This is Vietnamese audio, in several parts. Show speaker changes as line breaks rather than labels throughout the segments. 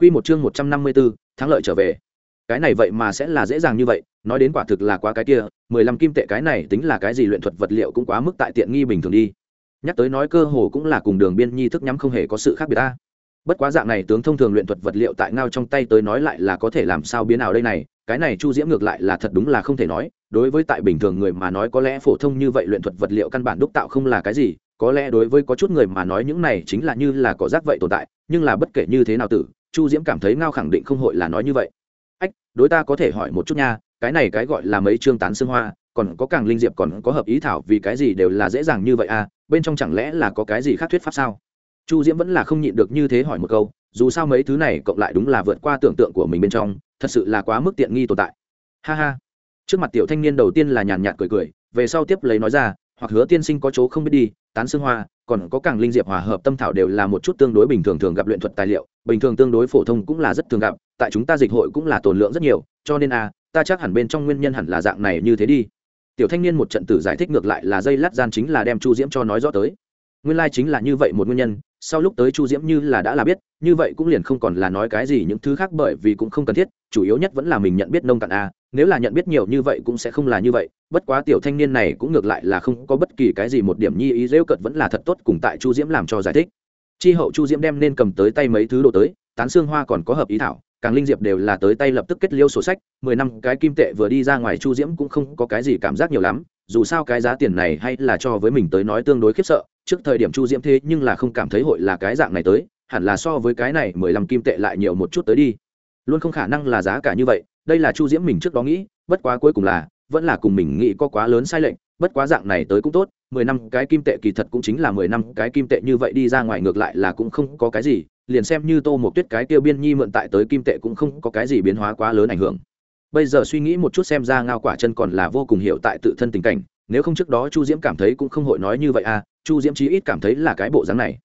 Quy một chương 154, thắng lợi trở về. Cái này vậy mà sẽ là dễ dàng như vậy, nói đến quả thực là quá cái kia, 15 kim tệ cái này tính là cái gì luyện thuật vật liệu cũng quá mức tại tiện nghi bình thường đi. Nhắc tới nói cơ hồ cũng là cùng đường biên nhi thức nhắm không hề có sự khác biệt a Bất quá dạng này tướng thông thường luyện thuật vật liệu tại ngao trong tay tới nói lại là có thể làm sao biến nào đây này, cái này Chu Diễm ngược lại là thật đúng là không thể nói, đối với tại bình thường người mà nói có lẽ phổ thông như vậy luyện thuật vật liệu căn bản đúc tạo không là cái gì, có lẽ đối với có chút người mà nói những này chính là như là có rác vậy tồn tại, nhưng là bất kể như thế nào tử, chu diễm cảm thấy ngao khẳng định không hội là nói như vậy. Ách, đối ta có thể hỏi một chút nha, cái này cái gọi là mấy chương tán xương hoa, còn có càng linh diệp còn có hợp ý thảo vì cái gì đều là dễ dàng như vậy à bên trong chẳng lẽ là có cái gì khác thuyết pháp sao? Chu diễm vẫn là không nhịn được như thế hỏi một câu, dù sao mấy thứ này cộng lại đúng là vượt qua tưởng tượng của mình bên trong, thật sự là quá mức tiện nghi tồn tại. Ha ha. Trước mặt tiểu thanh niên đầu tiên là nhàn nhạt cười cười, về sau tiếp lấy nói ra, hoặc hứa tiên sinh có chỗ không biết đi, tán xương hoa còn có càng linh diệp hòa hợp tâm thảo đều là một chút tương đối bình thường thường gặp luyện thuật tài liệu, bình thường tương đối phổ thông cũng là rất thường gặp, tại chúng ta dịch hội cũng là tồn lượng rất nhiều, cho nên a ta chắc hẳn bên trong nguyên nhân hẳn là dạng này như thế đi. Tiểu thanh niên một trận tử giải thích ngược lại là dây lát gian chính là đem chu diễm cho nói rõ tới nguyên lai chính là như vậy một nguyên nhân, sau lúc tới chu diễm như là đã là biết, như vậy cũng liền không còn là nói cái gì những thứ khác bởi vì cũng không cần thiết, chủ yếu nhất vẫn là mình nhận biết nông cạn a, nếu là nhận biết nhiều như vậy cũng sẽ không là như vậy, bất quá tiểu thanh niên này cũng ngược lại là không có bất kỳ cái gì một điểm nhi ý rêu cợt vẫn là thật tốt cùng tại chu diễm làm cho giải thích. Chi hậu chu diễm đem nên cầm tới tay mấy thứ đồ tới, tán xương hoa còn có hợp ý thảo, càng linh diệp đều là tới tay lập tức kết liêu sổ sách, mười năm cái kim tệ vừa đi ra ngoài chu diễm cũng không có cái gì cảm giác nhiều lắm, dù sao cái giá tiền này hay là cho với mình tới nói tương đối khiếp sợ trước thời điểm chu diễm thế nhưng là không cảm thấy hội là cái dạng này tới, hẳn là so với cái này mười lăm kim tệ lại nhiều một chút tới đi. Luôn không khả năng là giá cả như vậy, đây là chu diễm mình trước đó nghĩ, bất quá cuối cùng là, vẫn là cùng mình nghĩ có quá lớn sai lệch, bất quá dạng này tới cũng tốt, mười năm cái kim tệ kỳ thật cũng chính là mười năm cái kim tệ như vậy đi ra ngoài ngược lại là cũng không có cái gì, liền xem như tô một tuyết cái tiêu biên nhi mượn tại tới kim tệ cũng không có cái gì biến hóa quá lớn ảnh hưởng. Bây giờ suy nghĩ một chút xem ra ngao quả chân còn là vô cùng hiểu tại tự thân tình cảnh nếu không trước đó chu diễm cảm thấy cũng không hội nói như vậy à chu diễm chí ít cảm thấy là cái bộ dáng này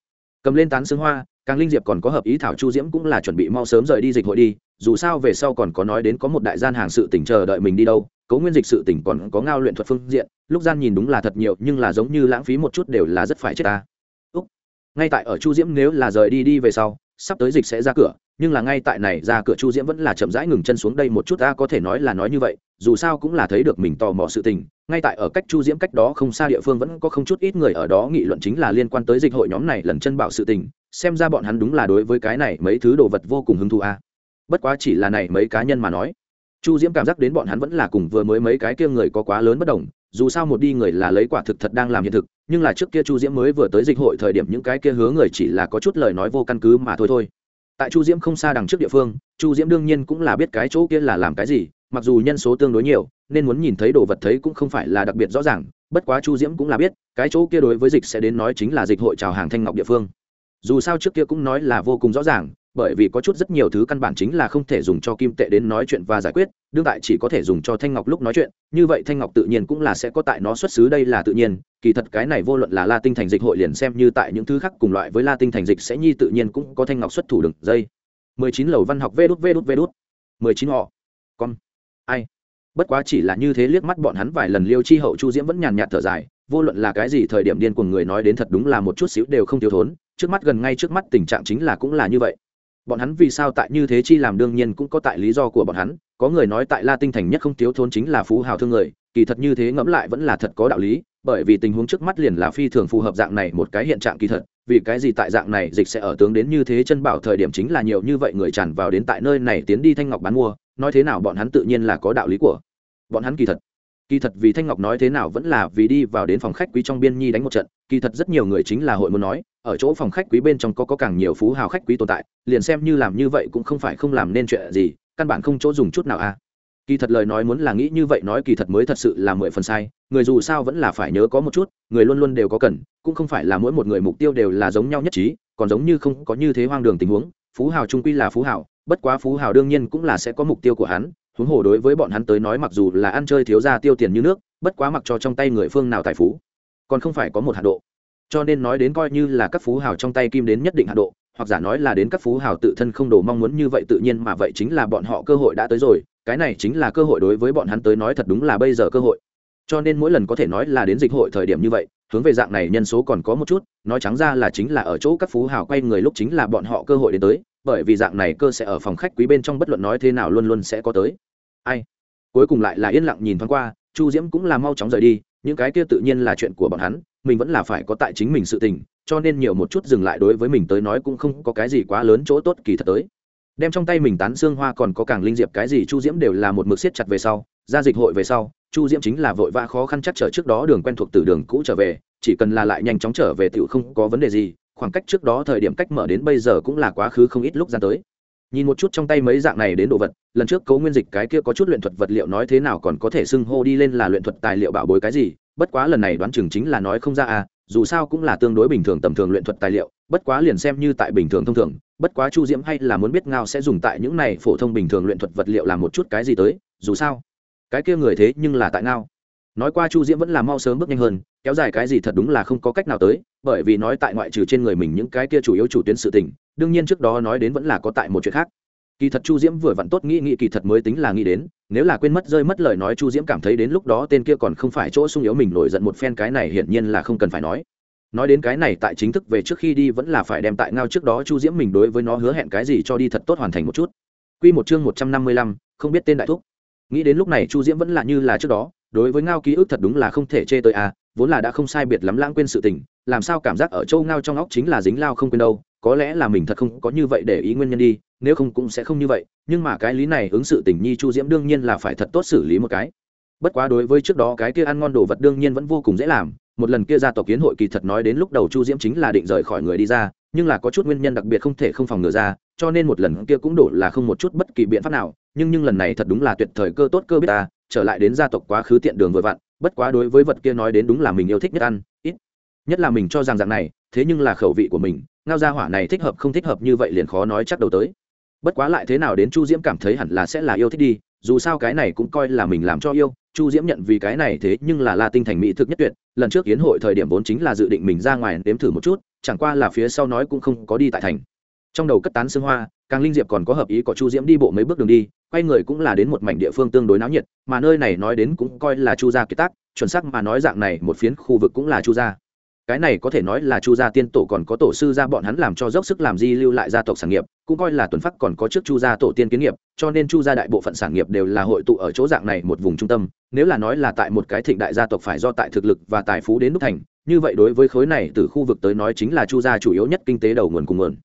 cầm lên tán xương hoa, càng linh diệp còn có hợp ý thảo chu diễm cũng là chuẩn bị mau sớm rời đi dịch hội đi, dù sao về sau còn có nói đến có một đại gian hàng sự tỉnh chờ đợi mình đi đâu, cấu nguyên dịch sự tỉnh còn có ngao luyện thuật phương diện, lúc gian nhìn đúng là thật nhiều, nhưng là giống như lãng phí một chút đều là rất phải chết ta Úc. ngay tại ở chu diễm nếu là rời đi đi về sau sắp tới dịch sẽ ra cửa, nhưng là ngay tại này ra cửa chu diễm vẫn là chậm rãi ngừng chân xuống đây một chút, ta có thể nói là nói như vậy, dù sao cũng là thấy được mình tò mò sự tình, ngay tại ở cách chu diễm cách đó không xa địa phương vẫn có không chút ít người ở đó nghị luận chính là liên quan tới dịch hội nhóm này lần chân bảo sự tình, xem ra bọn hắn đúng là đối với cái này mấy thứ đồ vật vô cùng hứng thú a bất quá chỉ là này mấy cá nhân mà nói, chu diễm cảm giác đến bọn hắn vẫn là cùng vừa mới mấy cái kia người có quá lớn bất đồng dù sao một đi người là lấy quả thực thật đang làm hiện thực, nhưng là trước kia chu diễm mới vừa tới dịch hội thời điểm những cái kia hứa người chỉ là có chút lời nói vô căn cứ mà thôi thôi. Tại chu diễm không xa đằng trước địa phương, chu diễm đương nhiên cũng là biết cái chỗ kia là làm cái gì, mặc dù nhân số tương đối nhiều, nên muốn nhìn thấy đồ vật thấy cũng không phải là đặc biệt rõ ràng, bất quá chu diễm cũng là biết, cái chỗ kia đối với dịch sẽ đến nói chính là dịch hội chào hàng thanh ngọc địa phương. Dù sao trước kia cũng nói là vô cùng rõ ràng bởi vì có chút rất nhiều thứ căn bản chính là không thể dùng cho kim tệ đến nói chuyện và giải quyết, đương tại chỉ có thể dùng cho thanh ngọc lúc nói chuyện, như vậy thanh ngọc tự nhiên cũng là sẽ có tại nó xuất xứ đây là tự nhiên, kỳ thật cái này vô luận là la tinh thành dịch hội liền xem như tại những thứ khác cùng loại với la tinh thành dịch sẽ nhi tự nhiên cũng có thanh ngọc xuất thủ đường dây. mười chín lầu văn học vê đút vê đút vê đút. mười chín họ. Con ai. Bất quá chỉ là như thế liếc mắt bọn hắn vài lần liêu chi hậu chu diễm vẫn nhàn nhạt thở dài, vô luận là cái gì thời điểm điên của người nói đến thật đúng là một chút xíu đều không thiếu thốn, trước mắt gần ngay trước mắt tình trạng chính là cũng là như vậy bọn hắn vì sao tại như thế chi làm đương nhiên cũng có tại lý do của bọn hắn, có người nói tại la tinh thành nhất không thiếu thốn chính là phú hào thương người, kỳ thật như thế ngẫm lại vẫn là thật có đạo lý, bởi vì tình huống trước mắt liền là phi thường phù hợp dạng này một cái hiện trạng kỳ thật, vì cái gì tại dạng này dịch sẽ ở tướng đến như thế chân bảo thời điểm chính là nhiều như vậy người tràn vào đến tại nơi này tiến đi thanh ngọc bán mua, nói thế nào bọn hắn tự nhiên là có đạo lý của bọn hắn kỳ thật kỳ thật vì thanh ngọc nói thế nào vẫn là vì đi vào đến phòng khách quý trong biên nhi đánh một trận, kỳ thật rất nhiều người chính là hội muốn nói, ở chỗ phòng khách quý bên trong có có càng nhiều phú hào khách quý tồn tại, liền xem như làm như vậy cũng không phải không làm nên chuyện gì, căn bản không chỗ dùng chút nào a à. kỳ thật lời nói muốn là nghĩ như vậy nói kỳ thật mới thật sự là mười phần sai, người dù sao vẫn là phải nhớ có một chút, người luôn luôn đều có cần, cũng không phải là mỗi một người mục tiêu đều là giống nhau nhất trí, còn giống như không có như thế hoang đường tình huống, phú hào trung quy là phú hào, bất quá phú hào đương nhiên cũng là sẽ có mục tiêu của hắn huống hồ đối với bọn hắn tới nói mặc dù là ăn chơi thiếu ra tiêu tiền như nước, bất quá mặc cho trong tay người phương nào tài phú, còn không phải có một hạ độ. Cho nên nói đến coi như là các phú hào trong tay kim đến nhất định hạ độ, hoặc giả nói là đến các phú hào tự thân không đồ mong muốn như vậy tự nhiên mà vậy chính là bọn họ cơ hội đã tới rồi, cái này chính là cơ hội đối với bọn hắn tới nói thật đúng là bây giờ cơ hội. Cho nên mỗi lần có thể nói là đến dịch hội thời điểm như vậy, hướng về dạng này nhân số còn có một chút, nói trắng ra là chính là ở chỗ các phú hào quay người lúc chính là bọn họ cơ hội đến tới bởi vì dạng này cơ sẽ ở phòng khách quý bên trong bất luận nói thế nào luôn luôn sẽ có tới. Ai? Cuối cùng lại là yên lặng nhìn thoáng qua, chu diễm cũng là mau chóng rời đi, những cái kia tự nhiên là chuyện của bọn hắn, mình vẫn là phải có tại chính mình sự tình, cho nên nhiều một chút dừng lại đối với mình tới nói cũng không có cái gì quá lớn chỗ tốt kỳ thật tới. Đem trong tay mình tán xương hoa còn có càng linh diệp cái gì chu diễm đều là một mực siết chặt về sau, ra dịch hội về sau, chu diễm chính là vội vã khó khăn chắc trở trước đó đường quen thuộc từ đường cũ trở về, chỉ cần là lại nhanh chóng trở về tựu không có vấn đề gì khoảng cách trước đó thời điểm cách mở đến bây giờ cũng là quá khứ không ít lúc ra tới. Nhìn một chút trong tay mấy dạng này đến đồ vật, lần trước cấu nguyên dịch cái kia có chút luyện thuật vật liệu nói thế nào còn có thể xưng hô đi lên là luyện thuật tài liệu bảo bối cái gì, bất quá lần này đoán chừng chính là nói không ra à dù sao cũng là tương đối bình thường tầm thường luyện thuật tài liệu, bất quá liền xem như tại bình thường thông thường, bất quá chu diễm hay là muốn biết ngao sẽ dùng tại những này phổ thông bình thường luyện thuật vật liệu làm một chút cái gì tới, dù sao, cái kia người thế nhưng là tại ngao. Nói qua chu diễm vẫn là mau sớm bước nhanh hơn, kéo dài cái gì thật đúng là không có cách nào tới bởi vì nói tại ngoại trừ trên người mình những cái kia chủ yếu chủ tuyến sự tình đương nhiên trước đó nói đến vẫn là có tại một chuyện khác. Kỳ thật chu diễm vừa vặn tốt nghĩ nghĩ kỳ thật mới tính là nghĩ đến nếu là quên mất rơi mất lời nói chu diễm cảm thấy đến lúc đó tên kia còn không phải chỗ sung yếu mình nổi giận một phen cái này hiển nhiên là không cần phải nói. Nói đến cái này tại chính thức về trước khi đi vẫn là phải đem tại ngao trước đó chu diễm mình đối với nó hứa hẹn cái gì cho đi thật tốt hoàn thành một chút. Quy một chương một trăm năm mươi lăm, không biết tên đại thúc. Nghĩ đến lúc này chu diễm vẫn là như là trước đó đối với ngao ký ức thật đúng là không thể chê tới à vốn là đã không sai biệt lắm lãng quên sự tình làm sao cảm giác ở châu ngao trong óc chính là dính lao không quên đâu, có lẽ là mình thật không có như vậy để ý nguyên nhân đi, nếu không cũng sẽ không như vậy, nhưng mà cái lý này ứng sự tình nhi chu diễm đương nhiên là phải thật tốt xử lý một cái. Bất quá đối với trước đó cái kia ăn ngon đồ vật đương nhiên vẫn vô cùng dễ làm, một lần kia gia tộc kiến hội kỳ thật nói đến lúc đầu chu diễm chính là định rời khỏi người đi ra, nhưng là có chút nguyên nhân đặc biệt không thể không phòng ngừa ra, cho nên một lần kia cũng đổ là không một chút bất kỳ biện pháp nào, nhưng nhưng lần này thật đúng là tuyệt thời cơ tốt cơ biết ta, trở lại đến gia tộc quá khứ tiện đường vừa vặn, bất quá đối với vật kia nói đến đúng là mình yêu thích nhất ăn, ít nhất là mình cho rằng dạng này, thế nhưng là khẩu vị của mình, ngao gia hỏa này thích hợp không thích hợp như vậy liền khó nói chắc đầu tới. Bất quá lại thế nào đến chu diễm cảm thấy hẳn là sẽ là yêu thích đi, dù sao cái này cũng coi là mình làm cho yêu, chu diễm nhận vì cái này thế nhưng là la tinh thành mỹ thực nhất tuyệt, lần trước kiến hội thời điểm vốn chính là dự định mình ra ngoài nếm thử một chút, chẳng qua là phía sau nói cũng không có đi tại thành. Trong đầu cất tán xương hoa, càng linh diệp còn có hợp ý có chu diễm đi bộ mấy bước đường đi, quay người cũng là đến một mảnh địa phương tương đối náo nhiệt, mà nơi này nói đến cũng coi là chu gia kiệt tác, chuẩn xác mà nói dạng này một phiến khu vực cũng là chu gia cái này có thể nói là chu gia tiên tổ còn có tổ sư gia bọn hắn làm cho dốc sức làm di lưu lại gia tộc sản nghiệp, cũng coi là tuần phát còn có trước chu gia tổ tiên kiến nghiệp, cho nên chu gia đại bộ phận sản nghiệp đều là hội tụ ở chỗ dạng này một vùng trung tâm, nếu là nói là tại một cái thịnh đại gia tộc phải do tại thực lực và tài phú đến đúc thành, như vậy đối với khối này từ khu vực tới nói chính là chu gia chủ yếu nhất kinh tế đầu nguồn cùng nguồn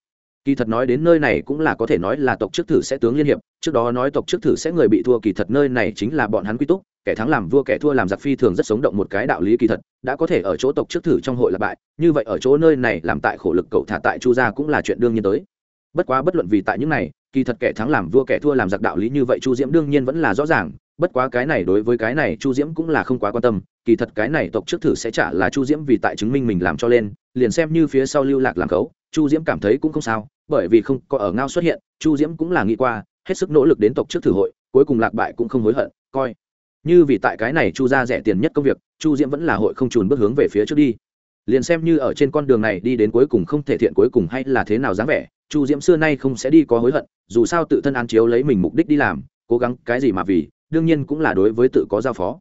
kỳ thật nói đến nơi này cũng là có thể nói là tộc trước thử sẽ tướng liên hiệp, trước đó nói tộc trước thử sẽ người bị thua kỳ thật nơi này chính là bọn hắn quy túc, kẻ thắng làm vua kẻ thua làm giặc phi thường rất sống động một cái đạo lý kỳ thật, đã có thể ở chỗ tộc trước thử trong hội là bại, như vậy ở chỗ nơi này làm tại khổ lực cậu thả tại chu gia cũng là chuyện đương nhiên tới. Bất quá bất luận vì tại những này, kỳ thật kẻ thắng làm vua kẻ thua làm giặc đạo lý như vậy chu diễm đương nhiên vẫn là rõ ràng, bất quá cái này đối với cái này chu diễm cũng là không quá quan tâm, kỳ thật cái này tộc trước thử sẽ trả là chu diễm vì tại chứng minh mình làm cho lên, liền xem như phía sau lưu lạc làm khấu chu diễm cảm thấy cũng không sao bởi vì không có ở ngao xuất hiện, chu diễm cũng là nghĩ qua, hết sức nỗ lực đến tộc trước thử hội, cuối cùng lạc bại cũng không hối hận, coi. Như vì tại cái này chu ra rẻ tiền nhất công việc, chu diễm vẫn là hội không trùn bước hướng về phía trước đi. Liền xem như ở trên con đường này đi đến cuối cùng không thể thiện cuối cùng hay là thế nào dáng vẻ, chu diễm xưa nay không sẽ đi có hối hận, dù sao tự thân an chiếu lấy mình mục đích đi làm, cố gắng cái gì mà vì, đương nhiên cũng là đối với tự có giao phó.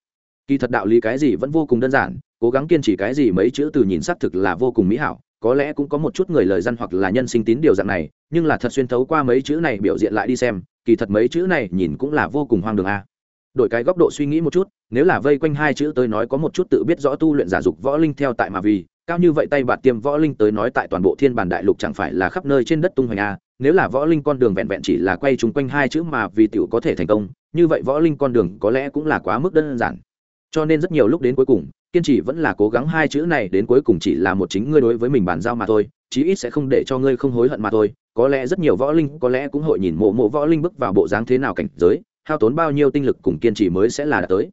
Kỳ thật đạo lý cái gì vẫn vô cùng đơn giản, cố gắng kiên trì cái gì mấy chữ từ nhìn xác thực là vô cùng mỹ hảo có lẽ cũng có một chút người lời dân hoặc là nhân sinh tín điều dạng này, nhưng là thật xuyên thấu qua mấy chữ này biểu diện lại đi xem, kỳ thật mấy chữ này nhìn cũng là vô cùng hoang đường a. Đổi cái góc độ suy nghĩ một chút, nếu là vây quanh hai chữ tới nói có một chút tự biết rõ tu luyện giả dục võ linh theo tại mà vì, cao như vậy tay bạt tiêm võ linh tới nói tại toàn bộ thiên bản đại lục chẳng phải là khắp nơi trên đất tung hoành a, nếu là võ linh con đường vẹn vẹn chỉ là quay chung quanh hai chữ mà vì tiểu có thể thành công, như vậy võ linh con đường có lẽ cũng là quá mức đơn giản cho nên rất nhiều lúc đến cuối cùng, kiên trì vẫn là cố gắng hai chữ này, đến cuối cùng chỉ là một chính ngươi đối với mình bàn giao mà thôi, chí ít sẽ không để cho ngươi không hối hận mà thôi. Có lẽ rất nhiều võ linh, có lẽ cũng hội nhìn mộ mộ võ linh bước vào bộ dáng thế nào cảnh giới, hao tốn bao nhiêu tinh lực cùng kiên trì mới sẽ là đạt tới.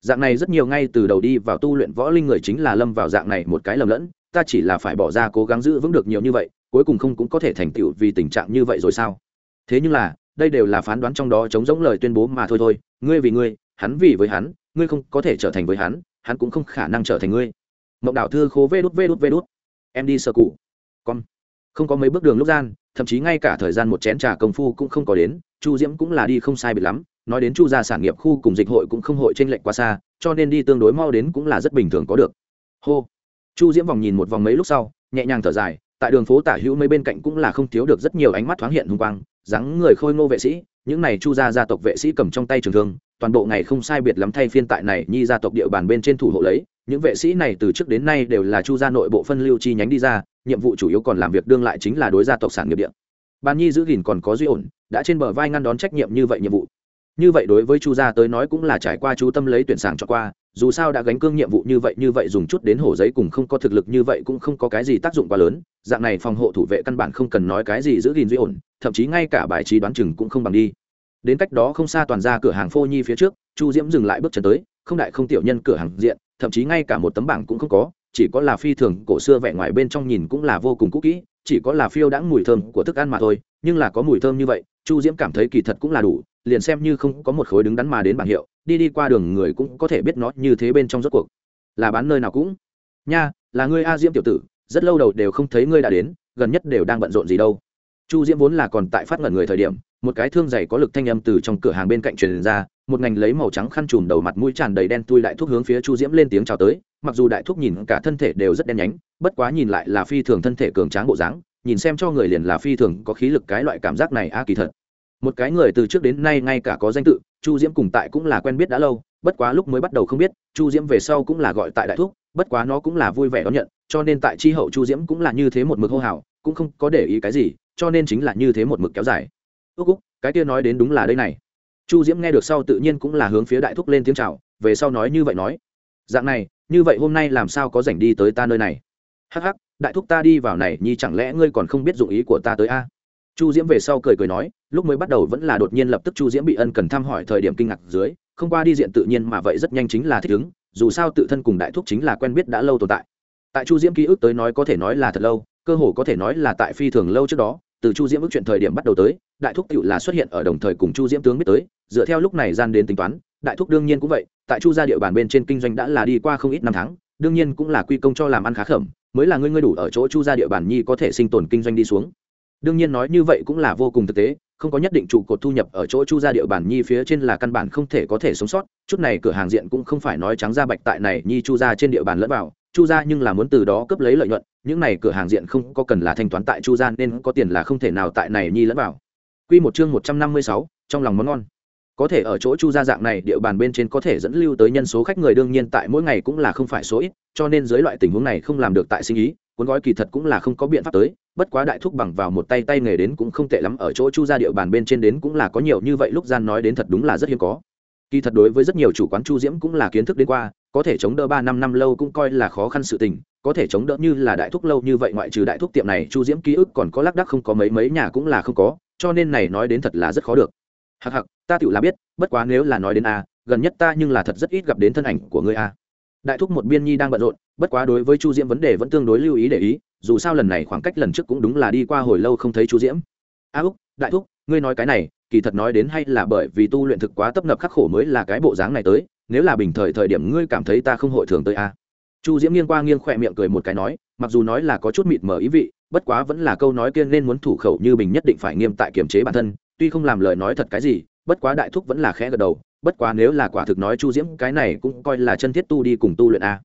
Dạng này rất nhiều ngay từ đầu đi vào tu luyện võ linh người chính là lâm vào dạng này một cái lầm lẫn, ta chỉ là phải bỏ ra cố gắng giữ vững được nhiều như vậy, cuối cùng không cũng có thể thành tựu vì tình trạng như vậy rồi sao? Thế nhưng là, đây đều là phán đoán trong đó chống giống lời tuyên bố mà thôi thôi, ngươi vì ngươi, hắn vì với hắn ngươi không có thể trở thành với hắn hắn cũng không khả năng trở thành ngươi. Mộng đảo thư khố vê đút vê đút vê đút. Em đi sơ cụ. Con. Không có mấy bước đường lúc gian, thậm chí ngay cả thời gian một chén trà công phu cũng không có đến, chu diễm cũng là đi không sai biệt lắm, nói đến chu gia sản nghiệp khu cùng dịch hội cũng không hội tranh lệch quá xa, cho nên đi tương đối mau đến cũng là rất bình thường có được. Hô. Chu diễm vòng nhìn một vòng mấy lúc sau, nhẹ nhàng thở dài, tại đường phố tả hữu mấy bên cạnh cũng là không thiếu được rất nhiều ánh mắt thoáng hiện hung quang, dáng người khôi ngô vệ sĩ, những này chu gia gia tộc vệ sĩ cầm trong tay trường thương toàn bộ ngày không sai biệt lắm thay phiên tại này nhi gia tộc địa bàn bên trên thủ hộ lấy, những vệ sĩ này từ trước đến nay đều là chu gia nội bộ phân lưu chi nhánh đi ra, nhiệm vụ chủ yếu còn làm việc đương lại chính là đối gia tộc sản nghiệp địa. Ban nhi giữ gìn còn có duy ổn, đã trên bờ vai ngăn đón trách nhiệm như vậy nhiệm vụ. Như vậy đối với chu gia tới nói cũng là trải qua chú tâm lấy tuyển sàng cho qua, dù sao đã gánh cương nhiệm vụ như vậy như vậy dùng chút đến hổ giấy cùng không có thực lực như vậy cũng không có cái gì tác dụng quá lớn, dạng này phòng hộ thủ vệ căn bản không cần nói cái gì giữ gìn duy ổn, thậm chí ngay cả bài trí đoán chừng cũng không bằng đi đến cách đó không xa toàn ra cửa hàng phô nhi phía trước, chu diễm dừng lại bước chân tới, không đại không tiểu nhân cửa hàng diện, thậm chí ngay cả một tấm bảng cũng không có, chỉ có là phi thường cổ xưa vẻ ngoài bên trong nhìn cũng là vô cùng cũ kỹ, chỉ có là phiêu đãng mùi thơm của thức ăn mà thôi, nhưng là có mùi thơm như vậy, chu diễm cảm thấy kỳ thật cũng là đủ, liền xem như không có một khối đứng đắn mà đến bảng hiệu, đi đi qua đường người cũng có thể biết nó như thế bên trong rốt cuộc. Là bán nơi nào cũng. Nha, là ngươi a diễm tiểu tử, rất lâu đầu đều không thấy ngươi đã đến, gần nhất đều đang bận rộn gì đâu chu diễm vốn là còn tại phát ngẩn người thời điểm, một cái thương dày có lực thanh âm từ trong cửa hàng bên cạnh truyền ra, một ngành lấy màu trắng khăn trùm đầu mặt mũi tràn đầy đen tui đại thuốc hướng phía chu diễm lên tiếng chào tới, mặc dù đại thuốc nhìn cả thân thể đều rất đen nhánh, bất quá nhìn lại là phi thường thân thể cường tráng bộ dáng, nhìn xem cho người liền là phi thường có khí lực cái loại cảm giác này a kỳ thật. Một cái người từ trước đến nay ngay cả có danh tự, chu diễm cùng tại cũng là quen biết đã lâu, bất quá lúc mới bắt đầu không biết, chu diễm về sau cũng là gọi tại đại thuốc bất quá nó cũng là vui vẻ đón nhận, cho nên tại tri hậu chu diễm cũng là như thế một mực hô hào, cũng không có để ý cái gì cho nên chính là như thế một mực kéo dài. Ước úc, cái kia nói đến đúng là đây này. Chu diễm nghe được sau tự nhiên cũng là hướng phía đại thúc lên tiếng c h à o về sau nói như vậy nói. Dạng này, như vậy hôm nay làm sao có rảnh đi tới ta nơi này? Hắc hắc, đại thúc ta đi vào này, nhi chẳng lẽ ngươi còn không biết dụng ý của ta tới a? Chu diễm về sau cười cười nói, lúc mới bắt đầu vẫn là đột nhiên lập tức chu diễm bị ân cần thăm hỏi thời điểm kinh ngạc dưới, không qua đi diện tự nhiên mà vậy rất nhanh chính là thích ứng, dù sao tự thân cùng đại thúc chính là quen biết đã lâu tồn tại. Tại chu diễm ký ức tới nói có thể nói là thật lâu, cơ hồ có thể nói là tại phi thường lâu trước đó từ chu diễm ước chuyện thời điểm bắt đầu tới, đại thúc tự là xuất hiện ở đồng thời cùng chu diễm tướng biết tới, dựa theo lúc này gian đến tính toán, đại thúc đương nhiên cũng vậy, tại chu gia địa bàn bên trên kinh doanh đã là đi qua không ít năm tháng, đương nhiên cũng là quy công cho làm ăn khá khẩm, mới là ngươi ngươi đủ ở chỗ chu gia địa bàn nhi có thể sinh tồn kinh doanh đi xuống. Đương nhiên nói như vậy cũng là vô cùng thực tế, không có nhất định trụ cột thu nhập ở chỗ chu gia địa bàn nhi phía trên là căn bản không thể có thể sống sót, chút này cửa hàng diện cũng không phải nói trắng ra bạch tại này nhi chu gia trên địa bàn lẫn vào chu gia nhưng là muốn từ đó cấp lấy lợi nhuận những này cửa hàng diện không có cần là thanh toán tại chu gia nên có tiền là không thể nào tại này nhi lẫn vào. Quy một chương một trăm năm mươi sáu, trong lòng món ngon. Có thể ở chỗ chu gia dạng này địa bàn bên trên có thể dẫn lưu tới nhân số khách người đương nhiên tại mỗi ngày cũng là không phải số ít cho nên dưới loại tình huống này không làm được tại sinh ý cuốn gói kỳ thật cũng là không có biện pháp tới bất quá đại thúc bằng vào một tay tay nghề đến cũng không tệ lắm ở chỗ chu gia địa bàn bên trên đến cũng là có nhiều như vậy lúc gian nói đến thật đúng là rất hiếm có kỳ thật đối với rất nhiều chủ quán chu diễm cũng là kiến thức đến qua, có thể chống đỡ ba năm năm lâu cũng coi là khó khăn sự tình, có thể chống đỡ như là đại thúc lâu như vậy ngoại trừ đại thúc tiệm này, chu diễm ký ức còn có lác đắc không có, mấy mấy nhà cũng là không có, cho nên này nói đến thật là rất khó được. Hặc hặc ta tự là biết, bất quá nếu là nói đến a, gần nhất ta nhưng là thật rất ít gặp đến thân ảnh của ngươi a. Đại thúc một biên nhi đang bận rộn, bất quá đối với chu diễm vấn đề vẫn tương đối lưu ý để ý, dù sao lần này khoảng cách lần trước cũng đúng là đi qua hồi lâu không thấy chu diễm. A úc, đại thúc, ngươi nói cái này kỳ thật nói đến hay là bởi vì tu luyện thực quá tấp nập khắc khổ mới là cái bộ dáng này tới, nếu là bình thời thời điểm ngươi cảm thấy ta không hội thường tới a. Chu diễm nghiêng qua nghiêng khỏe miệng cười một cái nói, mặc dù nói là có chút mịt mờ ý vị, bất quá vẫn là câu nói kia nên muốn thủ khẩu như bình nhất định phải nghiêm tại kiềm chế bản thân, tuy không làm lời nói thật cái gì, bất quá đại thúc vẫn là khẽ gật đầu, bất quá nếu là quả thực nói chu diễm cái này cũng coi là chân thiết tu đi cùng tu luyện a.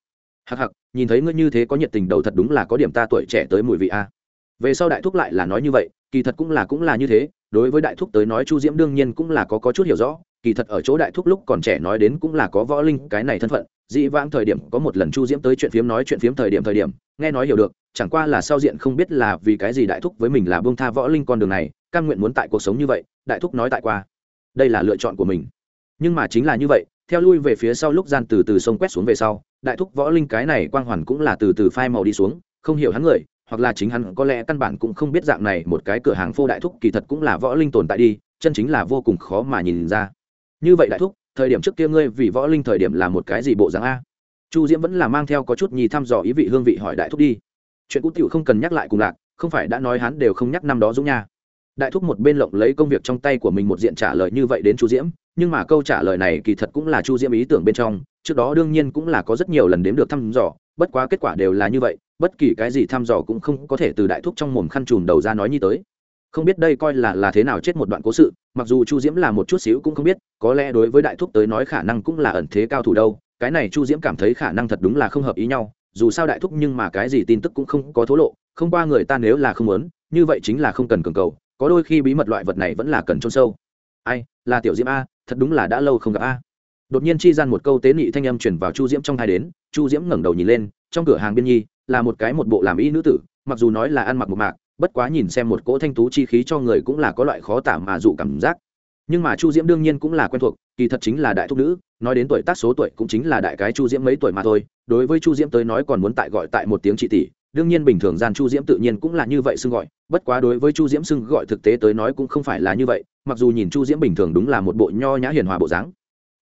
Hặc hặc nhìn thấy ngươi như thế có nhiệt tình đầu thật đúng là có điểm ta tuổi trẻ tới mùi vị a. Về sau đại thúc lại là nói như vậy, kỳ thật cũng là cũng là như thế đối với đại thúc tới nói chu diễm đương nhiên cũng là có, có chút hiểu rõ kỳ thật ở chỗ đại thúc lúc còn trẻ nói đến cũng là có võ linh cái này thân phận. Dĩ vãng thời điểm có một lần chu diễm tới chuyện phiếm nói chuyện phiếm thời điểm thời điểm nghe nói hiểu được chẳng qua là sau diện không biết là vì cái gì đại thúc với mình là bông tha võ linh con đường này căn nguyện muốn tại cuộc sống như vậy đại thúc nói tại qua. Đây là lựa chọn của mình. Nhưng mà chính là như vậy theo lui về phía sau lúc gian từ từ sông quét xuống về sau đại thúc võ linh cái này quang hoàn cũng là từ từ phai màu đi xuống không hiểu hắn người hoặc là chính hắn có lẽ căn bản cũng không biết dạng này, một cái cửa hàng phô đại thúc kỳ thật cũng là võ linh tồn tại đi, chân chính là vô cùng khó mà nhìn ra. Như vậy đại thúc, thời điểm trước kia ngươi vì võ linh thời điểm là một cái gì bộ dáng a? Chu diễm vẫn là mang theo có chút nhì thăm dò ý vị hương vị hỏi đại thúc đi. Chuyện cũ tiểu không cần nhắc lại cùng lạc, không phải đã nói hắn đều không nhắc năm đó dũng nha đại thúc một bên lộng lấy công việc trong tay của mình một diện trả lời như vậy đến chu diễm, nhưng mà câu trả lời này kỳ thật cũng là chu diễm ý tưởng bên trong, trước đó đương nhiên cũng là có rất nhiều lần đếm được thăm dò, bất quá kết quả đều là như vậy, bất kỳ cái gì thăm dò cũng không có thể từ đại thúc trong mồm khăn trùm đầu ra nói như tới. Không biết đây coi là là thế nào chết một đoạn cố sự, mặc dù chu diễm là một chút xíu cũng không biết, có lẽ đối với đại thúc tới nói khả năng cũng là ẩn thế cao thủ đâu, cái này chu diễm cảm thấy khả năng thật đúng là không hợp ý nhau, dù sao đại thúc nhưng mà cái gì tin tức cũng không có thố lộ, không qua người ta nếu là không muốn, như vậy chính là không cần cường cầu có đôi khi bí mật loại vật này vẫn là cần trôn sâu. Ai, là tiểu diễm a, thật đúng là đã lâu không gặp a. Đột nhiên chi gian một câu tế nị thanh âm chuyển vào chu diễm trong tai đến, chu diễm ngẩng đầu nhìn lên, trong cửa hàng biên nhi, là một cái một bộ làm y nữ tử, mặc dù nói là ăn mặc một mạc, bất quá nhìn xem một cỗ thanh tú chi khí cho người cũng là có loại khó tả mà dụ cảm giác. Nhưng mà chu diễm đương nhiên cũng là quen thuộc, kỳ thật chính là đại thúc nữ, nói đến tuổi tác số tuổi cũng chính là đại cái chu diễm mấy tuổi mà thôi, đối với chu diễm tới nói còn muốn tại gọi tại một tiếng chị tỷ đương nhiên bình thường gian chu diễm tự nhiên cũng là như vậy xưng gọi, bất quá đối với chu diễm xưng gọi thực tế tới nói cũng không phải là như vậy, mặc dù nhìn chu diễm bình thường đúng là một bộ nho nhã hiền hòa bộ dáng.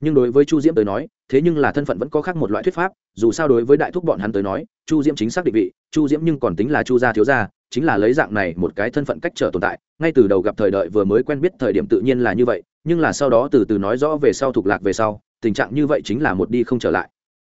Nhưng đối với chu diễm tới nói, thế nhưng là thân phận vẫn có khác một loại thuyết pháp, dù sao đối với đại thúc bọn hắn tới nói, chu diễm chính xác định vị, chu diễm nhưng còn tính là chu gia thiếu gia, chính là lấy dạng này một cái thân phận cách trở tồn tại, ngay từ đầu gặp thời đợi vừa mới quen biết thời điểm tự nhiên là như vậy, nhưng là sau đó từ từ nói rõ về sau thuộc lạc về sau, tình trạng như vậy chính là một đi không trở lại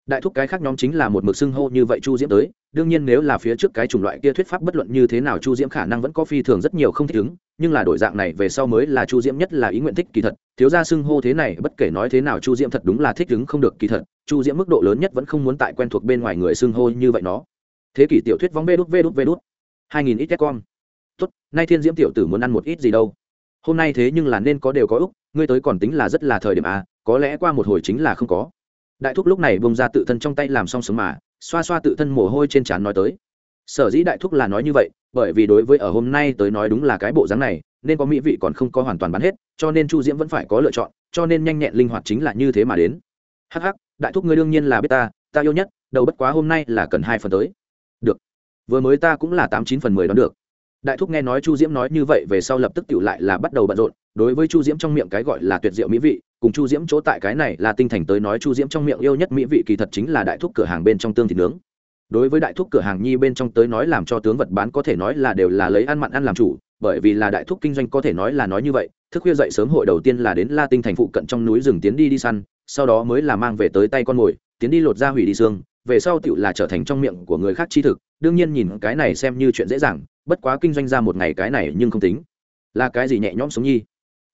đại thúc cái khác nhóm chính là một mực xưng hô như vậy chu diễm tới, đương nhiên nếu là phía trước cái chủng loại kia thuyết pháp bất luận như thế nào chu diễm khả năng vẫn có phi thường rất nhiều không thích ứng, nhưng là đổi dạng này về sau mới là chu diễm nhất là ý nguyện thích kỳ thật, thiếu ra xưng hô thế này bất kể nói thế nào chu diễm thật đúng là thích ứng không được kỳ thật, chu diễm mức độ lớn nhất vẫn không muốn tại quen thuộc bên ngoài người xưng hô như vậy nó. Thế kỷ tiểu thuyết vóng vê đút vê đút vê đút. hai nghìn ít con tốt, nay thiên diễm tiểu tử muốn ăn một ít gì đâu. Hôm nay thế nhưng là nên có đều có úc, ngươi tới còn tính là rất là thời điểm à có lẽ qua một hồi chính là không có đại thúc lúc này bông ra tự thân trong tay làm xong sống mà, xoa xoa tự thân mồ hôi trên trán nói tới. Sở dĩ đại thúc là nói như vậy, bởi vì đối với ở hôm nay tới nói đúng là cái bộ dáng này, nên có mỹ vị còn không có hoàn toàn bán hết, cho nên chu diễm vẫn phải có lựa chọn, cho nên nhanh nhẹn linh hoạt chính là như thế mà đến. Hắc hắc, đại thúc ngươi đương nhiên là biết ta ta yêu nhất, đầu bất quá hôm nay là cần hai phần tới. Được, vừa mới ta cũng là tám chín phần mười đón được đại thúc nghe nói chu diễm nói như vậy về sau lập tức tự lại là bắt đầu bận rộn. Đối với chu diễm trong miệng cái gọi là tuyệt diệu mỹ vị, cùng chu diễm chỗ tại cái này là tinh thành tới nói chu diễm trong miệng yêu nhất mỹ vị kỳ thật chính là đại thúc cửa hàng bên trong tương thịt nướng. Đối với đại thúc cửa hàng nhi bên trong tới nói làm cho tướng vật bán có thể nói là đều là lấy ăn mặn ăn làm chủ, bởi vì là đại thúc kinh doanh có thể nói là nói như vậy, thức khuya dậy sớm hội đầu tiên là đến la tinh thành phụ cận trong núi rừng tiến đi đi săn, sau đó mới là mang về tới tay con mồi, tiến đi lột ra hủy đi xương, về sau tựu là trở thành trong miệng của người khác chi thực. Đương nhiên nhìn cái này xem như chuyện dễ dàng bất quá kinh doanh ra một ngày cái này nhưng không tính. Là cái gì nhẹ nhõm sống nhi?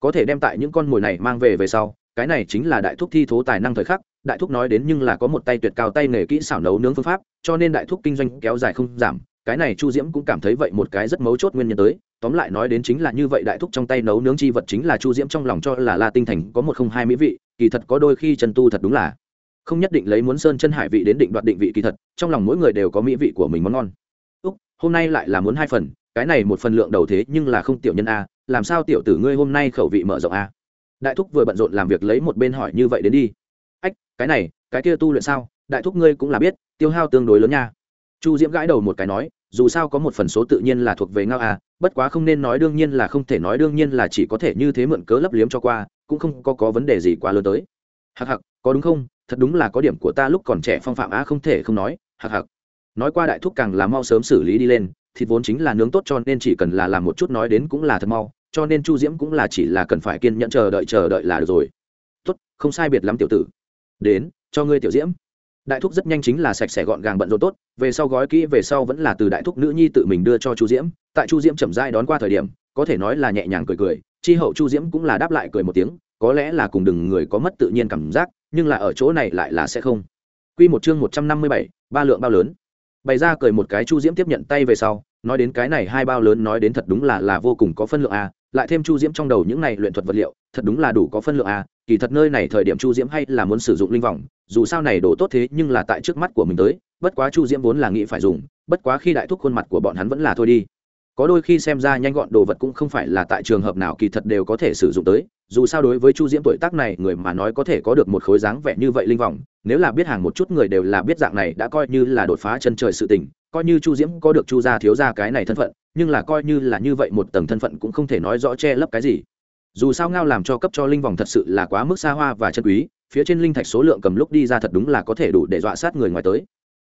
Có thể đem tại những con mồi này mang về về sau, cái này chính là đại thúc thi thố tài năng thời khắc, đại thúc nói đến nhưng là có một tay tuyệt cao tay nghề kỹ xảo nấu nướng phương pháp, cho nên đại thúc kinh doanh kéo dài không giảm. Cái này chu diễm cũng cảm thấy vậy một cái rất mấu chốt nguyên nhân tới, tóm lại nói đến chính là như vậy đại thúc trong tay nấu nướng chi vật chính là chu diễm trong lòng cho là la tinh thành có một không hai mỹ vị, kỳ thật có đôi khi chân tu thật đúng là không nhất định lấy muốn sơn chân hải vị đến định đoạt định vị kỳ thật, trong lòng mỗi người đều có mỹ vị của mình món ngon hôm nay lại là muốn hai phần, cái này một phần lượng đầu thế nhưng là không tiểu nhân a, làm sao tiểu tử ngươi hôm nay khẩu vị mở rộng a? Đại thúc vừa bận rộn làm việc lấy một bên hỏi như vậy đến đi. Ách, cái này, cái kia tu luyện sao? Đại thúc ngươi cũng là biết, tiêu hao tương đối lớn nha. Chu diễm gãi đầu một cái nói, dù sao có một phần số tự nhiên là thuộc về ngao à bất quá không nên nói đương nhiên là không thể nói đương nhiên là chỉ có thể như thế mượn cớ lấp liếm cho qua, cũng không có có vấn đề gì quá lớn tới. Hặc hặc có đúng không? Thật đúng là có điểm của ta lúc còn trẻ phong phạm á không thể không nói hặc hặc nói qua đại thúc càng là mau sớm xử lý đi lên thịt vốn chính là nướng tốt cho nên chỉ cần là làm một chút nói đến cũng là thật mau cho nên chu diễm cũng là chỉ là cần phải kiên nhẫn chờ đợi chờ đợi là được rồi. Tốt không sai biệt lắm tiểu tử. Đến cho ngươi tiểu diễm. Đại thúc rất nhanh chính là sạch sẽ gọn gàng bận rộn tốt về sau gói kỹ về sau vẫn là từ đại thúc nữ nhi tự mình đưa cho chu diễm. Tại chu diễm chậm dai đón qua thời điểm có thể nói là nhẹ nhàng cười cười chi hậu chu diễm cũng là đáp lại cười một tiếng có lẽ là cùng đừng người có mất tự nhiên cảm giác nhưng là ở chỗ này lại là sẽ không. Quy một chương một trăm năm mươi bảy, ba lượng bao lớn. Bày ra cười một cái Chu Diễm tiếp nhận tay về sau, nói đến cái này hai bao lớn nói đến thật đúng là là vô cùng có phân lượng a, lại thêm Chu Diễm trong đầu những này luyện thuật vật liệu, thật đúng là đủ có phân lượng a, kỳ thật nơi này thời điểm Chu Diễm hay là muốn sử dụng linh vòng, dù sao này đồ tốt thế nhưng là tại trước mắt của mình tới, bất quá Chu Diễm vốn là nghĩ phải dùng, bất quá khi đại thúc khuôn mặt của bọn hắn vẫn là thôi đi có đôi khi xem ra nhanh gọn đồ vật cũng không phải là tại trường hợp nào kỳ thật đều có thể sử dụng tới, dù sao đối với chu diễm tuổi tác này, người mà nói có thể có được một khối dáng vẻ như vậy linh vọng nếu là biết hàng một chút người đều là biết dạng này đã coi như là đột phá chân trời sự tình, coi như chu diễm có được chu gia thiếu gia cái này thân phận, nhưng là coi như là như vậy một tầng thân phận cũng không thể nói rõ che lấp cái gì. Dù sao ngao làm cho cấp cho linh vòng thật sự là quá mức xa hoa và chân quý, phía trên linh thạch số lượng cầm lúc đi ra thật đúng là có thể đủ để dọa sát người ngoài tới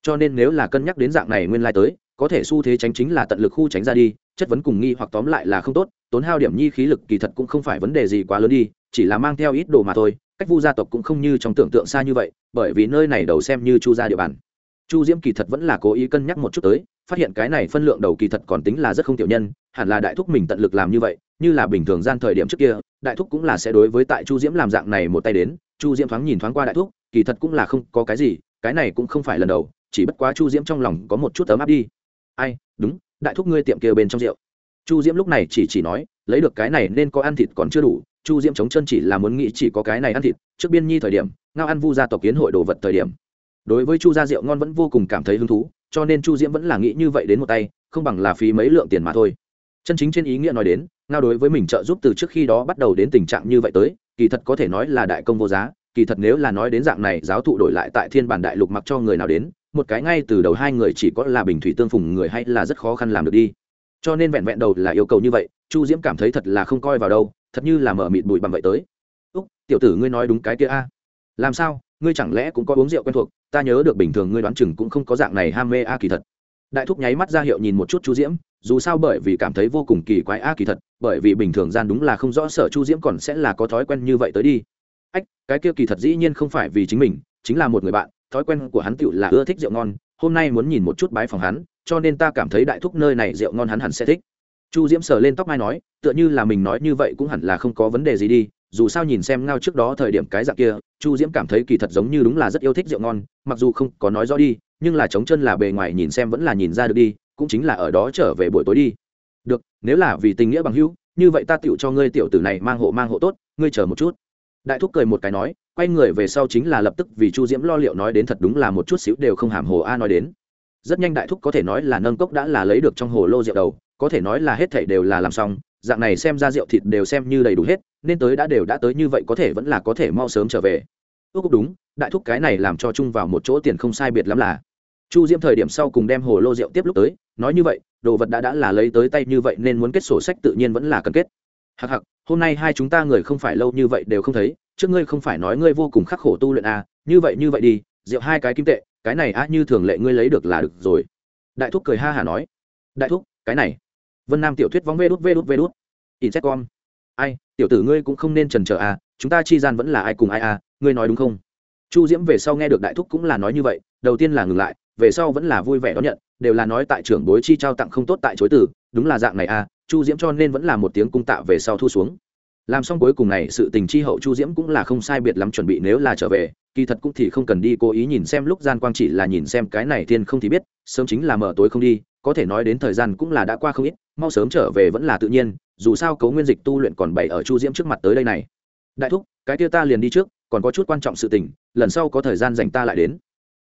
cho nên nếu là cân nhắc đến dạng này nguyên lai tới, có thể xu thế tránh chính là tận lực khu tránh ra đi, chất vấn cùng nghi hoặc tóm lại là không tốt, tốn hao điểm nhi khí lực kỳ thật cũng không phải vấn đề gì quá lớn đi, chỉ là mang theo ít đồ mà thôi, cách vu gia tộc cũng không như trong tưởng tượng xa như vậy, bởi vì nơi này đầu xem như chu gia địa bàn. Chu diễm kỳ thật vẫn là cố ý cân nhắc một chút tới, phát hiện cái này phân lượng đầu kỳ thật còn tính là rất không tiểu nhân, hẳn là đại thúc mình tận lực làm như vậy, như là bình thường gian thời điểm trước kia, đại thúc cũng là sẽ đối với tại chu diễm làm dạng này một tay đến, chu diễm thoáng nhìn thoáng qua đại thúc, kỳ thật cũng là không có cái gì, cái này cũng không phải lần đầu chỉ bất quá chu diễm trong lòng có một chút ấm áp đi. Ai, đúng, đại thúc ngươi tiệm kia bên trong rượu. Chu diễm lúc này chỉ chỉ nói, lấy được cái này nên có ăn thịt còn chưa đủ. Chu diễm chống chân chỉ là muốn nghĩ chỉ có cái này ăn thịt, trước biên nhi thời điểm, ngao ăn vu gia tộc kiến hội đồ vật thời điểm. Đối với chu gia rượu ngon vẫn vô cùng cảm thấy hứng thú, cho nên chu diễm vẫn là nghĩ như vậy đến một tay, không bằng là phí mấy lượng tiền mà thôi. Chân chính trên ý nghĩa nói đến, ngao đối với mình trợ giúp từ trước khi đó bắt đầu đến tình trạng như vậy tới, kỳ thật có thể nói là đại công vô giá, kỳ thật nếu là nói đến dạng này, giáo thụ đổi lại tại thiên bản đại lục mặc cho người nào đến một cái ngay từ đầu hai người chỉ có là bình thủy tương phùng người hay là rất khó khăn làm được đi. Cho nên vẹn vẹn đầu là yêu cầu như vậy, chu diễm cảm thấy thật là không coi vào đâu, thật như là mở mịt bụi bằng vậy tới. Úc, tiểu tử ngươi nói đúng cái kia a. Làm sao, ngươi chẳng lẽ cũng có uống rượu quen thuộc, ta nhớ được bình thường ngươi đoán chừng cũng không có dạng này ham mê a kỳ thật. Đại thúc nháy mắt ra hiệu nhìn một chút chu diễm, dù sao bởi vì cảm thấy vô cùng kỳ quái a kỳ thật, bởi vì bình thường gian đúng là không rõ sở chu diễm còn sẽ là có thói quen như vậy tới đi. Ách, cái kia kỳ thật dĩ nhiên không phải vì chính mình, chính là một người bạn thói quen của hắn tựu là ưa thích rượu ngon, hôm nay muốn nhìn một chút bái phòng hắn, cho nên ta cảm thấy đại thúc nơi này rượu ngon hắn hẳn sẽ thích. Chu diễm sờ lên tóc mai nói, tựa như là mình nói như vậy cũng hẳn là không có vấn đề gì đi, dù sao nhìn xem ngao trước đó thời điểm cái dạng kia, chu diễm cảm thấy kỳ thật giống như đúng là rất yêu thích rượu ngon, mặc dù không có nói rõ đi, nhưng là chống chân là bề ngoài nhìn xem vẫn là nhìn ra được đi, cũng chính là ở đó trở về buổi tối đi. Được, nếu là vì tình nghĩa bằng hữu, như vậy ta tựu cho ngươi tiểu tử này mang hộ mang hộ tốt, ngươi chờ một chút. Đại thúc cười một cái nói quay người về sau chính là lập tức vì chu diễm lo liệu nói đến thật đúng là một chút xíu đều không hàm hồ a nói đến. Rất nhanh đại thúc có thể nói là nâng cốc đã là lấy được trong hồ lô rượu đầu, có thể nói là hết thảy đều là làm xong, dạng này xem ra rượu thịt đều xem như đầy đủ hết, nên tới đã đều đã tới như vậy có thể vẫn là có thể mau sớm trở về. Ước đúng, đại thúc cái này làm cho chung vào một chỗ tiền không sai biệt lắm là. Chu diễm thời điểm sau cùng đem hồ lô rượu tiếp lúc tới, nói như vậy, đồ vật đã đã là lấy tới tay như vậy nên muốn kết sổ sách tự nhiên vẫn là cần kết hặc hặc hôm nay hai chúng ta người không phải lâu như vậy đều không thấy trước ngươi không phải nói ngươi vô cùng khắc khổ tu luyện à, như vậy như vậy đi rượu hai cái kim tệ cái này á như thường lệ ngươi lấy được là được rồi. Đại thúc cười ha hả nói. Đại thúc cái này. Vân nam tiểu thuyết vóng vê đút vê đút vê đút. In xét con ai tiểu tử ngươi cũng không nên trần trở à chúng ta chi gian vẫn là ai cùng ai à ngươi nói đúng không? Chu diễm về sau nghe được đại thúc cũng là nói như vậy đầu tiên là ngừng lại về sau vẫn là vui vẻ đón nhận đều là nói tại trưởng bối chi trao tặng không tốt tại chối từ đúng là dạng này à chu diễm cho nên vẫn là một tiếng cung tạ về sau thu xuống. Làm xong cuối cùng này, sự tình chi hậu chu diễm cũng là không sai biệt lắm chuẩn bị nếu là trở về, kỳ thật cũng thì không cần đi cố ý nhìn xem lúc gian quang chỉ là nhìn xem cái này thiên không thì biết, sớm chính là mở tối không đi, có thể nói đến thời gian cũng là đã qua không ít, mau sớm trở về vẫn là tự nhiên, dù sao cấu nguyên dịch tu luyện còn bày ở chu diễm trước mặt tới đây này. Đại thúc, cái kia ta liền đi trước, còn có chút quan trọng sự tình, lần sau có thời gian dành ta lại đến.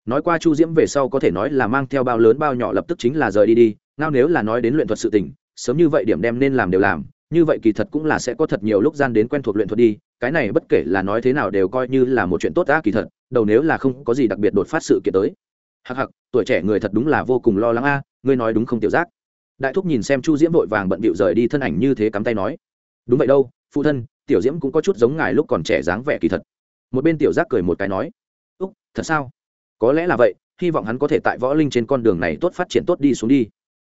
Nói qua chu diễm về sau có thể nói là mang theo bao lớn bao nhỏ lập tức chính là rời đi đi, ngao nếu là nói đến luyện thuật sự tình sớm như vậy điểm đem nên làm đều làm, như vậy kỳ thật cũng là sẽ có thật nhiều lúc gian đến quen thuộc luyện thuật đi, cái này bất kể là nói thế nào đều coi như là một chuyện tốt đã kỳ thật, đầu nếu là không có gì đặc biệt đột phát sự kiện tới. Hặc hặc tuổi trẻ người thật đúng là vô cùng lo lắng a ngươi nói đúng không tiểu giác? Đại thúc nhìn xem chu diễm vội vàng bận bịu rời đi thân ảnh như thế cắm tay nói. Đúng vậy đâu, phụ thân, tiểu diễm cũng có chút giống ngài lúc còn trẻ dáng vẻ kỳ thật. Một bên tiểu giác cười một cái nói. Úc, thật sao? Có lẽ là vậy, hy vọng hắn có thể tại võ linh trên con đường này tốt phát triển tốt đi xuống đi.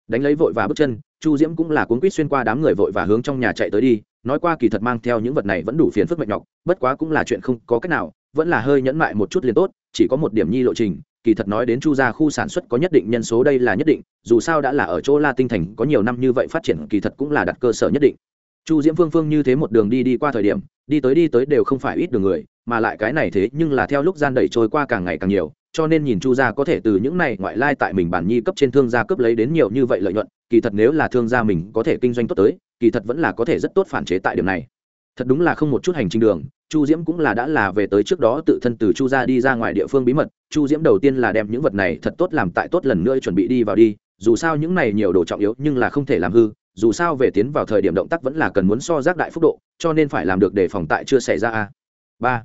Đánh lấy vội và bước chân chu diễm cũng là cuốn quýt xuyên qua đám người vội và hướng trong nhà chạy tới đi, nói qua kỳ thật mang theo những vật này vẫn đủ phiền phức mệt nhọc, bất quá cũng là chuyện không có cách nào, vẫn là hơi nhẫn mại một chút liền tốt, chỉ có một điểm nhi lộ trình, kỳ thật nói đến chu gia khu sản xuất có nhất định nhân số đây là nhất định, dù sao đã là ở chỗ la tinh thành, có nhiều năm như vậy phát triển kỳ thật cũng là đặt cơ sở nhất định. Chu diễm phương phương như thế một đường đi đi qua thời điểm, đi tới đi tới đều không phải ít đường người, mà lại cái này thế nhưng là theo lúc gian đẩy trôi qua càng ngày càng nhiều cho nên nhìn chu gia có thể từ những này ngoại lai tại mình bản nhi cấp trên thương gia cấp lấy đến nhiều như vậy lợi nhuận, kỳ thật nếu là thương gia mình có thể kinh doanh tốt tới, kỳ thật vẫn là có thể rất tốt phản chế tại điểm này. Thật đúng là không một chút hành trình đường, chu diễm cũng là đã là về tới trước đó tự thân từ chu gia đi ra ngoài địa phương bí mật, chu diễm đầu tiên là đem những vật này thật tốt làm tại tốt lần nữa chuẩn bị đi vào đi, dù sao những này nhiều đồ trọng yếu nhưng là không thể làm hư, dù sao về tiến vào thời điểm động tác vẫn là cần muốn so giác đại phúc độ, cho nên phải làm được để phòng tại chưa xảy ra a. Ba.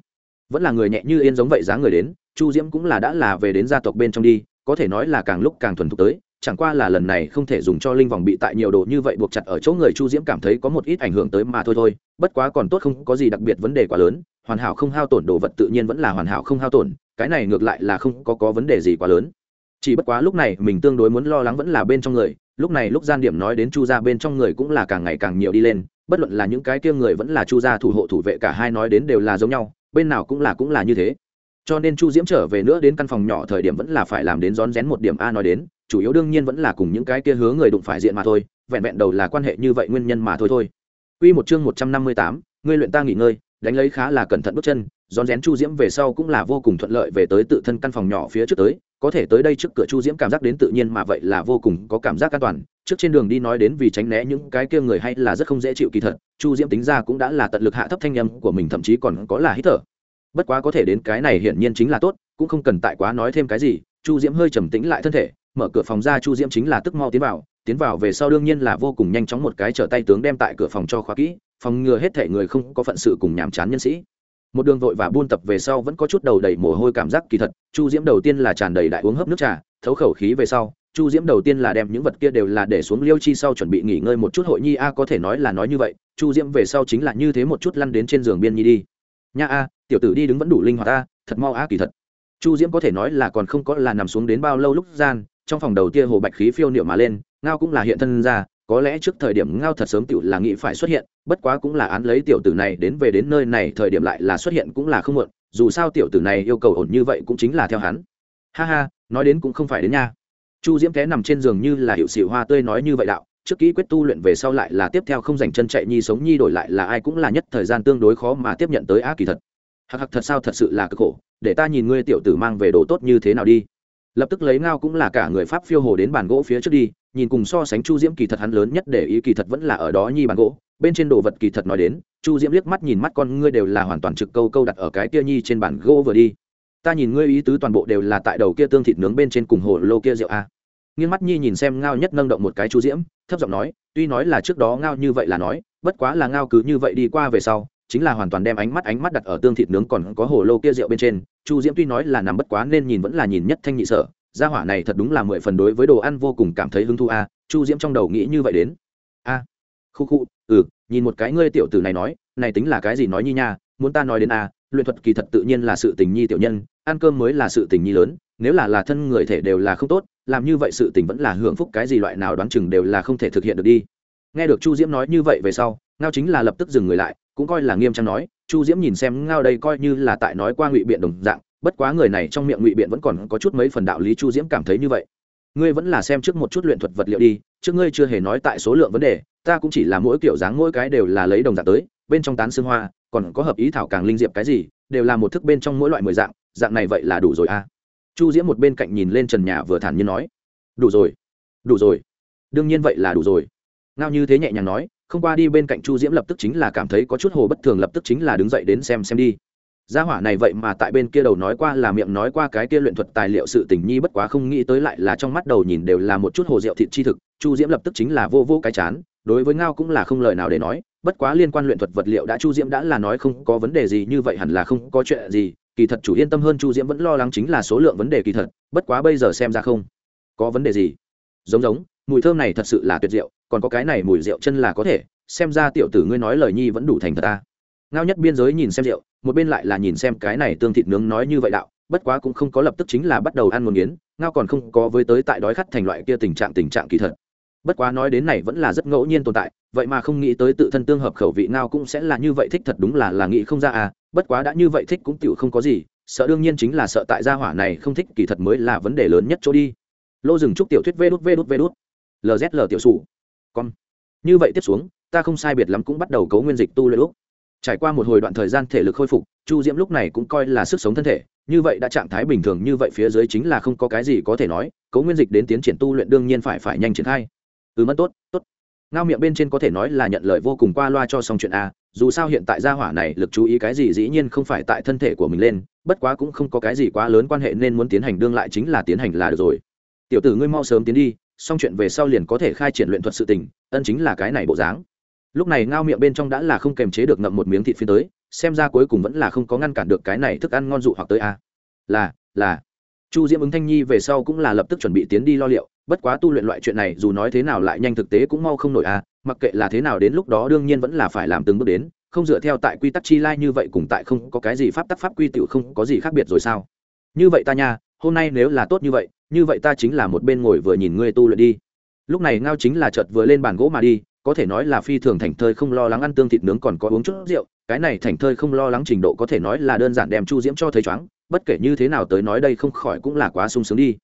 Vẫn là người nhẹ như yên giống vậy giá người đến chu diễm cũng là đã là về đến gia tộc bên trong đi, có thể nói là càng lúc càng thuần thục tới, chẳng qua là lần này không thể dùng cho linh vòng bị tại nhiều đồ như vậy buộc chặt ở chỗ người chu diễm cảm thấy có một ít ảnh hưởng tới mà thôi thôi, bất quá còn tốt không có gì đặc biệt vấn đề quá lớn, hoàn hảo không hao tổn đồ vật tự nhiên vẫn là hoàn hảo không hao tổn, cái này ngược lại là không có có vấn đề gì quá lớn. Chỉ bất quá lúc này mình tương đối muốn lo lắng vẫn là bên trong người, lúc này lúc gian điểm nói đến chu gia bên trong người cũng là càng ngày càng nhiều đi lên, bất luận là những cái kia người vẫn là chu gia thủ hộ thủ vệ cả hai nói đến đều là giống nhau, bên nào cũng là cũng là như thế cho nên chu diễm trở về nữa đến căn phòng nhỏ thời điểm vẫn là phải làm đến rón rén một điểm a nói đến chủ yếu đương nhiên vẫn là cùng những cái kia hứa người đụng phải diện mà thôi vẹn vẹn đầu là quan hệ như vậy nguyên nhân mà thôi thôi. Quy một chương một trăm năm mươi tám, ngươi luyện ta nghỉ ngơi, đánh lấy khá là cẩn thận bước chân, rón rén chu diễm về sau cũng là vô cùng thuận lợi về tới tự thân căn phòng nhỏ phía trước tới có thể tới đây trước cửa chu diễm cảm giác đến tự nhiên mà vậy là vô cùng có cảm giác an toàn trước trên đường đi nói đến vì tránh né những cái kia người hay là rất không dễ chịu kỳ thật chu diễm tính ra cũng đã là tận lực hạ thấp thanh âm của mình thậm chí còn có là hít thở bất quá có thể đến cái này hiển nhiên chính là tốt, cũng không cần tại quá nói thêm cái gì, chu diễm hơi trầm tĩnh lại thân thể, mở cửa phòng ra chu diễm chính là tức mau tiến vào tiến vào về sau đương nhiên là vô cùng nhanh chóng một cái trở tay tướng đem tại cửa phòng cho khóa kỹ, phòng ngừa hết thể người không có phận sự cùng nhàm chán nhân sĩ. Một đường vội và buôn tập về sau vẫn có chút đầu đầy mồ hôi cảm giác kỳ thật, chu diễm đầu tiên là tràn đầy đại uống hấp nước trà, thấu khẩu khí về sau, chu diễm đầu tiên là đem những vật kia đều là để xuống liêu chi sau chuẩn bị nghỉ ngơi một chút, hội nhi a có thể nói là nói như vậy, chu diễm về sau chính là như thế một chút lăn đến trên giường biên nhi đi nha a tiểu tử đi đứng vẫn đủ linh hoạt ta, thật mau a kỳ thật. Chu diễm có thể nói là còn không có là nằm xuống đến bao lâu lúc gian trong phòng đầu tia hồ bạch khí phiêu niệu mà lên ngao cũng là hiện thân ra có lẽ trước thời điểm ngao thật sớm tiểu là nghĩ phải xuất hiện bất quá cũng là án lấy tiểu tử này đến về đến nơi này thời điểm lại là xuất hiện cũng là không muộn dù sao tiểu tử này yêu cầu ổn như vậy cũng chính là theo hắn. Ha ha nói đến cũng không phải đến nha. Chu diễm té nằm trên giường như là hiệu sĩ hoa tươi nói như vậy đạo trước kỹ quyết tu luyện về sau lại là tiếp theo không dành chân chạy nhi sống nhi đổi lại là ai cũng là nhất thời gian tương đối khó mà tiếp nhận tới á kỳ thật. Hặc hặc thật sao thật sự là cực khổ, để ta nhìn ngươi tiểu tử mang về đồ tốt như thế nào đi. Lập tức lấy ngao cũng là cả người pháp phiêu hồ đến bàn gỗ phía trước đi, nhìn cùng so sánh chu diễm kỳ thật hắn lớn nhất để ý kỳ thật vẫn là ở đó nhi bàn gỗ, bên trên đồ vật kỳ thật nói đến, chu diễm liếc mắt nhìn mắt con ngươi đều là hoàn toàn trực câu câu đặt ở cái kia nhi trên bàn gỗ vừa đi. Ta nhìn ngươi ý tứ toàn bộ đều là tại đầu kia tương thịt nướng bên trên cùng hồ lô kia rượu a nghiêng mắt nhi nhìn xem ngao nhất nâng động một cái chu diễm, thấp giọng nói, tuy nói là trước đó ngao như vậy là nói, bất quá là ngao cứ như vậy đi qua về sau, chính là hoàn toàn đem ánh mắt ánh mắt đặt ở tương thịt nướng còn có hồ lô kia rượu bên trên. Chu diễm tuy nói là nằm bất quá nên nhìn vẫn là nhìn nhất thanh nhị sở, gia hỏa này thật đúng là mười phần đối với đồ ăn vô cùng cảm thấy hứng thú a, chu diễm trong đầu nghĩ như vậy đến. A, khu khu ừ nhìn một cái ngươi tiểu tử này nói, này tính là cái gì nói nhi nha, muốn ta nói đến a, luyện thuật kỳ thật tự nhiên là sự tình nhi tiểu nhân, ăn cơm mới là sự tình nhi lớn, nếu là là thân người thể đều là không tốt làm như vậy sự tình vẫn là hưởng phúc, cái gì loại nào đoán chừng đều là không thể thực hiện được đi nghe được chu diễm nói như vậy về sau, ngao chính là lập tức dừng người lại, cũng coi là nghiêm trang nói, chu diễm nhìn xem ngao đây coi như là tại nói qua ngụy biện đồng dạng, bất quá người này trong miệng ngụy biện vẫn còn có chút mấy phần đạo lý chu diễm cảm thấy như vậy ngươi vẫn là xem trước một chút luyện thuật vật liệu đi, trước ngươi chưa hề nói tại số lượng vấn đề, ta cũng chỉ là mỗi kiểu dáng mỗi cái đều là lấy đồng dạng tới, bên trong tán xương hoa, còn có hợp ý thảo càng linh diệp cái gì, đều là một thức bên trong mỗi loại mười dạng dạng này vậy là đủ rồi à chu diễm một bên cạnh nhìn lên trần nhà vừa thản nhiên nói, đủ rồi đủ rồi, đương nhiên vậy là đủ rồi. Ngao như thế nhẹ nhàng nói, không qua đi bên cạnh chu diễm lập tức chính là cảm thấy có chút hồ bất thường, lập tức chính là đứng dậy đến xem xem đi. Gia hỏa này vậy mà tại bên kia đầu nói qua là miệng nói qua cái kia luyện thuật tài liệu sự tình nhi bất quá không nghĩ tới lại là trong mắt đầu nhìn đều là một chút hồ rượu thịt chi thực, chu diễm lập tức chính là vô vô cái chán, đối với ngao cũng là không lời nào để nói, bất quá liên quan luyện thuật vật liệu đã chu diễm đã là nói không có vấn đề gì, như vậy hẳn là không có chuyện gì kỳ thật chủ yên tâm hơn chu diễm vẫn lo lắng chính là số lượng vấn đề kỳ thật, bất quá bây giờ xem ra không có vấn đề gì. Giống giống, mùi thơm này thật sự là tuyệt diệu, còn có cái này mùi rượu chân là có thể, xem ra tiểu tử ngươi nói lời nhi vẫn đủ thành thật ta. Ngao nhất biên giới nhìn xem rượu, một bên lại là nhìn xem cái này tương thịt nướng nói như vậy đạo, bất quá cũng không có lập tức chính là bắt đầu ăn một nghiến ngao còn không có với tới tại đói khát thành loại kia tình trạng tình trạng kỳ thật bất quá nói đến này vẫn là rất ngẫu nhiên tồn tại, vậy mà không nghĩ tới tự thân tương hợp khẩu vị nào cũng sẽ là như vậy thích thật đúng là là nghĩ không ra à bất quá đã như vậy thích cũng tựu không có gì, sợ đương nhiên chính là sợ tại gia hỏa này không thích kỳ thật mới là vấn đề lớn nhất chỗ đi. Lô rừng trúc tiểu thuyết vê đút vê đút vê đút. Lzl tiểu sủ. Con như vậy tiếp xuống, ta không sai biệt lắm cũng bắt đầu cấu nguyên dịch tu luyện lúc. Trải qua một hồi đoạn thời gian thể lực khôi phục, chu diễm lúc này cũng coi là sức sống thân thể, như vậy đã trạng thái bình thường như vậy phía dưới chính là không có cái gì có thể nói, cấu nguyên dịch đến tiến triển tu luyện đương nhiên phải phải nhanh triển khai ừ mất tốt tốt. Ngao miệng bên trên có thể nói là nhận lời vô cùng qua loa cho xong chuyện a, dù sao hiện tại gia hỏa này lực chú ý cái gì dĩ nhiên không phải tại thân thể của mình lên, bất quá cũng không có cái gì quá lớn quan hệ nên muốn tiến hành đương lại chính là tiến hành là được rồi. Tiểu tử ngươi mau sớm tiến đi, xong chuyện về sau liền có thể khai triển luyện thuật sự tình, ân chính là cái này bộ dáng. Lúc này ngao miệng bên trong đã là không kềm chế được ngậm một miếng thịt phiến tới, xem ra cuối cùng vẫn là không có ngăn cản được cái này thức ăn ngon dụ hoặc tới a. Là là chu diễm ứng thanh nhi về sau cũng là lập tức chuẩn bị tiến đi lo liệu, bất quá tu luyện loại chuyện này dù nói thế nào lại nhanh thực tế cũng mau không nổi à. mặc kệ là thế nào đến lúc đó đương nhiên vẫn là phải làm từng bước đến, không dựa theo tại quy tắc chi lai như vậy cùng tại không có cái gì pháp tắc pháp quy tiểu không có gì khác biệt rồi sao như vậy ta nha, hôm nay nếu là tốt như vậy như vậy ta chính là một bên ngồi vừa nhìn ngươi tu luyện đi lúc này ngao chính là chợt vừa lên bàn gỗ mà đi, có thể nói là phi thường thành thơi không lo lắng ăn tương thịt nướng còn có uống chút rượu, cái này thành thơi không lo lắng trình độ có thể nói là đơn giản đem chu diễm cho thấy chóng bất kể như thế nào tới nói đây không khỏi cũng là quá sung sướng đi.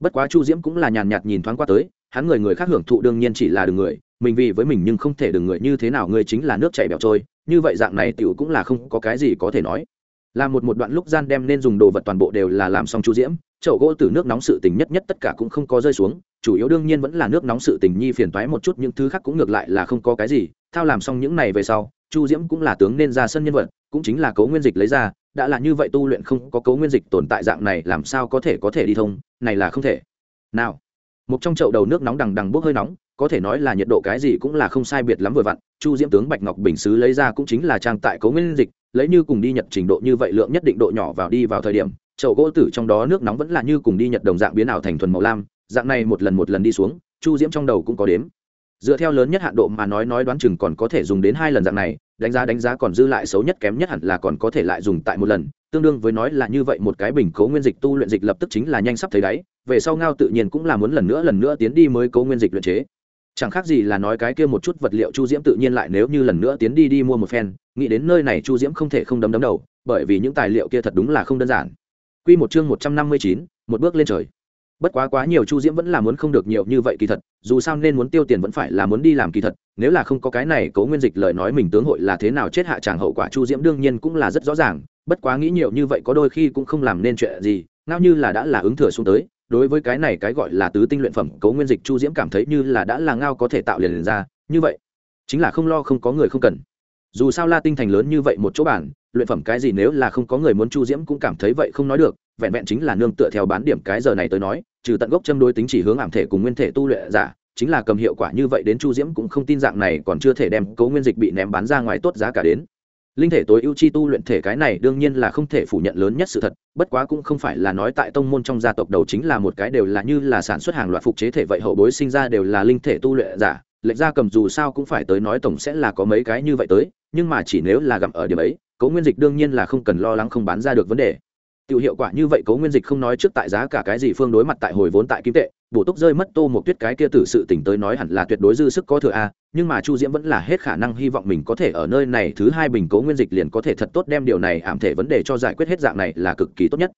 Bất quá chu diễm cũng là nhàn nhạt nhìn thoáng qua tới, hắn người người khác hưởng thụ đương nhiên chỉ là đường người, mình vì với mình nhưng không thể đường người, như thế nào người chính là nước chảy bẹo trôi, như vậy dạng này tiểu cũng là không có cái gì có thể nói. Là một một đoạn lúc gian đem nên dùng đồ vật toàn bộ đều là làm xong chu diễm, chậu gỗ từ nước nóng sự tình nhất nhất tất cả cũng không có rơi xuống, chủ yếu đương nhiên vẫn là nước nóng sự tình nhi phiền toái một chút, những thứ khác cũng ngược lại là không có cái gì, thao làm xong những này về sau, chu diễm cũng là tướng nên ra sân nhân vật, cũng chính là cấu nguyên dịch lấy ra đã là như vậy tu luyện không có cấu nguyên dịch tồn tại dạng này, làm sao có thể có thể đi thông? Này là không thể. Nào, một trong chậu đầu nước nóng đằng đằng bốc hơi nóng, có thể nói là nhiệt độ cái gì cũng là không sai biệt lắm vừa vặn. Chu diễm tướng bạch ngọc bình xứ lấy ra cũng chính là trang tại cấu nguyên dịch, lấy như cùng đi nhật trình độ như vậy lượng nhất định độ nhỏ vào đi vào thời điểm, chậu gỗ tử trong đó nước nóng vẫn là như cùng đi nhật đồng dạng biến ảo thành thuần màu lam, dạng này một lần một lần đi xuống, chu diễm trong đầu cũng có đếm dựa theo lớn nhất hạn độ mà nói nói đoán chừng còn có thể dùng đến hai lần dạng này, đánh giá đánh giá còn dư lại xấu nhất kém nhất hẳn là còn có thể lại dùng tại một lần. Tương đương với nói là như vậy, một cái bình cấu nguyên dịch tu luyện dịch lập tức chính là nhanh sắp thấy đáy, về sau ngao tự nhiên cũng là muốn lần nữa lần nữa tiến đi mới cấu nguyên dịch luyện chế. Chẳng khác gì là nói cái kia một chút vật liệu chu diễm tự nhiên lại nếu như lần nữa tiến đi đi mua một phen, nghĩ đến nơi này chu diễm không thể không đấm đấm đầu, bởi vì những tài liệu kia thật đúng là không đơn giản. Quy một chương một trăm năm mươi chín, một bước lên trời bất quá quá nhiều chu diễm vẫn là muốn không được nhiều như vậy kỳ thật dù sao nên muốn tiêu tiền vẫn phải là muốn đi làm kỳ thật nếu là không có cái này cấu nguyên dịch lời nói mình tướng hội là thế nào chết hạ tràng hậu quả chu diễm đương nhiên cũng là rất rõ ràng bất quá nghĩ nhiều như vậy có đôi khi cũng không làm nên chuyện gì ngao như là đã là ứng thừa xuống tới đối với cái này cái gọi là tứ tinh luyện phẩm cấu nguyên dịch chu diễm cảm thấy như là đã là ngao có thể tạo liền, liền ra như vậy chính là không lo không có người không cần dù sao la tinh thành lớn như vậy một chỗ bản, luyện phẩm cái gì nếu là không có người muốn chu diễm cũng cảm thấy vậy không nói được, vẹn vẹn chính là nương tựa theo bán điểm cái giờ này tới nói, trừ tận gốc châm đối tính chỉ hướng ảm thể cùng nguyên thể tu luyện giả, chính là cầm hiệu quả như vậy đến chu diễm cũng không tin dạng này còn chưa thể đem cấu nguyên dịch bị ném bán ra ngoài tốt giá cả đến. Linh thể tối ưu chi tu luyện thể cái này đương nhiên là không thể phủ nhận lớn nhất sự thật, bất quá cũng không phải là nói tại tông môn trong gia tộc đầu chính là một cái đều là như là sản xuất hàng loạt phục chế thể vậy hậu bối sinh ra đều là linh thể tu luyện giả lệnh ra cầm dù sao cũng phải tới nói tổng sẽ là có mấy cái như vậy tới nhưng mà chỉ nếu là gặm ở điểm ấy cấu nguyên dịch đương nhiên là không cần lo lắng không bán ra được vấn đề Tiểu hiệu quả như vậy cấu nguyên dịch không nói trước tại giá cả cái gì phương đối mặt tại hồi vốn tại kim tệ, bổ túc rơi mất tô một tuyết cái kia tử sự tỉnh tới nói hẳn là tuyệt đối dư sức có thừa a, nhưng mà Chu Diễm vẫn là hết khả năng hy vọng mình có thể ở nơi này thứ hai bình cấu nguyên dịch liền có thể thật tốt đem điều này ảm thể vấn đề cho giải quyết hết dạng này là cực kỳ tốt nhất.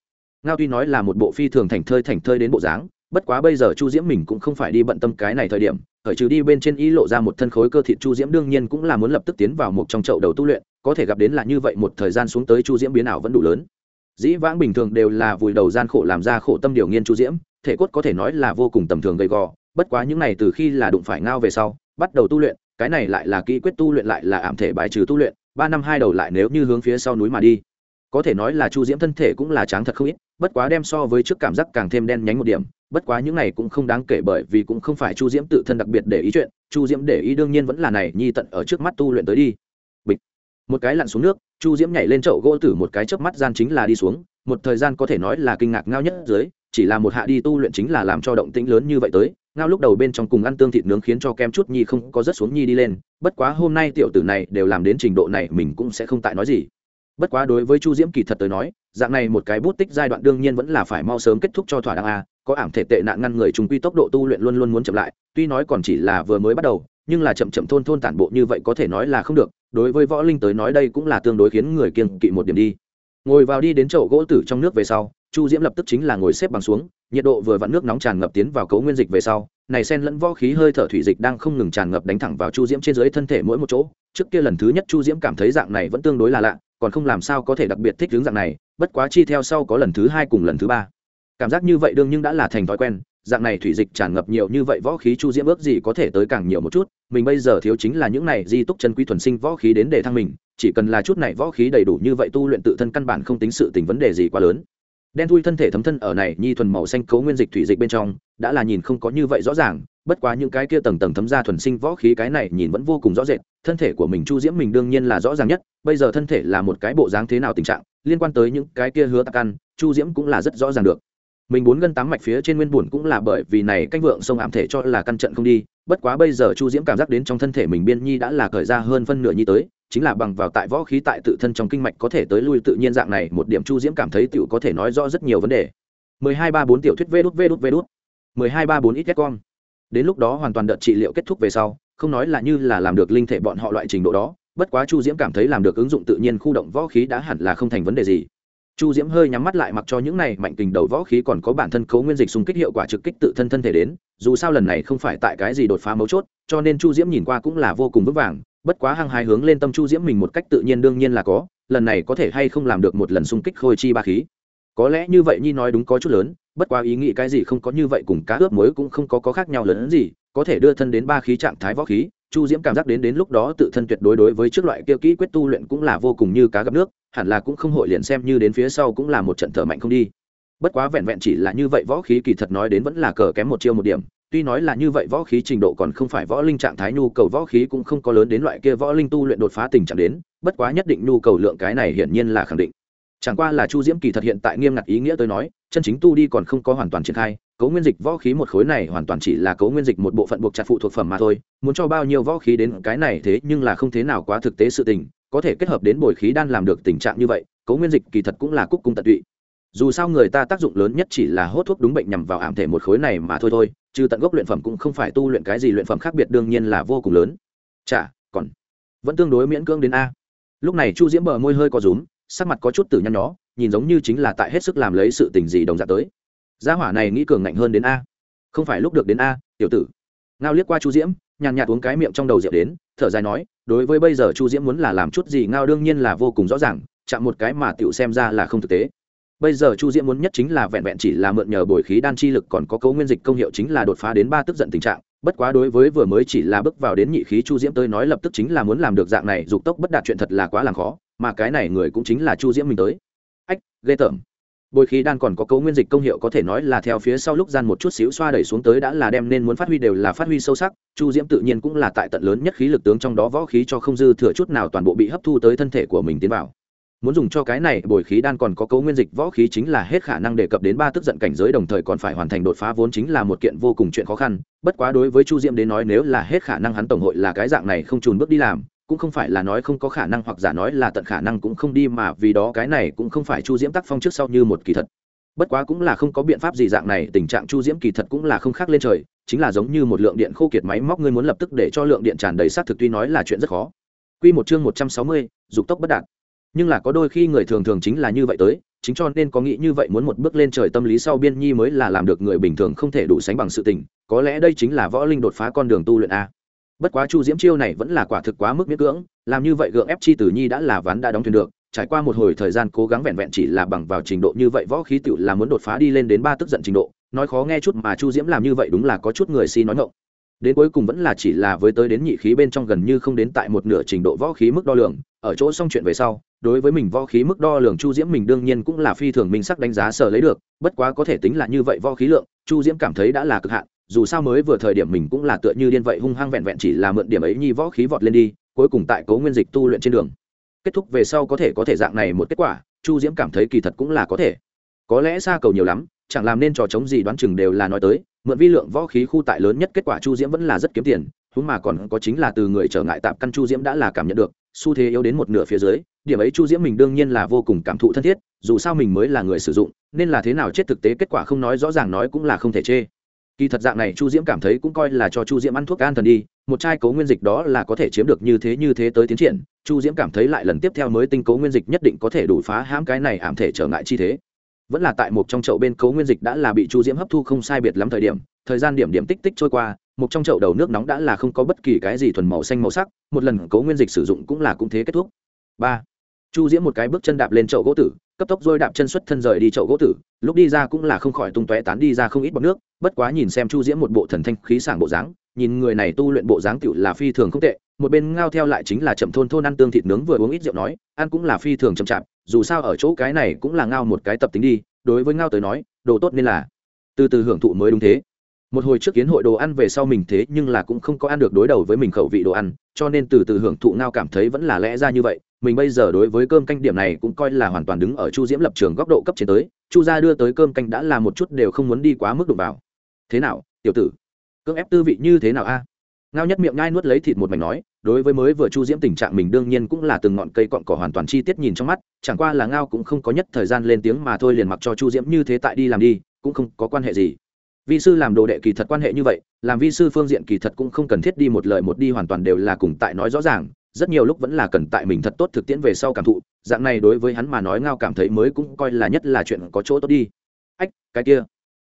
Ngao tuy nói là một bộ phi thường thành thơi thành thơi đến bộ dáng, bất quá bây giờ Chu Diễm mình cũng không phải đi bận tâm cái này thời điểm, ở trừ đi bên trên ý lộ ra một thân khối cơ thịt Chu Diễm đương nhiên cũng là muốn lập tức tiến vào một trong chậu đầu tu luyện, có thể gặp đến là như vậy một thời gian xuống tới Chu Diễm biến ảo vẫn đủ lớn. Dĩ vãng bình thường đều là vùi đầu gian khổ làm ra khổ tâm điều nghiên chu diễm thể cốt có thể nói là vô cùng tầm thường gầy gò bất quá những này từ khi là đụng phải ngao về sau bắt đầu tu luyện cái này lại là kỹ quyết tu luyện lại là ảm thể bài trừ tu luyện ba năm hai đầu lại nếu như hướng phía sau núi mà đi. Có thể nói là chu diễm thân thể cũng là tráng thật không ít bất quá đem so với trước cảm giác càng thêm đen nhánh một điểm bất quá những này cũng không đáng kể bởi vì cũng không phải chu diễm tự thân đặc biệt để ý chuyện, chu diễm để ý đương nhiên vẫn là này, nhi tận ở trước mắt tu luyện tới đi. Bịch. Một cái lặn xuống nước, chu diễm nhảy lên chậu gỗ tử một cái chớp mắt gian chính là đi xuống, một thời gian có thể nói là kinh ngạc ngao nhất dưới, chỉ là một hạ đi tu luyện chính là làm cho động tĩnh lớn như vậy tới, ngao lúc đầu bên trong cùng ăn tương thịt nướng khiến cho kem chút nhi không có rất xuống nhi đi lên, bất quá hôm nay tiểu tử này đều làm đến trình độ này mình cũng sẽ không tại nói gì. Bất quá đối với chu diễm kỳ thật tới nói, dạng này một cái bút tích giai đoạn đương nhiên vẫn là phải mau sớm kết thúc cho thỏa đáng a có ảm thể tệ nạn ngăn người chúng quy tốc độ tu luyện luôn luôn muốn chậm lại, tuy nói còn chỉ là vừa mới bắt đầu, nhưng là chậm chậm thôn thôn tản bộ như vậy có thể nói là không được, đối với võ linh tới nói đây cũng là tương đối khiến người kiên kỵ một điểm đi. Ngồi vào đi đến chậu gỗ tử trong nước về sau, chu diễm lập tức chính là ngồi xếp bằng xuống, nhiệt độ vừa vặn nước nóng tràn ngập tiến vào cấu nguyên dịch về sau, này sen lẫn võ khí hơi thở thủy dịch đang không ngừng tràn ngập đánh thẳng vào chu diễm trên dưới thân thể mỗi một chỗ, trước kia lần thứ nhất chu diễm cảm thấy dạng này vẫn tương đối là lạ, còn không làm sao có thể đặc biệt thích hướng dạng này, bất quá chi theo sau có lần thứ hai cùng lần thứ ba cảm giác như vậy đương nhưng đã là thành thói quen, dạng này thủy dịch tràn ngập nhiều như vậy võ khí chu diễm ước gì có thể tới càng nhiều một chút, mình bây giờ thiếu chính là những này di túc chân quý thuần sinh võ khí đến để thăng mình, chỉ cần là chút này võ khí đầy đủ như vậy tu luyện tự thân căn bản không tính sự tình vấn đề gì quá lớn. Đen thui thân thể thấm thân ở này nhi thuần màu xanh cấu nguyên dịch thủy dịch bên trong, đã là nhìn không có như vậy rõ ràng, bất quá những cái kia tầng tầng thấm ra thuần sinh võ khí cái này nhìn vẫn vô cùng rõ rệt, thân thể của mình chu diễm mình đương nhiên là rõ ràng nhất, bây giờ thân thể là một cái bộ dáng thế nào tình trạng, liên quan tới những cái kia hứa tạc ăn, chu diễm cũng là rất rõ ràng được mình bốn gân tám mạch phía trên nguyên buồn cũng là bởi vì này canh vượng sông ảm thể cho là căn trận không đi, bất quá bây giờ chu diễm cảm giác đến trong thân thể mình biên nhi đã là cởi ra hơn phân nửa nhi tới, chính là bằng vào tại võ khí tại tự thân trong kinh mạch có thể tới lui tự nhiên dạng này, một điểm chu diễm cảm thấy tiểu có thể nói rõ rất nhiều vấn đề. mười hai ba bốn tiểu thuyết vê đút vê đút vê đút. mười hai ba bốn ít con. Đến lúc đó hoàn toàn đợt trị liệu kết thúc về sau, không nói là như là làm được linh thể bọn họ loại trình độ đó, bất quá chu diễm cảm thấy làm được ứng dụng tự nhiên khu động võ khí đã hẳn là không thành vấn đề gì chu diễm hơi nhắm mắt lại mặc cho những này mạnh kình đầu võ khí còn có bản thân cấu nguyên dịch xung kích hiệu quả trực kích tự thân thân thể đến, dù sao lần này không phải tại cái gì đột phá mấu chốt, cho nên chu diễm nhìn qua cũng là vô cùng vững vàng, bất quá hăng hái hướng lên tâm chu diễm mình một cách tự nhiên đương nhiên là có, lần này có thể hay không làm được một lần xung kích khôi chi ba khí. Có lẽ như vậy nhi nói đúng có chút lớn, bất quá ý nghĩ cái gì không có như vậy cùng cá ướp muối cũng không có có khác nhau lớn hơn gì, có thể đưa thân đến ba khí trạng thái võ khí, chu diễm cảm giác đến đến lúc đó tự thân tuyệt đối đối với trước loại kia kỹ quyết tu luyện cũng là vô cùng như cá gặp nước hẳn là cũng không hội liền xem như đến phía sau cũng là một trận thở mạnh không đi. Bất quá vẹn vẹn chỉ là như vậy võ khí kỳ thật nói đến vẫn là cờ kém một chiêu một điểm. Tuy nói là như vậy võ khí trình độ còn không phải võ linh trạng thái nhu cầu võ khí cũng không có lớn đến loại kia võ linh tu luyện đột phá tình trạng đến, bất quá nhất định nhu cầu lượng cái này hiển nhiên là khẳng định. Chẳng qua là chu diễm kỳ thật hiện tại nghiêm ngặt ý nghĩa tôi nói, chân chính tu đi còn không có hoàn toàn triển khai, cấu nguyên dịch võ khí một khối này hoàn toàn chỉ là cấu nguyên dịch một bộ phận buộc chặt phụ thuộc phẩm mà thôi, muốn cho bao nhiêu võ khí đến cái này thế nhưng là không thế nào quá thực tế sự tình có thể kết hợp đến bồi khí đan làm được tình trạng như vậy, cấu nguyên dịch kỳ thật cũng là cúc cung tận tụy. Dù sao người ta tác dụng lớn nhất chỉ là hốt thuốc đúng bệnh nhằm vào ảm thể một khối này mà thôi thôi, trừ tận gốc luyện phẩm cũng không phải tu luyện cái gì luyện phẩm khác biệt đương nhiên là vô cùng lớn. Chả còn vẫn tương đối miễn cưỡng đến a. Lúc này chu diễm bờ môi hơi có rúm, sắc mặt có chút từ nhăn nhó, nhìn giống như chính là tại hết sức làm lấy sự tình gì đồng dạng tới. Gia hỏa này nghĩ cường ngạnh hơn đến a. Không phải lúc được đến a, tiểu tử. Ngao liếc qua chu diễm, nhàn nhạt uống cái miệng trong đầu rượu đến thở dài nói, đối với bây giờ chu diễm muốn là làm chút gì ngao đương nhiên là vô cùng rõ ràng, chạm một cái mà tiểu xem ra là không thực tế. Bây giờ chu diễm muốn nhất chính là vẹn vẹn chỉ là mượn nhờ bồi khí đan chi lực còn có cấu nguyên dịch công hiệu chính là đột phá đến ba tức giận tình trạng. Bất quá đối với vừa mới chỉ là bước vào đến nhị khí chu diễm tới nói lập tức chính là muốn làm được dạng này, dục tốc bất đạt chuyện thật là quá làm khó, mà cái này người cũng chính là chu diễm mình tới. Ách, ghê tởm bồi khí đan còn có cấu nguyên dịch công hiệu có thể nói là theo phía sau lúc gian một chút xíu xoa đẩy xuống tới đã là đem nên muốn phát huy đều là phát huy sâu sắc. Chu diễm tự nhiên cũng là tại tận lớn nhất khí lực tướng trong đó võ khí cho không dư thừa chút nào toàn bộ bị hấp thu tới thân thể của mình tiến vào. Muốn dùng cho cái này bồi khí đan còn có cấu nguyên dịch võ khí chính là hết khả năng đề cập đến ba tức giận cảnh giới đồng thời còn phải hoàn thành đột phá vốn chính là một kiện vô cùng chuyện khó khăn. Bất quá đối với chu diễm đến nói nếu là hết khả năng hắn tổng hội là cái dạng này không trùn bước đi làm cũng không phải là nói không có khả năng hoặc giả nói là tận khả năng cũng không đi mà vì đó cái này cũng không phải chu diễm tác phong trước sau như một kỳ thật. Bất quá cũng là không có biện pháp gì dạng này tình trạng chu diễm kỳ thật cũng là không khác lên trời chính là giống như một lượng điện khô kiệt máy móc ngươi muốn lập tức để cho lượng điện tràn đầy xác thực tuy nói là chuyện rất khó. Quy một chương một trăm sáu mươi, dục tốc bất đạt. Nhưng là có đôi khi người thường thường chính là như vậy tới chính cho nên có nghĩ như vậy muốn một bước lên trời tâm lý sau biên nhi mới là làm được người bình thường không thể đủ sánh bằng sự tình có lẽ đây chính là võ linh đột phá con đường tu luyện a bất quá chu diễm chiêu này vẫn là quả thực quá mức miễn cưỡng, làm như vậy gượng ép chi tử nhi đã là ván đã đóng thuyền được, trải qua một hồi thời gian cố gắng vẹn vẹn chỉ là bằng vào trình độ như vậy võ khí tựu là muốn đột phá đi lên đến ba tức giận trình độ, nói khó nghe chút mà chu diễm làm như vậy đúng là có chút người si nói ngộng đến cuối cùng vẫn là chỉ là với tới đến nhị khí bên trong gần như không đến tại một nửa trình độ võ khí mức đo lường, ở chỗ xong chuyện về sau đối với mình võ khí mức đo lường chu diễm mình đương nhiên cũng là phi thường minh sắc đánh giá sở lấy được, bất quá có thể tính là như vậy võ khí lượng, chu diễm cảm thấy đã là cực hạn, dù sao mới vừa thời điểm mình cũng là tựa như điên vậy hung hăng vẹn vẹn chỉ là mượn điểm ấy nhi võ khí vọt lên đi, cuối cùng tại cấu nguyên dịch tu luyện trên đường. Kết thúc về sau có thể có thể dạng này một kết quả, chu diễm cảm thấy kỳ thật cũng là có thể. Có lẽ xa cầu nhiều lắm, chẳng làm nên trò chống gì đoán chừng đều là nói tới, mượn vi lượng võ khí khu tại lớn nhất kết quả chu diễm vẫn là rất kiếm tiền, húng mà còn có chính là từ người trở ngại tạm căn chu diễm đã là cảm nhận được, xu thế yếu đến một nửa phía dưới điểm ấy chu diễm mình đương nhiên là vô cùng cảm thụ thân thiết, dù sao mình mới là người sử dụng, nên là thế nào chết thực tế kết quả không nói rõ ràng nói cũng là không thể chê. Kỳ thật dạng này chu diễm cảm thấy cũng coi là cho chu diễm ăn thuốc an thần đi, một chai cấu nguyên dịch đó là có thể chiếm được như thế như thế tới tiến triển, chu diễm cảm thấy lại lần tiếp theo mới tinh cấu nguyên dịch nhất định có thể đủ phá hãm cái này ảm thể trở ngại chi thế. Vẫn là tại một trong chậu bên cấu nguyên dịch đã là bị chu diễm hấp thu không sai biệt lắm thời điểm, thời gian điểm điểm tích tích trôi qua, một trong chậu đầu nước nóng đã là không có bất kỳ cái gì thuần màu xanh màu sắc, một lần cấu nguyên dịch sử dụng cũng là cũng thế kết thúc ba. Chu diễm một cái bước chân đạp lên chậu gỗ tử, cấp tốc dôi đạp chân xuất thân rời đi chậu gỗ tử, lúc đi ra cũng là không khỏi tung tóe tán đi ra không ít bọc nước, bất quá nhìn xem chu diễm một bộ thần thanh khí sảng bộ dáng, nhìn người này tu luyện bộ dáng tựu là phi thường không tệ, một bên ngao theo lại chính là chậm thôn thôn ăn tương thịt nướng vừa uống ít rượu nói, ăn cũng là phi thường chậm chạp, dù sao ở chỗ cái này cũng là ngao một cái tập tính đi, đối với ngao tới nói, đồ tốt nên là, từ từ hưởng thụ mới đúng thế một hồi trước kiến hội đồ ăn về sau mình thế nhưng là cũng không có ăn được đối đầu với mình khẩu vị đồ ăn, cho nên từ từ hưởng thụ ngao cảm thấy vẫn là lẽ ra như vậy. Mình bây giờ đối với cơm canh điểm này cũng coi là hoàn toàn đứng ở chu diễm lập trường góc độ cấp trên tới, chu gia đưa tới cơm canh đã là một chút đều không muốn đi quá mức đụng vào. Thế nào, tiểu tử? Cưỡng ép tư vị như thế nào a? Ngao nhất miệng ngai nuốt lấy thịt một mảnh nói, đối với mới vừa chu diễm tình trạng mình đương nhiên cũng là từng ngọn cây cọn cỏ hoàn toàn chi tiết nhìn trong mắt, chẳng qua là ngao cũng không có nhất thời gian lên tiếng mà thôi liền mặc cho chu diễm như thế tại đi làm đi, cũng không có quan hệ gì vi sư làm đồ đệ kỳ thật quan hệ như vậy, làm vi sư phương diện kỳ thật cũng không cần thiết đi một lời một đi hoàn toàn đều là cùng tại nói rõ ràng, rất nhiều lúc vẫn là cần tại mình thật tốt thực tiễn về sau cảm thụ, dạng này đối với hắn mà nói ngao cảm thấy mới cũng coi là nhất là chuyện có chỗ tốt đi. Ách, cái kia,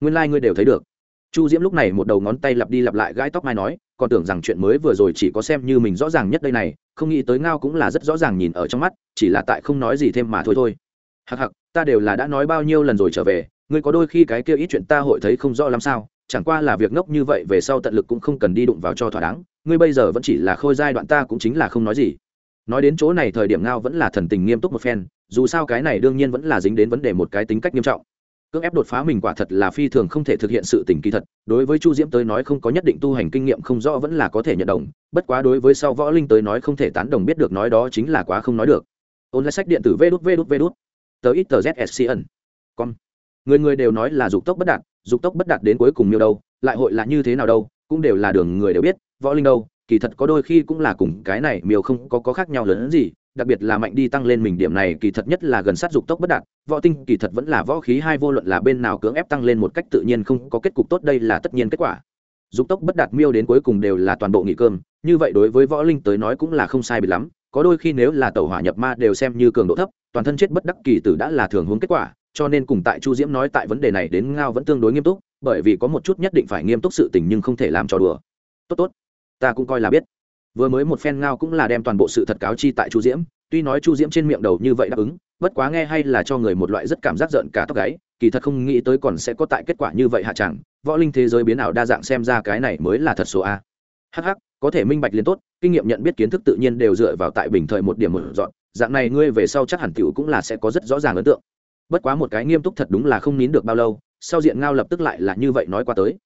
nguyên lai、like、ngươi đều thấy được. Chu diễm lúc này một đầu ngón tay lặp đi lặp lại gãi tóc mai nói, còn tưởng rằng chuyện mới vừa rồi chỉ có xem như mình rõ ràng nhất đây này, không nghĩ tới ngao cũng là rất rõ ràng nhìn ở trong mắt, chỉ là tại không nói gì thêm mà thôi thôi. Hặc hặc ta đều là đã nói bao nhiêu lần rồi trở về ngươi có đôi khi cái kia ít chuyện ta hội thấy không rõ làm sao, chẳng qua là việc ngốc như vậy về sau tận lực cũng không cần đi đụng vào cho thỏa đáng, ngươi bây giờ vẫn chỉ là khôi giai đoạn ta cũng chính là không nói gì. Nói đến chỗ này thời điểm ngao vẫn là thần tình nghiêm túc một phen, dù sao cái này đương nhiên vẫn là dính đến vấn đề một cái tính cách nghiêm trọng. Cưỡng ép đột phá mình quả thật là phi thường không thể thực hiện sự tình kỳ thật, đối với chu diễm tới nói không có nhất định tu hành kinh nghiệm không rõ vẫn là có thể nhận đồng, bất quá đối với sau võ linh tới nói không thể tán đồng biết được nói đó chính là quá không nói được. Ôn lại sách điện tử vê đút vê đút vê đút. Tờ ít tờ zscn con người người đều nói là dục tốc bất đạt dục tốc bất đạt đến cuối cùng miêu đâu lại hội là như thế nào đâu cũng đều là đường người đều biết võ linh đâu kỳ thật có đôi khi cũng là cùng cái này miêu không có, có khác nhau lớn gì đặc biệt là mạnh đi tăng lên mình điểm này kỳ thật nhất là gần sát dục tốc bất đạt võ tinh kỳ thật vẫn là võ khí hai vô luận là bên nào cưỡng ép tăng lên một cách tự nhiên không có kết cục tốt đây là tất nhiên kết quả. Dục tốc bất đạt miêu đến cuối cùng đều là toàn bộ nghỉ cơm như vậy đối với võ linh tới nói cũng là không sai bị lắm có đôi khi nếu là tàu hỏa nhập ma đều xem như cường độ thấp toàn thân chết bất đắc kỳ tử đã là thường hướng kết quả cho nên cùng tại chu diễm nói tại vấn đề này đến ngao vẫn tương đối nghiêm túc, bởi vì có một chút nhất định phải nghiêm túc sự tình nhưng không thể làm trò đùa. Tốt tốt. Ta cũng coi là biết. Vừa mới một phen ngao cũng là đem toàn bộ sự thật cáo chi tại chu diễm, tuy nói chu diễm trên miệng đầu như vậy đáp ứng, bất quá nghe hay là cho người một loại rất cảm giác giận cả tóc gáy, kỳ thật không nghĩ tới còn sẽ có tại kết quả như vậy hạ chẳng, võ linh thế giới biến ảo đa dạng xem ra cái này mới là thật số a. Hh có thể minh bạch liên tốt, kinh nghiệm nhận biết kiến thức tự nhiên đều dựa vào tại bình thời một điểm một dọn, dạng này ngươi về sau chắc hẳn tiểu cũng là sẽ có rất rõ ràng ấn tượng bất quá một cái nghiêm túc thật đúng là không nín được bao lâu sau diện ngao lập tức lại là như vậy nói qua tới.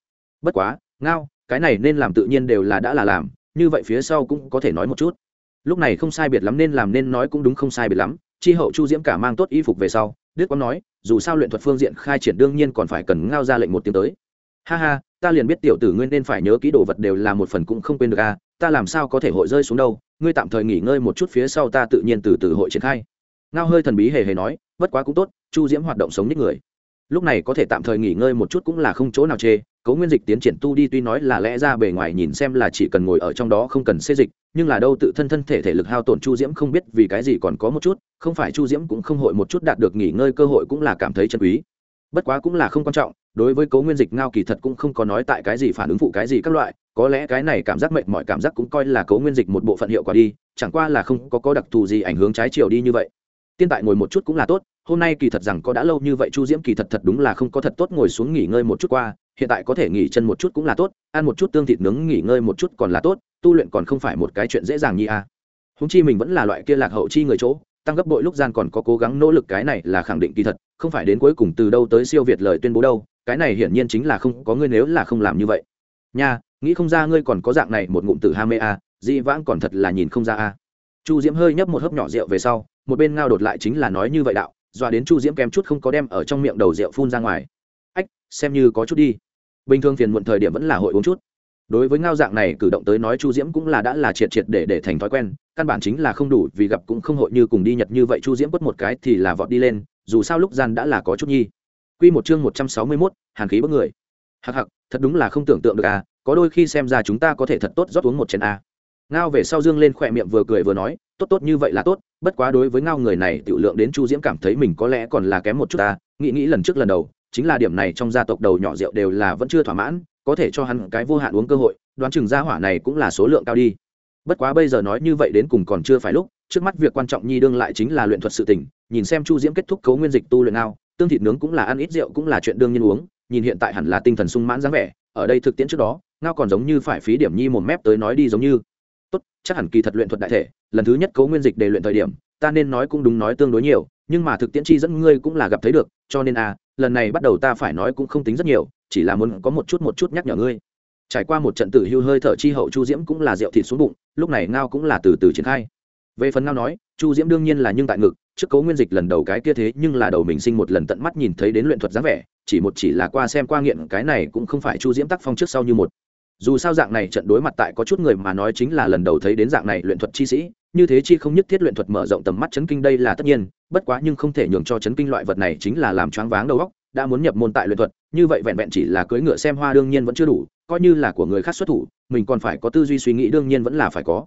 Bất quá ngao cái này nên làm tự nhiên đều là đã là làm như vậy phía sau cũng có thể nói một chút. Lúc này không sai biệt lắm nên làm nên nói cũng đúng không sai biệt lắm chi hậu chu diễm cả mang tốt y phục về sau đức quang nói dù sao luyện thuật phương diện khai triển đương nhiên còn phải cần ngao ra lệnh một tiếng tới. Ha ha ta liền biết tiểu tử ngươi nên phải nhớ kỹ đồ vật đều là một phần cũng không quên được a à, ta làm sao có thể hội rơi xuống đâu ngươi tạm thời nghỉ ngơi một chút phía sau ta tự nhiên từ từ hội triển khai ngao hơi thần bí hề hề nói, bất quá cũng tốt, chu diễm hoạt động sống nhích người. Lúc này có thể tạm thời nghỉ ngơi một chút cũng là không chỗ nào chê, cấu nguyên dịch tiến triển tu đi tuy nói là lẽ ra bề ngoài nhìn xem là chỉ cần ngồi ở trong đó không cần xê dịch, nhưng là đâu tự thân thân thể thể lực hao tổn chu diễm không biết vì cái gì còn có một chút, không phải chu diễm cũng không hội một chút đạt được nghỉ ngơi cơ hội cũng là cảm thấy chân quý. Bất quá cũng là không quan trọng, đối với cấu nguyên dịch ngao kỳ thật cũng không có nói tại cái gì phản ứng phụ cái gì các loại, có lẽ cái này cảm giác mệt mỏi cảm giác cũng coi là cấu nguyên dịch một bộ phận hiệu quả đi, chẳng qua là không có có đặc thù gì ảnh hướng trái chiều đi như vậy tiên tại ngồi một chút cũng là tốt hôm nay kỳ thật rằng có đã lâu như vậy chu diễm kỳ thật thật đúng là không có thật tốt ngồi xuống nghỉ ngơi một chút qua hiện tại có thể nghỉ chân một chút cũng là tốt ăn một chút tương thịt nướng nghỉ ngơi một chút còn là tốt tu luyện còn không phải một cái chuyện dễ dàng như a à. húng chi mình vẫn là loại kia lạc hậu chi người chỗ tăng gấp bội lúc gian còn có cố gắng nỗ lực cái này là khẳng định kỳ thật không phải đến cuối cùng từ đâu tới siêu việt lời tuyên bố đâu cái này hiển nhiên chính là không có ngươi nếu là không làm như vậy nha nghĩ không ra ngươi còn có dạng này một ngụm tử ham mê a à, dĩ vãng còn thật là nhìn không ra a à chu diễm hơi nhấp một hớp nhỏ rượu về sau, một bên ngao đột lại chính là nói như vậy đạo, dọa đến chu diễm kém chút không có đem ở trong miệng đầu rượu phun ra ngoài. Ách, xem như có chút đi. Bình thường phiền muộn thời điểm vẫn là hội uống chút. Đối với ngao dạng này cử động tới nói chu diễm cũng là đã là triệt triệt để để thành thói quen, căn bản chính là không đủ, vì gặp cũng không hội như cùng đi nhật như vậy chu diễm quất một cái thì là vọt đi lên, dù sao lúc gian đã là có chút nhi. Quy một chương một trăm sáu mươi mốt, hàn khí bất người. Hặc hặc thật đúng là không tưởng tượng được à có đôi khi xem ra chúng ta có thể thật tốt rót uống một chén à ngao về sau dương lên khỏe miệng vừa cười vừa nói, tốt tốt như vậy là tốt, bất quá đối với ngao người này tiểu lượng đến chu diễm cảm thấy mình có lẽ còn là kém một chút ta, nghĩ nghĩ lần trước lần đầu, chính là điểm này trong gia tộc đầu nhỏ rượu đều là vẫn chưa thỏa mãn, có thể cho hắn cái vô hạn uống cơ hội, đoán chừng gia hỏa này cũng là số lượng cao đi. Bất quá bây giờ nói như vậy đến cùng còn chưa phải lúc, trước mắt việc quan trọng nhi đương lại chính là luyện thuật sự tình, nhìn xem chu diễm kết thúc cấu nguyên dịch tu luyện ngao, tương thịt nướng cũng là ăn ít rượu cũng là chuyện đương nhiên uống, nhìn hiện tại hẳn là tinh thần sung mãn dáng vẻ, ở đây thực tiễn trước đó, ngao còn giống như phải phí điểm nhi một mép tới nói đi giống như tốt, chắc hẳn kỳ thật luyện thuật đại thể, lần thứ nhất cấu nguyên dịch để luyện thời điểm, ta nên nói cũng đúng nói tương đối nhiều, nhưng mà thực tiễn chi dẫn ngươi cũng là gặp thấy được, cho nên a lần này bắt đầu ta phải nói cũng không tính rất nhiều, chỉ là muốn có một chút một chút nhắc nhở ngươi. Trải qua một trận tử hưu hơi thở chi hậu chu diễm cũng là rượu thịt xuống bụng, lúc này ngao cũng là từ từ triển khai. Về phần ngao nói, chu diễm đương nhiên là nhưng tại ngực, trước cấu nguyên dịch lần đầu cái kia thế nhưng là đầu mình sinh một lần tận mắt nhìn thấy đến luyện thuật dáng vẻ, chỉ một chỉ là qua xem qua nghiện, cái này cũng không phải chu diễm tác phong trước sau như một dù sao dạng này trận đối mặt tại có chút người mà nói chính là lần đầu thấy đến dạng này luyện thuật chi sĩ, như thế chi không nhất thiết luyện thuật mở rộng tầm mắt chấn kinh đây là tất nhiên, bất quá nhưng không thể nhường cho chấn kinh loại vật này chính là làm choáng váng đầu óc, đã muốn nhập môn tại luyện thuật, như vậy vẹn vẹn chỉ là cưỡi ngựa xem hoa đương nhiên vẫn chưa đủ, coi như là của người khác xuất thủ, mình còn phải có tư duy suy nghĩ đương nhiên vẫn là phải có.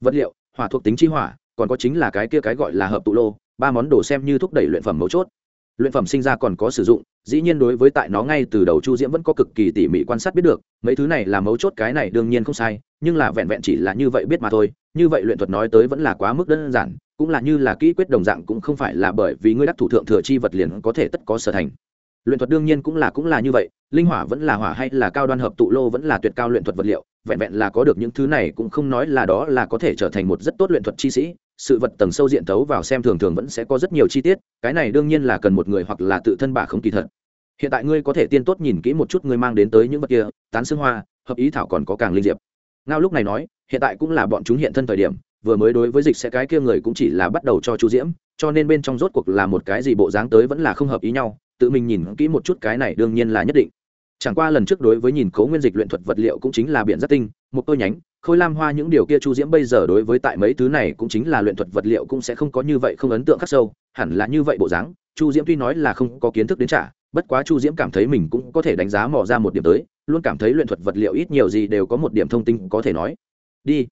Vật liệu, hỏa thuộc tính chi hỏa, còn có chính là cái kia cái gọi là hợp tụ lô, ba món đồ xem như thúc đẩy luyện phẩm mấu chốt luyện phẩm sinh ra còn có sử dụng, dĩ nhiên đối với tại nó ngay từ đầu chu diễm vẫn có cực kỳ tỉ mỉ quan sát biết được, mấy thứ này là mấu chốt, cái này đương nhiên không sai, nhưng là vẹn vẹn chỉ là như vậy biết mà thôi, như vậy luyện thuật nói tới vẫn là quá mức đơn giản, cũng là như là kỹ quyết đồng dạng cũng không phải là bởi vì ngươi đắc thủ thượng thừa chi vật liền có thể tất có sở thành. Luyện thuật đương nhiên cũng là cũng là như vậy, linh hỏa vẫn là hỏa hay là cao đoan hợp tụ lô vẫn là tuyệt cao luyện thuật vật liệu, vẹn vẹn là có được những thứ này cũng không nói là đó là có thể trở thành một rất tốt luyện thuật chi sĩ sự vật tầng sâu diện tấu vào xem thường thường vẫn sẽ có rất nhiều chi tiết, cái này đương nhiên là cần một người hoặc là tự thân bà không kỳ thật. Hiện tại ngươi có thể tiên tốt nhìn kỹ một chút ngươi mang đến tới những vật kia, tán xương hoa, hợp ý thảo còn có càng linh diệp. Ngao lúc này nói, hiện tại cũng là bọn chúng hiện thân thời điểm, vừa mới đối với dịch sẽ cái kia người cũng chỉ là bắt đầu cho chu diễm, cho nên bên trong rốt cuộc là một cái gì bộ dáng tới vẫn là không hợp ý nhau, tự mình nhìn kỹ một chút cái này đương nhiên là nhất định. Chẳng qua lần trước đối với nhìn cấu nguyên dịch luyện thuật vật liệu cũng chính là biện rất tinh, một tôi nhánh khôi lam hoa những điều kia chu diễm bây giờ đối với tại mấy thứ này cũng chính là luyện thuật vật liệu cũng sẽ không có như vậy không ấn tượng khắc sâu, hẳn là như vậy bộ dáng. Chu diễm tuy nói là không có kiến thức đến trả, bất quá chu diễm cảm thấy mình cũng có thể đánh giá mò ra một điểm tới, luôn cảm thấy luyện thuật vật liệu ít nhiều gì đều có một điểm thông tin có thể nói. Đi.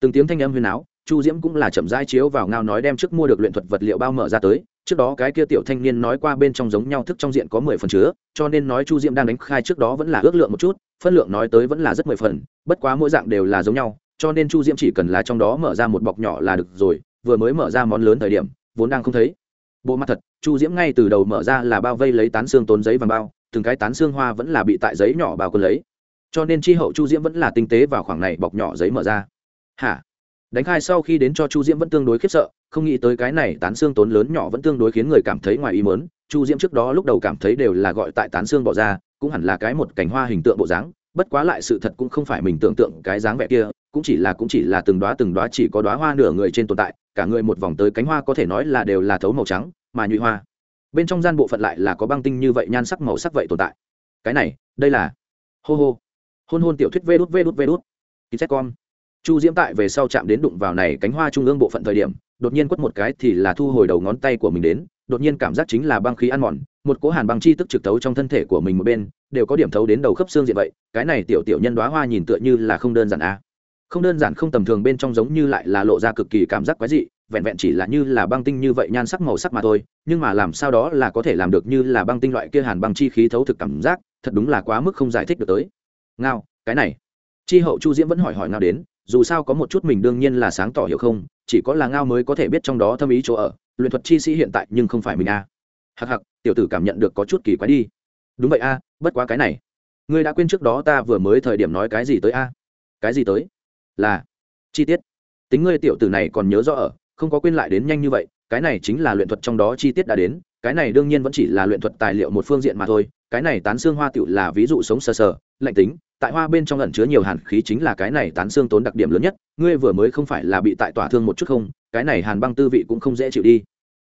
Từng tiếng thanh âm huyền áo chu diễm cũng là chậm rãi chiếu vào ngao nói đem trước mua được luyện thuật vật liệu bao mở ra tới. Trước đó cái kia tiểu thanh niên nói qua bên trong giống nhau thức trong diện có mười phần chứa, cho nên nói chu diễm đang đánh khai trước đó vẫn là ước lượng một chút phân lượng nói tới vẫn là rất mười phần, bất quá mỗi dạng đều là giống nhau, cho nên chu diễm chỉ cần là trong đó mở ra một bọc nhỏ là được rồi, vừa mới mở ra món lớn thời điểm, vốn đang không thấy. Bộ mặt thật, chu diễm ngay từ đầu mở ra là bao vây lấy tán xương tốn giấy vàng bao, từng cái tán xương hoa vẫn là bị tại giấy nhỏ bao quân lấy. Cho nên chi hậu chu diễm vẫn là tinh tế vào khoảng này bọc nhỏ giấy mở ra. Hả? Đánh khai sau khi đến cho chu diễm vẫn tương đối khiếp sợ, không nghĩ tới cái này tán xương tốn lớn nhỏ vẫn tương đối khiến người cảm thấy ngoài ý mớn chu diễm trước đó lúc đầu cảm thấy đều là gọi tại tán xương bỏ ra, cũng hẳn là cái một cành hoa hình tượng bộ dáng, bất quá lại sự thật cũng không phải mình tưởng tượng cái dáng vẻ kia, cũng chỉ là cũng chỉ là từng đoá từng đoá chỉ có đoá hoa nửa người trên tồn tại, cả người một vòng tới cánh hoa có thể nói là đều là thấu màu trắng, mà nhụy hoa. Bên trong gian bộ phận lại là có băng tinh như vậy nhan sắc màu sắc vậy tồn tại. Cái này, đây là, hô hô. Hôn hôn tiểu thuyết vê đút vê đút vê đút. Ký con chu diễm tại về sau chạm đến đụng vào này cánh hoa trung ương bộ phận thời điểm, đột nhiên quất một cái thì là thu hồi đầu ngón tay của mình đến, đột nhiên cảm giác chính là băng khí ăn mòn, một cỗ hàn băng chi tức trực thấu trong thân thể của mình một bên, đều có điểm thấu đến đầu khớp xương diện vậy, cái này tiểu tiểu nhân đoá hoa nhìn tựa như là không đơn giản a không đơn giản không tầm thường bên trong giống như lại là lộ ra cực kỳ cảm giác quái dị, vẹn vẹn chỉ là như là băng tinh như vậy nhan sắc màu sắc mà thôi, nhưng mà làm sao đó là có thể làm được như là băng tinh loại kia hàn băng chi khí thấu thực cảm giác, thật đúng là quá mức không giải thích được tới. Ngao, cái này. Chi hậu chu diễm vẫn hỏi hỏi ngao đến dù sao có một chút mình đương nhiên là sáng tỏ hiểu không, chỉ có là ngao mới có thể biết trong đó thâm ý chỗ ở, luyện thuật chi sĩ hiện tại nhưng không phải mình a à. hặc hặc tiểu tử cảm nhận được có chút kỳ quái đi. Đúng vậy a, bất quá cái này. Ngươi đã quên trước đó ta vừa mới thời điểm nói cái gì tới a? Cái gì tới? Là, chi tiết. Tính ngươi tiểu tử này còn nhớ rõ ở, không có quên lại đến nhanh như vậy, cái này chính là luyện thuật trong đó chi tiết đã đến, cái này đương nhiên vẫn chỉ là luyện thuật tài liệu một phương diện mà thôi, cái này tán xương hoa tiểu là ví dụ sống sờ sờ, lạnh tính tại hoa bên trong ẩn chứa nhiều hàn khí chính là cái này tán xương tốn đặc điểm lớn nhất, ngươi vừa mới không phải là bị tại tỏa thương một chút không, cái này hàn băng tư vị cũng không dễ chịu đi.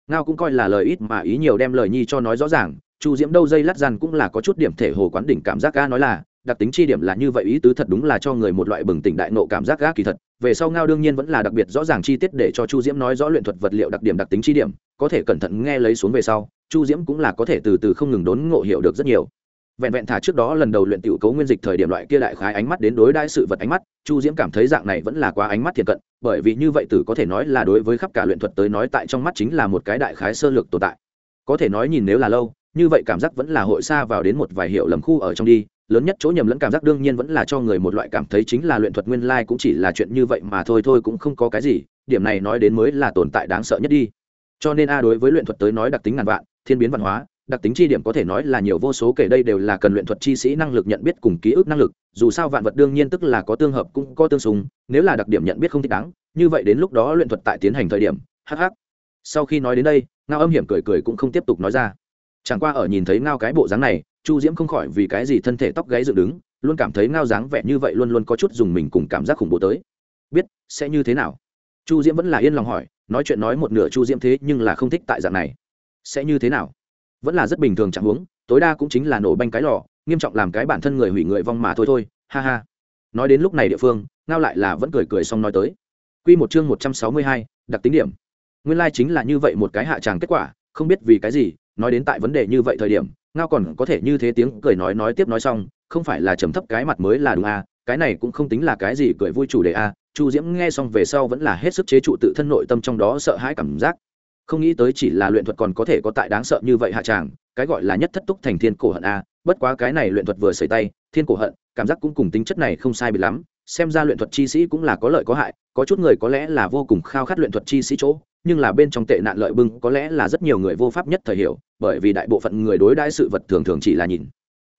Ngao cũng coi là lời ít mà ý nhiều đem lời nhi cho nói rõ ràng, chu diễm đâu dây lát răn cũng là có chút điểm thể hồ quán đỉnh cảm giác ga nói là, đặc tính chi điểm là như vậy ý tứ thật đúng là cho người một loại bừng tỉnh đại nộ cảm giác ga kỳ thật, về sau ngao đương nhiên vẫn là đặc biệt rõ ràng chi tiết để cho chu diễm nói rõ luyện thuật vật liệu đặc điểm đặc tính chi điểm, có thể cẩn thận nghe lấy xuống về sau, chu diễm cũng là có thể từ từ không ngừng đốn ngộ hiểu được rất nhiều vẹn vẹn thả trước đó lần đầu luyện tiểu cấu nguyên dịch thời điểm loại kia đại khái ánh mắt đến đối đãi sự vật ánh mắt, chu diễm cảm thấy dạng này vẫn là quá ánh mắt thiệt cận, bởi vì như vậy tử có thể nói là đối với khắp cả luyện thuật tới nói tại trong mắt chính là một cái đại khái sơ lược tồn tại. Có thể nói nhìn nếu là lâu, như vậy cảm giác vẫn là hội xa vào đến một vài hiệu lầm khu ở trong đi, lớn nhất chỗ nhầm lẫn cảm giác đương nhiên vẫn là cho người một loại cảm thấy chính là luyện thuật nguyên lai cũng chỉ là chuyện như vậy mà thôi thôi cũng không có cái gì, điểm này nói đến mới là tồn tại đáng sợ nhất đi. Cho nên a đối với luyện thuật tới nói đặc tính ngàn vạn, thiên biến văn hóa đặc tính chi điểm có thể nói là nhiều vô số kể đây đều là cần luyện thuật chi sĩ năng lực nhận biết cùng ký ức năng lực, dù sao vạn vật đương nhiên tức là có tương hợp cũng có tương xung, nếu là đặc điểm nhận biết không thích đáng, như vậy đến lúc đó luyện thuật tại tiến hành thời điểm hh sau khi nói đến đây, ngao âm hiểm cười cười cũng không tiếp tục nói ra. Chẳng qua ở nhìn thấy ngao cái bộ dáng này, chu diễm không khỏi vì cái gì thân thể tóc gáy dựng đứng, luôn cảm thấy ngao dáng vẻ như vậy luôn luôn có chút dùng mình cùng cảm giác khủng bố tới. Biết, sẽ như thế nào? Chu diễm vẫn là yên lòng hỏi, nói chuyện nói một nửa chu diễm thế nhưng là không thích tại dạng này. Sẽ như thế nào? Vẫn là rất bình thường chẳng huống tối đa cũng chính là nổ banh cái lò nghiêm trọng làm cái bản thân người hủy người vong mà thôi thôi ha ha. Nói đến lúc này địa phương ngao lại là vẫn cười cười xong nói tới. Q một chương một trăm sáu mươi hai đặc tính điểm. Nguyên lai、like、chính là như vậy một cái hạ tràng kết quả không biết vì cái gì nói đến tại vấn đề như vậy thời điểm ngao còn có thể như thế tiếng cười nói nói tiếp nói xong không phải là trầm thấp cái mặt mới là đúng à, cái này cũng không tính là cái gì cười vui chủ đề à, chu diễm nghe xong về sau vẫn là hết sức chế trụ tự thân nội tâm trong đó sợ hãi cảm giác không nghĩ tới chỉ là luyện thuật còn có thể có tại đáng sợ như vậy hạ tràng, cái gọi là nhất thất túc thành thiên cổ hận a à. bất quá cái này luyện thuật vừa xảy tay, thiên cổ hận, cảm giác cũng cùng tính chất này không sai bị lắm, xem ra luyện thuật chi sĩ cũng là có lợi có hại, có chút người có lẽ là vô cùng khao khát luyện thuật chi sĩ chỗ, nhưng là bên trong tệ nạn lợi bưng có lẽ là rất nhiều người vô pháp nhất thời hiểu, bởi vì đại bộ phận người đối đãi sự vật thường thường chỉ là nhìn.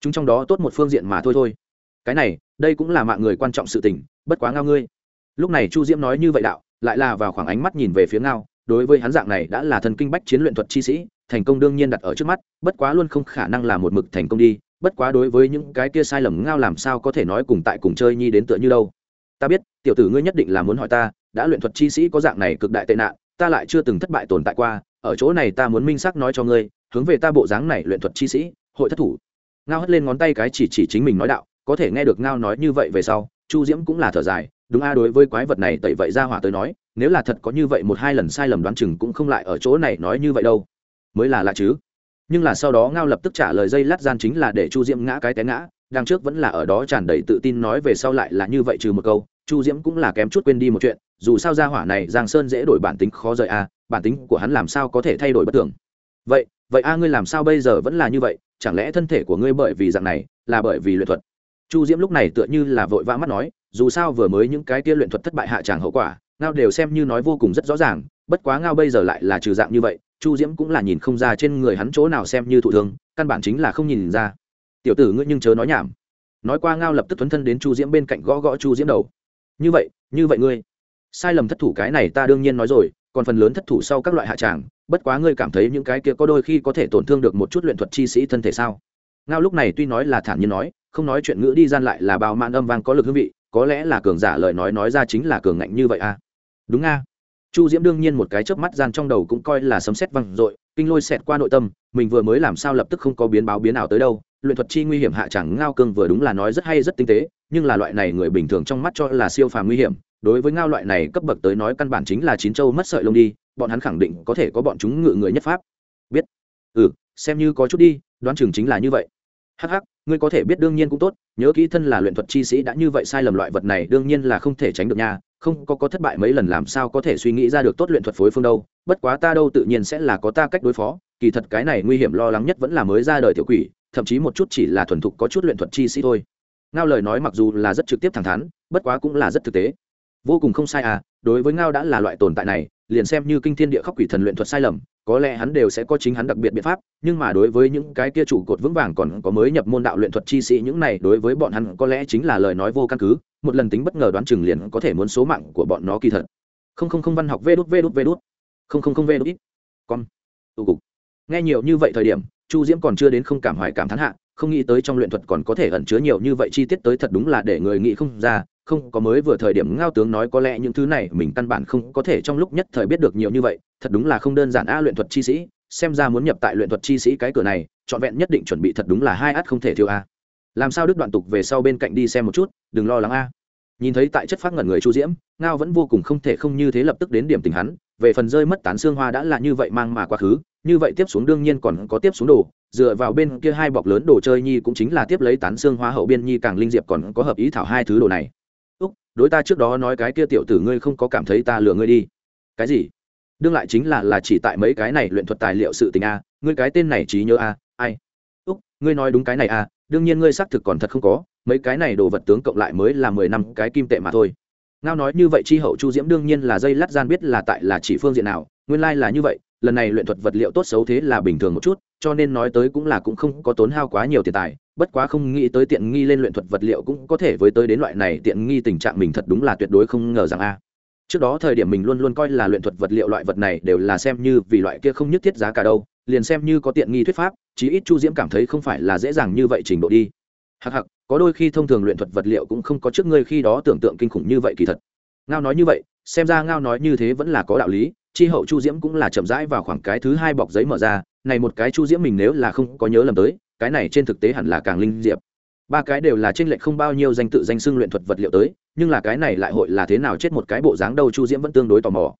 Chúng trong đó tốt một phương diện mà thôi thôi. Cái này, đây cũng là mạng người quan trọng sự tình, bất quá ngao ngươi. Lúc này chu diễm nói như vậy đạo, lại là vào khoảng ánh mắt nhìn về phía ngao đối với hắn dạng này đã là thần kinh bách chiến luyện thuật chi sĩ, thành công đương nhiên đặt ở trước mắt, bất quá luôn không khả năng là một mực thành công đi, bất quá đối với những cái kia sai lầm ngao làm sao có thể nói cùng tại cùng chơi nhi đến tựa như đâu. Ta biết, tiểu tử ngươi nhất định là muốn hỏi ta, đã luyện thuật chi sĩ có dạng này cực đại tệ nạn, ta lại chưa từng thất bại tồn tại qua, ở chỗ này ta muốn minh xác nói cho ngươi, hướng về ta bộ dáng này luyện thuật chi sĩ, hội thất thủ. Ngao hất lên ngón tay cái chỉ chỉ chính mình nói đạo, có thể nghe được ngao nói như vậy về sau, chu diễm cũng là thở dài đúng a, đối với quái vật này tẩy vậy ra hỏa tới nói, nếu là thật có như vậy một hai lần sai lầm đoán chừng cũng không lại ở chỗ này nói như vậy đâu. Mới là lạ chứ. Nhưng là sau đó ngao lập tức trả lời dây lát gian chính là để chu diễm ngã cái té ngã đang trước vẫn là ở đó tràn đầy tự tin nói về sau lại là như vậy trừ một câu, chu diễm cũng là kém chút quên đi một chuyện, dù sao ra hỏa này giang sơn dễ đổi bản tính khó rời a, bản tính của hắn làm sao có thể thay đổi bất thường. Vậy vậy a, ngươi làm sao bây giờ vẫn là như vậy, chẳng lẽ thân thể của ngươi bởi vì dạng này là bởi vì luyện thuật? Chu diễm lúc này tựa như là vội vã mắt nói dù sao vừa mới những cái kia luyện thuật thất bại hạ tràng hậu quả, ngao đều xem như nói vô cùng rất rõ ràng, bất quá ngao bây giờ lại là trừ dạng như vậy, chu diễm cũng là nhìn không ra trên người hắn chỗ nào xem như thụ thương, căn bản chính là không nhìn ra. Tiểu tử ngươi nhưng chớ nói nhảm. Nói qua ngao lập tức thuấn thân đến chu diễm bên cạnh gõ gõ chu diễm đầu. Như vậy như vậy ngươi, sai lầm thất thủ cái này ta đương nhiên nói rồi, còn phần lớn thất thủ sau các loại hạ tràng, bất quá ngươi cảm thấy những cái kia có đôi khi có thể tổn thương được một chút luyện thuật chi sĩ thân thể sao? Ngao lúc này tuy nói là thản nhiên nói, không nói chuyện ngữ đi gian lại là bao man âm vang có lực hương vị có lẽ là cường giả lời nói nói ra chính là cường ngạnh như vậy à? Đúng a. Chu diễm đương nhiên một cái chớp mắt gian trong đầu cũng coi là sấm sét văng dội, kinh lôi xẹt qua nội tâm, mình vừa mới làm sao lập tức không có biến báo biến nào tới đâu, luyện thuật chi nguy hiểm hạ chẳng ngao cương vừa đúng là nói rất hay rất tinh tế, nhưng là loại này người bình thường trong mắt cho là siêu phàm nguy hiểm, đối với ngao loại này cấp bậc tới nói căn bản chính là chín châu mất sợi lông đi, bọn hắn khẳng định có thể có bọn chúng ngự người nhất pháp. Biết. Ừ xem như có chút đi, đoán chừng chính là như vậy hắc hắc, ngươi có thể biết đương nhiên cũng tốt, nhớ kỹ thân là luyện thuật chi sĩ đã như vậy sai lầm loại vật này đương nhiên là không thể tránh được nha, không có có thất bại mấy lần làm sao có thể suy nghĩ ra được tốt luyện thuật phối phương đâu, bất quá ta đâu tự nhiên sẽ là có ta cách đối phó, kỳ thật cái này nguy hiểm lo lắng nhất vẫn là mới ra đời tiểu quỷ, thậm chí một chút chỉ là thuần thục có chút luyện thuật chi sĩ thôi. Ngao lời nói mặc dù là rất trực tiếp thẳng thắn, bất quá cũng là rất thực tế. Vô cùng không sai à đối với ngao đã là loại tồn tại này, liền xem như kinh thiên địa khóc quỷ thần luyện thuật sai lầm có lẽ hắn đều sẽ có chính hắn đặc biệt biện pháp, nhưng mà đối với những cái kia trụ cột vững vàng còn có mới nhập môn đạo luyện thuật chi sĩ, những này đối với bọn hắn có lẽ chính là lời nói vô căn cứ, một lần tính bất ngờ đoán chừng liền có thể muốn số mạng của bọn nó kỳ thật. Không không không văn học vê đút vê đút vê đút. Không không không vê đút. Ít con tụ cục. Nghe nhiều như vậy thời điểm, chu diễm còn chưa đến không cảm hoài cảm thán hạ không nghĩ tới trong luyện thuật còn có thể ẩn chứa nhiều như vậy chi tiết tới thật đúng là để người nghĩ không ra, không có mới vừa thời điểm ngao tướng nói có lẽ những thứ này mình căn bản không có thể trong lúc nhất thời biết được nhiều như vậy, thật đúng là không đơn giản a luyện thuật chi sĩ, xem ra muốn nhập tại luyện thuật chi sĩ cái cửa này, trọn vẹn nhất định chuẩn bị thật đúng là hai át không thể thiếu a. Làm sao đức đoạn tục về sau bên cạnh đi xem một chút, đừng lo lắng a. Nhìn thấy tại chất phát ngẩn người chu diễm, ngao vẫn vô cùng không thể không như thế lập tức đến điểm tình hắn, về phần rơi mất tán xương hoa đã là như vậy mang mà quá khứ, như vậy tiếp xuống đương nhiên còn có tiếp xuống đồ dựa vào bên kia hai bọc lớn đồ chơi nhi cũng chính là tiếp lấy tán xương hoa hậu biên nhi càng linh diệp còn có hợp ý thảo hai thứ đồ này. Úc, đối ta trước đó nói cái kia tiểu tử ngươi không có cảm thấy ta lừa ngươi đi. Cái gì? Đương lại chính là là chỉ tại mấy cái này luyện thuật tài liệu sự tình a, ngươi cái tên này trí nhớ a, ai? Úc, ngươi nói đúng cái này a, đương nhiên ngươi xác thực còn thật không có, mấy cái này đồ vật tướng cộng lại mới là mười năm cái kim tệ mà thôi. Ngao nói như vậy chi hậu chu diễm đương nhiên là dây lát gian biết là tại là chỉ phương diện nào, nguyên lai là như vậy lần này luyện thuật vật liệu tốt xấu thế là bình thường một chút, cho nên nói tới cũng là cũng không có tốn hao quá nhiều tiền tài, bất quá không nghĩ tới tiện nghi lên luyện thuật vật liệu cũng có thể với tới đến loại này tiện nghi tình trạng mình thật đúng là tuyệt đối không ngờ rằng a. Trước đó thời điểm mình luôn luôn coi là luyện thuật vật liệu loại vật này đều là xem như vì loại kia không nhất thiết giá cả đâu, liền xem như có tiện nghi thuyết pháp, chí ít chu diễm cảm thấy không phải là dễ dàng như vậy trình độ đi. Hặc hặc có đôi khi thông thường luyện thuật vật liệu cũng không có trước ngươi khi đó tưởng tượng kinh khủng như vậy kỳ thật. Ngao nói như vậy, xem ra ngao nói như thế vẫn là có đạo lý chi hậu chu diễm cũng là chậm rãi vào khoảng cái thứ hai bọc giấy mở ra, này một cái chu diễm mình nếu là không có nhớ lầm tới, cái này trên thực tế hẳn là càng linh diệp. Ba cái đều là trên lệch không bao nhiêu danh tự danh xưng luyện thuật vật liệu tới, nhưng là cái này lại hội là thế nào chết một cái bộ dáng đâu chu diễm vẫn tương đối tò mò.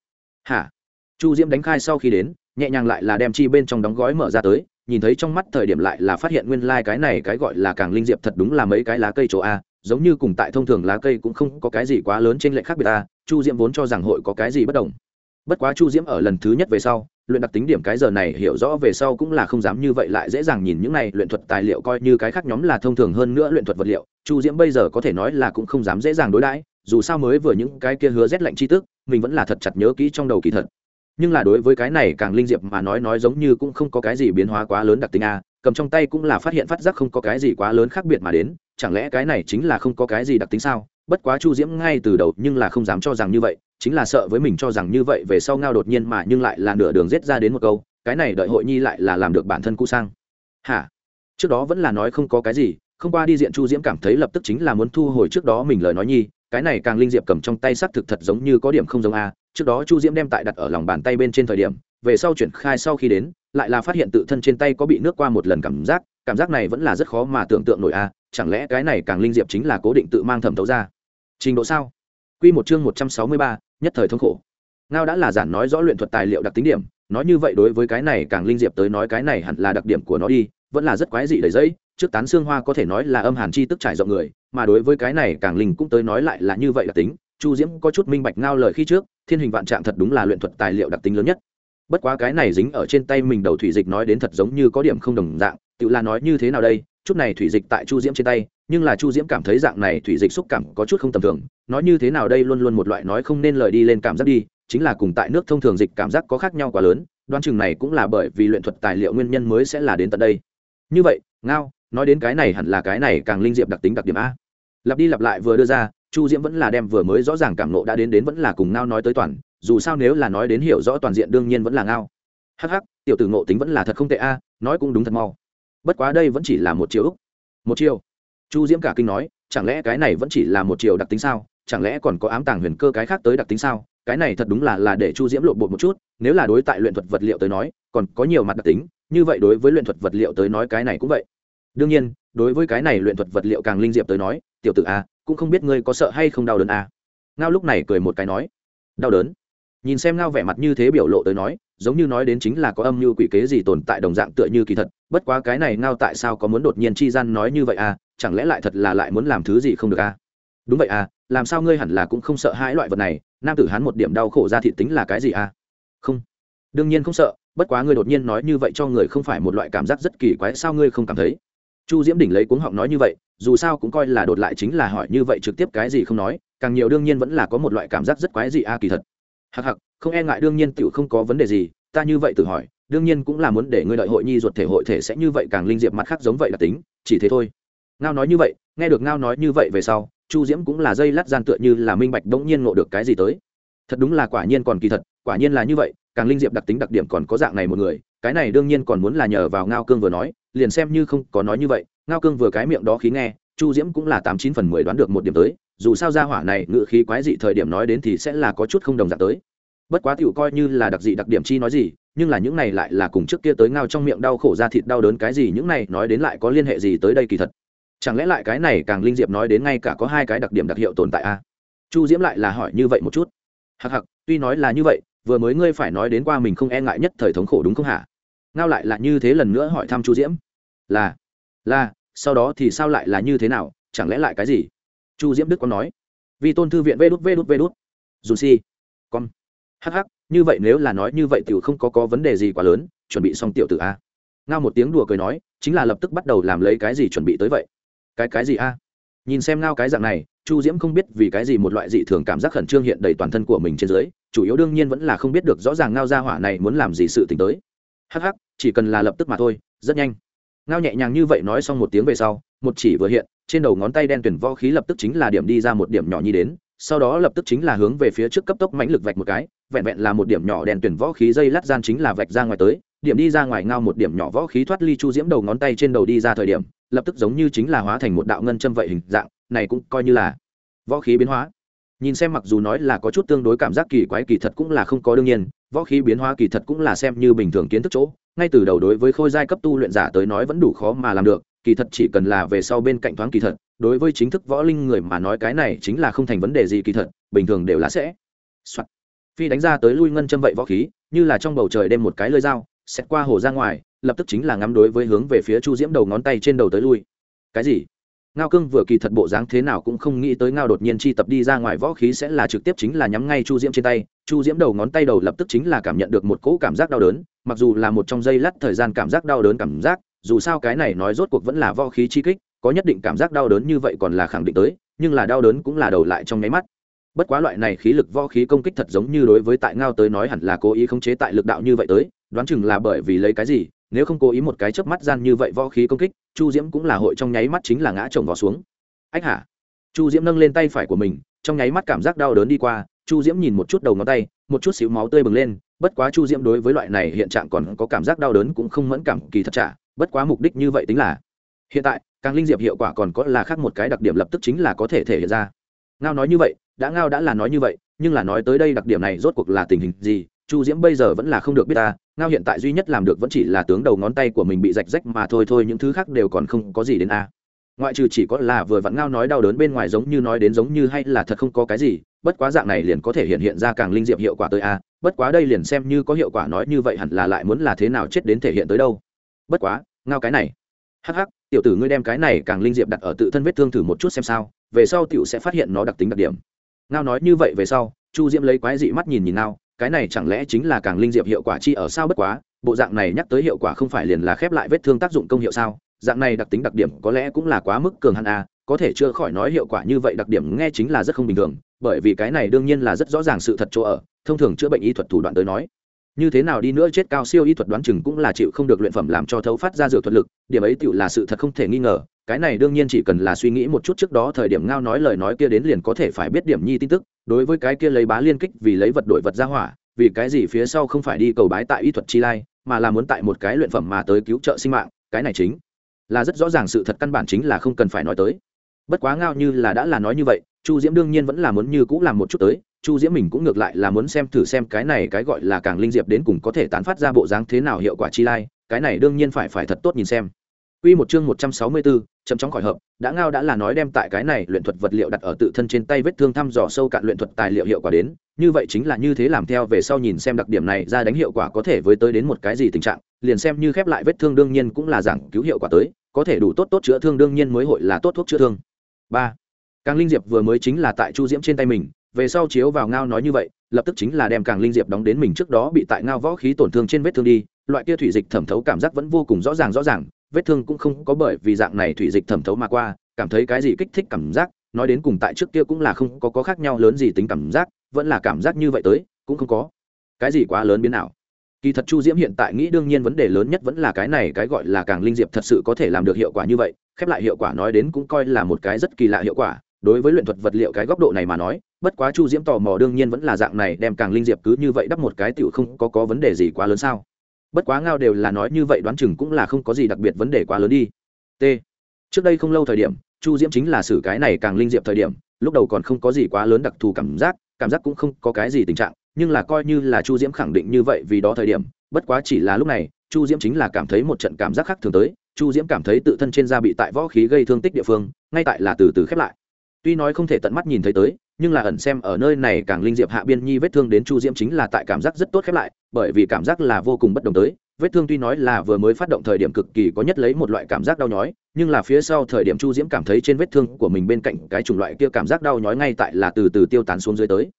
Hả? Chu diễm đánh khai sau khi đến, nhẹ nhàng lại là đem chi bên trong đóng gói mở ra tới, nhìn thấy trong mắt thời điểm lại là phát hiện nguyên lai、like、cái này cái gọi là càng linh diệp thật đúng là mấy cái lá cây chỗ a, giống như cùng tại thông thường lá cây cũng không có cái gì quá lớn trên lệch khác biệt a, chu diễm vốn cho rằng hội có cái gì bất đồng bất quá chu diễm ở lần thứ nhất về sau, luyện đặc tính điểm cái giờ này hiểu rõ về sau cũng là không dám như vậy lại dễ dàng nhìn những này luyện thuật tài liệu coi như cái khác nhóm là thông thường hơn nữa luyện thuật vật liệu, chu diễm bây giờ có thể nói là cũng không dám dễ dàng đối đãi, dù sao mới vừa những cái kia hứa rét lạnh chi tức, mình vẫn là thật chặt nhớ kỹ trong đầu kỳ thật. Nhưng là đối với cái này càng linh diệp mà nói nói giống như cũng không có cái gì biến hóa quá lớn đặc tính a, cầm trong tay cũng là phát hiện phát giác không có cái gì quá lớn khác biệt mà đến, chẳng lẽ cái này chính là không có cái gì đặc tính sao? Bất quá chu diễm ngay từ đầu nhưng là không dám cho rằng như vậy chính là sợ với mình cho rằng như vậy về sau ngao đột nhiên mà nhưng lại là nửa đường rết ra đến một câu, cái này đợi hội nhi lại là làm được bản thân cũ sang. Hả? Trước đó vẫn là nói không có cái gì, không qua đi diện chu diễm cảm thấy lập tức chính là muốn thu hồi trước đó mình lời nói nhi, cái này càng linh diệp cầm trong tay xác thực thật giống như có điểm không giống a, trước đó chu diễm đem tại đặt ở lòng bàn tay bên trên thời điểm, về sau chuyển khai sau khi đến, lại là phát hiện tự thân trên tay có bị nước qua một lần cảm giác cảm giác này vẫn là rất khó mà tưởng tượng nổi a, chẳng lẽ cái này càng linh diệp chính là cố định tự mang thẩm thấu ra. Trình độ sao? Quy một chương một trăm sáu mươi ba, nhất thời thống khổ. Ngao đã là giản nói rõ luyện thuật tài liệu đặc tính điểm, nói như vậy đối với cái này càng linh diệp tới nói cái này hẳn là đặc điểm của nó đi, vẫn là rất quái dị đầy giấy, trước tán xương hoa có thể nói là âm hàn chi tức trải rộng người, mà đối với cái này càng linh cũng tới nói lại là như vậy đặc tính, Chu Diễm có chút minh bạch ngao lời khi trước, thiên hình vạn trạng thật đúng là luyện thuật tài liệu đặc tính lớn nhất. Bất quá cái này dính ở trên tay mình đầu thủy dịch nói đến thật giống như có điểm không đồng dạng, tự là nói như thế nào đây, chút này thủy dịch tại Chu Diễm trên tay, nhưng là chu diễm cảm thấy dạng này thủy dịch xúc cảm có chút không tầm thường, nói như thế nào đây luôn luôn một loại nói không nên lời đi lên cảm giác đi, chính là cùng tại nước thông thường dịch cảm giác có khác nhau quá lớn, đoán chừng này cũng là bởi vì luyện thuật tài liệu nguyên nhân mới sẽ là đến tận đây. Như vậy, ngao, nói đến cái này hẳn là cái này càng linh diệp đặc tính đặc điểm a. Lặp đi lặp lại vừa đưa ra, chu diễm vẫn là đem vừa mới rõ ràng cảm nộ đã đến đến vẫn là cùng ngao nói tới toàn, dù sao nếu là nói đến hiểu rõ toàn diện đương nhiên vẫn là ngao. Hắc hắc, tiểu tử ngộ tính vẫn là thật không tệ a, nói cũng đúng thật mau. Bất quá đây vẫn chỉ là một chiều úc một chiều chu diễm cả kinh nói, chẳng lẽ cái này vẫn chỉ là một chiều đặc tính sao? Chẳng lẽ còn có ám tàng huyền cơ cái khác tới đặc tính sao? Cái này thật đúng là là để chu diễm lộ bột một chút, nếu là đối tại luyện thuật vật liệu tới nói, còn có nhiều mặt đặc tính, như vậy đối với luyện thuật vật liệu tới nói cái này cũng vậy. Đương nhiên, đối với cái này luyện thuật vật liệu càng linh diệp tới nói, tiểu tử a, cũng không biết ngươi có sợ hay không đau đớn a. Ngao lúc này cười một cái nói, đau đớn? Nhìn xem ngao vẻ mặt như thế biểu lộ tới nói, giống như nói đến chính là có âm mưu quỷ kế gì tồn tại đồng dạng tựa như kỳ thật, bất quá cái này ngao tại sao có muốn đột nhiên chi gian nói như vậy à chẳng lẽ lại thật là lại muốn làm thứ gì không được à? Đúng vậy à làm sao ngươi hẳn là cũng không sợ hai loại vật này nam tử hán một điểm đau khổ ra thị tính là cái gì à? Không. Đương nhiên không sợ bất quá ngươi đột nhiên nói như vậy cho người không phải một loại cảm giác rất kỳ quái sao ngươi không cảm thấy? Chu diễm đỉnh lấy cuống họng nói như vậy dù sao cũng coi là đột lại chính là hỏi như vậy trực tiếp cái gì không nói càng nhiều đương nhiên vẫn là có một loại cảm giác rất quái gì a à, kỳ thật. Hặc hặc không e ngại đương nhiên tiểu không có vấn đề gì ta như vậy tự hỏi đương nhiên cũng là muốn để ngươi đợi hội nhi ruột thể hội thể sẽ như vậy càng linh diệp mặt khác giống vậy là tính chỉ thế thôi ngao nói như vậy, nghe được ngao nói như vậy về sau, chu diễm cũng là dây lát gian tựa như là minh bạch đống nhiên ngộ được cái gì tới. Thật đúng là quả nhiên còn kỳ thật, quả nhiên là như vậy, càng linh diệp đặc tính đặc điểm còn có dạng này một người, cái này đương nhiên còn muốn là nhờ vào ngao cương vừa nói, liền xem như không có nói như vậy, ngao cương vừa cái miệng đó khí nghe, chu diễm cũng là tám chín phần mười đoán được một điểm tới, dù sao ra hỏa này ngự khí quái dị thời điểm nói đến thì sẽ là có chút không đồng dạng tới. Bất quá tựu coi như là đặc dị đặc điểm chi nói gì, nhưng là những này lại là cùng trước kia tới ngao trong miệng đau khổ ra thịt đau đớn cái gì, những này nói đến lại có liên hệ gì tới đây kỳ thật chẳng lẽ lại cái này càng linh diệp nói đến ngay cả có hai cái đặc điểm đặc hiệu tồn tại a? À? chu diễm lại là hỏi như vậy một chút. Hặc hặc tuy nói là như vậy, vừa mới ngươi phải nói đến qua mình không e ngại nhất thời thống khổ đúng không hả? Ngao lại là như thế lần nữa hỏi thăm chu diễm. Là là, sau đó thì sao lại là như thế nào, chẳng lẽ lại cái gì? Chu diễm đức có nói. Vì tôn thư viện vê đút vê đút vê đút. Dù si. Con. Hắc hắc, như vậy nếu là nói như vậy tiểu không có có vấn đề gì quá lớn, chuẩn bị xong tiểu tử a. Ngao một tiếng đùa cười nói, chính là lập tức bắt đầu làm lấy cái gì chuẩn bị tới vậy? Cái cái gì a? Nhìn xem ngao cái dạng này, chu diễm không biết vì cái gì một loại dị thường cảm giác khẩn trương hiện đầy toàn thân của mình trên dưới, chủ yếu đương nhiên vẫn là không biết được rõ ràng ngao gia hỏa này muốn làm gì sự t ì n h tới. Hắc hắc, chỉ cần là lập tức mà thôi, rất nhanh. Ngao nhẹ nhàng như vậy nói xong một tiếng về sau, một chỉ vừa hiện, trên đầu ngón tay đen tuyển võ khí lập tức chính là điểm đi ra một điểm nhỏ nhi đến, sau đó lập tức chính là hướng về phía trước cấp tốc mãnh lực vạch một cái, vẹn vẹn là một điểm nhỏ đèn tuyển võ khí dây lát gian chính là vạch ra ngoài tới, điểm đi ra ngoài ngao một điểm nhỏ võ khí thoát ly chu diễm đầu ngón tay trên đầu đi ra thời điểm lập tức giống như chính là hóa thành một đạo ngân châm vậy hình dạng, này cũng coi như là võ khí biến hóa nhìn xem mặc dù nói là có chút tương đối cảm giác kỳ quái kỳ thật cũng là không có đương nhiên, võ khí biến hóa kỳ thật cũng là xem như bình thường kiến thức chỗ, ngay từ đầu đối với khôi giai cấp tu luyện giả tới nói vẫn đủ khó mà làm được, kỳ thật chỉ cần là về sau bên cạnh thoáng kỳ thật, đối với chính thức võ linh người mà nói cái này chính là không thành vấn đề gì kỳ thật, bình thường đều là sẽ、Soạn. phi đánh ra tới lui ngân châm vậy võ khí, như là trong bầu trời đem một cái lơi dao xét qua hồ ra ngoài lập tức chính là ngắm đối với hướng về phía chu diễm đầu ngón tay trên đầu tới lui. Cái gì? Ngao cương vừa kỳ thật bộ dáng thế nào cũng không nghĩ tới ngao đột nhiên chi tập đi ra ngoài võ khí sẽ là trực tiếp chính là nhắm ngay chu diễm trên tay. Chu diễm đầu ngón tay đầu lập tức chính là cảm nhận được một cỗ cảm giác đau đớn, mặc dù là một trong giây lát thời gian cảm giác đau đớn cảm giác, dù sao cái này nói rốt cuộc vẫn là võ khí chi kích, có nhất định cảm giác đau đớn như vậy còn là khẳng định tới, nhưng là đau đớn cũng là đầu lại trong nháy mắt. Bất quá loại này khí lực võ khí công kích thật giống như đối với tại ngao tới nói hẳn là cố ý khống chế tại lực đạo như vậy tới, đoán chừng là bởi vì lấy cái gì nếu không cố ý một cái chớp mắt gian như vậy võ khí công kích, chu diễm cũng là hội trong nháy mắt chính là ngã chồng vào xuống. Ách hả? Chu diễm nâng lên tay phải của mình, trong nháy mắt cảm giác đau đớn đi qua, chu diễm nhìn một chút đầu ngón tay, một chút xíu máu tươi bừng lên, bất quá chu diễm đối với loại này hiện trạng còn có cảm giác đau đớn cũng không mẫn cảm kỳ thật trả bất quá mục đích như vậy tính là. Hiện tại, càng linh diệp hiệu quả còn có là khác một cái đặc điểm lập tức chính là có thể thể hiện ra. Ngao nói như vậy, đã ngao đã là nói như vậy, nhưng là nói tới đây đặc điểm này rốt cuộc là tình hình gì chu diễm bây giờ vẫn là không được biết ta, ngao hiện tại duy nhất làm được vẫn chỉ là tướng đầu ngón tay của mình bị rạch rách mà thôi thôi những thứ khác đều còn không có gì đến a. Ngoại trừ chỉ có là vừa vặn ngao nói đau đớn bên ngoài giống như nói đến giống như hay là thật không có cái gì, bất quá dạng này liền có thể hiện hiện ra càng linh diệp hiệu quả tới a, bất quá đây liền xem như có hiệu quả nói như vậy hẳn là lại muốn là thế nào chết đến thể hiện tới đâu. Bất quá, ngao cái này. Hắc hắc, tiểu tử ngươi đem cái này càng linh diệp đặt ở tự thân vết thương thử một chút xem sao, về sau tiểu sẽ phát hiện nó đặc tính đặc điểm. Ngao nói như vậy về sau, chu diễm lấy quái dị mắt nhìn nhìn ngao cái này chẳng lẽ chính là càng linh diệp hiệu quả chi ở sao bất quá, bộ dạng này nhắc tới hiệu quả không phải liền là khép lại vết thương tác dụng công hiệu sao? Dạng này đặc tính đặc điểm có lẽ cũng là quá mức cường hẳn a à, có thể chưa khỏi nói hiệu quả như vậy đặc điểm nghe chính là rất không bình thường, bởi vì cái này đương nhiên là rất rõ ràng sự thật chỗ ở, thông thường chữa bệnh y thuật thủ đoạn tới nói. Như thế nào đi nữa chết cao siêu y thuật đoán chừng cũng là chịu không được luyện phẩm làm cho thấu phát ra dược thuật lực, điểm ấy tựu là sự thật không thể nghi ngờ, cái này đương nhiên chỉ cần là suy nghĩ một chút trước đó thời điểm ngao nói lời nói kia đến liền có thể phải biết điểm nhi tin tức đối với cái kia lấy bá liên kích vì lấy vật đổi vật ra hỏa vì cái gì phía sau không phải đi cầu bái tại y thuật chi lai mà là muốn tại một cái luyện phẩm mà tới cứu trợ sinh mạng cái này chính là rất rõ ràng sự thật căn bản chính là không cần phải nói tới. Bất quá ngao như là đã là nói như vậy chu diễm đương nhiên vẫn là muốn như cũng làm một chút tới chu diễm mình cũng ngược lại là muốn xem thử xem cái này cái gọi là càng linh diệp đến cùng có thể tán phát ra bộ dáng thế nào hiệu quả chi lai cái này đương nhiên phải phải thật tốt nhìn xem. Quy một chương 164, chậm chóng khỏi hợp, đã ngao đã là nói đem tại cái này luyện thuật vật liệu đặt ở tự thân trên tay vết thương thăm dò sâu cạn luyện thuật tài liệu hiệu quả đến, như vậy chính là như thế làm theo về sau nhìn xem đặc điểm này ra đánh hiệu quả có thể với tới đến một cái gì tình trạng, liền xem như khép lại vết thương đương nhiên cũng là giảng cứu hiệu quả tới, có thể đủ tốt tốt chữa thương đương nhiên mới hội là tốt thuốc chữa thương. ba Càng linh diệp vừa mới chính là tại Chu Diễm trên tay mình, về sau chiếu vào ngao nói như vậy, lập tức chính là đem càng linh diệp đóng đến mình trước đó bị tại ngao võ khí tổn thương trên vết thương đi, loại kia thủy dịch thẩm thấu cảm giác vẫn vô cùng rõ ràng rõ ràng, vết thương cũng không có bởi vì dạng này thủy dịch thẩm thấu mà qua cảm thấy cái gì kích thích cảm giác nói đến cùng tại trước kia cũng là không có, có khác nhau lớn gì tính cảm giác vẫn là cảm giác như vậy tới cũng không có. Cái gì quá lớn biến nào kỳ thật chu diễm hiện tại nghĩ đương nhiên vấn đề lớn nhất vẫn là cái này cái gọi là càng linh diệp thật sự có thể làm được hiệu quả như vậy khép lại hiệu quả nói đến cũng coi là một cái rất kỳ lạ hiệu quả. Đối với luyện thuật vật liệu cái góc độ này mà nói bất quá chu diễm tò mò đương nhiên vẫn là dạng này đem càng linh diệp cứ như vậy đắp một cái tựu không có có vấn đề gì quá lớn sao? Bất quá ngao đều là nói như vậy đoán chừng cũng là không có gì đặc biệt vấn đề quá lớn đi. T. Trước đây không lâu thời điểm, chu diễm chính là xử cái này càng linh diệp thời điểm, lúc đầu còn không có gì quá lớn đặc thù cảm giác cảm giác cũng không có cái gì tình trạng, nhưng là coi như là chu diễm khẳng định như vậy vì đó thời điểm, bất quá chỉ là lúc này, chu diễm chính là cảm thấy một trận cảm giác khác thường tới, chu diễm cảm thấy tự thân trên da bị tại võ khí gây thương tích địa phương, ngay tại là từ từ khép lại tuy nói không thể tận mắt nhìn thấy tới, nhưng là ẩn xem ở nơi này càng linh diệp hạ biên nhi vết thương đến chu diễm chính là tại cảm giác rất tốt khép lại, bởi vì cảm giác là vô cùng bất đồng tới. Vết thương tuy nói là vừa mới phát động thời điểm cực kỳ có nhất lấy một loại cảm giác đau nhói, nhưng là phía sau thời điểm chu diễm cảm thấy trên vết thương của mình bên cạnh cái chủng loại kia cảm giác đau nhói ngay tại là từ từ tiêu tán xuống dưới tới.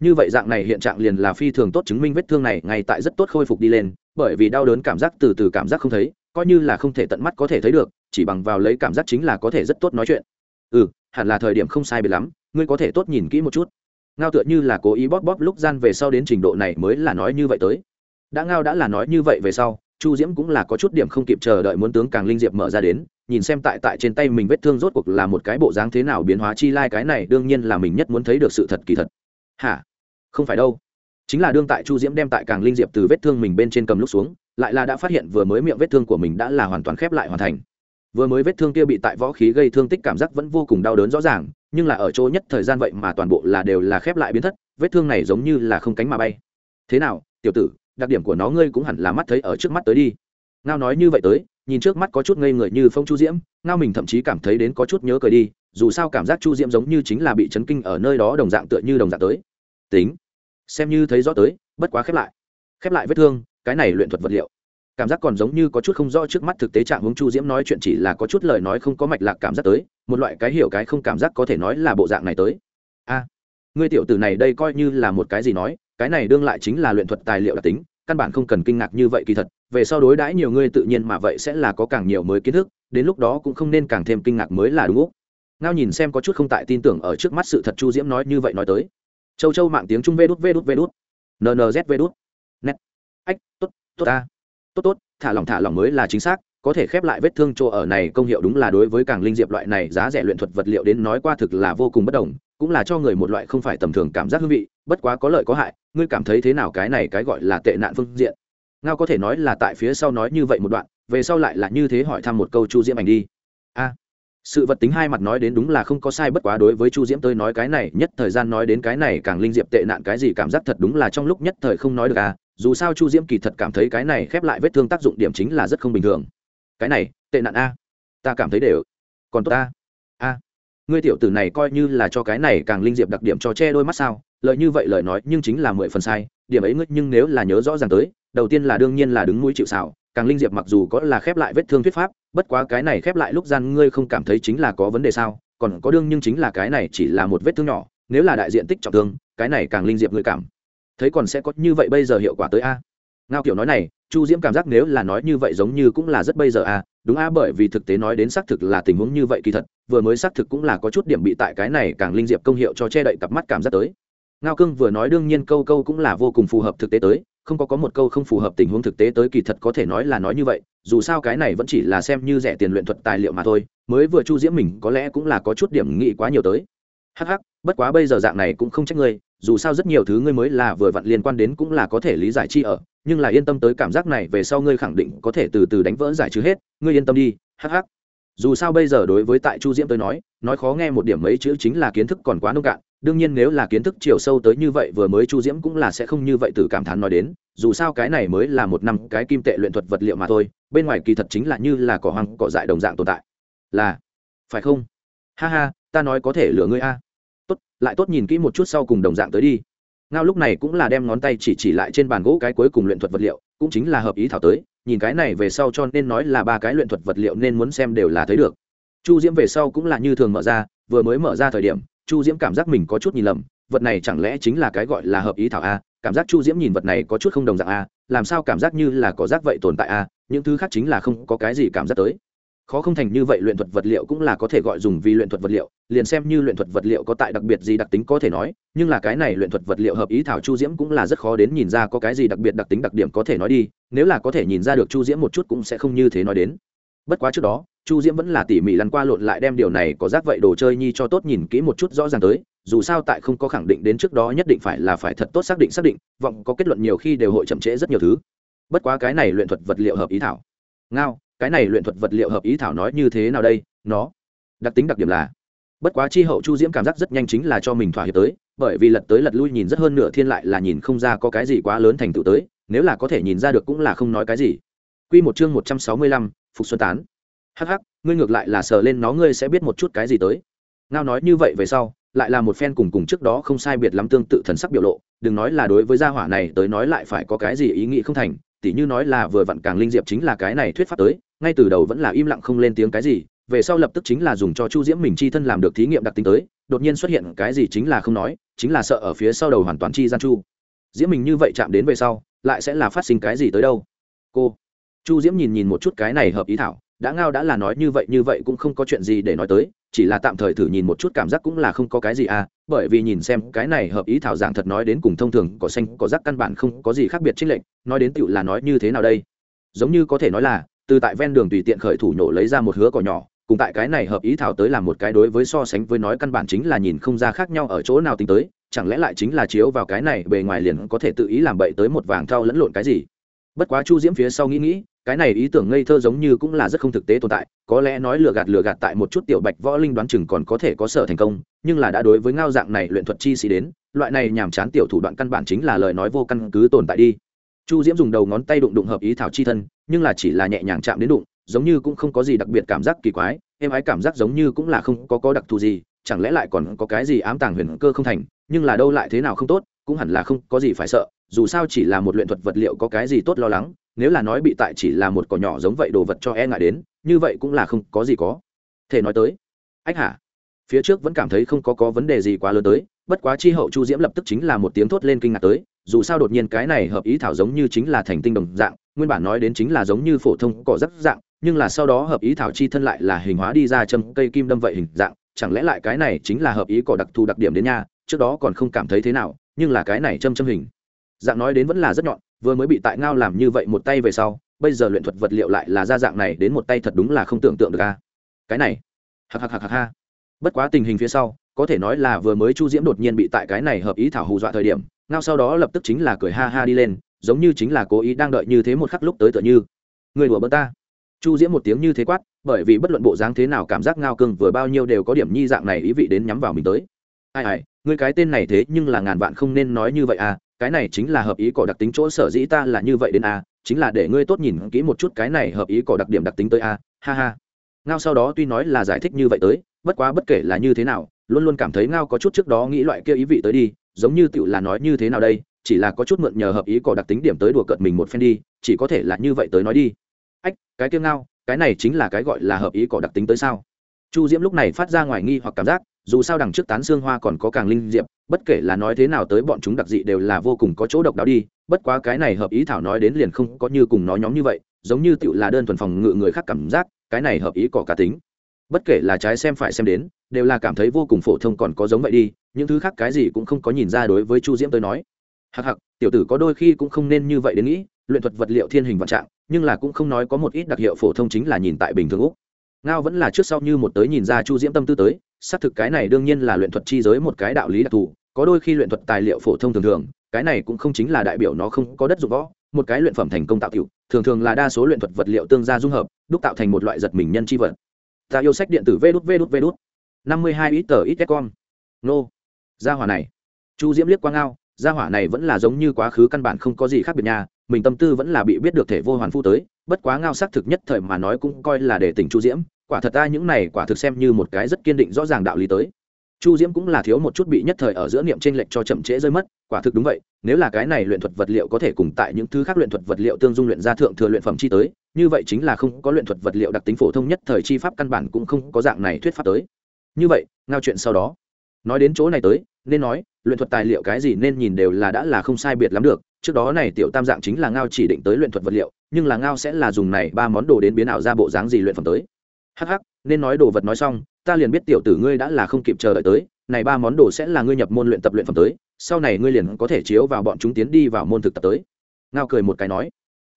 Như vậy dạng này hiện trạng liền là phi thường tốt chứng minh vết thương này ngay tại rất tốt khôi phục đi lên, bởi vì đau đớn cảm giác từ từ cảm giác không thấy, coi như là không thể tận mắt có thể thấy được, chỉ bằng vào lấy cảm giác chính là có thể rất tốt nói chuyện. Ừ hẳn là thời điểm không sai biệt lắm, ngươi có thể tốt nhìn kỹ một chút. Ngao tựa như là cố ý bóp bóp lúc gian về sau đến trình độ này mới là nói như vậy tới. Đã ngao đã là nói như vậy về sau, chu diễm cũng là có chút điểm không kịp chờ đợi muốn tướng càng linh diệp mở ra đến, nhìn xem tại tại trên tay mình vết thương rốt cuộc là một cái bộ dáng thế nào biến hóa chi lai cái này đương nhiên là mình nhất muốn thấy được sự thật kỳ thật. Hả? Không phải đâu. Chính là đương tại chu diễm đem tại càng linh diệp từ vết thương mình bên trên cầm lúc xuống, lại là đã phát hiện vừa mới miệng vết thương của mình đã là hoàn toàn khép lại hoàn thành vừa mới vết thương kia bị tại võ khí gây thương tích cảm giác vẫn vô cùng đau đớn rõ ràng, nhưng là ở chỗ nhất thời gian vậy mà toàn bộ là đều là khép lại biến thất, vết thương này giống như là không cánh mà bay. Thế nào, tiểu tử, đặc điểm của nó ngươi cũng hẳn là mắt thấy ở trước mắt tới đi. Ngao nói như vậy tới, nhìn trước mắt có chút ngây người như phong chu diễm, ngao mình thậm chí cảm thấy đến có chút nhớ cười đi, dù sao cảm giác chu diễm giống như chính là bị chấn kinh ở nơi đó đồng dạng tựa như đồng dạng tới. Tính, xem như thấy rõ tới, bất quá khép lại. Khép lại vết thương, cái này luyện thuật vật liệu cảm giác còn giống như có chút không rõ trước mắt thực tế trạng hướng chu diễm nói chuyện chỉ là có chút lời nói không có mạch lạc cảm giác tới, một loại cái hiểu cái không cảm giác có thể nói là bộ dạng này tới. A, ngươi tiểu tử này đây coi như là một cái gì nói, cái này đương lại chính là luyện thuật tài liệu đặc tính, căn bản không cần kinh ngạc như vậy kỳ thật, về sau đối đãi nhiều ngươi tự nhiên mà vậy sẽ là có càng nhiều mới kiến thức, đến lúc đó cũng không nên càng thêm kinh ngạc mới là đúng úc. Ngao nhìn xem có chút không tại tin tưởng ở trước mắt sự thật chu diễm nói như vậy nói tới. Châu châu mạng tiếng trung vê đút vê đút vê đút. Nnz vê đút. Net. Ách, tốt tốt ta tốt tốt, thả lỏng thả lỏng mới là chính xác, có thể khép lại vết thương chỗ ở này công hiệu đúng là đối với càng linh diệp loại này giá rẻ luyện thuật vật liệu đến nói qua thực là vô cùng bất đồng, cũng là cho người một loại không phải tầm thường cảm giác hương vị, bất quá có lợi có hại, ngươi cảm thấy thế nào cái này cái gọi là tệ nạn phương diện? Ngao có thể nói là tại phía sau nói như vậy một đoạn, về sau lại là như thế hỏi thăm một câu chu diễm ảnh đi sự vật tính hai mặt nói đến đúng là không có sai bất quá đối với chu diễm tôi nói cái này, nhất thời gian nói đến cái này càng linh diệp tệ nạn cái gì cảm giác thật đúng là trong lúc nhất thời không nói được à dù sao chu diễm kỳ thật cảm thấy cái này khép lại vết thương tác dụng điểm chính là rất không bình thường. Cái này, tệ nạn a. Ta cảm thấy đều. Còn tốt ta. A. Ngươi tiểu tử này coi như là cho cái này càng linh diệp đặc điểm cho che đôi mắt sao lợi như vậy lời nói nhưng chính là mười phần sai, điểm ấy ngươi nhưng nếu là nhớ rõ ràng tới, đầu tiên là đương nhiên là đứng mũi chịu xảo càng linh diệp mặc dù có là khép lại vết thương thuyết pháp bất quá cái này khép lại lúc gian ngươi không cảm thấy chính là có vấn đề sao? Còn có đương nhưng chính là cái này chỉ là một vết thương nhỏ, nếu là đại diện tích trọng thương, cái này càng linh diệp ngươi cảm. Thấy còn sẽ có như vậy bây giờ hiệu quả tới a? Ngao kiểu nói này, chu diễm cảm giác nếu là nói như vậy giống như cũng là rất bây giờ a, đúng a bởi vì thực tế nói đến xác thực là tình huống như vậy kỳ thật, vừa mới xác thực cũng là có chút điểm bị tại cái này càng linh diệp công hiệu cho che đậy cặp mắt cảm giác tới. Ngao cương vừa nói đương nhiên câu câu cũng là vô cùng phù hợp thực tế tới, không có có một câu không phù hợp tình huống thực tế tới kỳ thật có thể nói là nói như vậy dù sao cái này vẫn chỉ là xem như rẻ tiền luyện thuật tài liệu mà thôi, mới vừa chu diễm mình có lẽ cũng là có chút điểm nghĩ quá nhiều tới. Hh bất quá bây giờ dạng này cũng không trách ngươi, dù sao rất nhiều thứ ngươi mới là vừa vặn liên quan đến cũng là có thể lý giải chi ở, nhưng là yên tâm tới cảm giác này về sau ngươi khẳng định có thể từ từ đánh vỡ giải trừ hết, ngươi yên tâm đi hh dù sao bây giờ đối với tại chu diễm tới nói nói khó nghe một điểm mấy chữ chính là kiến thức còn quá nông cạn đương nhiên nếu là kiến thức chiều sâu tới như vậy vừa mới chu diễm cũng là sẽ không như vậy từ cảm thán nói đến, dù sao cái này mới là một năm cái kim tệ luyện thuật vật liệu mà thôi, bên ngoài kỳ thật chính là như là cỏ hoang, cỏ dại đồng dạng tồn tại. Là, phải không? Ha ha, ta nói có thể lừa ngươi a. Tốt, lại tốt nhìn kỹ một chút sau cùng đồng dạng tới đi. Ngao lúc này cũng là đem ngón tay chỉ chỉ lại trên bàn gỗ cái cuối cùng luyện thuật vật liệu, cũng chính là hợp ý thảo tới, nhìn cái này về sau cho nên nói là ba cái luyện thuật vật liệu nên muốn xem đều là thấy được. Chu diễm về sau cũng là như thường mở ra, vừa mới mở ra thời điểm chu diễm cảm giác mình có chút nhìn lầm, vật này chẳng lẽ chính là cái gọi là hợp ý thảo a, cảm giác chu diễm nhìn vật này có chút không đồng dạng a, làm sao cảm giác như là có giác vậy tồn tại a, những thứ khác chính là không có cái gì cảm giác tới. Khó không thành như vậy luyện thuật vật liệu cũng là có thể gọi dùng vì luyện thuật vật liệu, liền xem như luyện thuật vật liệu có tại đặc biệt gì đặc tính có thể nói, nhưng là cái này luyện thuật vật liệu hợp ý thảo chu diễm cũng là rất khó đến nhìn ra có cái gì đặc biệt đặc tính đặc điểm có thể nói đi, nếu là có thể nhìn ra được chu diễm một chút cũng sẽ không như thế nói đến. Bất quá trước đó chu diễm vẫn là tỉ mỉ lăn qua lộn lại đem điều này có rác vậy đồ chơi nhi cho tốt nhìn kỹ một chút rõ ràng tới dù sao tại không có khẳng định đến trước đó nhất định phải là phải thật tốt xác định xác định vọng có kết luận nhiều khi đều hội chậm trễ rất nhiều thứ. Bất quá cái này luyện thuật vật liệu hợp ý thảo. Ngao cái này luyện thuật vật liệu hợp ý thảo nói như thế nào đây? Nó đặc tính đặc điểm là bất quá chi hậu chu diễm cảm giác rất nhanh chính là cho mình thỏa hiệp tới bởi vì lật tới lật lui nhìn rất hơn nửa thiên lại là nhìn không ra có cái gì quá lớn thành tựu tới nếu là có thể nhìn ra được cũng là không nói cái gì. Quy một chương một trăm sáu mươi lăm, Phục Xuân Tán. Hắc hắc, ngươi ngược lại là sờ lên nó ngươi sẽ biết một chút cái gì tới. Ngao nói như vậy về sau, lại là một phen cùng cùng trước đó không sai biệt lắm tương tự thần sắc biểu lộ, đừng nói là đối với gia hỏa này tới nói lại phải có cái gì ý nghĩ không thành, tỉ như nói là vừa vặn càng linh diệp chính là cái này thuyết pháp tới, ngay từ đầu vẫn là im lặng không lên tiếng cái gì, về sau lập tức chính là dùng cho Chu Diễm mình chi thân làm được thí nghiệm đặc tính tới, đột nhiên xuất hiện cái gì chính là không nói, chính là sợ ở phía sau đầu hoàn toàn chi gian chu. Diễm mình như vậy chạm đến về sau, lại sẽ là phát sinh cái gì tới đâu? Cô chu diễm nhìn nhìn một chút cái này hợp ý thảo đã ngao đã là nói như vậy như vậy cũng không có chuyện gì để nói tới, chỉ là tạm thời thử nhìn một chút cảm giác cũng là không có cái gì à bởi vì nhìn xem cái này hợp ý thảo giảng thật nói đến cùng thông thường có xanh có rắc căn bản không có gì khác biệt trích lệnh nói đến tựu là nói như thế nào đây? Giống như có thể nói là, từ tại ven đường tùy tiện khởi thủ nhổ lấy ra một hứa cỏ nhỏ, cùng tại cái này hợp ý thảo tới làm một cái đối với so sánh với nói căn bản chính là nhìn không ra khác nhau ở chỗ nào tính tới, chẳng lẽ lại chính là chiếu vào cái này bề ngoài liền có thể tự ý làm bậy tới một vàng thau lẫn lộn cái gì? Bất quá chu diễm phía sau nghĩ nghĩ, cái này ý tưởng ngây thơ giống như cũng là rất không thực tế tồn tại, có lẽ nói lừa gạt lừa gạt tại một chút tiểu bạch võ linh đoán chừng còn có thể có sở thành công, nhưng là đã đối với ngao dạng này luyện thuật chi sĩ đến, loại này nhàm chán tiểu thủ đoạn căn bản chính là lời nói vô căn cứ tồn tại đi. Chu diễm dùng đầu ngón tay đụng đụng hợp ý thảo chi thân, nhưng là chỉ là nhẹ nhàng chạm đến đụng, giống như cũng không có gì đặc biệt cảm giác kỳ quái, em ái cảm giác giống như cũng là không có có đặc thù gì, chẳng lẽ lại còn có cái gì ám tàng huyền cơ không thành, nhưng là đâu lại thế nào không tốt cũng hẳn là không có gì phải sợ, dù sao chỉ là một luyện thuật vật liệu có cái gì tốt lo lắng, nếu là nói bị tại chỉ là một cỏ nhỏ giống vậy đồ vật cho e ngại đến, như vậy cũng là không có gì có. Thể nói tới, ách hả? Phía trước vẫn cảm thấy không có có vấn đề gì quá lớn tới, bất quá chi hậu chu diễm lập tức chính là một tiếng thốt lên kinh ngạc tới, dù sao đột nhiên cái này hợp ý thảo giống như chính là thành tinh đồng dạng, nguyên bản nói đến chính là giống như phổ thông cỏ rất dạng, nhưng là sau đó hợp ý thảo chi thân lại là hình hóa đi ra châm cây kim đâm vậy hình dạng, chẳng lẽ lại cái này chính là hợp ý cỏ đặc thù đặc điểm đến nha trước đó còn không cảm thấy thế nào? Nhưng là cái này châm châm hình. Dạng nói đến vẫn là rất nhọn, vừa mới bị tại ngao làm như vậy một tay về sau, bây giờ luyện thuật vật liệu lại là ra dạng này đến một tay thật đúng là không tưởng tượng được a. Cái này hạc hạc hạc hạc ha. Bất quá tình hình phía sau, có thể nói là vừa mới chu diễm đột nhiên bị tại cái này hợp ý thảo hù dọa thời điểm, ngao sau đó lập tức chính là cười ha ha đi lên, giống như chính là cố ý đang đợi như thế một khắc lúc tới tựa như. Người đùa bỡ ta. Chu diễm một tiếng như thế quát, bởi vì bất luận bộ dáng thế nào cảm giác ngao cưng vừa bao nhiêu đều có điểm nhi dạng này ý vị đến nhắm vào mình tới ai ai người cái tên này thế nhưng là ngàn vạn không nên nói như vậy à cái này chính là hợp ý cỏ đặc tính chỗ sở dĩ ta là như vậy đến à chính là để ngươi tốt nhìn kỹ một chút cái này hợp ý cỏ đặc điểm đặc tính tới à ha ha. Ngao sau đó tuy nói là giải thích như vậy tới, bất quá bất kể là như thế nào, luôn luôn cảm thấy ngao có chút trước đó nghĩ loại kia ý vị tới đi, giống như tựu là nói như thế nào đây, chỉ là có chút mượn nhờ hợp ý cỏ đặc tính điểm tới đùa cợt mình một phen đi, chỉ có thể là như vậy tới nói đi. Ách, cái kia ngao, cái này chính là cái gọi là hợp ý cỏ đặc tính tới sao? Chu diễm lúc này phát ra ngoài nghi hoặc cảm giác dù sao đằng trước tán xương hoa còn có càng linh diệp, bất kể là nói thế nào tới bọn chúng đặc dị đều là vô cùng có chỗ độc đáo đi, bất quá cái này hợp ý thảo nói đến liền không có như cùng nói nhóm như vậy, giống như tựu là đơn thuần phòng ngự người khác cảm giác, cái này hợp ý cỏ cá tính. Bất kể là trái xem phải xem đến, đều là cảm thấy vô cùng phổ thông còn có giống vậy đi, những thứ khác cái gì cũng không có nhìn ra đối với chu diễm tới nói. Hặc hặc tiểu tử có đôi khi cũng không nên như vậy đến nghĩ, luyện thuật vật liệu thiên hình vạn trạng, nhưng là cũng không nói có một ít đặc hiệu phổ thông chính là nhìn tại bình thường úc ngao vẫn là trước sau như một tới nhìn ra chu diễm tâm tư tới xác thực cái này đương nhiên là luyện thuật chi giới một cái đạo lý đặc thù có đôi khi luyện thuật tài liệu phổ thông thường thường cái này cũng không chính là đại biểu nó không có đất dụng võ một cái luyện phẩm thành công tạo tiểu thường thường là đa số luyện thuật vật liệu tương gia dung hợp đúc tạo thành một loại giật mình nhân chi vật ta yêu sách điện tử vê đút vê đút vê đút năm mươi hai ít tờ ít con nô gia hỏa này chu diễm liếc quang ngao gia hỏa này vẫn là giống như quá khứ căn bản không có gì khác biệt nha mình tâm tư vẫn là bị biết được thể vô hoàn phu tới bất quá ngao xác thực nhất thời mà nói cũng coi là để tỉnh chu diễm quả thật ta những này quả thực xem như một cái rất kiên định rõ ràng đạo lý tới. Chu diễm cũng là thiếu một chút bị nhất thời ở giữa niệm t r ê n lệch cho chậm trễ rơi mất, quả thực đúng vậy, nếu là cái này luyện thuật vật liệu có thể cùng tại những thứ khác luyện thuật vật liệu tương dung luyện ra thượng thừa luyện phẩm chi tới, như vậy chính là không có luyện thuật vật liệu đặc tính phổ thông nhất thời chi pháp căn bản cũng không có dạng này thuyết pháp tới. Như vậy, ngao chuyện sau đó. Nói đến chỗ này tới, nên nói, luyện thuật tài liệu cái gì nên nhìn đều là đã là không sai biệt lắm được, trước đó này tiểu tam dạng chính là ngao chỉ định tới luyện thuật vật liệu, nhưng là ngao sẽ là dùng này ba món đồ đến biến ảo ra bộ dáng gì luyện phẩm tới hắc hắc, nên nói đồ vật nói xong, ta liền biết tiểu tử ngươi đã là không kịp chờ đợi tới. Này ba món đồ sẽ là ngươi nhập môn luyện tập luyện phẩm tới, sau này ngươi liền có thể chiếu vào bọn chúng tiến đi vào môn thực tập tới. Ngao cười một cái nói.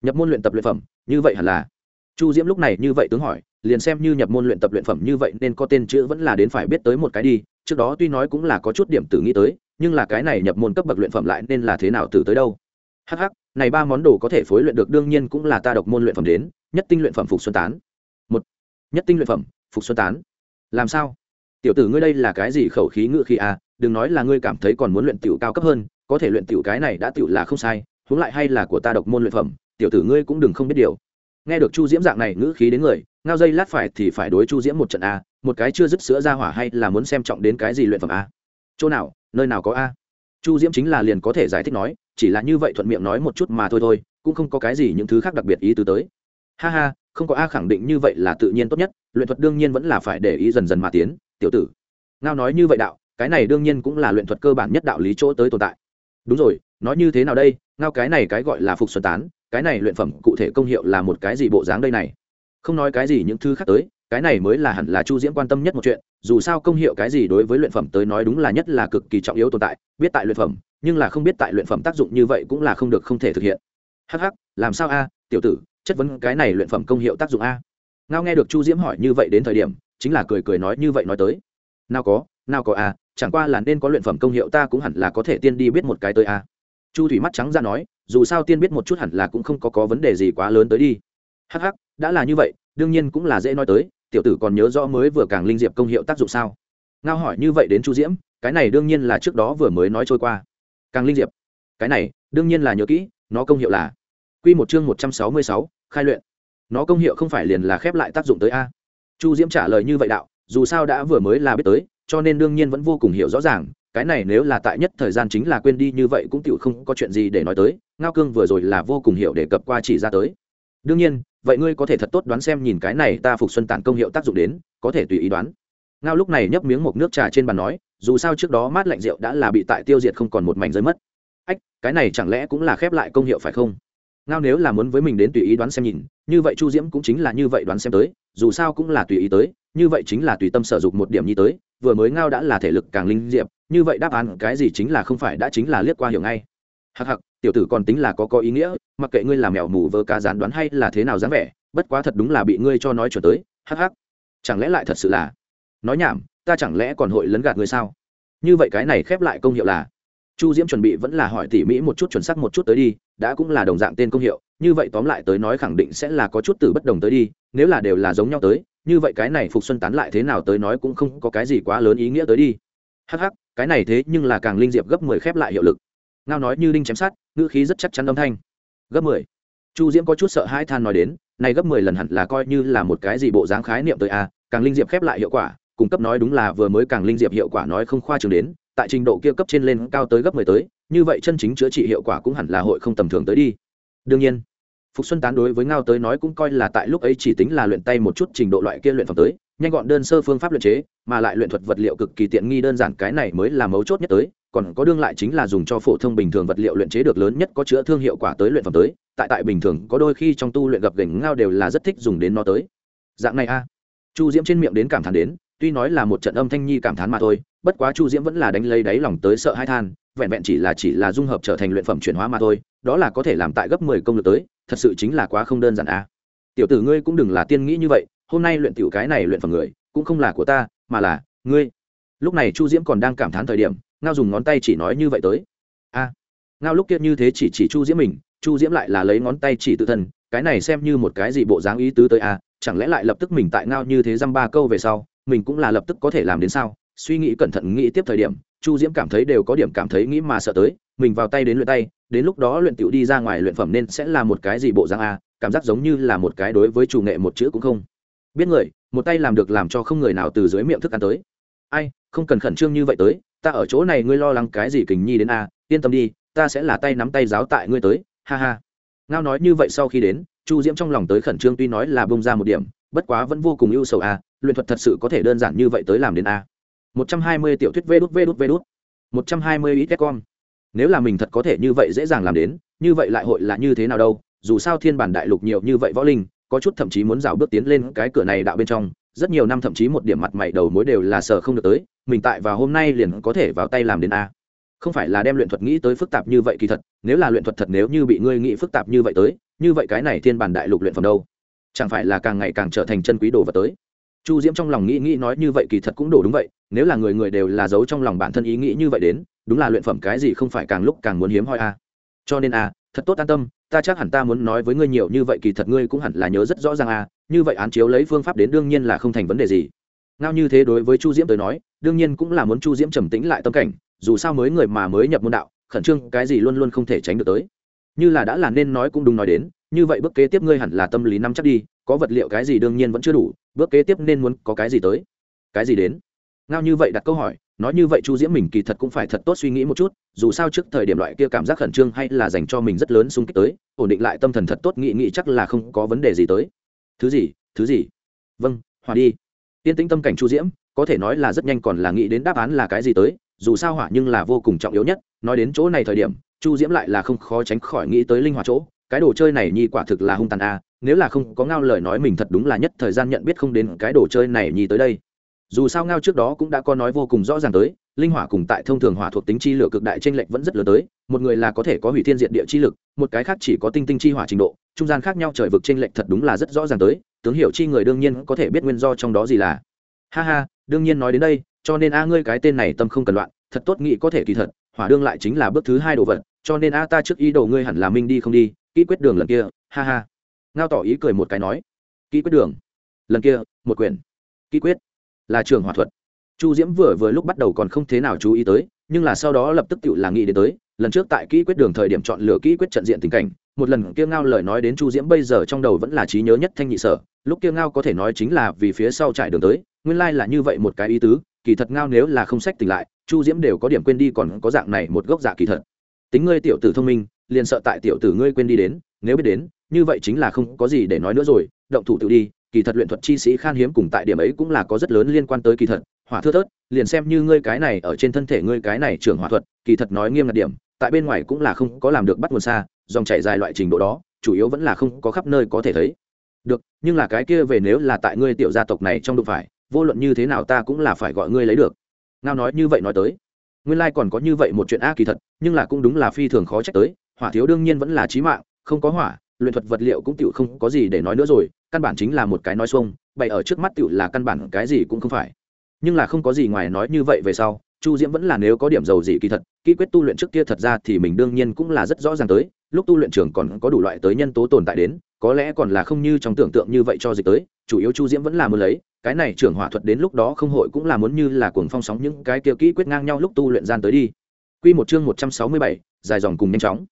Nhập môn luyện tập luyện phẩm, như vậy hẳn là. Chu diễm lúc này như vậy tướng hỏi, liền xem như nhập môn luyện tập luyện phẩm như vậy nên có tên chữ vẫn là đến phải biết tới một cái đi, trước đó tuy nói cũng là có chút điểm tử nghĩ tới, nhưng là cái này nhập môn cấp bậc luyện phẩm lại nên là thế nào từ tới đâu. Hh này ba món đồ có thể phối luyện được đương nhiên cũng là ta độc môn luyện phẩm đến, nhất tinh luyện phẩm phục xuân tán nhất tinh luyện phẩm, phục xuân tán. Làm sao? Tiểu tử ngươi đây là cái gì khẩu khí ngự khi à? Đừng nói là ngươi cảm thấy còn muốn luyện tiểu cao cấp hơn, có thể luyện tiểu cái này đã tiểu là không sai, huống lại hay là của ta độc môn luyện phẩm, tiểu tử ngươi cũng đừng không biết điều. Nghe được chu diễm dạng này ngữ khí đến người, ngao dây lát phải thì phải đối chu diễm một trận a một cái chưa dứt sữa ra hỏa hay là muốn xem trọng đến cái gì luyện phẩm a chỗ nào, nơi nào có a chu diễm chính là liền có thể giải thích nói, chỉ là như vậy thuận miệng nói một chút mà thôi thôi, cũng không có cái gì những thứ khác đặc biệt ý tứ tới. Ha ha không có a khẳng định như vậy là tự nhiên tốt nhất, luyện thuật đương nhiên vẫn là phải để ý dần dần mà tiến, tiểu tử. Ngao nói như vậy đạo, cái này đương nhiên cũng là luyện thuật cơ bản nhất đạo lý chỗ tới tồn tại. Đúng rồi, nói như thế nào đây, ngao cái này cái gọi là phục xuân tán, cái này luyện phẩm cụ thể công hiệu là một cái gì bộ dáng đây này? Không nói cái gì những thứ khác tới, cái này mới là hẳn là chu diễm quan tâm nhất một chuyện, dù sao công hiệu cái gì đối với luyện phẩm tới nói đúng là nhất là cực kỳ trọng yếu tồn tại, biết tại luyện phẩm, nhưng là không biết tại luyện phẩm tác dụng như vậy cũng là không được không thể thực hiện. Hh làm sao a, tiểu tử chất vấn cái này luyện phẩm công hiệu tác dụng a. Ngao nghe được chu diễm hỏi như vậy đến thời điểm, chính là cười cười nói như vậy nói tới. Nào có nào có a, chẳng qua là nên có luyện phẩm công hiệu ta cũng hẳn là có thể tiên đi biết một cái tới a. Chu thủy mắt trắng ra nói, dù sao tiên biết một chút hẳn là cũng không có có vấn đề gì quá lớn tới đi. Hắc hắc, đã là như vậy, đương nhiên cũng là dễ nói tới, tiểu tử còn nhớ rõ mới vừa càng linh diệp công hiệu tác dụng sao? Ngao hỏi như vậy đến chu diễm, cái này đương nhiên là trước đó vừa mới nói trôi qua. Càng linh diệp, cái này, đương nhiên là nhớ kỹ, nó công hiệu là q một chương một trăm sáu mươi sáu khai luyện. Nó công hiệu không phải liền là khép lại tác dụng tới a. Chu diễm trả lời như vậy đạo, dù sao đã vừa mới là biết tới, cho nên đương nhiên vẫn vô cùng hiểu rõ ràng, cái này nếu là tại nhất thời gian chính là quên đi như vậy cũng tựu không có chuyện gì để nói tới, ngao cương vừa rồi là vô cùng hiểu để cập qua chỉ ra tới. Đương nhiên, vậy ngươi có thể thật tốt đoán xem nhìn cái này ta phục xuân tản công hiệu tác dụng đến, có thể tùy ý đoán. Ngao lúc này nhấp miếng một nước trà trên bàn nói, dù sao trước đó mát lạnh rượu đã là bị tại tiêu diệt không còn một mảnh rơi mất. Ách, cái này chẳng lẽ cũng là khép lại công hiệu phải không? Ngao nếu là muốn với mình đến tùy ý đoán xem nhìn, như vậy chu diễm cũng chính là như vậy đoán xem tới, dù sao cũng là tùy ý tới, như vậy chính là tùy tâm sở dụng một điểm nhi tới, vừa mới ngao đã là thể lực càng linh diệp, như vậy đáp án cái gì chính là không phải đã chính là liếc qua hiểu ngay. Hặc hặc tiểu tử còn tính là có có ý nghĩa, mặc kệ ngươi làm mèo mù vơ cá rán đoán hay là thế nào dáng vẻ, bất quá thật đúng là bị ngươi cho nói trở tới, hắc hắc. Chẳng lẽ lại thật sự là? Nói nhảm, ta chẳng lẽ còn hội lấn gạt ngươi sao? Như vậy cái này khép lại công hiệu là. Chu diễm chuẩn bị vẫn là hỏi tỉ mỹ một chút, chuẩn xác một chút tới đi đã cũng là đồng dạng tên công hiệu, như vậy tóm lại tới nói khẳng định sẽ là có chút từ bất đồng tới đi, nếu là đều là giống nhau tới, như vậy cái này phục xuân tán lại thế nào tới nói cũng không có cái gì quá lớn ý nghĩa tới đi. Hắc hắc, cái này thế nhưng là càng linh diệp gấp mười khép lại hiệu lực. Ngao nói như đinh chém sát ngữ khí rất chắc chắn âm thanh. Gấp mười. Chu diễm có chút sợ hãi than nói đến, này gấp mười lần hẳn là coi như là một cái gì bộ dáng khái niệm tới a càng linh diệp khép lại hiệu quả cung cấp nói đúng là vừa mới càng linh diệp hiệu quả nói không khoa trường đến, tại trình độ kia cấp trên lên cao tới gấp mười tới như vậy chân chính chữa trị hiệu quả cũng hẳn là hội không tầm thường tới đi. Đương nhiên, phục xuân tán đối với ngao tới nói cũng coi là tại lúc ấy chỉ tính là luyện tay một chút trình độ loại kia luyện phẩm tới, nhanh gọn đơn sơ phương pháp luyện chế, mà lại luyện thuật vật liệu cực kỳ tiện nghi đơn giản, cái này mới là mấu chốt nhất tới, còn có đương lại chính là dùng cho phổ thông bình thường vật liệu luyện chế được lớn nhất có chữa thương hiệu quả tới luyện phẩm tới, tại tại bình thường có đôi khi trong tu luyện gặp gành ngao đều là rất thích dùng đến nó tới. Dạng này a. Chu diễm trên miệng đến cảm thán đến tuy nói là một trận âm thanh nhi cảm thán mà thôi, bất quá chu diễm vẫn là đánh lấy đáy lòng tới sợ hai than, vẹn vẹn chỉ là chỉ là dung hợp trở thành luyện phẩm chuyển hóa mà thôi, đó là có thể làm tại gấp mười công lực tới, thật sự chính là quá không đơn giản a tiểu tử ngươi cũng đừng là tiên nghĩ như vậy, hôm nay luyện tiểu cái này luyện phẩm người, cũng không là của ta, mà là ngươi. Lúc này chu diễm còn đang cảm thán thời điểm, ngao dùng ngón tay chỉ nói như vậy tới. A ngao lúc kia như thế chỉ chỉ chu diễm mình, chu diễm lại là lấy ngón tay chỉ tự thân, cái này xem như một cái gì bộ dáng ý tứ tới a chẳng lẽ lại lập tức mình tại ngao như thế dăm ba câu về sau mình cũng là lập tức có thể làm đến sao? Suy nghĩ cẩn thận nghĩ tiếp thời điểm, chu diễm cảm thấy đều có điểm cảm thấy nghĩ mà sợ tới, mình vào tay đến luyện tay, đến lúc đó luyện tiểu đi ra ngoài luyện phẩm nên sẽ là một cái gì bộ dáng a, cảm giác giống như là một cái đối với chủ nghệ một chữ cũng không. Biết người, một tay làm được làm cho không người nào từ dưới miệng thức ăn tới. Ai, không cần khẩn trương như vậy tới, ta ở chỗ này ngươi lo lắng cái gì kình nhi đến a, yên tâm đi, ta sẽ là tay nắm tay giáo tại ngươi tới, ha ha. Ngao nói như vậy sau khi đến, chu diễm trong lòng tới khẩn trương tuy nói là bông ra một điểm, bất quá vẫn vô cùng ưu sầu a luyện thuật thật sự có thể đơn giản như vậy tới làm đến a. một trăm hai mươi tiểu thuyết vê đút vê đút vê đút. một trăm hai mươi ít con nếu là mình thật có thể như vậy dễ dàng làm đến, như vậy lại hội là như thế nào đâu? Dù sao thiên bản đại lục nhiều như vậy võ linh, có chút thậm chí muốn rào bước tiến lên cái cửa này đạo bên trong. Rất nhiều năm thậm chí một điểm mặt mày đầu mối đều là sợ không được tới, mình tại và hôm nay liền có thể vào tay làm đến a. Không phải là đem luyện thuật nghĩ tới phức tạp như vậy kỳ thật, nếu là luyện thuật thật nếu như bị ngươi nghĩ phức tạp như vậy tới, như vậy cái này thiên bản đại lục luyện phẩm đâu? Chẳng phải là càng ngày càng trở thành chân quý đồ vật tới? Chu diễm trong lòng nghĩ nghĩ nói như vậy kỳ thật cũng đủ đúng vậy, nếu là người người đều là giấu trong lòng bản thân ý nghĩ như vậy đến, đúng là luyện phẩm cái gì không phải càng lúc càng muốn hiếm hoi a cho nên a thật tốt an tâm, ta chắc hẳn ta muốn nói với ngươi nhiều như vậy kỳ thật ngươi cũng hẳn là nhớ rất rõ ràng a như vậy án chiếu lấy phương pháp đến đương nhiên là không thành vấn đề gì. Ngao như thế đối với chu diễm tới nói, đương nhiên cũng là muốn chu diễm trầm tĩnh lại tâm cảnh, dù sao mới người mà mới nhập môn đạo, khẩn trương cái gì luôn luôn không thể tránh được tới. Như là đã là nên nói cũng đúng nói đến, như vậy bước kế tiếp ngươi hẳn là tâm lý năm chắc đi, có vật liệu cái gì đương nhiên vẫn chưa đủ bước kế tiếp nên muốn có cái gì tới? Cái gì đến? Ngao như vậy đặt câu hỏi, nói như vậy chu diễm mình kỳ thật cũng phải thật tốt suy nghĩ một chút, dù sao trước thời điểm loại kia cảm giác khẩn trương hay là dành cho mình rất lớn xung kích tới, ổn định lại tâm thần thật tốt nghĩ nghĩ chắc là không có vấn đề gì tới. Thứ gì? Thứ gì? Vâng hòa đi. Tiên tĩnh tâm cảnh chu diễm, có thể nói là rất nhanh còn là nghĩ đến đáp án là cái gì tới, dù sao hỏa nhưng là vô cùng trọng yếu nhất, nói đến chỗ này thời điểm, chu diễm lại là không khó tránh khỏi nghĩ tới linh hoạt chỗ, cái đồ chơi này nhi quả thực là hung tàn a nếu là không có ngao lời nói mình thật đúng là nhất thời gian nhận biết không đến cái đồ chơi này nhi tới đây. Dù sao ngao trước đó cũng đã có nói vô cùng rõ ràng tới, linh hỏa cùng tại thông thường hỏa thuộc tính chi lửa cực đại t r ê n lệch vẫn rất lớn tới, một người là có thể có hủy thiên diện địa chi lực, một cái khác chỉ có tinh tinh chi hỏa trình độ, trung gian khác nhau trời vực t r ê n lệch thật đúng là rất rõ ràng tới, tướng hiệu chi người đương nhiên có thể biết nguyên do trong đó gì là. Ha ha, đương nhiên nói đến đây, cho nên a ngươi cái tên này tâm không cần loạn, thật tốt nghĩ có thể kỳ thật, hỏa đương lại chính là bước thứ hai đồ vật, cho nên a ta trước ý đồ ngươi hẳn là minh đi không đi kỹ quyết đường lần kia, ha ha ngao tỏ ý cười một cái nói, kỹ quyết đường. Lần kia, một quyển. Kỹ quyết là trường hỏa thuật. Chu diễm vừa vừa lúc bắt đầu còn không thế nào chú ý tới, nhưng là sau đó lập tức tự là nghĩ đến tới, lần trước tại kỹ quyết đường thời điểm chọn lựa kỹ quyết trận diện tình cảnh, một lần kia ngao lời nói đến chu diễm bây giờ trong đầu vẫn là trí nhớ nhất thanh nhị sở, lúc kia ngao có thể nói chính là vì phía sau trải đường tới, nguyên lai là như vậy một cái ý tứ, kỳ thật ngao nếu là không sách tỉnh lại, chu diễm đều có điểm quên đi còn có dạng này một gốc dạ kỳ thật. Tính ngươi tiểu tử thông minh, liền sợ tại tiểu tử ngươi quên đi đến, nếu biết đến như vậy chính là không có gì để nói nữa rồi, động thủ tự đi, kỳ thật luyện thuật chi sĩ khan hiếm cùng tại điểm ấy cũng là có rất lớn liên quan tới kỳ thật, hỏa thưa thớt, liền xem như ngươi cái này ở trên thân thể ngươi cái này trưởng hỏa thuật, kỳ thật nói nghiêm ngặt điểm, tại bên ngoài cũng là không có làm được bắt nguồn xa, dòng chảy dài loại trình độ đó, chủ yếu vẫn là không có khắp nơi có thể thấy. Được, nhưng là cái kia về nếu là tại ngươi tiểu gia tộc này trong đụng phải, vô luận như thế nào ta cũng là phải gọi ngươi lấy được. Ngao nói như vậy nói tới. Nguyên lai còn có như vậy một chuyện a kỳ thật, nhưng là cũng đúng là phi thường khó trách tới, hỏa thiếu đương nhiên vẫn là trí mạng, không có hỏa luyện thuật vật liệu cũng tựu không có gì để nói nữa rồi căn bản chính là một cái nói xuông bày ở trước mắt tựu là căn bản cái gì cũng không phải nhưng là không có gì ngoài nói như vậy về sau chu diễm vẫn là nếu có điểm giàu gì kỳ thật kỹ quyết tu luyện trước kia thật ra thì mình đương nhiên cũng là rất rõ ràng tới lúc tu luyện trường còn có đủ loại tới nhân tố tồn tại đến có lẽ còn là không như trong tưởng tượng như vậy cho dịch tới chủ yếu chu diễm vẫn là muốn lấy cái này trưởng hỏa thuật đến lúc đó không hội cũng là muốn như là cuồng phong sóng những cái kia kỹ quyết ngang nhau lúc tu luyện gian tới đi Quy một chương một trăm sáu mươi bảy, dài dòng cùng nhanh chóng.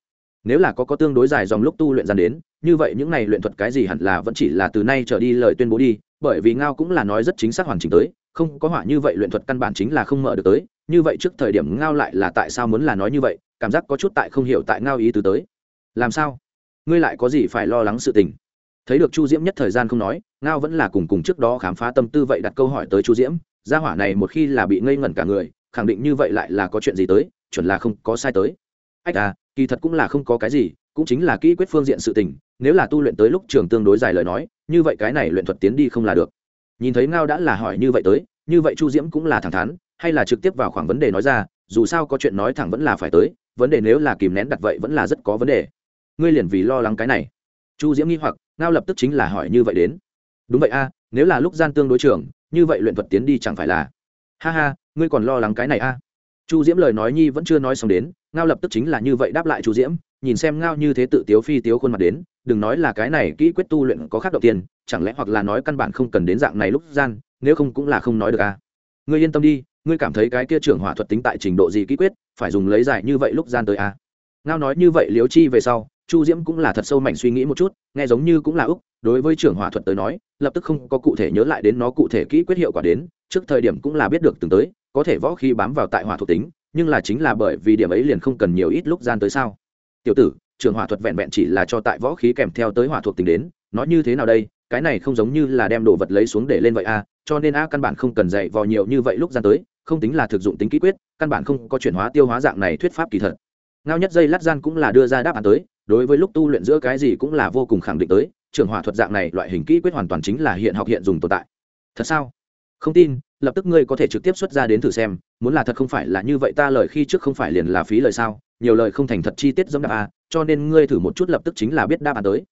Nếu là có có tương đối dài dòng lúc tu luyện gian đến, như vậy những này luyện thuật cái gì hẳn là vẫn chỉ là từ nay trở đi lời tuyên bố đi, bởi vì ngao cũng là nói rất chính xác hoàn chỉnh tới, không có hỏa như vậy luyện thuật căn bản chính là không mở được tới, như vậy trước thời điểm ngao lại là tại sao muốn là nói như vậy, cảm giác có chút tại không hiểu tại ngao ý tứ tới. Làm sao? Ngươi lại có gì phải lo lắng sự tình? thấy được chu diễm nhất thời gian không nói ngao vẫn là cùng cùng trước đó khám phá tâm tư vậy đặt câu hỏi tới chu diễm gia hỏa này một khi là bị ngây ngẩn cả người khẳng định như vậy lại là có chuyện gì tới chuẩn là không có sai tới ách à kỳ thật cũng là không có cái gì, cũng chính là kỹ quyết phương diện sự tình, nếu là tu luyện tới lúc trường tương đối dài lời nói, như vậy cái này luyện thuật tiến đi không là được. Nhìn thấy ngao đã là hỏi như vậy tới, như vậy chu diễm cũng là thẳng thắn, hay là trực tiếp vào khoảng vấn đề nói ra, dù sao có chuyện nói thẳng vẫn là phải tới, vấn đề nếu là kìm nén đặt vậy vẫn là rất có vấn đề. Ngươi liền vì lo lắng cái này. Chu diễm nghi hoặc, ngao lập tức chính là hỏi như vậy đến. Đúng vậy a, nếu là lúc gian tương đối trường, như vậy luyện thuật tiến đi chẳng phải là. Ha ha, ngươi còn lo lắng cái này a. Chu diễm lời nói nhi vẫn chưa nói xong đến ngao lập tức chính là như vậy đáp lại chu diễm, nhìn xem ngao như thế tự tiếu phi tiếu khuôn mặt đến, đừng nói là cái này kỹ quyết tu luyện có khác đầu tiên chẳng lẽ hoặc là nói căn bản không cần đến dạng này lúc gian, nếu không cũng là không nói được à? ngươi yên tâm đi, ngươi cảm thấy cái kia trưởng hỏa thuật tính tại trình độ gì kỹ quyết, phải dùng lấy giải như vậy lúc gian tới à? ngao nói như vậy liếu chi về sau, chu diễm cũng là thật sâu mạnh suy nghĩ một chút, nghe giống như cũng là úc đối với trưởng hỏa thuật tới nói, lập tức không có cụ thể nhớ lại đến nó cụ thể kỹ quyết hiệu quả đến, trước thời điểm cũng là biết được từng tới, có thể võ khi bám vào tại hỏa thuộc tính nhưng là chính là bởi vì điểm ấy liền không cần nhiều ít lúc gian tới sao? Tiểu tử trưởng hỏa thuật vẹn vẹn chỉ là cho tại võ khí kèm theo tới hỏa thuộc tính đến, nói như thế nào đây? Cái này không giống như là đem đồ vật lấy xuống để lên vậy a cho nên a, căn bản không cần dạy vò nhiều như vậy lúc gian tới, không tính là thực dụng tính kỹ quyết, căn bản không có chuyển hóa tiêu hóa dạng này thuyết pháp kỳ thật. Ngao nhất dây lát gian cũng là đưa ra đáp án tới, đối với lúc tu luyện giữa cái gì cũng là vô cùng khẳng định tới, trường hỏa thuật dạng này loại hình kỹ quyết hoàn toàn chính là hiện học hiện dùng tồn tại. Thật sao? Không tin lập tức ngươi có thể trực tiếp xuất ra đến thử xem, muốn là thật không phải là như vậy ta lời khi trước không phải liền là phí lời sao? Nhiều lời không thành thật chi tiết giống đáp a cho nên ngươi thử một chút lập tức chính là biết đáp án tới.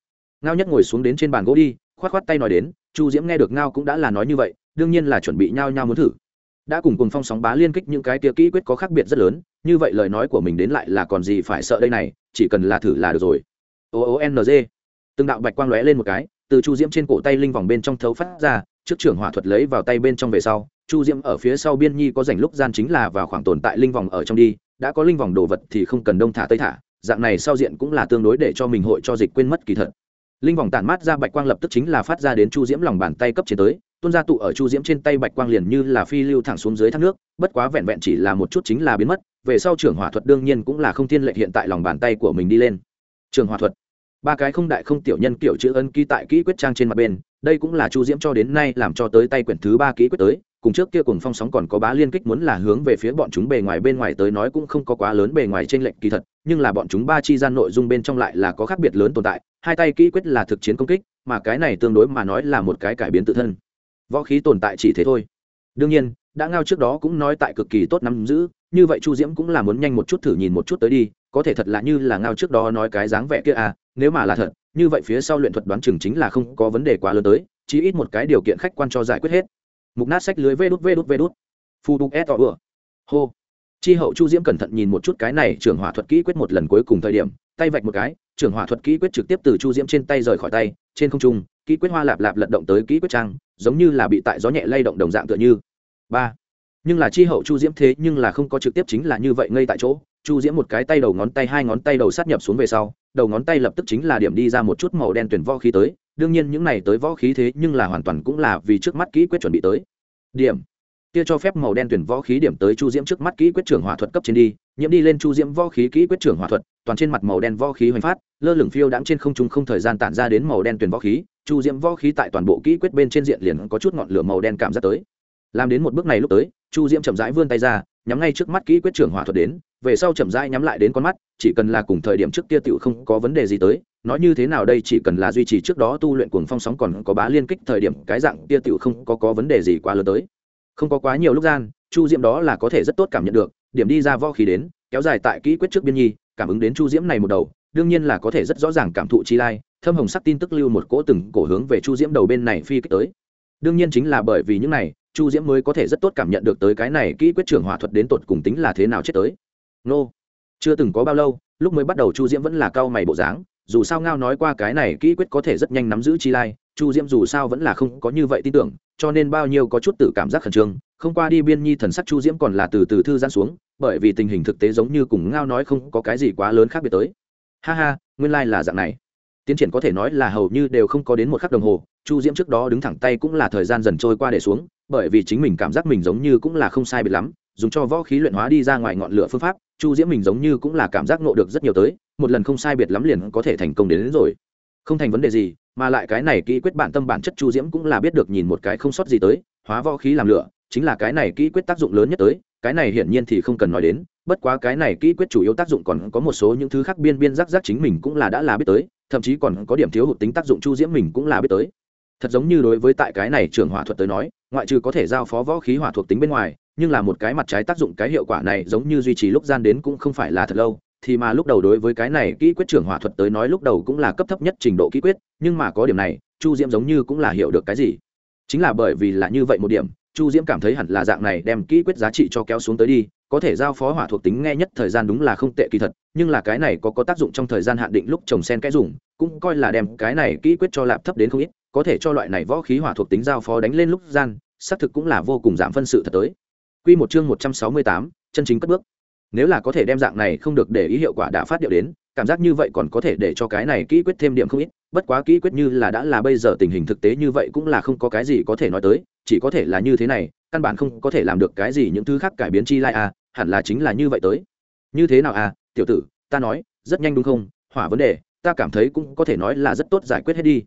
Ngao nhất ngồi xuống đến trên bàn gỗ đi, khoát khoát tay nói đến, chu diễm nghe được ngao cũng đã là nói như vậy, đương nhiên là chuẩn bị nhao nhao muốn thử. Đã cùng cùng phong sóng bá liên kích những cái tia kỹ quyết có khác biệt rất lớn, như vậy lời nói của mình đến lại là còn gì phải sợ đây này, chỉ cần là thử là được rồi. O o n g. Từng đạo bạch quang lóe lên một cái, từ chu diễm trên cổ tay linh vòng bên trong thấu phát ra trước trưởng hỏa thuật lấy vào tay bên trong về sau, chu diễm ở phía sau biên nhi có dành lúc gian chính là vào khoảng tồn tại linh vòng ở trong đi, đã có linh vòng đồ vật thì không cần đông thả tây thả, dạng này sau diện cũng là tương đối để cho mình hội cho dịch quên mất kỳ thật. Linh vòng tản mát ra bạch quang lập tức chính là phát ra đến chu diễm lòng bàn tay cấp trên tới, tuôn ra tụ ở chu diễm trên tay bạch quang liền như là phi lưu thẳng xuống dưới thác nước, bất quá vẹn vẹn chỉ là một chút chính là biến mất, về sau trưởng hỏa thuật đương nhiên cũng là không thiên lệ hiện tại lòng bàn tay của mình đi lên. Trường hỏa thuật. Ba cái không đại không tiểu nhân kiểu chữ ân ký tại kỹ quyết trang trên mặt bên đây cũng là chu diễm cho đến nay làm cho tới tay quyển thứ ba kỹ quyết tới, cùng trước kia cùng phong sóng còn có bá liên kích muốn là hướng về phía bọn chúng bề ngoài bên ngoài tới nói cũng không có quá lớn bề ngoài trên lệnh kỳ thật, nhưng là bọn chúng ba chi gian nội dung bên trong lại là có khác biệt lớn tồn tại, hai tay kỹ quyết là thực chiến công kích, mà cái này tương đối mà nói là một cái cải biến tự thân. Võ khí tồn tại chỉ thế thôi. Đương nhiên, đã ngao trước đó cũng nói tại cực kỳ tốt nắm giữ, như vậy chu diễm cũng là muốn nhanh một chút thử nhìn một chút tới đi, có thể thật là như là ngao trước đó nói cái dáng vẻ kia à nếu mà là thật như vậy phía sau luyện thuật đoán chừng chính là không có vấn đề quá lớn tới chỉ ít một cái điều kiện khách quan cho giải quyết hết. Mục nát sách lưới vê đút vê đút vê đút. Phu đục ép tỏ ừa hô. Chi hậu chu diễm cẩn thận nhìn một chút cái này trưởng hỏa thuật kỹ quyết một lần cuối cùng thời điểm, tay vạch một cái, trưởng hỏa thuật kỹ quyết trực tiếp từ chu diễm trên tay rời khỏi tay, trên không trung, kỹ quyết hoa lạp lạp lật động tới kỹ quyết trang, giống như là bị tại gió nhẹ lay động đồng dạng tựa như. Ba nhưng là chi hậu chu diễm thế nhưng là không có trực tiếp chính là như vậy ngay tại chỗ. Chu diễm một cái tay đầu ngón tay, hai ngón tay đầu sát nhập xuống về sau, đầu ngón tay lập tức chính là điểm đi ra một chút màu đen tuyển võ khí tới. Đương nhiên những này tới võ khí thế nhưng là hoàn toàn cũng là vì trước mắt kỹ quyết chuẩn bị tới. Điểm. Kia cho phép màu đen tuyển võ khí điểm tới chu diễm trước mắt kỹ quyết trưởng hỏa thuật cấp trên đi. Nhiễm đi lên chu diễm võ khí kỹ quyết trưởng hỏa thuật, toàn trên mặt màu đen võ khí hoành phát, lơ lửng phiêu đãng trên không trung không thời gian tản ra đến màu đen tuyển võ khí. Chu diễm võ khí tại toàn bộ kỹ quyết bên trên diện liền có chút ngọn lửa màu đen cảm giác tới. Làm đến một bước này lúc tới chu diễm chậm rãi vươn tay ra, nhắm ngay trước mắt kỹ quyết trưởng hỏa thuật đến, về sau chậm rãi nhắm lại đến con mắt, chỉ cần là cùng thời điểm trước kia tựu không có vấn đề gì tới, nói như thế nào đây chỉ cần là duy trì trước đó tu luyện cuồng phong sóng còn có bá liên kích thời điểm, cái dạng kia tựu không có có vấn đề gì quá lớn tới. Không có quá nhiều lúc gian, chu diễm đó là có thể rất tốt cảm nhận được, điểm đi ra võ khí đến, kéo dài tại kỹ quyết trước biên nhi, cảm ứng đến chu diễm này một đầu, đương nhiên là có thể rất rõ ràng cảm thụ chi lai, thâm hồng sắc tin tức lưu một cỗ từng cổ hướng về chu diễm đầu bên này phi kích tới. Đương nhiên chính là bởi vì những này chu diễm mới có thể rất tốt cảm nhận được tới cái này kỹ quyết trưởng hỏa thuật đến tột cùng tính là thế nào chết tới. Nô, chưa từng có bao lâu, lúc mới bắt đầu chu diễm vẫn là cao mày bộ dáng, dù sao ngao nói qua cái này kỹ quyết có thể rất nhanh nắm giữ chi lai, chu diễm dù sao vẫn là không có như vậy tin tưởng, cho nên bao nhiêu có chút tự cảm giác khẩn trương. Không qua đi biên nhi thần sắc chu diễm còn là từ từ thư giãn xuống, bởi vì tình hình thực tế giống như cùng ngao nói không có cái gì quá lớn khác biệt tới. Ha ha, nguyên lai、like、là dạng này. Tiến triển có thể nói là hầu như đều không có đến một khắc đồng hồ, chu diễm trước đó đứng thẳng tay cũng là thời gian dần trôi qua để xuống bởi vì chính mình cảm giác mình giống như cũng là không sai biệt lắm dùng cho võ khí luyện hóa đi ra ngoài ngọn lửa phương pháp chu diễm mình giống như cũng là cảm giác nộ được rất nhiều tới một lần không sai biệt lắm liền có thể thành công đến, đến rồi. Không thành vấn đề gì mà lại cái này kỹ quyết bản tâm bản chất chu diễm cũng là biết được nhìn một cái không sót gì tới hóa võ khí làm lửa chính là cái này kỹ quyết tác dụng lớn nhất tới cái này hiển nhiên thì không cần nói đến bất quá cái này kỹ quyết chủ yếu tác dụng còn có một số những thứ khác biên biên rắc rắc chính mình cũng là đã là biết tới thậm chí còn có điểm thiếu hụt tính tác dụng chu diễm mình cũng là biết tới thật giống như đối với tại cái này trưởng hỏa thuật tới nói, ngoại trừ có thể giao phó võ khí hỏa thuộc tính bên ngoài, nhưng là một cái mặt trái tác dụng cái hiệu quả này giống như duy trì lúc gian đến cũng không phải là thật lâu, thì mà lúc đầu đối với cái này kỹ quyết trưởng hỏa thuật tới nói lúc đầu cũng là cấp thấp nhất trình độ kỹ quyết, nhưng mà có điểm này, chu diễm giống như cũng là hiểu được cái gì. Chính là bởi vì là như vậy một điểm, chu diễm cảm thấy hẳn là dạng này đem kỹ quyết giá trị cho kéo xuống tới đi, có thể giao phó hỏa thuộc tính nghe nhất thời gian đúng là không tệ kỳ thật, nhưng là cái này có có tác dụng trong thời gian hạn định lúc trồng sen cái dùng, cũng coi là đem cái này kỹ quyết cho lạp thấp đến không ít có thể cho loại này võ khí hỏa thuộc tính giao phó đánh lên lúc gian xác thực cũng là vô cùng giảm phân sự thật tới. Quy một chương một trăm sáu mươi tám, chân chính cất bước. Nếu là có thể đem dạng này không được để ý hiệu quả đã phát điệu đến cảm giác như vậy còn có thể để cho cái này kỹ quyết thêm điểm không ít bất quá kỹ quyết như là đã là bây giờ tình hình thực tế như vậy cũng là không có cái gì có thể nói tới chỉ có thể là như thế này căn bản không có thể làm được cái gì những thứ khác cải biến chi lai à hẳn là chính là như vậy tới. Như thế nào à tiểu tử ta nói rất nhanh đúng không? Hỏa vấn đề ta cảm thấy cũng có thể nói là rất tốt giải quyết hết đi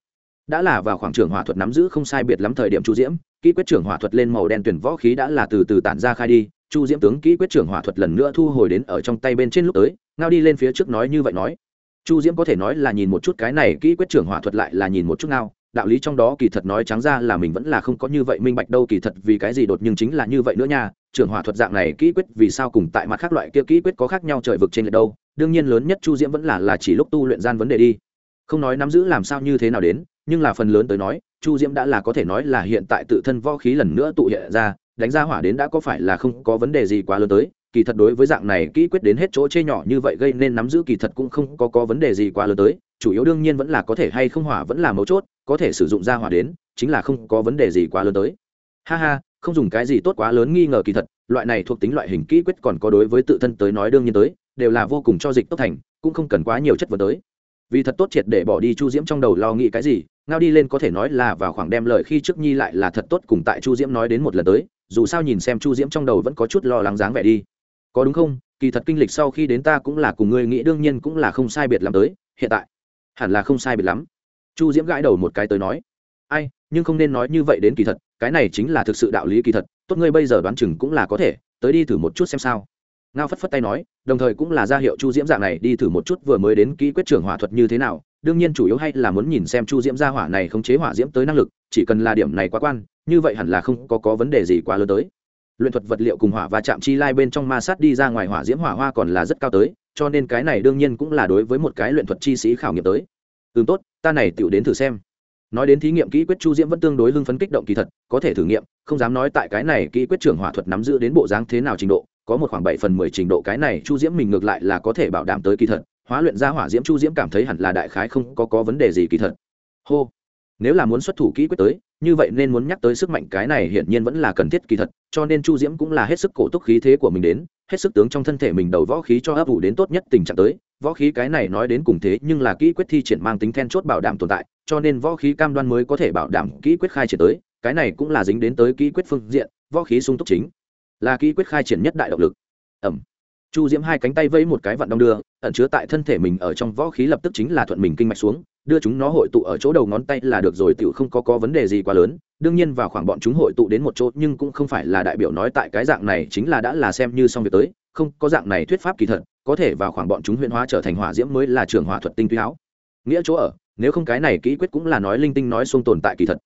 đã là vào khoảng trường hỏa thuật nắm giữ không sai biệt lắm thời điểm chu diễm, kỹ quyết trưởng hỏa thuật lên màu đen tuyển võ khí đã là từ từ tản ra khai đi. Chu diễm tướng kỹ quyết trưởng hỏa thuật lần nữa thu hồi đến ở trong tay bên trên lúc tới, ngao đi lên phía trước nói như vậy nói. Chu diễm có thể nói là nhìn một chút cái này kỹ quyết trưởng hỏa thuật lại là nhìn một chút ngao. Đạo lý trong đó kỳ thật nói trắng ra là mình vẫn là không có như vậy minh bạch đâu, kỳ thật vì cái gì đột nhưng chính là như vậy nữa nha. Trưởng hỏa thuật dạng này kỹ quyết vì sao cùng tại mặt khác loại kia kỹ quyết có khác nhau trời vực trên lệch đâu. Đương nhiên lớn nhất chu diễm vẫn là là chỉ lúc tu luyện gian vấn đề đi. Không nói nắm giữ làm sao như thế nào đến nhưng là phần lớn tới nói, chu diễm đã là có thể nói là hiện tại tự thân võ khí lần nữa tụ hiện ra, đánh ra hỏa đến đã có phải là không có vấn đề gì quá lớn tới, kỳ thật đối với dạng này kỹ quyết đến hết chỗ chê nhỏ như vậy gây nên nắm giữ kỳ thật cũng không có có vấn đề gì quá lớn tới, chủ yếu đương nhiên vẫn là có thể hay không hỏa vẫn là mấu chốt, có thể sử dụng ra hỏa đến, chính là không có vấn đề gì quá lớn tới. Ha ha, không dùng cái gì tốt quá lớn nghi ngờ kỳ thật, loại này thuộc tính loại hình kỹ quyết còn có đối với tự thân tới nói đương nhiên tới, đều là vô cùng cho dịch tốt thành, cũng không cần quá nhiều chất vấn tới. Vì thật tốt triệt để bỏ đi chu diễm trong đầu lo nghĩ cái gì ngao đi lên có thể nói là vào khoảng đem lời khi trước nhi lại là thật tốt cùng tại chu diễm nói đến một lần tới, dù sao nhìn xem chu diễm trong đầu vẫn có chút lo lắng dáng vẻ đi. Có đúng không? Kỳ thật kinh lịch sau khi đến ta cũng là cùng ngươi nghĩ, đương nhiên cũng là không sai biệt lắm tới, hiện tại. Hẳn là không sai biệt lắm. Chu diễm gãi đầu một cái tới nói. Ai, nhưng không nên nói như vậy đến kỳ thật, cái này chính là thực sự đạo lý kỳ thật, tốt ngươi bây giờ đoán chừng cũng là có thể, tới đi thử một chút xem sao. Ngao phất phất tay nói, đồng thời cũng là ra hiệu chu diễm dạng này đi thử một chút vừa mới đến kỹ quyết trưởng hỏa thuật như thế nào đương nhiên chủ yếu hay là muốn nhìn xem chu diễm ra hỏa này khống chế hỏa diễm tới năng lực chỉ cần là điểm này quá quan như vậy hẳn là không có, có vấn đề gì quá lớn tới. Luyện thuật vật liệu cùng hỏa và chạm chi lai bên trong ma sát đi ra ngoài hỏa diễm hỏa hoa còn là rất cao tới cho nên cái này đương nhiên cũng là đối với một cái luyện thuật chi sĩ khảo nghiệm tới. Ừ tốt ta này tựu đến thử xem. Nói đến thí nghiệm kỹ quyết chu diễm vẫn tương đối hưng phấn kích động kỳ thật có thể thử nghiệm không dám nói tại cái này kỹ quyết trưởng hỏa thuật nắm giữ đến bộ dáng thế nào trình độ có một khoảng bảy phần mười trình độ cái này chu diễm mình ngược lại là có thể bảo đảm tới kỳ thật hóa luyện ra hỏa diễm chu diễm cảm thấy hẳn là đại khái không có có vấn đề gì kỳ thật. Hô. Nếu là muốn xuất thủ kỹ quyết tới, như vậy nên muốn nhắc tới sức mạnh cái này hiển nhiên vẫn là cần thiết kỳ thật, cho nên chu diễm cũng là hết sức cổ túc khí thế của mình đến, hết sức tướng trong thân thể mình đầu võ khí cho ấp ủ đến tốt nhất tình trạng tới. Võ khí cái này nói đến cùng thế, nhưng là kỹ quyết thi triển mang tính then chốt bảo đảm tồn tại, cho nên võ khí cam đoan mới có thể bảo đảm kỹ quyết khai triển tới, cái này cũng là dính đến tới kỹ quyết phương diện, võ khí sung túc chính, là kỹ quyết khai triển nhất đại động lực. Ẩm chu diễm hai cánh tay vẫy một cái vặn đong đưa, ẩn chứa tại thân thể mình ở trong võ khí lập tức chính là thuận mình kinh mạch xuống, đưa chúng nó hội tụ ở chỗ đầu ngón tay là được rồi tựu không có có vấn đề gì quá lớn. Đương nhiên vào khoảng bọn chúng hội tụ đến một chỗ, nhưng cũng không phải là đại biểu nói tại cái dạng này, chính là đã là xem như xong việc tới, không có dạng này thuyết pháp kỳ thật, có thể vào khoảng bọn chúng huyễn hóa trở thành hỏa diễm mới là trường hỏa thuật tinh túy áo. Nghĩa chỗ ở, nếu không cái này kỹ quyết cũng là nói linh tinh nói xuông tồn tại kỳ thật.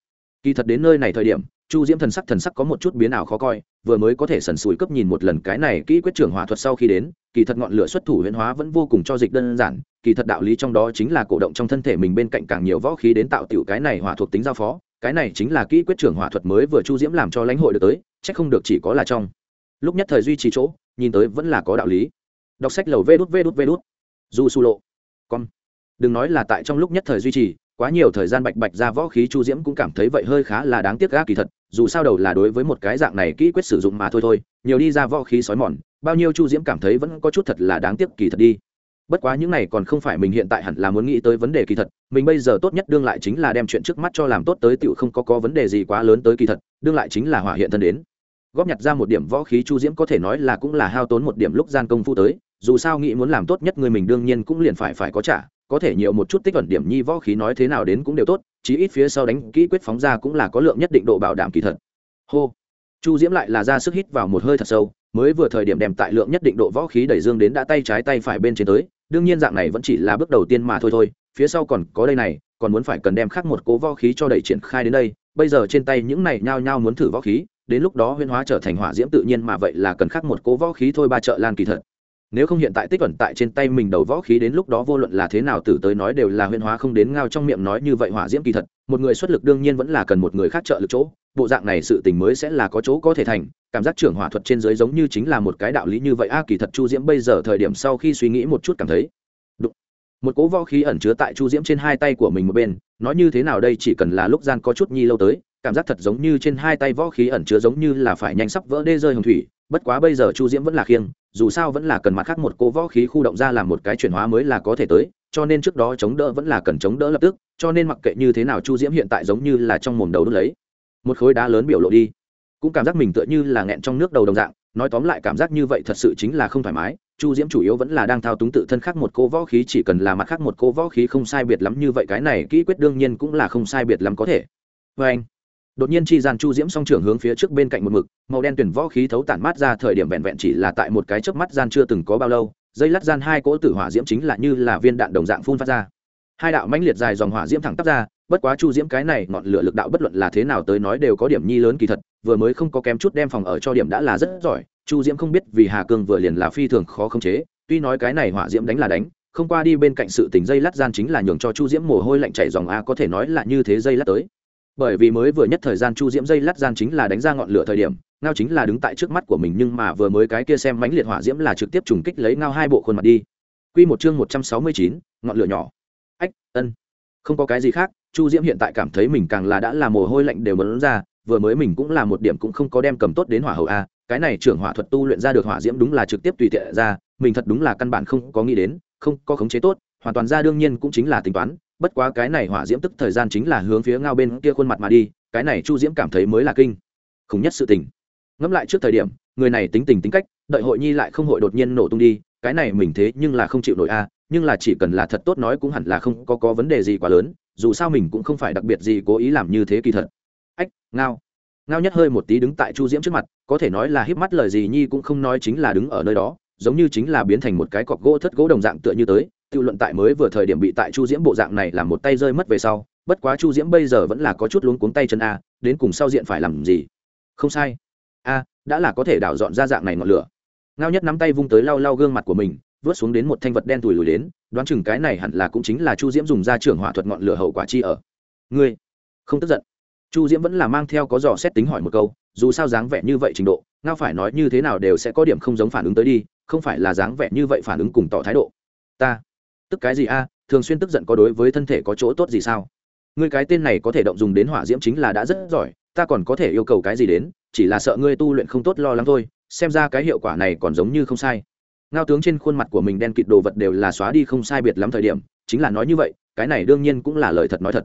Kỳ thật đến nơi này thời điểm chu diễm thần sắc thần sắc có một chút biến ảo khó coi, vừa mới có thể sần sùi cấp nhìn một lần cái này kỹ quyết trưởng hỏa thuật sau khi đến, kỳ thật ngọn lửa xuất thủ huyễn hóa vẫn vô cùng cho dịch đơn giản, kỳ thật đạo lý trong đó chính là cổ động trong thân thể mình bên cạnh càng nhiều võ khí đến tạo tiểu cái này hỏa thuộc tính giao phó, cái này chính là kỹ quyết trưởng hỏa thuật mới vừa chu diễm làm cho lãnh hội được tới, chắc không được chỉ có là trong. Lúc nhất thời duy trì chỗ, nhìn tới vẫn là có đạo lý. Đọc sách lầu vê đút vê đút vê đút. Du su lộ. Con đừng nói là tại trong lúc nhất thời duy trì quá nhiều thời gian bạch bạch ra võ khí chu diễm cũng cảm thấy vậy hơi khá là đáng tiếc gác kỳ thật, dù sao đầu là đối với một cái dạng này kỹ quyết sử dụng mà thôi thôi, nhiều đi ra võ khí sói mòn, bao nhiêu chu diễm cảm thấy vẫn có chút thật là đáng tiếc kỳ thật đi. Bất quá những này còn không phải mình hiện tại hẳn là muốn nghĩ tới vấn đề kỳ thật, mình bây giờ tốt nhất đương lại chính là đem chuyện trước mắt cho làm tốt tới tựu không có có vấn đề gì quá lớn tới kỳ thật, đương lại chính là hỏa hiện thân đến. Góp nhặt ra một điểm võ khí chu diễm có thể nói là cũng là hao tốn một điểm lúc gian công phu tới, dù sao nghĩ muốn làm tốt nhất người mình đương nhiên cũng liền phải phải có trả có thể nhiều một chút tích ẩn điểm nhi võ khí nói thế nào đến cũng đều tốt, chí ít phía sau đánh kỹ quyết phóng ra cũng là có lượng nhất định độ bảo đảm kỳ thật. Hô. Chu diễm lại là ra sức hít vào một hơi thật sâu, mới vừa thời điểm đem tại lượng nhất định độ võ khí đẩy dương đến đã tay trái tay phải bên trên tới, đương nhiên dạng này vẫn chỉ là bước đầu tiên mà thôi thôi, phía sau còn có đây này, còn muốn phải cần đem khắc một cố võ khí cho đẩy triển khai đến đây, bây giờ trên tay những này nhao nhao muốn thử võ khí, đến lúc đó huyên hóa trở thành hỏa diễm tự nhiên mà vậy là cần khắc một cố võ khí thôi ba trợ lan kỳ thật nếu không hiện tại tích ẩn tại trên tay mình đầu võ khí đến lúc đó vô luận là thế nào tử tới nói đều là huyên hóa không đến ngao trong miệng nói như vậy hỏa diễm kỳ thật, một người xuất lực đương nhiên vẫn là cần một người khác trợ lực chỗ, bộ dạng này sự tình mới sẽ là có chỗ có thể thành, cảm giác trưởng hỏa thuật trên giới giống như chính là một cái đạo lý như vậy a, kỳ thật chu diễm bây giờ thời điểm sau khi suy nghĩ một chút cảm thấy Đúng. một cố võ khí ẩn chứa tại chu diễm trên hai tay của mình một bên, nói như thế nào đây chỉ cần là lúc gian có chút nhi lâu tới, cảm giác thật giống như trên hai tay võ khí ẩn chứa giống như là phải nhanh sắp vỡ đê rơi hồng thủy bất quá bây giờ chu diễm vẫn là khiêng, dù sao vẫn là cần mặt khác một cố võ khí khu động ra làm một cái chuyển hóa mới là có thể tới, cho nên trước đó chống đỡ vẫn là cần chống đỡ lập tức, cho nên mặc kệ như thế nào chu diễm hiện tại giống như là trong mồm đầu đốt lấy. Một khối đá lớn biểu lộ đi. Cũng cảm giác mình tựa như là nghẹn trong nước đầu đồng dạng, nói tóm lại cảm giác như vậy thật sự chính là không thoải mái, chu diễm chủ yếu vẫn là đang thao túng tự thân khác một cô võ khí, chỉ cần là mặt khác một cô võ khí không sai biệt lắm như vậy cái này kỹ quyết đương nhiên cũng là không sai biệt lắm có thể. Vê anh đột nhiên chi gian chu diễm song trưởng hướng phía trước bên cạnh một mực, màu đen tuyển võ khí thấu tản mát ra thời điểm vẹn vẹn chỉ là tại một cái chớp mắt gian chưa từng có bao lâu, dây lát gian hai cỗ tử hỏa diễm chính là như là viên đạn đồng dạng phun phát ra. Hai đạo mãnh liệt dài dòng hỏa diễm thẳng tắp ra, bất quá chu diễm cái này ngọn lửa lực đạo bất luận là thế nào tới nói đều có điểm nhi lớn kỳ thật, vừa mới không có kém chút đem phòng ở cho điểm đã là rất giỏi, chu diễm không biết vì hà cương vừa liền là phi thường khó khống chế, tuy nói cái này hỏa diễm đánh là đánh, không qua đi bên cạnh sự tình dây lát gian chính là nhường cho chu diễm mồ hôi lạnh chảy dòng a, có thể nói là như thế dây lát tới bởi vì mới vừa nhất thời gian chu diễm dây lát gian chính là đánh ra ngọn lửa thời điểm ngao chính là đứng tại trước mắt của mình nhưng mà vừa mới cái kia xem mãnh liệt hỏa diễm là trực tiếp trùng kích lấy ngao hai bộ khuôn mặt đi Quy một chương một trăm sáu mươi chín, ngọn lửa nhỏ. Ách, ân. Không có cái gì khác, Chu Diễm hiện tại cảm thấy mình càng là đã là mồ hôi lạnh đều muốn ra, vừa mới mình cũng là một điểm cũng không có đem cầm tốt đến hỏa hậu a, cái này trưởng hỏa thuật tu luyện ra được hỏa diễm đúng là trực tiếp tùy tiện ra, mình thật đúng là căn bản không có nghĩ đến, không có khống chế tốt, hoàn toàn ra đương nhiên cũng chính là tính toán, bất quá cái này hỏa diễm tức thời gian chính là hướng phía ngao bên kia khuôn mặt mà đi, cái này Chu Diễm cảm thấy mới là kinh. khủng nhất sự tình. Ngẫm lại trước thời điểm, người này tính tình tính cách, đợi hội nhi lại không hội đột nhiên nổ tung đi, cái này mình thế nhưng là không chịu nổi a, à, nhưng là chỉ cần là thật tốt nói cũng hẳn là không có có vấn đề gì quá lớn, dù sao mình cũng không phải đặc biệt gì cố ý làm như thế kỳ thật. Ách, ngao. Ngao nhất hơi một tí đứng tại Chu Diễm trước mặt, có thể nói là híp mắt lời gì nhi cũng không nói chính là đứng ở nơi đó, giống như chính là biến thành một cái cọc gỗ thất gỗ đồng dạng tựa như tới, tự luận tại mới vừa thời điểm bị tại Chu Diễm bộ dạng này làm một tay rơi mất về sau, bất quá Chu Diễm bây giờ vẫn là có chút luống cuống tay chân a, đến cùng sau diện phải làm gì? Không sai. A, đã là có thể đảo dọn ra dạng này ngọn lửa ngao nhất nắm tay vung tới lau lau gương mặt của mình vớt xuống đến một thanh vật đen tùi lùi đến đoán chừng cái này hẳn là cũng chính là chu diễm dùng ra trưởng hỏa thuật ngọn lửa hậu quả chi ở ngươi không tức giận chu diễm vẫn là mang theo có dò xét tính hỏi một câu dù sao dáng vẻ như vậy trình độ ngao phải nói như thế nào đều sẽ có điểm không giống phản ứng tới đi không phải là dáng vẻ như vậy phản ứng cùng tỏ thái độ ta tức cái gì a thường xuyên tức giận có đối với thân thể có chỗ tốt gì sao? Ngươi cái tên này có thể động dùng đến hỏa diễm chính là đã rất giỏi ta còn có thể yêu cầu cái gì đến chỉ là sợ ngươi tu luyện không tốt lo lắng thôi xem ra cái hiệu quả này còn giống như không sai. Ngao tướng trên khuôn mặt của mình đen kịt đồ vật đều là xóa đi không sai biệt lắm thời điểm chính là nói như vậy cái này đương nhiên cũng là lời thật nói thật.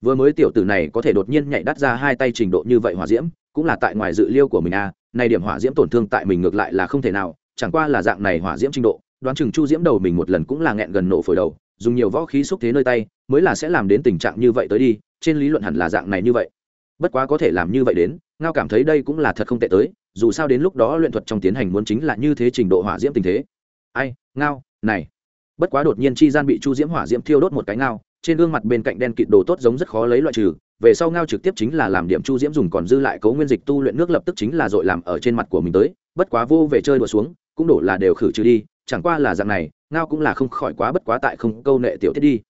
Vừa mới tiểu tử này có thể đột nhiên nhảy đắt ra hai tay trình độ như vậy hỏa diễm cũng là tại ngoài dự liêu của mình a à, này điểm hỏa diễm tổn thương tại mình ngược lại là không thể nào chẳng qua là dạng này hỏa diễm trình độ đoán chừng chu diễm đầu mình một lần cũng là nghẹn gần nổ phổi đầu, dùng nhiều võ khí xúc thế nơi tay, mới là sẽ làm đến tình trạng như vậy tới đi, trên lý luận hẳn là dạng này như vậy. Bất quá có thể làm như vậy đến, ngao cảm thấy đây cũng là thật không tệ tới, dù sao đến lúc đó luyện thuật trong tiến hành muốn chính là như thế trình độ hỏa diễm tình thế. Ai, ngao, này. Bất quá đột nhiên chi gian bị chu diễm hỏa diễm thiêu đốt một cái ngao, trên gương mặt bên cạnh đen kịt đồ tốt giống rất khó lấy loại trừ, về sau ngao trực tiếp chính là làm điểm chu diễm dùng còn dư lại cấu nguyên dịch tu luyện nước lập tức chính là dội làm ở trên mặt của mình tới, bất quá vô về chơi đùa xuống, cũng đổ là đều khử trừ đi chẳng qua là dạng này, ngao cũng là không khỏi quá bất quá tại không câu nệ tiểu tiết đi.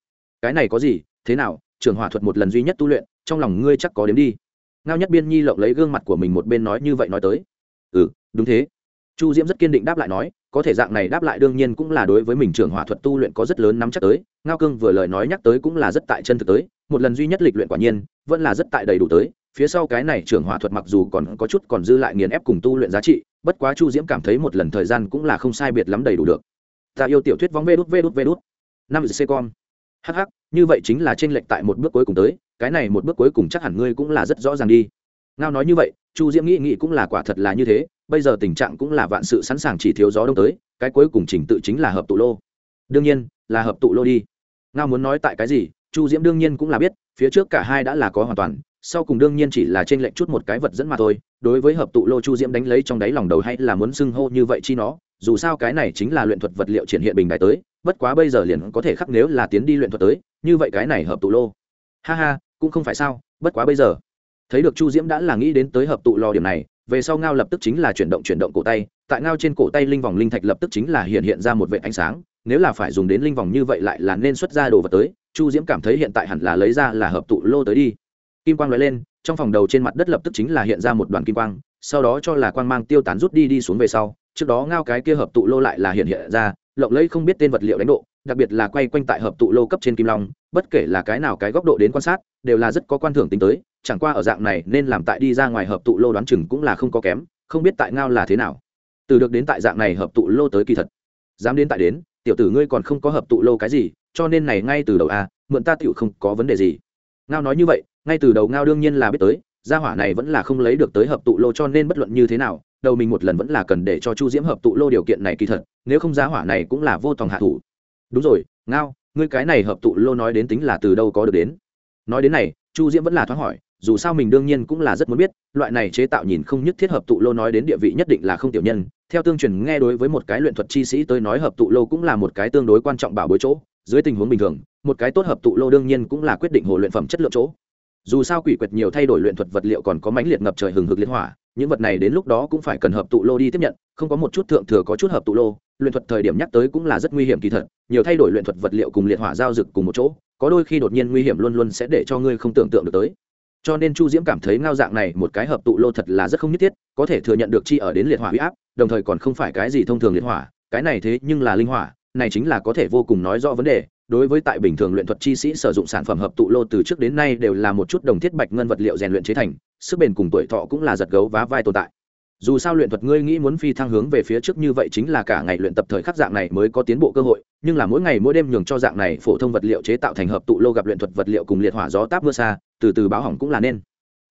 Cái này có gì, thế nào trường hỏa thuật một lần duy nhất tu luyện, trong lòng ngươi chắc có đến đi. Ngao nhất biên nhi lộng lấy gương mặt của mình một bên nói như vậy nói tới. Ừ đúng thế. Chu diễm rất kiên định đáp lại nói, có thể dạng này đáp lại đương nhiên cũng là đối với mình trường hỏa thuật tu luyện có rất lớn nắm chắc tới. Ngao cương vừa lời nói nhắc tới cũng là rất tại chân thực tới. Một lần duy nhất lịch luyện quả nhiên, vẫn là rất tại đầy đủ tới phía sau cái này trưởng hỏa thuật mặc dù còn có chút còn dư lại nghiền ép cùng tu luyện giá trị, bất quá chu diễm cảm thấy một lần thời gian cũng là không sai biệt lắm đầy đủ được. Ta yêu tiểu thuyết vóng vê đút vê đút vê đút. Năm c con. Hh như vậy chính là t r ê n lệch tại một bước cuối cùng tới, cái này một bước cuối cùng chắc hẳn ngươi cũng là rất rõ ràng đi. Ngao nói như vậy, chu diễm nghĩ nghĩ cũng là quả thật là như thế, bây giờ tình trạng cũng là vạn sự sẵn sàng chỉ thiếu gió đông tới, cái cuối cùng trình tự chính là hợp tụ lô. Đương nhiên, là hợp tụ lô đi. Ngao muốn nói tại cái gì, chu diễm đương nhiên cũng là biết, phía trước cả hai đã là có hoàn toàn sau cùng đương nhiên chỉ là trên lệnh chút một cái vật dẫn mà thôi, đối với hợp tụ lô chu diễm đánh lấy trong đáy lòng đầu hay là muốn xưng hô như vậy chi nó, dù sao cái này chính là luyện thuật vật liệu triển hiện bình đại tới, bất quá bây giờ liền có thể khắc nếu là tiến đi luyện thuật tới, như vậy cái này hợp tụ lô. Ha ha, cũng không phải sao, bất quá bây giờ, thấy được chu diễm đã là nghĩ đến tới hợp tụ lò điểm này, về sau ngao lập tức chính là chuyển động chuyển động cổ tay, tại ngao trên cổ tay linh vòng linh thạch lập tức chính là hiện hiện ra một vệ ánh sáng, nếu là phải dùng đến linh vòng như vậy lại là nên xuất ra đồ vật tới, chu diễm cảm thấy hiện tại hẳn là lấy ra là hợp tụ lô tới đi kim quang nói lên, trong phòng đầu trên mặt đất lập tức chính là hiện ra một đoàn kim quang, sau đó cho là quang mang tiêu tán rút đi đi xuống về sau, trước đó ngao cái kia hợp tụ lô lại là hiện hiện ra, lộng lẫy không biết tên vật liệu đánh độ, đặc biệt là quay quanh tại hợp tụ lô cấp trên kim long, bất kể là cái nào cái góc độ đến quan sát, đều là rất có quan thưởng tính tới, chẳng qua ở dạng này nên làm tại đi ra ngoài hợp tụ lô đoán chừng cũng là không có kém, không biết tại ngao là thế nào. Từ được đến tại dạng này hợp tụ lô tới kỳ thật. Dám đến tại đến, tiểu tử ngươi còn không có hợp tụ lô cái gì, cho nên này ngay từ đầu a mượn ta tiểu không có vấn đề gì ngao nói như vậy, ngay từ đầu ngao đương nhiên là biết tới, gia hỏa này vẫn là không lấy được tới hợp tụ lô cho nên bất luận như thế nào, đầu mình một lần vẫn là cần để cho chu diễm hợp tụ lô điều kiện này kỳ thật, nếu không gia hỏa này cũng là vô tòng hạ thủ. Đúng rồi, ngao, ngươi cái này hợp tụ lô nói đến tính là từ đâu có được đến? Nói đến này, chu diễm vẫn là thoáng hỏi, dù sao mình đương nhiên cũng là rất muốn biết, loại này chế tạo nhìn không nhất thiết hợp tụ lô nói đến địa vị nhất định là không tiểu nhân. Theo tương truyền nghe đối với một cái luyện thuật chi sĩ tới nói hợp tụ lô cũng là một cái tương đối quan trọng bảo bối chỗ dưới tình huống bình thường, một cái tốt hợp tụ lô đương nhiên cũng là quyết định hồ luyện phẩm chất lượng chỗ. Dù sao quỷ quyệt nhiều thay đổi luyện thuật vật liệu còn có mãnh liệt ngập trời hừng hực liên hỏa, những vật này đến lúc đó cũng phải cần hợp tụ lô đi tiếp nhận, không có một chút thượng thừa có chút hợp tụ lô, luyện thuật thời điểm nhắc tới cũng là rất nguy hiểm kỳ thật, nhiều thay đổi luyện thuật vật liệu cùng liệt hỏa giao dực cùng một chỗ, có đôi khi đột nhiên nguy hiểm luôn luôn sẽ để cho ngươi không tưởng tượng được tới. Cho nên chu diễm cảm thấy ngao dạng này một cái hợp tụ lô thật là rất không nhất thiết, có thể thừa nhận được chi ở đến liệt hỏa huy áp, đồng thời còn không phải cái gì thông thường liệt hỏa, cái này thế nhưng là linh hỏa này chính là có thể vô cùng nói rõ vấn đề đối với tại bình thường luyện thuật chi sĩ sử dụng sản phẩm hợp tụ lô từ trước đến nay đều là một chút đồng thiết bạch ngân vật liệu rèn luyện chế thành sức bền cùng tuổi thọ cũng là giật gấu vá vai tồn tại. Dù sao luyện thuật ngươi nghĩ muốn phi thăng hướng về phía trước như vậy chính là cả ngày luyện tập thời khắc dạng này mới có tiến bộ cơ hội nhưng là mỗi ngày mỗi đêm nhường cho dạng này phổ thông vật liệu chế tạo thành hợp tụ lô gặp luyện thuật vật liệu cùng liệt hỏa gió táp mưa xa từ từ báo hỏng cũng là nên.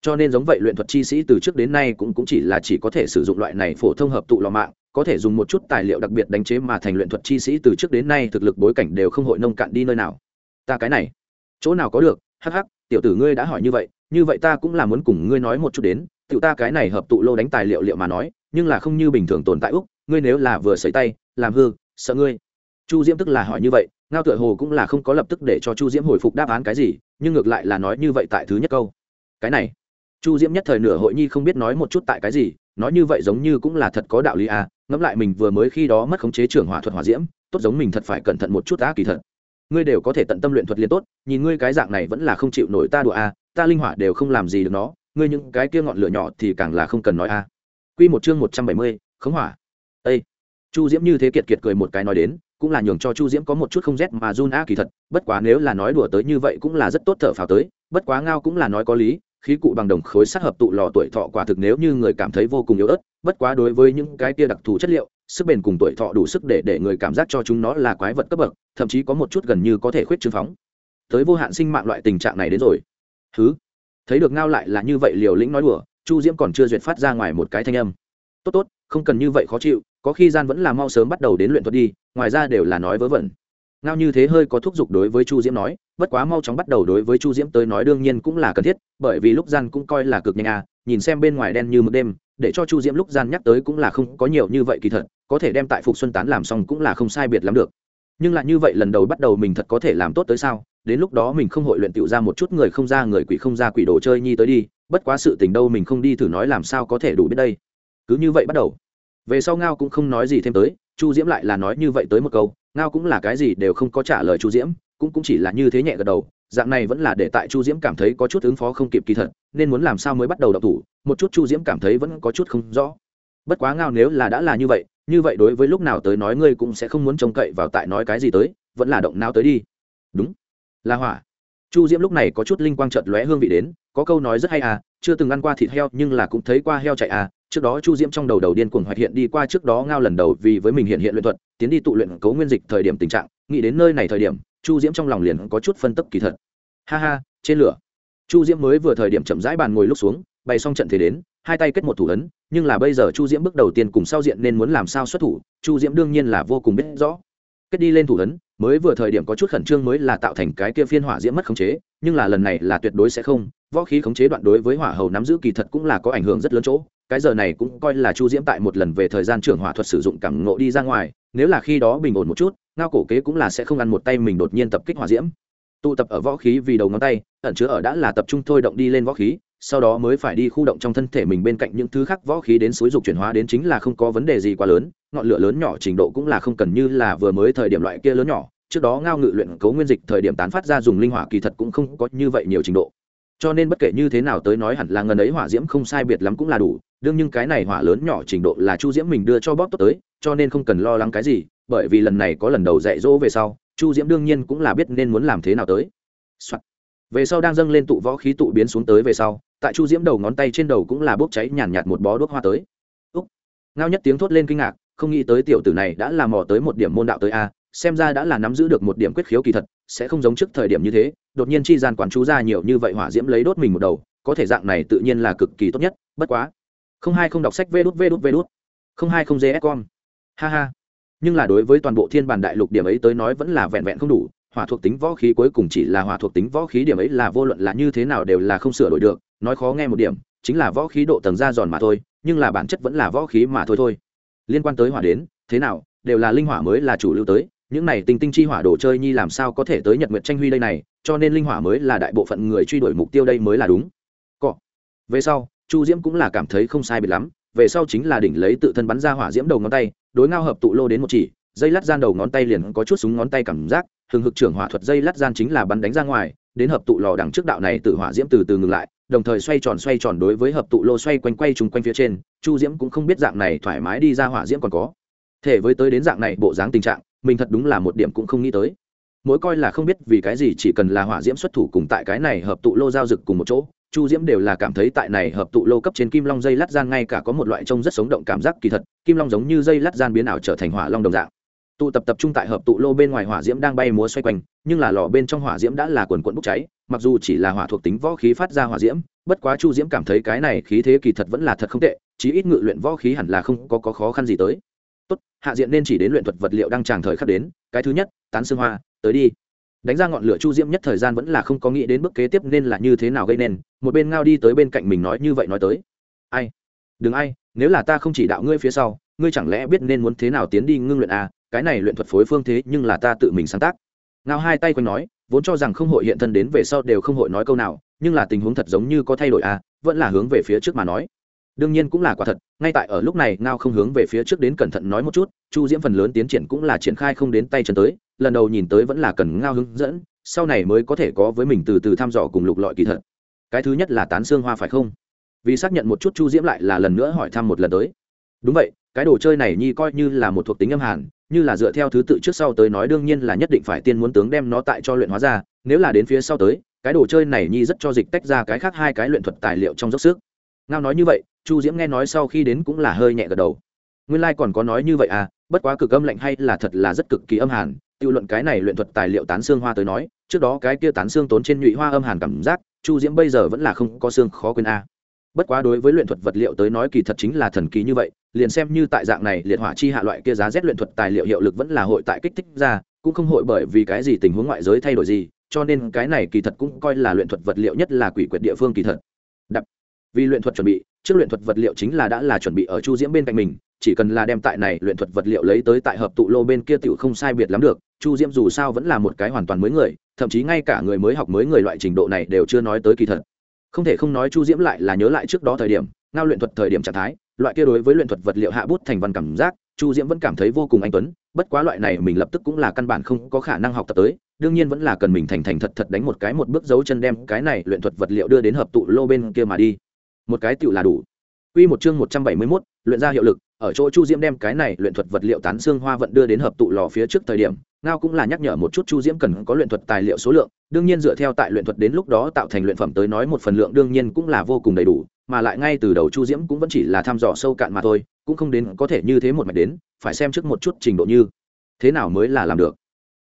Cho nên giống vậy luyện thuật chi sĩ từ trước đến nay cũng, cũng chỉ là chỉ có thể sử dụng loại này phổ thông hợp tụ lò mạng có thể dùng một chút tài liệu đặc biệt đánh chế mà thành luyện thuật chi sĩ từ trước đến nay thực lực bối cảnh đều không hội nông cạn đi nơi nào. Ta cái này, chỗ nào có được? Hắc hắc, tiểu tử ngươi đã hỏi như vậy như vậy ta cũng là muốn cùng ngươi nói một chút đến. Tiểu ta cái này hợp tụ lô đánh tài liệu liệu mà nói, nhưng là không như bình thường tồn tại úc, ngươi nếu là vừa sấy tay, làm hư, sợ ngươi. Chu diễm tức là hỏi như vậy, ngao tựa hồ cũng là không có lập tức để cho chu diễm hồi phục đáp án cái gì, nhưng ngược lại là nói như vậy tại thứ nhất câu. Cái này, chu diễm nhất thời nửa hội nhi không biết nói một chút tại cái gì, nói như vậy giống như cũng là thật có đạo lý à ngẫm lại mình vừa mới khi đó mất khống chế trưởng hỏa thuật hỏa diễm tốt giống mình thật phải cẩn thận một chút á kỳ thật ngươi đều có thể tận tâm luyện thuật liền tốt nhìn ngươi cái dạng này vẫn là không chịu nổi ta đùa a à, ta linh hỏa đều không làm gì được nó ngươi những cái kia ngọn lửa nhỏ thì càng là không cần nói a à. Quy một chương một trăm bảy mươi, khống hỏa. Ê! Chu Diễm như thế kiệt kiệt cười một cái nói đến, cũng là nhường cho Chu Diễm có một chút không rét mà run a kỳ thật, bất quá nếu là nói đùa tới như vậy cũng là rất tốt thở phào tới, bất quá ngao cũng là nói có lý, khí cụ bằng đồng khối sát hợp tụ lò tuổi thọ quả thực nếu như người cảm thấy vô cùng yếu ớt, bất quá đối với những cái kia đặc thù chất liệu, sức bền cùng tuổi thọ đủ sức để để người cảm giác cho chúng nó là quái vật cấp bậc, thậm chí có một chút gần như có thể khuyết trương phóng. Tới vô hạn sinh mạng loại tình trạng này đến rồi. Thứ, thấy được ngao lại là như vậy liều lĩnh nói đùa chu diễm còn chưa duyệt phát ra ngoài một cái thanh âm tốt tốt không cần như vậy khó chịu có khi gian vẫn là mau sớm bắt đầu đến luyện thuật đi ngoài ra đều là nói vớ vẩn ngao như thế hơi có thúc giục đối với chu diễm nói bất quá mau chóng bắt đầu đối với chu diễm tới nói đương nhiên cũng là cần thiết bởi vì lúc gian cũng coi là cực nhanh à nhìn xem bên ngoài đen như mực đêm để cho chu diễm lúc gian nhắc tới cũng là không có nhiều như vậy kỳ thật, có thể đem tại phục xuân tán làm xong cũng là không sai biệt lắm được. Nhưng lại như vậy lần đầu bắt đầu mình thật có thể làm tốt tới sao? Đến lúc đó mình không hội luyện tựu ra một chút người không ra người quỷ không ra quỷ đồ chơi nhi tới đi, bất quá sự tình đâu mình không đi thử nói làm sao có thể đủ biết đây. Cứ như vậy bắt đầu. Về sau ngao cũng không nói gì thêm tới, chu diễm lại là nói như vậy tới một câu, ngao cũng là cái gì đều không có trả lời chu diễm, cũng cũng chỉ là như thế nhẹ gật đầu dạng này vẫn là để tại chu diễm cảm thấy có chút ứng phó không kịp kỳ thật, nên muốn làm sao mới bắt đầu đọc thủ, một chút chu diễm cảm thấy vẫn có chút không rõ. Bất quá ngao nếu là đã là như vậy như vậy đối với lúc nào tới nói ngươi cũng sẽ không muốn trông cậy vào tại nói cái gì tới, vẫn là động não tới đi. Đúng. Là hỏa. Chu diễm lúc này có chút linh quang trợt lóe hương vị đến, có câu nói rất hay à chưa từng ăn qua thịt heo nhưng là cũng thấy qua heo chạy à trước đó chu diễm trong đầu đầu điên cuồng hoạch hiện đi qua trước đó ngao lần đầu vì với mình hiện hiện luyện thuật, tiến đi tụ luyện cấu nguyên dịch thời điểm tình trạng, nghĩ đến nơi này thời điểm, chu diễm trong lòng liền có chút phân tấp kỳ thật ha ha, trên lửa. Chu diễm mới vừa thời điểm chậm rãi bàn ngồi lúc xuống, bày xong trận thế đến, hai tay kết một thủ ấn, nhưng là bây giờ chu diễm bước đầu tiên cùng sau diện nên muốn làm sao xuất thủ, chu diễm đương nhiên là vô cùng biết rõ. Kết đi lên thủ ấn, mới vừa thời điểm có chút khẩn trương mới là tạo thành cái kia phiên hỏa diễm mất khống chế, nhưng là lần này là tuyệt đối sẽ không, võ khí khống chế đoạn đối với hỏa hầu nắm giữ kỳ thật cũng là có ảnh hưởng rất lớn chỗ, cái giờ này cũng coi là chu diễm tại một lần về thời gian trưởng hỏa thuật sử dụng cảm ngộ đi ra ngoài, nếu là khi đó bình ổn một chút, ngao cổ kế cũng là sẽ không ăn một tay mình đột nhiên tập kích hỏa diễm tụ tập ở võ khí vì đầu ngón tay, ẩn chứa ở đã là tập trung thôi động đi lên võ khí, sau đó mới phải đi khu động trong thân thể mình bên cạnh những thứ khác võ khí đến suối dục chuyển hóa đến chính là không có vấn đề gì quá lớn, ngọn lửa lớn nhỏ trình độ cũng là không cần như là vừa mới thời điểm loại kia lớn nhỏ, trước đó ngao ngự luyện cấu nguyên dịch thời điểm tán phát ra dùng linh hỏa kỳ thật cũng không có như vậy nhiều trình độ. Cho nên bất kể như thế nào tới nói hẳn là ngần ấy hỏa diễm không sai biệt lắm cũng là đủ, đương nhưng cái này hỏa lớn nhỏ trình độ là chu diễm mình đưa cho bóp tốt tới, cho nên không cần lo lắng cái gì, bởi vì lần này có lần đầu dạy dỗ về sau chu diễm đương nhiên cũng là biết nên muốn làm thế nào tới、Soạn. về sau đang dâng lên tụ võ khí tụ biến xuống tới về sau tại chu diễm đầu ngón tay trên đầu cũng là bốc cháy nhàn nhạt, một bó đuốc hoa tới. Úc. Ngao nhất tiếng thốt lên kinh ngạc không nghĩ tới tiểu tử này đã làm mò tới một điểm môn đạo tới a xem ra đã là nắm giữ được một điểm quyết khiếu kỳ thật sẽ không giống trước thời điểm như thế đột nhiên chi gian quản chú ra nhiều như vậy hỏa diễm lấy đốt mình một đầu có thể dạng này tự nhiên là cực kỳ tốt nhất bất quá. Không hai không đọc sách vê đút vê đút vê đút. Không hai không dễ con. ha ha nhưng là đối với toàn bộ thiên bản đại lục điểm ấy tới nói vẫn là vẹn vẹn không đủ, hỏa thuộc tính võ khí cuối cùng chỉ là hỏa thuộc tính võ khí điểm ấy là vô luận là như thế nào đều là không sửa đổi được, nói khó nghe một điểm, chính là võ khí độ tầng ra giòn mà thôi, nhưng là bản chất vẫn là võ khí mà thôi thôi. Liên quan tới hỏa đến, thế nào, đều là linh hỏa mới là chủ lưu tới, những này tinh tinh chi hỏa đồ chơi nhi làm sao có thể tới nhật nguyện tranh huy đây này, cho nên linh hỏa mới là đại bộ phận người truy đuổi mục tiêu đây mới là đúng. Cọ. Về sau, chu diễm cũng là cảm thấy không sai biệt lắm, về sau chính là đỉnh lấy tự thân bắn ra hỏa diễm đầu ngón tay đối ngao hợp tụ lô đến một chỉ, dây lát gian đầu ngón tay liền có chút súng ngón tay cảm giác, hừng hực trưởng hỏa thuật dây lát gian chính là bắn đánh ra ngoài, đến hợp tụ lò đằng trước đạo này tự hỏa diễm từ từ ngừng lại, đồng thời xoay tròn xoay tròn đối với hợp tụ lô xoay quanh quay chung quanh phía trên, chu diễm cũng không biết dạng này thoải mái đi ra hỏa diễm còn có. Thể với tới đến dạng này bộ dáng tình trạng, mình thật đúng là một điểm cũng không nghĩ tới. Mỗi coi là không biết vì cái gì chỉ cần là hỏa diễm xuất thủ cùng tại cái này hợp tụ lô giao dực cùng một chỗ chu diễm đều là cảm thấy tại này hợp tụ lô cấp trên kim long dây lát gian ngay cả có một loại trông rất sống động cảm giác kỳ thật kim long giống như dây lát gian biến ảo trở thành hỏa long đồng dạng. Tụ tập tập trung tại hợp tụ lô bên ngoài hỏa diễm đang bay múa xoay quanh nhưng là lò bên trong hỏa diễm đã là quần quận bốc cháy mặc dù chỉ là hỏa thuộc tính võ khí phát ra hỏa diễm bất quá chu diễm cảm thấy cái này khí thế kỳ thật vẫn là thật không tệ chí ít ngự luyện võ khí hẳn là không có, có khó khăn gì tới. Tốt hạ diện nên chỉ đến luyện thuật vật liệu đang tràng thời khắc đến cái thứ nhất tán xương hoa tới đi đánh ra ngọn lửa chu diễm nhất thời gian vẫn là không có nghĩ đến bước kế tiếp nên là như thế nào gây nên một bên ngao đi tới bên cạnh mình nói như vậy nói tới. Ai? Đừng ai nếu là ta không chỉ đạo ngươi phía sau ngươi chẳng lẽ biết nên muốn thế nào tiến đi ngưng luyện à, cái này luyện thuật phối phương thế nhưng là ta tự mình sáng tác. Ngao hai tay quanh nói vốn cho rằng không hội hiện thân đến về sau đều không hội nói câu nào nhưng là tình huống thật giống như có thay đổi à vẫn là hướng về phía trước mà nói. Đương nhiên cũng là quả thật ngay tại ở lúc này ngao không hướng về phía trước đến cẩn thận nói một chút chu diễm phần lớn tiến triển cũng là triển khai không đến tay chân tới lần đầu nhìn tới vẫn là cần ngao hướng dẫn, sau này mới có thể có với mình từ từ thăm dò cùng lục lọi kỳ thật. Cái thứ nhất là tán xương hoa phải không? Vì xác nhận một chút chu diễm lại là lần nữa hỏi thăm một lần tới. Đúng vậy, cái đồ chơi này nhi coi như là một thuộc tính âm hàn, như là dựa theo thứ tự trước sau tới nói đương nhiên là nhất định phải tiên muốn tướng đem nó tại cho luyện hóa ra, nếu là đến phía sau tới, cái đồ chơi này nhi rất cho dịch tách ra cái khác hai cái luyện thuật tài liệu trong dốc sức. Ngao nói như vậy, chu diễm nghe nói sau khi đến cũng là hơi nhẹ gật đầu. Nguyên lai、like、còn có nói như vậy à bất quá cực âm lạnh hay là thật là rất cực kỳ âm hàn Tiêu luận cái này luyện thuật tài liệu tán xương hoa tới nói, trước đó cái kia tán xương tốn trên nhụy hoa âm hàn cảm giác, chu diễm bây giờ vẫn là không có xương khó quên a. Bất quá đối với luyện thuật vật liệu tới nói kỳ thật chính là thần kỳ như vậy, liền xem như tại dạng này liệt hỏa chi hạ loại kia giá rét luyện thuật tài liệu hiệu lực vẫn là hội tại kích thích ra, cũng không hội bởi vì cái gì tình huống ngoại giới thay đổi gì, cho nên cái này kỳ thật cũng coi là luyện thuật vật liệu nhất là quỷ quyệt địa phương kỳ thật. Đặc vì luyện thuật chuẩn bị, trước luyện thuật vật liệu chính là đã là chuẩn bị ở chu diễm bên cạnh mình chỉ cần là đem tại này luyện thuật vật liệu lấy tới tại hợp tụ lô bên kia tựu không sai biệt lắm được chu diễm dù sao vẫn là một cái hoàn toàn mới người thậm chí ngay cả người mới học mới người loại trình độ này đều chưa nói tới kỳ thật. Không thể không nói chu diễm lại là nhớ lại trước đó thời điểm ngao luyện thuật thời điểm trạng thái loại kia đối với luyện thuật vật liệu hạ bút thành văn cảm giác chu diễm vẫn cảm thấy vô cùng anh tuấn bất quá loại này mình lập tức cũng là căn bản không có khả năng học tập tới đương nhiên vẫn là cần mình thành thành thật thật đánh một cái một bước dấu chân đem cái này luyện thuật vật liệu đưa đến hợp tụ lô bên kia mà đi. Một cái tựu là đủ. Quy một chương 171, luyện ra hiệu lực, ở chỗ Chu Diễm đem cái này luyện thuật vật liệu tán xương hoa vận đưa đến hợp tụ lò phía trước thời điểm, ngao cũng là nhắc nhở một chút Chu Diễm cần có luyện thuật tài liệu số lượng, đương nhiên dựa theo tại luyện thuật đến lúc đó tạo thành luyện phẩm tới nói một phần lượng đương nhiên cũng là vô cùng đầy đủ, mà lại ngay từ đầu Chu Diễm cũng vẫn chỉ là thăm dò sâu cạn mà thôi, cũng không đến có thể như thế một mạch đến, phải xem trước một chút trình độ như thế nào mới là làm được.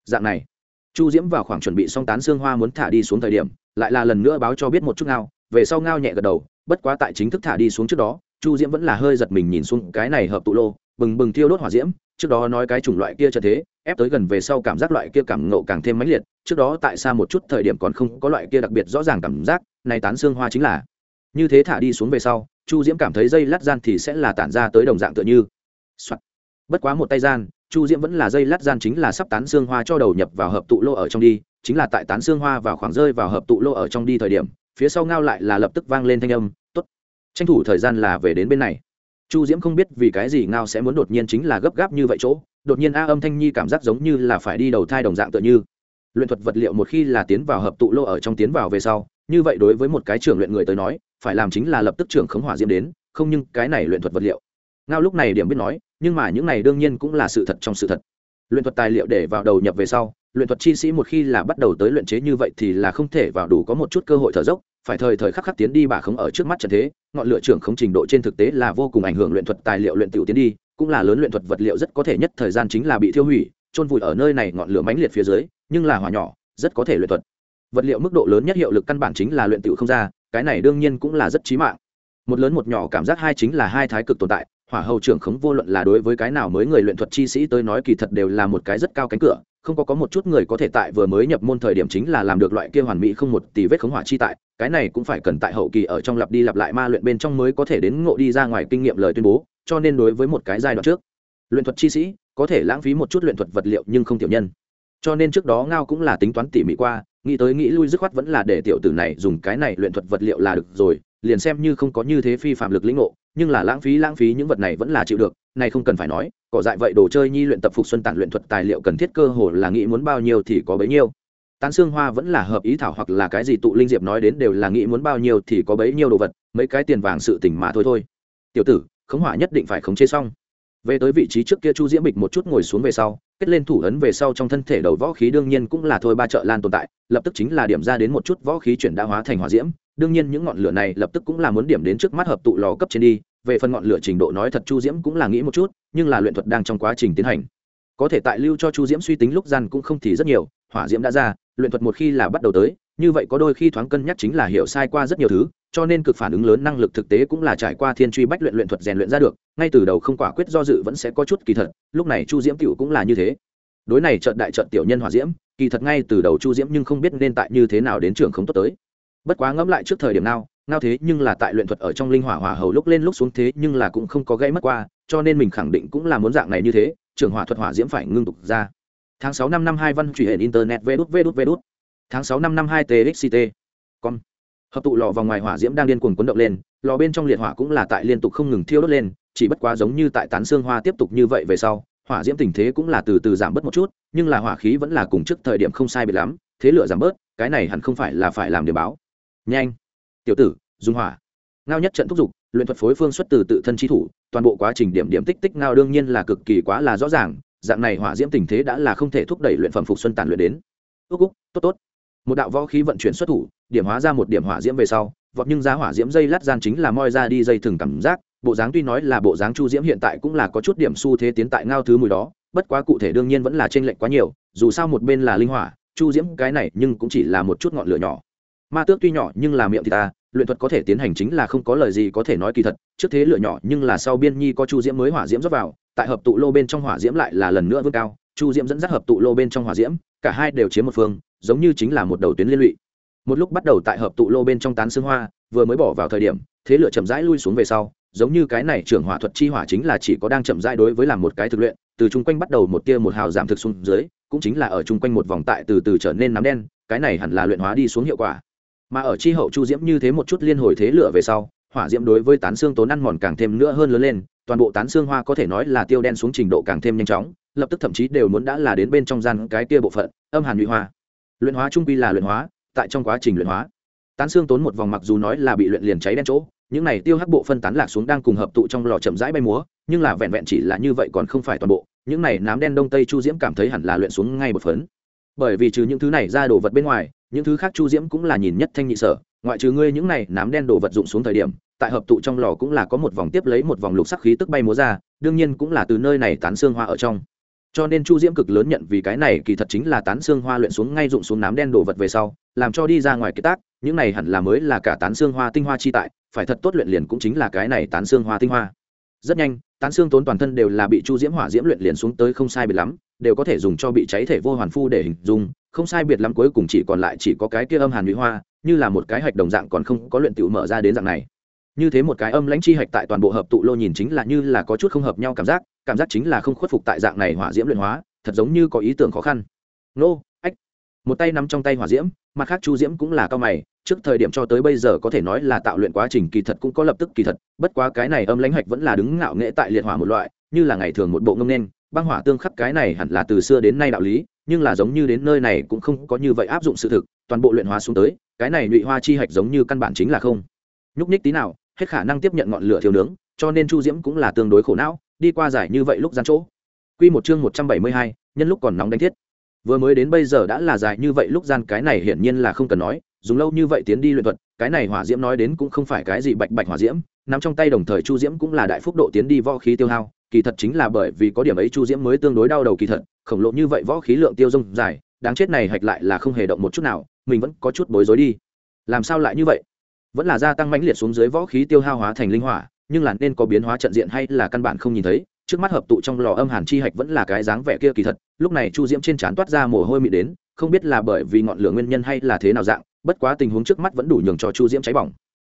Dạng này, Chu Diễm vào khoảng chuẩn bị xong tán xương hoa muốn thả đi xuống thời điểm, lại là lần nữa báo cho biết một chút ngao, về sau ngao nhẹ gật đầu, bất quá tại chính thức thả đi xuống trước đó chu diễm vẫn là hơi giật mình nhìn xuống cái này hợp tụ lô, bừng bừng thiêu đốt hỏa diễm, trước đó nói cái chủng loại kia cho thế, ép tới gần về sau cảm giác loại kia cảm ngộ càng thêm mãnh liệt, trước đó tại xa một chút thời điểm còn không có loại kia đặc biệt rõ ràng cảm giác, này tán xương hoa chính là như thế thả đi xuống về sau, chu diễm cảm thấy dây lát gian thì sẽ là tản ra tới đồng dạng tựa như、Soạn. bất quá một tay gian, chu diễm vẫn là dây lát gian chính là sắp tán xương hoa cho đầu nhập vào hợp tụ lô ở trong đi, chính là tại tán xương hoa vào khoảng rơi vào hợp tụ lô ở trong đi thời điểm, phía sau ngao lại là lập tức vang lên thanh âm tranh thủ thời gian là về đến bên này. Chu diễm không biết vì cái gì ngao sẽ muốn đột nhiên chính là gấp gáp như vậy chỗ, đột nhiên a âm thanh nhi cảm giác giống như là phải đi đầu thai đồng dạng tựa như. Luyện thuật vật liệu một khi là tiến vào hợp tụ lô ở trong tiến vào về sau, như vậy đối với một cái trưởng luyện người tới nói, phải làm chính là lập tức trưởng khống hỏa diễm đến, không nhưng cái này luyện thuật vật liệu. Ngao lúc này điểm biết nói, nhưng mà những này đương nhiên cũng là sự thật trong sự thật. Luyện thuật tài liệu để vào đầu nhập về sau, luyện thuật chi sĩ một khi là bắt đầu tới luyện chế như vậy thì là không thể vào đủ có một chút cơ hội thở dốc phải thời thời khắc khắc tiến đi bà khống ở trước mắt trận thế, ngọn lửa trưởng không trình độ trên thực tế là vô cùng ảnh hưởng luyện thuật, tài liệu luyện tiểu tiến đi, cũng là lớn luyện thuật vật liệu rất có thể nhất thời gian chính là bị thiêu hủy trôn vùi ở nơi này ngọn lửa mãnh liệt phía dưới, nhưng là hỏa nhỏ, rất có thể luyện thuật. Vật liệu mức độ lớn nhất hiệu lực căn bản chính là luyện tiểu không ra, cái này đương nhiên cũng là rất chí mạng. Một lớn một nhỏ cảm giác hai chính là hai thái cực tồn tại, hỏa hầu trưởng khống vô luận là đối với cái nào mới người luyện thuật chi sĩ tới nói kỳ thật đều là một cái rất cao cánh cửa không có có một chút người có thể tại vừa mới nhập môn thời điểm chính là làm được loại kia hoàn mỹ không một tỷ vết khống hỏa chi tại, cái này cũng phải cần tại hậu kỳ ở trong lặp đi lặp lại ma luyện bên trong mới có thể đến ngộ đi ra ngoài kinh nghiệm lời tuyên bố, cho nên đối với một cái giai đoạn trước, luyện thuật chi sĩ có thể lãng phí một chút luyện thuật vật liệu nhưng không tiểu nhân. Cho nên trước đó ngao cũng là tính toán tỉ mỉ qua, nghĩ tới nghĩ lui dứt khoát vẫn là để tiểu tử này dùng cái này luyện thuật vật liệu là được rồi, liền xem như không có như thế phi phạm lực lĩnh ngộ nhưng là lãng phí lãng phí những vật này vẫn là chịu được này không cần phải nói, cỏ dại vậy, đồ chơi, nhi luyện tập, phục xuân tản luyện thuật, tài liệu cần thiết, cơ hồ là nghĩ muốn bao nhiêu thì có bấy nhiêu. Tán xương hoa vẫn là hợp ý thảo hoặc là cái gì tụ linh diệp nói đến đều là nghĩ muốn bao nhiêu thì có bấy nhiêu đồ vật, mấy cái tiền vàng sự tình mà thôi thôi. Tiểu tử, khống hỏa nhất định phải khống chế xong. Về tới vị trí trước kia chu diễm bịch một chút ngồi xuống về sau, kết lên thủ ấn về sau trong thân thể đầu võ khí đương nhiên cũng là thôi ba trợ lan tồn tại, lập tức chính là điểm ra đến một chút võ khí chuyển đã hóa thành hỏa diễm đương nhiên những ngọn lửa này lập tức cũng là muốn điểm đến trước mắt hợp tụ lò cấp trên đi, về phần ngọn lửa trình độ nói thật chu diễm cũng là nghĩ một chút, nhưng là luyện thuật đang trong quá trình tiến hành. Có thể tại lưu cho chu diễm suy tính lúc gian cũng không thì rất nhiều, hỏa diễm đã ra, luyện thuật một khi là bắt đầu tới, như vậy có đôi khi thoáng cân nhắc chính là hiểu sai qua rất nhiều thứ, cho nên cực phản ứng lớn năng lực thực tế cũng là trải qua thiên truy bách luyện luyện thuật rèn luyện ra được, ngay từ đầu không quả quyết do dự vẫn sẽ có chút kỳ thật, lúc này chu diễm tiểu cũng là như thế. Đối này trận đại trận tiểu nhân hỏa diễm, kỳ thật ngay từ đầu chu diễm nhưng không biết nên tại như thế nào đến trường không tốt tới bất quá ngẫm lại trước thời điểm nào, ngao thế nhưng là tại luyện thuật ở trong linh hỏa hỏa hầu lúc lên lúc xuống thế nhưng là cũng không có gãy mất qua, cho nên mình khẳng định cũng là muốn dạng này như thế trường hỏa thuật hỏa diễm phải ngưng tục ra. Tháng sáu năm năm hai văn truy hệ internet vê đút vê đút vê đút. Tháng sáu năm năm hai txct con hợp tụ lò vòng ngoài hỏa diễm đang điên cuồng cuốn động lên, lò bên trong liệt hỏa cũng là tại liên tục không ngừng thiêu đốt lên, chỉ bất quá giống như tại tán xương hoa tiếp tục như vậy về sau, hỏa diễm tình thế cũng là từ từ giảm bớt một chút, nhưng là hỏa khí vẫn là cùng trước thời điểm không sai biệt lắm, thế lửa giảm bớt, cái này hẳn không phải là phải làm để báo nhanh. Tiểu tử, dùng hỏa. Ngao nhất trận thúc giục, luyện thuật phối phương xuất từ tự thân chi thủ, toàn bộ quá trình điểm điểm tích tích ngao đương nhiên là cực kỳ quá là rõ ràng, dạng này hỏa diễm tình thế đã là không thể thúc đẩy luyện phẩm phục xuân tàn luyện đến. Ước úc, tốt tốt. Một đạo võ khí vận chuyển xuất thủ, điểm hóa ra một điểm hỏa diễm về sau, vọt nhưng giá hỏa diễm dây lát gian chính là moi ra đi dây thừng cảm giác, bộ dáng tuy nói là bộ dáng chu diễm hiện tại cũng là có chút điểm xu thế tiến tại ngao thứ mùi đó, bất quá cụ thể đương nhiên vẫn là t r ê n lệch quá nhiều, dù sao một bên là linh hỏa, chu diễm cái này nhưng cũng chỉ là một chút ngọn lửa nhỏ ma tước tuy nhỏ nhưng là miệng thì ta, luyện thuật có thể tiến hành chính là không có lời gì có thể nói kỳ thật, trước thế lửa nhỏ nhưng là sau biên nhi có chu diễm mới hỏa diễm rót vào, tại hợp tụ lô bên trong hỏa diễm lại là lần nữa vươn cao, chu diễm dẫn dắt hợp tụ lô bên trong hỏa diễm, cả hai đều chiếm một phương, giống như chính là một đầu tuyến liên lụy. Một lúc bắt đầu tại hợp tụ lô bên trong tán xương hoa, vừa mới bỏ vào thời điểm, thế lửa chậm rãi lui xuống về sau, giống như cái này trưởng hỏa thuật chi hỏa chính là chỉ có đang chậm rãi đối với làm một cái thực luyện, từ chung quanh bắt đầu một tia một hào giảm thực xuống dưới, cũng chính là ở chung quanh một vòng tại từ từ trở nên nắm đen, cái này hẳn là luyện hóa đi xuống hiệu quả mà ở chi hậu chu diễm như thế một chút liên hồi thế lửa về sau, hỏa diễm đối với tán xương tốn ăn mòn càng thêm nữa hơn lớn lên, toàn bộ tán xương hoa có thể nói là tiêu đen xuống trình độ càng thêm nhanh chóng, lập tức thậm chí đều muốn đã là đến bên trong gian cái kia bộ phận, âm hàn nhụy hoa. Luyện hóa trung quy là luyện hóa, tại trong quá trình luyện hóa, tán xương tốn một vòng mặc dù nói là bị luyện liền cháy đen chỗ, những này tiêu hắc bộ phân tán lạc xuống đang cùng hợp tụ trong lò chậm rãi bay múa, nhưng là vẹn vẹn chỉ là như vậy còn không phải toàn bộ, những này nám đen đông tây chu diễm cảm thấy hẳn là luyện xuống ngay một phấn. Bởi vì trừ những thứ này ra đồ vật bên ngoài những thứ khác chu diễm cũng là nhìn nhất thanh nhị sở, ngoại trừ ngươi những này nám đen đồ vật dụng xuống thời điểm, tại hợp tụ trong lò cũng là có một vòng tiếp lấy một vòng lục sắc khí tức bay múa ra, đương nhiên cũng là từ nơi này tán xương hoa ở trong. Cho nên chu diễm cực lớn nhận vì cái này kỳ thật chính là tán xương hoa luyện xuống ngay dụng xuống nám đen đồ vật về sau, làm cho đi ra ngoài cái tác, những này hẳn là mới là cả tán xương hoa tinh hoa chi tại, phải thật tốt luyện liền cũng chính là cái này tán xương hoa tinh hoa. Rất nhanh, tán xương tốn toàn thân đều là bị chu diễm hỏa diễm luyện liền xuống tới không sai biệt lắm đều có thể dùng cho bị cháy thể vô hoàn phu để hình dung, không sai biệt lắm cuối cùng chỉ còn lại chỉ có cái kia âm hàn mỹ hoa, như là một cái hạch đồng dạng còn không có luyện tiểu mở ra đến dạng này. Như thế một cái âm lãnh chi hạch tại toàn bộ hợp tụ lô nhìn chính là như là có chút không hợp nhau cảm giác cảm giác chính là không khuất phục tại dạng này hỏa diễm luyện hóa, thật giống như có ý tưởng khó khăn. Nô, ách. Một tay nắm trong tay hỏa diễm, mặt khác chu diễm cũng là cao mày, trước thời điểm cho tới bây giờ có thể nói là tạo luyện quá trình kỳ thật cũng có lập tức kỳ thật, bất quá cái này âm lãnh hạch vẫn là đứng ngạo nghệ tại liệt hỏa một loại, như là ngày thường một bộ ngông nên băng hỏa tương khắc cái này hẳn là từ xưa đến nay đạo lý nhưng là giống như đến nơi này cũng không có như vậy áp dụng sự thực toàn bộ luyện hóa xuống tới cái này nhụy hoa chi hạch giống như căn bản chính là không nhúc ních tí nào hết khả năng tiếp nhận ngọn lửa thiếu nướng cho nên chu diễm cũng là tương đối khổ não đi qua giải như vậy lúc gian chỗ Quy một chương một trăm bảy mươi hai, nhân lúc còn nóng đánh thiết. Vừa mới đến bây giờ đã là dài như vậy lúc gian cái này hiển nhiên là không cần nói, dùng lâu như vậy tiến đi luyện thuật, cái này hỏa diễm nói đến cũng không phải cái gì bạch bạch hỏa diễm, nằm trong tay đồng thời chu diễm cũng là đại phúc độ tiến đi võ khí tiêu hao, kỳ thật chính là bởi vì có điểm ấy chu diễm mới tương đối đau đầu kỳ thật, khổng lồ như vậy võ khí lượng tiêu dung dài, đáng chết này hạch lại là không hề động một chút nào, mình vẫn có chút bối rối đi. Làm sao lại như vậy? Vẫn là gia tăng mãnh liệt xuống dưới võ khí tiêu hao hóa thành linh hỏa, nhưng là nên có biến hóa trận diện hay là căn bản không nhìn thấy, trước mắt hợp tụ trong lò âm hàn chi hạch vẫn là cái dáng vẻ kia kỳ thật lúc này chu diễm trên trán toát ra mồ hôi mị đến không biết là bởi vì ngọn lửa nguyên nhân hay là thế nào dạng bất quá tình huống trước mắt vẫn đủ nhường cho chu diễm cháy bỏng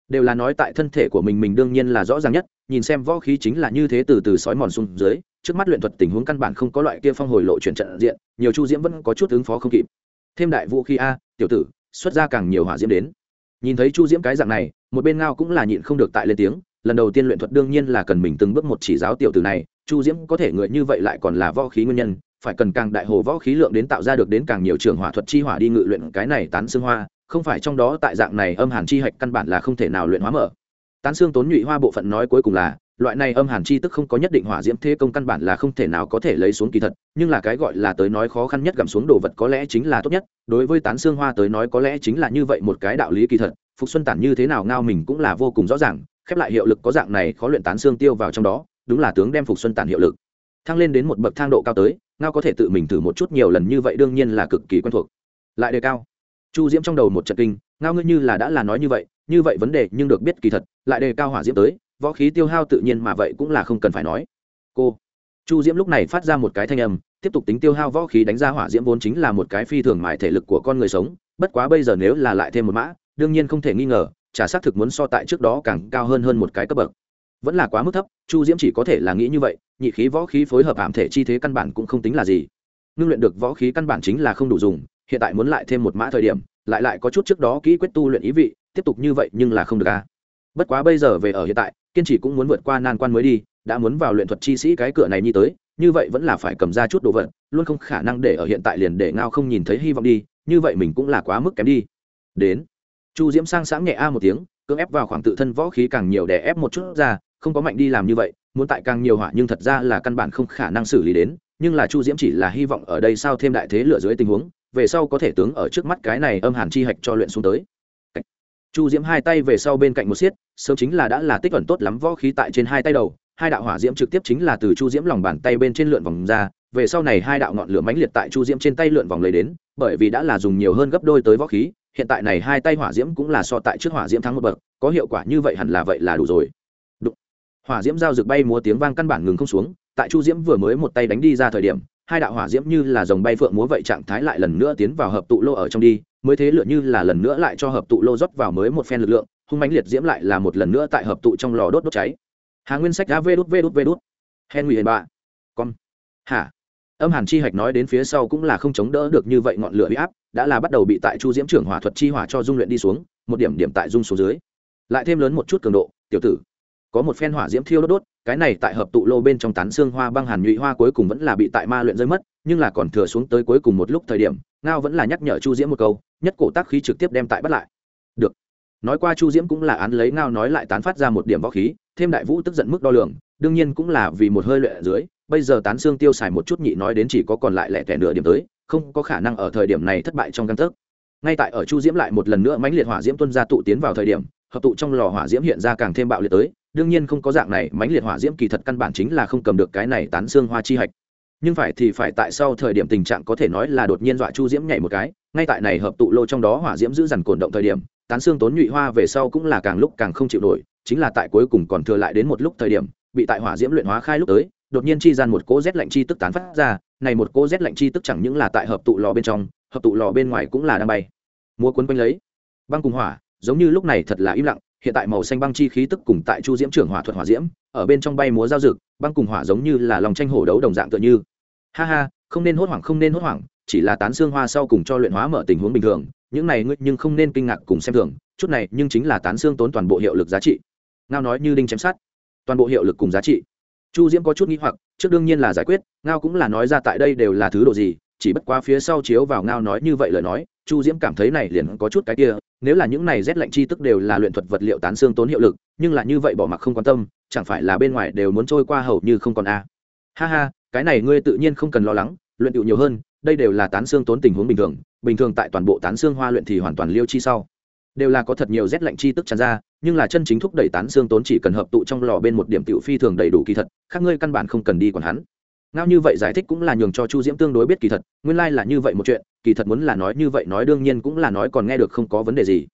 đều là nói tại thân thể của mình mình đương nhiên là rõ ràng nhất, nhìn xem võ khí chính là như thế từ từ sói mòn xuống dưới, trước mắt luyện thuật tình huống căn bản không có loại kia phong hồi lộ chuyển trận diện, nhiều chu diễm vẫn có chút ứng phó không kịp. Thêm đại vũ khí a, tiểu tử, xuất ra càng nhiều hỏa diễm đến. Nhìn thấy chu diễm cái dạng này, một bên ngao cũng là nhịn không được tại lên tiếng, lần đầu tiên luyện thuật đương nhiên là cần mình từng bước một chỉ giáo tiểu tử này, chu diễm có thể người như vậy lại còn là võ khí nguyên nhân, phải cần càng đại hồ võ khí lượng đến tạo ra được đến càng nhiều trường hỏa thuật chi hỏa đi ngự luyện cái này tán xương hoa không phải trong đó tại dạng này âm hàn chi hạch căn bản là không thể nào luyện hóa mở. Tán xương tốn nhụy hoa bộ phận nói cuối cùng là, loại này âm hàn chi tức không có nhất định hỏa diễm thế công căn bản là không thể nào có thể lấy xuống kỳ thật, nhưng là cái gọi là tới nói khó khăn nhất gặm xuống đồ vật có lẽ chính là tốt nhất, đối với tán xương hoa tới nói có lẽ chính là như vậy một cái đạo lý kỳ thật, phục xuân tản như thế nào ngao mình cũng là vô cùng rõ ràng, khép lại hiệu lực có dạng này khó luyện tán xương tiêu vào trong đó, đúng là tướng đem phục xuân tản hiệu lực. Thăng lên đến một bậc thang độ cao tới, ngao có thể tự mình thử một chút nhiều lần như vậy đương nhiên là cực kỳ quen thuộc. Lại đề cao chu diễm trong đầu một trận kinh, ngao ngươi như là đã là nói như vậy như vậy vấn đề nhưng được biết kỳ thật, lại đề cao hỏa diễm tới, võ khí tiêu hao tự nhiên mà vậy cũng là không cần phải nói. Cô, chu diễm lúc này phát ra một cái thanh âm, tiếp tục tính tiêu hao võ khí đánh ra hỏa diễm vốn chính là một cái phi thường mại thể lực của con người sống, bất quá bây giờ nếu là lại thêm một mã, đương nhiên không thể nghi ngờ trả xác thực muốn so tại trước đó càng cao hơn hơn một cái cấp bậc. Vẫn là quá mức thấp, chu diễm chỉ có thể là nghĩ như vậy, nhị khí võ khí phối hợp hạm thể chi thế căn bản cũng không tính là gì. Ngưng luyện được võ khí căn bản chính là không đủ dùng hiện tại muốn lại thêm một mã thời điểm, lại lại có chút trước đó kỹ quyết tu luyện ý vị, tiếp tục như vậy nhưng là không được a bất quá bây giờ về ở hiện tại, kiên trì cũng muốn vượt qua nan quan mới đi, đã muốn vào luyện thuật chi sĩ cái cửa này như tới, như vậy vẫn là phải cầm ra chút đồ vật, luôn không khả năng để ở hiện tại liền để ngao không nhìn thấy hy vọng đi, như vậy mình cũng là quá mức kém đi. Đến, chu diễm sang sáng nhẹ a một tiếng, cưỡng ép vào khoảng tự thân võ khí càng nhiều để ép một chút ra, không có mạnh đi làm như vậy, muốn tại càng nhiều hỏa nhưng thật ra là căn bản không khả năng xử lý đến, nhưng là chu diễm chỉ là hy vọng ở đây sao thêm đại thế lửa dưới tình huống về sau có thể tướng ở trước mắt cái này âm hàn chi hạch cho luyện xuống tới chu diễm hai tay về sau bên cạnh một xiết sớm chính là đã là tích ẩn tốt lắm võ khí tại trên hai tay đầu, hai đạo hỏa diễm trực tiếp chính là từ chu diễm lòng bàn tay bên trên lượn vòng ra, về sau này hai đạo ngọn lửa mãnh liệt tại chu diễm trên tay lượn vòng lấy đến, bởi vì đã là dùng nhiều hơn gấp đôi tới võ khí, hiện tại này hai tay hỏa diễm cũng là so tại trước hỏa diễm thắng một bậc, có hiệu quả như vậy hẳn là vậy là đủ rồi Đụng. hỏa diễm giao rực bay múa tiếng vang căn bản ngừng không xuống, tại chu diễm vừa mới một tay đánh đi ra thời điểm hai đạo hỏa diễm như là dòng bay phượng múa vậy trạng thái lại lần nữa tiến vào hợp tụ lô ở trong đi, mới thế lựa như là lần nữa lại cho hợp tụ lô rót vào mới một phen lực lượng, hung mãnh liệt diễm lại là một lần nữa tại hợp tụ trong lò đốt đốt cháy. Hà nguyên sách đã vê đốt vê đốt vê đốt hen nguy hiền bạ. Con. Hả? Âm hàn chi hạch nói đến phía sau cũng là không chống đỡ được như vậy ngọn lửa bị áp, đã là bắt đầu bị tại chu diễm trưởng hỏa thuật chi hỏa cho dung luyện đi xuống, một điểm điểm tại dung số dưới. Lại thêm lớn một chút cường độ, tiểu tử. Có một phen hỏa diễm thiêu đốt đốt cái này tại hợp tụ lô bên trong tán xương hoa băng hàn nhụy hoa cuối cùng vẫn là bị tại ma luyện rơi mất, nhưng là còn thừa xuống tới cuối cùng một lúc thời điểm, ngao vẫn là nhắc nhở chu diễm một câu, nhất cổ tác khí trực tiếp đem tại bắt lại. Được. Nói qua chu diễm cũng là án lấy ngao nói lại tán phát ra một điểm võ khí, thêm đại vũ tức giận mức đo lường, đương nhiên cũng là vì một hơi luyện ở dưới, bây giờ tán xương tiêu xài một chút nhị nói đến chỉ có còn lại lẻ tẻ nửa điểm tới, không có khả năng ở thời điểm này thất bại trong căn thức ngay tại ở chu diễm lại một lần nữa mãnh liệt hỏa diễm tuân ra tụ tiến vào thời điểm, hợp tụ trong lò hỏa diễm hiện ra càng thêm bạo liệt tới đương nhiên không có dạng này, mãnh liệt hỏa diễm kỳ thật căn bản chính là không cầm được cái này tán xương hoa chi hạch. Nhưng phải thì phải tại sau thời điểm tình trạng có thể nói là đột nhiên dọa chu diễm nhảy một cái, ngay tại này hợp tụ lô trong đó hỏa diễm giữ dằn cổn động thời điểm, tán xương tốn nhụy hoa về sau cũng là càng lúc càng không chịu nổi, chính là tại cuối cùng còn thừa lại đến một lúc thời điểm, bị tại hỏa diễm luyện hóa khai lúc tới, đột nhiên chi gian một cỗ rét lạnh chi tức tán phát ra, này một cỗ rét lạnh chi tức chẳng những là tại hợp tụ lò bên trong, hợp tụ lò bên ngoài cũng là đang bay. Múa cuốn quanh lấy, băng cùng hỏa, giống như lúc này thật là im lặng hiện tại màu xanh băng chi khí tức cùng tại chu diễm trưởng hỏa thuật hỏa diễm, ở bên trong bay múa giao dực băng cùng hỏa giống như là lòng tranh hổ đấu đồng dạng tựa như. Ha ha, không nên hốt hoảng, không nên hốt hoảng, chỉ là tán xương hoa sau cùng cho luyện hóa mở tình huống bình thường, những này ngươi nhưng không nên kinh ngạc cùng xem thường, chút này nhưng chính là tán xương tốn toàn bộ hiệu lực giá trị. Ngao nói như đinh chém sát toàn bộ hiệu lực cùng giá trị. Chu diễm có chút nghĩ hoặc, trước đương nhiên là giải quyết, ngao cũng là nói ra tại đây đều là thứ độ gì chỉ bất quá phía sau chiếu vào ngao nói như vậy lời nói, chu diễm cảm thấy này liền có chút cái kia, nếu là những này rét lạnh chi tức đều là luyện thuật vật liệu tán xương tốn hiệu lực, nhưng là như vậy bỏ mặc không quan tâm, chẳng phải là bên ngoài đều muốn trôi qua hầu như không còn a. Ha ha, cái này ngươi tự nhiên không cần lo lắng, luyện tựu nhiều hơn, đây đều là tán xương tốn tình huống bình thường bình thường tại toàn bộ tán xương hoa luyện thì hoàn toàn liêu chi sau. Đều là có thật nhiều rét lạnh chi tức tràn ra, nhưng là chân chính thúc đẩy tán xương tốn chỉ cần hợp tụ trong lò bên một điểm tiểu phi thường đầy đủ kỳ thật, khác ngươi căn bản không cần đi còn hắn ngao như vậy giải thích cũng là nhường cho chu diễm tương đối biết kỳ thật, nguyên lai là như vậy một chuyện, kỳ thật muốn là nói như vậy nói đương nhiên cũng là nói còn nghe được không có vấn đề gì.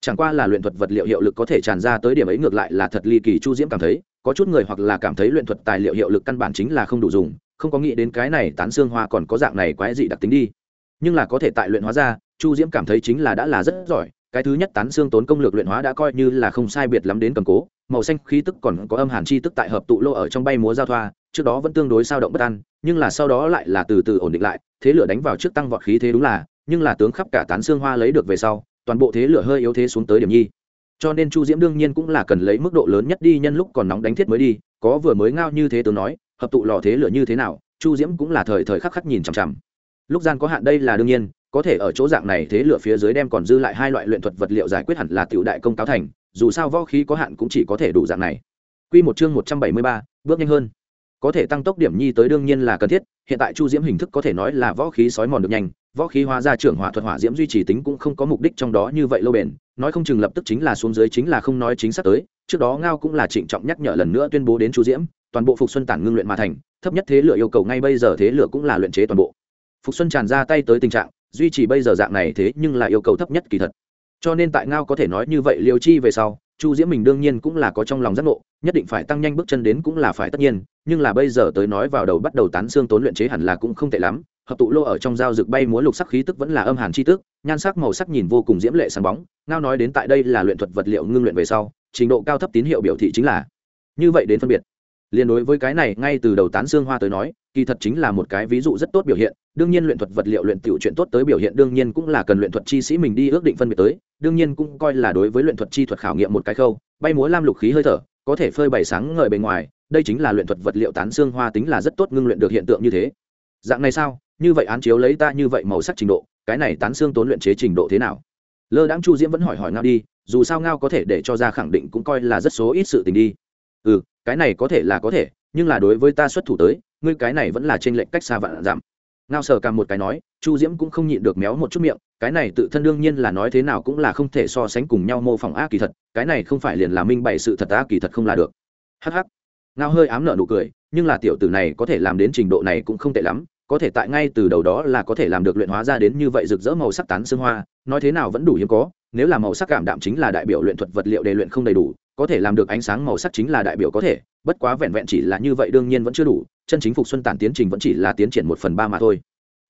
Chẳng qua là luyện thuật vật liệu hiệu lực có thể tràn ra tới điểm ấy ngược lại là thật ly kỳ chu diễm cảm thấy, có chút người hoặc là cảm thấy luyện thuật tài liệu hiệu lực căn bản chính là không đủ dùng, không có nghĩ đến cái này tán xương hoa còn có dạng này quái dị đặc tính đi. Nhưng là có thể tại luyện hóa ra, chu diễm cảm thấy chính là đã là rất giỏi, cái thứ nhất tán xương tốn công lược luyện hóa đã coi như là không sai biệt lắm đến cầm cố, màu xanh khí tức còn có âm hàn chi tức tại hợp tụ lô ở trong bay múa giao thoa trước đó vẫn tương đối sao động bất an nhưng là sau đó lại là từ từ ổn định lại thế lửa đánh vào trước tăng vọt khí thế đúng là nhưng là tướng khắp cả tán xương hoa lấy được về sau toàn bộ thế lửa hơi yếu thế xuống tới điểm nhi. Cho nên chu diễm đương nhiên cũng là cần lấy mức độ lớn nhất đi nhân lúc còn nóng đánh thiết mới đi có vừa mới ngao như thế tướng nói hợp tụ lò thế lửa như thế nào chu diễm cũng là thời thời khắc khắc nhìn chằm chằm. Lúc gian có hạn đây là đương nhiên có thể ở chỗ dạng này thế lửa phía dưới đem còn dư lại hai loại luyện thuật vật liệu giải quyết hẳn là tiểu đại công cáo thành dù sao võ khí có hạn cũng chỉ có thể đủ dạng này. Quy một chương một trăm bảy mươi ba, bước nhanh hơn có thể tăng tốc điểm nhi tới đương nhiên là cần thiết, hiện tại chu diễm hình thức có thể nói là võ khí sói mòn được nhanh, võ khí hóa ra trưởng hỏa thuật hỏa diễm duy trì tính cũng không có mục đích trong đó như vậy lâu bền, nói không chừng lập tức chính là xuống dưới chính là không nói chính xác tới, trước đó ngao cũng là trịnh trọng nhắc nhở lần nữa tuyên bố đến chu diễm, toàn bộ phục xuân tản ngưng luyện mà thành, thấp nhất thế lửa yêu cầu ngay bây giờ thế lửa cũng là luyện chế toàn bộ. Phục xuân tràn ra tay tới tình trạng, duy trì bây giờ dạng này thế nhưng là yêu cầu thấp nhất kỳ thật. Cho nên tại ngao có thể nói như vậy liều chi về sau, chu diễm mình đương nhiên cũng là có trong lòng giác ngộ nhất định phải tăng nhanh bước chân đến cũng là phải tất nhiên, nhưng là bây giờ tới nói vào đầu bắt đầu tán xương tốn luyện chế hẳn là cũng không tệ lắm, hợp tụ lô ở trong giao dược bay múa lục sắc khí tức vẫn là âm hàn chi tức, nhan sắc màu sắc nhìn vô cùng diễm lệ sáng bóng, ngao nói đến tại đây là luyện thuật vật liệu ngưng luyện về sau, trình độ cao thấp tín hiệu biểu thị chính là như vậy đến phân biệt. Liên đối với cái này, ngay từ đầu tán xương hoa tới nói, kỳ thật chính là một cái ví dụ rất tốt biểu hiện, đương nhiên luyện thuật vật liệu luyện tiểu chuyện tốt tới biểu hiện đương nhiên cũng là cần luyện thuật chi sĩ mình đi ước định phân biệt tới, đương nhiên cũng coi là đối với luyện thuật chi thuật khảo nghiệm một cái khâu, bay múa lam lục khí hơi thở có thể phơi bày sáng ngời bề ngoài, đây chính là luyện thuật vật liệu tán xương hoa tính là rất tốt ngưng luyện được hiện tượng như thế. Dạng này sao? Như vậy án chiếu lấy ta như vậy màu sắc trình độ, cái này tán xương tốn luyện chế trình độ thế nào? Lơ đãng chu diễm vẫn hỏi hỏi ngao đi, dù sao ngao có thể để cho ra khẳng định cũng coi là rất số ít sự tình đi. Ừ cái này có thể là có thể, nhưng là đối với ta xuất thủ tới, ngươi cái này vẫn là trên lệnh cách xa vạn giảm ngao sờ càng một cái nói, chu diễm cũng không nhịn được méo một chút miệng, cái này tự thân đương nhiên là nói thế nào cũng là không thể so sánh cùng nhau mô phỏng a kỳ thật, cái này không phải liền là minh bày sự thật a kỳ thật không là được. Hh ngao hơi ám nợ nụ cười, nhưng là tiểu tử này có thể làm đến trình độ này cũng không tệ lắm, có thể tại ngay từ đầu đó là có thể làm được luyện hóa ra đến như vậy rực rỡ màu sắc tán xương hoa, nói thế nào vẫn đủ hiếm có, nếu là màu sắc cảm đạm chính là đại biểu luyện thuật vật liệu để luyện không đầy đủ, có thể làm được ánh sáng màu sắc chính là đại biểu có thể, bất quá vẹn vẹn chỉ là như vậy đương nhiên vẫn chưa đủ chân chính phục xuân tản tiến trình vẫn chỉ là tiến triển một phần ba mà thôi.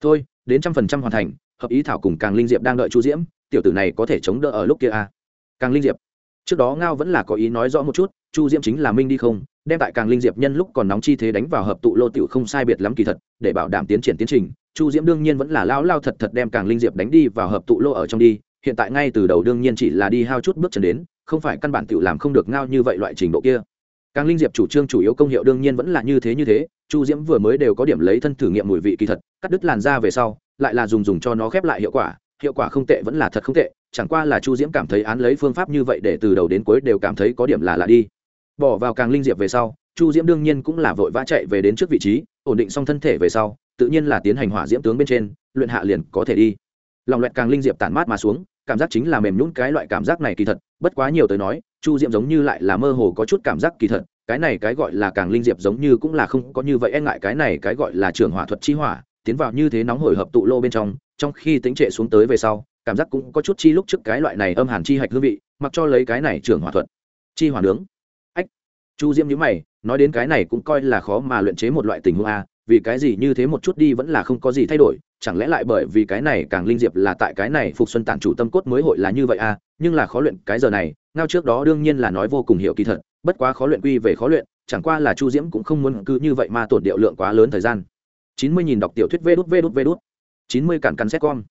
Thôi, đến trăm phần trăm hoàn thành, hợp ý thảo cùng càng linh diệp đang đợi chu diễm, tiểu tử này có thể chống đỡ ở lúc kia à. càng linh diệp. Trước đó ngao vẫn là có ý nói rõ một chút, chu diễm chính là minh đi không, đem tại càng linh diệp nhân lúc còn nóng chi thế đánh vào hợp tụ lô tiểu không sai biệt lắm kỳ thật, để bảo đảm tiến triển tiến trình, chu diễm đương nhiên vẫn là lao lao thật thật đem càng linh diệp đánh đi vào hợp tụ lô ở trong đi, hiện tại ngay từ đầu đương nhiên chỉ là đi hao chút bước chân đến, không phải căn bản tiểu làm không được ngao như vậy loại trình độ kia. Càng linh diệp chủ trương chủ yếu công hiệu đương nhiên vẫn là như thế như thế chu diễm vừa mới đều có điểm lấy thân thử nghiệm mùi vị kỳ thật, cắt đứt làn da về sau, lại là dùng dùng cho nó khép lại hiệu quả hiệu quả không tệ vẫn là thật không tệ, chẳng qua là chu diễm cảm thấy án lấy phương pháp như vậy để từ đầu đến cuối đều cảm thấy có điểm là lạ đi. Bỏ vào càng linh diệp về sau, chu diễm đương nhiên cũng là vội vã chạy về đến trước vị trí, ổn định xong thân thể về sau, tự nhiên là tiến hành hỏa diễm tướng bên trên, luyện hạ liền có thể đi. Lòng loẹt càng linh diệp tản mát mà xuống, cảm giác chính là mềm nhún cái loại cảm giác này kỳ thật, bất quá nhiều tới nói, chu diễm giống như lại là mơ hồ có chút cảm giác kỳ thật cái này cái gọi là càng linh diệp giống như cũng là không có như vậy e ngại cái này cái gọi là trường hỏa thuật chi hỏa, tiến vào như thế nóng hổi hợp tụ lô bên trong trong khi tính trệ xuống tới về sau, cảm giác cũng có chút chi lúc trước cái loại này âm hàn chi hạch hương vị, mặc cho lấy cái này trường hỏa thuật. Chi hỏa nướng. Ách. Chu diễm nhữ mày, nói đến cái này cũng coi là khó mà luyện chế một loại tình huống a, vì cái gì như thế một chút đi vẫn là không có gì thay đổi, chẳng lẽ lại bởi vì cái này càng linh diệp là tại cái này phục xuân tản chủ tâm cốt mới hội là như vậy a, nhưng là khó luyện cái giờ này, ngao trước đó đương nhiên là nói vô cùng hiểu kỳ thật bất quá khó luyện quy về khó luyện, chẳng qua là chu diễm cũng không muốn cứ như vậy mà tổn điệu lượng quá lớn thời gian. Chín mươi nghìn đọc tiểu thuyết vê đút vê đút vê đút. Chín mươi cản cắn xét con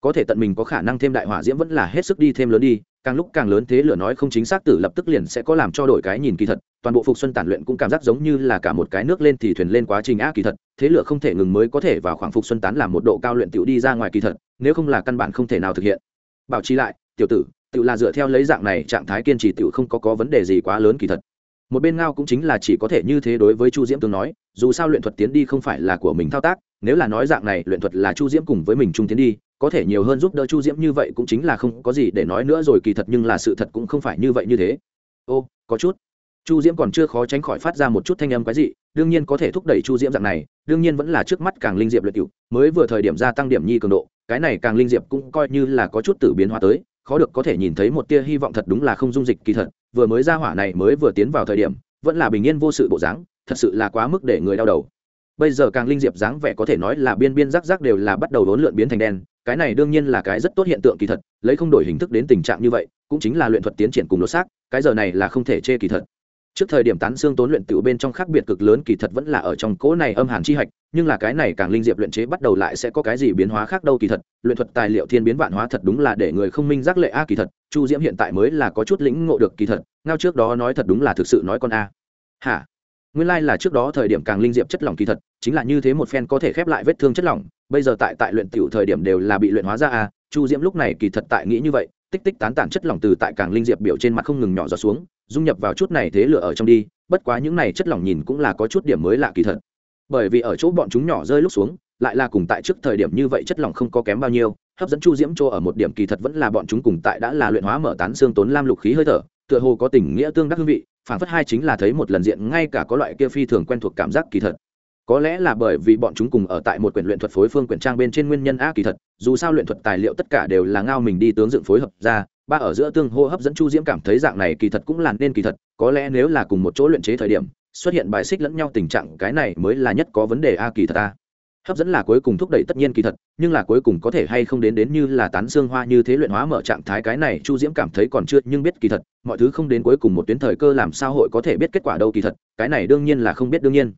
có thể tận mình có khả năng thêm đại hỏa diễm vẫn là hết sức đi thêm lớn đi, càng lúc càng lớn thế lửa nói không chính xác tử lập tức liền sẽ có làm cho đổi cái nhìn kỳ thật, toàn bộ phục xuân tản luyện cũng cảm giác giống như là cả một cái nước lên thì thuyền lên quá trình á kỳ thật, thế lửa không thể ngừng mới có thể vào khoảng phục xuân tán làm một độ cao luyện tiểu đi ra ngoài kỳ thật, nếu không là căn bản không thể nào thực hiện. Bảo trì lại, tiểu tử tự là dựa theo lấy dạng này trạng thái kiên trì tự không có có vấn đề gì quá lớn kỳ thật. Một bên ngao cũng chính là chỉ có thể như thế đối với chu diễm tương nói, dù sao luyện thuật tiến đi không phải là của mình thao tác, nếu là nói dạng này luyện thuật là chu diễm cùng với mình trung tiến đi, có thể nhiều hơn giúp đỡ chu diễm như vậy cũng chính là không có gì để nói nữa rồi kỳ thật nhưng là sự thật cũng không phải như vậy như thế. Ô, có chút. Chu diễm còn chưa khó tránh khỏi phát ra một chút thanh âm quái dị, đương nhiên có thể thúc đẩy chu diễm dạng này, đương nhiên vẫn là trước mắt càng linh diệp luyện cựu mới vừa thời điểm gia tăng điểm nhi cường độ, cái này càng linh diệp cũng coi như là có chút tự biến hóa tới khó được có thể nhìn thấy một tia hy vọng thật đúng là không dung dịch kỳ thật, vừa mới ra hỏa này mới vừa tiến vào thời điểm, vẫn là bình yên vô sự bộ dáng, thật sự là quá mức để người đau đầu. Bây giờ càng linh diệp dáng vẻ có thể nói là biên biên rắc rắc đều là bắt đầu đốn lượn biến thành đen, cái này đương nhiên là cái rất tốt hiện tượng kỳ thật, lấy không đổi hình thức đến tình trạng như vậy, cũng chính là luyện thuật tiến triển cùng lột xác, cái giờ này là không thể chê kỳ thật trước thời điểm tán xương tốn luyện tiểu bên trong khác biệt cực lớn kỳ thật vẫn là ở trong cỗ này âm hàn chi hạch, nhưng là cái này càng linh diệp luyện chế bắt đầu lại sẽ có cái gì biến hóa khác đâu kỳ thật, luyện thuật tài liệu thiên biến vạn hóa thật đúng là để người không minh giác lệ a kỳ thật, chu diễm hiện tại mới là có chút lĩnh ngộ được kỳ thật, ngao trước đó nói thật đúng là thực sự nói con a. Hả? Nguyên lai là trước đó thời điểm càng linh diệp chất lỏng kỳ thật, chính là như thế một phen có thể khép lại vết thương chất lỏng, bây giờ tại tại luyện tiểu thời điểm đều là bị luyện hóa ra a, chu diễm lúc này kỳ thật tại nghĩ như vậy, tích tích tán tản chất lỏng từ tại càng linh diệp biểu trên mặt không ngừng nhỏ giọt xuống dung nhập vào chút này thế lửa ở trong đi, bất quá những này chất lỏng nhìn cũng là có chút điểm mới lạ kỳ thật. Bởi vì ở chỗ bọn chúng nhỏ rơi lúc xuống, lại là cùng tại trước thời điểm như vậy chất lỏng không có kém bao nhiêu, hấp dẫn chu diễm chỗ ở một điểm kỳ thật vẫn là bọn chúng cùng tại đã là luyện hóa mở tán xương tốn lam lục khí hơi thở, tựa hồ có tình nghĩa tương đắc hương vị phản phất hai chính là thấy một lần diện ngay cả có loại kia phi thường quen thuộc cảm giác kỳ thật. Có lẽ là bởi vì bọn chúng cùng ở tại một quyển luyện thuật phối phương quyển trang bên trên nguyên nhân a kỳ thật, dù sao luyện thuật tài liệu tất cả đều là ngao mình đi tướng dựng phối hợp ra ba ở giữa tương hô hấp dẫn chu diễm cảm thấy dạng này kỳ thật cũng là nên kỳ thật, có lẽ nếu là cùng một chỗ luyện chế thời điểm, xuất hiện bài xích lẫn nhau tình trạng, cái này mới là nhất có vấn đề a, kỳ thật a. Hấp dẫn là cuối cùng thúc đẩy tất nhiên kỳ thật, nhưng là cuối cùng có thể hay không đến đến như là tán xương hoa như thế luyện hóa mở trạng thái cái này, chu diễm cảm thấy còn chưa, nhưng biết kỳ thật, mọi thứ không đến cuối cùng một tuyến thời cơ làm sao hội có thể biết kết quả đâu kỳ thật, cái này đương nhiên là không biết đương nhiên.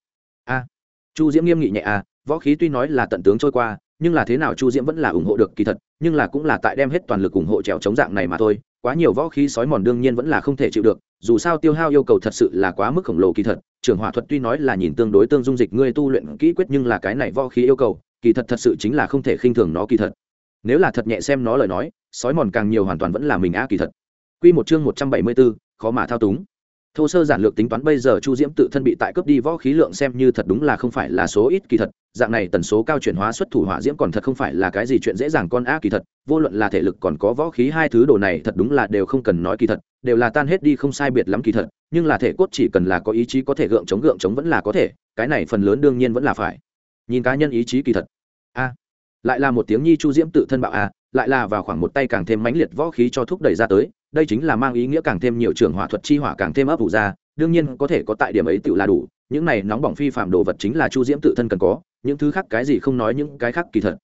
A. Chu diễm nghiêm nghị nhẹ a võ khí tuy nói là tận tướng trôi qua nhưng là thế nào chu diễm vẫn là ủng hộ được kỳ thật nhưng là cũng là tại đem hết toàn lực ủng hộ trèo chống dạng này mà thôi quá nhiều võ khí sói mòn đương nhiên vẫn là không thể chịu được dù sao tiêu hao yêu cầu thật sự là quá mức khổng lồ kỳ thật trường hỏa thuật tuy nói là nhìn tương đối tương dung dịch ngươi tu luyện kỹ quyết nhưng là cái này võ khí yêu cầu kỳ thật thật sự chính là không thể khinh thường nó kỳ thật. Nếu là thật nhẹ xem nó lời nói sói mòn càng nhiều hoàn toàn vẫn là mình á kỳ thật. Quy một chương một trăm bảy mươi 174, khó mà thao túng thô sơ giản lược tính toán bây giờ chu diễm tự thân bị tại cướp đi võ khí lượng xem như thật đúng là không phải là số ít kỳ thật, dạng này tần số cao chuyển hóa xuất thủ hỏa diễm còn thật không phải là cái gì chuyện dễ dàng con a kỳ thật, vô luận là thể lực còn có võ khí hai thứ đồ này thật đúng là đều không cần nói kỳ thật, đều là tan hết đi không sai biệt lắm kỳ thật, nhưng là thể cốt chỉ cần là có ý chí có thể gượng chống gượng chống vẫn là có thể, cái này phần lớn đương nhiên vẫn là phải. Nhìn cá nhân ý chí kỳ thật. A. Lại là một tiếng nhi chu diễm tự thân bạo a, lại là vào khoảng một tay càng thêm mãnh liệt võ khí cho thúc đẩy ra tới đây chính là mang ý nghĩa càng thêm nhiều trường hỏa thuật chi hỏa càng thêm ấp ủ ra, đương nhiên có thể có tại điểm ấy tự là đủ, những này nóng bỏng phi phạm đồ vật chính là chu diễm tự thân cần có, những thứ khác cái gì không nói những cái khác kỳ thật.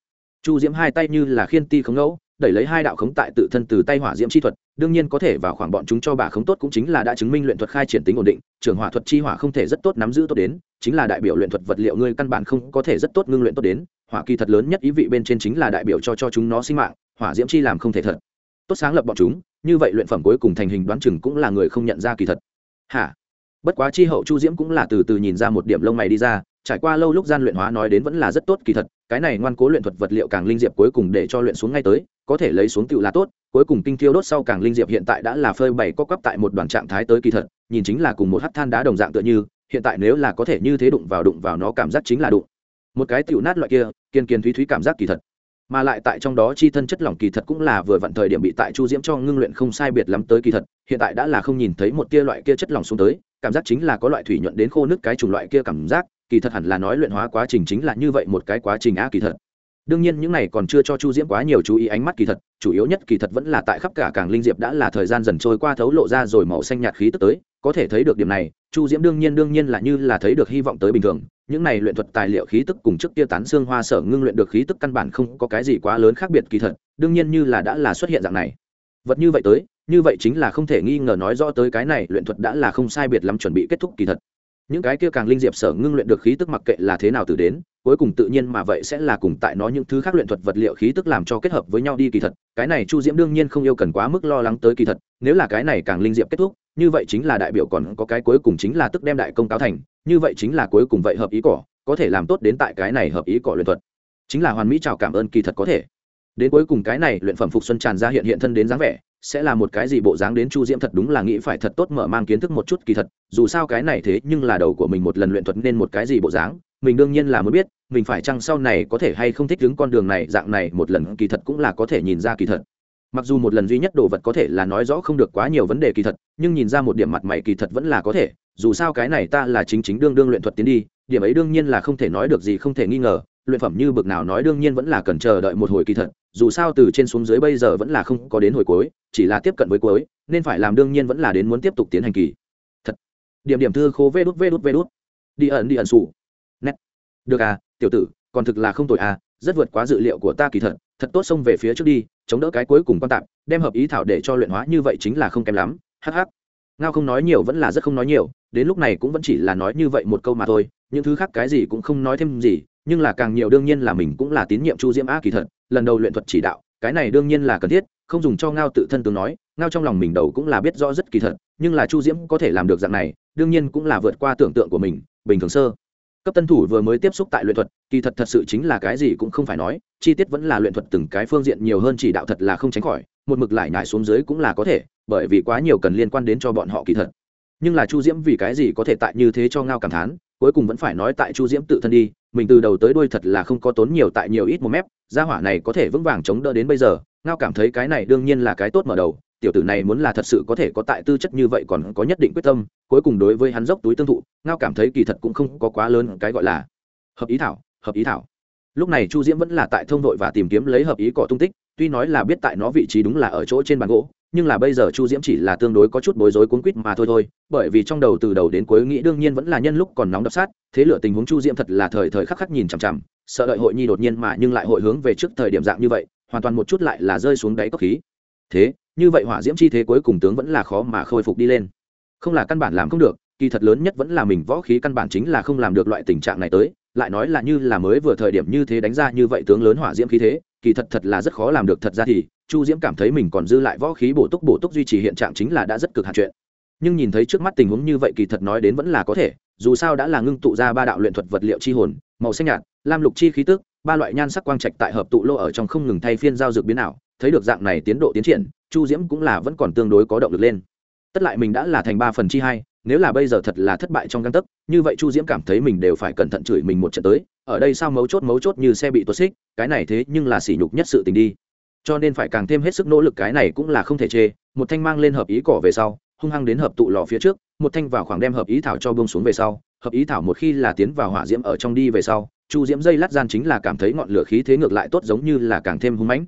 Chu diễm hai tay như là khiên ti khống ngẫu, đẩy lấy hai đạo khống tại tự thân từ tay hỏa diễm chi thuật, đương nhiên có thể vào khoảng bọn chúng cho bà khống tốt cũng chính là đã chứng minh luyện thuật khai triển tính ổn định, trường hỏa thuật chi hỏa không thể rất tốt nắm giữ tốt đến, chính là đại biểu luyện thuật vật liệu ngươi căn bản không có thể rất tốt ngưng luyện tốt đến, hỏa kỳ thật lớn nhất ý vị bên trên chính là đại biểu cho cho chúng nó sinh mạng, hỏa diễm chi làm không thể thật. Tốt sáng lập bọn chúng như vậy luyện phẩm cuối cùng thành hình đoán chừng cũng là người không nhận ra kỳ thật. Hả? Bất quá chi hậu chu diễm cũng là từ từ nhìn ra một điểm lông mày đi ra, trải qua lâu lúc gian luyện hóa nói đến vẫn là rất tốt kỳ thật, cái này ngoan cố luyện thuật vật liệu càng linh diệp cuối cùng để cho luyện xuống ngay tới, có thể lấy xuống tựu là tốt, cuối cùng kinh thiêu đốt sau càng linh diệp hiện tại đã là phơi bày co cấp tại một đoàn trạng thái tới kỳ thật, nhìn chính là cùng một hắt than đá đồng dạng tựa như, hiện tại nếu là có thể như thế đụng vào đụng vào nó cảm giác chính là đụng. Một cái tựu nát loại kia, kiên kiên thúy thúy cảm giác kỳ thật mà lại tại trong đó chi thân chất lỏng kỳ thật cũng là vừa vặn thời điểm bị tại chu diễm cho ngưng luyện không sai biệt lắm tới kỳ thật, hiện tại đã là không nhìn thấy một tia loại kia chất lỏng xuống tới, cảm giác chính là có loại thủy nhuận đến khô nước cái chủng loại kia cảm giác, kỳ thật hẳn là nói luyện hóa quá trình chính là như vậy một cái quá trình á kỳ thật. Đương nhiên những này còn chưa cho chu diễm quá nhiều chú ý ánh mắt kỳ thật, chủ yếu nhất kỳ thật vẫn là tại khắp cả càng linh diệp đã là thời gian dần trôi qua thấu lộ ra rồi màu xanh nhạt khí tức tới, có thể thấy được điểm này, chu diễm đương nhiên đương nhiên là như là thấy được hy vọng tới bình thường những này luyện thuật tài liệu khí tức cùng trước kia tán xương hoa sở ngưng luyện được khí tức căn bản không có cái gì quá lớn khác biệt kỳ thật, đương nhiên như là đã là xuất hiện dạng này. Vật như vậy tới, như vậy chính là không thể nghi ngờ nói rõ tới cái này luyện thuật đã là không sai biệt lắm chuẩn bị kết thúc kỳ thật. Những cái kia càng linh diệp sở ngưng luyện được khí tức mặc kệ là thế nào từ đến, cuối cùng tự nhiên mà vậy sẽ là cùng tại nó những thứ khác luyện thuật vật liệu khí tức làm cho kết hợp với nhau đi kỳ thật, cái này chu diễm đương nhiên không yêu cần quá mức lo lắng tới kỳ thật, nếu là cái này càng linh diệp kết thúc, như vậy chính là đại biểu còn có cái cuối cùng chính là tức đem đại công cáo thành như vậy chính là cuối cùng vậy hợp ý cỏ, có thể làm tốt đến tại cái này hợp ý cỏ luyện thuật. Chính là hoàn mỹ chào cảm ơn kỳ thật có thể. Đến cuối cùng cái này luyện phẩm phục xuân tràn ra hiện hiện thân đến dáng vẻ, sẽ là một cái gì bộ dáng đến chu diễm thật đúng là nghĩ phải thật tốt mở mang kiến thức một chút kỳ thật, dù sao cái này thế nhưng là đầu của mình một lần luyện thuật nên một cái gì bộ dáng, mình đương nhiên là muốn biết, mình phải chăng sau này có thể hay không thích đứng con đường này, dạng này một lần kỳ thật cũng là có thể nhìn ra kỳ thật. Mặc dù một lần duy nhất đồ vật có thể là nói rõ không được quá nhiều vấn đề kỳ thật, nhưng nhìn ra một điểm mặt mày kỳ thật vẫn là có thể dù sao cái này ta là chính chính đương đương luyện thuật tiến đi, điểm ấy đương nhiên là không thể nói được gì không thể nghi ngờ, luyện phẩm như bực nào nói đương nhiên vẫn là cần chờ đợi một hồi kỳ thật, dù sao từ trên xuống dưới bây giờ vẫn là không có đến hồi cuối, chỉ là tiếp cận với cuối, nên phải làm đương nhiên vẫn là đến muốn tiếp tục tiến hành kỳ. Thật. Điểm điểm thư khô vê đút vê đút vê đút. Đi ẩn đi ẩn sủ. Nét. Được à tiểu tử, còn thực là không tội à rất vượt quá dự liệu của ta kỳ thật thật tốt xông về phía trước đi, chống đỡ cái cuối cùng quan tạp, đem hợp ý thảo để cho luyện hóa như vậy chính là không kém lắm. Hh ngao không nói nhiều vẫn là rất không nói nhiều, đến lúc này cũng vẫn chỉ là nói như vậy một câu mà thôi, những thứ khác cái gì cũng không nói thêm gì, nhưng là càng nhiều đương nhiên là mình cũng là tín nhiệm chu diễm a kỳ thật, lần đầu luyện thuật chỉ đạo, cái này đương nhiên là cần thiết, không dùng cho ngao tự thân tướng nói, ngao trong lòng mình đầu cũng là biết rõ rất kỳ thật, nhưng là chu diễm có thể làm được dạng này, đương nhiên cũng là vượt qua tưởng tượng của mình, bình thường sơ. Cấp tân thủ vừa mới tiếp xúc tại luyện thuật, kỳ thật thật sự chính là cái gì cũng không phải nói, chi tiết vẫn là luyện thuật từng cái phương diện nhiều hơn chỉ đạo thật là không tránh khỏi, một mực lại nhải xuống dưới cũng là có thể bởi vì quá nhiều cần liên quan đến cho bọn họ kỳ thật. Nhưng là chu diễm vì cái gì có thể tại như thế cho ngao cảm thán, cuối cùng vẫn phải nói tại chu diễm tự thân đi, mình từ đầu tới đuôi thật là không có tốn nhiều tại nhiều ít một mép, gia hỏa này có thể vững vàng chống đỡ đến bây giờ, ngao cảm thấy cái này đương nhiên là cái tốt mở đầu, tiểu tử này muốn là thật sự có thể có tại tư chất như vậy còn có nhất định quyết tâm, cuối cùng đối với hắn dốc túi tương thụ, ngao cảm thấy kỳ thật cũng không có quá lớn cái gọi là hợp ý thảo, hợp ý thảo. Lúc này chu diễm vẫn là tại thông đội và tìm kiếm lấy hợp ý cỏ tung tích, tuy nói là biết tại nó vị trí đúng là ở chỗ trên bàn gỗ nhưng là bây giờ chu diễm chỉ là tương đối có chút bối rối cuốn quýt mà thôi thôi, bởi vì trong đầu từ đầu đến cuối nghĩ đương nhiên vẫn là nhân lúc còn nóng đập sát, thế lựa tình huống chu diễm thật là thời thời khắc khắc nhìn chằm chằm, sợ đợi hội nhi đột nhiên mà nhưng lại hội hướng về trước thời điểm dạng như vậy, hoàn toàn một chút lại là rơi xuống đáy cốc khí. Thế, như vậy hỏa diễm chi thế cuối cùng tướng vẫn là khó mà khôi phục đi lên. Không là căn bản làm không được, kỳ thật lớn nhất vẫn là mình võ khí căn bản chính là không làm được loại tình trạng này tới, lại nói là như là mới vừa thời điểm như thế đánh ra như vậy tướng lớn hỏa diễm khí thế, kỳ thật thật là rất khó làm được, thật ra thì chu diễm cảm thấy mình còn dư lại võ khí bổ túc bổ túc duy trì hiện trạng chính là đã rất cực hạn chuyện. Nhưng nhìn thấy trước mắt tình huống như vậy kỳ thật nói đến vẫn là có thể, dù sao đã là ngưng tụ ra ba đạo luyện thuật vật liệu chi hồn, màu xanh nhạt, lam lục chi khí tức, ba loại nhan sắc quang trạch tại hợp tụ lô ở trong không ngừng thay phiên giao dược biến ảo, thấy được dạng này tiến độ tiến triển, chu diễm cũng là vẫn còn tương đối có động lực lên. Tất lại mình đã là thành ba phần chi hai, nếu là bây giờ thật là thất bại trong găng tấc, như vậy chu diễm cảm thấy mình đều phải cẩn thận chửi mình một trận tới, ở đây sao mấu chốt mấu chốt như xe bị tuột xích, cái này thế nhưng là sỉ nhục nhất sự tình đi cho nên phải càng thêm hết sức nỗ lực, cái này cũng là không thể chê. Một thanh mang lên hợp ý cỏ về sau, hung hăng đến hợp tụ lò phía trước, một thanh vào khoảng đem hợp ý thảo cho bông xuống về sau, hợp ý thảo một khi là tiến vào hỏa diễm ở trong đi về sau, chu diễm dây lát gian chính là cảm thấy ngọn lửa khí thế ngược lại tốt giống như là càng thêm hung mãnh.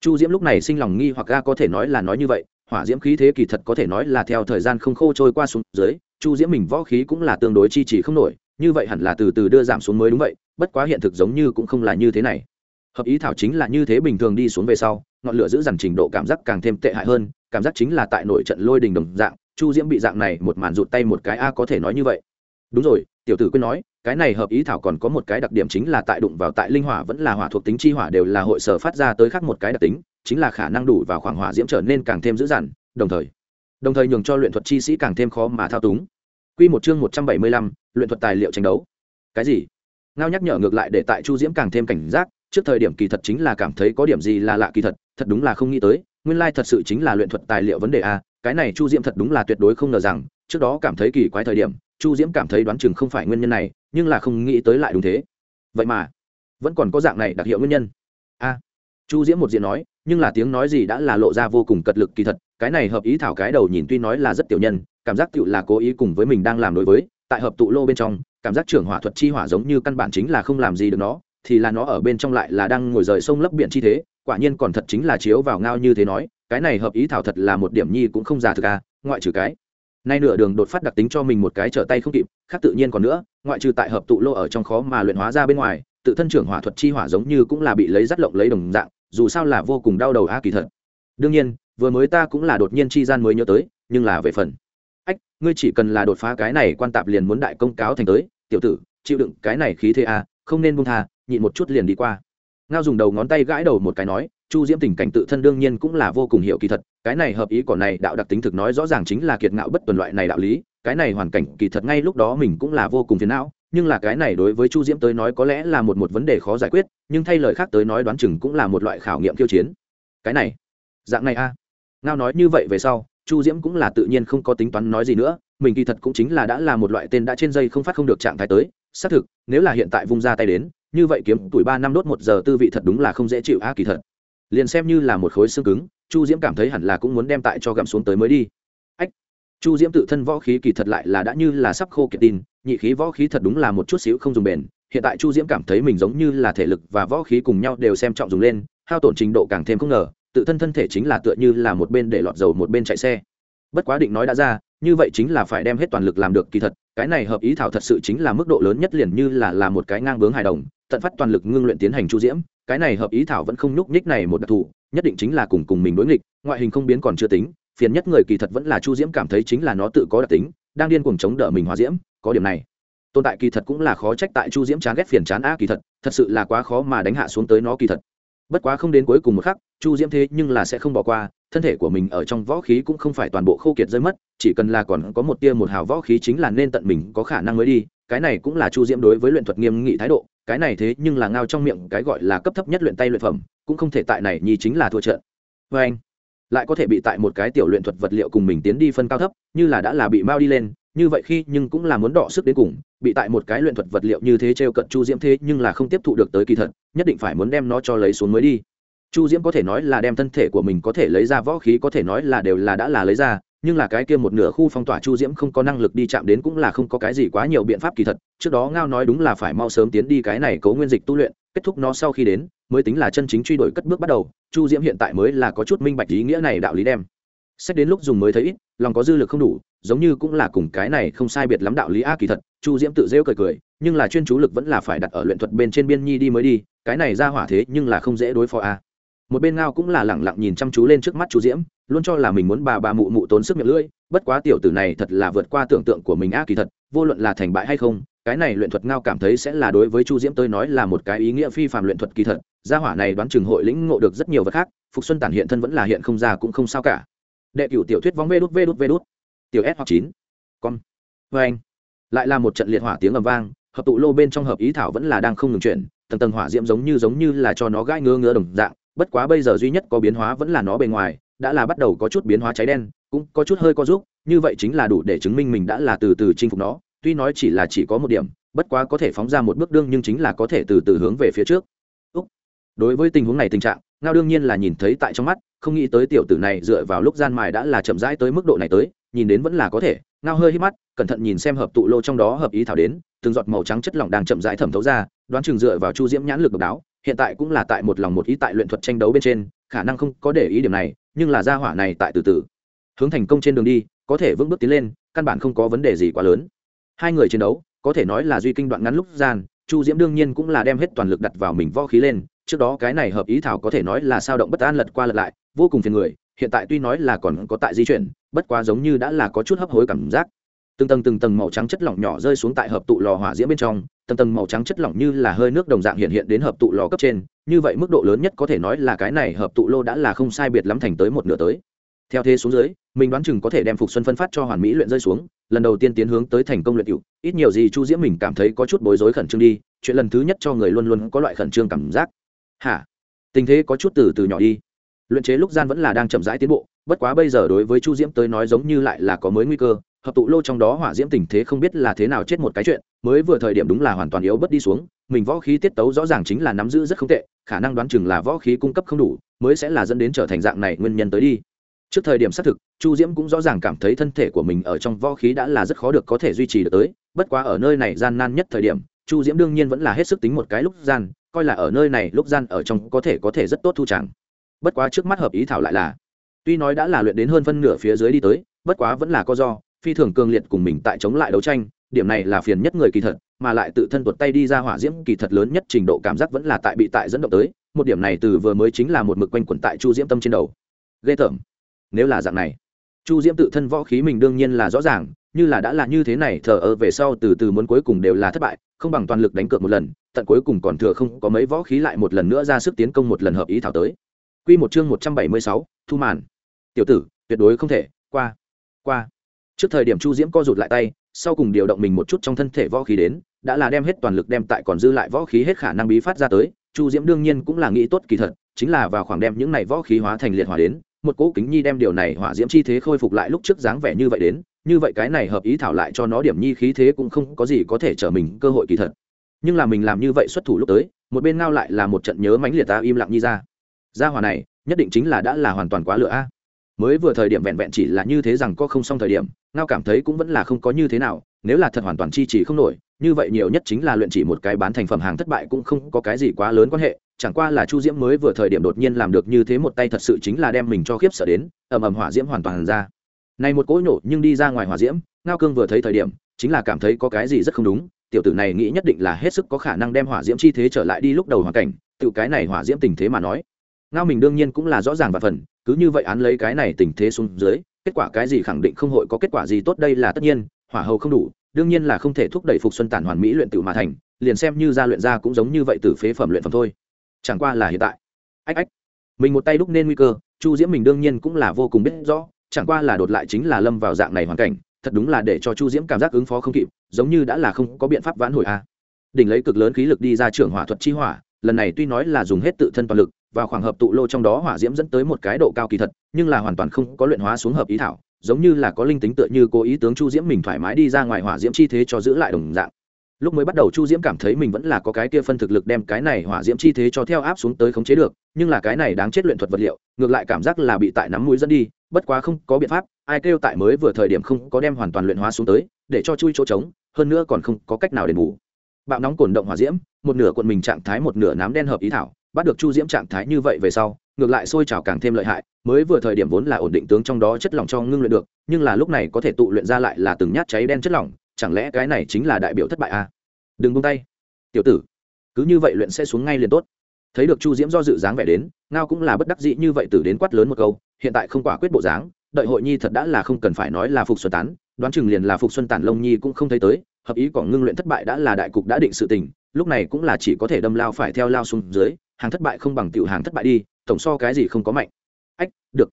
Chu diễm lúc này sinh lòng nghi hoặc ga có thể nói là nói như vậy, hỏa diễm khí thế kỳ thật có thể nói là theo thời gian không khô trôi qua xuống dưới, chu diễm mình võ khí cũng là tương đối chi trì không nổi, như vậy hẳn là từ từ đưa giảm xuống mới đúng vậy, bất quá hiện thực giống như cũng không là như thế này hợp ý thảo chính là như thế bình thường đi xuống về sau ngọn lửa giữ dằn trình độ cảm giác càng thêm tệ hại hơn cảm giác chính là tại nội trận lôi đình đồng dạng chu diễm bị dạng này một màn rụt tay một cái a có thể nói như vậy đúng rồi tiểu tử quyết nói cái này hợp ý thảo còn có một cái đặc điểm chính là tại đụng vào tại linh hỏa vẫn là hỏa thuộc tính chi hỏa đều là hội sở phát ra tới khác một cái đặc tính chính là khả năng đủ vào khoảng hỏa diễm trở nên càng thêm dữ dằn đồng thời đồng thời nhường cho luyện thuật chi sĩ càng thêm khó mà thao túng Quy một chương một trăm bảy mươi lăm, luyện thuật tài liệu tranh đấu. Cái gì? Ngao nhắc nhở ngược lại để tại Chu Diễm càng thêm cảnh giác, trước thời điểm kỳ thật chính là cảm thấy có điểm gì là lạ kỳ thật, thật đúng là không nghĩ tới, nguyên lai thật sự chính là luyện thuật tài liệu vấn đề a, cái này Chu Diễm thật đúng là tuyệt đối không ngờ rằng, trước đó cảm thấy kỳ quái thời điểm, Chu Diễm cảm thấy đoán chừng không phải nguyên nhân này, nhưng là không nghĩ tới lại đúng thế. Vậy mà, vẫn còn có dạng này đặc hiệu nguyên nhân. A. Chu Diễm một diện nói, nhưng là tiếng nói gì đã là lộ ra vô cùng cật lực kỳ thật, cái này hợp ý thảo cái đầu nhìn tuy nói là rất tiểu nhân, cảm giác tựu là cố ý cùng với mình đang làm đối với tại hợp tụ lô bên trong cảm giác trưởng hỏa thuật chi hỏa giống như căn bản chính là không làm gì được nó thì là nó ở bên trong lại là đang ngồi rời sông lấp biển chi thế, quả nhiên còn thật chính là chiếu vào ngao như thế nói, cái này hợp ý thảo thật là một điểm nhi cũng không giả thực à ngoại trừ cái. Nay nửa đường đột phát đặc tính cho mình một cái trở tay không kịp, khác tự nhiên còn nữa, ngoại trừ tại hợp tụ lô ở trong khó mà luyện hóa ra bên ngoài, tự thân trưởng hỏa thuật chi hỏa giống như cũng là bị lấy rắt lộng lấy đồng dạng, dù sao là vô cùng đau đầu a kỳ thật. Đương nhiên, vừa mới ta cũng là đột nhiên chi gian mới nhớ tới, nhưng là về phần. Ách, ngươi chỉ cần là đột phá cái này quan tạp liền muốn đại công cáo thành tới, tiểu tử, chịu đựng cái này khí thế a không nên buông tha nhịn một chút liền đi qua. Ngao dùng đầu ngón tay gãi đầu một cái nói, chu diễm tình cảnh tự thân đương nhiên cũng là vô cùng hiểu kỳ thật, cái này hợp ý còn này đạo đặc tính thực nói rõ ràng chính là kiệt ngạo bất tuần loại này đạo lý, cái này hoàn cảnh kỳ thật ngay lúc đó mình cũng là vô cùng phiền não, nhưng là cái này đối với chu diễm tới nói có lẽ là một một vấn đề khó giải quyết, nhưng thay lời khác tới nói đoán chừng cũng là một loại khảo nghiệm kiêu chiến. Cái này, dạng này a ngao nói như vậy về sau, chu diễm cũng là tự nhiên không có tính toán nói gì nữa, mình kỳ thật cũng chính là đã là một loại tên đã trên dây không phát không được trạng thái tới, xác thực, nếu là hiện tại vung ra tay đến như vậy kiếm tuổi ba năm đốt một giờ tư vị thật đúng là không dễ chịu a kỳ thật. Liền xem như là một khối xương cứng, chu diễm cảm thấy hẳn là cũng muốn đem tại cho gặm xuống tới mới đi. Ách, chu diễm tự thân võ khí kỳ thật lại là đã như là sắp khô kiệt tin, nhị khí võ khí thật đúng là một chút xíu không dùng bền, hiện tại chu diễm cảm thấy mình giống như là thể lực và võ khí cùng nhau đều xem trọng dùng lên, hao tổn trình độ càng thêm không ngờ, tự thân thân thể chính là tựa như là một bên để lọt dầu một bên chạy xe. Bất quá định nói đã ra, như vậy chính là phải đem hết toàn lực làm được kỳ thật cái này hợp ý thảo thật sự chính là mức độ lớn nhất liền như là là một cái ngang bướng hài đồng, tận phát toàn lực ngưng luyện tiến hành chu diễm. Cái này hợp ý thảo vẫn không nhúc nhích này một đặc thù, nhất định chính là cùng cùng mình đối nghịch, ngoại hình không biến còn chưa tính, phiền nhất người kỳ thật vẫn là chu diễm cảm thấy chính là nó tự có đặc tính, đang điên cuồng chống đỡ mình hóa diễm, có điểm này. Tồn tại kỳ thật cũng là khó trách tại chu diễm chán ghét phiền chán a kỳ thật thật sự là quá khó mà đánh hạ xuống tới nó kỳ thật bất quá không đến cuối cùng một khắc, chu diễm thế nhưng là sẽ không bỏ qua, thân thể của mình ở trong võ khí cũng không phải toàn bộ khô kiệt rơi mất, chỉ cần là còn có một tia một hào võ khí chính là nên tận mình có khả năng mới đi, cái này cũng là chu diễm đối với luyện thuật nghiêm nghị thái độ, cái này thế nhưng là ngao trong miệng cái gọi là cấp thấp nhất luyện tay luyện phẩm, cũng không thể tại này nhi chính là thua trận. Vê anh lại có thể bị tại một cái tiểu luyện thuật vật liệu cùng mình tiến đi phân cao thấp, như là đã là bị mau đi lên như vậy khi nhưng cũng là muốn đọ sức đến cùng, bị tại một cái luyện thuật vật liệu như thế t r e o cận chu diễm thế nhưng là không tiếp thụ được tới kỳ thật, nhất định phải muốn đem nó cho lấy xuống mới đi. Chu diễm có thể nói là đem thân thể của mình có thể lấy ra, võ khí có thể nói là đều là đã là lấy ra, nhưng là cái kia một nửa khu phong tỏa chu diễm không có năng lực đi chạm đến cũng là không có cái gì quá nhiều biện pháp kỳ thật, trước đó ngao nói đúng là phải mau sớm tiến đi cái này cấu nguyên dịch tu luyện, kết thúc nó sau khi đến, mới tính là chân chính truy đuổi cất bước bắt đầu, chu diễm hiện tại mới là có chút minh bạch ý nghĩa này đạo lý đem xét đến lúc dùng mới thấy ít, lòng có dư lực không đủ, giống như cũng là cùng cái này không sai biệt lắm đạo lý a kỳ thật, chu diễm tự rêu cười cười, nhưng là chuyên chú lực vẫn là phải đặt ở luyện thuật bên trên biên nhi đi mới đi, cái này ra hỏa thế nhưng là không dễ đối phó a. Một bên ngao cũng là lẳng lặng nhìn chăm chú lên trước mắt chu diễm, luôn cho là mình muốn bà bà mụ mụ tốn sức miệng lưỡi, bất quá tiểu tử này thật là vượt qua tưởng tượng của mình a kỳ thật, vô luận là thành bại hay không, cái này luyện thuật ngao cảm thấy sẽ là đối với chu diễm tôi nói là một cái ý nghĩa phi phạm luyện thuật kỳ thật, gia hỏa này đoán chừng hội lĩnh ngộ được rất nhiều vật khác, phục xuân tản hiện thân vẫn là hiện không ra cũng không sao cả đệ cửu tiểu thuyết vóng vê đút vê đút vê đút. Tiểu s hoặc chín. Con vê vâng anh. Lại là một trận liệt hỏa tiếng ầm vang, hợp tụ lô bên trong hợp ý thảo vẫn là đang không ngừng chuyển, tầng tầng hỏa diễm giống như giống như là cho nó gãi ngứa ngứa đồng dạng, bất quá bây giờ duy nhất có biến hóa vẫn là nó bề ngoài, đã là bắt đầu có chút biến hóa cháy đen, cũng có chút hơi có giúp, như vậy chính là đủ để chứng minh mình đã là từ từ chinh phục nó, tuy nói chỉ là chỉ có một điểm, bất quá có thể phóng ra một bước đương nhưng chính là có thể từ từ hướng về phía trước. Úc. đối với tình huống này tình trạng, ngao đương nhiên là nhìn thấy tại trong mắt không nghĩ tới tiểu tử này dựa vào lúc gian mài đã là chậm rãi tới mức độ này tới, nhìn đến vẫn là có thể, ngao hơi hít mắt, cẩn thận nhìn xem hợp tụ lô trong đó hợp ý thảo đến, từng giọt màu trắng chất lỏng đang chậm rãi thẩm thấu ra, đoán chừng dựa vào chu diễm nhãn lực độc đáo, hiện tại cũng là tại một lòng một ý tại luyện thuật tranh đấu bên trên, khả năng không có để ý điểm này, nhưng là gia hỏa này tại từ từ, hướng thành công trên đường đi, có thể vững bước tiến lên, căn bản không có vấn đề gì quá lớn. Hai người chiến đấu, có thể nói là duy kinh đoạn ngắn lúc gian, chu diễm đương nhiên cũng là đem hết toàn lực đặt vào mình võ khí lên trước đó cái này hợp ý thảo có thể nói là sao động bất an lật qua lật lại, vô cùng phiền người, hiện tại tuy nói là còn có tại di chuyển, bất quá giống như đã là có chút hấp hối cảm giác. Từng tầng từng tầng màu trắng chất lỏng nhỏ rơi xuống tại hợp tụ lò hỏa diễm bên trong, tầng tầng màu trắng chất lỏng như là hơi nước đồng dạng hiện hiện đến hợp tụ lò cấp trên, như vậy mức độ lớn nhất có thể nói là cái này hợp tụ lô đã là không sai biệt lắm thành tới một nửa tới. Theo thế xuống dưới, mình đoán chừng có thể đem phục xuân phân phát cho hoàn mỹ luyện rơi xuống, lần đầu tiên tiến hướng tới thành công luyện cựu ít nhiều gì chu diễm mình cảm thấy có chút bối rối khẩn trương đi, chuyện lần thứ nhất cho người luôn luôn có loại khẩn trương cảm giác hả? Tình thế có chút từ từ nhỏ đi. Luyện chế lúc gian vẫn là đang chậm rãi tiến bộ, bất quá bây giờ đối với chu diễm tới nói giống như lại là có mới nguy cơ, hợp tụ lô trong đó hỏa diễm tình thế không biết là thế nào chết một cái chuyện, mới vừa thời điểm đúng là hoàn toàn yếu bất đi xuống, mình võ khí tiết tấu rõ ràng chính là nắm giữ rất không tệ, khả năng đoán chừng là võ khí cung cấp không đủ, mới sẽ là dẫn đến trở thành dạng này nguyên nhân tới đi. Trước thời điểm xác thực, chu diễm cũng rõ ràng cảm thấy thân thể của mình ở trong võ khí đã là rất khó được có thể duy trì được tới, bất quá ở nơi này gian nan nhất thời điểm, chu diễm đương nhiên vẫn là hết sức tính một cái lúc gian coi là ở nơi này lúc gian ở trong có thể có thể rất tốt thu chẳng. Bất quá trước mắt hợp ý thảo lại là, tuy nói đã là luyện đến hơn phân nửa phía dưới đi tới, bất quá vẫn là có do, phi thường cường liệt cùng mình tại chống lại đấu tranh, điểm này là phiền nhất người kỳ thật, mà lại tự thân tuột tay đi ra hỏa diễm kỳ thật lớn nhất trình độ cảm giác vẫn là tại bị tại dẫn động tới, một điểm này từ vừa mới chính là một mực quanh quẩn tại chu diễm tâm trên đầu. Ghê tởm. Nếu là dạng này, chu diễm tự thân võ khí mình đương nhiên là rõ ràng, như là đã là như thế này, thờ ơ về sau từ từ muốn cuối cùng đều là thất bại không bằng toàn lực đánh cược một lần tận cuối cùng còn thừa không có mấy võ khí lại một lần nữa ra sức tiến công một lần hợp ý thảo tới Quy một chương một trăm bảy mươi sáu, thu màn. Tiểu tử, tuyệt đối không thể, qua, qua. Trước thời điểm Chu Diễm co rụt lại tay, sau cùng điều động mình một chút trong thân thể võ khí đến, đã là đem hết toàn lực đem tại còn dư lại võ khí hết khả năng bí phát ra tới, Chu Diễm đương nhiên cũng là nghĩ tốt kỳ thật, chính là vào khoảng đem những này võ khí hóa thành liệt hỏa đến, một cỗ kính nhi đem điều này hỏa diễm chi thế khôi phục lại lúc trước dáng vẻ như vậy đến, như vậy cái này hợp ý thảo lại cho nó điểm nhi khí thế cũng không có gì có thể trở mình cơ hội kỳ thật. Nhưng là mình làm như vậy xuất thủ lúc tới, một bên ngao lại là một trận nhớ mãnh liệt ta im lặng nhi ra. Ra hỏa này, nhất định chính là đã là hoàn toàn quá lựa a. Mới vừa thời điểm vẹn vẹn chỉ là như thế rằng có không xong thời điểm, ngao cảm thấy cũng vẫn là không có như thế nào, nếu là thật hoàn toàn chi chỉ không nổi, như vậy nhiều nhất chính là luyện chỉ một cái bán thành phẩm hàng thất bại cũng không có cái gì quá lớn quan hệ chẳng qua là chu diễm mới vừa thời điểm đột nhiên làm được như thế một tay thật sự chính là đem mình cho khiếp sợ đến, ầm ầm hỏa diễm hoàn toàn ra. Này một cỗ nhổ nhưng đi ra ngoài hỏa diễm, ngao cương vừa thấy thời điểm, chính là cảm thấy có cái gì rất không đúng, tiểu tử này nghĩ nhất định là hết sức có khả năng đem hỏa diễm chi thế trở lại đi lúc đầu hoàn cảnh, tự cái này hỏa diễm tình thế mà nói. Ngao mình đương nhiên cũng là rõ ràng và phần, cứ như vậy án lấy cái này tình thế xuống dưới, kết quả cái gì khẳng định không hội có kết quả gì tốt đây là tất nhiên, hỏa hầu không đủ, đương nhiên là không thể thúc đẩy phục xuân tản hoàn mỹ luyện tự mà thành, liền xem như gia luyện ra cũng giống như vậy từ phế phẩm luyện phẩm thôi chẳng qua là hiện tại. Ách ách. Mình một tay đúc nên nguy cơ, chu diễm mình đương nhiên cũng là vô cùng biết rõ, chẳng qua là đột lại chính là lâm vào dạng này hoàn cảnh, thật đúng là để cho chu diễm cảm giác ứng phó không kịp, giống như đã là không có biện pháp vãn hồi a. Đỉnh lấy cực lớn khí lực đi ra trưởng hỏa thuật chi hỏa, lần này tuy nói là dùng hết tự thân toàn lực và khoảng hợp tụ lô trong đó hỏa diễm dẫn tới một cái độ cao kỳ thật, nhưng là hoàn toàn không có luyện hóa xuống hợp ý thảo, giống như là có linh tính tựa như cố ý tướng chu diễm mình thoải mái đi ra ngoài hỏa diễm chi thế cho giữ lại đồng dạng lúc mới bắt đầu chu diễm cảm thấy mình vẫn là có cái kia phân thực lực đem cái này hỏa diễm chi thế cho theo áp xuống tới khống chế được, nhưng là cái này đáng chết luyện thuật vật liệu, ngược lại cảm giác là bị tại nắm mũi dẫn đi, bất quá không có biện pháp, ai kêu tại mới vừa thời điểm không có đem hoàn toàn luyện hóa xuống tới, để cho chui chỗ trống, hơn nữa còn không có cách nào đền bù. Bạo nóng cổn động hỏa diễm, một nửa quần mình trạng thái một nửa nám đen hợp ý thảo, bắt được chu diễm trạng thái như vậy về sau, ngược lại sôi trào càng thêm lợi hại, mới vừa thời điểm vốn là ổn định tướng trong đó chất lỏng cho ngưng luyện được, nhưng là lúc này có thể tụ luyện ra lại là từng nhát cháy đen chất lỏng chẳng lẽ cái này chính là đại biểu thất bại à? đừng buông tay. Tiểu tử, cứ như vậy luyện sẽ xuống ngay liền tốt. Thấy được chu diễm do dự dáng vẻ đến, ngao cũng là bất đắc dĩ như vậy tử đến quát lớn một câu, hiện tại không quả quyết bộ dáng, đợi hội nhi thật đã là không cần phải nói là phục xuân tán, đoán chừng liền là phục xuân tản lông nhi cũng không thấy tới, hợp ý còn ngưng luyện thất bại đã là đại cục đã định sự tình, lúc này cũng là chỉ có thể đâm lao phải theo lao xuống dưới, hàng thất bại không bằng tiểu hàng thất bại đi, tổng so cái gì không có mạnh. Ách, được.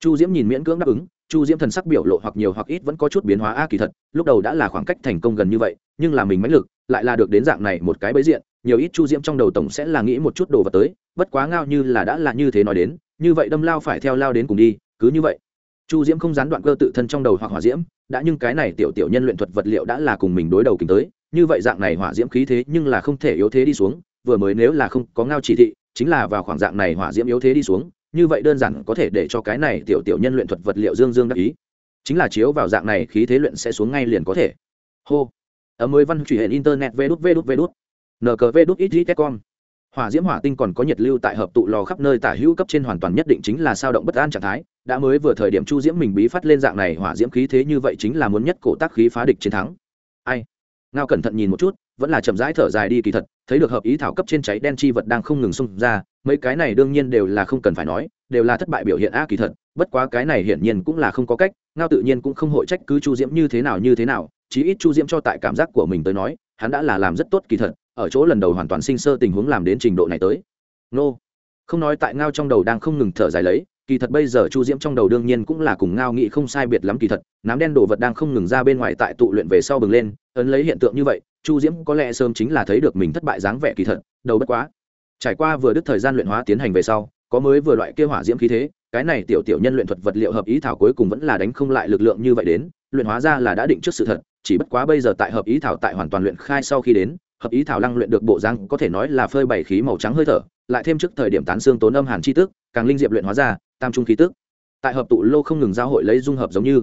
Chu diễm nhìn miễn cưỡng đáp ứng chu diễm thần sắc biểu lộ hoặc nhiều hoặc ít vẫn có chút biến hóa a kỳ thật, lúc đầu đã là khoảng cách thành công gần như vậy, nhưng là mình mãnh lực, lại là được đến dạng này một cái bấy diện, nhiều ít chu diễm trong đầu tổng sẽ là nghĩ một chút đồ vật tới, bất quá ngao như là đã là như thế nói đến, như vậy đâm lao phải theo lao đến cùng đi, cứ như vậy. Chu diễm không gián đoạn cơ tự thân trong đầu hoặc hỏa diễm, đã nhưng cái này tiểu tiểu nhân luyện thuật vật liệu đã là cùng mình đối đầu kính tới, như vậy dạng này hỏa diễm khí thế nhưng là không thể yếu thế đi xuống, vừa mới nếu là không có ngao chỉ thị, chính là vào khoảng dạng này hỏa diễm yếu thế đi xuống như vậy đơn giản có thể để cho cái này tiểu tiểu nhân luyện thuật vật liệu dương dương đắc ý. Chính là chiếu vào dạng này khí thế luyện sẽ xuống ngay liền có thể. Hô. Ở mới văn truy hệ internet vê đút vê đút vê đút. Nờ vê đút ít ít con hỏa diễm hỏa tinh còn có nhiệt lưu tại hợp tụ lò khắp nơi tả hữu cấp trên hoàn toàn nhất định chính là sao động bất an trạng thái. Đã mới vừa thời điểm chu diễm mình bí phát lên dạng này hỏa diễm khí thế như vậy chính là muốn nhất cổ tác khí phá địch chiến thắng. Ai? Ngao cẩn thận nhìn một chút, vẫn là chậm rãi thở dài đi kỳ thật, thấy được hợp ý thảo cấp trên cháy đen chi vật đang không ngừng xung ra mấy cái này đương nhiên đều là không cần phải nói, đều là thất bại biểu hiện a kỳ thật, bất quá cái này hiển nhiên cũng là không có cách, ngao tự nhiên cũng không hội trách cứ chu diễm như thế nào như thế nào, chí ít chu diễm cho tại cảm giác của mình tới nói, hắn đã là làm rất tốt kỳ thật, ở chỗ lần đầu hoàn toàn sinh sơ tình huống làm đến trình độ này tới. Nô. Không nói tại ngao trong đầu đang không ngừng thở dài lấy, kỳ thật bây giờ chu diễm trong đầu đương nhiên cũng là cùng ngao nghĩ không sai biệt lắm kỳ thật, nám đen đồ vật đang không ngừng ra bên ngoài tại tụ luyện về sau bừng lên, ấn lấy hiện tượng như vậy, chu diễm có lẽ sớm chính là thấy được mình thất bại dáng vẻ kỳ thật, đầu bất quá trải qua vừa đứt thời gian luyện hóa tiến hành về sau, có mới vừa loại kêu hỏa diễm khí thế, cái này tiểu tiểu nhân luyện thuật vật liệu hợp ý thảo cuối cùng vẫn là đánh không lại lực lượng như vậy đến, luyện hóa ra là đã định trước sự thật, chỉ bất quá bây giờ tại hợp ý thảo tại hoàn toàn luyện khai sau khi đến, hợp ý thảo lăng luyện được bộ răng có thể nói là phơi bảy khí màu trắng hơi thở, lại thêm trước thời điểm tán xương tốn âm hàn chi tức, càng linh diệp luyện hóa ra, tam trung khí tức. Tại hợp tụ lô không ngừng giao hội lấy dung hợp giống như.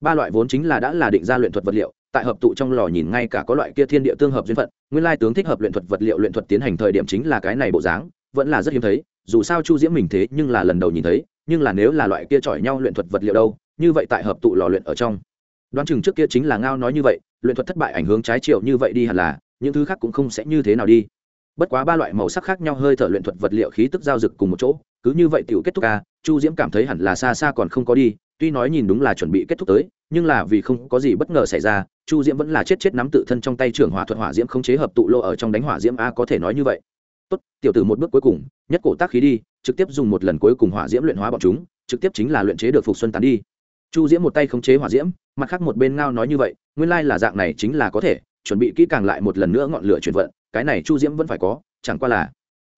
Ba loại vốn chính là đã là định ra luyện thuật vật liệu tại hợp tụ trong lò nhìn ngay cả có loại kia thiên địa tương hợp duyên phận, nguyên lai tướng thích hợp luyện thuật vật liệu luyện thuật tiến hành thời điểm chính là cái này bộ dáng, vẫn là rất hiếm thấy, dù sao chu diễm mình thế nhưng là lần đầu nhìn thấy, nhưng là nếu là loại kia chọi nhau luyện thuật vật liệu đâu, như vậy tại hợp tụ lò luyện ở trong. Đoán chừng trước kia chính là ngao nói như vậy, luyện thuật thất bại ảnh hướng trái chiều như vậy đi hẳn là, những thứ khác cũng không sẽ như thế nào đi. Bất quá ba loại màu sắc khác nhau hơi thở luyện thuật vật liệu khí tức giao dực cùng một chỗ, cứ như vậy tiểu kết thúc ca chu diễm cảm thấy hẳn là xa xa còn không có đi, tuy nói nhìn đúng là chuẩn bị kết thúc tới nhưng là vì không có gì bất ngờ xảy ra, chu diễm vẫn là chết chết nắm tự thân trong tay trưởng hỏa thuật hỏa diễm không chế hợp tụ lô ở trong đánh hỏa diễm a có thể nói như vậy. Tốt, tiểu tử một bước cuối cùng, nhất cổ tác khí đi, trực tiếp dùng một lần cuối cùng hỏa diễm luyện hóa bọn chúng, trực tiếp chính là luyện chế được phục xuân tán đi. Chu diễm một tay khống chế hỏa diễm, mặt khác một bên ngao nói như vậy, nguyên lai là dạng này chính là có thể, chuẩn bị kỹ càng lại một lần nữa ngọn lửa chuyển vận, cái này chu diễm vẫn phải có, chẳng qua là,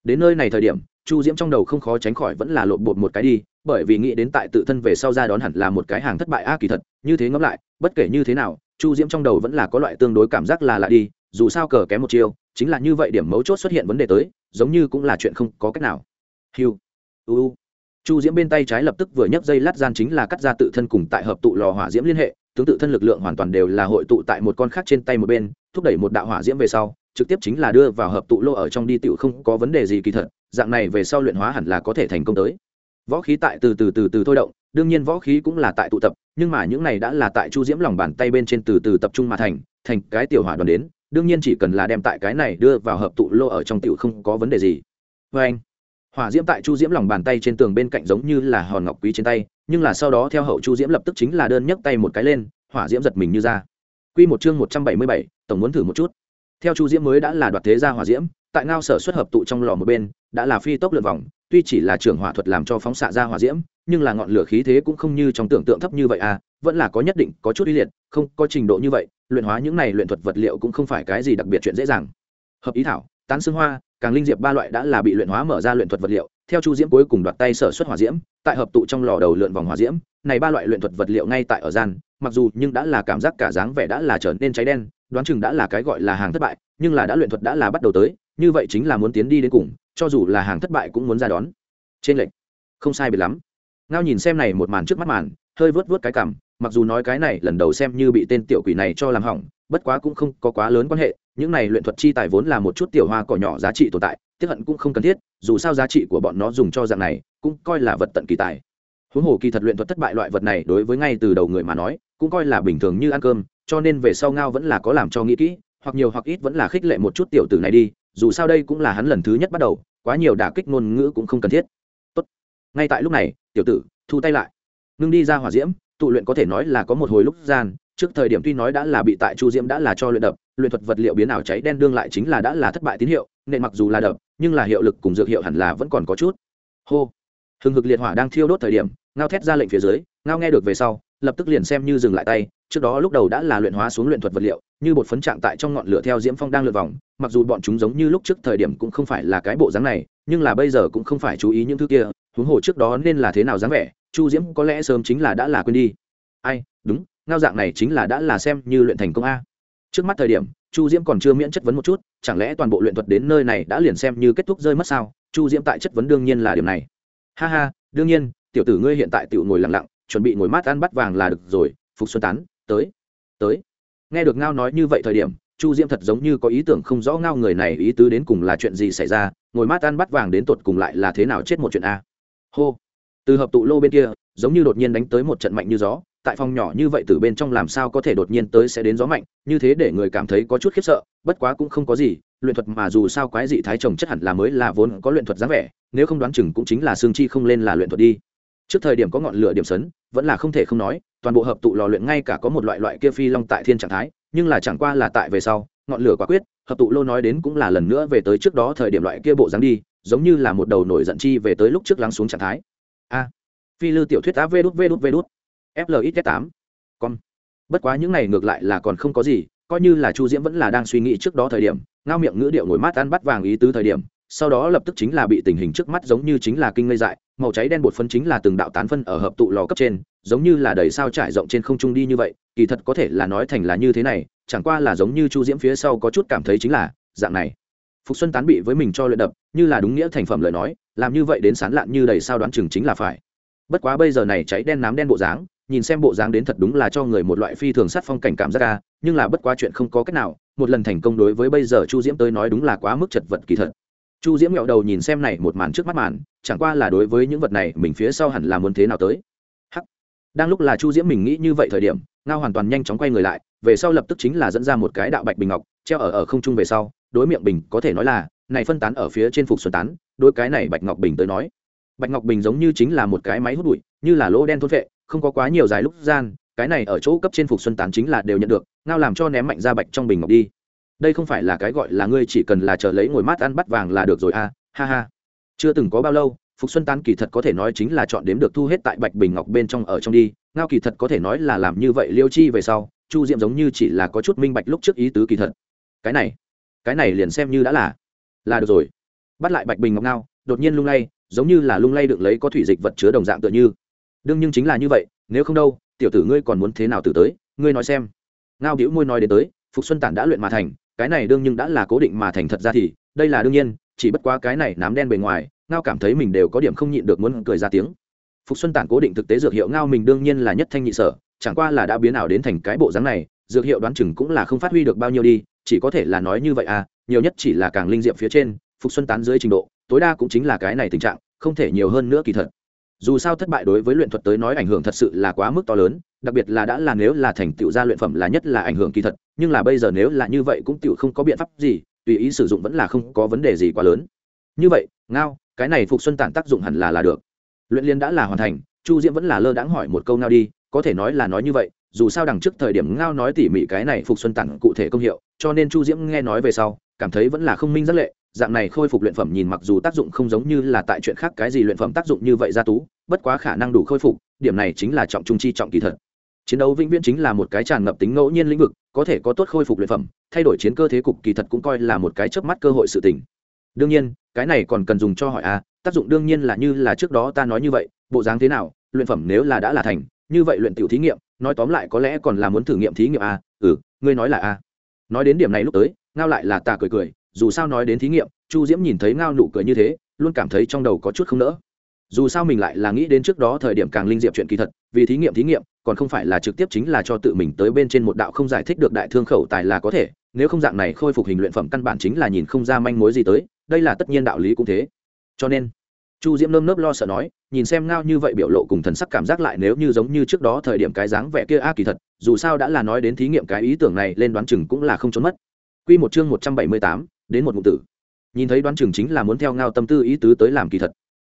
đến nơi này thời điểm chu diễm trong đầu không khó tránh khỏi vẫn là lộn bột một cái đi, bởi vì nghĩ đến tại tự thân về sau ra đón hẳn là một cái hàng thất bại a kỳ thật, như thế ngẫm lại, bất kể như thế nào, chu diễm trong đầu vẫn là có loại tương đối cảm giác là lạ đi, dù sao cờ kém một chiêu, chính là như vậy điểm mấu chốt xuất hiện vấn đề tới, giống như cũng là chuyện không có cách nào. Hiu u. Chu diễm bên tay trái lập tức vừa nhấc dây lát gian chính là cắt ra tự thân cùng tại hợp tụ lò hỏa diễm liên hệ, tướng tự thân lực lượng hoàn toàn đều là hội tụ tại một con khác trên tay một bên, thúc đẩy một đạo hỏa diễm về sau trực tiếp chính là đưa vào hợp tụ lô ở trong đi tựu không có vấn đề gì kỳ thật dạng này về sau luyện hóa hẳn là có thể thành công tới. Võ khí tại từ từ từ từ thôi động đương nhiên võ khí cũng là tại tụ tập nhưng mà những này đã là tại chu diễm lòng bàn tay bên trên từ từ tập trung mà thành thành cái tiểu hỏa đoàn đến đương nhiên chỉ cần là đem tại cái này đưa vào hợp tụ lô ở trong tiểu không có vấn đề gì. Vê anh hỏa diễm tại chu diễm lòng bàn tay trên tường bên cạnh giống như là hòn ngọc quý trên tay nhưng là sau đó theo hậu chu diễm lập tức chính là đơn nhấc tay một cái lên hỏa diễm giật mình như ra. Quy một chương một trăm bảy mươi bảy, tổng muốn thử một chút. Theo Chu Diễm mới đã là đoạt thế gia hỏa diễm, tại ngao sở xuất hợp tụ trong lò một bên, đã là phi tốc lượn vòng, tuy chỉ là trưởng hỏa thuật làm cho phóng xạ ra hỏa diễm, nhưng là ngọn lửa khí thế cũng không như trong tưởng tượng thấp như vậy à, vẫn là có nhất định có chút uy liệt, không có trình độ như vậy, luyện hóa những này luyện thuật vật liệu cũng không phải cái gì đặc biệt chuyện dễ dàng. Hợp ý thảo, tán xương hoa, càng linh diệp ba loại đã là bị luyện hóa mở ra luyện thuật vật liệu, theo Chu Diễm cuối cùng đoạt tay sở xuất hỏa diễm, tại hợp tụ trong lò đầu lượn vòng hỏa diễm, này ba loại luyện thuật vật liệu ngay tại ở gian, mặc dù nhưng đã là cảm giác cả dáng vẻ đã là trở nên cháy đen, đoán chừng đã là cái gọi là hàng thất bại, nhưng là đã luyện thuật đã là bắt đầu tới, như vậy chính là muốn tiến đi đến cùng, cho dù là hàng thất bại cũng muốn ra đón. Trên lệnh, không sai biệt lắm. Ngao nhìn xem này một màn trước mắt màn, hơi vớt vớt cái cảm, mặc dù nói cái này lần đầu xem như bị tên tiểu quỷ này cho làm hỏng, bất quá cũng không có quá lớn quan hệ, những này luyện thuật chi tài vốn là một chút tiểu hoa cỏ nhỏ giá trị tồn tại, tiếp hận cũng không cần thiết, dù sao giá trị của bọn nó dùng cho dạng này, cũng coi là vật tận kỳ tài huống hồ kỳ thật luyện thuật thất bại loại vật này đối với ngay từ đầu người mà nói cũng coi là bình thường như ăn cơm cho nên về sau ngao vẫn là có làm cho nghĩ kỹ, hoặc nhiều hoặc ít vẫn là khích lệ một chút tiểu tử này đi, dù sao đây cũng là hắn lần thứ nhất bắt đầu, quá nhiều đả kích ngôn ngữ cũng không cần thiết. Tốt. ngay tại lúc này, tiểu tử, thu tay lại. Ngưng đi ra hỏa diễm, tụ luyện có thể nói là có một hồi lúc gian, trước thời điểm tuy nói đã là bị tại chu diễm đã là cho luyện đập, luyện thuật vật liệu biến ảo cháy đen đương lại chính là đã là thất bại tín hiệu, nên mặc dù là đập, nhưng là hiệu lực cùng dược hiệu hẳn là vẫn còn có chút. Hô. Hừng hực liệt hỏa đang thiêu đốt thời điểm, ngao thét ra lệnh phía dưới, ngao nghe được về sau, lập tức liền xem như dừng lại tay trước đó lúc đầu đã là luyện hóa xuống luyện thuật vật liệu, như bột phấn trạng tại trong ngọn lửa theo diễm phong đang lượt vòng, mặc dù bọn chúng giống như lúc trước thời điểm cũng không phải là cái bộ dáng này, nhưng là bây giờ cũng không phải chú ý những thứ kia, huống hồ trước đó nên là thế nào dáng vẻ, chu diễm có lẽ sớm chính là đã là quên đi. Ai, đúng, ngao dạng này chính là đã là xem như luyện thành công a. Trước mắt thời điểm, chu diễm còn chưa miễn chất vấn một chút, chẳng lẽ toàn bộ luyện thuật đến nơi này đã liền xem như kết thúc rơi mất sao? Chu diễm tại chất vấn đương nhiên là điểm này. Ha ha, đương nhiên, tiểu tử ngươi hiện tại tiểu ngồi lặng lặng, chuẩn bị ngồi mát ăn bắt vàng là được rồi, phục xuân tán tới tới. Nghe được ngao nói như vậy thời điểm, chu diễm thật giống như có ý tưởng không rõ ngao người này ý tứ đến cùng là chuyện gì xảy ra, ngồi mát ăn bắt vàng đến tột cùng lại là thế nào chết một chuyện a. Hô. Từ hợp tụ lô bên kia, giống như đột nhiên đánh tới một trận mạnh như gió, tại phòng nhỏ như vậy từ bên trong làm sao có thể đột nhiên tới sẽ đến gió mạnh, như thế để người cảm thấy có chút khiếp sợ, bất quá cũng không có gì, luyện thuật mà dù sao quái dị thái trồng chất hẳn là mới là vốn có luyện thuật dáng vẻ, nếu không đoán chừng cũng chính là xương chi không lên là luyện thuật đi. Trước thời điểm có ngọn lửa điểm sấn, vẫn là không thể không nói toàn bộ hợp tụ lò luyện ngay cả có một loại loại kia phi long tại thiên trạng thái, nhưng là chẳng qua là tại về sau, ngọn lửa quả quyết, hợp tụ lô nói đến cũng là lần nữa về tới trước đó thời điểm loại kia bộ dáng đi, giống như là một đầu nổi giận chi về tới lúc trước lắng xuống trạng thái. A. Phi lư tiểu thuyết á, vê đút vê đút vê đút. Flx tám. Con bất quá những này ngược lại là còn không có gì, coi như là chu diễm vẫn là đang suy nghĩ trước đó thời điểm, ngao miệng ngữ điệu ngồi mát ăn bắt vàng ý tứ thời điểm, sau đó lập tức chính là bị tình hình trước mắt giống như chính là kinh ngây dại màu cháy đen bột phân chính là từng đạo tán phân ở hợp tụ lò cấp trên, giống như là đầy sao trải rộng trên không trung đi như vậy, kỳ thật có thể là nói thành là như thế này, chẳng qua là giống như chu diễm phía sau có chút cảm thấy chính là dạng này. Phục xuân tán bị với mình cho luyện đập, như là đúng nghĩa thành phẩm lời nói, làm như vậy đến sán lạn như đầy sao đoán chừng chính là phải. Bất quá bây giờ này cháy đen nám đen bộ dáng, nhìn xem bộ dáng đến thật đúng là cho người một loại phi thường sát phong cảnh cảm giác ra nhưng là bất quá chuyện không có cách nào, một lần thành công đối với bây giờ chu diễm tới nói đúng là quá mức chật vật kỳ thật chu diễm nghẹo đầu nhìn xem này một màn trước mắt màn, chẳng qua là đối với những vật này mình phía sau hẳn là muốn thế nào tới. Hắc. Đang lúc là chu diễm mình nghĩ như vậy thời điểm, ngao hoàn toàn nhanh chóng quay người lại, về sau lập tức chính là dẫn ra một cái đạo bạch bình ngọc, treo ở ở không trung về sau, đối miệng bình có thể nói là, này phân tán ở phía trên phục xuân tán, đối cái này bạch ngọc bình tới nói. Bạch ngọc bình giống như chính là một cái máy hút bụi, như là lỗ đen thôn vệ không có quá nhiều dài lúc gian, cái này ở chỗ cấp trên phục xuân tán chính là đều nhận được, ngao làm cho ném mạnh ra bạch trong bình ngọc đi đây không phải là cái gọi là ngươi chỉ cần là chờ lấy ngồi mát ăn bắt vàng là được rồi à, ha ha. Chưa từng có bao lâu phục xuân tán kỳ thật có thể nói chính là chọn đếm được thu hết tại bạch bình ngọc bên trong ở trong đi ngao kỳ thật có thể nói là làm như vậy liêu chi về sau chu diệm giống như chỉ là có chút minh bạch lúc trước ý tứ kỳ thật. Cái này cái này liền xem như đã là là được rồi. Bắt lại bạch bình ngọc ngao đột nhiên lung lay giống như là lung lay được lấy có thủy dịch vật chứa đồng dạng tựa như. Đương nhưng chính là như vậy nếu không đâu tiểu tử ngươi còn muốn thế nào từ tới ngươi nói xem. Ngao đĩu môi nói đến tới phục xuân tản đã luyện mà thành cái này đương nhưng đã là cố định mà thành thật ra thì, đây là đương nhiên, chỉ bất quá cái này nám đen bề ngoài, ngao cảm thấy mình đều có điểm không nhịn được muốn cười ra tiếng. Phục xuân tản cố định thực tế dược hiệu ngao mình đương nhiên là nhất thanh nhị sở, chẳng qua là đã biến ảo đến thành cái bộ dáng này, dược hiệu đoán chừng cũng là không phát huy được bao nhiêu đi, chỉ có thể là nói như vậy à nhiều nhất chỉ là càng linh diệm phía trên, phục xuân tán dưới trình độ, tối đa cũng chính là cái này tình trạng, không thể nhiều hơn nữa kỳ thật. Dù sao thất bại đối với luyện thuật tới nói ảnh hưởng thật sự là quá mức to lớn, đặc biệt là đã là nếu là thành tựu ra luyện phẩm là nhất là ảnh hưởng kỳ thật nhưng là bây giờ nếu là như vậy cũng tựu không có biện pháp gì, tùy ý sử dụng vẫn là không có vấn đề gì quá lớn. Như vậy, ngao, cái này phục xuân tản tác dụng hẳn là là được. Luyện liên đã là hoàn thành, chu diễm vẫn là lơ đãng hỏi một câu ngao đi, có thể nói là nói như vậy, dù sao đằng trước thời điểm ngao nói tỉ mỉ cái này phục xuân tản cụ thể công hiệu, cho nên chu diễm nghe nói về sau, cảm thấy vẫn là không minh rất lệ, dạng này khôi phục luyện phẩm nhìn mặc dù tác dụng không giống như là tại chuyện khác cái gì luyện phẩm tác dụng như vậy ra tú, bất quá khả năng đủ khôi phục, điểm này chính là trọng trung chi trọng kỳ thật chiến đấu vĩnh viễn chính là một cái tràn ngập tính ngẫu nhiên lĩnh vực, có thể có tốt khôi phục luyện phẩm, thay đổi chiến cơ thế cục kỳ thật cũng coi là một cái chớp mắt cơ hội sự tình. Đương nhiên, cái này còn cần dùng cho hỏi a tác dụng đương nhiên là như là trước đó ta nói như vậy, bộ dáng thế nào, luyện phẩm nếu là đã là thành, như vậy luyện tiểu thí nghiệm, nói tóm lại có lẽ còn là muốn thử nghiệm thí nghiệm a ừ ngươi nói là a nói đến điểm này lúc tới, ngao lại là ta cười cười, dù sao nói đến thí nghiệm, chu diễm nhìn thấy ngao nụ cười như thế, luôn cảm thấy trong đầu có chút không nỡ. Dù sao mình lại là nghĩ đến trước đó thời điểm càng linh diệm chuyện kỳ thật, vì thí nghiệm thí nghiệm còn không phải là trực tiếp chính là cho tự mình tới bên trên một đạo không giải thích được đại thương khẩu tài là có thể, nếu không dạng này khôi phục hình luyện phẩm căn bản chính là nhìn không ra manh mối gì tới, đây là tất nhiên đạo lý cũng thế. Cho nên, chu diễm nơm nớp lo sợ nói, nhìn xem ngao như vậy biểu lộ cùng thần sắc cảm giác lại nếu như giống như trước đó thời điểm cái dáng vẻ kia a kỳ thật, dù sao đã là nói đến thí nghiệm cái ý tưởng này lên đoán chừng cũng là không trốn mất. Quy một chương một trăm bảy mươi tám, đến một ngụ tử. Nhìn thấy đoán chừng chính là muốn theo ngao tâm tư ý tứ tới làm kỳ thật.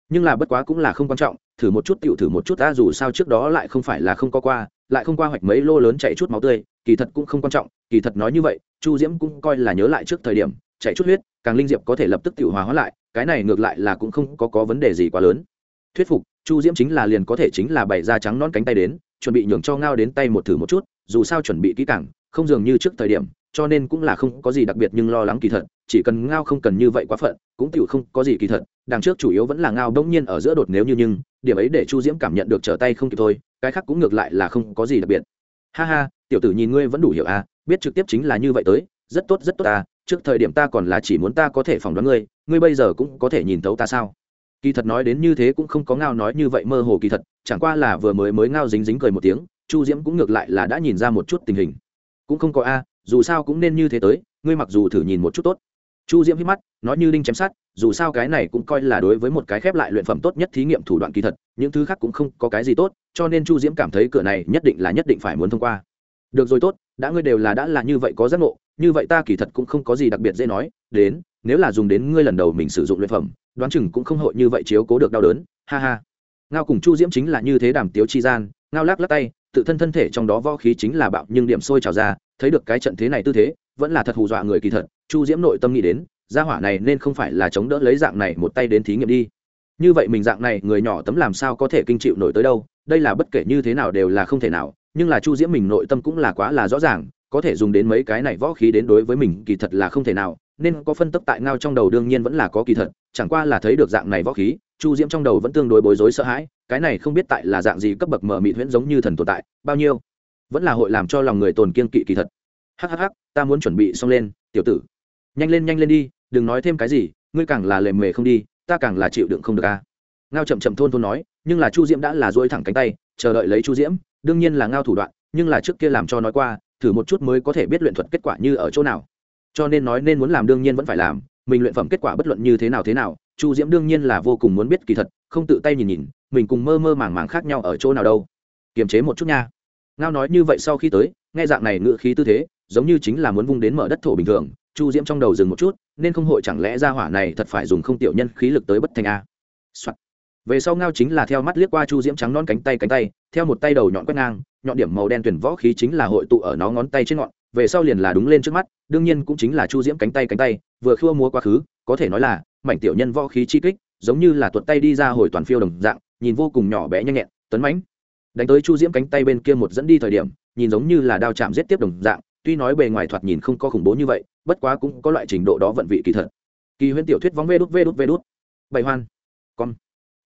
Nhưng là bất quá cũng là không quan trọng thử một chút tựu thử một chút ta dù sao trước đó lại không phải là không có qua, lại không qua hoạch mấy lô lớn chạy chút máu tươi, kỳ thật cũng không quan trọng, kỳ thật nói như vậy, chu diễm cũng coi là nhớ lại trước thời điểm, chạy chút huyết, càng linh diệp có thể lập tức tự hòa hóa lại, cái này ngược lại là cũng không có có vấn đề gì quá lớn. Thuyết phục, chu diễm chính là liền có thể chính là bày ra trắng non cánh tay đến, chuẩn bị nhường cho ngao đến tay một thử một chút, dù sao chuẩn bị kỹ càng, không dường như trước thời điểm, cho nên cũng là không có gì đặc biệt nhưng lo lắng kỳ thật, chỉ cần ngao không cần như vậy quá phận, cũng tựu không có gì kỳ thật, đằng trước chủ yếu vẫn là ngao đông nhiên ở giữa đột nếu như nhưng điểm ấy để chu diễm cảm nhận được trở tay không kịp thôi, cái khác cũng ngược lại là không có gì đặc biệt. Ha ha, tiểu tử nhìn ngươi vẫn đủ hiểu à biết trực tiếp chính là như vậy tới, rất tốt rất tốt ta trước thời điểm ta còn là chỉ muốn ta có thể phỏng đoán ngươi ngươi bây giờ cũng có thể nhìn thấu ta sao? Kỳ thật nói đến như thế cũng không có ngao nói như vậy mơ hồ kỳ thật, chẳng qua là vừa mới mới ngao dính dính cười một tiếng, chu diễm cũng ngược lại là đã nhìn ra một chút tình hình. Cũng không có a, dù sao cũng nên như thế tới, ngươi mặc dù thử nhìn một chút tốt chu diễm hít mắt, nói như đinh chém sát dù sao cái này cũng coi là đối với một cái khép lại luyện phẩm tốt nhất thí nghiệm thủ đoạn kỳ thật, những thứ khác cũng không có cái gì tốt, cho nên chu diễm cảm thấy cửa này nhất định là nhất định phải muốn thông qua. Được rồi tốt, đã ngươi đều là đã là như vậy có giác ngộ, như vậy ta kỳ thật cũng không có gì đặc biệt dễ nói, đến, nếu là dùng đến ngươi lần đầu mình sử dụng luyện phẩm, đoán chừng cũng không hội như vậy chiếu cố được đau đớn, ha ha. Ngao cùng chu diễm chính là như thế đàm tiếu chi gian, ngao lắc lắc tay, tự thân thân thể trong đó võ khí chính là bạo, nhưng điểm sôi trào ra, thấy được cái trận thế này tư thế, vẫn là thật hù dọa người kỳ thật chu diễm nội tâm nghĩ đến, gia hỏa này nên không phải là chống đỡ lấy dạng này một tay đến thí nghiệm đi. Như vậy mình dạng này người nhỏ tấm làm sao có thể kinh chịu nổi tới đâu, đây là bất kể như thế nào đều là không thể nào, nhưng là chu diễm mình nội tâm cũng là quá là rõ ràng, có thể dùng đến mấy cái này võ khí đến đối với mình kỳ thật là không thể nào, nên có phân tấp tại ngao trong đầu đương nhiên vẫn là có kỳ thật, chẳng qua là thấy được dạng này võ khí, chu diễm trong đầu vẫn tương đối bối rối sợ hãi, cái này không biết tại là dạng gì cấp bậc mở mị huyễn giống như thần tồn tại, bao nhiêu? Vẫn là hội làm cho lòng người tồn kiên kỵ kỳ thật. Hhh ta muốn chuẩn bị xong lên, tiểu tử nhanh lên nhanh lên đi, đừng nói thêm cái gì, ngươi càng là lề mề không đi, ta càng là chịu đựng không được a. Ngao chậm chậm thôn thôn nói, nhưng là chu diễm đã là dỗi thẳng cánh tay, chờ đợi lấy chu diễm, đương nhiên là ngao thủ đoạn, nhưng là trước kia làm cho nói qua, thử một chút mới có thể biết luyện thuật kết quả như ở chỗ nào. Cho nên nói nên muốn làm đương nhiên vẫn phải làm, mình luyện phẩm kết quả bất luận như thế nào thế nào, chu diễm đương nhiên là vô cùng muốn biết kỳ thật, không tự tay nhìn nhìn, mình cùng mơ mơ màng màng khác nhau ở chỗ nào đâu. Kiềm chế một chút nha. Ngao nói như vậy sau khi tới, nghe dạng này ngự khí tư thế, giống như chính là muốn vung đến mở đất thổ bình thường chu diễm trong đầu dừng một chút, nên không hội chẳng lẽ ra hỏa này thật phải dùng không tiểu nhân khí lực tới bất thành a、Soạn. về sau ngao chính là theo mắt liếc qua chu diễm trắng non cánh tay cánh tay, theo một tay đầu nhọn quét ngang, nhọn điểm màu đen tuyển võ khí chính là hội tụ ở nó ngón tay trên ngọn, về sau liền là đúng lên trước mắt, đương nhiên cũng chính là chu diễm cánh tay cánh tay, vừa khua múa quá khứ, có thể nói là mảnh tiểu nhân võ khí chi kích, giống như là tuột tay đi ra hồi toàn phiêu đồng dạng, nhìn vô cùng nhỏ bé nhanh nhẹn, tấn mãnh đánh tới chu diễm cánh tay bên kia một dẫn đi thời điểm, nhìn giống như là đao chạm giết tiếp đồng dạng tuy nói bề ngoài thoạt nhìn không có khủng bố như vậy, bất quá cũng có loại trình độ đó vận vị kỳ thật. Kỳ huyễn tiểu thuyết vóng vê đút vê đút vê đút. Bày hoan. Con.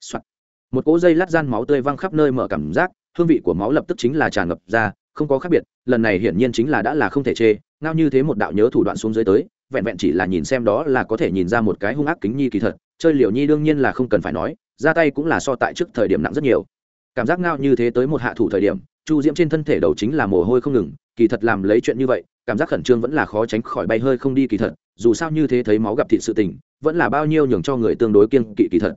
Soạt. Một cỗ dây lát gian máu tươi văng khắp nơi mở cảm giác, hương vị của máu lập tức chính là tràn ngập ra, không có khác biệt, lần này hiển nhiên chính là đã là không thể chê, ngao như thế một đạo nhớ thủ đoạn xuống dưới tới, vẹn vẹn chỉ là nhìn xem đó là có thể nhìn ra một cái hung ác kính nhi kỳ thật, chơi liều nhi đương nhiên là không cần phải nói, ra tay cũng là so tại trước thời điểm nặng rất nhiều. Cảm giác ngao như thế tới một hạ thủ thời điểm chu diễm trên thân thể đầu chính là mồ hôi không ngừng, kỳ thật làm lấy chuyện như vậy, cảm giác khẩn trương vẫn là khó tránh khỏi bay hơi không đi kỳ thật, dù sao như thế thấy máu gặp thịt sự tình, vẫn là bao nhiêu nhường cho người tương đối kiên kỵ kỳ thật.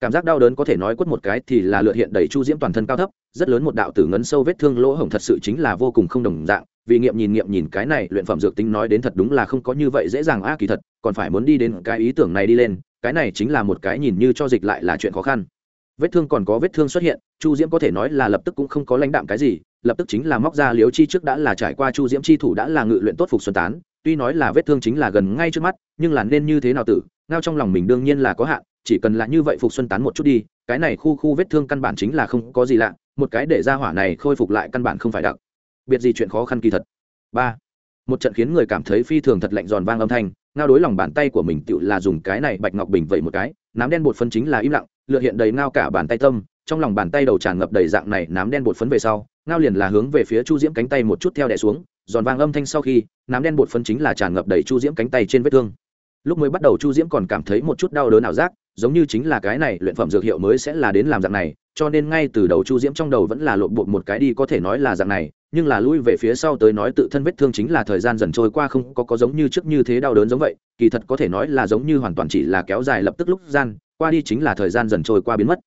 Cảm giác đau đớn có thể nói quất một cái thì là lựa hiện đầy chu diễm toàn thân cao thấp, rất lớn một đạo tử ngấn sâu vết thương lỗ hổng thật sự chính là vô cùng không đồng dạng, vì nghiệm nhìn nghiệm nhìn cái này, luyện phẩm dược tính nói đến thật đúng là không có như vậy dễ dàng a, kỳ thật, còn phải muốn đi đến cái ý tưởng này đi lên, cái này chính là một cái nhìn như cho dịch lại là chuyện khó khăn vết thương còn có vết thương xuất hiện, chu diễm có thể nói là lập tức cũng không có lãnh đạm cái gì, lập tức chính là móc ra liếu chi trước đã là trải qua chu diễm chi thủ đã là ngự luyện tốt phục xuân tán, tuy nói là vết thương chính là gần ngay trước mắt, nhưng là nên như thế nào tử, ngao trong lòng mình đương nhiên là có hạn, chỉ cần là như vậy phục xuân tán một chút đi, cái này khu khu vết thương căn bản chính là không có gì lạ, một cái để ra hỏa này khôi phục lại căn bản không phải đặc biệt gì chuyện khó khăn kỳ thật. Ba, một trận khiến người cảm thấy phi thường thật lạnh giòn vang âm thanh, ngao đối lòng bàn tay của mình tự là dùng cái này bạch ngọc bình vậy một cái, nám đen bột phân chính là im lặng lựa hiện đầy ngao cả bàn tay tâm, trong lòng bàn tay đầu tràn ngập đầy dạng này nám đen bột phấn về sau, ngao liền là hướng về phía chu diễm cánh tay một chút theo đẻ xuống, giòn vang âm thanh sau khi, nám đen bột phấn chính là tràn ngập đầy chu diễm cánh tay trên vết thương. Lúc mới bắt đầu chu diễm còn cảm thấy một chút đau đớn ảo giác, giống như chính là cái này luyện phẩm dược hiệu mới sẽ là đến làm dạng này, cho nên ngay từ đầu chu diễm trong đầu vẫn là lộn bột một cái đi có thể nói là dạng này nhưng là lui về phía sau tới nói tự thân vết thương chính là thời gian dần trôi qua không có có giống như trước như thế đau đớn giống vậy, kỳ thật có thể nói là giống như hoàn toàn chỉ là kéo dài lập tức lúc gian, qua đi chính là thời gian dần trôi qua biến mất.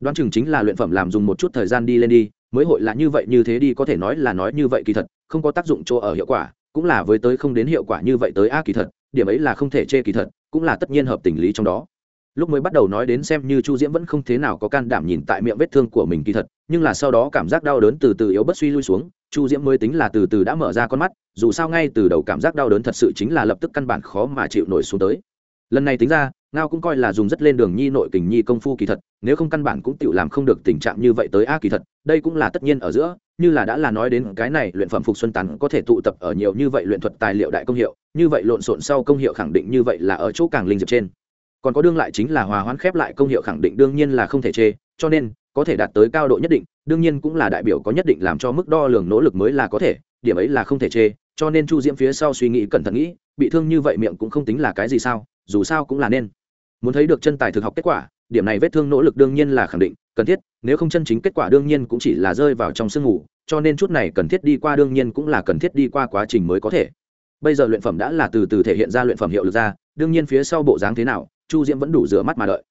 Đoán chừng chính là luyện phẩm làm dùng một chút thời gian đi lên đi, mới hội là như vậy như thế đi có thể nói là nói như vậy kỳ thật, không có tác dụng chỗ ở hiệu quả, cũng là với tới không đến hiệu quả như vậy tới a kỳ thật, điểm ấy là không thể chê kỳ thật, cũng là tất nhiên hợp tình lý trong đó. Lúc mới bắt đầu nói đến xem như chu diễm vẫn không thế nào có can đảm nhìn tại miệng vết thương của mình kỳ thật, nhưng là sau đó cảm giác đau đớn từ từ yếu bất suy lui xuống chu diễm mới tính là từ từ đã mở ra con mắt, dù sao ngay từ đầu cảm giác đau đớn thật sự chính là lập tức căn bản khó mà chịu nổi xuống tới. Lần này tính ra, ngao cũng coi là dùng rất lên đường nhi nội kình nhi công phu kỳ thật, nếu không căn bản cũng tự làm không được tình trạng như vậy tới a kỳ thật, đây cũng là tất nhiên ở giữa, như là đã là nói đến cái này luyện phẩm phục xuân tán có thể tụ tập ở nhiều như vậy luyện thuật tài liệu đại công hiệu, như vậy lộn xộn sau công hiệu khẳng định như vậy là ở chỗ càng linh diệp trên. Còn có đương lại chính là hòa hoãn khép lại công hiệu khẳng định đương nhiên là không thể chê, cho nên có thể đạt tới cao độ nhất định đương nhiên cũng là đại biểu có nhất định làm cho mức đo lường nỗ lực mới là có thể điểm ấy là không thể chê cho nên chu diễm phía sau suy nghĩ cẩn thận nghĩ bị thương như vậy miệng cũng không tính là cái gì sao dù sao cũng là nên. Muốn thấy được chân tài thực học kết quả điểm này vết thương nỗ lực đương nhiên là khẳng định cần thiết nếu không chân chính kết quả đương nhiên cũng chỉ là rơi vào trong sương ngủ cho nên chút này cần thiết đi qua đương nhiên cũng là cần thiết đi qua quá trình mới có thể. Bây giờ luyện phẩm đã là từ từ thể hiện ra luyện phẩm hiệu lực ra đương nhiên phía sau bộ dáng thế nào chu diễm vẫn đủ rửa mắt mà đợi.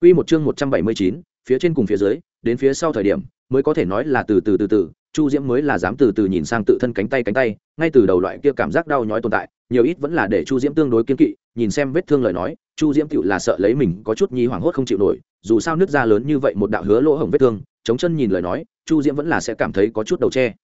Quy một chương một trăm bảy mươi chín, phía trên cùng phía dưới đến phía sau thời điểm, mới có thể nói là từ từ từ từ, chu diễm mới là dám từ từ nhìn sang tự thân cánh tay cánh tay, ngay từ đầu loại kia cảm giác đau nhói tồn tại, nhiều ít vẫn là để chu diễm tương đối kiên kỵ, nhìn xem vết thương lời nói, chu diễm tựu là sợ lấy mình có chút nhi hoảng hốt không chịu nổi, dù sao nước da lớn như vậy một đạo hứa lỗ hổng vết thương, chống chân nhìn lời nói, chu diễm vẫn là sẽ cảm thấy có chút đầu tre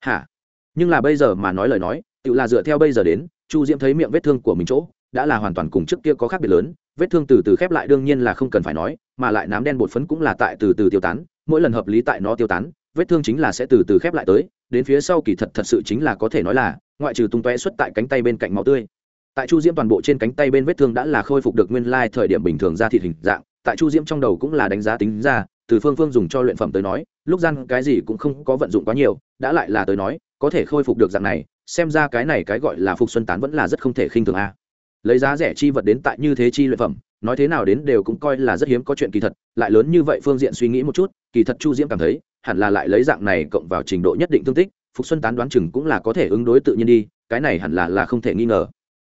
hả? Nhưng là bây giờ mà nói lời nói, tựu là dựa theo bây giờ đến, chu diễm thấy miệng vết thương của mình chỗ, đã là hoàn toàn cùng trước kia có khác biệt lớn, vết thương từ từ khép lại đương nhiên là không cần phải nói mà lại nám đen bột phấn cũng là tại từ từ tiêu tán, mỗi lần hợp lý tại nó tiêu tán, vết thương chính là sẽ từ từ khép lại tới, đến phía sau kỳ thật thật sự chính là có thể nói là, ngoại trừ tung tóe xuất tại cánh tay bên cạnh máu tươi. Tại chu diễm toàn bộ trên cánh tay bên vết thương đã là khôi phục được nguyên lai thời điểm bình thường ra thịt hình dạng, tại chu diễm trong đầu cũng là đánh giá tính ra, từ phương phương dùng cho luyện phẩm tới nói, lúc gian cái gì cũng không có vận dụng quá nhiều, đã lại là tới nói, có thể khôi phục được dạng này, xem ra cái này cái gọi là phục xuân tán vẫn là rất không thể khinh thường a. Lấy giá rẻ chi vật đến tại như thế chi luyện phẩm nói thế nào đến đều cũng coi là rất hiếm có chuyện kỳ thật, lại lớn như vậy phương diện suy nghĩ một chút, kỳ thật chu diễm cảm thấy, hẳn là lại lấy dạng này cộng vào trình độ nhất định thương tích, phục xuân tán đoán chừng cũng là có thể ứng đối tự nhiên đi, cái này hẳn là là không thể nghi ngờ.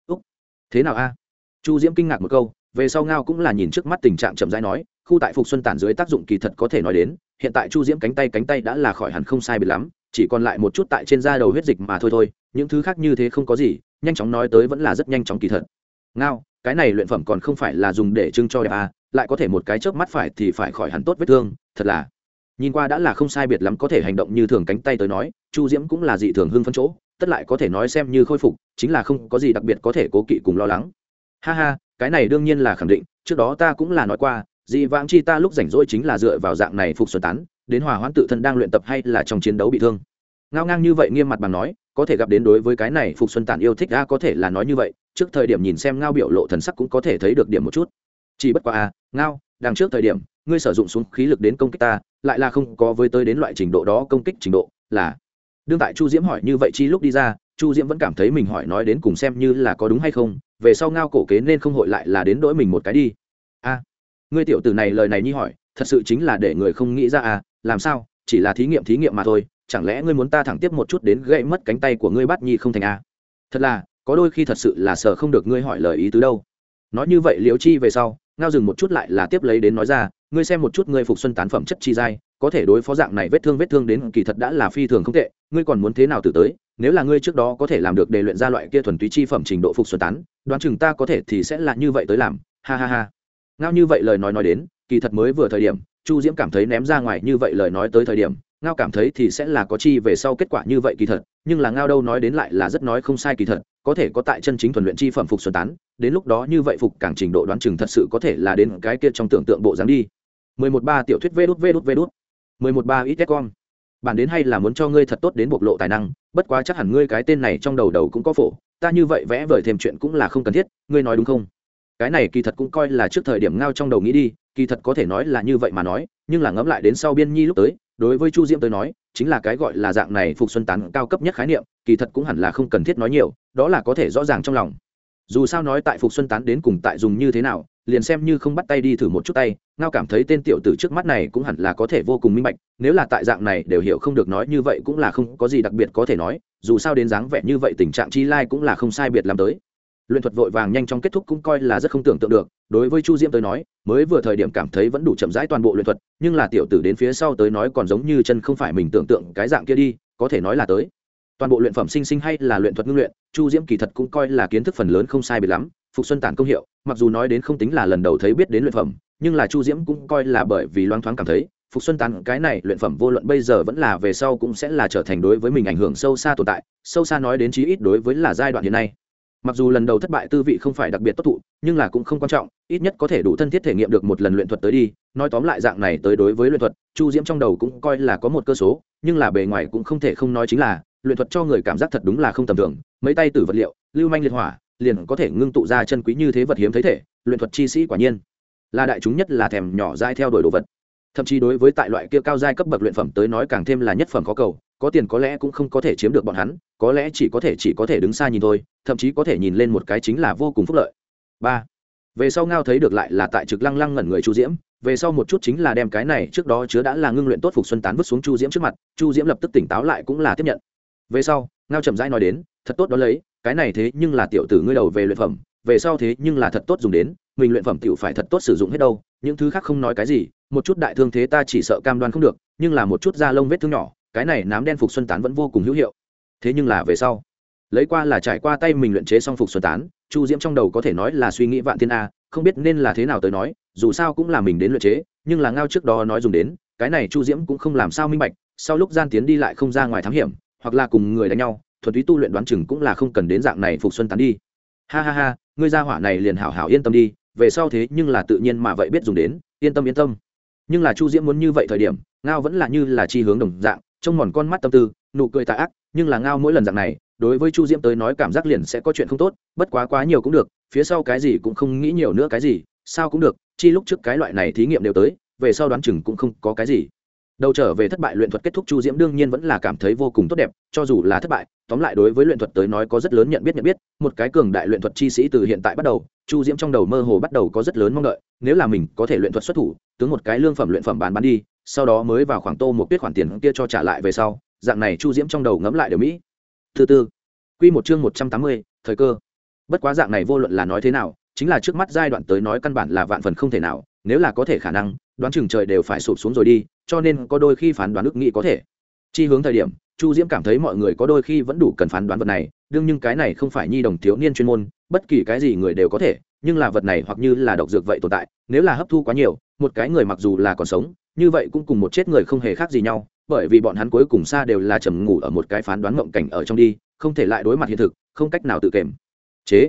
Úc, thế nào a? Chu diễm kinh ngạc một câu, về sau ngao cũng là nhìn trước mắt tình trạng chậm rãi nói, khu tại phục xuân tản dưới tác dụng kỳ thật có thể nói đến, hiện tại chu diễm cánh tay cánh tay đã là khỏi hẳn không sai biệt lắm, chỉ còn lại một chút tại trên da đầu huyết dịch mà thôi thôi, những thứ khác như thế không có gì, nhanh chóng nói tới vẫn là rất nhanh chóng kỳ thật. Ngao cái này luyện phẩm còn không phải là dùng để trưng cho đẹp à lại có thể một cái chớp mắt phải thì phải khỏi hẳn tốt vết thương, thật là. Nhìn qua đã là không sai biệt lắm có thể hành động như thường cánh tay tới nói, chu diễm cũng là dị thường hưng phân chỗ, tất lại có thể nói xem như khôi phục, chính là không có gì đặc biệt có thể cố kỵ cùng lo lắng. Ha ha, cái này đương nhiên là khẳng định, trước đó ta cũng là nói qua, dị vãng chi ta lúc rảnh rỗi chính là dựa vào dạng này phục xuân tán, đến hòa hoãn tự thân đang luyện tập hay là trong chiến đấu bị thương. Ngao ngang như vậy nghiêm mặt bằng nói, có thể gặp đến đối với cái này phục xuân tản yêu thích a, có thể là nói như vậy trước thời điểm nhìn xem ngao biểu lộ thần sắc cũng có thể thấy được điểm một chút. Chỉ bất quá a ngao, đằng trước thời điểm, ngươi sử dụng xuống khí lực đến công kích ta, lại là không có với tới đến loại trình độ đó công kích trình độ, là. Đương tại chu diễm hỏi như vậy chi lúc đi ra, chu diễm vẫn cảm thấy mình hỏi nói đến cùng xem như là có đúng hay không, về sau ngao cổ kế nên không hội lại là đến đỗi mình một cái đi. A ngươi tiểu tử này lời này nhi hỏi, thật sự chính là để người không nghĩ ra à làm sao, chỉ là thí nghiệm thí nghiệm mà thôi, chẳng lẽ ngươi muốn ta thẳng tiếp một chút đến gãy mất cánh tay của ngươi bắt nhi không thành a thật là có đôi khi thật sự là sợ không được ngươi hỏi lời ý tứ đâu. Nói như vậy liễu chi về sau, ngao dừng một chút lại là tiếp lấy đến nói ra, ngươi xem một chút ngươi phục xuân tán phẩm chất chi dai có thể đối phó dạng này vết thương vết thương đến kỳ thật đã là phi thường không tệ, ngươi còn muốn thế nào từ tới, nếu là ngươi trước đó có thể làm được để luyện ra loại kia thuần túy chi phẩm trình độ phục xuân tán, đoán chừng ta có thể thì sẽ là như vậy tới làm, ha ha ha. Ngao như vậy lời nói nói đến, kỳ thật mới vừa thời điểm, chu diễm cảm thấy ném ra ngoài như vậy lời nói tới thời điểm ngao cảm thấy thì sẽ là có chi về sau kết quả như vậy kỳ thật, nhưng là ngao đâu nói đến lại là rất nói không sai kỳ thật, có thể có tại chân chính thuần luyện chi phẩm phục xuân tán, đến lúc đó như vậy phục càng trình độ đoán chừng thật sự có thể là đến cái kia trong tưởng tượng bộ dáng đi. mười một ba tiểu thuyết vê đút vê đút vê đút. mười một ba ít con bản đến hay là muốn cho ngươi thật tốt đến bộc lộ tài năng, bất quá chắc hẳn ngươi cái tên này trong đầu đầu cũng có phổ, ta như vậy vẽ vời thêm chuyện cũng là không cần thiết, ngươi nói đúng không? Cái này kỳ thật cũng coi là trước thời điểm ngao trong đầu nghĩ đi, kỳ thật có thể nói là như vậy mà nói, nhưng là ngẫm lại đến sau biên nhi lúc tới đối với chu diễm tới nói, chính là cái gọi là dạng này phục xuân tán cao cấp nhất khái niệm, kỳ thật cũng hẳn là không cần thiết nói nhiều, đó là có thể rõ ràng trong lòng. Dù sao nói tại phục xuân tán đến cùng tại dùng như thế nào, liền xem như không bắt tay đi thử một chút tay, ngao cảm thấy tên tiểu tử trước mắt này cũng hẳn là có thể vô cùng minh bạch, nếu là tại dạng này đều hiểu không được nói như vậy cũng là không có gì đặc biệt có thể nói, dù sao đến dáng vẻ như vậy tình trạng chi lai cũng là không sai biệt làm tới luyện thuật vội vàng nhanh chóng kết thúc cũng coi là rất không tưởng tượng được. Đối với chu diễm tới nói, mới vừa thời điểm cảm thấy vẫn đủ chậm rãi toàn bộ luyện thuật, nhưng là tiểu tử đến phía sau tới nói còn giống như chân không phải mình tưởng tượng cái dạng kia đi, có thể nói là tới. Toàn bộ luyện phẩm sinh sinh hay là luyện thuật ngưng luyện, chu diễm kỳ thật cũng coi là kiến thức phần lớn không sai biệt lắm, phục xuân tản công hiệu, mặc dù nói đến không tính là lần đầu thấy biết đến luyện phẩm, nhưng là chu diễm cũng coi là bởi vì loang thoáng cảm thấy, phục xuân tán cái này luyện phẩm vô luận bây giờ vẫn là về sau cũng sẽ là trở thành đối với mình ảnh hưởng sâu xa tồn tại, sâu xa nói đến chí ít đối với là giai đoạn hiện nay mặc dù lần đầu thất bại tư vị không phải đặc biệt tốt thụ, nhưng là cũng không quan trọng, ít nhất có thể đủ thân thiết thể nghiệm được một lần luyện thuật tới đi. Nói tóm lại dạng này tới đối với luyện thuật, chu diễm trong đầu cũng coi là có một cơ số, nhưng là bề ngoài cũng không thể không nói chính là, luyện thuật cho người cảm giác thật đúng là không tầm thường. Mấy tay từ vật liệu, lưu manh liệt hỏa, liền có thể ngưng tụ ra chân quý như thế vật hiếm thấy thể, luyện thuật chi sĩ quả nhiên là đại chúng nhất là thèm nhỏ dai theo đuổi đồ vật. Thậm chí đối với tại loại kia cao giai cấp bậc luyện phẩm tới nói càng thêm là nhất phẩm khó cầu có tiền có lẽ cũng không có thể chiếm được bọn hắn, có lẽ chỉ có thể chỉ có thể đứng xa nhìn thôi, thậm chí có thể nhìn lên một cái chính là vô cùng phúc lợi. Ba, về sau ngao thấy được lại là tại trực lăng lăng ngẩn người chu diễm, về sau một chút chính là đem cái này trước đó chứa đã là ngưng luyện tốt phục xuân tán vứt xuống chu diễm trước mặt, chu diễm lập tức tỉnh táo lại cũng là tiếp nhận. Về sau, ngao chậm rãi nói đến, thật tốt đó lấy, cái này thế nhưng là tiểu tử ngươi đầu về luyện phẩm, về sau thế nhưng là thật tốt dùng đến, mình luyện phẩm tiểu phải thật tốt sử dụng hết đâu, những thứ khác không nói cái gì, một chút đại thương thế ta chỉ sợ cam đoan không được, nhưng là một chút da lông vết thương nhỏ cái này nám đen phục xuân tán vẫn vô cùng hữu hiệu. Thế nhưng là về sau, lấy qua là trải qua tay mình luyện chế xong phục xuân tán, chu diễm trong đầu có thể nói là suy nghĩ vạn thiên a, không biết nên là thế nào tới nói, dù sao cũng là mình đến luyện chế, nhưng là ngao trước đó nói dùng đến, cái này chu diễm cũng không làm sao minh bạch, sau lúc gian tiến đi lại không ra ngoài thám hiểm, hoặc là cùng người đánh nhau thuật túy tu luyện đoán chừng cũng là không cần đến dạng này phục xuân tán đi. Ha ha ha, ngươi gia hỏa này liền hảo hảo yên tâm đi, về sau thế nhưng là tự nhiên mà vậy biết dùng đến, yên tâm yên tâm. Nhưng là chu diễm muốn như vậy thời điểm, ngao vẫn là như là chi hướng đồng dạng trông mòn con mắt tâm tư, nụ cười tà ác, nhưng là ngao mỗi lần dạng này, đối với chu diễm tới nói cảm giác liền sẽ có chuyện không tốt, bất quá quá nhiều cũng được, phía sau cái gì cũng không nghĩ nhiều nữa cái gì, sao cũng được, chi lúc trước cái loại này thí nghiệm đều tới, về sau đoán chừng cũng không có cái gì. Đầu trở về thất bại luyện thuật kết thúc chu diễm đương nhiên vẫn là cảm thấy vô cùng tốt đẹp, cho dù là thất bại, tóm lại đối với luyện thuật tới nói có rất lớn nhận biết nhận biết, một cái cường đại luyện thuật chi sĩ từ hiện tại bắt đầu, chu diễm trong đầu mơ hồ bắt đầu có rất lớn mong đợi, nếu là mình có thể luyện thuật xuất thủ, tướng một cái lương phẩm luyện phẩm bán bán đi sau đó mới vào khoảng tô một tiết khoản tiền kia cho trả lại về sau, dạng này chu diễm trong đầu ngẫm lại đều mỹ. Thứ tư q một chương một trăm tám mươi, thời cơ. Bất quá dạng này vô luận là nói thế nào, chính là trước mắt giai đoạn tới nói căn bản là vạn phần không thể nào, nếu là có thể khả năng, đoán chừng trời đều phải sụp xuống rồi đi, cho nên có đôi khi phán đoán ước nghĩ có thể. Chi hướng thời điểm, chu diễm cảm thấy mọi người có đôi khi vẫn đủ cần phán đoán vật này, đương nhưng cái này không phải nhi đồng thiếu niên chuyên môn, bất kỳ cái gì người đều có thể, nhưng là vật này hoặc như là độc dược vậy tồn tại, nếu là hấp thu quá nhiều, một cái người mặc dù là còn sống như vậy cũng cùng một chết người không hề khác gì nhau, bởi vì bọn hắn cuối cùng xa đều là trầm ngủ ở một cái phán đoán mộng cảnh ở trong đi, không thể lại đối mặt hiện thực, không cách nào tự kềm. Chế,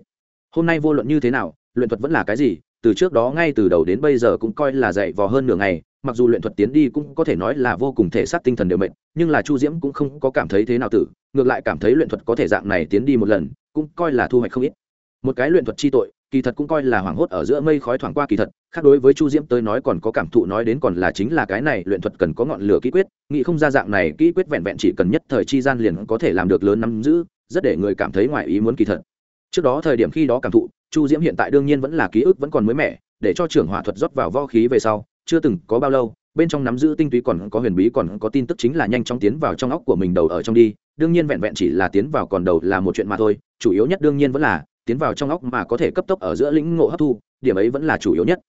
hôm nay vô luận như thế nào, luyện thuật vẫn là cái gì, từ trước đó ngay từ đầu đến bây giờ cũng coi là dạy vò hơn nửa ngày, mặc dù luyện thuật tiến đi cũng có thể nói là vô cùng thể xác tinh thần đều mệnh nhưng là chu diễm cũng không có cảm thấy thế nào tử, ngược lại cảm thấy luyện thuật có thể dạng này tiến đi một lần, cũng coi là thu hoạch không ít. Một cái luyện thuật chi tội kỳ thật cũng coi là hoảng hốt ở giữa mây khói thoảng qua kỳ thật, khác đối với chu diễm tới nói còn có cảm thụ nói đến còn là chính là cái này luyện thuật cần có ngọn lửa kỹ quyết, nghĩ không ra dạng này kỹ quyết vẹn vẹn chỉ cần nhất thời chi gian liền có thể làm được lớn nắm giữ, rất để người cảm thấy ngoài ý muốn kỳ thật. Trước đó thời điểm khi đó cảm thụ, chu diễm hiện tại đương nhiên vẫn là ký ức vẫn còn mới mẻ, để cho trưởng hỏa thuật rót vào vo khí về sau, chưa từng có bao lâu, bên trong nắm giữ tinh túy còn có huyền bí còn có tin tức chính là nhanh chóng tiến vào trong óc của mình đầu ở trong đi, đương nhiên vẹn vẹn chỉ là tiến vào còn đầu là một chuyện mà thôi, chủ yếu nhất đương nhiên vẫn là tiến vào trong óc mà có thể cấp tốc ở giữa lĩnh ngộ hấp thu, điểm ấy vẫn là chủ yếu nhất.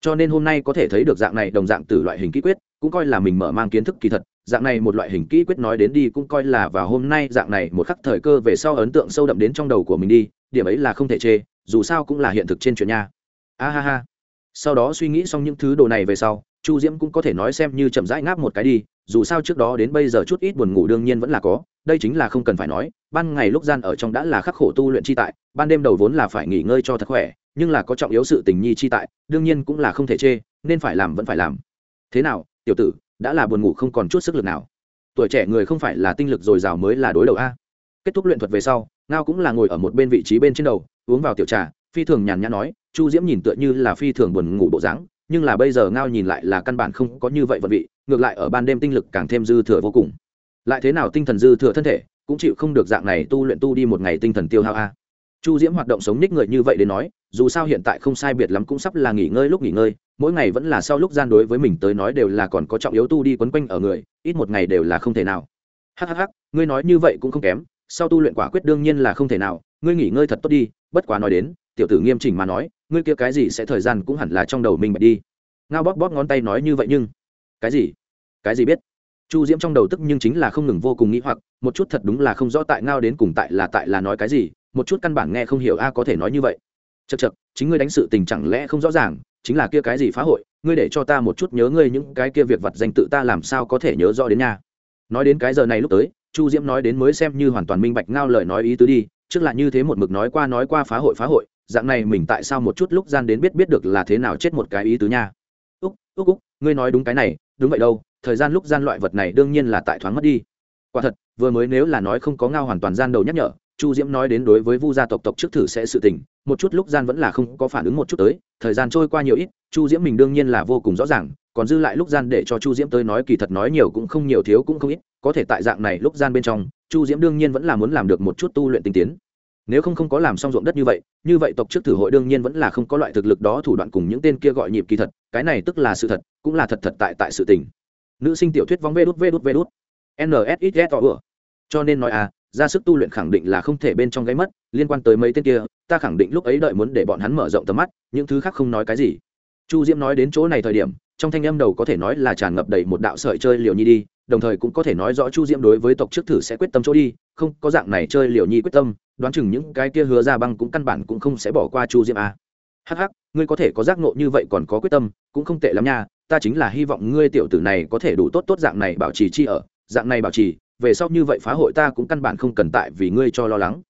Cho nên hôm nay có thể thấy được dạng này đồng dạng từ loại hình kỹ quyết, cũng coi là mình mở mang kiến thức kỳ thật, dạng này một loại hình kỹ quyết nói đến đi cũng coi là vào hôm nay dạng này một khắc thời cơ về sau ấn tượng sâu đậm đến trong đầu của mình đi, điểm ấy là không thể chê, dù sao cũng là hiện thực trên chuyện nha. A ha ha sau đó suy nghĩ xong những thứ đồ này về sau, chu diễm cũng có thể nói xem như chậm rãi ngáp một cái đi, dù sao trước đó đến bây giờ chút ít buồn ngủ đương nhiên vẫn là có, đây chính là không cần phải nói, ban ngày lúc gian ở trong đã là khắc khổ tu luyện chi tại, ban đêm đầu vốn là phải nghỉ ngơi cho thật khỏe, nhưng là có trọng yếu sự tình nhi chi tại, đương nhiên cũng là không thể chê, nên phải làm vẫn phải làm. Thế nào, tiểu tử, đã là buồn ngủ không còn chút sức lực nào? Tuổi trẻ người không phải là tinh lực dồi dào mới là đối đầu a. Kết thúc luyện thuật về sau, ngao cũng là ngồi ở một bên vị trí bên trên đầu, uống vào tiểu trà phi thường nhàn nhã nói, chu diễm nhìn tựa như là phi thường buồn ngủ bộ dáng, nhưng là bây giờ ngao nhìn lại là căn bản không có như vậy vật vị, ngược lại ở ban đêm tinh lực càng thêm dư thừa vô cùng. Lại thế nào tinh thần dư thừa thân thể, cũng chịu không được dạng này tu luyện tu đi một ngày tinh thần tiêu hao a. Chu diễm hoạt động sống ních người như vậy đến nói, dù sao hiện tại không sai biệt lắm cũng sắp là nghỉ ngơi lúc nghỉ ngơi, mỗi ngày vẫn là sau lúc gian đối với mình tới nói đều là còn có trọng yếu tu đi quấn quanh ở người, ít một ngày đều là không thể nào. Hhh ngươi nói như vậy cũng không kém, sau tu luyện quả quyết đương nhiên là không thể nào, ngươi nghỉ ngơi thật tốt đi bất quá nói đến, tiểu tử nghiêm chỉnh mà nói, ngươi kia cái gì sẽ thời gian cũng hẳn là trong đầu mình bạch đi. Ngao bóp bóp ngón tay nói như vậy nhưng, cái gì? Cái gì biết? Chu diễm trong đầu tức nhưng chính là không ngừng vô cùng nghĩ hoặc, một chút thật đúng là không rõ tại ngao đến cùng tại là tại là nói cái gì, một chút căn bản nghe không hiểu a có thể nói như vậy. Chật chật chính ngươi đánh sự tình chẳng lẽ không rõ ràng, chính là kia cái gì phá hội, ngươi để cho ta một chút nhớ ngươi những cái kia việc vặt danh tự ta làm sao có thể nhớ rõ đến nha. Nói đến cái giờ này lúc tới, chu diễm nói đến mới xem như hoàn toàn minh bạch ngao lời nói ý tứ đi trước là như thế một mực nói qua nói qua phá hội phá hội, dạng này mình tại sao một chút lúc gian đến biết biết được là thế nào chết một cái ý tứ nha. Úc úc úc, ngươi nói đúng cái này, đúng vậy đâu, thời gian lúc gian loại vật này đương nhiên là tại thoáng mất đi. Quả thật, vừa mới nếu là nói không có ngao hoàn toàn gian đầu nhắc nhở, chu diễm nói đến đối với vu gia tộc tộc trước thử sẽ sự tình, một chút lúc gian vẫn là không có phản ứng một chút tới, thời gian trôi qua nhiều ít, chu diễm mình đương nhiên là vô cùng rõ ràng, còn dư lại lúc gian để cho chu diễm tới nói kỳ thật nói nhiều cũng không nhiều, thiếu cũng không ít có thể tại dạng này lúc gian bên trong, chu diễm đương nhiên vẫn là muốn làm được một chút tu luyện tinh tiến. Nếu không không có làm xong ruộng đất như vậy như vậy tộc trước thử hội đương nhiên vẫn là không có loại thực lực đó thủ đoạn cùng những tên kia gọi nhịp kỳ thật, cái này tức là sự thật, cũng là thật thật tại tại sự tình. Nữ sinh tiểu thuyết vong vê đút vê đút vê đút. Nsxs vừa cho nên nói à ra sức tu luyện khẳng định là không thể bên trong gáy mất, liên quan tới mấy tên kia, ta khẳng định lúc ấy đợi muốn để bọn hắn mở rộng tầm mắt, những thứ khác không nói cái gì. Chu diễm nói đến chỗ này thời điểm trong thanh âm đầu có thể nói là tràn ngập đầy một đạo sợi chơi liều nhi đi, đồng thời cũng có thể nói rõ chu diễm đối với tộc trước thử sẽ quyết tâm chỗ đi, không có dạng này chơi liều nhi quyết tâm, đoán chừng những cái kia hứa ra băng cũng căn bản cũng không sẽ bỏ qua chu diễm a hắc hắc, ngươi có thể có giác nộ như vậy còn có quyết tâm, cũng không tệ lắm nha, ta chính là hy vọng ngươi tiểu tử này có thể đủ tốt tốt dạng này bảo trì chi ở, dạng này bảo trì, về sau như vậy phá hội ta cũng căn bản không cần tại vì ngươi cho lo lắng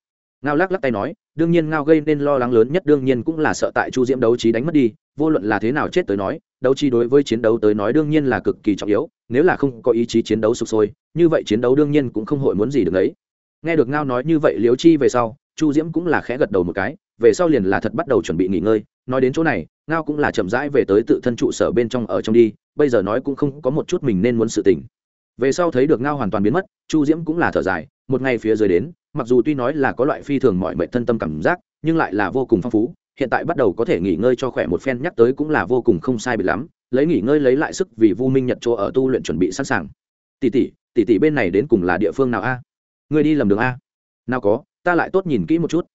ngao lắc lắc tay nói, đương nhiên ngao gây nên lo lắng lớn nhất đương nhiên cũng là sợ tại chu diễm đấu trí đánh mất đi, vô luận là thế nào chết tới nói, đấu trí đối với chiến đấu tới nói đương nhiên là cực kỳ trọng yếu, nếu là không có ý chí chiến đấu sụp sôi, như vậy chiến đấu đương nhiên cũng không hội muốn gì được đấy nghe được ngao nói như vậy liếu chi về sau, chu diễm cũng là khẽ gật đầu một cái, về sau liền là thật bắt đầu chuẩn bị nghỉ ngơi, nói đến chỗ này, ngao cũng là chậm rãi về tới tự thân trụ sở bên trong ở trong đi, bây giờ nói cũng không có một chút mình nên muốn sự tỉnh về sau thấy được ngao hoàn toàn biến mất, chu diễm cũng là thở dài, một ngày phía dưới đến, mặc dù tuy nói là có loại phi thường mọi mệnh thân tâm cảm giác, nhưng lại là vô cùng phong phú, hiện tại bắt đầu có thể nghỉ ngơi cho khỏe một phen nhắc tới cũng là vô cùng không sai biệt lắm, lấy nghỉ ngơi lấy lại sức vì vu minh nhật chỗ ở tu luyện chuẩn bị sẵn sàng. Tỷ tỷ tỷ tỷ bên này đến cùng là địa phương nào a? Người đi lầm đường a? Nào có, ta lại tốt nhìn kỹ một chút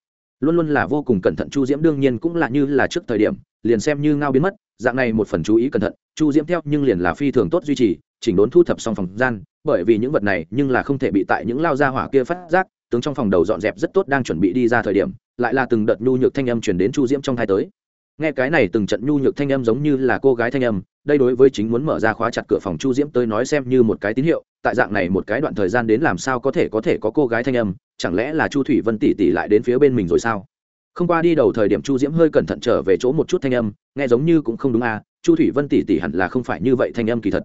luôn luôn là vô cùng cẩn thận chu diễm đương nhiên cũng là như là trước thời điểm, liền xem như ngao biến mất, dạng này một phần chú ý cẩn thận, chu diễm theo nhưng liền là phi thường tốt duy trì, chỉnh đốn thu thập xong phòng gian, bởi vì những vật này nhưng là không thể bị tại những lao gia hỏa kia phát giác, tướng trong phòng đầu dọn dẹp rất tốt đang chuẩn bị đi ra thời điểm, lại là từng đợt nhu nhược thanh âm chuyển đến chu diễm trong thai tới nghe cái này từng trận nhu nhược thanh âm giống như là cô gái thanh âm, đây đối với chính muốn mở ra khóa chặt cửa phòng chu diễm tới nói xem như một cái tín hiệu, tại dạng này một cái đoạn thời gian đến làm sao có thể có thể có cô gái thanh âm, chẳng lẽ là chu thủy vân tỷ tỷ lại đến phía bên mình rồi sao? Không qua đi đầu thời điểm chu diễm hơi cẩn thận trở về chỗ một chút thanh âm, nghe giống như cũng không đúng à chu thủy vân tỷ tỷ hẳn là không phải như vậy thanh âm kỳ thật.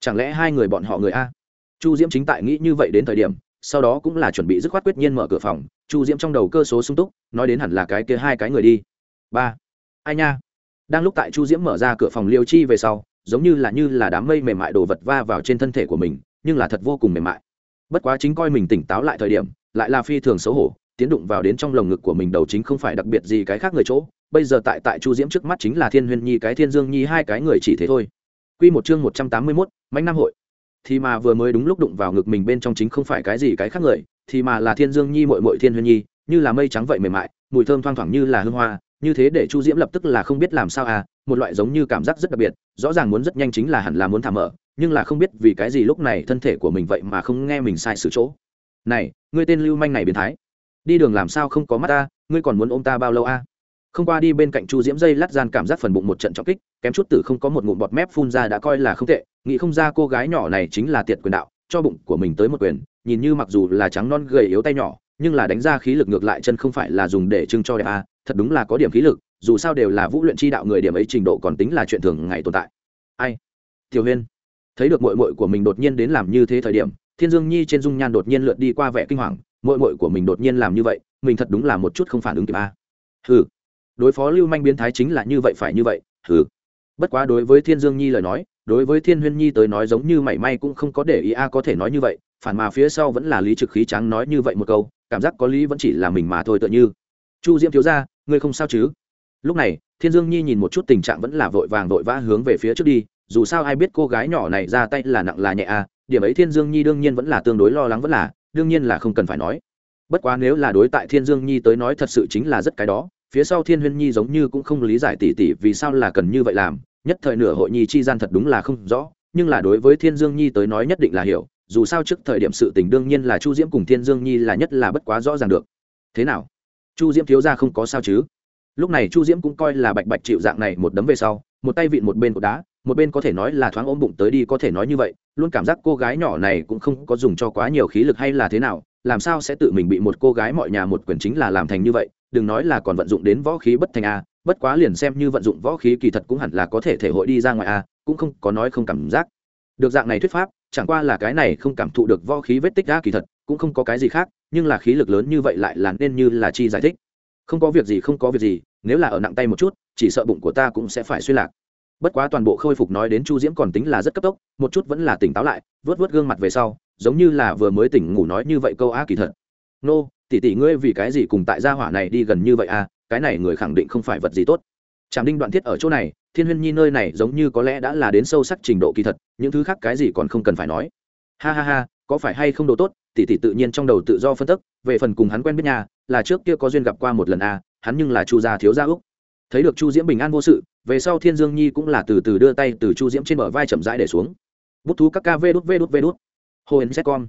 Chẳng lẽ hai người bọn họ người a? Chu diễm chính tại nghĩ như vậy đến thời điểm, sau đó cũng là chuẩn bị dứt khoát quyết nhiên mở cửa phòng, chu diễm trong đầu cơ số sung túc, nói đến hẳn là cái kia hai cái người đi. Ba ai nha? Đang lúc tại chu diễm mở ra cửa phòng liêu chi về sau giống như là như là đám mây mềm mại đồ vật va vào trên thân thể của mình nhưng là thật vô cùng mềm mại. Bất quá chính coi mình tỉnh táo lại thời điểm lại là phi thường xấu hổ tiến đụng vào đến trong lồng ngực của mình đầu chính không phải đặc biệt gì cái khác người chỗ. Bây giờ tại tại chu diễm trước mắt chính là thiên huyên nhi cái thiên dương nhi hai cái người chỉ thế thôi. Quy một chương một trăm tám mươi mốt Mạnh Nam hội. Thì mà vừa mới đúng lúc đụng vào ngực mình bên trong chính không phải cái gì cái khác người, thì mà là Thiên Dương Nhi mội mội Thiên Huyên Nhi, như là mây trắng vậy mềm mại, mùi thơm thoang thoảng như là hương hoa, như thế để Chu Diễm lập tức là không biết làm sao à, một loại giống như cảm giác rất đặc biệt, rõ ràng muốn rất nhanh chính là hẳn là muốn thả mở, nhưng là không biết vì cái gì lúc này thân thể của mình vậy mà không nghe mình sai sự chỗ. Này, ngươi tên Lưu Manh này biến thái, đi đường làm sao không có mắt ta, ngươi còn muốn ôm ta bao lâu a? không qua đi bên cạnh chu diễm dây lát gian cảm giác phần bụng một trận trọng kích kém chút tử không có một ngụm bọt mép phun ra đã coi là không tệ nghĩ không ra cô gái nhỏ này chính là tiệt quyền đạo cho bụng của mình tới một quyền nhìn như mặc dù là trắng non gầy yếu tay nhỏ nhưng là đánh ra khí lực ngược lại chân không phải là dùng để trưng cho đẹp à, thật đúng là có điểm khí lực, dù sao đều là vũ luyện chi đạo người điểm ấy trình độ còn tính là chuyện thường ngày tồn tại. Ai? Tiểu huyên. Thấy được mội mội của mình đột nhiên đến làm như thế thời điểm, thiên dương nhi trên dung nhan đột nhiên lượt đi qua vẻ kinh hoàng mội mội của mình đột nhiên làm như vậy, mình thật đúng là một chút không phản ứng kịp a. Hừ. Đối phó lưu manh biến thái chính là như vậy phải như vậy, hừ. Bất quá đối với thiên dương nhi lời nói, đối với thiên huyên nhi tới nói giống như mảy may cũng không có để ý a có thể nói như vậy, phản mà phía sau vẫn là lý trực khí trắng nói như vậy một câu, cảm giác có lý vẫn chỉ là mình mà thôi tựa như. Chu diễm thiếu ra ngươi không sao chứ? Lúc này, thiên dương nhi nhìn một chút tình trạng vẫn là vội vàng vội vã hướng về phía trước đi, dù sao ai biết cô gái nhỏ này ra tay là nặng là nhẹ à? điểm ấy thiên dương nhi đương nhiên vẫn là tương đối lo lắng vẫn là, đương nhiên là không cần phải nói. Bất quá nếu là đối tại thiên dương nhi tới nói thật sự chính là rất cái đó, phía sau thiên huyên nhi giống như cũng không lý giải tỉ tỉ vì sao là cần như vậy làm, nhất thời nửa hội nhi chi gian thật đúng là không rõ, nhưng là đối với thiên dương nhi tới nói nhất định là hiểu, dù sao trước thời điểm sự tình đương nhiên là chu diễm cùng thiên dương nhi là nhất là bất quá rõ ràng được. Thế nào? Chu diễm thiếu ra không có sao chứ? Lúc này chu diễm cũng coi là bạch bạch chịu dạng này một đấm về sau, một tay vịn một bên cột đá, một bên có thể nói là thoáng ôm bụng tới đi, có thể nói như vậy, luôn cảm giác cô gái nhỏ này cũng không có dùng cho quá nhiều khí lực hay là thế nào, làm sao sẽ tự mình bị một cô gái mọi nhà một quyền chính là làm thành như vậy, đừng nói là còn vận dụng đến võ khí bất thành a, bất quá liền xem như vận dụng võ khí kỳ thật cũng hẳn là có thể thể hội đi ra ngoài a, cũng không có nói không cảm giác. Được dạng này thuyết pháp, chẳng qua là cái này không cảm thụ được võ khí vết tích ra kỳ thật, cũng không có cái gì khác nhưng là khí lực lớn như vậy lại là nên như là chi giải thích. Không có việc gì, không có việc gì, nếu là ở nặng tay một chút, chỉ sợ bụng của ta cũng sẽ phải suy lạc. Bất quá toàn bộ khôi phục nói đến chu diễm còn tính là rất cấp tốc, một chút vẫn là tỉnh táo lại vớt vớt gương mặt về sau, giống như là vừa mới tỉnh ngủ nói như vậy câu á kỳ thật. Nô, tỷ tỷ ngươi vì cái gì cùng tại gia hỏa này đi gần như vậy à? Cái này người khẳng định không phải vật gì tốt. Trạm đinh đoạn thiết ở chỗ này, thiên huyên nhi nơi này giống như có lẽ đã là đến sâu sắc trình độ kỳ thật, những thứ khác cái gì còn không cần phải nói. Ha ha ha có phải hay không đồ tốt, tỷ tỷ tự nhiên trong đầu tự do phân tức, về phần cùng hắn quen biết nhà, là trước kia có duyên gặp qua một lần à hắn nhưng là chu gia thiếu gia úc. Thấy được chu diễm bình an vô sự, về sau thiên dương nhi cũng là từ từ đưa tay từ chu diễm trên bờ vai chậm rãi để xuống. Bút thú các ca vê đút vê đút vê đút. Hồ hên xét con.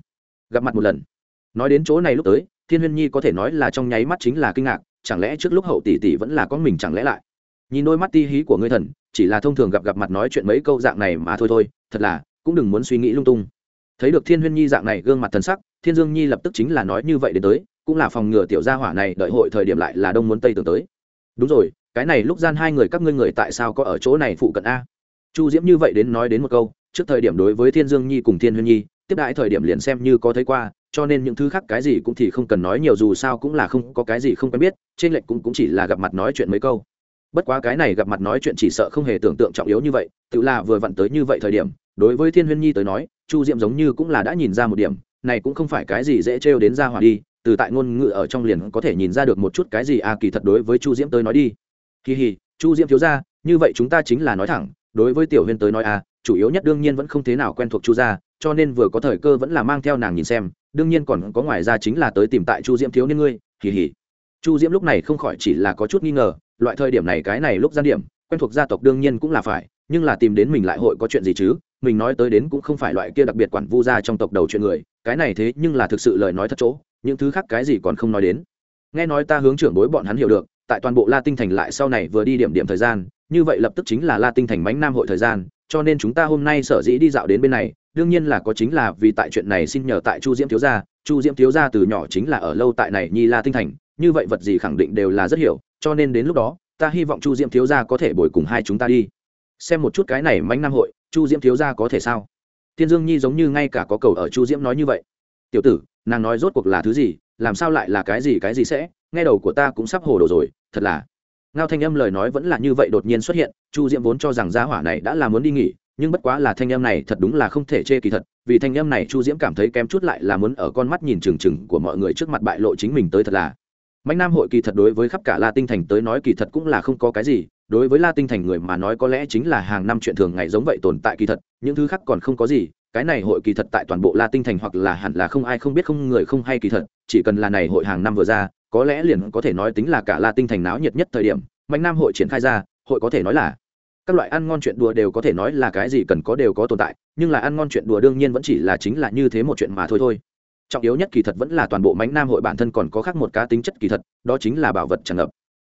Gặp mặt một lần. Nói đến chỗ này lúc tới, thiên huyên nhi có thể nói là trong nháy mắt chính là kinh ngạc, chẳng lẽ trước lúc hậu tỷ tỷ vẫn là con mình chẳng lẽ lại? Nhìn đôi mắt ti hí của ngươi thần, chỉ là thông thường gặp gặp mặt nói chuyện mấy câu dạng này mà thôi thôi, thật là, cũng đừng muốn suy nghĩ lung tung thấy được thiên huyên nhi dạng này gương mặt thần sắc thiên dương nhi lập tức chính là nói như vậy đến tới cũng là phòng ngừa tiểu gia hỏa này đợi hội thời điểm lại là đông muốn tây tưởng tới. Đúng rồi cái này lúc gian hai người các ngươi người tại sao có ở chỗ này phụ cận a? Chu diễm như vậy đến nói đến một câu trước thời điểm đối với thiên dương nhi cùng thiên huyên nhi tiếp đãi thời điểm liền xem như có thấy qua cho nên những thứ khác cái gì cũng thì không cần nói nhiều dù sao cũng là không có cái gì không quen biết trên lệnh cũng, cũng chỉ là gặp mặt nói chuyện mấy câu. Bất quá cái này gặp mặt nói chuyện chỉ sợ không hề tưởng tượng trọng yếu như vậy tự là vừa vặn tới như vậy thời điểm đối với thiên huyên nhi tới nói, chu diệm giống như cũng là đã nhìn ra một điểm, này cũng không phải cái gì dễ trêu đến ra hỏa đi, từ tại ngôn ngữ ở trong liền có thể nhìn ra được một chút cái gì à kỳ thật đối với chu diễm tới nói đi. Kỳ hì chu diễm thiếu ra như vậy chúng ta chính là nói thẳng, đối với tiểu huyên tới nói à chủ yếu nhất đương nhiên vẫn không thế nào quen thuộc chu gia, cho nên vừa có thời cơ vẫn là mang theo nàng nhìn xem, đương nhiên còn có ngoài ra chính là tới tìm tại chu diễm thiếu niên ngươi kỳ hì chu diễm lúc này không khỏi chỉ là có chút nghi ngờ, loại thời điểm này cái này lúc gian điểm, quen thuộc gia tộc đương nhiên cũng là phải, nhưng là tìm đến mình lại hội có chuyện gì chứ? Mình nói tới đến cũng không phải loại kia đặc biệt quản vu gia trong tộc đầu chuyện người, cái này thế nhưng là thực sự lời nói thật chỗ, những thứ khác cái gì còn không nói đến. Nghe nói ta hướng trưởng bối bọn hắn hiểu được, tại toàn bộ la tinh thành lại sau này vừa đi điểm điểm thời gian, như vậy lập tức chính là la tinh thành bánh nam hội thời gian, cho nên chúng ta hôm nay sở dĩ đi dạo đến bên này, đương nhiên là có chính là vì tại chuyện này xin nhờ tại chu diễm thiếu gia, chu diễm thiếu gia từ nhỏ chính là ở lâu tại này nhi la tinh thành, như vậy vật gì khẳng định đều là rất hiểu, cho nên đến lúc đó, ta hy vọng chu diễm thiếu gia có thể bồi cùng hai chúng ta đi xem một chút cái này mánh nam hội, chu diễm thiếu gia có thể sao? Tiên dương nhi giống như ngay cả có cầu ở chu diễm nói như vậy. Tiểu tử, nàng nói rốt cuộc là thứ gì, làm sao lại là cái gì cái gì sẽ? Nghe đầu của ta cũng sắp hồ đồ rồi, thật là. Ngao thanh âm lời nói vẫn là như vậy đột nhiên xuất hiện, chu diễm vốn cho rằng gia hỏa này đã là muốn đi nghỉ, nhưng bất quá là thanh âm này thật đúng là không thể chê kỳ thật, vì thanh âm này chu diễm cảm thấy kém chút lại là muốn ở con mắt nhìn trừng trừng của mọi người trước mặt bại lộ chính mình tới thật là. Mạnh nam hội kỳ thật đối với khắp cả la tinh thành tới nói kỳ thật cũng là không có cái gì đối với la tinh thành người mà nói có lẽ chính là hàng năm chuyện thường ngày giống vậy tồn tại kỳ thật, những thứ khác còn không có gì, cái này hội kỳ thật tại toàn bộ la tinh thành hoặc là hẳn là không ai không biết không người không hay kỳ thật, chỉ cần là này hội hàng năm vừa ra, có lẽ liền có thể nói tính là cả la tinh thành náo nhiệt nhất thời điểm, mạnh nam hội triển khai ra, hội có thể nói là các loại ăn ngon chuyện đùa đều có thể nói là cái gì cần có đều có tồn tại, nhưng là ăn ngon chuyện đùa đương nhiên vẫn chỉ là chính là như thế một chuyện mà thôi thôi. Trọng yếu nhất kỳ thật vẫn là toàn bộ mánh nam hội bản thân còn có khác một cá tính chất kỳ thật, đó chính là bảo vật tràn ngập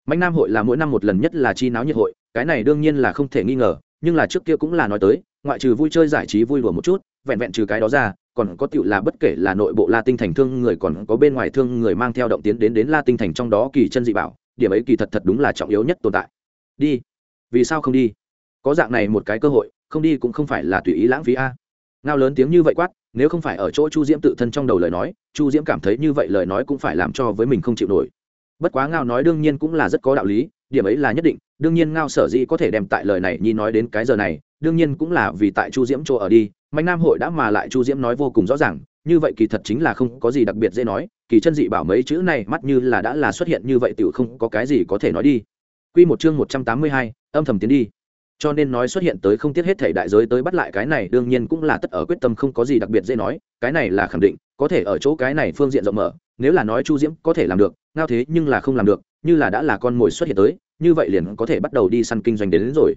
mạnh nam hội là mỗi năm một lần nhất là chi náo nhiệt hội, cái này đương nhiên là không thể nghi ngờ, nhưng là trước kia cũng là nói tới, ngoại trừ vui chơi giải trí vui đùa một chút, vẹn vẹn trừ cái đó ra, còn có tựu là bất kể là nội bộ la tinh thành thương người còn có bên ngoài thương người mang theo động tiến đến đến la tinh thành trong đó kỳ chân dị bảo, điểm ấy kỳ thật thật đúng là trọng yếu nhất tồn tại. Đi. Vì sao không đi? Có dạng này một cái cơ hội, không đi cũng không phải là tùy ý lãng phí a. Ngao lớn tiếng như vậy quát, nếu không phải ở chỗ chu diễm tự thân trong đầu lời nói, chu diễm cảm thấy như vậy lời nói cũng phải làm cho với mình không chịu nổi bất quá ngao nói đương nhiên cũng là rất có đạo lý điểm ấy là nhất định đương nhiên ngao sở dĩ có thể đem tại lời này nhi nói đến cái giờ này đương nhiên cũng là vì tại chu diễm chỗ ở đi mạnh nam hội đã mà lại chu diễm nói vô cùng rõ ràng như vậy kỳ thật chính là không có gì đặc biệt dễ nói kỳ chân dị bảo mấy chữ này mắt như là đã là xuất hiện như vậy tự không có cái gì có thể nói đi. Quy một chương một trăm tám mươi hai, âm thầm tiến đi. Cho nên nói xuất hiện tới không tiếc hết thể đại giới tới bắt lại cái này đương nhiên cũng là tất ở quyết tâm không có gì đặc biệt dễ nói cái này là khẳng định có thể ở chỗ cái này phương diện rộng mở nếu là nói chu diễm có thể làm được ngao thế nhưng là không làm được như là đã là con mồi xuất hiện tới như vậy liền có thể bắt đầu đi săn kinh doanh đến, đến rồi.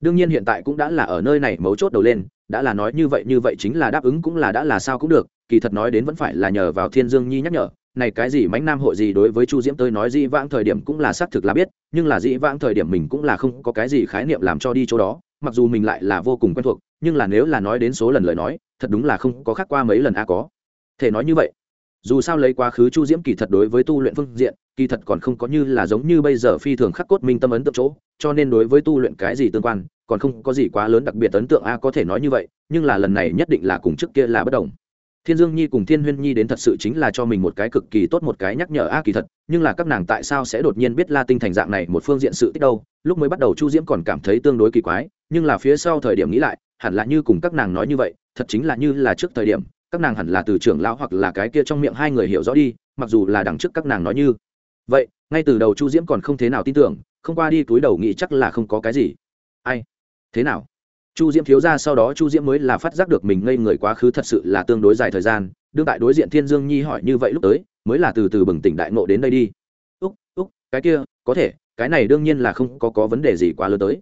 Đương nhiên hiện tại cũng đã là ở nơi này mấu chốt đầu lên đã là nói như vậy như vậy chính là đáp ứng cũng là đã là sao cũng được kỳ thật nói đến vẫn phải là nhờ vào thiên dương nhi nhắc nhở này cái gì mánh nam hội gì đối với chu diễm tới nói dĩ vãng thời điểm cũng là xác thực là biết nhưng là dĩ vãng thời điểm mình cũng là không có cái gì khái niệm làm cho đi chỗ đó mặc dù mình lại là vô cùng quen thuộc nhưng là nếu là nói đến số lần lời nói thật đúng là không có khác qua mấy lần a có. Thể nói như vậy dù sao lấy quá khứ chu diễm kỳ thật đối với tu luyện phương diện, kỳ thật còn không có như là giống như bây giờ phi thường khắc cốt minh tâm ấn tượng chỗ, cho nên đối với tu luyện cái gì tương quan, còn không có gì quá lớn đặc biệt ấn tượng a, có thể nói như vậy, nhưng là lần này nhất định là cùng trước kia là bất đồng. Thiên dương nhi cùng thiên huyên nhi đến thật sự chính là cho mình một cái cực kỳ tốt một cái nhắc nhở a, kỳ thật, nhưng là các nàng tại sao sẽ đột nhiên biết la tinh thành dạng này một phương diện sự tích đâu? Lúc mới bắt đầu chu diễm còn cảm thấy tương đối kỳ quái, nhưng là phía sau thời điểm nghĩ lại, hẳn là như cùng các nàng nói như vậy, thật chính là như là trước thời điểm các nàng hẳn là từ trưởng lão hoặc là cái kia trong miệng hai người hiểu rõ đi, mặc dù là đằng trước các nàng nói như. Vậy, ngay từ đầu chu diễm còn không thế nào tin tưởng, không qua đi túi đầu nghĩ chắc là không có cái gì. Ai? Thế nào? Chu diễm thiếu ra sau đó chu diễm mới là phát giác được mình ngây người quá khứ thật sự là tương đối dài thời gian, đương tại đối diện thiên dương nhi hỏi như vậy lúc tới, mới là từ từ bừng tỉnh đại ngộ đến đây đi. Úc úc, cái kia, có thể, cái này đương nhiên là không có có vấn đề gì quá lớn tới.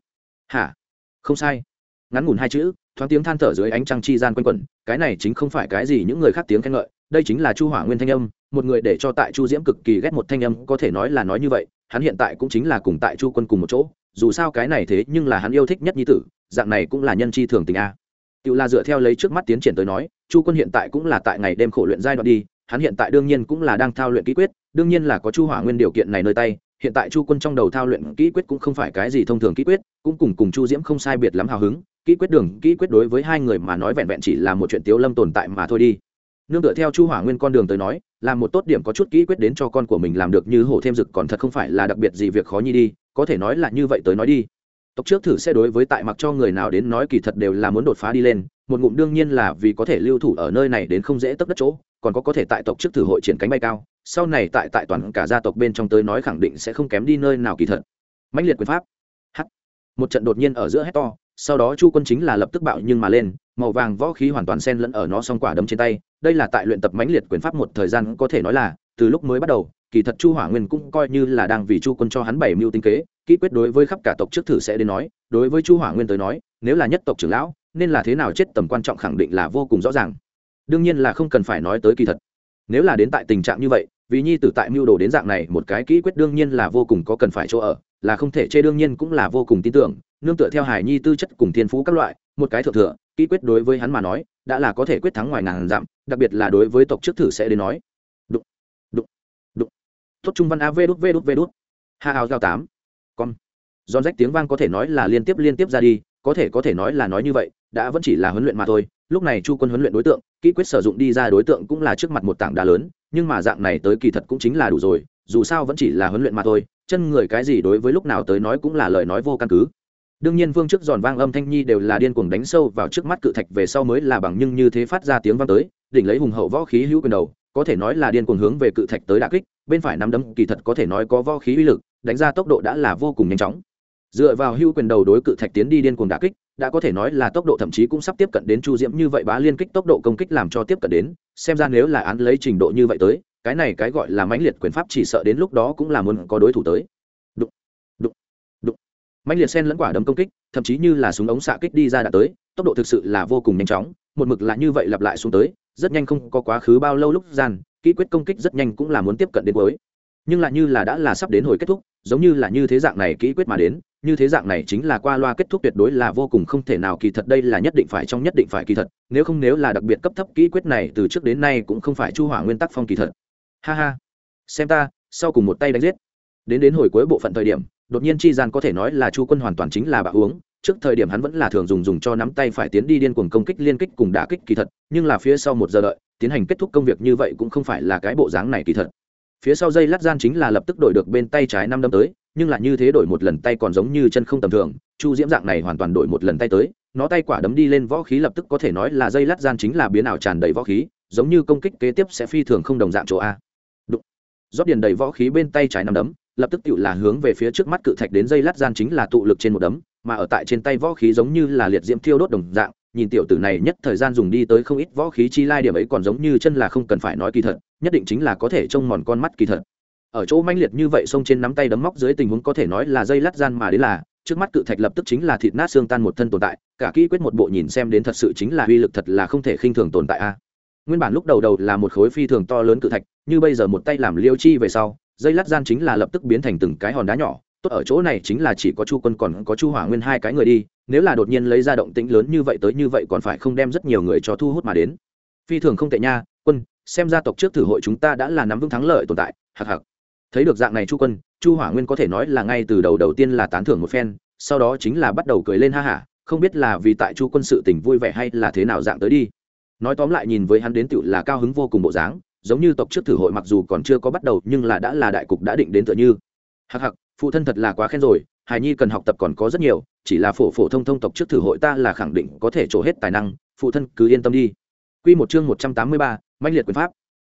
Hả? Không sai. Ngắn ngủn hai chữ thoáng tiếng than thở dưới ánh trăng chi gian quanh quẩn, cái này chính không phải cái gì những người khác tiếng khen ngợi, đây chính là chu hỏa nguyên thanh âm, một người để cho tại chu diễm cực kỳ ghét một thanh âm, có thể nói là nói như vậy, hắn hiện tại cũng chính là cùng tại chu quân cùng một chỗ, dù sao cái này thế nhưng là hắn yêu thích nhất nhi tử, dạng này cũng là nhân chi thường tình a. Tự là dựa theo lấy trước mắt tiến triển tới nói, chu quân hiện tại cũng là tại ngày đêm khổ luyện giai đoạn đi, hắn hiện tại đương nhiên cũng là đang thao luyện kỹ quyết, đương nhiên là có chu hỏa nguyên điều kiện này nơi tay, hiện tại chu quân trong đầu thao luyện kỹ quyết cũng không phải cái gì thông thường kỹ quyết, cũng cùng cùng chu diễm không sai biệt lắm hào hứng kỹ quyết đường, kỹ quyết đối với hai người mà nói vẹn vẹn chỉ là một chuyện tiếu lâm tồn tại mà thôi đi. Nương tựa theo chu hỏa nguyên con đường tới nói, là một tốt điểm có chút kỹ quyết đến cho con của mình làm được như hổ thêm rực còn thật không phải là đặc biệt gì việc khó nhi đi, có thể nói là như vậy tới nói đi. Tộc trước thử sẽ đối với tại mặc cho người nào đến nói kỳ thật đều là muốn đột phá đi lên, một ngụm đương nhiên là vì có thể lưu thủ ở nơi này đến không dễ tấp đất chỗ, còn có có thể tại tộc trước thử hội triển cánh bay cao, sau này tại tại toàn cả gia tộc bên trong tới nói khẳng định sẽ không kém đi nơi nào kỳ thật. Mãnh liệt quyền pháp. H một trận đột nhiên ở giữa hét to sau đó chu quân chính là lập tức bạo nhưng mà lên, màu vàng võ khí hoàn toàn sen lẫn ở nó xong quả đấm trên tay, đây là tại luyện tập mãnh liệt quyền pháp một thời gian có thể nói là, từ lúc mới bắt đầu, kỳ thật chu hỏa nguyên cũng coi như là đang vì chu quân cho hắn bảy mưu tinh kế, kỹ quyết đối với khắp cả tộc trước thử sẽ đến nói, đối với chu hỏa nguyên tới nói, nếu là nhất tộc trưởng lão, nên là thế nào chết tầm quan trọng khẳng định là vô cùng rõ ràng. Đương nhiên là không cần phải nói tới kỳ thật. Nếu là đến tại tình trạng như vậy, vì nhi tử tại mưu đồ đến dạng này một cái kỹ quyết đương nhiên là vô cùng có cần phải chỗ ở, là không thể chê đương nhiên cũng là vô cùng tin tưởng nương tựa theo hải nhi tư chất cùng thiên phú các loại, một cái thượng thừa, kỹ quyết đối với hắn mà nói, đã là có thể quyết thắng ngoài ngàn dặm, đặc biệt là đối với tộc trước thử sẽ đến nói. Đụng đụng đụng. Tốt trung văn a, vê đút vê đút vê đút. Ha áo giao tám. Con giòn rách tiếng vang có thể nói là liên tiếp liên tiếp ra đi, có thể có thể nói là nói như vậy, đã vẫn chỉ là huấn luyện mà thôi. Lúc này chu quân huấn luyện đối tượng, kỹ quyết sử dụng đi ra đối tượng cũng là trước mặt một tảng đá lớn, nhưng mà dạng này tới kỳ thật cũng chính là đủ rồi, dù sao vẫn chỉ là huấn luyện mà thôi, chân người cái gì đối với lúc nào tới nói cũng là lời nói vô căn cứ đương nhiên vương trước giòn vang âm thanh nhi đều là điên cuồng đánh sâu vào trước mắt cự thạch về sau mới là bằng nhưng như thế phát ra tiếng vang tới, đỉnh lấy hùng hậu võ khí hữu quyền đầu, có thể nói là điên cuồng hướng về cự thạch tới đà kích, bên phải nắm đấm kỳ thật có thể nói có võ khí uy lực, đánh ra tốc độ đã là vô cùng nhanh chóng. Dựa vào hữu quyền đầu đối cự thạch tiến đi điên cuồng đà kích, đã có thể nói là tốc độ thậm chí cũng sắp tiếp cận đến chu diễm như vậy bá liên kích tốc độ công kích làm cho tiếp cận đến, xem ra nếu là án lấy trình độ như vậy tới, cái này cái gọi là mãnh liệt quyền pháp chỉ sợ đến lúc đó cũng là muốn có đối thủ tới mạnh liệt sen lẫn quả đấm công kích, thậm chí như là súng ống xạ kích đi ra đã tới, tốc độ thực sự là vô cùng nhanh chóng, một mực là như vậy lặp lại xuống tới, rất nhanh không có quá khứ bao lâu lúc gian, kỹ quyết công kích rất nhanh cũng là muốn tiếp cận đến cuối. Nhưng lại như là đã là sắp đến hồi kết thúc, giống như là như thế dạng này kỹ quyết mà đến, như thế dạng này chính là qua loa kết thúc tuyệt đối là vô cùng không thể nào kỳ thật, đây là nhất định phải trong nhất định phải kỳ thật, nếu không nếu là đặc biệt cấp thấp kỹ quyết này từ trước đến nay cũng không phải chu hỏa nguyên tắc phong kỳ thật. Ha ha. Xem ta, sau cùng một tay đánh giết. Đến đến hồi cuối bộ phận thời điểm đột nhiên chi gian có thể nói là chu quân hoàn toàn chính là bạo uống. Trước thời điểm hắn vẫn là thường dùng dùng cho nắm tay phải tiến đi điên cuồng công kích liên kích cùng đả kích kỳ thật, nhưng là phía sau một giờ đợi, tiến hành kết thúc công việc như vậy cũng không phải là cái bộ dáng này kỳ thật. Phía sau dây lát gian chính là lập tức đổi được bên tay trái năm đâm tới, nhưng là như thế đổi một lần tay còn giống như chân không tầm thường, chu diễm dạng này hoàn toàn đổi một lần tay tới, nó tay quả đấm đi lên võ khí lập tức có thể nói là dây lát gian chính là biến ảo tràn đầy võ khí, giống như công kích kế tiếp sẽ phi thường không đồng dạng chỗ a. Đụng. rót điền đầy võ khí bên tay trái năm đấm lập tức tựu là hướng về phía trước mắt cự thạch đến dây lát gian chính là tụ lực trên một đấm, mà ở tại trên tay võ khí giống như là liệt diễm thiêu đốt đồng dạng, nhìn tiểu tử này nhất thời gian dùng đi tới không ít võ khí chi lai điểm ấy còn giống như chân là không cần phải nói kỳ thật, nhất định chính là có thể trông mòn con mắt kỳ thật. Ở chỗ manh liệt như vậy xông trên nắm tay đấm móc dưới tình huống có thể nói là dây lát gian mà đến là, trước mắt cự thạch lập tức chính là thịt nát xương tan một thân tồn tại, cả kỹ quyết một bộ nhìn xem đến thật sự chính là uy lực thật là không thể khinh thường tồn tại a. Nguyên bản lúc đầu đầu là một khối phi thường to lớn cự thạch, như bây giờ một tay làm liêu chi về sau dây lát gian chính là lập tức biến thành từng cái hòn đá nhỏ, tốt ở chỗ này chính là chỉ có chu quân còn có chu hỏa nguyên hai cái người đi, nếu là đột nhiên lấy ra động tĩnh lớn như vậy tới như vậy còn phải không đem rất nhiều người cho thu hút mà đến. Phi thường không tệ nha, quân, xem gia tộc trước thử hội chúng ta đã là nắm vững thắng lợi tồn tại, hặc hặc. Thấy được dạng này chu quân, chu hỏa nguyên có thể nói là ngay từ đầu đầu tiên là tán thưởng một phen, sau đó chính là bắt đầu cười lên ha hả, không biết là vì tại chu quân sự tình vui vẻ hay là thế nào dạng tới đi. Nói tóm lại nhìn với hắn đến tựu là cao hứng vô cùng bộ dáng giống như tộc trước thử hội mặc dù còn chưa có bắt đầu nhưng là đã là đại cục đã định đến tựa như hặc hặc phụ thân thật là quá khen rồi hài nhi cần học tập còn có rất nhiều chỉ là phổ phổ thông thông tộc trước thử hội ta là khẳng định có thể trổ hết tài năng phụ thân cứ yên tâm đi Quy một chương một trăm tám mươi ba, mãnh liệt quyền pháp.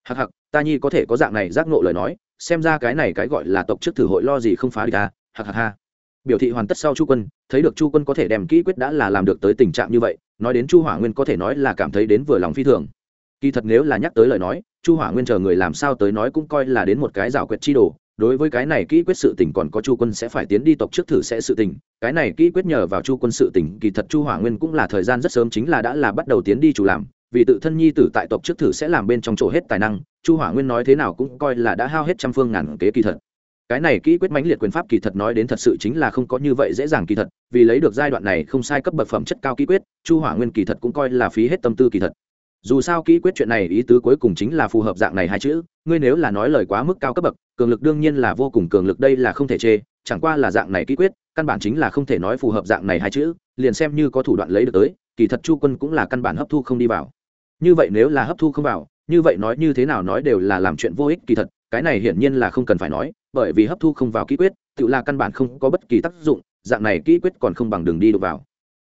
hặc hặc ta nhi có thể có dạng này giác ngộ lời nói, xem ra cái này cái gọi là tộc trước thử hội lo gì không phá được à? ta, hặc hặc ha. Biểu thị hoàn tất sau Chu Quân, thấy được Chu Quân có thể đem kỹ quyết đã là làm được tới tình trạng như vậy, nói đến Chu Hỏa Nguyên có thể nói là cảm thấy đến vừa lòng phi thường. Kỳ thật nếu là nhắc tới lời nói, Chu Hỏa Nguyên chờ người làm sao tới nói cũng coi là đến một cái rào quyệt chi đồ, đối với cái này kỹ quyết sự tình còn có chu quân sẽ phải tiến đi tộc trước thử sẽ sự tình cái này kỹ quyết nhờ vào chu quân sự tình kỳ thật chu hỏa nguyên cũng là thời gian rất sớm chính là đã là bắt đầu tiến đi chủ làm vì tự thân nhi tử tại tộc trước thử sẽ làm bên trong chỗ hết tài năng chu hỏa nguyên nói thế nào cũng coi là đã hao hết trăm phương ngàn kế kỳ thật. Cái này kỹ quyết mãnh liệt quyền pháp kỳ thật nói đến thật sự chính là không có như vậy dễ dàng kỳ thật vì lấy được giai đoạn này không sai cấp bậc phẩm chất cao kỹ quyết chu hỏa nguyên kỳ thật cũng coi là phí hết tâm tư kỳ thật dù sao kỹ quyết chuyện này ý tứ cuối cùng chính là phù hợp dạng này hai chữ, ngươi nếu là nói lời quá mức cao cấp bậc, cường lực đương nhiên là vô cùng cường lực đây là không thể chê, chẳng qua là dạng này kỹ quyết, căn bản chính là không thể nói phù hợp dạng này hai chữ, liền xem như có thủ đoạn lấy được tới, kỳ thật chu quân cũng là căn bản hấp thu không đi vào. Như vậy nếu là hấp thu không vào, như vậy nói như thế nào nói đều là làm chuyện vô ích kỳ thật, cái này hiển nhiên là không cần phải nói, bởi vì hấp thu không vào kỹ quyết, tự là căn bản không có bất kỳ tác dụng, dạng này kỹ quyết còn không bằng đường đi đụng vào.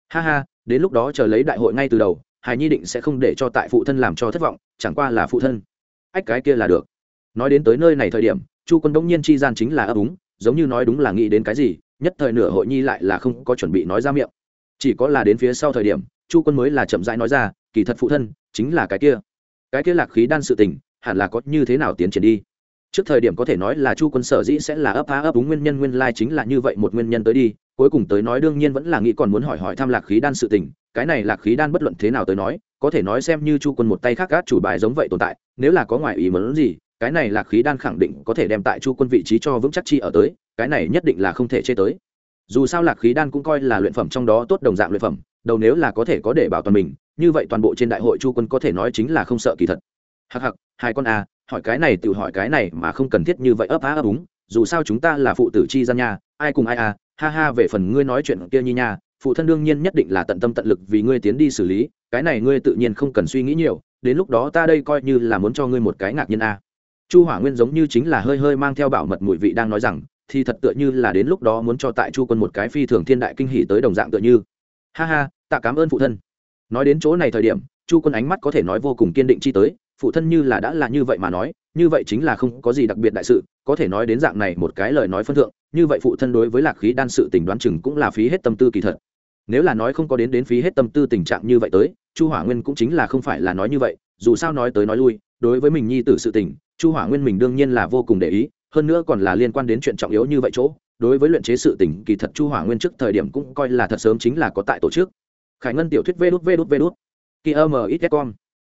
Ha ha, đến lúc đó chờ lấy đại hội ngay từ đầu hài nhi định sẽ không để cho tại phụ thân làm cho thất vọng, chẳng qua là phụ thân. Ách, cái kia là được. Nói đến tới nơi này thời điểm, chu quân đông nhiên chi gian chính là ấp úng, giống như nói đúng là nghĩ đến cái gì, nhất thời nửa hội nhi lại là không có chuẩn bị nói ra miệng. Chỉ có là đến phía sau thời điểm, chu quân mới là chậm rãi nói ra, kỳ thật phụ thân, chính là cái kia. Cái kia lạc khí đan sự tình, hẳn là có như thế nào tiến triển đi? Trước thời điểm có thể nói là chu quân sở dĩ sẽ là ấp á ấp úng nguyên nhân nguyên lai chính là như vậy một nguyên nhân tới đi cuối cùng tới nói đương nhiên vẫn là nghĩ còn muốn hỏi hỏi thăm lạc khí đan sự tình cái này lạc khí đan bất luận thế nào tới nói có thể nói xem như chu quân một tay khác gác chủ bài giống vậy tồn tại nếu là có ngoại ý muốn gì cái này lạc khí đan khẳng định có thể đem tại chu quân vị trí cho vững chắc chi ở tới cái này nhất định là không thể chê tới. Dù sao lạc khí đan cũng coi là luyện phẩm trong đó tốt đồng dạng luyện phẩm đầu nếu là có thể có để bảo toàn mình như vậy toàn bộ trên đại hội chu quân có thể nói chính là không sợ kỳ thật. Hặc hặc hai con a à, hỏi cái này tự hỏi cái này mà không cần thiết như vậy ấp á ấp úng dù sao chúng ta là phụ tử chi gian nha ai cùng ai à ha ha, về phần ngươi nói chuyện kia nhi nha, phụ thân đương nhiên nhất định là tận tâm tận lực vì ngươi tiến đi xử lý, cái này ngươi tự nhiên không cần suy nghĩ nhiều, đến lúc đó ta đây coi như là muốn cho ngươi một cái ngạc nhiên a. Chu hỏa nguyên giống như chính là hơi hơi mang theo bảo mật mùi vị đang nói rằng, thì thật tựa như là đến lúc đó muốn cho tại chu quân một cái phi thường thiên đại kinh hỷ tới đồng dạng tựa như. Ha ha, tạ cảm ơn phụ thân. Nói đến chỗ này thời điểm, chu quân ánh mắt có thể nói vô cùng kiên định chi tới, phụ thân như là đã là như vậy mà nói như vậy chính là không có gì đặc biệt đại sự, có thể nói đến dạng này một cái lời nói phân thượng, như vậy phụ thân đối với lạc khí đan sự tình đoán chừng cũng là phí hết tâm tư kỳ thật. Nếu là nói không có đến đến phí hết tâm tư tình trạng như vậy tới, chu hỏa nguyên cũng chính là không phải là nói như vậy, dù sao nói tới nói lui, đối với mình nhi tử sự tình, chu hỏa nguyên mình đương nhiên là vô cùng để ý, hơn nữa còn là liên quan đến chuyện trọng yếu như vậy chỗ, đối với luyện chế sự tình, kỳ thật chu hỏa nguyên trước thời điểm cũng coi là thật sớm chính là có tại tổ chức. Khải ngân tiểu thuyết vê đút vê đút vê đút. Kia mít com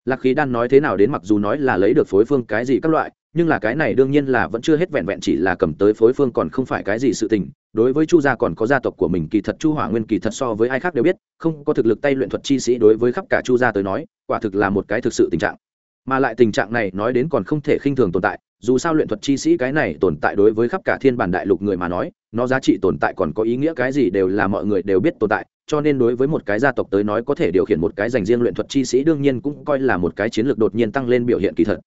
lạc khí đan nói thế nào đến mặc dù nói là lấy được phối phương cái gì các loại, nhưng là cái này đương nhiên là vẫn chưa hết vẹn vẹn chỉ là cầm tới phối phương còn không phải cái gì sự tình. Đối với chu gia còn có gia tộc của mình, kỳ thật chu hỏa nguyên kỳ thật so với ai khác đều biết, không có thực lực tay luyện thuật chi sĩ đối với khắp cả chu gia tới nói, quả thực là một cái thực sự tình trạng. Mà lại tình trạng này nói đến còn không thể khinh thường tồn tại, dù sao luyện thuật chi sĩ cái này tồn tại đối với khắp cả thiên bản đại lục người mà nói, nó giá trị tồn tại còn có ý nghĩa cái gì đều là mọi người đều biết tồn tại cho nên đối với một cái gia tộc tới nói có thể điều khiển một cái dành riêng luyện thuật chi sĩ đương nhiên cũng coi là một cái chiến lược đột nhiên tăng lên biểu hiện kỳ thật.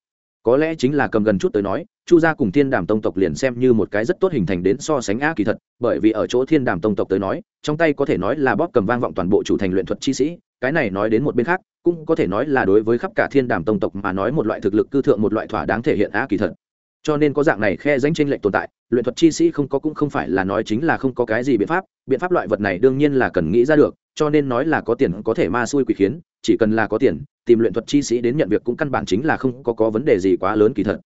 Có lẽ chính là cầm gần chút tới nói, chu gia cùng thiên đàm tông tộc liền xem như một cái rất tốt hình thành đến so sánh á kỳ thật, bởi vì ở chỗ thiên đàm tông tộc tới nói, trong tay có thể nói là bóp cầm vang vọng toàn bộ chủ thành luyện thuật chi sĩ, cái này nói đến một bên khác, cũng có thể nói là đối với khắp cả thiên đàm tông tộc mà nói một loại thực lực cư thượng một loại thỏa đáng thể hiện á kỳ thật. Cho nên có dạng này khe danh tranh lệch tồn tại luyện thuật chi sĩ không có cũng không phải là nói chính là không có cái gì biện pháp biện pháp loại vật này đương nhiên là cần nghĩ ra được, cho nên nói là có tiền có thể ma xui quỷ khiến, chỉ cần là có tiền, tìm luyện thuật chi sĩ đến nhận việc cũng căn bản chính là không có có vấn đề gì quá lớn kỳ thật.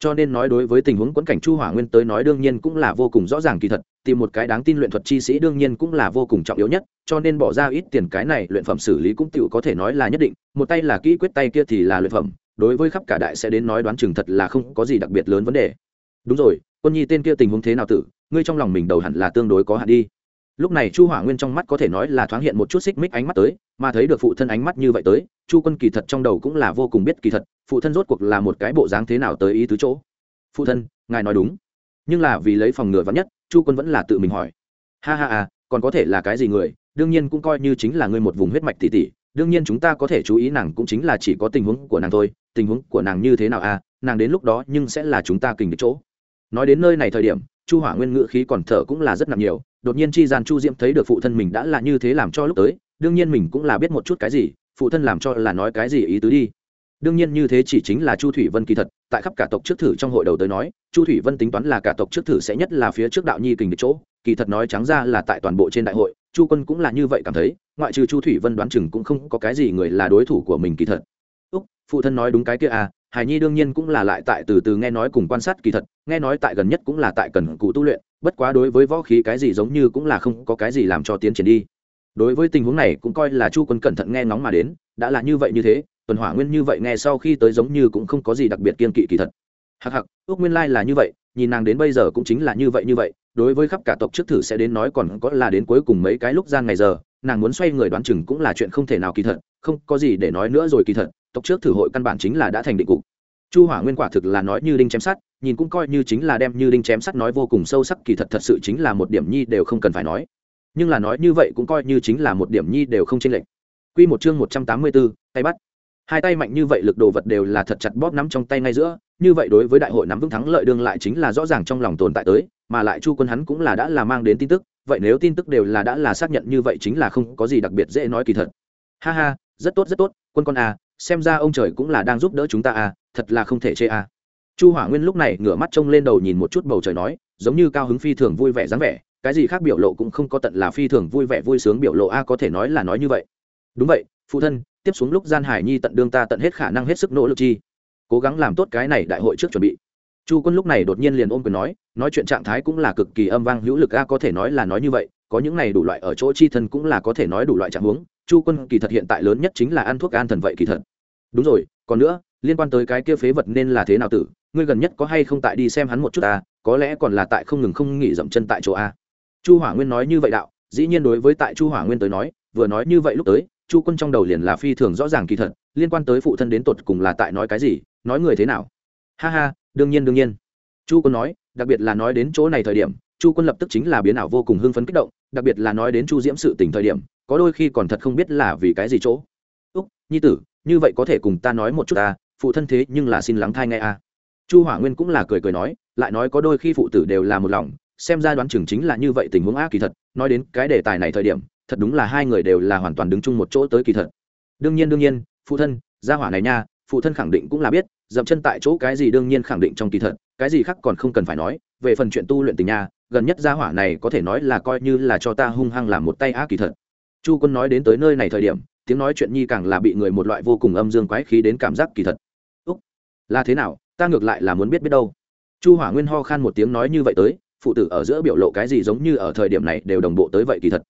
Cho nên nói đối với tình huống quẫn cảnh chu hỏa nguyên tới nói đương nhiên cũng là vô cùng rõ ràng kỳ thật, tìm một cái đáng tin luyện thuật chi sĩ đương nhiên cũng là vô cùng trọng yếu nhất, cho nên bỏ ra ít tiền cái này luyện phẩm xử lý cũng tựu có thể nói là nhất định, một tay là kỹ quyết tay kia thì là luyện phẩm, đối với khắp cả đại sẽ đến nói đoán chừng thật là không có gì đặc biệt lớn vấn đề đúng rồi, quân nhi tên kia tình huống thế nào tử? Ngươi trong lòng mình đầu hẳn là tương đối có hạn đi. Lúc này chu hỏa nguyên trong mắt có thể nói là thoáng hiện một chút xích mích ánh mắt tới, mà thấy được phụ thân ánh mắt như vậy tới, chu quân kỳ thật trong đầu cũng là vô cùng biết kỳ thật, phụ thân rốt cuộc là một cái bộ dáng thế nào tới ý tứ chỗ. Phụ thân, ngài nói đúng. Nhưng là vì lấy phòng ngừa vắn nhất, chu quân vẫn là tự mình hỏi. Ha ha à còn có thể là cái gì người? Đương nhiên cũng coi như chính là ngươi một vùng huyết mạch tỉ tỉ đương nhiên chúng ta có thể chú ý nàng cũng chính là chỉ có tình huống của nàng thôi, tình huống của nàng như thế nào à nàng đến lúc đó nhưng sẽ là chúng ta kình được chỗ nói đến nơi này thời điểm, chu hỏa nguyên ngữ khí còn thở cũng là rất nặng nhiều, đột nhiên chi gian chu diễm thấy được phụ thân mình đã là như thế làm cho lúc tới, đương nhiên mình cũng là biết một chút cái gì, phụ thân làm cho là nói cái gì ý tứ đi. Đương nhiên như thế chỉ chính là chu thủy vân kỳ thật, tại khắp cả tộc trước thử trong hội đầu tới nói, chu thủy vân tính toán là cả tộc trước thử sẽ nhất là phía trước đạo nhi kình được chỗ, kỳ thật nói trắng ra là tại toàn bộ trên đại hội, chu quân cũng là như vậy cảm thấy, ngoại trừ chu thủy vân đoán chừng cũng không có cái gì người là đối thủ của mình kỳ thật. Úc, phụ thân nói đúng cái kia à hải nhi đương nhiên cũng là lại tại từ từ nghe nói cùng quan sát kỳ thật nghe nói tại gần nhất cũng là tại cần cụ tu luyện bất quá đối với võ khí cái gì giống như cũng là không có cái gì làm cho tiến triển đi. Đối với tình huống này cũng coi là chu quân cẩn thận nghe ngóng mà đến đã là như vậy như thế tuần hỏa nguyên như vậy nghe sau khi tới giống như cũng không có gì đặc biệt kiên kỵ kỳ thật. Hắc hắc, ước nguyên lai là như vậy nhìn nàng đến bây giờ cũng chính là như vậy như vậy đối với khắp cả tộc trước thử sẽ đến nói còn có là đến cuối cùng mấy cái lúc gian ngày giờ nàng muốn xoay người đoán chừng cũng là chuyện không thể nào kỳ thật không có gì để nói nữa rồi kỳ thật tộc trước thử hội căn bản chính là đã thành định cục. Chu hỏa nguyên quả thực là nói như đinh chém sắt nhìn cũng coi như chính là đem như đinh chém sắt nói vô cùng sâu sắc kỳ thật thật sự chính là một điểm nhi đều không cần phải nói. Nhưng là nói như vậy cũng coi như chính là một điểm nhi đều không chênh lệch. Quy một chương một trăm tám mươi 184, tay bắt. Hai tay mạnh như vậy lực đồ vật đều là thật chặt bóp nắm trong tay ngay giữa như vậy đối với đại hội nắm vững thắng lợi đương lại chính là rõ ràng trong lòng tồn tại tới mà lại chu quân hắn cũng là đã là mang đến tin tức, vậy nếu tin tức đều là đã là xác nhận như vậy chính là không có gì đặc biệt dễ nói kỳ thật. Ha ha, rất tốt rất tốt, quân con à xem ra ông trời cũng là đang giúp đỡ chúng ta à thật là không thể chê à. Chu hỏa nguyên lúc này ngửa mắt trông lên đầu nhìn một chút bầu trời nói, giống như cao hứng phi thường vui vẻ dáng vẻ, cái gì khác biểu lộ cũng không có tận là phi thường vui vẻ vui sướng biểu lộ a, có thể nói là nói như vậy. Đúng vậy, phụ thân, tiếp xuống lúc gian hải nhi tận đương ta tận hết khả năng hết sức nỗ lực chi. Cố gắng làm tốt cái này đại hội trước chuẩn bị chu quân lúc này đột nhiên liền ôm quyền nói nói chuyện trạng thái cũng là cực kỳ âm vang hữu lực a, có thể nói là nói như vậy, có những này đủ loại ở chỗ chi thân cũng là có thể nói đủ loại trạng huống. Chu quân kỳ thật hiện tại lớn nhất chính là ăn thuốc an thần vậy kỳ thật. Đúng rồi, còn nữa, liên quan tới cái kia phế vật nên là thế nào tử, ngươi gần nhất có hay không tại đi xem hắn một chút à? có lẽ còn là tại không ngừng không nghỉ dậm chân tại chỗ a. Chu hỏa nguyên nói như vậy đạo, dĩ nhiên đối với tại chu hỏa nguyên tới nói, vừa nói như vậy lúc tới, chu quân trong đầu liền là phi thường rõ ràng kỳ thật, liên quan tới phụ thân đến tột cùng là tại nói cái gì, nói người thế nào. Ha ha đương nhiên đương nhiên. Chu quân nói, đặc biệt là nói đến chỗ này thời điểm, chu quân lập tức chính là biến ảo vô cùng hưng phấn kích động, đặc biệt là nói đến chu diễm sự tình thời điểm, có đôi khi còn thật không biết là vì cái gì chỗ. Úc, nhi tử, như vậy có thể cùng ta nói một chút ta phụ thân thế nhưng là xin lắng thai ngay a à. chu hỏa nguyên cũng là cười cười nói, lại nói có đôi khi phụ tử đều là một lòng, xem ra đoán chừng chính là như vậy tình huống a kỳ thật, nói đến cái đề tài này thời điểm, thật đúng là hai người đều là hoàn toàn đứng chung một chỗ tới kỳ thật. Đương nhiên đương nhiên, phụ thân, gia hỏa này nha, phụ thân khẳng định cũng là biết dậm chân tại chỗ cái gì đương nhiên khẳng định trong kỳ thật, cái gì khác còn không cần phải nói, về phần chuyện tu luyện tình nha, gần nhất gia hỏa này có thể nói là coi như là cho ta hung hăng làm một tay á kỳ thật. Chu quân nói đến tới nơi này thời điểm, tiếng nói chuyện nhi càng là bị người một loại vô cùng âm dương quái khí đến cảm giác kỳ thật. Úc, là thế nào, ta ngược lại là muốn biết biết đâu. Chu hỏa nguyên ho khan một tiếng nói như vậy tới, phụ tử ở giữa biểu lộ cái gì giống như ở thời điểm này đều đồng bộ tới vậy kỳ thật.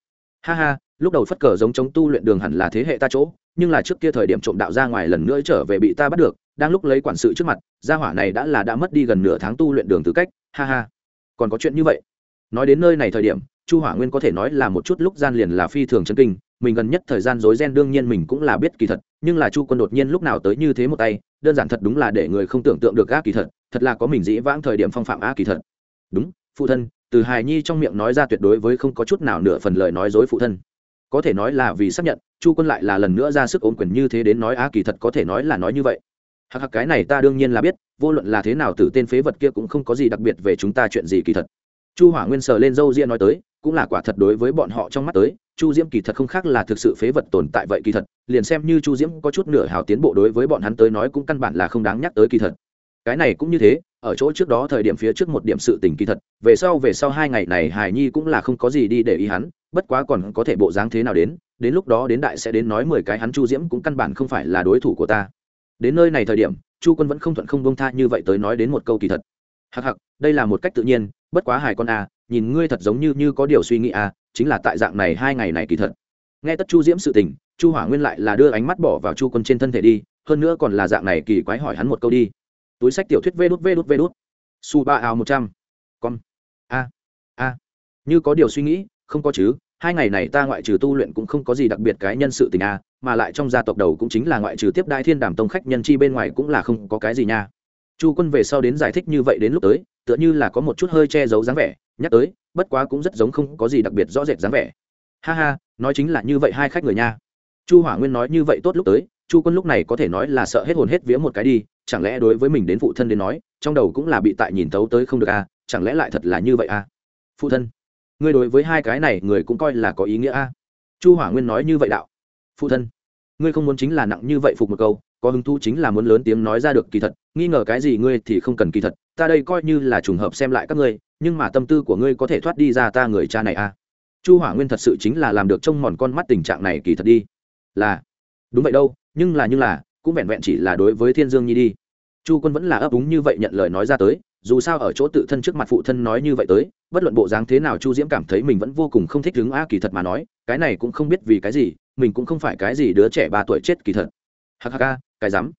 Ha ha lúc đầu phất cờ giống chống tu luyện đường hẳn là thế hệ ta chỗ, nhưng là trước kia thời điểm trộm đạo ra ngoài lần nữa trở về bị ta bắt được, đang lúc lấy quản sự trước mặt, gia hỏa này đã là đã mất đi gần nửa tháng tu luyện đường tư cách, ha ha. Còn có chuyện như vậy? Nói đến nơi này thời điểm, chu hỏa nguyên có thể nói là một chút lúc gian liền là phi thường chân kinh, mình gần nhất thời gian rối ren đương nhiên mình cũng là biết kỳ thật, nhưng là chu quân đột nhiên lúc nào tới như thế một tay, đơn giản thật đúng là để người không tưởng tượng được ác kỳ thật thật là có mình dĩ vãng thời điểm phong phạm á kỳ thật. Đúng, phụ thân, từ hài nhi trong miệng nói ra tuyệt đối với không có chút nào nửa phần lời nói dối phụ thân có thể nói là vì xác nhận, chu quân lại là lần nữa ra sức ôm quyền như thế đến nói á, kỳ thật có thể nói là nói như vậy. Hặc hặc cái này ta đương nhiên là biết, vô luận là thế nào từ tên phế vật kia cũng không có gì đặc biệt về chúng ta chuyện gì kỳ thật. Chu hỏa nguyên sờ lên dâu ria nói tới, cũng là quả thật đối với bọn họ trong mắt tới, chu diễm kỳ thật không khác là thực sự phế vật tồn tại vậy kỳ thật, liền xem như chu diễm có chút nửa hào tiến bộ đối với bọn hắn tới nói cũng căn bản là không đáng nhắc tới kỳ thật. Cái này cũng như thế, ở chỗ trước đó thời điểm phía trước một điểm sự tình kỳ thật, về sau về sau hai ngày này hải nhi cũng là không có gì đi để ý hắn bất quá còn có thể bộ dáng thế nào đến đến lúc đó đến đại sẽ đến nói mười cái hắn chu diễm cũng căn bản không phải là đối thủ của ta. Đến nơi này thời điểm, chu quân vẫn không thuận không bông tha như vậy tới nói đến một câu kỳ thật. Hặc hặc đây là một cách tự nhiên, bất quá hài con à nhìn ngươi thật giống như như có điều suy nghĩ à chính là tại dạng này hai ngày này kỳ thật. Nghe tất chu diễm sự tình, chu hỏa nguyên lại là đưa ánh mắt bỏ vào chu quân trên thân thể đi, hơn nữa còn là dạng này kỳ quái hỏi hắn một câu đi. Túi sách tiểu thuyết vê đút vê đút vê đút. Su ba áo một trăm. Con. A. A. Như có điều suy nghĩ không có chứ, hai ngày này ta ngoại trừ tu luyện cũng không có gì đặc biệt cái nhân sự tình a, mà lại trong gia tộc đầu cũng chính là ngoại trừ tiếp đai thiên đàm tông khách nhân chi bên ngoài cũng là không có cái gì nha. Chu quân về sau đến giải thích như vậy đến lúc tới, tựa như là có một chút hơi che giấu dáng vẻ, nhắc tới, bất quá cũng rất giống không có gì đặc biệt rõ rệt dáng vẻ. Ha ha, nói chính là như vậy hai khách người nha. Chu hỏa nguyên nói như vậy tốt lúc tới, chu quân lúc này có thể nói là sợ hết hồn hết vía một cái đi, chẳng lẽ đối với mình đến phụ thân đến nói, trong đầu cũng là bị tại nhìn tấu tới không được à chẳng lẽ lại thật là như vậy à? Phụ thân ngươi đối với hai cái này người cũng coi là có ý nghĩa a. Chu hỏa nguyên nói như vậy đạo. Phụ thân, ngươi không muốn chính là nặng như vậy phục một câu, có hứng thú chính là muốn lớn tiếng nói ra được kỳ thật, nghi ngờ cái gì ngươi thì không cần kỳ thật, ta đây coi như là trùng hợp xem lại các ngươi, nhưng mà tâm tư của ngươi có thể thoát đi ra ta người cha này a. Chu hỏa nguyên thật sự chính là làm được trông mòn con mắt tình trạng này kỳ thật đi. Là, đúng vậy đâu, nhưng là nhưng là, cũng vẹn vẹn chỉ là đối với thiên dương nhi đi chu quân vẫn là ấp úng như vậy nhận lời nói ra tới, dù sao ở chỗ tự thân trước mặt phụ thân nói như vậy tới, bất luận bộ dáng thế nào chu diễm cảm thấy mình vẫn vô cùng không thích đứng a kỳ thật mà nói, cái này cũng không biết vì cái gì, mình cũng không phải cái gì đứa trẻ ba tuổi chết kỳ thật. Hắc cái rắm.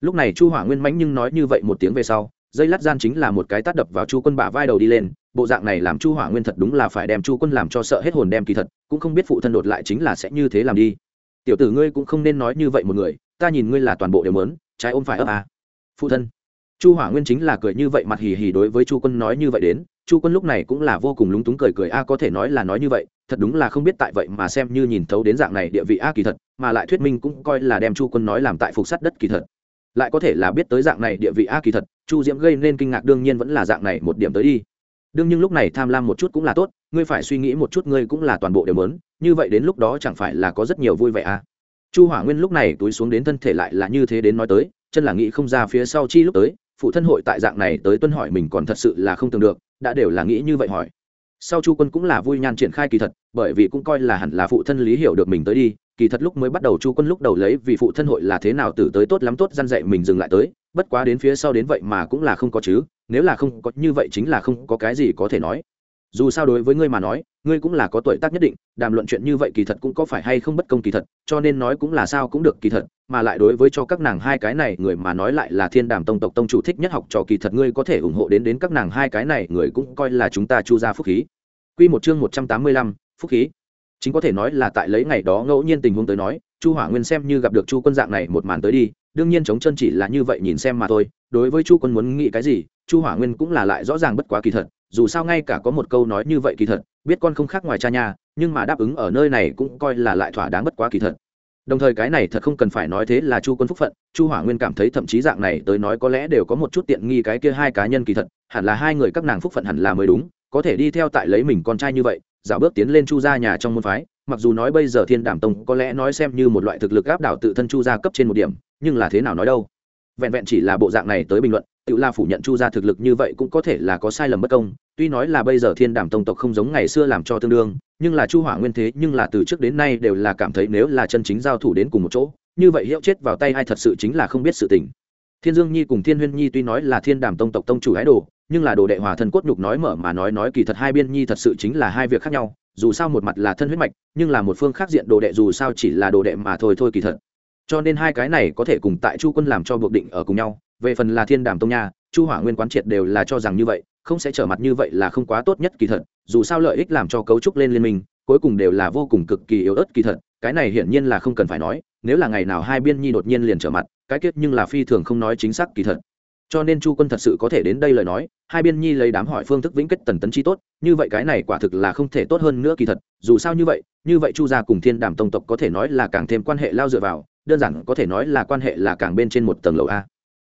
Lúc này chu hỏa nguyên mãnh nhưng nói như vậy một tiếng về sau, dây lát gian chính là một cái tát đập vào chu quân bả vai đầu đi lên, bộ dạng này làm chu hỏa nguyên thật đúng là phải đem chu quân làm cho sợ hết hồn đem kỳ thật, cũng không biết phụ thân đột lại chính là sẽ như thế làm đi. Tiểu tử ngươi cũng không nên nói như vậy một người, ta nhìn ngươi là toàn bộ đều mớn trái ôm phải ấp à phụ thân. Chu hỏa nguyên chính là cười như vậy mặt hì hì đối với chu quân nói như vậy đến, chu quân lúc này cũng là vô cùng lúng túng cười cười, a, có thể nói là nói như vậy, thật đúng là không biết tại vậy mà xem như nhìn thấu đến dạng này địa vị a kỳ thật, mà lại thuyết minh cũng coi là đem chu quân nói làm tại phục sắt đất kỳ thật. Lại có thể là biết tới dạng này địa vị a kỳ thật, chu diễm gây nên kinh ngạc đương nhiên vẫn là dạng này một điểm tới đi. Đương nhưng lúc này tham lam một chút cũng là tốt, ngươi phải suy nghĩ một chút ngươi cũng là toàn bộ đều lớn như vậy đến lúc đó chẳng phải là có rất nhiều vui vẻ a. chu hỏa nguyên lúc này túi xuống đến thân thể lại là như thế đến nói tới chân là nghĩ không ra phía sau chi lúc tới, phụ thân hội tại dạng này tới tuân hỏi mình còn thật sự là không tưởng được, đã đều là nghĩ như vậy hỏi. Sau chu quân cũng là vui nhan triển khai kỳ thật, bởi vì cũng coi là hẳn là phụ thân lý hiểu được mình tới đi, kỳ thật lúc mới bắt đầu chu quân lúc đầu lấy vì phụ thân hội là thế nào tử tới tốt lắm tốt gian dạy mình dừng lại tới, bất quá đến phía sau đến vậy mà cũng là không có chứ, nếu là không có như vậy chính là không có cái gì có thể nói. Dù sao đối với ngươi mà nói, ngươi cũng là có tuổi tác nhất định, đàm luận chuyện như vậy kỳ thật cũng có phải hay không bất công kỳ thật, cho nên nói cũng là sao cũng được kỳ thật mà lại đối với cho các nàng hai cái này người mà nói lại là thiên đàm tông tộc tông chủ thích nhất học trò kỳ thật ngươi có thể ủng hộ đến đến các nàng hai cái này người cũng coi là chúng ta chu ra phúc khí. Quy một chương một trăm tám mươi lăm, phúc khí. Chính có thể nói là tại lấy ngày đó ngẫu nhiên tình huống tới nói chu hỏa nguyên xem như gặp được chu quân dạng này một màn tới đi đương nhiên chống chân chỉ là như vậy nhìn xem mà thôi. Đối với chu quân muốn nghĩ cái gì chu hỏa nguyên cũng là lại rõ ràng bất quá kỳ thật dù sao ngay cả có một câu nói như vậy kỳ thật biết con không khác ngoài cha nha nhưng mà đáp ứng ở nơi này cũng coi là lại thỏa đáng bất quá kỳ thật đồng thời cái này thật không cần phải nói thế là chu quân phúc phận, chu hỏa nguyên cảm thấy thậm chí dạng này tới nói có lẽ đều có một chút tiện nghi cái kia hai cá nhân kỳ thật, hẳn là hai người các nàng phúc phận hẳn là mới đúng, có thể đi theo tại lấy mình con trai như vậy, dạo bước tiến lên chu gia nhà trong môn phái, mặc dù nói bây giờ thiên đảm tông có lẽ nói xem như một loại thực lực áp đảo tự thân chu gia cấp trên một điểm, nhưng là thế nào nói đâu. Vẹn vẹn chỉ là bộ dạng này tới bình luận tự la phủ nhận chu gia thực lực như vậy cũng có thể là có sai lầm bất công, tuy nói là bây giờ thiên đảm tông tộc không giống ngày xưa làm cho tương đương, nhưng là chu hỏa nguyên thế nhưng là từ trước đến nay đều là cảm thấy nếu là chân chính giao thủ đến cùng một chỗ, như vậy hiệu chết vào tay ai thật sự chính là không biết sự tình. Thiên dương nhi cùng thiên huyên nhi tuy nói là thiên đảm tông tộc tông chủ ái đồ, nhưng là đồ đệ hòa thân cốt nhục nói mở mà nói nói kỳ thật hai biên nhi thật sự chính là hai việc khác nhau, dù sao một mặt là thân huyết mạch, nhưng là một phương khác diện đồ đệ dù sao chỉ là đồ đệ mà thôi thôi kỳ thật. Cho nên hai cái này có thể cùng tại chu quân làm cho buộc định ở cùng nhau về phần là thiên đàm tông nha, chu hỏa nguyên quán triệt đều là cho rằng như vậy, không sẽ trở mặt như vậy là không quá tốt nhất kỳ thật, dù sao lợi ích làm cho cấu trúc lên liên minh, cuối cùng đều là vô cùng cực kỳ yếu ớt kỳ thật, cái này hiển nhiên là không cần phải nói, nếu là ngày nào hai biên nhi đột nhiên liền trở mặt, cái kết nhưng là phi thường không nói chính xác kỳ thật. Cho nên chu quân thật sự có thể đến đây lời nói, hai biên nhi lấy đám hỏi phương thức vĩnh kết tần tấn chi tốt, như vậy cái này quả thực là không thể tốt hơn nữa kỳ thật, dù sao như vậy như vậy chu gia cùng thiên đàm tông tộc có thể nói là càng thêm quan hệ lao dựa vào, đơn giản có thể nói là quan hệ là càng bên trên một tầng lầu a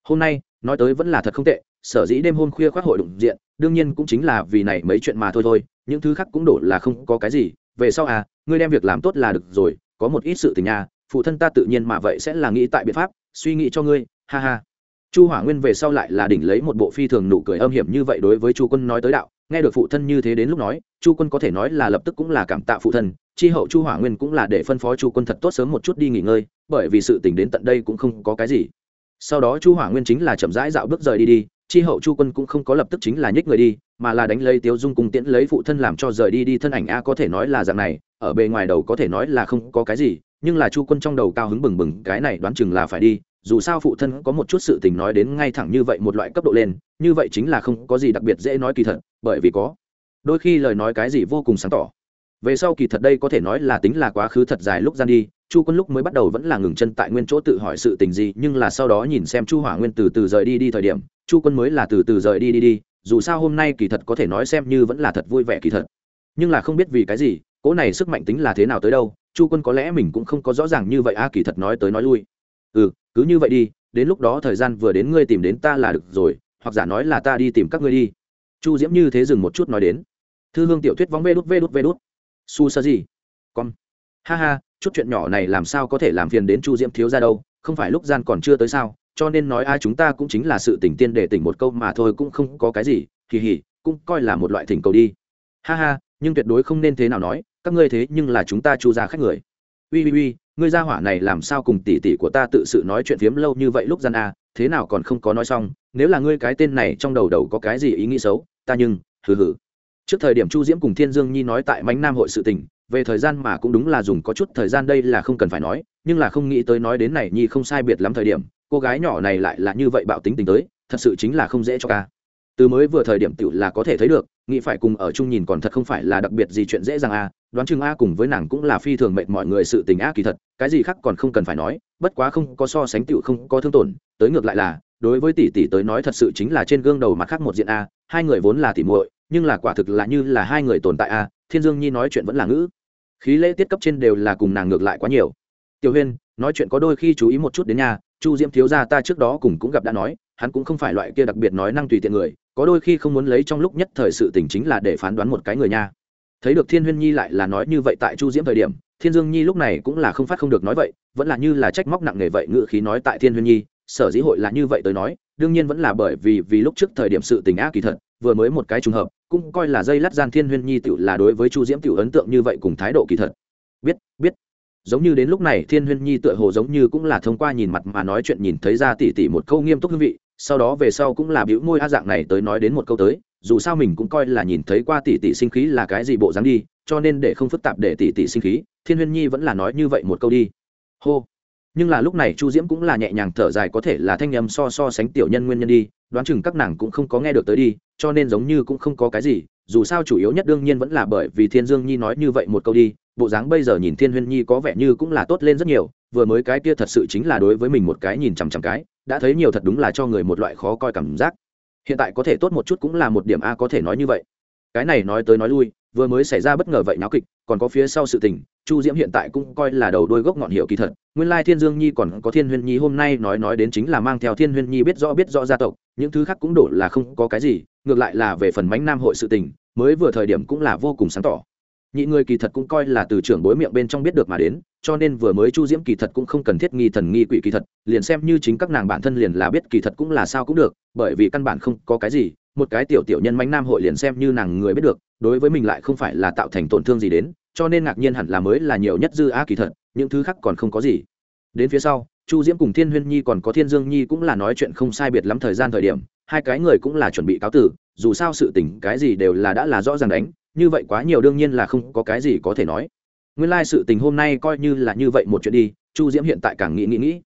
hôm nay, nói tới vẫn là thật không tệ, sở dĩ đêm hôm khuya khoác hội đụng diện, đương nhiên cũng chính là vì này mấy chuyện mà thôi thôi, những thứ khác cũng đổ là không có cái gì, về sau à ngươi đem việc làm tốt là được rồi, có một ít sự tình nhà phụ thân ta tự nhiên mà vậy sẽ là nghĩ tại biện pháp, suy nghĩ cho ngươi, ha ha. Chu hỏa nguyên về sau lại là đỉnh lấy một bộ phi thường nụ cười âm hiểm như vậy đối với chu quân nói tới đạo, nghe được phụ thân như thế đến lúc nói, chu quân có thể nói là lập tức cũng là cảm tạ phụ thân, chi hậu chu hỏa nguyên cũng là để phân phó chu quân thật tốt sớm một chút đi nghỉ ngơi, bởi vì sự tình đến tận đây cũng không có cái gì sau đó chu hỏa nguyên chính là chậm rãi dạo bước rời đi đi, chi hậu chu quân cũng không có lập tức chính là nhích người đi, mà là đánh lấy tiếu dung cùng tiễn lấy phụ thân làm cho rời đi đi thân ảnh a có thể nói là dạng này, ở bề ngoài đầu có thể nói là không có cái gì, nhưng là chu quân trong đầu cao hứng bừng bừng, cái này đoán chừng là phải đi, dù sao phụ thân có một chút sự tình nói đến ngay thẳng như vậy một loại cấp độ lên, như vậy chính là không có gì đặc biệt dễ nói kỳ thật, bởi vì có đôi khi lời nói cái gì vô cùng sáng tỏ về sau kỳ thật đây có thể nói là tính là quá khứ thật dài lúc gian đi, chu quân lúc mới bắt đầu vẫn là ngừng chân tại nguyên chỗ tự hỏi sự tình gì, nhưng là sau đó nhìn xem chu hỏa nguyên từ từ rời đi đi thời điểm, chu quân mới là từ từ rời đi đi đi, dù sao hôm nay kỳ thật có thể nói xem như vẫn là thật vui vẻ kỳ thật. Nhưng là không biết vì cái gì, cỗ này sức mạnh tính là thế nào tới đâu, chu quân có lẽ mình cũng không có rõ ràng như vậy, a, kỳ thật nói tới nói lui. Ừ cứ như vậy đi, đến lúc đó thời gian vừa đến ngươi tìm đến ta là được rồi, hoặc giả nói là ta đi tìm các ngươi đi. Chu diễm như thế dừng một chút nói đến. Thư hương tiểu thuyết vóng vê đút vê đút vê đút su sơ gì con. Ha ha, chút chuyện nhỏ này làm sao có thể làm phiền đến chu diễm thiếu ra đâu, không phải lúc gian còn chưa tới sao, cho nên nói ai chúng ta cũng chính là sự tỉnh tiên để tỉnh một câu mà thôi cũng không có cái gì kỳ hỉ cũng coi là một loại thỉnh cầu đi. Ha ha, nhưng tuyệt đối không nên thế nào nói, các ngươi thế nhưng là chúng ta chu ra khách người. Ui ui ui, ngươi gia hỏa này làm sao cùng tỷ tỷ của ta tự sự nói chuyện phiếm lâu như vậy lúc gian a, thế nào còn không có nói xong, nếu là ngươi cái tên này trong đầu đầu có cái gì ý nghĩ xấu, ta nhưng, hừ hừ trước thời điểm chu diễm cùng thiên dương nhi nói tại mánh nam hội sự tình, về thời gian mà cũng đúng là dùng có chút thời gian đây là không cần phải nói, nhưng là không nghĩ tới nói đến này nhi không sai biệt lắm thời điểm, cô gái nhỏ này lại là như vậy bạo tính tình tới, thật sự chính là không dễ cho ca. Từ mới vừa thời điểm tựu là có thể thấy được, nghĩ phải cùng ở chung nhìn còn thật không phải là đặc biệt gì chuyện dễ dàng a đoán chừng a cùng với nàng cũng là phi thường mệnh mọi người sự tình a kỳ thật, cái gì khác còn không cần phải nói, bất quá không có so sánh tựu không có thương tổn, tới ngược lại là, đối với tỷ tỷ tới nói thật sự chính là trên gương đầu mặt khác một diện a, hai người vốn là tỷ muội nhưng là quả thực là như là hai người tồn tại a, thiên dương nhi nói chuyện vẫn là ngữ. Khí lễ tiết cấp trên đều là cùng nàng ngược lại quá nhiều. Tiểu huyên, nói chuyện có đôi khi chú ý một chút đến nhà, chu diễm thiếu gia ta trước đó cùng cũng gặp đã nói, hắn cũng không phải loại kia đặc biệt nói năng tùy tiện người, có đôi khi không muốn lấy trong lúc nhất thời sự tình chính là để phán đoán một cái người nha. Thấy được thiên huyên nhi lại là nói như vậy tại chu diễm thời điểm, thiên dương nhi lúc này cũng là không phát không được nói vậy, vẫn là như là trách móc nặng nề vậy ngự khí nói tại thiên huyên nhi, sở dĩ hội là như vậy tới nói, đương nhiên vẫn là bởi vì vì lúc trước thời điểm sự tình á kỳ thật, vừa mới một cái trùng hợp cũng coi là dây lát gian thiên huyên nhi tiểu là đối với chu diễm tiểu ấn tượng như vậy cùng thái độ kỳ thật. Biết biết. Giống như đến lúc này, thiên huyên nhi tựa hồ giống như cũng là thông qua nhìn mặt mà nói chuyện nhìn thấy ra tỉ tỉ một câu nghiêm túc hương vị, sau đó về sau cũng là biểu môi a dạng này tới nói đến một câu tới, dù sao mình cũng coi là nhìn thấy qua tỷ tỷ sinh khí là cái gì bộ dáng đi, cho nên để không phức tạp để tỷ tỷ sinh khí, thiên huyên nhi vẫn là nói như vậy một câu đi. Hô nhưng là lúc này chu diễm cũng là nhẹ nhàng thở dài, có thể là thanh nhầm so so sánh tiểu nhân nguyên nhân đi, đoán chừng các nàng cũng không có nghe được tới đi, cho nên giống như cũng không có cái gì, dù sao chủ yếu nhất đương nhiên vẫn là bởi vì thiên dương nhi nói như vậy một câu đi, bộ dáng bây giờ nhìn thiên huyên nhi có vẻ như cũng là tốt lên rất nhiều, vừa mới cái kia thật sự chính là đối với mình một cái nhìn chằm chằm cái, đã thấy nhiều thật đúng là cho người một loại khó coi cảm giác. Hiện tại có thể tốt một chút cũng là một điểm a có thể nói như vậy. Cái này nói tới nói lui vừa mới xảy ra bất ngờ vậy náo kịch, còn có phía sau sự tình, chu diễm hiện tại cũng coi là đầu đôi gốc ngọn hiệu kỳ thật. Nguyên lai thiên dương nhi còn có thiên huyên nhi hôm nay nói nói đến chính là mang theo thiên huyên nhi biết rõ biết rõ gia tộc, những thứ khác cũng đổ là không có cái gì, ngược lại là về phần mánh nam hội sự tình, mới vừa thời điểm cũng là vô cùng sáng tỏ. Nhị người kỳ thật cũng coi là từ trưởng bối miệng bên trong biết được mà đến, cho nên vừa mới chu diễm kỳ thật cũng không cần thiết nghi thần nghi quỷ kỳ thật, liền xem như chính các nàng bản thân liền là biết kỳ thật cũng là sao cũng được, bởi vì căn bản không có cái gì một cái tiểu tiểu nhân mánh nam hội liền xem như nàng người biết được, đối với mình lại không phải là tạo thành tổn thương gì đến, cho nên ngạc nhiên hẳn là mới là nhiều nhất dư á kỳ thật, những thứ khác còn không có gì. Đến phía sau, chu diễm cùng thiên huyên nhi còn có thiên dương nhi cũng là nói chuyện không sai biệt lắm thời gian thời điểm, hai cái người cũng là chuẩn bị cáo tử, dù sao sự tình cái gì đều là đã là rõ ràng đánh, như vậy quá nhiều đương nhiên là không có cái gì có thể nói. Nguyên lai、like、sự tình hôm nay coi như là như vậy một chuyện đi, chu diễm hiện tại càng nghĩ nghĩ nghĩ.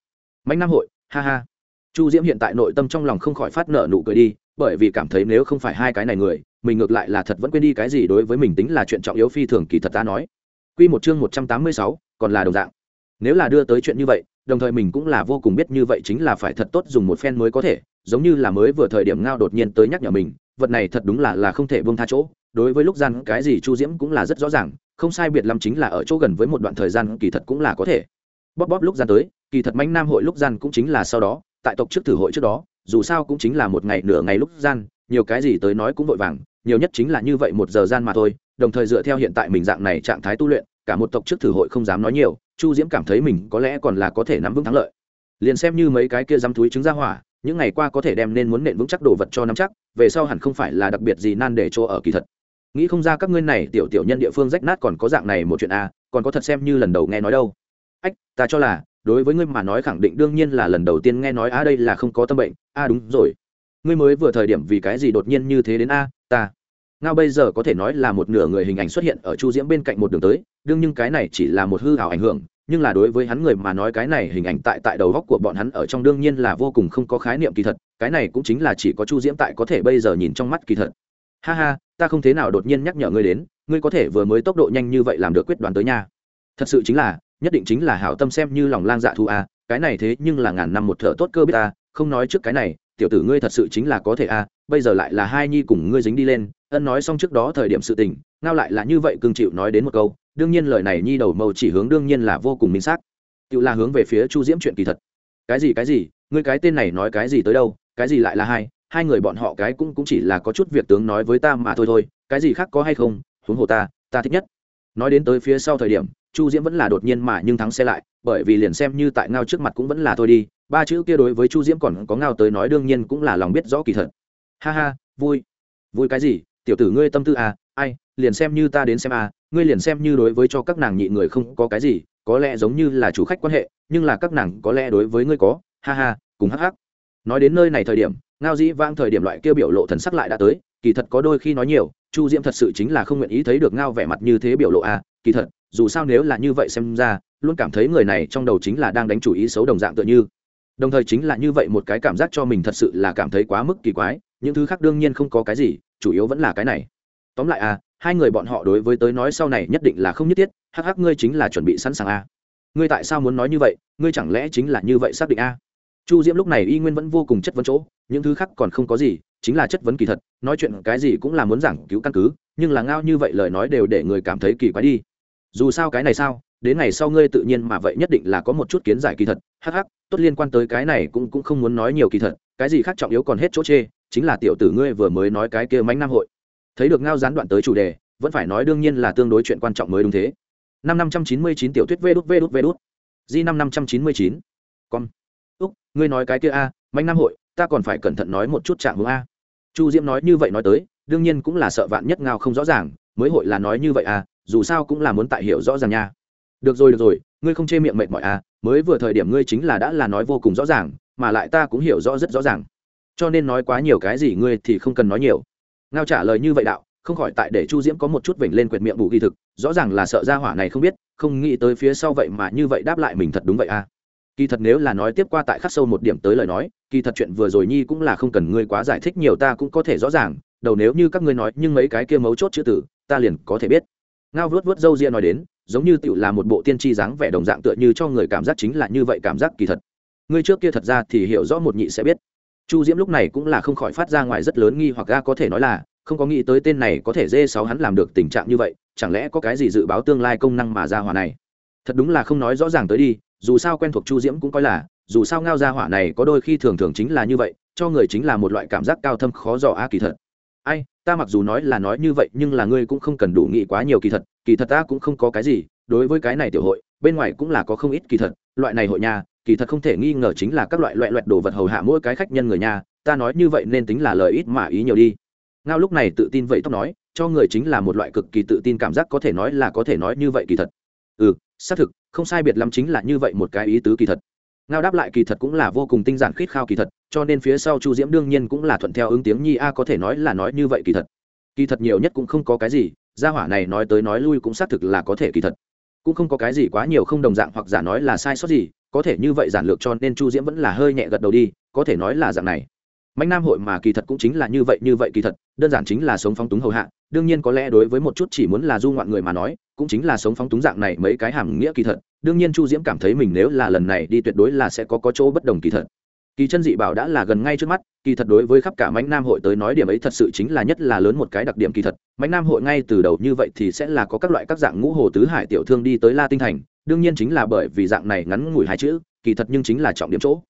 Mạnh nam hội, ha ha. Chu diễm hiện tại nội tâm trong lòng không khỏi phát nợ nụ cười đi bởi vì cảm thấy nếu không phải hai cái này người, mình ngược lại là thật vẫn quên đi cái gì đối với mình tính là chuyện trọng yếu phi thường kỳ thật ta nói. Q một chương một trăm tám mươi sáu, còn là đồng dạng. Nếu là đưa tới chuyện như vậy, đồng thời mình cũng là vô cùng biết như vậy chính là phải thật tốt dùng một phen mới có thể, giống như là mới vừa thời điểm ngao đột nhiên tới nhắc nhở mình, vật này thật đúng là là không thể buông tha chỗ, đối với lúc gian cái gì chu diễm cũng là rất rõ ràng, không sai biệt lắm chính là ở chỗ gần với một đoạn thời gian kỳ thật cũng là có thể. Bóp bóp lúc gian tới, kỳ thật manh nam hội lúc gian cũng chính là sau đó, tại tộc trước thử hội trước đó dù sao cũng chính là một ngày nửa ngày lúc gian, nhiều cái gì tới nói cũng vội vàng, nhiều nhất chính là như vậy một giờ gian mà thôi, đồng thời dựa theo hiện tại mình dạng này trạng thái tu luyện, cả một tộc trước thử hội không dám nói nhiều, chu diễm cảm thấy mình có lẽ còn là có thể nắm vững thắng lợi. Liền xem như mấy cái kia dám túi trứng ra hỏa, những ngày qua có thể đem nên muốn nện vững chắc đồ vật cho nắm chắc, về sau hẳn không phải là đặc biệt gì nan để chỗ ở kỳ thật. Nghĩ không ra các ngươi này tiểu tiểu nhân địa phương rách nát còn có dạng này một chuyện a còn có thật xem như lần đầu nghe nói đâu. Ách, ta cho là đối với ngươi mà nói khẳng định đương nhiên là lần đầu tiên nghe nói, a, đây là không có tâm bệnh. A, đúng rồi. Ngươi mới vừa thời điểm vì cái gì đột nhiên như thế đến a, ta? Ngao bây giờ có thể nói là một nửa người hình ảnh xuất hiện ở chu diễm bên cạnh một đường tới, đương nhưng cái này chỉ là một hư hảo ảnh hưởng, nhưng là đối với hắn người mà nói cái này hình ảnh tại tại đầu góc của bọn hắn ở trong đương nhiên là vô cùng không có khái niệm kỳ thật, cái này cũng chính là chỉ có chu diễm tại có thể bây giờ nhìn trong mắt kỳ thật. Ha ha, ta không thế nào đột nhiên nhắc nhở ngươi đến, ngươi có thể vừa mới tốc độ nhanh như vậy làm được quyết đoán tới nha. Thật sự chính là nhất định chính là hảo tâm xem như lòng lang dạ thu a cái này thế nhưng là ngàn năm một thợ tốt cơ biết à, không nói trước cái này tiểu tử ngươi thật sự chính là có thể a bây giờ lại là hai nhi cùng ngươi dính đi lên ân nói xong trước đó thời điểm sự tình ngao lại là như vậy cương chịu nói đến một câu đương nhiên lời này nhi đầu mâu chỉ hướng đương nhiên là vô cùng minh xác. Tự là hướng về phía chu diễm chuyện kỳ thật. Cái gì cái gì? Ngươi cái tên này nói cái gì tới đâu? Cái gì lại là hai? Hai người bọn họ cái cũng cũng chỉ là có chút việc tướng nói với ta mà thôi thôi cái gì khác có hay không? Huống hồ ta ta thích nhất nói đến tới phía sau thời điểm, chu diễm vẫn là đột nhiên mà nhưng thắng xe lại, bởi vì liền xem như tại ngao trước mặt cũng vẫn là thôi đi, ba chữ kia đối với chu diễm còn có ngao tới nói đương nhiên cũng là lòng biết rõ kỳ thật. Ha ha, vui. Vui cái gì, tiểu tử ngươi tâm tư à ai, liền xem như ta đến xem à ngươi liền xem như đối với cho các nàng nhị người không có cái gì, có lẽ giống như là chủ khách quan hệ, nhưng là các nàng có lẽ đối với ngươi có, ha ha, cùng hắc hắc. Nói đến nơi này thời điểm, ngao dĩ vang thời điểm loại kia biểu lộ thần sắc lại đã tới kỳ thật có đôi khi nói nhiều, chu diễm thật sự chính là không nguyện ý thấy được ngao vẻ mặt như thế biểu lộ à kỳ thật, dù sao nếu là như vậy xem ra, luôn cảm thấy người này trong đầu chính là đang đánh chủ ý xấu đồng dạng tựa như. Đồng thời chính là như vậy một cái cảm giác cho mình thật sự là cảm thấy quá mức kỳ quái, những thứ khác đương nhiên không có cái gì, chủ yếu vẫn là cái này. Tóm lại à hai người bọn họ đối với tới nói sau này nhất định là không nhất thiết, hắc hắc ngươi chính là chuẩn bị sẵn sàng a. Ngươi tại sao muốn nói như vậy, ngươi chẳng lẽ chính là như vậy xác định a? Chu diễm lúc này y nguyên vẫn vô cùng chất vấn chỗ, những thứ khác còn không có gì chính là chất vấn kỳ thật, nói chuyện cái gì cũng là muốn giảng cứu căn cứ, nhưng là ngao như vậy lời nói đều để người cảm thấy kỳ quái đi. Dù sao cái này sao, đến ngày sau ngươi tự nhiên mà vậy nhất định là có một chút kiến giải kỳ thật. Hắc hắc, tốt liên quan tới cái này cũng cũng không muốn nói nhiều kỳ thật, cái gì khác trọng yếu còn hết chỗ chê, chính là tiểu tử ngươi vừa mới nói cái kia mánh nam hội. Thấy được ngao gián đoạn tới chủ đề, vẫn phải nói đương nhiên là tương đối chuyện quan trọng mới đúng thế. Năm năm trăm chín mươi chín tiểu thuyết vê đút vê đút vê đút. Di năm năm trăm chín mươi chín. Con úc, ngươi nói cái kia a mánh nam hội, ta còn phải cẩn thận nói một chút trạng hướng a chu diễm nói như vậy nói tới, đương nhiên cũng là sợ vạn nhất ngao không rõ ràng, mới hội là nói như vậy à dù sao cũng là muốn tại hiểu rõ ràng nha. Được rồi được rồi, ngươi không chê miệng mệt mỏi à mới vừa thời điểm ngươi chính là đã là nói vô cùng rõ ràng, mà lại ta cũng hiểu rõ rất rõ ràng. Cho nên nói quá nhiều cái gì ngươi thì không cần nói nhiều. Ngao trả lời như vậy đạo, không khỏi tại để chu diễm có một chút vểnh lên quyệt miệng bù ghi thực, rõ ràng là sợ ra hỏa này không biết, không nghĩ tới phía sau vậy mà như vậy đáp lại mình thật đúng vậy à kỳ thật nếu là nói tiếp qua tại khắc sâu một điểm tới lời nói, kỳ thật chuyện vừa rồi nhi cũng là không cần ngươi quá giải thích nhiều ta cũng có thể rõ ràng, đầu nếu như các ngươi nói nhưng mấy cái kia mấu chốt chữ tử, ta liền có thể biết. Ngao vớt vớt dâu ria nói đến, giống như tựu là một bộ tiên tri dáng vẻ đồng dạng tựa như cho người cảm giác chính là như vậy cảm giác kỳ thật. Ngươi trước kia thật ra thì hiểu rõ một nhị sẽ biết. Chu diễm lúc này cũng là không khỏi phát ra ngoài rất lớn nghi hoặc ga có thể nói là, không có nghĩ tới tên này có thể dê sáu hắn làm được tình trạng như vậy, chẳng lẽ có cái gì dự báo tương lai công năng mà ra hỏa này? Thật đúng là không nói rõ ràng tới đi dù sao quen thuộc chu diễm cũng coi là, dù sao ngao gia hỏa này có đôi khi thường thường chính là như vậy, cho người chính là một loại cảm giác cao thâm khó dò a kỳ thật. Ai, ta mặc dù nói là nói như vậy nhưng là ngươi cũng không cần đủ nghĩ quá nhiều kỳ thật kỳ thật ta cũng không có cái gì, đối với cái này tiểu hội, bên ngoài cũng là có không ít kỳ thật, loại này hội nhà kỳ thật không thể nghi ngờ chính là các loại loại loại đồ vật hầu hạ mỗi cái khách nhân người nhà ta nói như vậy nên tính là lời ít mà ý nhiều đi. Ngao lúc này tự tin vậy tóc nói, cho người chính là một loại cực kỳ tự tin cảm giác có thể nói là có thể nói như vậy kỳ thật. Ừ xác thực không sai biệt lắm chính là như vậy một cái ý tứ kỳ thật. Ngao đáp lại kỳ thật cũng là vô cùng tinh giản khít khao kỳ thật, cho nên phía sau chu diễm đương nhiên cũng là thuận theo ứng tiếng nhi a có thể nói là nói như vậy kỳ thật. Kỳ thật nhiều nhất cũng không có cái gì, gia hỏa này nói tới nói lui cũng xác thực là có thể kỳ thật. Cũng không có cái gì quá nhiều không đồng dạng hoặc giả nói là sai sót gì, có thể như vậy giản lược cho nên chu diễm vẫn là hơi nhẹ gật đầu đi, có thể nói là dạng này. Mạnh nam hội mà kỳ thật cũng chính là như vậy như vậy kỳ thật, đơn giản chính là sống phóng túng hầu hạ đương nhiên có lẽ đối với một chút chỉ muốn là du ngoạn người mà nói, cũng chính là sống phóng túng dạng này mấy cái hàm nghĩa kỳ thật. Đương nhiên chu diễm cảm thấy mình nếu là lần này đi tuyệt đối là sẽ có có chỗ bất đồng kỳ thật. Kỳ chân dị bảo đã là gần ngay trước mắt, kỳ thật đối với khắp cả mánh nam hội tới nói điểm ấy thật sự chính là nhất là lớn một cái đặc điểm kỳ thật. Mánh nam hội ngay từ đầu như vậy thì sẽ là có các loại các dạng ngũ hồ tứ hải tiểu thương đi tới la tinh thành, đương nhiên chính là bởi vì dạng này ngắn ngủi hai chữ, kỳ thật nhưng chính là trọng điểm chỗ.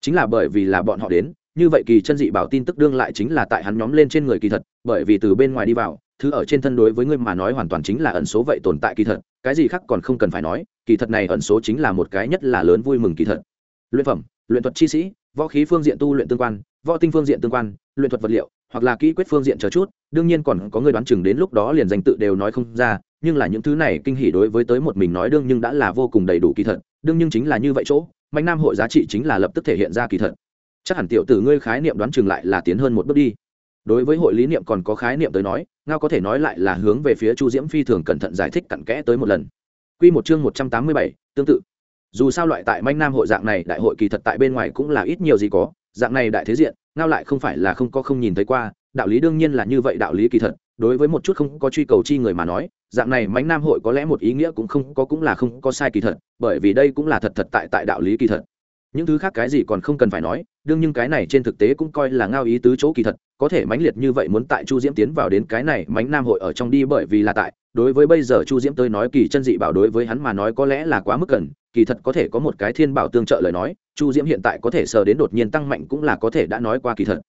Chính là bởi vì là bọn họ đến, như vậy kỳ chân dị bảo tin tức đương lại chính là tại hắn nhóm lên trên người kỳ thật, bởi vì từ bên ngoài đi vào thứ ở trên thân đối với ngươi mà nói hoàn toàn chính là ẩn số vậy tồn tại kỳ thật, cái gì khác còn không cần phải nói, kỳ thật này ẩn số chính là một cái nhất là lớn vui mừng kỳ thật. Luyện phẩm, luyện thuật chi sĩ, võ khí phương diện tu luyện tương quan, võ tinh phương diện tương quan, luyện thuật vật liệu, hoặc là kỹ quyết phương diện chờ chút, đương nhiên còn có người đoán chừng đến lúc đó liền danh tự đều nói không ra, nhưng là những thứ này kinh hỉ đối với tới một mình nói đương nhưng đã là vô cùng đầy đủ kỳ thật, đương nhưng chính là như vậy chỗ, mạnh nam hội giá trị chính là lập tức thể hiện ra kỳ thật. Chắc hẳn tiểu tử ngươi khái niệm đoán chừng lại là tiến hơn một bước đi đối với hội lý niệm còn có khái niệm tới nói, ngao có thể nói lại là hướng về phía chu diễm phi thường cẩn thận giải thích cặn kẽ tới một lần. Q một chương một trăm tám mươi bảy, tương tự. Dù sao loại tại manh nam hội dạng này, đại hội kỳ thật tại bên ngoài cũng là ít nhiều gì có, dạng này đại thế diện, ngao lại không phải là không có không nhìn thấy qua, đạo lý đương nhiên là như vậy đạo lý kỳ thật, đối với một chút không có truy cầu chi người mà nói, dạng này mánh nam hội có lẽ một ý nghĩa cũng không có cũng là không có sai kỳ thật, bởi vì đây cũng là thật thật tại tại đạo lý kỳ thật những thứ khác cái gì còn không cần phải nói, đương nhưng cái này trên thực tế cũng coi là ngao ý tứ chỗ kỳ thật, có thể mãnh liệt như vậy muốn tại chu diễm tiến vào đến cái này mánh nam hội ở trong đi bởi vì là tại, đối với bây giờ chu diễm tới nói kỳ chân dị bảo đối với hắn mà nói có lẽ là quá mức cần kỳ thật có thể có một cái thiên bảo tương trợ lời nói, chu diễm hiện tại có thể sờ đến đột nhiên tăng mạnh cũng là có thể đã nói qua kỳ thật.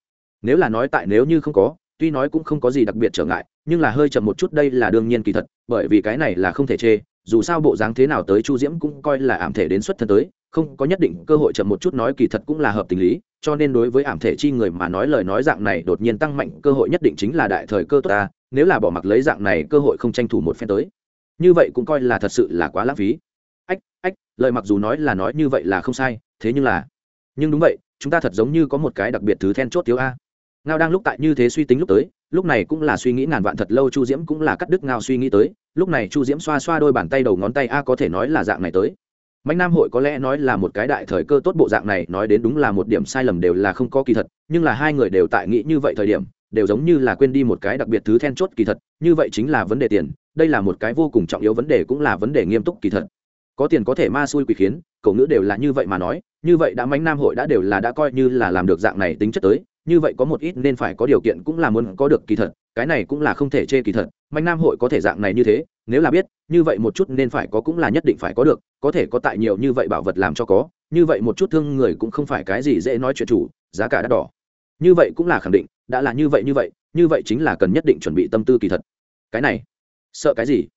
Nếu là nói tại nếu như không có, tuy nói cũng không có gì đặc biệt trở ngại, nhưng là hơi chậm một chút đây là đương nhiên kỳ thật, bởi vì cái này là không thể chê, dù sao bộ dáng thế nào tới chu diễm cũng coi là ảm thể đến xuất thân tới không có nhất định cơ hội chậm một chút nói kỳ thật cũng là hợp tình lý, cho nên đối với ảm thể chi người mà nói lời nói dạng này đột nhiên tăng mạnh cơ hội nhất định chính là đại thời cơ tốt ta, nếu là bỏ mặc lấy dạng này cơ hội không tranh thủ một phen tới. Như vậy cũng coi là thật sự là quá lãng phí. Ách ách, lời mặc dù nói là nói như vậy là không sai, thế nhưng là, nhưng đúng vậy, chúng ta thật giống như có một cái đặc biệt thứ then chốt thiếu a. Ngao đang lúc tại như thế suy tính lúc tới, lúc này cũng là suy nghĩ ngàn vạn thật lâu chu diễm cũng là cắt đứt ngao suy nghĩ tới, lúc này chu diễm xoa xoa đôi bàn tay đầu ngón tay a có thể nói là dạng này tới mạnh nam hội có lẽ nói là một cái đại thời cơ tốt bộ dạng này, nói đến đúng là một điểm sai lầm đều là không có kỳ thật, nhưng là hai người đều tại nghĩ như vậy thời điểm, đều giống như là quên đi một cái đặc biệt thứ then chốt kỳ thật, như vậy chính là vấn đề tiền, đây là một cái vô cùng trọng yếu vấn đề cũng là vấn đề nghiêm túc kỳ thật. Có tiền có thể ma xui quỷ khiến cậu ngữ đều là như vậy mà nói, như vậy đã mánh nam hội đã đều là đã coi như là làm được dạng này tính chất tới, như vậy có một ít nên phải có điều kiện cũng là muốn có được kỳ thật, cái này cũng là không thể chê kỳ thật mánh nam hội có thể dạng này như thế, nếu là biết, như vậy một chút nên phải có cũng là nhất định phải có được có thể có tại nhiều như vậy bảo vật làm cho có, như vậy một chút thương người cũng không phải cái gì dễ nói chuyện chủ, giá cả đắt đỏ. Như vậy cũng là khẳng định, đã là như vậy như vậy như vậy chính là cần nhất định chuẩn bị tâm tư kỳ thật. Cái này, sợ cái gì?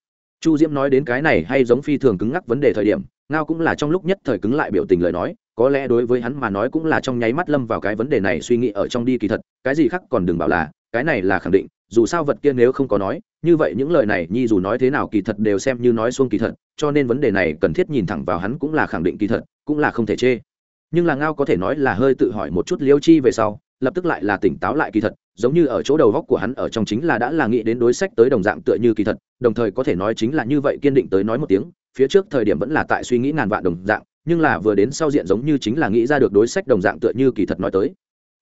Chu diễm nói đến cái này hay giống phi thường cứng ngắc vấn đề thời điểm, ngao cũng là trong lúc nhất thời cứng lại biểu tình lời nói, có lẽ đối với hắn mà nói cũng là trong nháy mắt lâm vào cái vấn đề này suy nghĩ ở trong đi kỳ thật, cái gì khác còn đừng bảo là, cái này là khẳng định dù sao vật kia nếu không có nói, như vậy những lời này nhi dù nói thế nào kỳ thật đều xem như nói xuông kỳ thật, cho nên vấn đề này cần thiết nhìn thẳng vào hắn cũng là khẳng định kỳ thật, cũng là không thể chê. Nhưng là ngao có thể nói là hơi tự hỏi một chút liêu chi về sau, lập tức lại là tỉnh táo lại kỳ thật, giống như ở chỗ đầu góc của hắn ở trong chính là đã là nghĩ đến đối sách tới đồng dạng tựa như kỳ thật, đồng thời có thể nói chính là như vậy kiên định tới nói một tiếng, phía trước thời điểm vẫn là tại suy nghĩ ngàn vạn đồng dạng, nhưng là vừa đến sau diện giống như chính là nghĩ ra được đối sách đồng dạng tựa như kỳ thật nói tới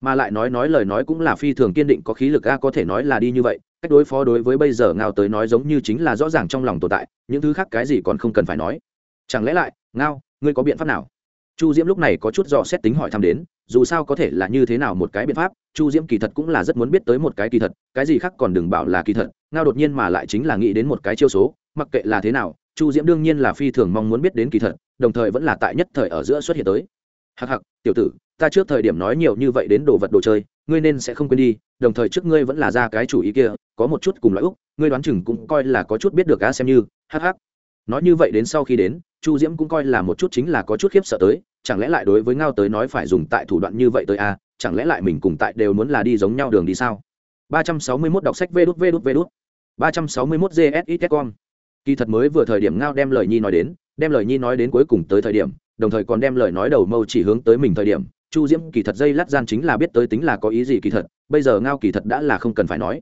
mà lại nói nói lời nói cũng là phi thường kiên định, có khí lực a, có thể nói là đi như vậy. Cách đối phó đối với bây giờ ngao tới nói giống như chính là rõ ràng trong lòng tồn tại, những thứ khác cái gì còn không cần phải nói. Chẳng lẽ lại, ngao, ngươi có biện pháp nào? Chu diễm lúc này có chút dò xét tính hỏi thăm đến, dù sao có thể là như thế nào một cái biện pháp, chu diễm kỳ thật cũng là rất muốn biết tới một cái kỳ thật, cái gì khác còn đừng bảo là kỳ thật, ngao đột nhiên mà lại chính là nghĩ đến một cái chiêu số, mặc kệ là thế nào, chu diễm đương nhiên là phi thường mong muốn biết đến kỳ thật, đồng thời vẫn là tại nhất thời ở giữa xuất hiện tới hặc hặc tiểu tử, ta trước thời điểm nói nhiều như vậy đến đồ vật đồ chơi, ngươi nên sẽ không quên đi, đồng thời trước ngươi vẫn là ra cái chủ ý kia, có một chút cùng loại úc, ngươi đoán chừng cũng coi là có chút biết được á. xem như, hắc hắc nói như vậy đến sau khi đến, chu diễm cũng coi là một chút chính là có chút khiếp sợ tới, chẳng lẽ lại đối với ngao tới nói phải dùng tại thủ đoạn như vậy tới a à? chẳng lẽ lại mình cùng tại đều muốn là đi giống nhau đường đi sao 361 đọc sách vê đút vê đút vê đút 361 gsxcom kỳ thật mới vừa thời điểm ngao đem lời nhi nói đến, đem lời nhi nói đến cuối cùng tới thời điểm đồng thời còn đem lời nói đầu mâu chỉ hướng tới mình thời điểm, chu diễm kỳ thật dây lát gian chính là biết tới tính là có ý gì kỳ thật, bây giờ ngao kỳ thật đã là không cần phải nói.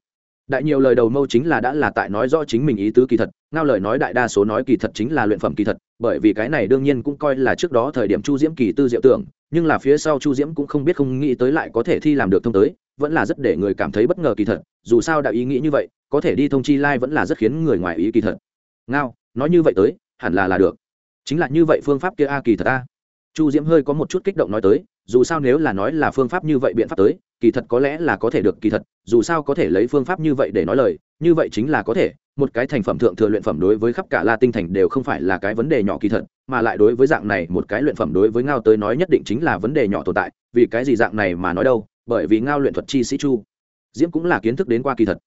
Đại nhiều lời đầu mâu chính là đã là tại nói rõ chính mình ý tứ kỳ thật, ngao lời nói đại đa số nói kỳ thật chính là luyện phẩm kỳ thật, bởi vì cái này đương nhiên cũng coi là trước đó thời điểm chu diễm kỳ tư diệu tưởng, nhưng là phía sau chu diễm cũng không biết không nghĩ tới lại có thể thi làm được thông tới, vẫn là rất để người cảm thấy bất ngờ kỳ thật, dù sao đạo ý nghĩ như vậy, có thể đi thông chi lai、like、vẫn là rất khiến người ngoài ý kỳ thật. Ngao, nói như vậy tới, hẳn là là được chính là như vậy phương pháp kia a kỳ thật a. Chu diễm hơi có một chút kích động nói tới, dù sao nếu là nói là phương pháp như vậy biện pháp tới, kỳ thật có lẽ là có thể được kỳ thật, dù sao có thể lấy phương pháp như vậy để nói lời, như vậy chính là có thể, một cái thành phẩm thượng thừa luyện phẩm đối với khắp cả la tinh thành đều không phải là cái vấn đề nhỏ kỳ thật, mà lại đối với dạng này một cái luyện phẩm đối với ngao tới nói nhất định chính là vấn đề nhỏ tồn tại, vì cái gì dạng này mà nói đâu, bởi vì ngao luyện thuật chi sĩ chu. Diễm cũng là kiến thức đến qua kỳ thật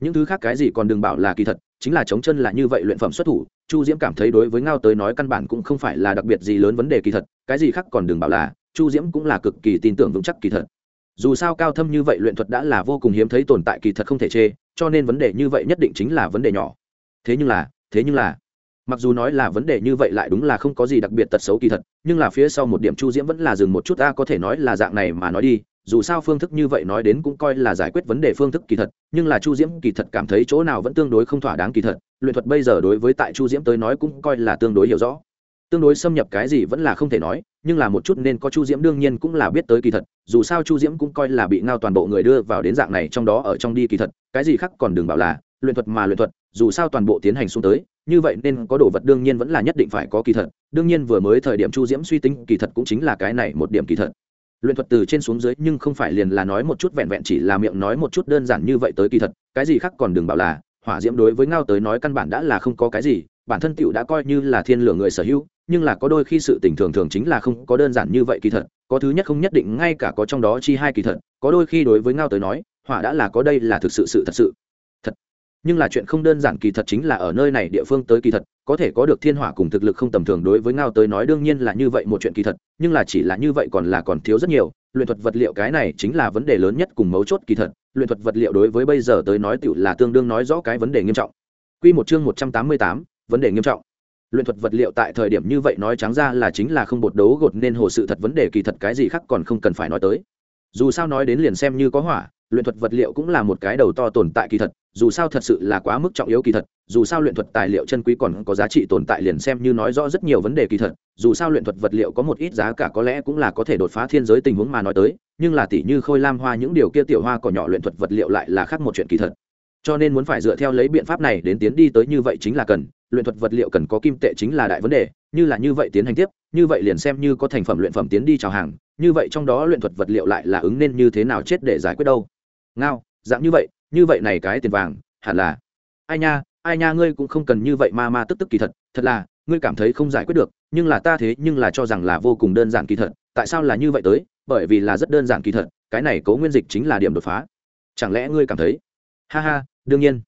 những thứ khác cái gì còn đừng bảo là kỳ thật, chính là chống chân là như vậy luyện phẩm xuất thủ, chu diễm cảm thấy đối với ngao tới nói căn bản cũng không phải là đặc biệt gì lớn vấn đề kỳ thật, cái gì khác còn đừng bảo là, chu diễm cũng là cực kỳ tin tưởng vững chắc kỳ thật. Dù sao cao thâm như vậy luyện thuật đã là vô cùng hiếm thấy tồn tại kỳ thật không thể chê, cho nên vấn đề như vậy nhất định chính là vấn đề nhỏ. Thế nhưng là, thế nhưng là, mặc dù nói là vấn đề như vậy lại đúng là không có gì đặc biệt tật xấu kỳ thật, nhưng là phía sau một điểm chu diễm vẫn là dừng một chút ta có thể nói là dạng này mà nói đi dù sao phương thức như vậy nói đến cũng coi là giải quyết vấn đề phương thức kỳ thật, nhưng là chu diễm kỳ thật cảm thấy chỗ nào vẫn tương đối không thỏa đáng kỳ thật, luyện thuật bây giờ đối với tại chu diễm tới nói cũng coi là tương đối hiểu rõ. Tương đối xâm nhập cái gì vẫn là không thể nói, nhưng là một chút nên có chu diễm đương nhiên cũng là biết tới kỳ thật, dù sao chu diễm cũng coi là bị ngao toàn bộ người đưa vào đến dạng này trong đó ở trong đi kỳ thật, cái gì khác còn đừng bảo là, luyện thuật mà luyện thuật, dù sao toàn bộ tiến hành xuống tới, như vậy nên có đồ vật đương nhiên vẫn là nhất định phải có kỳ thật, đương nhiên vừa mới thời điểm chu diễm suy tính kỳ thật cũng chính là cái này một điểm kỳ thật luyện thuật từ trên xuống dưới nhưng không phải liền là nói một chút vẹn vẹn chỉ là miệng nói một chút đơn giản như vậy tới kỳ thật, cái gì khác còn đừng bảo là, hỏa diễm đối với ngao tới nói căn bản đã là không có cái gì, bản thân tựu đã coi như là thiên lửa người sở hữu, nhưng là có đôi khi sự tình thường thường chính là không có đơn giản như vậy kỳ thật, có thứ nhất không nhất định, ngay cả có trong đó chi hai kỳ thật, có đôi khi đối với ngao tới nói, hỏa đã là có đây là thực sự sự thật sự nhưng là chuyện không đơn giản kỳ thật chính là ở nơi này địa phương tới kỳ thật có thể có được thiên hỏa cùng thực lực không tầm thường đối với ngao tới nói đương nhiên là như vậy một chuyện kỳ thật nhưng là chỉ là như vậy còn là còn thiếu rất nhiều luyện thuật vật liệu cái này chính là vấn đề lớn nhất cùng mấu chốt kỳ thật luyện thuật vật liệu đối với bây giờ tới nói tựu là tương đương nói rõ cái vấn đề nghiêm trọng. Quy một chương một trăm tám mươi tám, vấn đề nghiêm trọng. Luyện thuật vật liệu tại thời điểm như vậy nói trắng ra là chính là không bột đấu gột nên hồ sự thật vấn đề kỳ thật cái gì khác còn không cần phải nói tới. Dù sao nói đến liền xem như có hỏa luyện thuật vật liệu cũng là một cái đầu to tồn tại kỳ thật, dù sao thật sự là quá mức trọng yếu kỳ thật, dù sao luyện thuật tài liệu chân quý còn có giá trị tồn tại liền xem như nói rõ rất nhiều vấn đề kỳ thật, dù sao luyện thuật vật liệu có một ít giá cả có lẽ cũng là có thể đột phá thiên giới tình huống mà nói tới, nhưng là tỷ như khôi lam hoa những điều kia tiểu hoa cỏ nhỏ luyện thuật vật liệu lại là khác một chuyện kỳ thật. Cho nên muốn phải dựa theo lấy biện pháp này đến tiến đi tới như vậy chính là cần, luyện thuật vật liệu cần có kim tệ chính là đại vấn đề, như là như vậy tiến hành tiếp, như vậy liền xem như có thành phẩm luyện phẩm tiến đi chào hàng, như vậy trong đó luyện thuật vật liệu lại là ứng nên như thế nào chết để giải quyết đâu ngao, dạng như vậy như vậy này cái tiền vàng, hẳn là. Ai nha ai nha, ngươi cũng không cần như vậy ma ma tức tức kỳ thật thật là, ngươi cảm thấy không giải quyết được, nhưng là ta thế nhưng là cho rằng là vô cùng đơn giản kỳ thật, tại sao là như vậy tới? Bởi vì là rất đơn giản kỳ thật, cái này cố nguyên dịch chính là điểm đột phá. Chẳng lẽ ngươi cảm thấy? Ha ha, đương nhiên.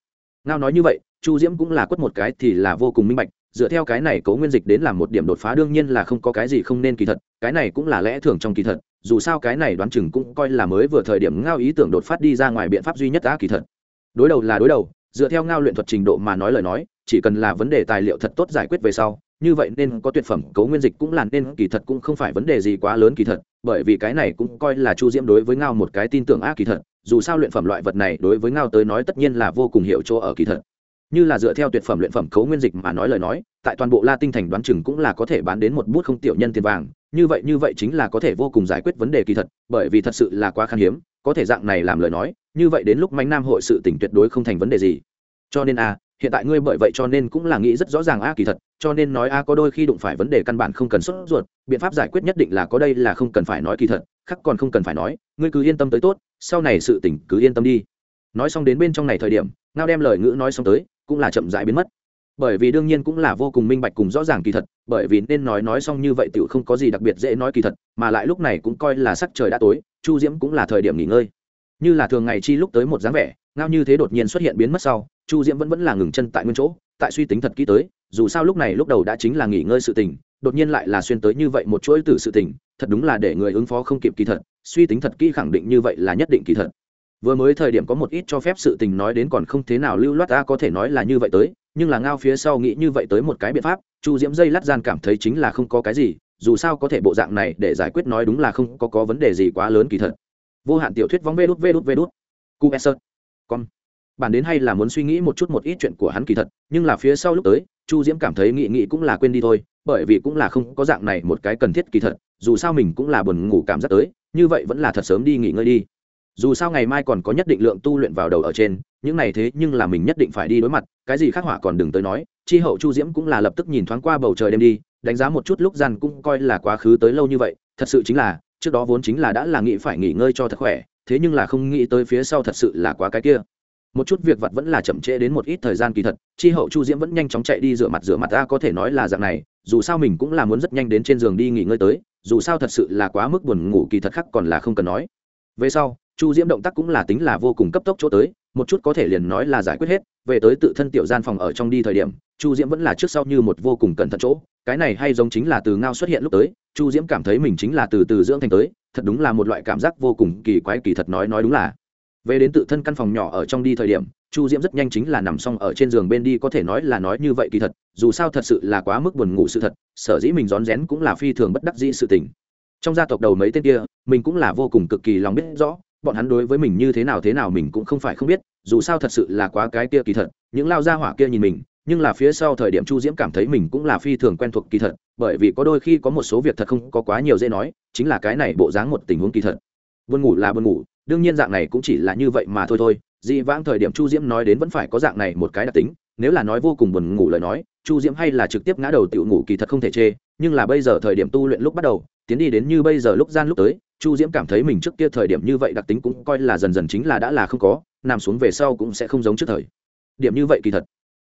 Ngao nói như vậy, chu diễm cũng là quất một cái thì là vô cùng minh bạch, dựa theo cái này cố nguyên dịch đến làm một điểm đột phá đương nhiên là không có cái gì không nên kỳ thật, cái này cũng là lẽ thường trong kỳ thật dù sao cái này đoán chừng cũng coi là mới vừa thời điểm ngao ý tưởng đột phát đi ra ngoài biện pháp duy nhất đã kỳ thật. Đối đầu là đối đầu, dựa theo ngao luyện thuật trình độ mà nói lời nói, chỉ cần là vấn đề tài liệu thật tốt giải quyết về sau, như vậy nên có tuyệt phẩm cấu nguyên dịch cũng là nên kỳ thật cũng không phải vấn đề gì quá lớn kỳ thật, bởi vì cái này cũng coi là chu diễm đối với ngao một cái tin tưởng a kỳ thật, dù sao luyện phẩm loại vật này đối với ngao tới nói tất nhiên là vô cùng hiểu chỗ ở kỳ thật. Như là dựa theo tuyệt phẩm luyện phẩm cấu nguyên dịch mà nói lời nói, tại toàn bộ la tinh thành đoán chừng cũng là có thể bán đến một bút không tiểu nhân tiền vàng như vậy như vậy chính là có thể vô cùng giải quyết vấn đề kỳ thật, bởi vì thật sự là quá khan hiếm, có thể dạng này làm lời nói, như vậy đến lúc mạnh nam hội sự tỉnh tuyệt đối không thành vấn đề gì. Cho nên a, hiện tại ngươi bởi vậy cho nên cũng là nghĩ rất rõ ràng a kỳ thật, cho nên nói a có đôi khi đụng phải vấn đề căn bản không cần sốt ruột, biện pháp giải quyết nhất định là có đây là không cần phải nói kỳ thật khắc còn không cần phải nói, ngươi cứ yên tâm tới tốt, sau này sự tỉnh cứ yên tâm đi. Nói xong đến bên trong này thời điểm, ngao đem lời ngữ nói xong tới, cũng là chậm rãi biến mất bởi vì đương nhiên cũng là vô cùng minh bạch cùng rõ ràng kỳ thật, bởi vì nên nói nói xong như vậy tựu không có gì đặc biệt dễ nói kỳ thật, mà lại lúc này cũng coi là sắc trời đã tối, chu diễm cũng là thời điểm nghỉ ngơi. Như là thường ngày chi lúc tới một dáng vẻ, ngao như thế đột nhiên xuất hiện biến mất sau, chu diễm vẫn vẫn là ngừng chân tại nguyên chỗ, tại suy tính thật kỹ tới, dù sao lúc này lúc đầu đã chính là nghỉ ngơi sự tình, đột nhiên lại là xuyên tới như vậy một chuỗi từ sự tình, thật đúng là để người ứng phó không kịp kỳ thật, suy tính thật kỹ khẳng định như vậy là nhất định kỳ thật. Vừa mới thời điểm có một ít cho phép sự tình nói đến còn không thế nào lưu loát ta có thể nói là như vậy tới nhưng là ngao phía sau nghĩ như vậy tới một cái biện pháp, chu diễm dây lát gian cảm thấy chính là không có cái gì, dù sao có thể bộ dạng này để giải quyết nói đúng là không có có vấn đề gì quá lớn kỳ thật. Vô hạn tiểu thuyết vóng vê đút vê đút vê đút. Cu e con bản đến hay là muốn suy nghĩ một chút một ít chuyện của hắn kỳ thật, nhưng là phía sau lúc tới, chu diễm cảm thấy nghị nghị cũng là quên đi thôi, bởi vì cũng là không có dạng này một cái cần thiết kỳ thật, dù sao mình cũng là buồn ngủ cảm giác tới, như vậy vẫn là thật sớm đi nghỉ ngơi đi dù sao ngày mai còn có nhất định lượng tu luyện vào đầu ở trên, những này thế nhưng là mình nhất định phải đi đối mặt, cái gì khác họa còn đừng tới nói, chi hậu chu diễm cũng là lập tức nhìn thoáng qua bầu trời đêm đi, đánh giá một chút lúc gian cũng coi là quá khứ tới lâu như vậy, thật sự chính là, trước đó vốn chính là đã là nghĩ phải nghỉ ngơi cho thật khỏe, thế nhưng là không nghĩ tới phía sau thật sự là quá cái kia. Một chút việc vặt vẫn là chậm trễ đến một ít thời gian kỳ thật, chi hậu chu diễm vẫn nhanh chóng chạy đi rửa mặt rửa mặt ta có thể nói là dạng này, dù sao mình cũng là muốn rất nhanh đến trên giường đi nghỉ ngơi tới, dù sao thật sự là quá mức buồn ngủ kỳ thật khác còn là không cần nói. Về sau chu diễm động tác cũng là tính là vô cùng cấp tốc chỗ tới, một chút có thể liền nói là giải quyết hết, về tới tự thân tiểu gian phòng ở trong đi thời điểm, chu diễm vẫn là trước sau như một vô cùng cẩn thận chỗ, cái này hay giống chính là từ ngao xuất hiện lúc tới, chu diễm cảm thấy mình chính là từ từ dưỡng thành tới, thật đúng là một loại cảm giác vô cùng kỳ quái kỳ thật nói nói đúng là. Về đến tự thân căn phòng nhỏ ở trong đi thời điểm, chu diễm rất nhanh chính là nằm xong ở trên giường bên đi, có thể nói là nói như vậy kỳ thật, dù sao thật sự là quá mức buồn ngủ sự thật, sở dĩ mình rón rén cũng là phi thường bất đắc dĩ sự tình. Trong gia tộc đầu mấy tên kia, mình cũng là vô cùng cực kỳ lòng biết rõ bọn hắn đối với mình như thế nào thế nào mình cũng không phải không biết, dù sao thật sự là quá cái kia kỳ thật, những lao gia hỏa kia nhìn mình, nhưng là phía sau thời điểm chu diễm cảm thấy mình cũng là phi thường quen thuộc kỳ thật, bởi vì có đôi khi có một số việc thật không có quá nhiều dễ nói, chính là cái này bộ dáng một tình huống kỳ thật. Buồn ngủ là buồn ngủ, đương nhiên dạng này cũng chỉ là như vậy mà thôi thôi, dị vãng thời điểm chu diễm nói đến vẫn phải có dạng này một cái đặc tính, nếu là nói vô cùng buồn ngủ lời nói, chu diễm hay là trực tiếp ngã đầu tự ngủ kỳ thật không thể chê, nhưng là bây giờ thời điểm tu luyện lúc bắt đầu, tiến đi đến như bây giờ lúc gian lúc tới chu diễm cảm thấy mình trước kia thời điểm như vậy đặc tính cũng coi là dần dần chính là đã là không có, nằm xuống về sau cũng sẽ không giống trước thời. Điểm như vậy kỳ thật.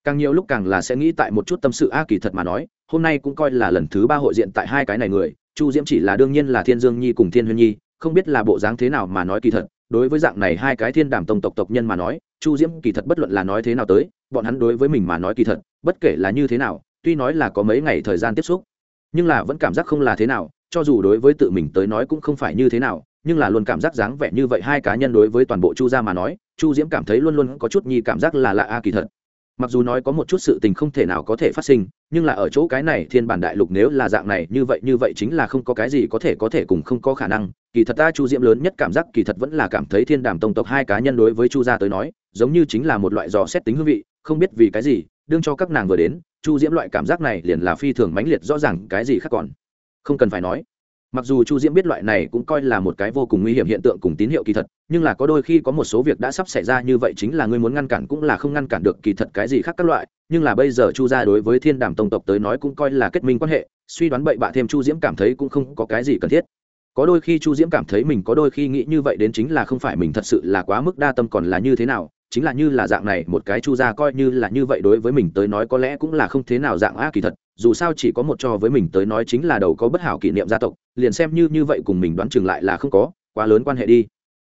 Càng nhiều lúc càng là sẽ nghĩ tại một chút tâm sự, a, kỳ thật mà nói, hôm nay cũng coi là lần thứ ba hội diện tại hai cái này người, chu diễm chỉ là đương nhiên là thiên dương nhi cùng thiên huyên nhi, không biết là bộ dáng thế nào mà nói kỳ thật, đối với dạng này hai cái thiên đàm tông tộc tộc nhân mà nói, chu diễm kỳ thật bất luận là nói thế nào tới, bọn hắn đối với mình mà nói kỳ thật, bất kể là như thế nào, tuy nói là có mấy ngày thời gian tiếp xúc, nhưng là vẫn cảm giác không là thế nào cho dù đối với tự mình tới nói cũng không phải như thế nào, nhưng là luôn cảm giác dáng vẻ như vậy hai cá nhân đối với toàn bộ chu gia mà nói, chu diễm cảm thấy luôn luôn có chút nhi cảm giác là lạ a kỳ thật. Mặc dù nói có một chút sự tình không thể nào có thể phát sinh, nhưng là ở chỗ cái này thiên bản đại lục nếu là dạng này như vậy như vậy chính là không có cái gì có thể có thể cùng không có khả năng. Kỳ thật ta chu diễm lớn nhất cảm giác kỳ thật vẫn là cảm thấy thiên đàm tông tộc hai cá nhân đối với chu gia tới nói, giống như chính là một loại dò xét tính hương vị, không biết vì cái gì, đương cho các nàng vừa đến, chu diễm loại cảm giác này liền là phi thường mãnh liệt, rõ ràng cái gì khác còn không cần phải nói. Mặc dù chu diễm biết loại này cũng coi là một cái vô cùng nguy hiểm hiện tượng cùng tín hiệu kỳ thật, nhưng là có đôi khi có một số việc đã sắp xảy ra như vậy chính là ngươi muốn ngăn cản cũng là không ngăn cản được kỳ thật cái gì khác các loại, nhưng là bây giờ chu gia đối với thiên đàm tông tộc tới nói cũng coi là kết minh quan hệ, suy đoán bậy bạ thêm chu diễm cảm thấy cũng không có cái gì cần thiết. Có đôi khi chu diễm cảm thấy mình có đôi khi nghĩ như vậy đến chính là không phải mình thật sự là quá mức đa tâm còn là như thế nào chính là như là dạng này một cái chu gia coi như là như vậy đối với mình tới nói có lẽ cũng là không thế nào dạng a kỳ thật dù sao chỉ có một cho với mình tới nói chính là đầu có bất hảo kỷ niệm gia tộc liền xem như như vậy cùng mình đoán chừng lại là không có quá lớn quan hệ đi.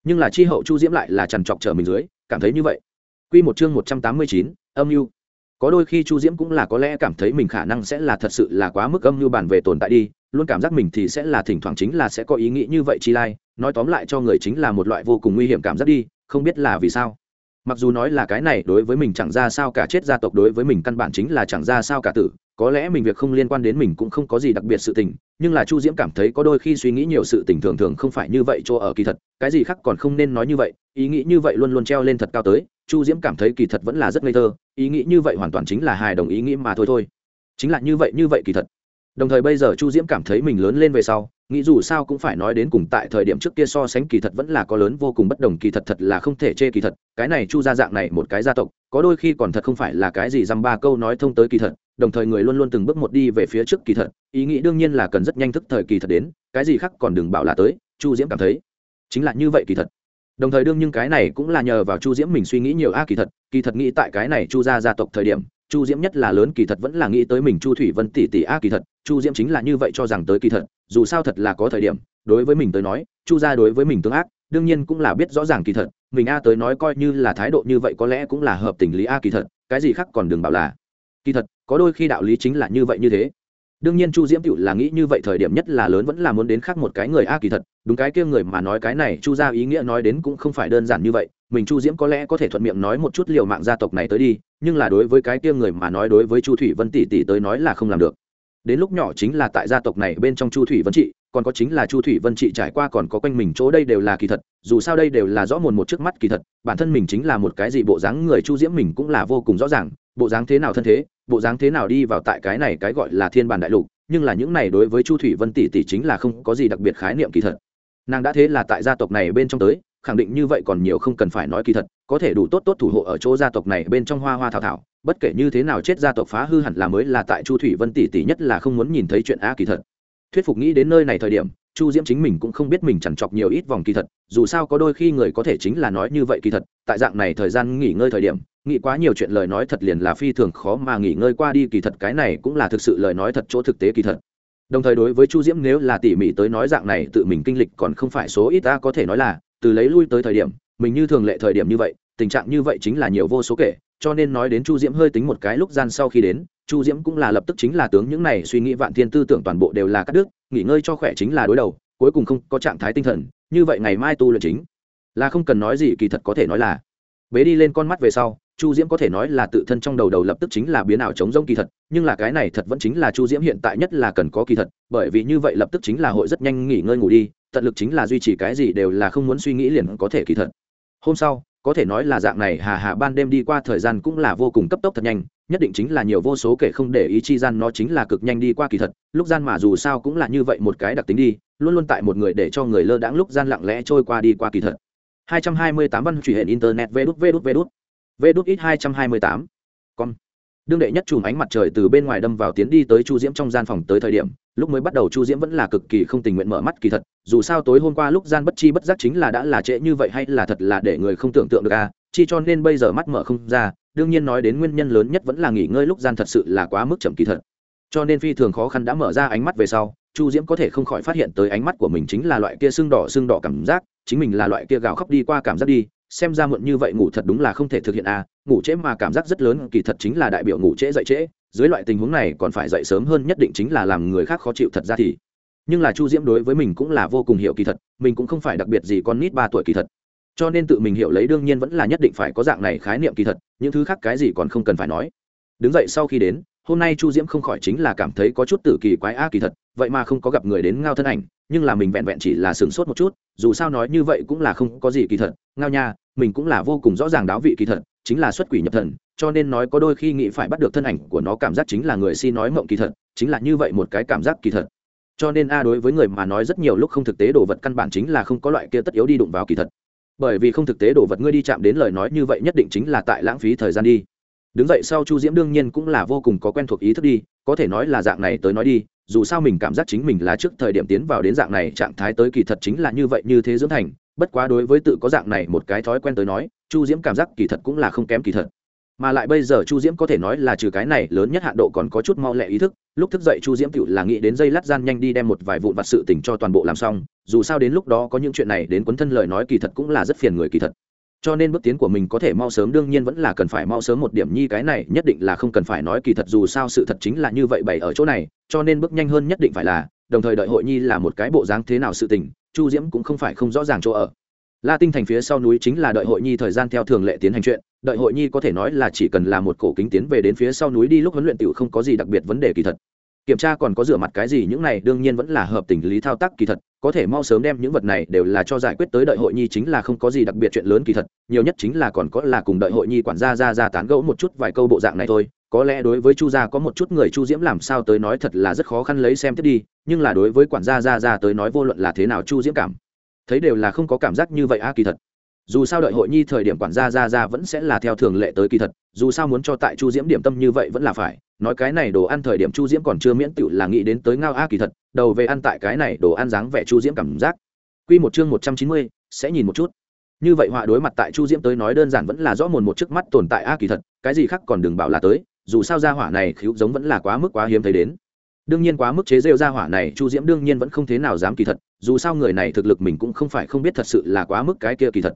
Nhưng là chi hậu chu diễm lại là trằn trọc trở mình dưới cảm thấy như vậy. Quy một chương một trăm tám mươi chín, âm mưu. Có đôi khi chu diễm cũng là có lẽ cảm thấy mình khả năng sẽ là thật sự là quá mức âm mưu bản về tồn tại đi luôn cảm giác mình thì sẽ là thỉnh thoảng chính là sẽ có ý nghĩ như vậy chi lai nói tóm lại cho người chính là một loại vô cùng nguy hiểm cảm giác đi không biết là vì sao mặc dù nói là cái này đối với mình chẳng ra sao cả chết gia tộc, đối với mình căn bản chính là chẳng ra sao cả tử, có lẽ mình việc không liên quan đến mình cũng không có gì đặc biệt sự tình, nhưng là chu diễm cảm thấy có đôi khi suy nghĩ nhiều sự tình thường thường không phải như vậy chỗ ở kỳ thật, cái gì khác còn không nên nói như vậy, ý nghĩ như vậy luôn luôn treo lên thật cao tới, chu diễm cảm thấy kỳ thật vẫn là rất ngây thơ, ý nghĩ như vậy hoàn toàn chính là hài đồng ý nghĩ mà thôi thôi. Chính là như vậy như vậy kỳ thật đồng thời bây giờ chu diễm cảm thấy mình lớn lên về sau, nghĩ dù sao cũng phải nói đến cùng tại thời điểm trước kia so sánh kỳ thật vẫn là có lớn vô cùng bất đồng, kỳ thật thật là không thể chê kỳ thật, cái này chu gia dạng này một cái gia tộc, có đôi khi còn thật không phải là cái gì dăm ba câu nói thông tới kỳ thật, đồng thời người luôn luôn từng bước một đi về phía trước kỳ thật, ý nghĩ đương nhiên là cần rất nhanh thức thời kỳ thật đến, cái gì khác còn đừng bảo là tới, chu diễm cảm thấy chính là như vậy kỳ thật. Đồng thời đương nhưng cái này cũng là nhờ vào chu diễm mình suy nghĩ nhiều, a, kỳ thật kỳ thật nghĩ tại cái này chu gia gia tộc thời điểm chu diễm nhất là lớn kỳ thật vẫn là nghĩ tới mình chu thủy vân tỷ tỷ a kỳ thật, chu diễm chính là như vậy cho rằng tới kỳ thật, dù sao thật là có thời điểm, đối với mình tới nói, chu gia đối với mình tương ác, đương nhiên cũng là biết rõ ràng kỳ thật, mình a tới nói coi như là thái độ như vậy có lẽ cũng là hợp tình lý a kỳ thật, cái gì khác còn đừng bảo là. Kỳ thật, có đôi khi đạo lý chính là như vậy như thế. Đương nhiên chu diễm cựu là nghĩ như vậy thời điểm nhất là lớn vẫn là muốn đến khác một cái người a kỳ thật, đúng cái kia người mà nói cái này chu ra ý nghĩa nói đến cũng không phải đơn giản như vậy mình chu diễm có lẽ có thể thuận miệng nói một chút liều mạng gia tộc này tới đi, nhưng là đối với cái kia người mà nói đối với chu thủy vân tỷ tỷ tới nói là không làm được. Đến lúc nhỏ chính là tại gia tộc này bên trong chu thủy vân trị, còn có chính là chu thủy vân trị trải qua còn có quanh mình chỗ đây đều là kỳ thật, dù sao đây đều là rõ mồn một trước mắt kỳ thật, bản thân mình chính là một cái gì bộ dáng người chu diễm mình cũng là vô cùng rõ ràng, bộ dáng thế nào thân thế, bộ dáng thế nào đi vào tại cái này cái gọi là thiên bản đại lục, nhưng là những này đối với chu thủy vân tỷ tỷ chính là không có gì đặc biệt khái niệm kỳ thật. Nàng đã thế là tại gia tộc này bên trong tới khẳng định như vậy còn nhiều không cần phải nói kỳ thật, có thể đủ tốt tốt thủ hộ ở chỗ gia tộc này bên trong hoa hoa thảo thảo, bất kể như thế nào chết gia tộc phá hư hẳn là mới là tại chu thủy vân tỷ tỷ nhất là không muốn nhìn thấy chuyện a kỳ thật. Thuyết phục nghĩ đến nơi này thời điểm, chu diễm chính mình cũng không biết mình chẳng chọc nhiều ít vòng kỳ thật, dù sao có đôi khi người có thể chính là nói như vậy kỳ thật, tại dạng này thời gian nghỉ ngơi thời điểm, nghĩ quá nhiều chuyện lời nói thật liền là phi thường khó mà nghỉ ngơi qua đi, kỳ thật cái này cũng là thực sự lời nói thật chỗ thực tế kỳ thật. Đồng thời đối với chu diễm nếu là tỉ mỉ tới nói dạng này tự mình kinh lịch còn không phải số ít ta có thể nói là từ lấy lui tới thời điểm, mình như thường lệ thời điểm như vậy, tình trạng như vậy chính là nhiều vô số kể, cho nên nói đến chu diễm hơi tính một cái lúc gian sau khi đến, chu diễm cũng là lập tức chính là tướng những này suy nghĩ vạn thiên tư tưởng toàn bộ đều là cắt đứt, nghỉ ngơi cho khỏe chính là đối đầu, cuối cùng không có trạng thái tinh thần, như vậy ngày mai tu luyện chính là không cần nói gì kỳ thật có thể nói là. Bế đi lên con mắt về sau, chu diễm có thể nói là tự thân trong đầu đầu lập tức chính là biến ảo chống rông kỳ thật, nhưng là cái này thật vẫn chính là chu diễm hiện tại nhất là cần có kỳ thật, bởi vì như vậy lập tức chính là hội rất nhanh nghỉ ngơi ngủ đi tận lực chính là duy trì cái gì đều là không muốn suy nghĩ liền có thể kỳ thật. Hôm sau, có thể nói là dạng này, hà hà ban đêm đi qua thời gian cũng là vô cùng cấp tốc thật nhanh, nhất định chính là nhiều vô số kể không để ý chi gian nó chính là cực nhanh đi qua kỳ thật, lúc gian mà dù sao cũng là như vậy một cái đặc tính đi, luôn luôn tại một người để cho người lơ đãng lúc gian lặng lẽ trôi qua đi qua kỳ thật. 228 văn truy hiện internet vê đút vê đút vê đút. Vê đút ít 228 con đương đệ nhất chùm ánh mặt trời từ bên ngoài đâm vào tiến đi tới chu diễm trong gian phòng tới thời điểm lúc mới bắt đầu chu diễm vẫn là cực kỳ không tình nguyện mở mắt kỳ thật, dù sao tối hôm qua lúc gian bất chi bất giác chính là đã là trễ như vậy hay là thật là để người không tưởng tượng được à chi cho nên bây giờ mắt mở không ra, đương nhiên nói đến nguyên nhân lớn nhất vẫn là nghỉ ngơi lúc gian thật sự là quá mức chậm kỳ thật. Cho nên phi thường khó khăn đã mở ra ánh mắt về sau, chu diễm có thể không khỏi phát hiện tới ánh mắt của mình chính là loại kia sưng đỏ sưng đỏ cảm giác, chính mình là loại kia gào khóc đi qua cảm giác đi, xem ra muộn như vậy ngủ thật đúng là không thể thực hiện à ngủ trễ mà cảm giác rất lớn, kỳ thật chính là đại biểu ngủ trễ dậy trễ dưới loại tình huống này còn phải dậy sớm hơn nhất định chính là làm người khác khó chịu thật ra thì. Nhưng là chu diễm đối với mình cũng là vô cùng hiểu kỳ thật, mình cũng không phải đặc biệt gì con nít ba tuổi kỳ thật. Cho nên tự mình hiểu lấy đương nhiên vẫn là nhất định phải có dạng này khái niệm kỳ thật, những thứ khác cái gì còn không cần phải nói. Đứng dậy sau khi đến, hôm nay chu diễm không khỏi chính là cảm thấy có chút tử kỳ quái a kỳ thật, vậy mà không có gặp người đến ngao thân ảnh, nhưng là mình vẹn vẹn chỉ là sửng sốt một chút, dù sao nói như vậy cũng là không có gì kỳ thật. Ngao nha, mình cũng là vô cùng rõ ràng đáo vị kỳ thật, chính là xuất quỷ nhập thần cho nên nói có đôi khi nghĩ phải bắt được thân ảnh của nó cảm giác chính là người si nói mộng kỳ thật, chính là như vậy một cái cảm giác kỳ thật. Cho nên a đối với người mà nói rất nhiều lúc không thực tế đồ vật căn bản chính là không có loại kia tất yếu đi đụng vào kỳ thật. Bởi vì không thực tế đồ vật ngươi đi chạm đến lời nói như vậy nhất định chính là tại lãng phí thời gian đi. Đứng dậy sau chu diễm đương nhiên cũng là vô cùng có quen thuộc ý thức đi, có thể nói là dạng này tới nói đi, dù sao mình cảm giác chính mình là trước thời điểm tiến vào đến dạng này trạng thái tới kỳ thật chính là như vậy như thế dưỡng thành, bất quá đối với tự có dạng này một cái thói quen tới nói, chu diễm cảm giác kỳ thật cũng là không kém kỳ thật mà lại bây giờ chu diễm có thể nói là trừ cái này lớn nhất hạn độ còn có chút mau lẹ ý thức, lúc thức dậy chu diễm tự là nghĩ đến dây lát gian nhanh đi đem một vài vụn vặt sự tình cho toàn bộ làm xong, dù sao đến lúc đó có những chuyện này đến quấn thân lời nói kỳ thật cũng là rất phiền người kỳ thật. Cho nên bước tiến của mình có thể mau sớm đương nhiên vẫn là cần phải mau sớm một điểm nhi cái này, nhất định là không cần phải nói kỳ thật dù sao sự thật chính là như vậy bày ở chỗ này, cho nên bước nhanh hơn nhất định phải là, đồng thời đợi hội nhi là một cái bộ dáng thế nào sự tình, chu diễm cũng không phải không rõ ràng chỗ ở la tinh thành phía sau núi chính là đợi hội nhi thời gian theo thường lệ tiến hành chuyện, đợi hội nhi có thể nói là chỉ cần là một cổ kính tiến về đến phía sau núi đi lúc huấn luyện tiểu không có gì đặc biệt vấn đề kỳ thật. Kiểm tra còn có rửa mặt cái gì những này đương nhiên vẫn là hợp tình lý thao tác kỳ thật, có thể mau sớm đem những vật này đều là cho giải quyết tới đợi hội nhi chính là không có gì đặc biệt chuyện lớn kỳ thật, nhiều nhất chính là còn có là cùng đợi hội nhi quản gia ra ra tán gẫu một chút vài câu bộ dạng này thôi, có lẽ đối với chu gia có một chút người chu diễm làm sao tới nói thật là rất khó khăn lấy xem tiếp đi, nhưng là đối với quản gia ra ra tới nói vô luận là thế nào chu diễm cảm thấy đều là không có cảm giác như vậy a kỳ thật. Dù sao đợi hội nhi thời điểm quản gia ra ra vẫn sẽ là theo thường lệ tới kỳ thật, dù sao muốn cho tại chu diễm điểm tâm như vậy vẫn là phải. Nói cái này đồ ăn thời điểm chu diễm còn chưa miễn tựu là nghĩ đến tới ngao a kỳ thật, đầu về ăn tại cái này đồ ăn dáng vẻ chu diễm cảm giác. Q một chương một trăm chín mươi, sẽ nhìn một chút. Như vậy họa đối mặt tại chu diễm tới nói đơn giản vẫn là rõ mồn một trước mắt tồn tại a kỳ thật, cái gì khác còn đừng bảo là tới, dù sao gia hỏa này khiếu giống vẫn là quá mức quá hiếm thấy đến đương nhiên quá mức chế rêu ra hỏa này, chu diễm đương nhiên vẫn không thế nào dám kỳ thật, dù sao người này thực lực mình cũng không phải không biết thật sự là quá mức cái kia kỳ thật.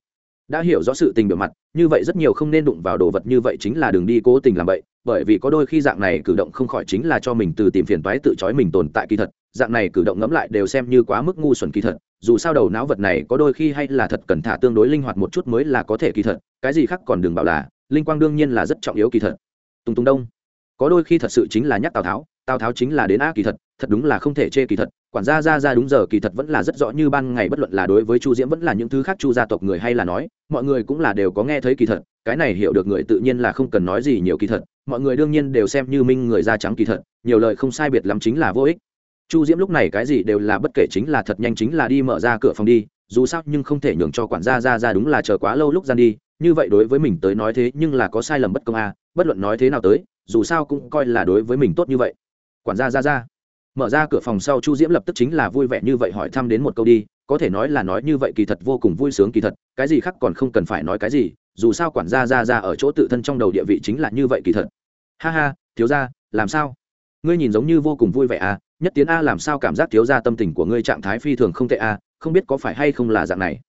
Đã hiểu rõ sự tình biểu mặt, như vậy rất nhiều không nên đụng vào đồ vật như vậy chính là đường đi cố tình làm vậy bởi vì có đôi khi dạng này cử động không khỏi chính là cho mình từ tìm phiền toái tự chói mình tồn tại kỳ thật, dạng này cử động ngẫm lại đều xem như quá mức ngu xuẩn kỳ thật, dù sao đầu não vật này có đôi khi hay là thật cần thả tương đối linh hoạt một chút mới là có thể kỳ thật, cái gì khác còn đừng bảo là, linh quang đương nhiên là rất trọng yếu kỳ thật. Tùng tùng đông, có đôi khi thật sự chính là nhắc tào tháo tào tháo chính là đến a kỳ thật thật đúng là không thể chê kỳ thật. Quản gia ra ra đúng giờ kỳ thật vẫn là rất rõ như ban ngày bất luận là đối với chu diễm vẫn là những thứ khác chu gia tộc người hay là nói, mọi người cũng là đều có nghe thấy kỳ thật, cái này hiểu được người tự nhiên là không cần nói gì nhiều kỳ thật, mọi người đương nhiên đều xem như minh người da trắng kỳ thật, nhiều lời không sai biệt lắm chính là vô ích. Chu diễm lúc này cái gì đều là bất kể chính là thật nhanh chính là đi mở ra cửa phòng đi, dù sao nhưng không thể nhường cho quản gia ra ra đúng là chờ quá lâu lúc gian đi, như vậy đối với mình tới nói thế nhưng là có sai lầm bất công a, bất luận nói thế nào tới, dù sao cũng coi là đối với mình tốt như vậy quản gia, ra ra. Mở ra cửa phòng sau, chu diễm lập tức chính là vui vẻ như vậy hỏi thăm đến một câu đi, có thể nói là nói như vậy kỳ thật vô cùng vui sướng kỳ thật, cái gì khác còn không cần phải nói cái gì, dù sao quản gia, ra ra ở chỗ tự thân trong đầu địa vị chính là như vậy kỳ thật. Ha ha, thiếu gia, làm sao? Ngươi nhìn giống như vô cùng vui vẻ à nhất tiến a làm sao cảm giác thiếu gia tâm tình của ngươi trạng thái phi thường không tệ a không biết có phải hay không là dạng này.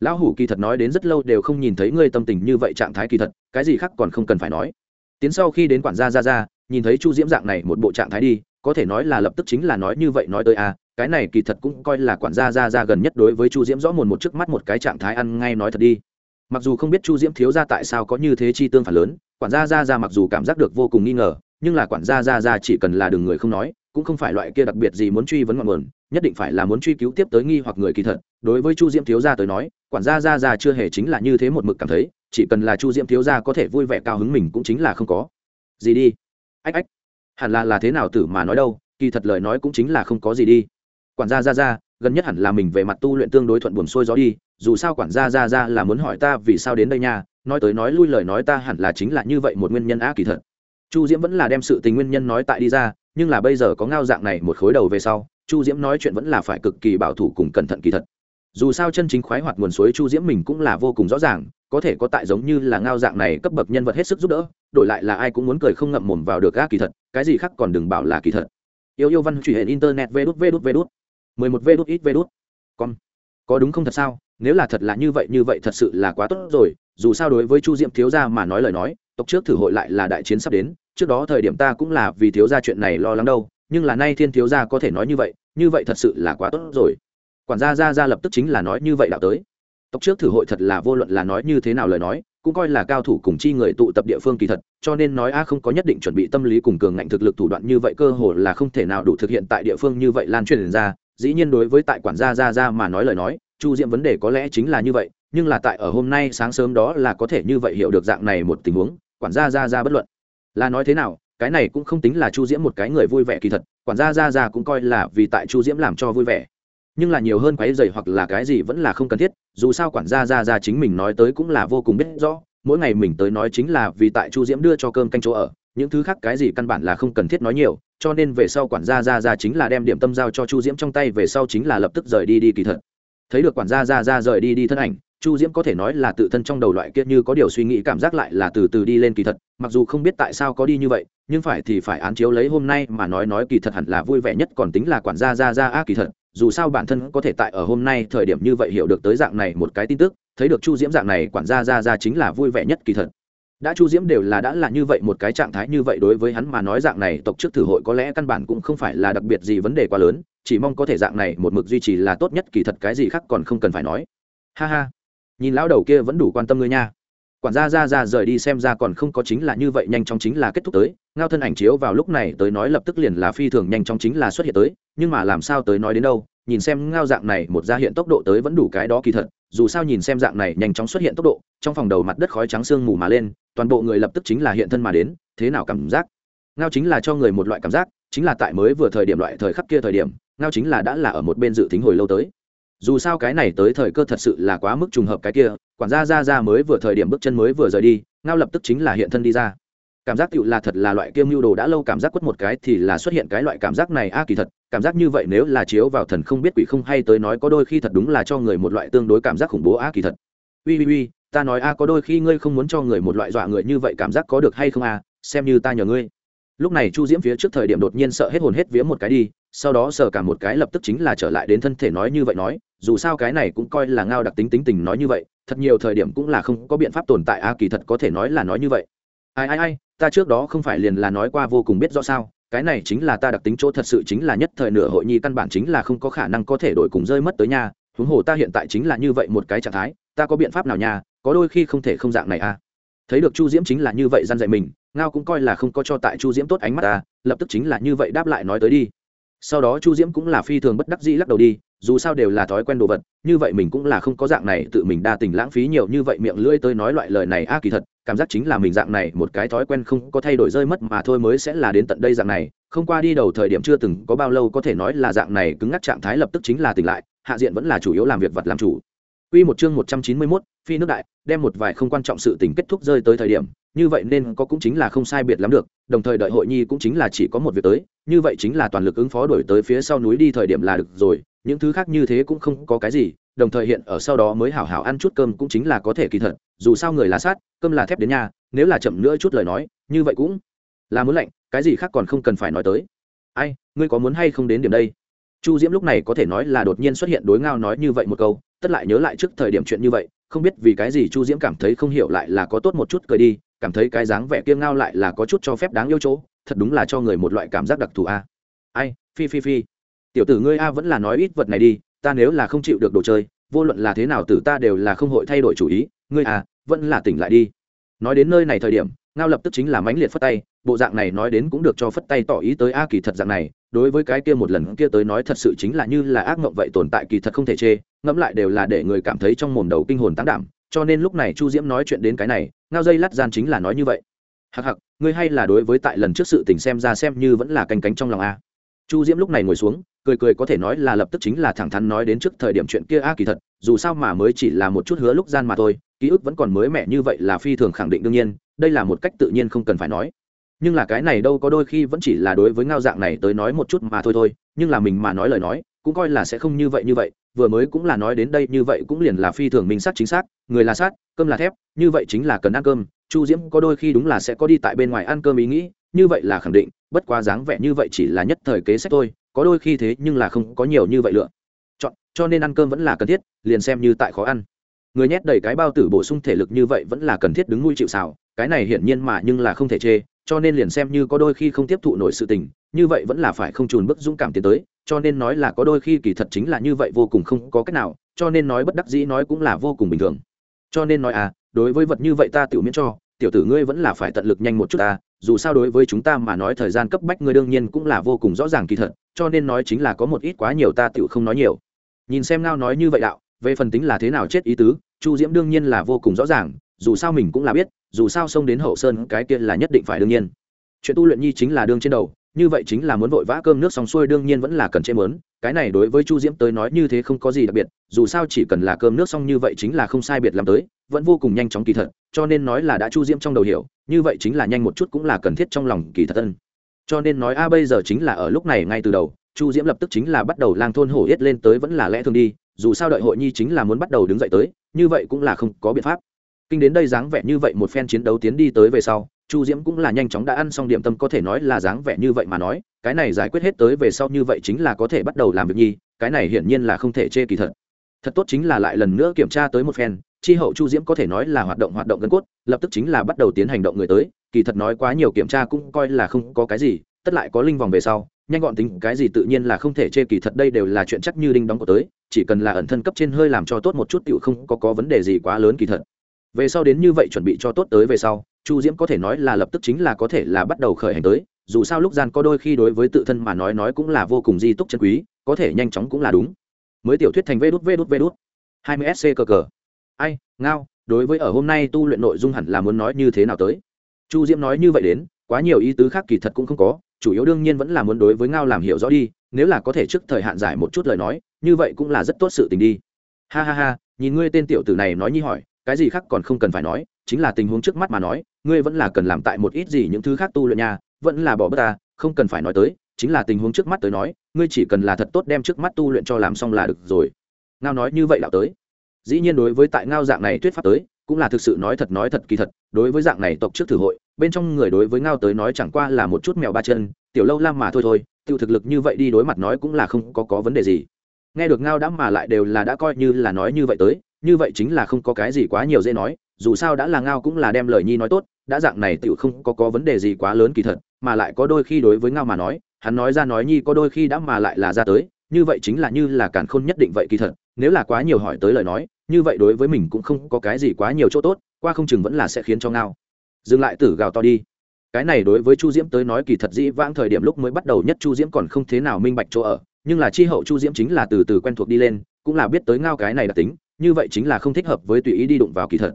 Lão hủ kỳ thật nói đến rất lâu đều không nhìn thấy ngươi tâm tình như vậy trạng thái kỳ thật, cái gì khác còn không cần phải nói. Tiến sau khi đến quản gia, ra ra, nhìn thấy chu diễm dạng này một bộ trạng thái đi có thể nói là lập tức chính là nói như vậy nói tới a cái này kỳ thật cũng coi là quản gia ra ra gần nhất đối với chu diễm rõ mồn một trước mắt một cái trạng thái ăn ngay nói thật đi. Mặc dù không biết chu diễm thiếu ra tại sao có như thế chi tương phản lớn, quản gia ra ra mặc dù cảm giác được vô cùng nghi ngờ, nhưng là quản gia ra ra chỉ cần là đường người không nói, cũng không phải loại kia đặc biệt gì muốn truy vấn ngọn nguồn, nhất định phải là muốn truy cứu tiếp tới nghi hoặc người kỳ thật. Đối với chu diễm thiếu gia tới nói, quản gia ra ra chưa hề chính là như thế một mực cảm thấy, chỉ cần là chu diễm thiếu gia có thể vui vẻ cao hứng mình cũng chính là không có. Gì đi? Ách ách hẳn là là thế nào tử mà nói đâu, kỳ thật lời nói cũng chính là không có gì đi. Quản gia ra ra gần nhất hẳn là mình về mặt tu luyện tương đối thuận buồn xuôi gió đi, dù sao quản gia ra ra là muốn hỏi ta vì sao đến đây nha, nói tới nói lui lời nói ta hẳn là chính là như vậy một nguyên nhân á kỳ thật. Chu diễm vẫn là đem sự tình nguyên nhân nói tại đi ra, nhưng là bây giờ có ngao dạng này một khối đầu về sau, chu diễm nói chuyện vẫn là phải cực kỳ bảo thủ cùng cẩn thận kỳ thật dù sao chân chính khoái hoạt nguồn suối chu diễm mình cũng là vô cùng rõ ràng, có thể có tại giống như là ngao dạng này cấp bậc nhân vật hết sức giúp đỡ, đổi lại là ai cũng muốn cười không ngậm mồm vào được á kỳ thật, cái gì khác còn đừng bảo là kỳ thật. Yêu yêu văn truy hệ internet vê đút vê đút vê đút. mười một vê đút ít vê đút. Con có đúng không thật sao? Nếu là thật là như vậy như vậy thật sự là quá tốt rồi. Dù sao đối với chu diễm thiếu gia mà nói lời nói, tộc trước thử hội lại là đại chiến sắp đến. Trước đó thời điểm ta cũng là vì thiếu gia chuyện này lo lắng đâu, nhưng là nay thiên thiếu gia có thể nói như vậy như vậy thật sự là quá tốt rồi quản gia gia gia lập tức chính là nói như vậy đạo tới. Tộc trước thử hội thật là vô luận là nói như thế nào lời nói, cũng coi là cao thủ cùng chi người tụ tập địa phương kỳ thật, cho nên nói a không có nhất định chuẩn bị tâm lý cùng cường ngạnh thực lực thủ đoạn như vậy cơ hồ là không thể nào đủ thực hiện tại địa phương như vậy lan truyền ra. Dĩ nhiên đối với tại quản gia gia gia mà nói lời nói, chu diễm vấn đề có lẽ chính là như vậy, nhưng là tại ở hôm nay sáng sớm đó là có thể như vậy hiểu được dạng này một tình huống, quản gia gia gia bất luận. Là nói thế nào, cái này cũng không tính là chu diễm một cái người vui vẻ kỳ thật, quản gia gia gia cũng coi là vì tại chu diễm làm cho vui vẻ nhưng là nhiều hơn quái dày hoặc là cái gì vẫn là không cần thiết, dù sao quản gia gia gia chính mình nói tới cũng là vô cùng biết rõ, mỗi ngày mình tới nói chính là vì tại chu diễm đưa cho cơm canh chỗ ở, những thứ khác cái gì căn bản là không cần thiết nói nhiều, cho nên về sau quản gia gia gia chính là đem điểm tâm giao cho chu diễm trong tay, về sau chính là lập tức rời đi đi kỳ thật. Thấy được quản gia gia gia rời đi đi thân ảnh, chu diễm có thể nói là tự thân trong đầu loại kia như có điều suy nghĩ cảm giác lại là từ từ đi lên kỳ thật, mặc dù không biết tại sao có đi như vậy, nhưng phải thì phải án chiếu lấy hôm nay mà nói nói kỳ thật hẳn là vui vẻ nhất còn tính là quản gia gia gia a kỳ thật dù sao bản thân có thể tại ở hôm nay thời điểm như vậy hiểu được tới dạng này một cái tin tức, thấy được chu diễm dạng này quản gia ra ra chính là vui vẻ nhất kỳ thật. Đã chu diễm đều là đã là như vậy một cái trạng thái như vậy đối với hắn mà nói dạng này tộc trước thử hội có lẽ căn bản cũng không phải là đặc biệt gì vấn đề quá lớn, chỉ mong có thể dạng này một mực duy trì là tốt nhất kỳ thật cái gì khác còn không cần phải nói. Ha ha. Nhìn lão đầu kia vẫn đủ quan tâm ngươi nha quản gia ra ra rời đi xem ra còn không có chính là như vậy nhanh chóng chính là kết thúc tới. Ngao thân ảnh chiếu vào lúc này tới nói lập tức liền là phi thường nhanh chóng chính là xuất hiện tới, nhưng mà làm sao tới nói đến đâu, nhìn xem ngao dạng này một ra hiện tốc độ tới vẫn đủ cái đó kỳ thật, dù sao nhìn xem dạng này nhanh chóng xuất hiện tốc độ, trong phòng đầu mặt đất khói trắng sương mù mà lên, toàn bộ người lập tức chính là hiện thân mà đến, thế nào cảm giác? Ngao chính là cho người một loại cảm giác, chính là tại mới vừa thời điểm loại thời khắc kia thời điểm, ngao chính là đã là ở một bên dự tính hồi lâu tới dù sao cái này tới thời cơ thật sự là quá mức trùng hợp cái kia, quản gia ra ra mới vừa thời điểm bước chân mới vừa rời đi, ngao lập tức chính là hiện thân đi ra. Cảm giác tựu là thật là loại kiêm mưu đồ đã lâu cảm giác quất một cái thì là xuất hiện cái loại cảm giác này, a, kỳ thật, cảm giác như vậy nếu là chiếu vào thần không biết quỷ không hay tới nói có đôi khi thật đúng là cho người một loại tương đối cảm giác khủng bố, a, kỳ thật. Ui ui ui, ta nói, a, có đôi khi ngươi không muốn cho người một loại dọa người như vậy cảm giác có được hay không, a? Xem như ta nhờ ngươi. Lúc này chu diễm phía trước thời điểm đột nhiên sợ hết hồn hết vía một cái đi, sau đó sờ cả một cái lập tức chính là trở lại đến thân thể nói như vậy nói dù sao cái này cũng coi là ngao đặc tính tính tình nói như vậy, thật nhiều thời điểm cũng là không có biện pháp tồn tại, a, kỳ thật có thể nói là nói như vậy. Ai ai ai, ta trước đó không phải liền là nói qua vô cùng biết rõ sao, cái này chính là ta đặc tính chỗ thật sự chính là nhất thời nửa hội nhi căn bản chính là không có khả năng có thể đổi cùng rơi mất tới nhà huống hồ ta hiện tại chính là như vậy một cái trạng thái, ta có biện pháp nào nha, có đôi khi không thể không dạng này, a. Thấy được chu diễm chính là như vậy gian dạy mình, ngao cũng coi là không có cho tại chu diễm tốt ánh mắt ta lập tức chính là như vậy đáp lại nói tới đi. Sau đó chu diễm cũng là phi thường bất đắc dĩ lắc đầu đi dù sao đều là thói quen đồ vật như vậy mình cũng là không có dạng này tự mình đa tình lãng phí nhiều như vậy miệng lưỡi tới nói loại lời này a kỳ thật cảm giác chính là mình dạng này một cái thói quen không có thay đổi rơi mất mà thôi mới sẽ là đến tận đây dạng này. Không qua đi đầu thời điểm chưa từng có bao lâu có thể nói là dạng này cứng ngắc trạng thái lập tức chính là tỉnh lại hạ diện vẫn là chủ yếu làm việc vật làm chủ. Quy một chương 191, phi nước đại, đem một vài không quan trọng sự tình kết thúc rơi tới thời điểm, như vậy nên có cũng chính là không sai biệt lắm được, đồng thời đợi hội nhi cũng chính là chỉ có một việc tới, như vậy chính là toàn lực ứng phó đổi tới phía sau núi đi thời điểm là được rồi, những thứ khác như thế cũng không có cái gì, đồng thời hiện ở sau đó mới hảo hảo ăn chút cơm cũng chính là có thể kỳ thật, dù sao người là sát, cơm là thép đến nhà, nếu là chậm nữa chút lời nói, như vậy cũng là muốn lạnh, cái gì khác còn không cần phải nói tới. Ai, ngươi có muốn hay không đến điểm đây? Chu Diễm lúc này có thể nói là đột nhiên xuất hiện đối ngao nói như vậy một câu, tất lại nhớ lại trước thời điểm chuyện như vậy không biết vì cái gì chu diễm cảm thấy không hiểu lại là có tốt một chút cười đi cảm thấy cái dáng vẻ kiêng ngao lại là có chút cho phép đáng yêu chỗ thật đúng là cho người một loại cảm giác đặc thù a ai phi phi phi tiểu tử ngươi a vẫn là nói ít vật này đi, ta nếu là không chịu được đồ chơi, vô luận là thế nào tử ta đều là không hội thay đổi chủ ý, ngươi à vẫn là tỉnh lại đi. Nói đến nơi này thời điểm, ngao lập tức chính là mãnh liệt phất tay, bộ dạng này nói đến cũng được cho phất tay tỏ ý tới a kỳ thật dạng này, đối với cái kia một lần kia tới nói thật sự chính là như là ác mộng vậy tồn tại kỳ thật không thể chê, ngẫm lại đều là để người cảm thấy trong mồm đầu kinh hồn tán đảm, cho nên lúc này chu diễm nói chuyện đến cái này, ngao dây lát gian chính là nói như vậy. Hặc hặc ngươi hay là đối với tại lần trước sự tình xem ra xem như vẫn là canh cánh trong lòng a. Chu diễm lúc này ngồi xuống cười cười có thể nói là lập tức chính là thẳng thắn nói đến trước thời điểm chuyện kia a kỳ thật, dù sao mà mới chỉ là một chút hứa lúc gian mà thôi, ký ức vẫn còn mới mẻ như vậy là phi thường khẳng định đương nhiên, đây là một cách tự nhiên không cần phải nói. Nhưng là cái này đâu có đôi khi vẫn chỉ là đối với ngao dạng này tới nói một chút mà thôi thôi, nhưng là mình mà nói lời nói, cũng coi là sẽ không như vậy như vậy, vừa mới cũng là nói đến đây như vậy cũng liền là phi thường minh sát chính xác, người là sát, cơm là thép, như vậy chính là cần ăn cơm, chu diễm có đôi khi đúng là sẽ có đi tại bên ngoài ăn cơm ý nghĩ, như vậy là khẳng định, bất quá dáng vẻ như vậy chỉ là nhất thời kế sách thôi có đôi khi thế nhưng là không có nhiều như vậy lựa. Chọn, cho nên ăn cơm vẫn là cần thiết, liền xem như tại khó ăn. Người nhét đầy cái bao tử bổ sung thể lực như vậy vẫn là cần thiết đứng nuôi chịu xào, cái này hiển nhiên mà nhưng là không thể chê, cho nên liền xem như có đôi khi không tiếp thụ nổi sự tình, như vậy vẫn là phải không trùn bức dũng cảm tiến tới, cho nên nói là có đôi khi kỳ thật chính là như vậy vô cùng không có cách nào, cho nên nói bất đắc dĩ nói cũng là vô cùng bình thường. Cho nên nói à đối với vật như vậy ta tự miễn cho tiểu tử ngươi vẫn là phải tận lực nhanh một chút ta, dù sao đối với chúng ta mà nói thời gian cấp bách ngươi đương nhiên cũng là vô cùng rõ ràng kỳ thật, cho nên nói chính là có một ít quá nhiều ta tựu không nói nhiều. Nhìn xem ngao nói như vậy đạo, về phần tính là thế nào chết ý tứ, chu diễm đương nhiên là vô cùng rõ ràng, dù sao mình cũng là biết, dù sao xông đến hậu sơn cái kia là nhất định phải đương nhiên. Chuyện tu luyện nhi chính là đương trên đầu như vậy chính là muốn vội vã cơm nước xong xuôi đương nhiên vẫn là cần chế mớn. Cái này đối với chu diễm tới nói như thế không có gì đặc biệt, dù sao chỉ cần là cơm nước xong như vậy chính là không sai biệt làm tới, vẫn vô cùng nhanh chóng kỳ thật, cho nên nói là đã chu diễm trong đầu hiểu, như vậy chính là nhanh một chút cũng là cần thiết trong lòng kỳ thật tân cho nên nói, a, bây giờ chính là ở lúc này ngay từ đầu, chu diễm lập tức chính là bắt đầu lang thôn hổ yết lên tới vẫn là lẽ thường đi, dù sao đợi hội nhi chính là muốn bắt đầu đứng dậy tới, như vậy cũng là không có biện pháp. Kinh đến đây dáng vẻ như vậy một phen chiến đấu tiến đi tới về sau chu diễm cũng là nhanh chóng đã ăn xong điểm tâm, có thể nói là dáng vẻ như vậy mà nói, cái này giải quyết hết tới về sau như vậy chính là có thể bắt đầu làm việc nhi, cái này hiển nhiên là không thể chê kỳ thật. Thật tốt chính là lại lần nữa kiểm tra tới một phen, chi hậu chu diễm có thể nói là hoạt động hoạt động gân cốt, lập tức chính là bắt đầu tiến hành động người tới, kỳ thật nói quá nhiều kiểm tra cũng coi là không có cái gì, tất lại có linh vòng về sau, nhanh gọn tính cái gì tự nhiên là không thể chê kỳ thật, đây đều là chuyện chắc như đinh đóng của tới, chỉ cần là ẩn thân cấp trên hơi làm cho tốt một chút tựu không có có vấn đề gì quá lớn kỳ thật. Về sau đến như vậy chuẩn bị cho tốt tới về sau chu diễm có thể nói là lập tức chính là có thể là bắt đầu khởi hành tới, dù sao lúc gian có đôi khi đối với tự thân mà nói nói cũng là vô cùng di túc chân quý, có thể nhanh chóng cũng là đúng. Mới tiểu thuyết thành vê đút vê đút vê đút. Hai mươi sc cờ cờ. Ai, ngao, đối với ở hôm nay tu luyện nội dung hẳn là muốn nói như thế nào tới? Chu diễm nói như vậy đến, quá nhiều ý tứ khác kỳ thật cũng không có, chủ yếu đương nhiên vẫn là muốn đối với ngao làm hiểu rõ đi, nếu là có thể trước thời hạn giải một chút lời nói, như vậy cũng là rất tốt sự tình đi. Ha ha ha, nhìn ngươi tên tiểu tử này nói nhi hỏi cái gì khác còn không cần phải nói, chính là tình huống trước mắt mà nói, ngươi vẫn là cần làm tại một ít gì những thứ khác tu luyện nha, vẫn là bỏ bớt ta, không cần phải nói tới, chính là tình huống trước mắt tới nói, ngươi chỉ cần là thật tốt đem trước mắt tu luyện cho làm xong là được rồi. Ngao nói như vậy đạo tới. Dĩ nhiên đối với tại ngao dạng này thuyết pháp tới, cũng là thực sự nói thật nói thật kỳ thật, đối với dạng này tộc trước thử hội, bên trong người đối với ngao tới nói chẳng qua là một chút mèo ba chân, tiểu lâu lam mà thôi thôi tiêu thực lực như vậy đi đối mặt nói cũng là không có có vấn đề gì. Nghe được ngao đã mà lại đều là đã coi như là nói như vậy tới như vậy chính là không có cái gì quá nhiều dễ nói, dù sao đã là ngao cũng là đem lời nhi nói tốt, đã dạng này tựu không có có vấn đề gì quá lớn kỳ thật, mà lại có đôi khi đối với ngao mà nói, hắn nói ra nói nhi có đôi khi đã mà lại là ra tới, như vậy chính là như là cản khôn nhất định vậy kỳ thật, nếu là quá nhiều hỏi tới lời nói, như vậy đối với mình cũng không có cái gì quá nhiều chỗ tốt, qua không chừng vẫn là sẽ khiến cho ngao. Dừng lại tử gào to đi. Cái này đối với chu diễm tới nói kỳ thật dĩ vãng thời điểm lúc mới bắt đầu nhất chu diễm còn không thế nào minh bạch chỗ ở, nhưng là chi hậu chu diễm chính là từ từ quen thuộc đi lên, cũng là biết tới ngao cái này đặc tính như vậy chính là không thích hợp với tùy ý đi đụng vào kỳ thật.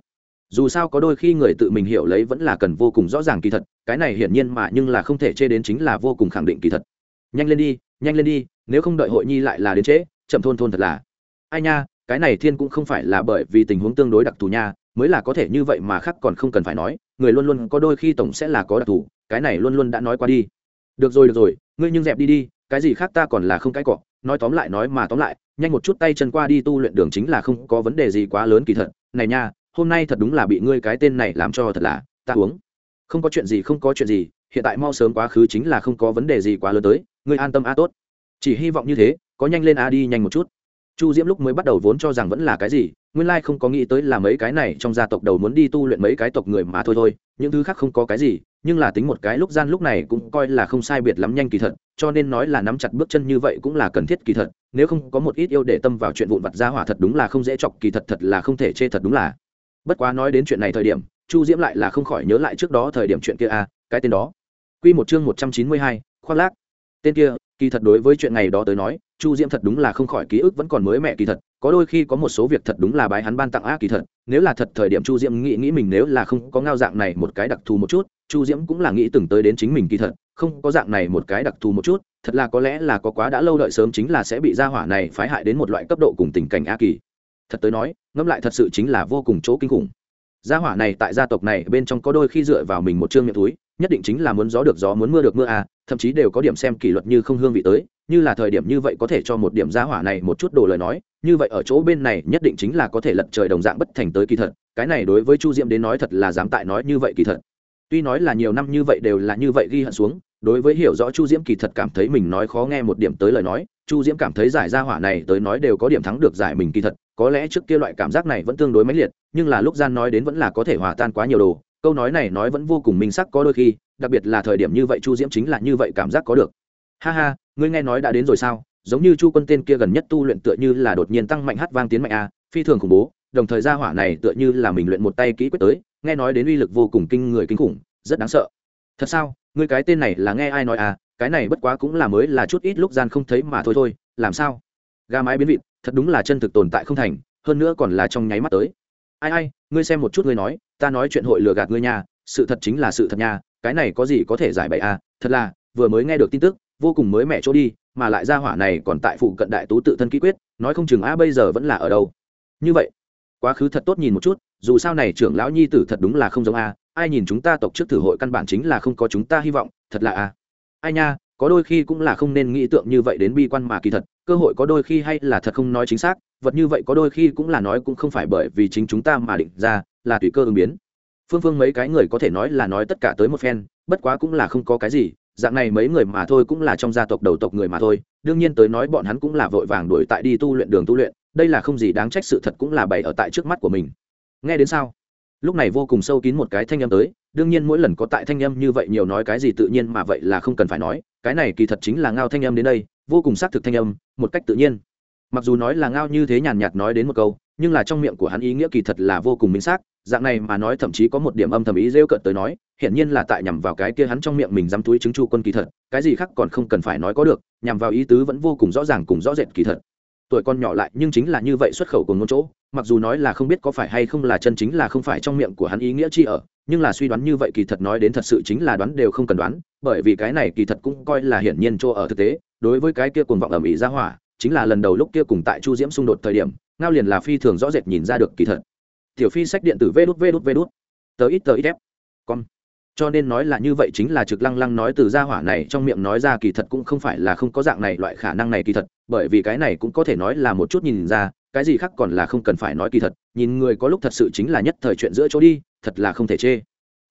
Dù sao có đôi khi người tự mình hiểu lấy vẫn là cần vô cùng rõ ràng kỳ thật, cái này hiển nhiên mà nhưng là không thể chê đến chính là vô cùng khẳng định kỳ thật. Nhanh lên đi, nhanh lên đi, nếu không đợi hội nhi lại là đến trễ, chậm thôn thôn thật là. Ai nha, cái này thiên cũng không phải là bởi vì tình huống tương đối đặc thù nha, mới là có thể như vậy mà khác còn không cần phải nói, người luôn luôn có đôi khi tổng sẽ là có đặc thù, cái này luôn luôn đã nói qua đi. Được rồi được rồi, ngươi nhưng dẹp đi đi, cái gì khác ta còn là không cái cọ, nói tóm lại, nói mà tóm lại nhanh một chút tay chân qua đi tu luyện đường chính là không có vấn đề gì quá lớn kỳ thật. Này nha, hôm nay thật đúng là bị ngươi cái tên này làm cho thật là, ta uống. Không có chuyện gì, không có chuyện gì, hiện tại mau sớm quá khứ chính là không có vấn đề gì quá lớn tới, ngươi an tâm a tốt. Chỉ hy vọng như thế, có nhanh lên a đi nhanh một chút. Chu diễm lúc mới bắt đầu vốn cho rằng vẫn là cái gì, nguyên lai không có nghĩ tới là mấy cái này trong gia tộc đầu muốn đi tu luyện mấy cái tộc người mà thôi thôi, những thứ khác không có cái gì nhưng là tính một cái lúc gian lúc này cũng coi là không sai biệt lắm nhanh kỳ thật cho nên nói là nắm chặt bước chân như vậy cũng là cần thiết kỳ thật nếu không có một ít yêu để tâm vào chuyện vụn vặt ra hỏa thật đúng là không dễ chọc kỳ thật thật là không thể chê thật đúng là. Bất quá nói đến chuyện này thời điểm chu diễm lại là không khỏi nhớ lại trước đó thời điểm chuyện kia a à, cái tên đó. Q một chương một trăm chín mươi hai khoác lác. Tên kia kỳ thật đối với chuyện ngày đó tới nói chu diễm thật đúng là không khỏi ký ức vẫn còn mới mẹ kỳ thật, có đôi khi có một số việc thật đúng là bái hắn ban tặng a kỳ thật, nếu là thật thời điểm chu diễm nghĩ nghĩ mình nếu là không có ngao dạng này một cái đặc thù một chút, chu diễm cũng là nghĩ từng tới đến chính mình kỳ thật, không có dạng này một cái đặc thù một chút, thật là có lẽ là có quá đã lâu đợi sớm chính là sẽ bị gia hỏa này phái hại đến một loại cấp độ cùng tình cảnh a kỳ. Thật tới nói, ngẫm lại thật sự chính là vô cùng chỗ kinh khủng. Gia hỏa này tại gia tộc này bên trong có đôi khi dựa vào mình một chương miệng túi nhất định chính là muốn gió được gió, muốn mưa được mưa à thậm chí đều có điểm xem kỷ luật như không hương vị tới, như là thời điểm như vậy có thể cho một điểm gia hỏa này một chút đồ lời nói, như vậy ở chỗ bên này nhất định chính là có thể lật trời đồng dạng bất thành tới kỳ thật, cái này đối với chu diễm đến nói thật là dám tại nói như vậy kỳ thật. Tuy nói là nhiều năm như vậy đều là như vậy ghi hận xuống, đối với hiểu rõ chu diễm kỳ thật cảm thấy mình nói khó nghe một điểm tới lời nói, chu diễm cảm thấy giải ra hỏa này tới nói đều có điểm thắng được giải mình kỳ thật, có lẽ trước kia loại cảm giác này vẫn tương đối mãnh liệt, nhưng là lúc gian nói đến vẫn là có thể hòa tan quá nhiều đồ câu nói này nói vẫn vô cùng minh sắc có đôi khi, đặc biệt là thời điểm như vậy chu diễm chính là như vậy cảm giác có được. Ha ha, ngươi nghe nói đã đến rồi sao? Giống như chu quân tên kia gần nhất tu luyện tựa như là đột nhiên tăng mạnh hát vang tiến mạnh a, phi thường khủng bố, đồng thời gia hỏa này tựa như là mình luyện một tay kỹ quyết tới, nghe nói đến uy lực vô cùng kinh người kinh khủng, rất đáng sợ. Thật sao? Ngươi cái tên này là nghe ai nói à? Cái này bất quá cũng là mới là chút ít lúc gian không thấy mà thôi thôi, làm sao? Ga mái biến vịt, thật đúng là chân thực tồn tại không thành, hơn nữa còn là trong nháy mắt tới. Ai ai, ngươi xem một chút ngươi nói ta nói chuyện hội lừa gạt ngươi nha, sự thật chính là sự thật nha, cái này có gì có thể giải bày à? Thật là, vừa mới nghe được tin tức, vô cùng mới mẻ chỗ đi, mà lại ra hỏa này còn tại phụ cận đại tú tự thân ký quyết, nói không chừng a bây giờ vẫn là ở đâu. Như vậy, quá khứ thật tốt nhìn một chút, dù sao này trưởng lão nhi tử thật đúng là không giống a, ai nhìn chúng ta tộc trước thử hội căn bản chính là không có chúng ta hy vọng, thật là a. Ai nha, có đôi khi cũng là không nên nghĩ tượng như vậy đến bi quan mà kỳ thật, cơ hội có đôi khi hay là thật không nói chính xác, vật như vậy có đôi khi cũng là nói cũng không phải bởi vì chính chúng ta mà định ra là tùy cơ ứng biến. Phương phương mấy cái người có thể nói là nói tất cả tới một phen, bất quá cũng là không có cái gì, dạng này mấy người mà thôi cũng là trong gia tộc đầu tộc người mà thôi, đương nhiên tới nói bọn hắn cũng là vội vàng đuổi tại đi tu luyện đường tu luyện, đây là không gì đáng trách sự thật cũng là bày ở tại trước mắt của mình. Nghe đến sao? Lúc này vô cùng sâu kín một cái thanh âm tới, đương nhiên mỗi lần có tại thanh âm như vậy nhiều nói cái gì tự nhiên mà vậy là không cần phải nói, cái này kỳ thật chính là ngao thanh âm đến đây, vô cùng xác thực thanh âm, một cách tự nhiên. Mặc dù nói là ngao như thế nhàn nhạt nói đến một câu nhưng là trong miệng của hắn ý nghĩa kỳ thật là vô cùng minh xác, dạng này mà nói thậm chí có một điểm âm thầm ý rêu cợt tới nói, hiển nhiên là tại nhằm vào cái kia hắn trong miệng mình dám túi chứng chu quân kỳ thật, cái gì khác còn không cần phải nói có được, nhằm vào ý tứ vẫn vô cùng rõ ràng cùng rõ rệt kỳ thật. Tuổi con nhỏ lại nhưng chính là như vậy xuất khẩu cùng một chỗ, mặc dù nói là không biết có phải hay không là chân chính là không phải trong miệng của hắn ý nghĩa chi ở, nhưng là suy đoán như vậy kỳ thật nói đến thật sự chính là đoán đều không cần đoán, bởi vì cái này kỳ thật cũng coi là hiển nhiên chỗ ở thực tế, đối với cái kia cuồng vọng ẩm ĩ ra hỏa, chính là lần đầu lúc kia cùng tại chu diễm xung đột thời điểm ngao liền là phi thường rõ rệt nhìn ra được kỳ thật. Tiểu phi sách điện tử vê đút vê đút vê đút. Tờ ít tờ ít ép. Con cho nên nói là như vậy chính là trực lăng lăng nói từ gia hỏa này trong miệng nói ra kỳ thật cũng không phải là không có dạng này loại khả năng này kỳ thật, bởi vì cái này cũng có thể nói là một chút nhìn ra, cái gì khác còn là không cần phải nói kỳ thật, nhìn người có lúc thật sự chính là nhất thời chuyện giữa chỗ đi, thật là không thể chê.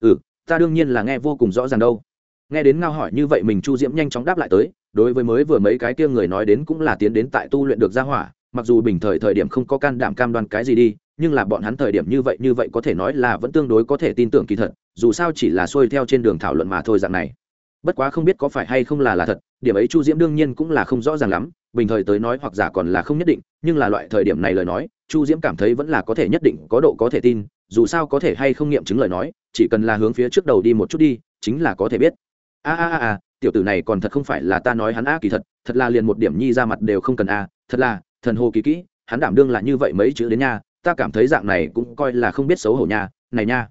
Ừ ta đương nhiên là nghe vô cùng rõ ràng đâu. Nghe đến ngao hỏi như vậy mình chu diễm nhanh chóng đáp lại tới, đối với mới vừa mấy cái kia người nói đến cũng là tiến đến tại tu luyện được gia hỏa mặc dù bình thời thời điểm không có can đảm cam đoan cái gì đi, nhưng là bọn hắn thời điểm như vậy như vậy có thể nói là vẫn tương đối có thể tin tưởng kỳ thật, dù sao chỉ là xuôi theo trên đường thảo luận mà thôi dạng này. Bất quá không biết có phải hay không là là thật, điểm ấy chu diễm đương nhiên cũng là không rõ ràng lắm, bình thời tới nói hoặc giả còn là không nhất định, nhưng là loại thời điểm này lời nói, chu diễm cảm thấy vẫn là có thể nhất định, có độ có thể tin, dù sao có thể hay không nghiệm chứng lời nói, chỉ cần là hướng phía trước đầu đi một chút đi, chính là có thể biết. A a a tiểu tử này còn thật không phải là ta nói hắn a kỳ thật thật là liền một điểm nhi ra mặt đều không cần a, thật là thần hồ kỳ kỹ, hắn đảm đương là như vậy mấy chữ đến nha, ta cảm thấy dạng này cũng coi là không biết xấu hổ nha, này nha.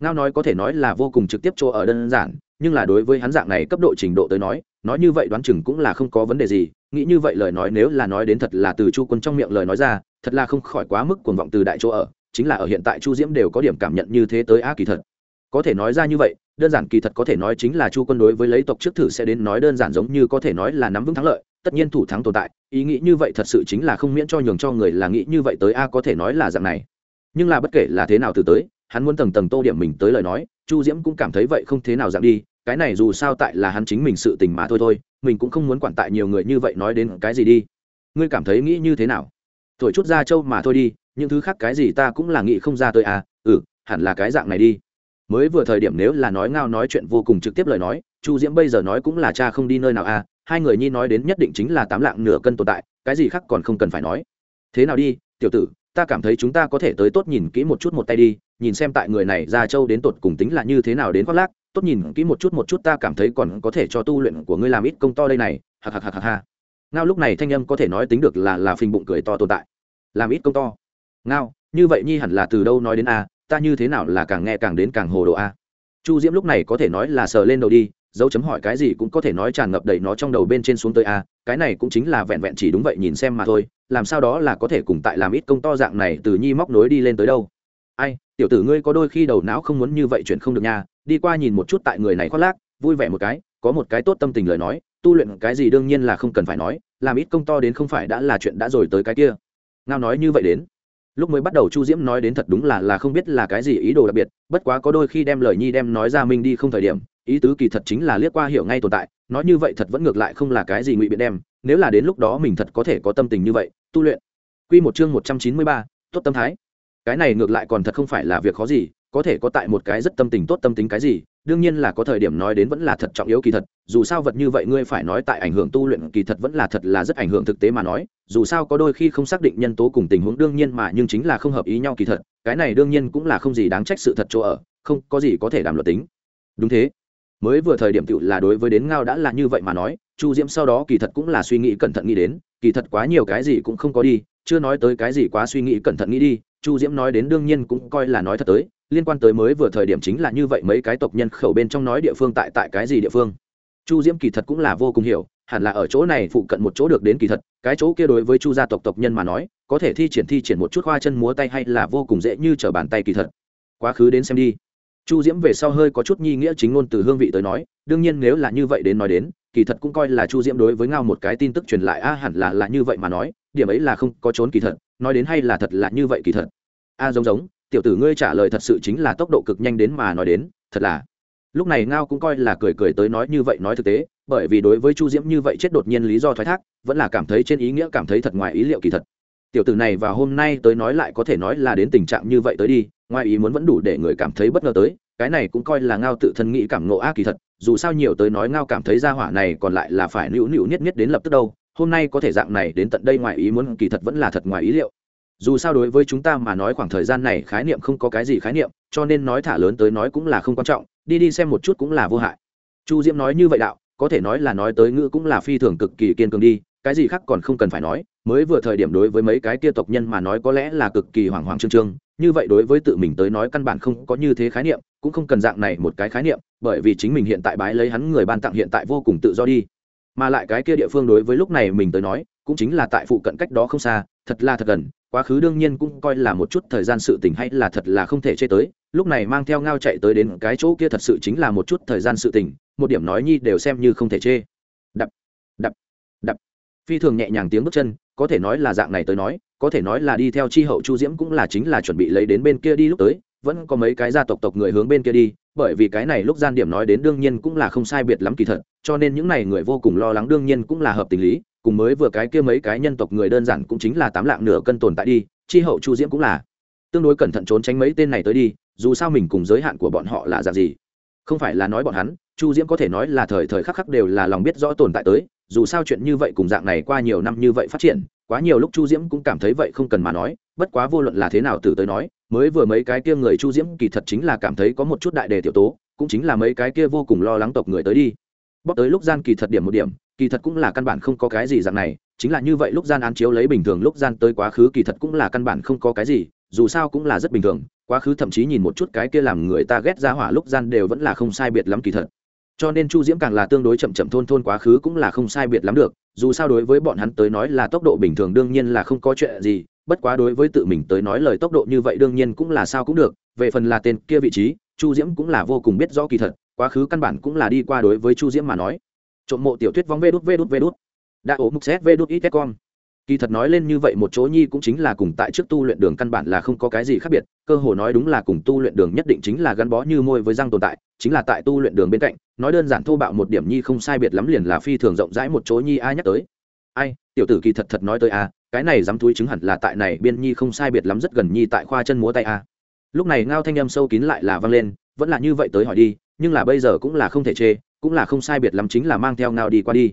Ngao nói có thể nói là vô cùng trực tiếp chỗ ở đơn giản, nhưng là đối với hắn dạng này cấp độ trình độ tới nói nói như vậy đoán chừng cũng là không có vấn đề gì, nghĩ như vậy lời nói nếu là nói đến thật là từ chu quân trong miệng lời nói ra, thật là không khỏi quá mức cuồng vọng từ đại chỗ ở, chính là ở hiện tại chu diễm đều có điểm cảm nhận như thế tới a kỳ thật. Có thể nói ra như vậy, đơn giản kỳ thật có thể nói chính là chu quân đối với lấy tộc trước thử sẽ đến nói đơn giản giống như có thể nói là nắm vững thắng lợi tất nhiên thủ thắng tồn tại, ý nghĩ như vậy thật sự chính là không miễn cho nhường cho người là nghĩ như vậy tới a có thể nói là dạng này. Nhưng là bất kể là thế nào từ tới, hắn muốn tầng tầng tô điểm mình tới lời nói, chu diễm cũng cảm thấy vậy không thế nào dạng đi, cái này dù sao tại là hắn chính mình sự tình mà thôi thôi, mình cũng không muốn quản tại nhiều người như vậy nói đến cái gì đi. Ngươi cảm thấy nghĩ như thế nào? Thổi chút ra châu mà thôi đi, những thứ khác cái gì ta cũng là nghĩ không ra tới à ừ hẳn là cái dạng này đi. Mới vừa thời điểm nếu là nói ngao nói chuyện vô cùng trực tiếp lời nói, chu diễm bây giờ nói cũng là cha không đi nơi nào à hai người nhi nói đến nhất định chính là tám lạng nửa cân tồn tại, cái gì khác còn không cần phải nói. Thế nào đi, tiểu tử, ta cảm thấy chúng ta có thể tới tốt nhìn kỹ một chút một tay đi, nhìn xem tại người này ra châu đến tột cùng tính là như thế nào đến khoác lác, tốt nhìn kỹ một chút một chút ta cảm thấy còn có thể cho tu luyện của ngươi làm ít công to đây này hạc hạc hạc hạc ha. Ngao lúc này thanh âm có thể nói tính được là là phình bụng cười to tồn tại. Làm ít công to. Ngao, như vậy nhi hẳn là từ đâu nói đến a, ta như thế nào là càng nghe càng đến càng hồ đồ a. Chu diễm lúc này có thể nói là sờ lên đầu đi dấu chấm hỏi cái gì cũng có thể nói tràn ngập đầy nó trong đầu bên trên xuống tới a cái này cũng chính là vẹn vẹn chỉ đúng vậy nhìn xem mà thôi, làm sao đó là có thể cùng tại làm ít công to dạng này từ nhi móc nối đi lên tới đâu. Ai, tiểu tử ngươi có đôi khi đầu não không muốn như vậy chuyện không được nha, đi qua nhìn một chút tại người này khoác lác, vui vẻ một cái, có một cái tốt tâm tình lời nói, tu luyện cái gì đương nhiên là không cần phải nói, làm ít công to đến không phải đã là chuyện đã rồi tới cái kia. Ngao nói như vậy đến. Lúc mới bắt đầu chu diễm nói đến thật đúng là là không biết là cái gì ý đồ đặc biệt, bất quá có đôi khi đem lời nhi đem nói ra mình đi không thời điểm ý tứ kỳ thật chính là liếc qua hiểu ngay tồn tại nói như vậy thật vẫn ngược lại không là cái gì ngụy biện đem nếu là đến lúc đó mình thật có thể có tâm tình như vậy tu luyện Quy một chương một trăm chín mươi ba, tốt tâm thái. Cái này ngược lại còn thật không phải là việc khó gì, có thể có tại một cái rất tâm tình tốt tâm tính cái gì, đương nhiên là có thời điểm nói đến vẫn là thật trọng yếu kỳ thật, dù sao vật như vậy ngươi phải nói tại ảnh hưởng tu luyện kỳ thật vẫn là thật là rất ảnh hưởng thực tế mà nói, dù sao có đôi khi không xác định nhân tố cùng tình huống đương nhiên mà nhưng chính là không hợp ý nhau kỳ thật, cái này đương nhiên cũng là không gì đáng trách sự thật chỗ ở, không có gì có thể đảm luật tính. Đúng thế. Mới vừa thời điểm tựu là đối với đến ngao đã là như vậy mà nói, Chu Diễm sau đó kỳ thật cũng là suy nghĩ cẩn thận nghĩ đến, kỳ thật quá nhiều cái gì cũng không có đi, chưa nói tới cái gì quá suy nghĩ cẩn thận nghĩ đi chu diễm nói đến đương nhiên cũng coi là nói thật tới liên quan tới mới vừa thời điểm chính là như vậy mấy cái tộc nhân khẩu bên trong nói địa phương tại tại cái gì địa phương. Chu diễm kỳ thật cũng là vô cùng hiểu hẳn là ở chỗ này phụ cận một chỗ được đến kỳ thật cái chỗ kia đối với chu gia tộc tộc nhân mà nói có thể thi triển thi triển một chút hoa chân múa tay hay là vô cùng dễ như trở bàn tay kỳ thật. Quá khứ đến xem đi chu diễm về sau hơi có chút nhi nghĩa chính ngôn từ hương vị tới nói, đương nhiên nếu là như vậy đến nói đến, kỳ thật cũng coi là chu diễm đối với ngao một cái tin tức truyền lại a, hẳn là là như vậy mà nói, điểm ấy là không có trốn kỳ thật, nói đến hay là thật là như vậy kỳ thật. A giống giống, tiểu tử ngươi trả lời thật sự chính là tốc độ cực nhanh đến mà nói đến, thật là. Lúc này ngao cũng coi là cười cười tới nói như vậy nói thực tế, bởi vì đối với chu diễm như vậy chết đột nhiên lý do thoái thác, vẫn là cảm thấy trên ý nghĩa cảm thấy thật ngoài ý liệu kỳ thật. Tiểu tử này và hôm nay tới nói lại có thể nói là đến tình trạng như vậy tới đi ngoài ý muốn vẫn đủ để người cảm thấy bất ngờ tới, cái này cũng coi là ngao tự thân nghĩ cảm ngộ a kỳ thật, dù sao nhiều tới nói ngao cảm thấy ra hỏa này còn lại là phải nữu nữu nhất nhất đến lập tức đâu, hôm nay có thể dạng này đến tận đây ngoài ý muốn kỳ thật vẫn là thật ngoài ý liệu. Dù sao đối với chúng ta mà nói khoảng thời gian này khái niệm không có cái gì khái niệm, cho nên nói thả lớn tới nói cũng là không quan trọng, đi đi xem một chút cũng là vô hại. Chu diễm nói như vậy đạo, có thể nói là nói tới ngữ cũng là phi thường cực kỳ kiên cường đi, cái gì khác còn không cần phải nói, mới vừa thời điểm đối với mấy cái kia tộc nhân mà nói có lẽ là cực kỳ hoảng hoảng trương trương như vậy đối với tự mình tới nói căn bản không có như thế khái niệm, cũng không cần dạng này một cái khái niệm, bởi vì chính mình hiện tại bái lấy hắn người ban tặng hiện tại vô cùng tự do đi. Mà lại cái kia địa phương đối với lúc này mình tới nói, cũng chính là tại phụ cận cách đó không xa, thật là thật gần, quá khứ đương nhiên cũng coi là một chút thời gian sự tình hay là thật là không thể chê tới, lúc này mang theo ngao chạy tới đến cái chỗ kia thật sự chính là một chút thời gian sự tình, một điểm nói nhi đều xem như không thể chê. Đập đập đập. Phi thường nhẹ nhàng tiếng bước chân, có thể nói là dạng này tới nói có thể nói là đi theo chi hậu chu diễm cũng là chính là chuẩn bị lấy đến bên kia đi lúc tới, vẫn có mấy cái gia tộc tộc người hướng bên kia đi, bởi vì cái này lúc gian điểm nói đến đương nhiên cũng là không sai biệt lắm kỳ thật, cho nên những này người vô cùng lo lắng đương nhiên cũng là hợp tình lý, cùng mới vừa cái kia mấy cái nhân tộc người đơn giản cũng chính là tám lạng nửa cân tồn tại đi, chi hậu chu diễm cũng là tương đối cẩn thận trốn tránh mấy tên này tới đi, dù sao mình cùng giới hạn của bọn họ là dạng gì. Không phải là nói bọn hắn, chu diễm có thể nói là thời thời khắc khắc đều là lòng biết rõ tồn tại tới, dù sao chuyện như vậy cùng dạng này qua nhiều năm như vậy phát triển quá nhiều lúc chu diễm cũng cảm thấy vậy không cần mà nói, bất quá vô luận là thế nào từ tới nói, mới vừa mấy cái kia người chu diễm kỳ thật chính là cảm thấy có một chút đại đề tiểu tố, cũng chính là mấy cái kia vô cùng lo lắng tộc người tới đi. Bóp tới lúc gian kỳ thật điểm một điểm, kỳ thật cũng là căn bản không có cái gì dạng này, chính là như vậy lúc gian án chiếu lấy bình thường lúc gian tới quá khứ kỳ thật cũng là căn bản không có cái gì, dù sao cũng là rất bình thường, quá khứ thậm chí nhìn một chút cái kia làm người ta ghét ra hỏa lúc gian đều vẫn là không sai biệt lắm kỳ thật. Cho nên chu diễm càng là tương đối chậm chậm thôn thôn quá khứ cũng là không sai biệt lắm được dù sao đối với bọn hắn tới nói là tốc độ bình thường đương nhiên là không có chuyện gì, bất quá đối với tự mình tới nói lời tốc độ như vậy đương nhiên cũng là sao cũng được, về phần là tên kia vị trí, chu diễm cũng là vô cùng biết rõ kỳ thật, quá khứ căn bản cũng là đi qua đối với chu diễm mà nói. Trộm mộ tiểu thuyết vóng vê đút vê đút vê đút. Đã ố mục xét vê đút ít con kỳ thật nói lên như vậy một chỗ nhi cũng chính là cùng tại trước tu luyện đường căn bản là không có cái gì khác biệt, cơ hồ nói đúng là cùng tu luyện đường nhất định chính là gắn bó như môi với răng tồn tại, chính là tại tu luyện đường bên cạnh, nói đơn giản thô bạo một điểm nhi không sai biệt lắm liền là phi thường rộng rãi một chỗ nhi ai nhắc tới. Ai, tiểu tử kỳ thật thật nói tới a cái này dám thúi chứng hẳn là tại này biên nhi không sai biệt lắm rất gần nhi tại khoa chân múa tay a lúc này ngao thanh âm sâu kín lại là vang lên, vẫn là như vậy tới hỏi đi, nhưng là bây giờ cũng là không thể chê, cũng là không sai biệt lắm chính là mang theo ngao đi qua đi.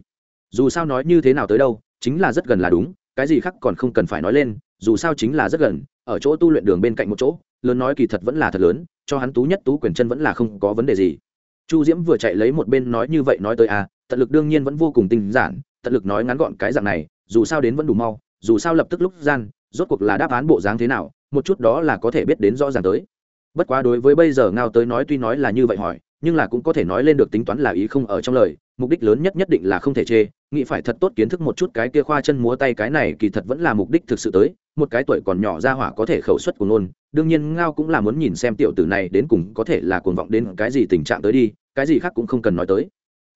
Dù sao nói như thế nào tới đâu, chính là rất gần là đúng cái gì khác còn không cần phải nói lên, dù sao chính là rất gần, ở chỗ tu luyện đường bên cạnh một chỗ, lớn nói kỳ thật vẫn là thật lớn, cho hắn tú nhất tú quyền chân vẫn là không có vấn đề gì. Chu diễm vừa chạy lấy một bên nói như vậy nói tới a tận lực đương nhiên vẫn vô cùng tinh giản, tận lực nói ngắn gọn cái dạng này, dù sao đến vẫn đủ mau, dù sao lập tức lúc gian, rốt cuộc là đáp án bộ dáng thế nào, một chút đó là có thể biết đến rõ ràng tới. Bất quá đối với bây giờ ngao tới nói tuy nói là như vậy hỏi nhưng là cũng có thể nói lên được tính toán là ý không ở trong lời, mục đích lớn nhất nhất định là không thể chê, nghĩ phải thật tốt kiến thức một chút cái kia khoa chân múa tay cái này kỳ thật vẫn là mục đích thực sự tới, một cái tuổi còn nhỏ ra hỏa có thể khẩu suất của nôn đương nhiên ngao cũng là muốn nhìn xem tiểu tử này đến cùng có thể là cuồng vọng đến cái gì tình trạng tới đi, cái gì khác cũng không cần nói tới.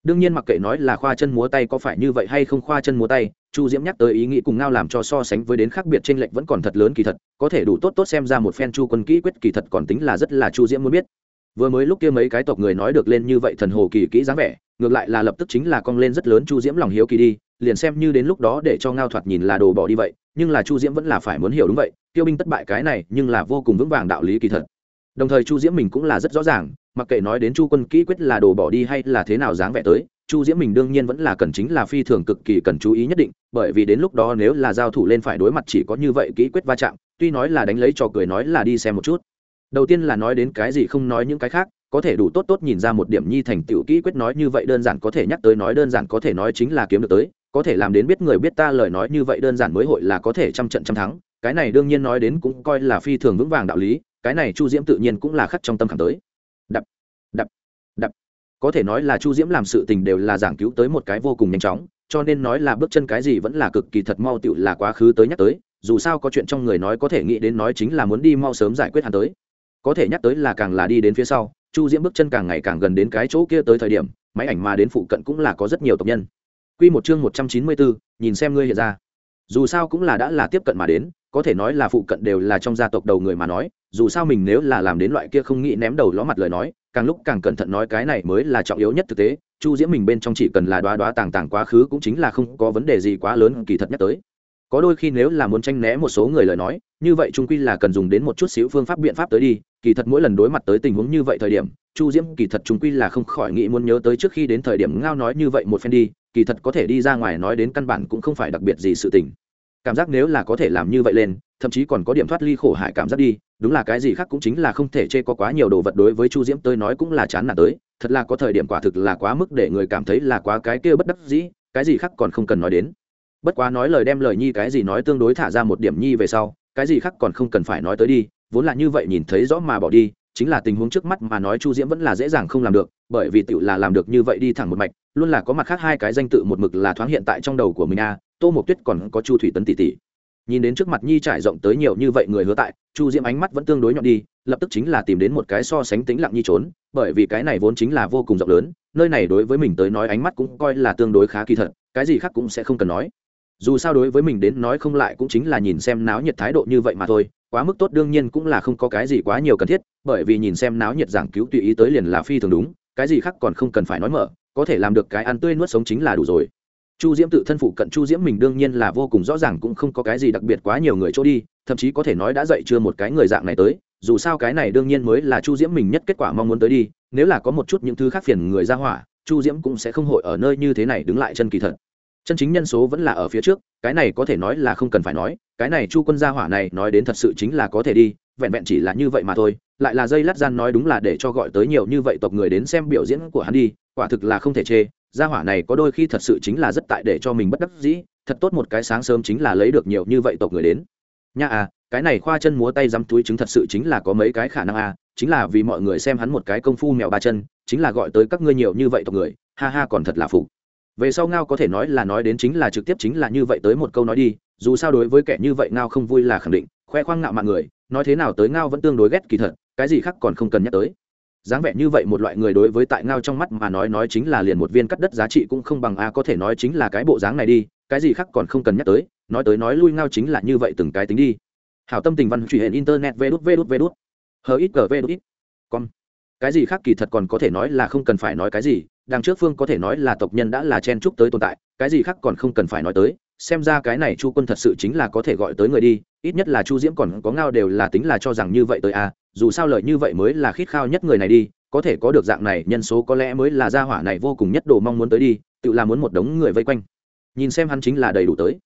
Đương nhiên mặc kệ nói là khoa chân múa tay có phải như vậy hay không khoa chân múa tay, chu diễm nhắc tới ý nghĩ cùng ngao làm cho so sánh với đến khác biệt trên lệnh vẫn còn thật lớn kỳ thật, có thể đủ tốt tốt xem ra một phen chu quân kỹ quyết kỳ thật còn tính là rất là chu diễm muốn biết vừa mới lúc kia mấy cái tộc người nói được lên như vậy thần hồ kỳ kỹ dáng vẻ, ngược lại là lập tức chính là cong lên rất lớn chu diễm lòng hiếu kỳ đi, liền xem như đến lúc đó để cho ngao thoạt nhìn là đồ bỏ đi vậy, nhưng là chu diễm vẫn là phải muốn hiểu đúng vậy, tiêu binh thất bại cái này nhưng là vô cùng vững vàng đạo lý kỳ thật. Đồng thời chu diễm mình cũng là rất rõ ràng, mặc kệ nói đến chu quân kỹ quyết là đồ bỏ đi hay là thế nào dáng vẻ tới, chu diễm mình đương nhiên vẫn là cần chính là phi thường cực kỳ cần chú ý nhất định, bởi vì đến lúc đó nếu là giao thủ lên phải đối mặt chỉ có như vậy kỹ quyết va chạm, tuy nói là đánh lấy trò cười nói là đi xem một chút đầu tiên là nói đến cái gì không nói những cái khác, có thể đủ tốt tốt nhìn ra một điểm nhi thành tựu kỹ quyết nói như vậy đơn giản có thể nhắc tới nói đơn giản có thể nói chính là kiếm được tới, có thể làm đến biết người biết ta lời nói như vậy đơn giản mới hội là có thể trăm trận trăm thắng. Cái này đương nhiên nói đến cũng coi là phi thường vững vàng đạo lý, cái này chu diễm tự nhiên cũng là khắc trong tâm khảm tới. Đập đập đập. Có thể nói là chu diễm làm sự tình đều là giảng cứu tới một cái vô cùng nhanh chóng, cho nên nói là bước chân cái gì vẫn là cực kỳ thật mau tựu là quá khứ tới nhắc tới, dù sao có chuyện trong người nói có thể nghĩ đến nói chính là muốn đi mau sớm giải quyết hắn tới có thể nhắc tới là càng là đi đến phía sau, chu diễm bước chân càng ngày càng gần đến cái chỗ kia tới thời điểm, máy ảnh mà đến phụ cận cũng là có rất nhiều tộc nhân. Q một chương một trăm chín mươi bốn, nhìn xem ngươi hiện ra. Dù sao cũng là đã là tiếp cận mà đến, có thể nói là phụ cận đều là trong gia tộc đầu người mà nói, dù sao mình nếu là làm đến loại kia không nghĩ ném đầu ló mặt lời nói, càng lúc càng cẩn thận nói cái này mới là trọng yếu nhất thực tế, chu diễm mình bên trong chỉ cần là đoá đoá tàng tàng quá khứ cũng chính là không có vấn đề gì quá lớn kỳ thật nhắc tới có đôi khi nếu là muốn tranh né một số người lời nói, như vậy trung quy là cần dùng đến một chút xíu phương pháp biện pháp tới đi. Kỳ thật mỗi lần đối mặt tới tình huống như vậy thời điểm, chu diễm kỳ thật trung quy là không khỏi nghĩ muốn nhớ tới trước khi đến thời điểm ngao nói như vậy một phen đi. Kỳ thật có thể đi ra ngoài nói đến căn bản cũng không phải đặc biệt gì sự tình. Cảm giác nếu là có thể làm như vậy lên, thậm chí còn có điểm thoát ly khổ hại cảm giác đi, đúng là cái gì khác cũng chính là không thể chê có quá nhiều đồ vật đối với chu diễm tới nói cũng là chán nản tới. Thật là có thời điểm quả thực là quá mức để người cảm thấy là quá cái kia bất đắc dĩ, cái gì khác còn không cần nói đến bất quá nói lời đem lời nhi cái gì nói tương đối thả ra một điểm nhi về sau cái gì khác còn không cần phải nói tới đi vốn là như vậy nhìn thấy rõ mà bỏ đi chính là tình huống trước mắt mà nói chu diễm vẫn là dễ dàng không làm được bởi vì tựu là làm được như vậy đi thẳng một mạch luôn là có mặt khác hai cái danh tự một mực là thoáng hiện tại trong đầu của mình a à, tô mộc tuyết còn có chu thủy tấn tỷ tỷ. Nhìn đến trước mặt nhi trải rộng tới nhiều như vậy người hứa tại chu diễm ánh mắt vẫn tương đối nhọn đi lập tức chính là tìm đến một cái so sánh tính lặng nhi trốn bởi vì cái này vốn chính là vô cùng rộng lớn nơi này đối với mình tới nói ánh mắt cũng coi là tương đối khá kỳ thật cái gì khác cũng sẽ không cần nói dù sao đối với mình đến nói không lại cũng chính là nhìn xem náo nhiệt thái độ như vậy mà thôi, quá mức tốt đương nhiên cũng là không có cái gì quá nhiều cần thiết, bởi vì nhìn xem náo nhiệt giảng cứu tùy ý tới liền là phi thường đúng, cái gì khác còn không cần phải nói mở, có thể làm được cái ăn tươi nuốt sống chính là đủ rồi. Chu diễm tự thân phụ cận chu diễm mình đương nhiên là vô cùng rõ ràng cũng không có cái gì đặc biệt quá nhiều người chỗ đi, thậm chí có thể nói đã dậy chưa một cái người dạng này tới, dù sao cái này đương nhiên mới là chu diễm mình nhất kết quả mong muốn tới đi, nếu là có một chút những thứ khác phiền người ra hỏa, chu diễm cũng sẽ không hội ở nơi như thế này đứng lại chân kỳ thật chân chính nhân số vẫn là ở phía trước, cái này có thể nói là không cần phải nói, cái này chu quân gia hỏa này nói đến thật sự chính là có thể đi, vẹn vẹn chỉ là như vậy mà thôi, lại là dây lát gian nói đúng là để cho gọi tới nhiều như vậy tộc người đến xem biểu diễn của hắn đi, quả thực là không thể chê, gia hỏa này có đôi khi thật sự chính là rất tại để cho mình bất đắc dĩ, thật tốt một cái sáng sớm chính là lấy được nhiều như vậy tộc người đến. Nha à cái này khoa chân múa tay dám túi chứng thật sự chính là có mấy cái khả năng à chính là vì mọi người xem hắn một cái công phu mèo ba chân, chính là gọi tới các ngươi nhiều như vậy tộc người, ha ha còn thật là phục về sau ngao có thể nói là nói đến chính là trực tiếp chính là như vậy tới một câu nói đi, dù sao đối với kẻ như vậy ngao không vui là khẳng định, khoe khoang ngạo mạng người, nói thế nào tới ngao vẫn tương đối ghét kỳ thật, cái gì khác còn không cần nhắc tới. Dáng vẻ như vậy một loại người đối với tại ngao trong mắt mà nói nói chính là liền một viên cắt đất giá trị cũng không bằng a có thể nói chính là cái bộ dáng này đi, cái gì khác còn không cần nhắc tới, nói tới nói lui ngao chính là như vậy từng cái tính đi. Hảo tâm tình văn truy hệ internet vê đút vê đút vê đút. Hờ ít gờ vê đút ít con cái gì khác kỳ thật còn có thể nói là không cần phải nói cái gì đằng trước phương có thể nói là tộc nhân đã là chen chúc tới tồn tại, cái gì khác còn không cần phải nói tới, xem ra cái này chu quân thật sự chính là có thể gọi tới người đi, ít nhất là chu diễm còn có ngao đều là tính là cho rằng như vậy tới a dù sao lợi như vậy mới là khít khao nhất người này đi, có thể có được dạng này, nhân số có lẽ mới là gia hỏa này vô cùng nhất đồ mong muốn tới đi, tự là muốn một đống người vây quanh. Nhìn xem hắn chính là đầy đủ tới.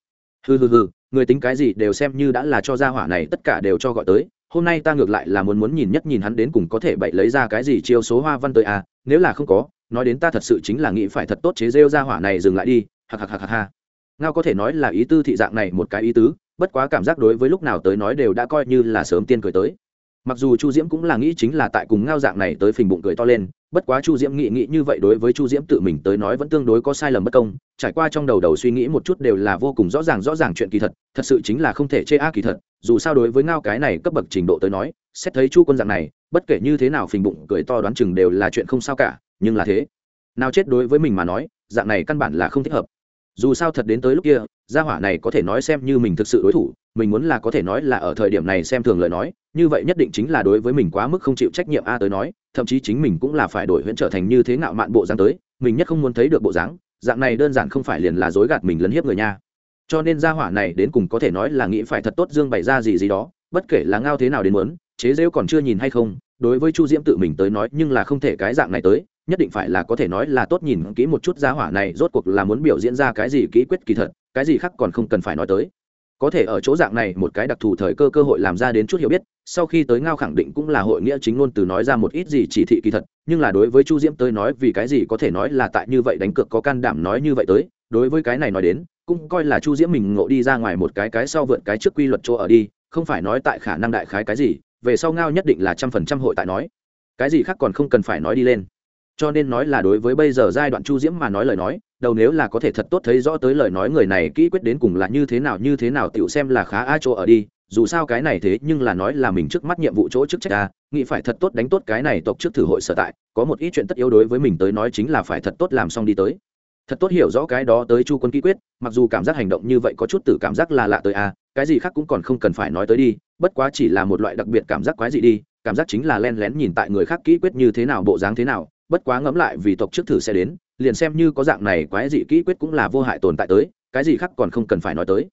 Hừ hừ hừ, người tính cái gì đều xem như đã là cho gia hỏa này tất cả đều cho gọi tới hôm nay ta ngược lại là muốn muốn nhìn nhất nhìn hắn đến cùng có thể bậy lấy ra cái gì chiêu số hoa văn tới à nếu là không có, nói đến ta thật sự chính là nghĩ phải thật tốt chế rêu ra hỏa này dừng lại đi hạc hạc hạc hạc ha. Ngao có thể nói là ý tư thị dạng này một cái ý tứ, bất quá cảm giác đối với lúc nào tới nói đều đã coi như là sớm tiên cười tới mặc dù chu diễm cũng là nghĩ chính là tại cùng ngao dạng này tới phình bụng cười to lên, bất quá chu diễm nghĩ nghĩ như vậy đối với chu diễm tự mình tới nói vẫn tương đối có sai lầm bất công, trải qua trong đầu đầu suy nghĩ một chút đều là vô cùng rõ ràng rõ ràng chuyện kỳ thật thật sự chính là không thể chê a kỳ thật, dù sao đối với ngao cái này cấp bậc trình độ tới nói, xét thấy chu quân dạng này, bất kể như thế nào phình bụng cười to đoán chừng đều là chuyện không sao cả, nhưng là thế. Nào chết đối với mình mà nói, dạng này căn bản là không thích hợp. Dù sao thật đến tới lúc kia, gia hỏa này có thể nói xem như mình thực sự đối thủ mình muốn là có thể nói là ở thời điểm này xem thường lời nói, như vậy nhất định chính là đối với mình quá mức không chịu trách nhiệm a tới nói, thậm chí chính mình cũng là phải đổi huyễn trở thành như thế ngạo mạn bộ dáng tới, mình nhất không muốn thấy được bộ dáng, dạng này đơn giản không phải liền là dối gạt mình lấn hiếp người nha. Cho nên gia hỏa này đến cùng có thể nói là nghĩ phải thật tốt dương bày ra gì gì đó, bất kể là ngao thế nào đến muốn, chế rêu còn chưa nhìn hay không, đối với chu diễm tự mình tới nói nhưng là không thể cái dạng này tới, nhất định phải là có thể nói là tốt nhìn kỹ một chút gia hỏa này rốt cuộc là muốn biểu diễn ra cái gì kỹ quyết kỳ thật, cái gì khác còn không cần phải nói tới có thể ở chỗ dạng này một cái đặc thù thời cơ cơ hội làm ra đến chút hiểu biết, sau khi tới ngao khẳng định cũng là hội nghĩa chính ngôn từ nói ra một ít gì chỉ thị kỳ thật, nhưng là đối với chu diễm tới nói vì cái gì có thể nói là tại như vậy đánh cược có can đảm nói như vậy tới, đối với cái này nói đến, cũng coi là chu diễm mình ngộ đi ra ngoài một cái cái sau vượt cái trước quy luật chỗ ở đi, không phải nói tại khả năng đại khái cái gì, về sau ngao nhất định là trăm phần trăm hội tại nói. Cái gì khác còn không cần phải nói đi lên. Cho nên nói là đối với bây giờ giai đoạn chu diễm mà nói lời nói đầu nếu là có thể thật tốt thấy rõ tới lời nói người này kỹ quyết đến cùng là như thế nào, như thế nào tựu xem là khá a chỗ ở đi, dù sao cái này thế nhưng là nói là mình trước mắt nhiệm vụ chỗ chức trách a, nghĩ phải thật tốt đánh tốt cái này tộc trước thử hội sở tại, có một ít chuyện tất yếu đối với mình tới nói chính là phải thật tốt làm xong đi tới. Thật tốt hiểu rõ cái đó tới chu quân kỹ quyết, mặc dù cảm giác hành động như vậy có chút từ cảm giác là lạ tới a, cái gì khác cũng còn không cần phải nói tới đi, bất quá chỉ là một loại đặc biệt cảm giác quái dị đi, cảm giác chính là len lén nhìn tại người khác kỹ quyết như thế nào, bộ dáng thế nào, bất quá ngẫm lại vì tộc trước thử sẽ đến liền xem như có dạng này quái dị kỹ quyết cũng là vô hại tồn tại tới, cái gì khác còn không cần phải nói tới.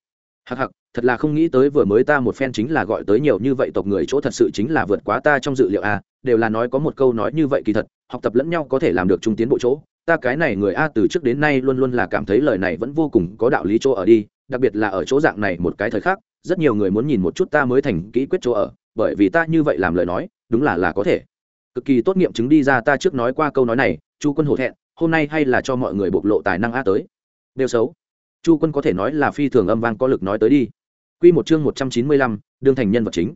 Hặc hặc thật là không nghĩ tới vừa mới ta một phen chính là gọi tới nhiều như vậy tộc người chỗ thật sự chính là vượt quá ta trong dự liệu a đều là nói có một câu nói như vậy kỳ thật, học tập lẫn nhau có thể làm được trung tiến bộ chỗ. Ta cái này người a từ trước đến nay luôn luôn là cảm thấy lời này vẫn vô cùng có đạo lý chỗ ở đi, đặc biệt là ở chỗ dạng này một cái thời khác rất nhiều người muốn nhìn một chút ta mới thành kỹ quyết chỗ ở, bởi vì ta như vậy làm lời nói, đúng là là có thể cực kỳ tốt nghiệm chứng đi ra ta trước nói qua câu nói này, chu quân hổ thẹn, hôm nay hay là cho mọi người bộc lộ tài năng a tới. Đều xấu. Chu quân có thể nói là phi thường âm vang có lực nói tới đi. Q một chương một trăm chín mươi lăm, đương thành nhân vật chính.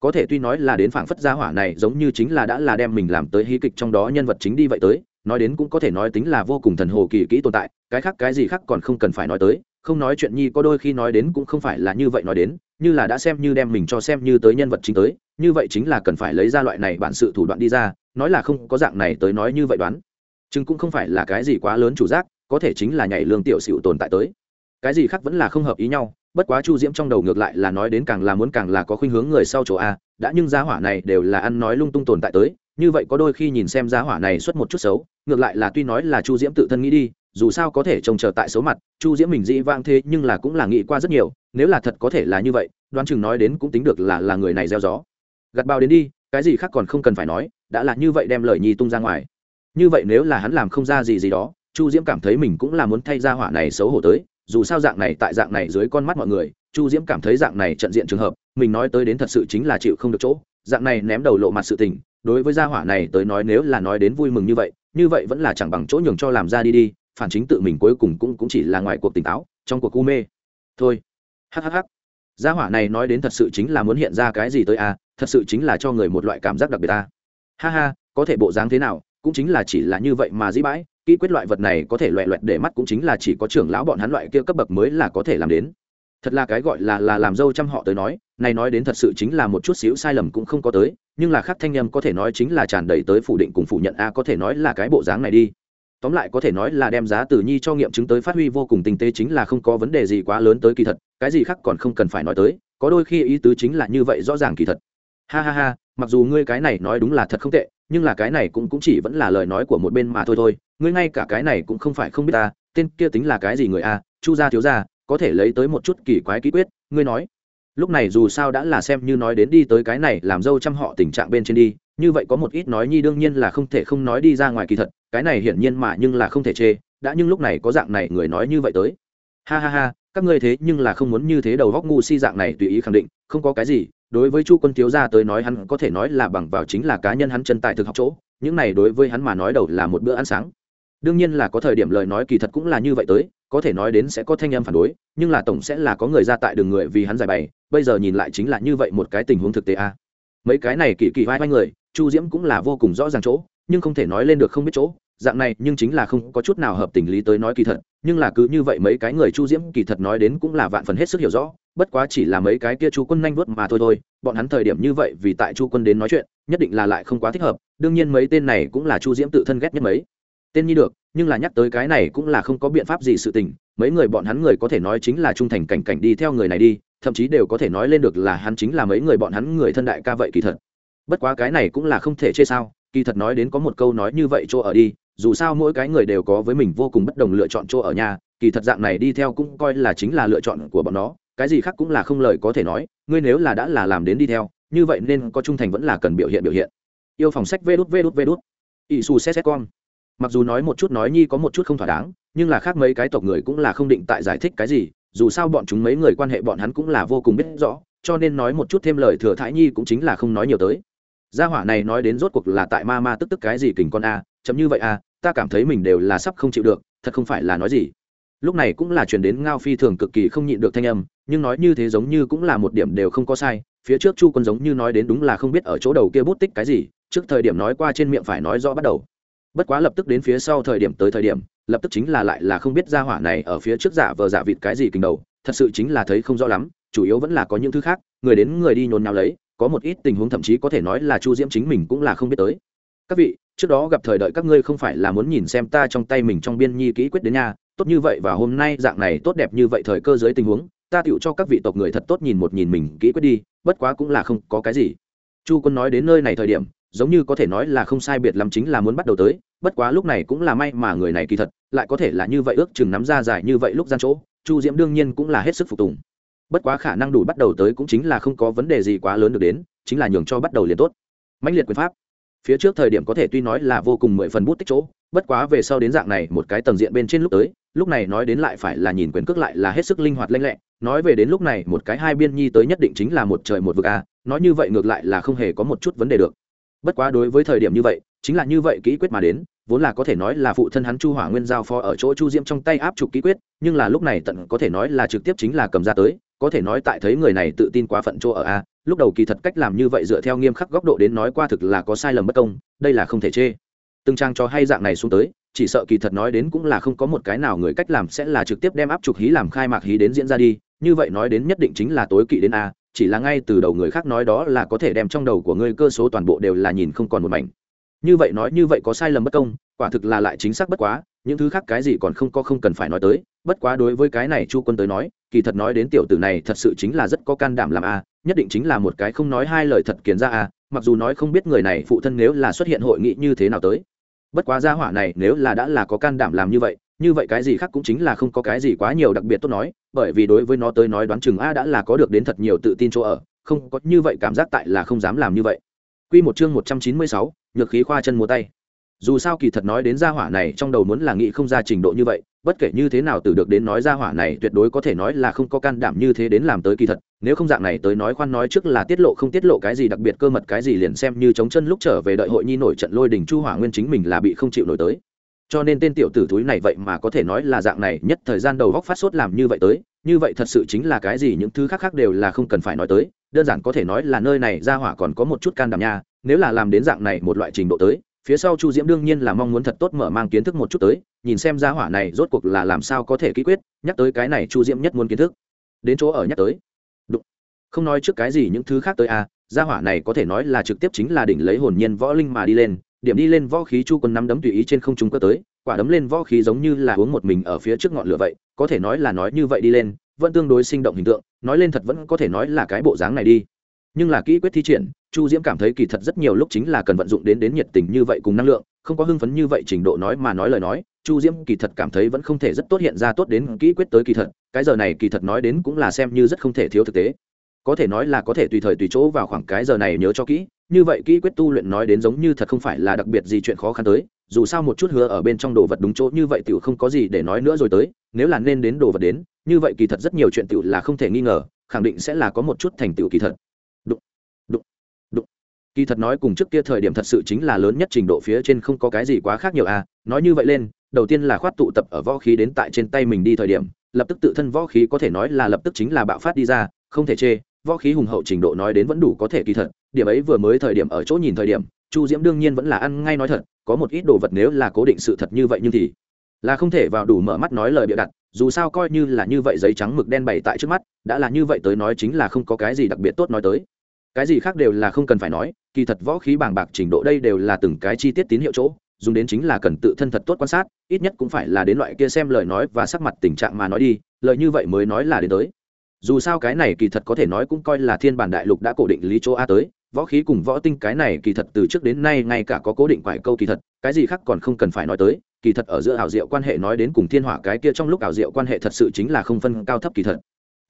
Có thể tuy nói là đến phảng phất gia hỏa này, giống như chính là đã là đem mình làm tới hí kịch trong đó nhân vật chính đi vậy tới, nói đến cũng có thể nói tính là vô cùng thần hồ kỳ kỹ tồn tại, cái khác cái gì khác còn không cần phải nói tới, không nói chuyện nhi có đôi khi nói đến cũng không phải là như vậy nói đến như là đã xem như đem mình cho xem như tới nhân vật chính tới, như vậy chính là cần phải lấy ra loại này bản sự thủ đoạn đi ra, nói là không có dạng này tới nói như vậy đoán. Chừng cũng không phải là cái gì quá lớn chủ giác, có thể chính là nhảy lương tiểu xịu tồn tại tới. Cái gì khác vẫn là không hợp ý nhau, bất quá chu diễm trong đầu ngược lại là nói đến càng là muốn càng là có khuynh hướng người sau chỗ a, đã nhưng giá hỏa này đều là ăn nói lung tung tồn tại tới, như vậy có đôi khi nhìn xem giá hỏa này xuất một chút xấu, ngược lại là tuy nói là chu diễm tự thân nghĩ đi, dù sao có thể trông chờ tại số mặt, chu diễm mình dĩ vang thế nhưng là cũng là nghĩ qua rất nhiều nếu là thật có thể là như vậy, đoán chừng nói đến cũng tính được là là người này gieo gió. Gặt bao đến đi, cái gì khác còn không cần phải nói, đã là như vậy đem lời nhi tung ra ngoài. Như vậy nếu là hắn làm không ra gì gì đó, chu diễm cảm thấy mình cũng là muốn thay ra hỏa này xấu hổ tới, dù sao dạng này tại dạng này dưới con mắt mọi người, chu diễm cảm thấy dạng này trận diện trường hợp, mình nói tới đến thật sự chính là chịu không được chỗ, dạng này ném đầu lộ mặt sự tình, đối với gia hỏa này tới nói nếu là nói đến vui mừng như vậy như vậy vẫn là chẳng bằng chỗ nhường cho làm ra đi đi, phản chính tự mình cuối cùng cũng cũng chỉ là ngoài cuộc tỉnh táo, trong cuộc u mê. Thôi hhh gia hỏa này nói đến thật sự chính là muốn hiện ra cái gì tới a à, thật sự chính là cho người một loại cảm giác đặc biệt ta ha ha có thể bộ dáng thế nào cũng chính là chỉ là như vậy mà dĩ bãi kỹ quyết loại vật này có thể loẹ loẹt để mắt cũng chính là chỉ có trưởng lão bọn hắn loại kia cấp bậc mới là có thể làm đến. Thật là cái gọi là là làm dâu trăm họ tới nói này nói đến thật sự chính là một chút xíu sai lầm cũng không có tới nhưng là khác thanh nhâm có thể nói chính là tràn đầy tới phủ định cùng phủ nhận a có thể nói là cái bộ dáng này đi tóm lại có thể nói là đem giá từ nhi cho nghiệm chứng tới phát huy vô cùng tinh tế chính là không có vấn đề gì quá lớn tới kỳ thật, cái gì khác còn không cần phải nói tới, có đôi khi ý tứ chính là như vậy rõ ràng kỳ thật. Ha ha ha, mặc dù ngươi cái này nói đúng là thật không tệ, nhưng là cái này cũng cũng chỉ vẫn là lời nói của một bên mà thôi thôi, ngươi ngay cả cái này cũng không phải không biết ta, tên kia tính là cái gì người a, chu gia thiếu gia, có thể lấy tới một chút kỳ quái ký quyết, ngươi nói. Lúc này dù sao đã là xem như nói đến đi tới cái này làm dâu trăm họ tình trạng bên trên đi, như vậy có một ít nói nhi đương nhiên là không thể không nói đi ra ngoài kỳ thật cái này hiển nhiên mà nhưng là không thể chê, đã nhưng lúc này có dạng này người nói như vậy tới. Ha ha ha, các ngươi thế nhưng là không muốn như thế đầu góc ngu si dạng này tùy ý khẳng định, không có cái gì, đối với chu quân thiếu gia tới nói hắn có thể nói là bằng vào chính là cá nhân hắn chân tài thực học chỗ, những này đối với hắn mà nói đầu là một bữa ăn sáng. Đương nhiên là có thời điểm lời nói kỳ thật cũng là như vậy tới, có thể nói đến sẽ có thanh em phản đối, nhưng là tổng sẽ là có người ra tại đường người vì hắn giải bày, bây giờ nhìn lại chính là như vậy một cái tình huống thực tế a. Mấy cái này kỳ kỳ vai vai người, chu diễm cũng là vô cùng rõ ràng chỗ, nhưng không thể nói lên được không biết chỗ dạng này, nhưng chính là không có chút nào hợp tình lý tới nói kỳ thật, nhưng là cứ như vậy mấy cái người chu diễm kỳ thật nói đến cũng là vạn phần hết sức hiểu rõ, bất quá chỉ là mấy cái kia chu quân nhanh vớt mà thôi thôi, bọn hắn thời điểm như vậy vì tại chu quân đến nói chuyện, nhất định là lại không quá thích hợp, đương nhiên mấy tên này cũng là chu diễm tự thân ghét nhất mấy. Tên nhi được, nhưng là nhắc tới cái này cũng là không có biện pháp gì sự tình, mấy người bọn hắn người có thể nói chính là trung thành cảnh cảnh đi theo người này đi, thậm chí đều có thể nói lên được là hắn chính là mấy người bọn hắn người thân đại ca vậy kỳ thật. Bất quá cái này cũng là không thể chê sao, kỳ thật nói đến có một câu nói như vậy chỗ ở đi dù sao mỗi cái người đều có với mình vô cùng bất đồng lựa chọn chỗ ở nhà, kỳ thật dạng này đi theo cũng coi là chính là lựa chọn của bọn nó, cái gì khác cũng là không lời có thể nói, ngươi nếu là đã là làm đến đi theo, như vậy nên có trung thành vẫn là cần biểu hiện biểu hiện. Yêu phòng sách vê đút vê đút vê đút. Ỷ xù xét xét con. Mặc dù nói một chút nói nhi có một chút không thỏa đáng, nhưng là khác mấy cái tộc người cũng là không định tại giải thích cái gì, dù sao bọn chúng mấy người quan hệ bọn hắn cũng là vô cùng biết rõ, cho nên nói một chút thêm lời thừa thái nhi cũng chính là không nói nhiều tới. Gia hỏa này nói đến rốt cuộc là tại ma ma tức tức cái gì kình con a chấm như vậy a ta cảm thấy mình đều là sắp không chịu được, thật không phải là nói gì. Lúc này cũng là chuyển đến ngao phi thường cực kỳ không nhịn được thanh âm, nhưng nói như thế giống như cũng là một điểm đều không có sai, phía trước chu quân giống như nói đến đúng là không biết ở chỗ đầu kia bút tích cái gì, trước thời điểm nói qua trên miệng phải nói rõ bắt đầu. Bất quá lập tức đến phía sau thời điểm tới thời điểm, lập tức chính là lại là không biết ra hỏa này ở phía trước giả vờ giả vịt cái gì kình đầu, thật sự chính là thấy không rõ lắm, chủ yếu vẫn là có những thứ khác, người đến người đi nhốn nào lấy, có một ít tình huống thậm chí có thể nói là chu diễm chính mình cũng là không biết tới. Các vị trước đó gặp thời đợi các ngươi không phải là muốn nhìn xem ta trong tay mình trong biên nhi kỹ quyết đến nha, tốt như vậy và hôm nay dạng này tốt đẹp như vậy thời cơ dưới tình huống, ta tựu cho các vị tộc người thật tốt nhìn một nhìn mình kỹ quyết đi, bất quá cũng là không có cái gì. Chu quân nói đến nơi này thời điểm, giống như có thể nói là không sai biệt lắm chính là muốn bắt đầu tới, bất quá lúc này cũng là may mà người này kỳ thật, lại có thể là như vậy ước chừng nắm ra dài như vậy lúc gian chỗ, chu diễm đương nhiên cũng là hết sức phục tùng. Bất quá khả năng đủ bắt đầu tới cũng chính là không có vấn đề gì quá lớn được đến, chính là nhường cho bắt đầu liền tốt. Mãnh liệt quyền pháp phía trước thời điểm có thể tuy nói là vô cùng mười phần bút tích chỗ, bất quá về sau đến dạng này một cái tầng diện bên trên lúc tới, lúc này nói đến lại phải là nhìn quyền cước lại là hết sức linh hoạt lanh lẹ, nói về đến lúc này một cái hai biên nhi tới nhất định chính là một trời một vực a, nói như vậy ngược lại là không hề có một chút vấn đề được. Bất quá đối với thời điểm như vậy, chính là như vậy kỹ quyết mà đến, vốn là có thể nói là phụ thân hắn chu hỏa nguyên giao phó ở chỗ chu diễm trong tay áp trục kỹ quyết, nhưng là lúc này tận có thể nói là trực tiếp chính là cầm ra tới có thể nói tại thấy người này tự tin quá phận chỗ ở a, lúc đầu kỳ thật cách làm như vậy dựa theo nghiêm khắc góc độ đến nói qua thực là có sai lầm bất công, đây là không thể chê. Từng trang cho hay dạng này xuống tới, chỉ sợ kỳ thật nói đến cũng là không có một cái nào người cách làm sẽ là trực tiếp đem áp trục hí làm khai mạc hí đến diễn ra đi, như vậy nói đến nhất định chính là tối kỵ đến a, chỉ là ngay từ đầu người khác nói đó là có thể đem trong đầu của ngươi cơ số toàn bộ đều là nhìn không còn một mảnh. Như vậy nói như vậy có sai lầm bất công, quả thực là lại chính xác bất quá những thứ khác cái gì còn không có không cần phải nói tới bất quá đối với cái này chu quân tới nói kỳ thật nói đến tiểu tử này thật sự chính là rất có can đảm làm a nhất định chính là một cái không nói hai lời thật kiến ra a mặc dù nói không biết người này phụ thân nếu là xuất hiện hội nghị như thế nào tới bất quá gia hỏa này nếu là đã là có can đảm làm như vậy như vậy cái gì khác cũng chính là không có cái gì quá nhiều đặc biệt tốt nói bởi vì đối với nó tới nói đoán chừng a đã là có được đến thật nhiều tự tin chỗ ở không có như vậy cảm giác tại là không dám làm như vậy Quy một chương 196, nhược khí khoa chân múa tay. Dù sao kỳ thật nói đến gia hỏa này trong đầu muốn là nghĩ không ra trình độ như vậy, bất kể như thế nào từ được đến nói gia hỏa này tuyệt đối có thể nói là không có can đảm như thế đến làm tới kỳ thật, nếu không dạng này tới nói khoan nói trước là tiết lộ không tiết lộ cái gì đặc biệt cơ mật cái gì liền xem như chống chân lúc trở về đợi hội nhi nổi trận lôi đình chu hỏa nguyên chính mình là bị không chịu nổi tới. Cho nên tên tiểu tử túi này vậy mà có thể nói là dạng này nhất thời gian đầu góc phát sốt làm như vậy tới như vậy thật sự chính là cái gì những thứ khác khác đều là không cần phải nói tới đơn giản có thể nói là nơi này ra hỏa còn có một chút can đảm nha nếu là làm đến dạng này một loại trình độ tới phía sau chu diễm đương nhiên là mong muốn thật tốt mở mang kiến thức một chút tới nhìn xem ra hỏa này rốt cuộc là làm sao có thể ký quyết nhắc tới cái này chu diễm nhất muốn kiến thức. Đến chỗ ở nhắc tới. Đúng. không nói trước cái gì những thứ khác tới a à, gia hỏa này có thể nói là trực tiếp chính là đỉnh lấy hồn nhiên võ linh mà đi lên điểm đi lên võ khí chu quân nắm đấm tùy ý trên không trung cơ tới quả đấm lên võ khí giống như là uống một mình ở phía trước ngọn lửa vậy có thể nói là nói như vậy đi lên vẫn tương đối sinh động hình tượng nói lên thật vẫn có thể nói là cái bộ dáng này đi nhưng là kỹ quyết thi triển, chu diễm cảm thấy kỳ thật rất nhiều lúc chính là cần vận dụng đến đến nhiệt tình như vậy cùng năng lượng, không có hưng phấn như vậy trình độ nói mà nói lời nói, chu diễm kỳ thật cảm thấy vẫn không thể rất tốt hiện ra tốt đến kỹ quyết tới kỳ thật, cái giờ này kỳ thật nói đến cũng là xem như rất không thể thiếu thực tế. Có thể nói là có thể tùy thời tùy chỗ vào khoảng cái giờ này nhớ cho kỹ, như vậy kỹ quyết tu luyện nói đến giống như thật không phải là đặc biệt gì chuyện khó khăn tới, dù sao một chút hứa ở bên trong đồ vật đúng chỗ như vậy tiểu không có gì để nói nữa rồi tới, nếu là nên đến đồ vật đến, như vậy kỳ thật rất nhiều chuyện tiểu là không thể nghi ngờ, khẳng định sẽ là có một chút thành tựu kỳ thật kỳ thật nói cùng trước kia thời điểm thật sự chính là lớn nhất trình độ phía trên không có cái gì quá khác nhiều à nói như vậy lên, đầu tiên là khoát tụ tập ở võ khí đến tại trên tay mình đi thời điểm, lập tức tự thân võ khí có thể nói là lập tức chính là bạo phát đi ra, không thể chê, võ khí hùng hậu trình độ nói đến vẫn đủ có thể kỳ thật, điểm ấy vừa mới thời điểm ở chỗ nhìn thời điểm, chu diễm đương nhiên vẫn là ăn ngay nói thật, có một ít đồ vật nếu là cố định sự thật như vậy nhưng thì là không thể vào đủ mở mắt nói lời bịa đặt, dù sao coi như là như vậy giấy trắng mực đen bày tại trước mắt, đã là như vậy tới nói chính là không có cái gì đặc biệt tốt nói tới cái gì khác đều là không cần phải nói, kỳ thật võ khí bàng bạc trình độ đây đều là từng cái chi tiết tín hiệu chỗ, dùng đến chính là cần tự thân thật tốt quan sát, ít nhất cũng phải là đến loại kia xem lời nói và sắc mặt tình trạng mà nói đi, lời như vậy mới nói là đến tới. Dù sao cái này kỳ thật có thể nói cũng coi là thiên bản đại lục đã cổ định lý chỗ a tới, võ khí cùng võ tinh cái này kỳ thật từ trước đến nay ngay cả có cố định quải câu kỳ thật, cái gì khác còn không cần phải nói tới, kỳ thật ở giữa ảo diệu quan hệ nói đến cùng thiên hỏa cái kia trong lúc ảo diệu quan hệ thật sự chính là không phân cao thấp kỳ thật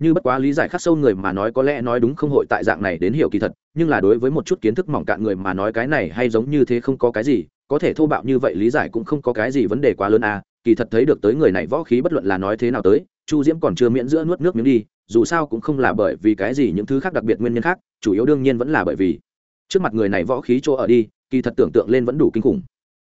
như bất quá lý giải khắc sâu người mà nói có lẽ nói đúng không hội tại dạng này đến hiểu kỳ thật, nhưng là đối với một chút kiến thức mỏng cạn người mà nói cái này hay giống như thế không có cái gì, có thể thô bạo như vậy lý giải cũng không có cái gì vấn đề quá lớn à kỳ thật thấy được tới người này võ khí bất luận là nói thế nào tới, chu diễm còn chưa miễn giữa nuốt nước miếng đi, dù sao cũng không là bởi vì cái gì những thứ khác đặc biệt nguyên nhân khác, chủ yếu đương nhiên vẫn là bởi vì trước mặt người này võ khí chỗ ở đi, kỳ thật tưởng tượng lên vẫn đủ kinh khủng.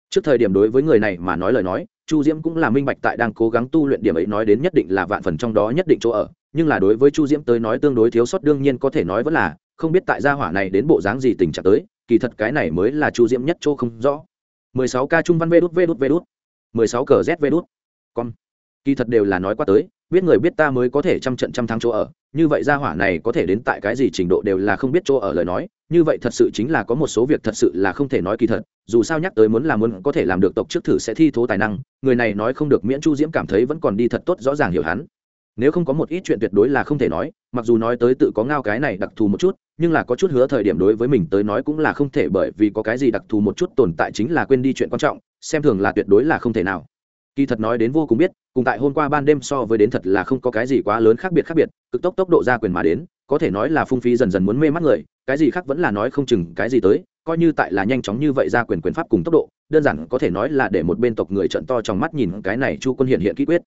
Trước thời điểm đối với người này mà nói lời nói, chu diễm cũng là minh bạch tại đang cố gắng tu luyện điểm ấy nói đến nhất định là vạn phần trong đó nhất định chỗ ở nhưng là đối với chu diễm tới nói tương đối thiếu sót đương nhiên có thể nói vẫn là, không biết tại gia hỏa này đến bộ dáng gì tình trạng tới, kỳ thật cái này mới là chu diễm nhất chỗ không rõ. 16 ca trung văn vê đút vê đút vê đút 16 cờ z vê đút. Con kỳ thật đều là nói qua tới, biết người biết ta mới có thể trăm trận trăm thắng chỗ ở, như vậy gia hỏa này có thể đến tại cái gì trình độ đều là không biết chỗ ở lời nói, như vậy thật sự chính là có một số việc thật sự là không thể nói kỳ thật, dù sao nhắc tới muốn làm muốn có thể làm được tộc trước thử sẽ thi thố tài năng, người này nói không được miễn chu diễm cảm thấy vẫn còn đi thật tốt, rõ ràng hiểu hắn nếu không có một ít chuyện tuyệt đối là không thể nói, mặc dù nói tới tự có ngao cái này đặc thù một chút, nhưng là có chút hứa thời điểm đối với mình tới nói cũng là không thể bởi vì có cái gì đặc thù một chút tồn tại chính là quên đi chuyện quan trọng, xem thường là tuyệt đối là không thể nào. Kỳ thật nói đến vô cùng biết, cùng tại hôm qua ban đêm so với đến thật là không có cái gì quá lớn khác biệt khác biệt, cực tốc tốc độ ra quyền mà đến, có thể nói là phung phí dần dần muốn mê mắt người, cái gì khác vẫn là nói không chừng cái gì tới, coi như tại là nhanh chóng như vậy ra quyền quyền pháp cùng tốc độ, đơn giản có thể nói là để một bên tộc người trận to trong mắt nhìn cái này chu quân hiện hiện kỹ quyết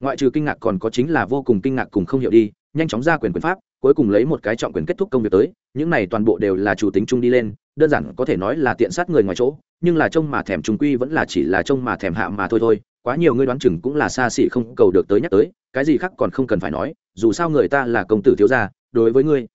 ngoại trừ kinh ngạc còn có chính là vô cùng kinh ngạc cùng không hiểu đi, nhanh chóng ra quyền quyền pháp, cuối cùng lấy một cái trọng quyền kết thúc công việc tới, những này toàn bộ đều là chủ tính chung đi lên, đơn giản có thể nói là tiện sát người ngoài chỗ, nhưng là trông mà thèm trùng quy vẫn là chỉ là trông mà thèm hạ mà thôi thôi, quá nhiều người đoán chừng cũng là xa xỉ không cầu được tới nhắc tới, cái gì khác còn không cần phải nói, dù sao người ta là công tử thiếu gia, đối với ngươi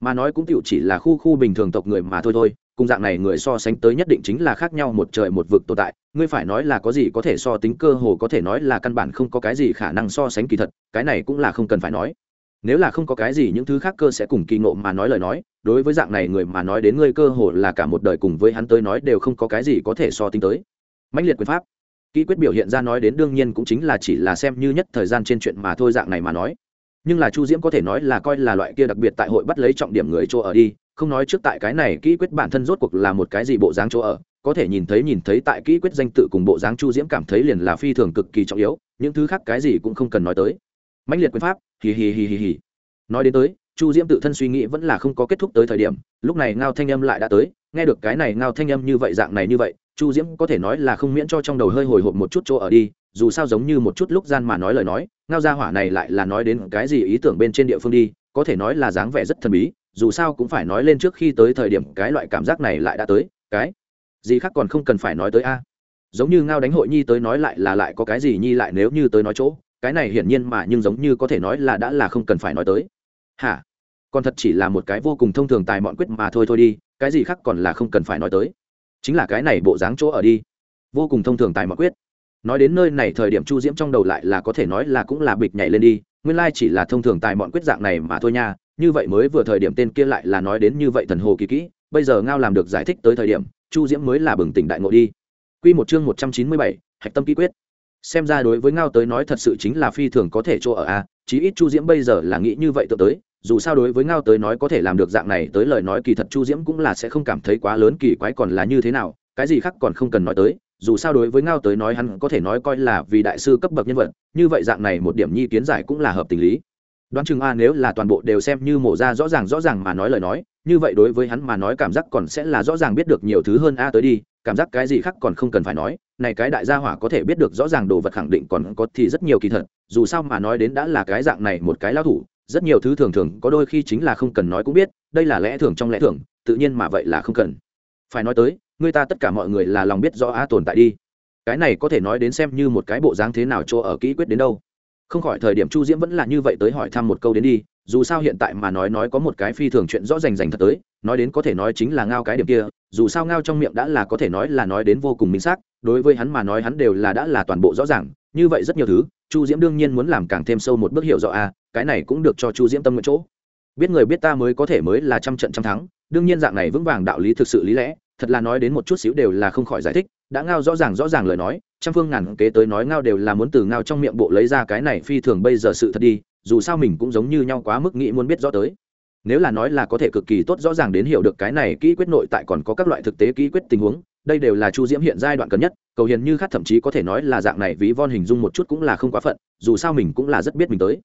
mà nói cũng tựu chỉ là khu khu bình thường tộc người mà thôi thôi cùng dạng này người so sánh tới nhất định chính là khác nhau một trời một vực tồn tại. Ngươi phải nói là có gì có thể so tính cơ hồ có thể nói là căn bản không có cái gì khả năng so sánh kỳ thật, cái này cũng là không cần phải nói. Nếu là không có cái gì những thứ khác cơ sẽ cùng kỳ ngộ mà nói lời nói, đối với dạng này người mà nói đến ngươi cơ hồ là cả một đời cùng với hắn tới nói đều không có cái gì có thể so tính tới. Mãnh liệt quyền pháp. Kỹ quyết biểu hiện ra nói đến đương nhiên cũng chính là chỉ là xem như nhất thời gian trên chuyện mà thôi dạng này mà nói. Nhưng là chu diễm có thể nói là coi là loại kia đặc biệt tại hội bắt lấy trọng điểm người chỗ ở đi không nói trước tại cái này kỹ quyết bản thân rốt cuộc là một cái gì bộ dáng chỗ ở, có thể nhìn thấy nhìn thấy tại kỹ quyết danh tự cùng bộ dáng chu diễm cảm thấy liền là phi thường cực kỳ trọng yếu, những thứ khác cái gì cũng không cần nói tới. Mãnh liệt quyền pháp, hì hì hì hì hì. Nói đến tới, chu diễm tự thân suy nghĩ vẫn là không có kết thúc tới thời điểm, lúc này ngao thanh âm lại đã tới, nghe được cái này ngao thanh âm như vậy dạng này như vậy, chu diễm có thể nói là không miễn cho trong đầu hơi hồi hộp một chút chỗ ở đi, dù sao giống như một chút lúc gian mà nói lời nói, ngao gia hỏa này lại là nói đến cái gì ý tưởng bên trên địa phương đi, có thể nói là dáng vẻ rất thần bí dù sao cũng phải nói lên trước khi tới thời điểm cái loại cảm giác này lại đã tới, cái gì khác còn không cần phải nói tới a. Giống như ngao đánh hội nhi tới nói lại là lại có cái gì nhi lại nếu như tới nói chỗ, cái này hiển nhiên mà nhưng giống như có thể nói là đã là không cần phải nói tới. Hả? Còn thật chỉ là một cái vô cùng thông thường tài mọn quyết mà thôi thôi đi, cái gì khác còn là không cần phải nói tới. Chính là cái này bộ dáng chỗ ở đi. Vô cùng thông thường tài mọn quyết. Nói đến nơi này thời điểm chu diễm trong đầu lại là có thể nói là cũng là bịch nhảy lên đi, nguyên lai chỉ là thông thường tài mọn quyết dạng này mà thôi nha như vậy mới vừa thời điểm tên kia lại là nói đến như vậy thần hồ kỳ kỹ, bây giờ ngao làm được giải thích tới thời điểm, chu diễm mới là bừng tỉnh đại ngộ đi. Q một chương một trăm chín mươi bảy, hạch tâm ký quyết. Xem ra đối với ngao tới nói thật sự chính là phi thường có thể chỗ ở a chí ít chu diễm bây giờ là nghĩ như vậy tự tới, dù sao đối với ngao tới nói có thể làm được dạng này tới lời nói kỳ thật chu diễm cũng là sẽ không cảm thấy quá lớn kỳ quái còn là như thế nào, cái gì khác còn không cần nói tới, dù sao đối với ngao tới nói hắn có thể nói coi là vì đại sư cấp bậc nhân vật, như vậy dạng này một điểm nhi kiến giải cũng là hợp tình lý đoán chừng a nếu là toàn bộ đều xem như mổ ra rõ ràng rõ ràng mà nói lời nói, như vậy đối với hắn mà nói cảm giác còn sẽ là rõ ràng biết được nhiều thứ hơn a tới đi, cảm giác cái gì khác còn không cần phải nói, này cái đại gia hỏa có thể biết được rõ ràng đồ vật khẳng định còn có thì rất nhiều kỳ thật, dù sao mà nói đến đã là cái dạng này một cái lao thủ, rất nhiều thứ thường thường có đôi khi chính là không cần nói cũng biết, đây là lẽ thường trong lẽ thường, tự nhiên mà vậy là không cần. Phải nói tới, người ta tất cả mọi người là lòng biết rõ a tồn tại đi. Cái này có thể nói đến xem như một cái bộ dáng thế nào chỗ ở kỹ quyết đến đâu không khỏi thời điểm chu diễm vẫn là như vậy tới hỏi thăm một câu đến đi, dù sao hiện tại mà nói nói có một cái phi thường chuyện rõ rành rành thật tới, nói đến có thể nói chính là ngao cái điểm kia, dù sao ngao trong miệng đã là có thể nói là nói đến vô cùng minh xác, đối với hắn mà nói hắn đều là đã là toàn bộ rõ ràng, như vậy rất nhiều thứ, chu diễm đương nhiên muốn làm càng thêm sâu một bước hiểu rõ a cái này cũng được cho chu diễm tâm nguyện chỗ. Biết người biết ta mới có thể mới là trăm trận trăm thắng, đương nhiên dạng này vững vàng đạo lý thực sự lý lẽ, thật là nói đến một chút xíu đều là không khỏi giải thích đã ngao rõ ràng rõ ràng lời nói, trăm phương ngàn kế tới nói ngao đều là muốn từ ngao trong miệng bộ lấy ra cái này phi thường bây giờ sự thật đi, dù sao mình cũng giống như nhau quá mức nghĩ muốn biết rõ tới. Nếu là nói là có thể cực kỳ tốt rõ ràng đến hiểu được cái này kỹ quyết nội tại còn có các loại thực tế kỹ quyết tình huống, đây đều là chu diễm hiện giai đoạn cần nhất, cầu hiền như khát thậm chí có thể nói là dạng này ví von hình dung một chút cũng là không quá phận, dù sao mình cũng là rất biết mình tới.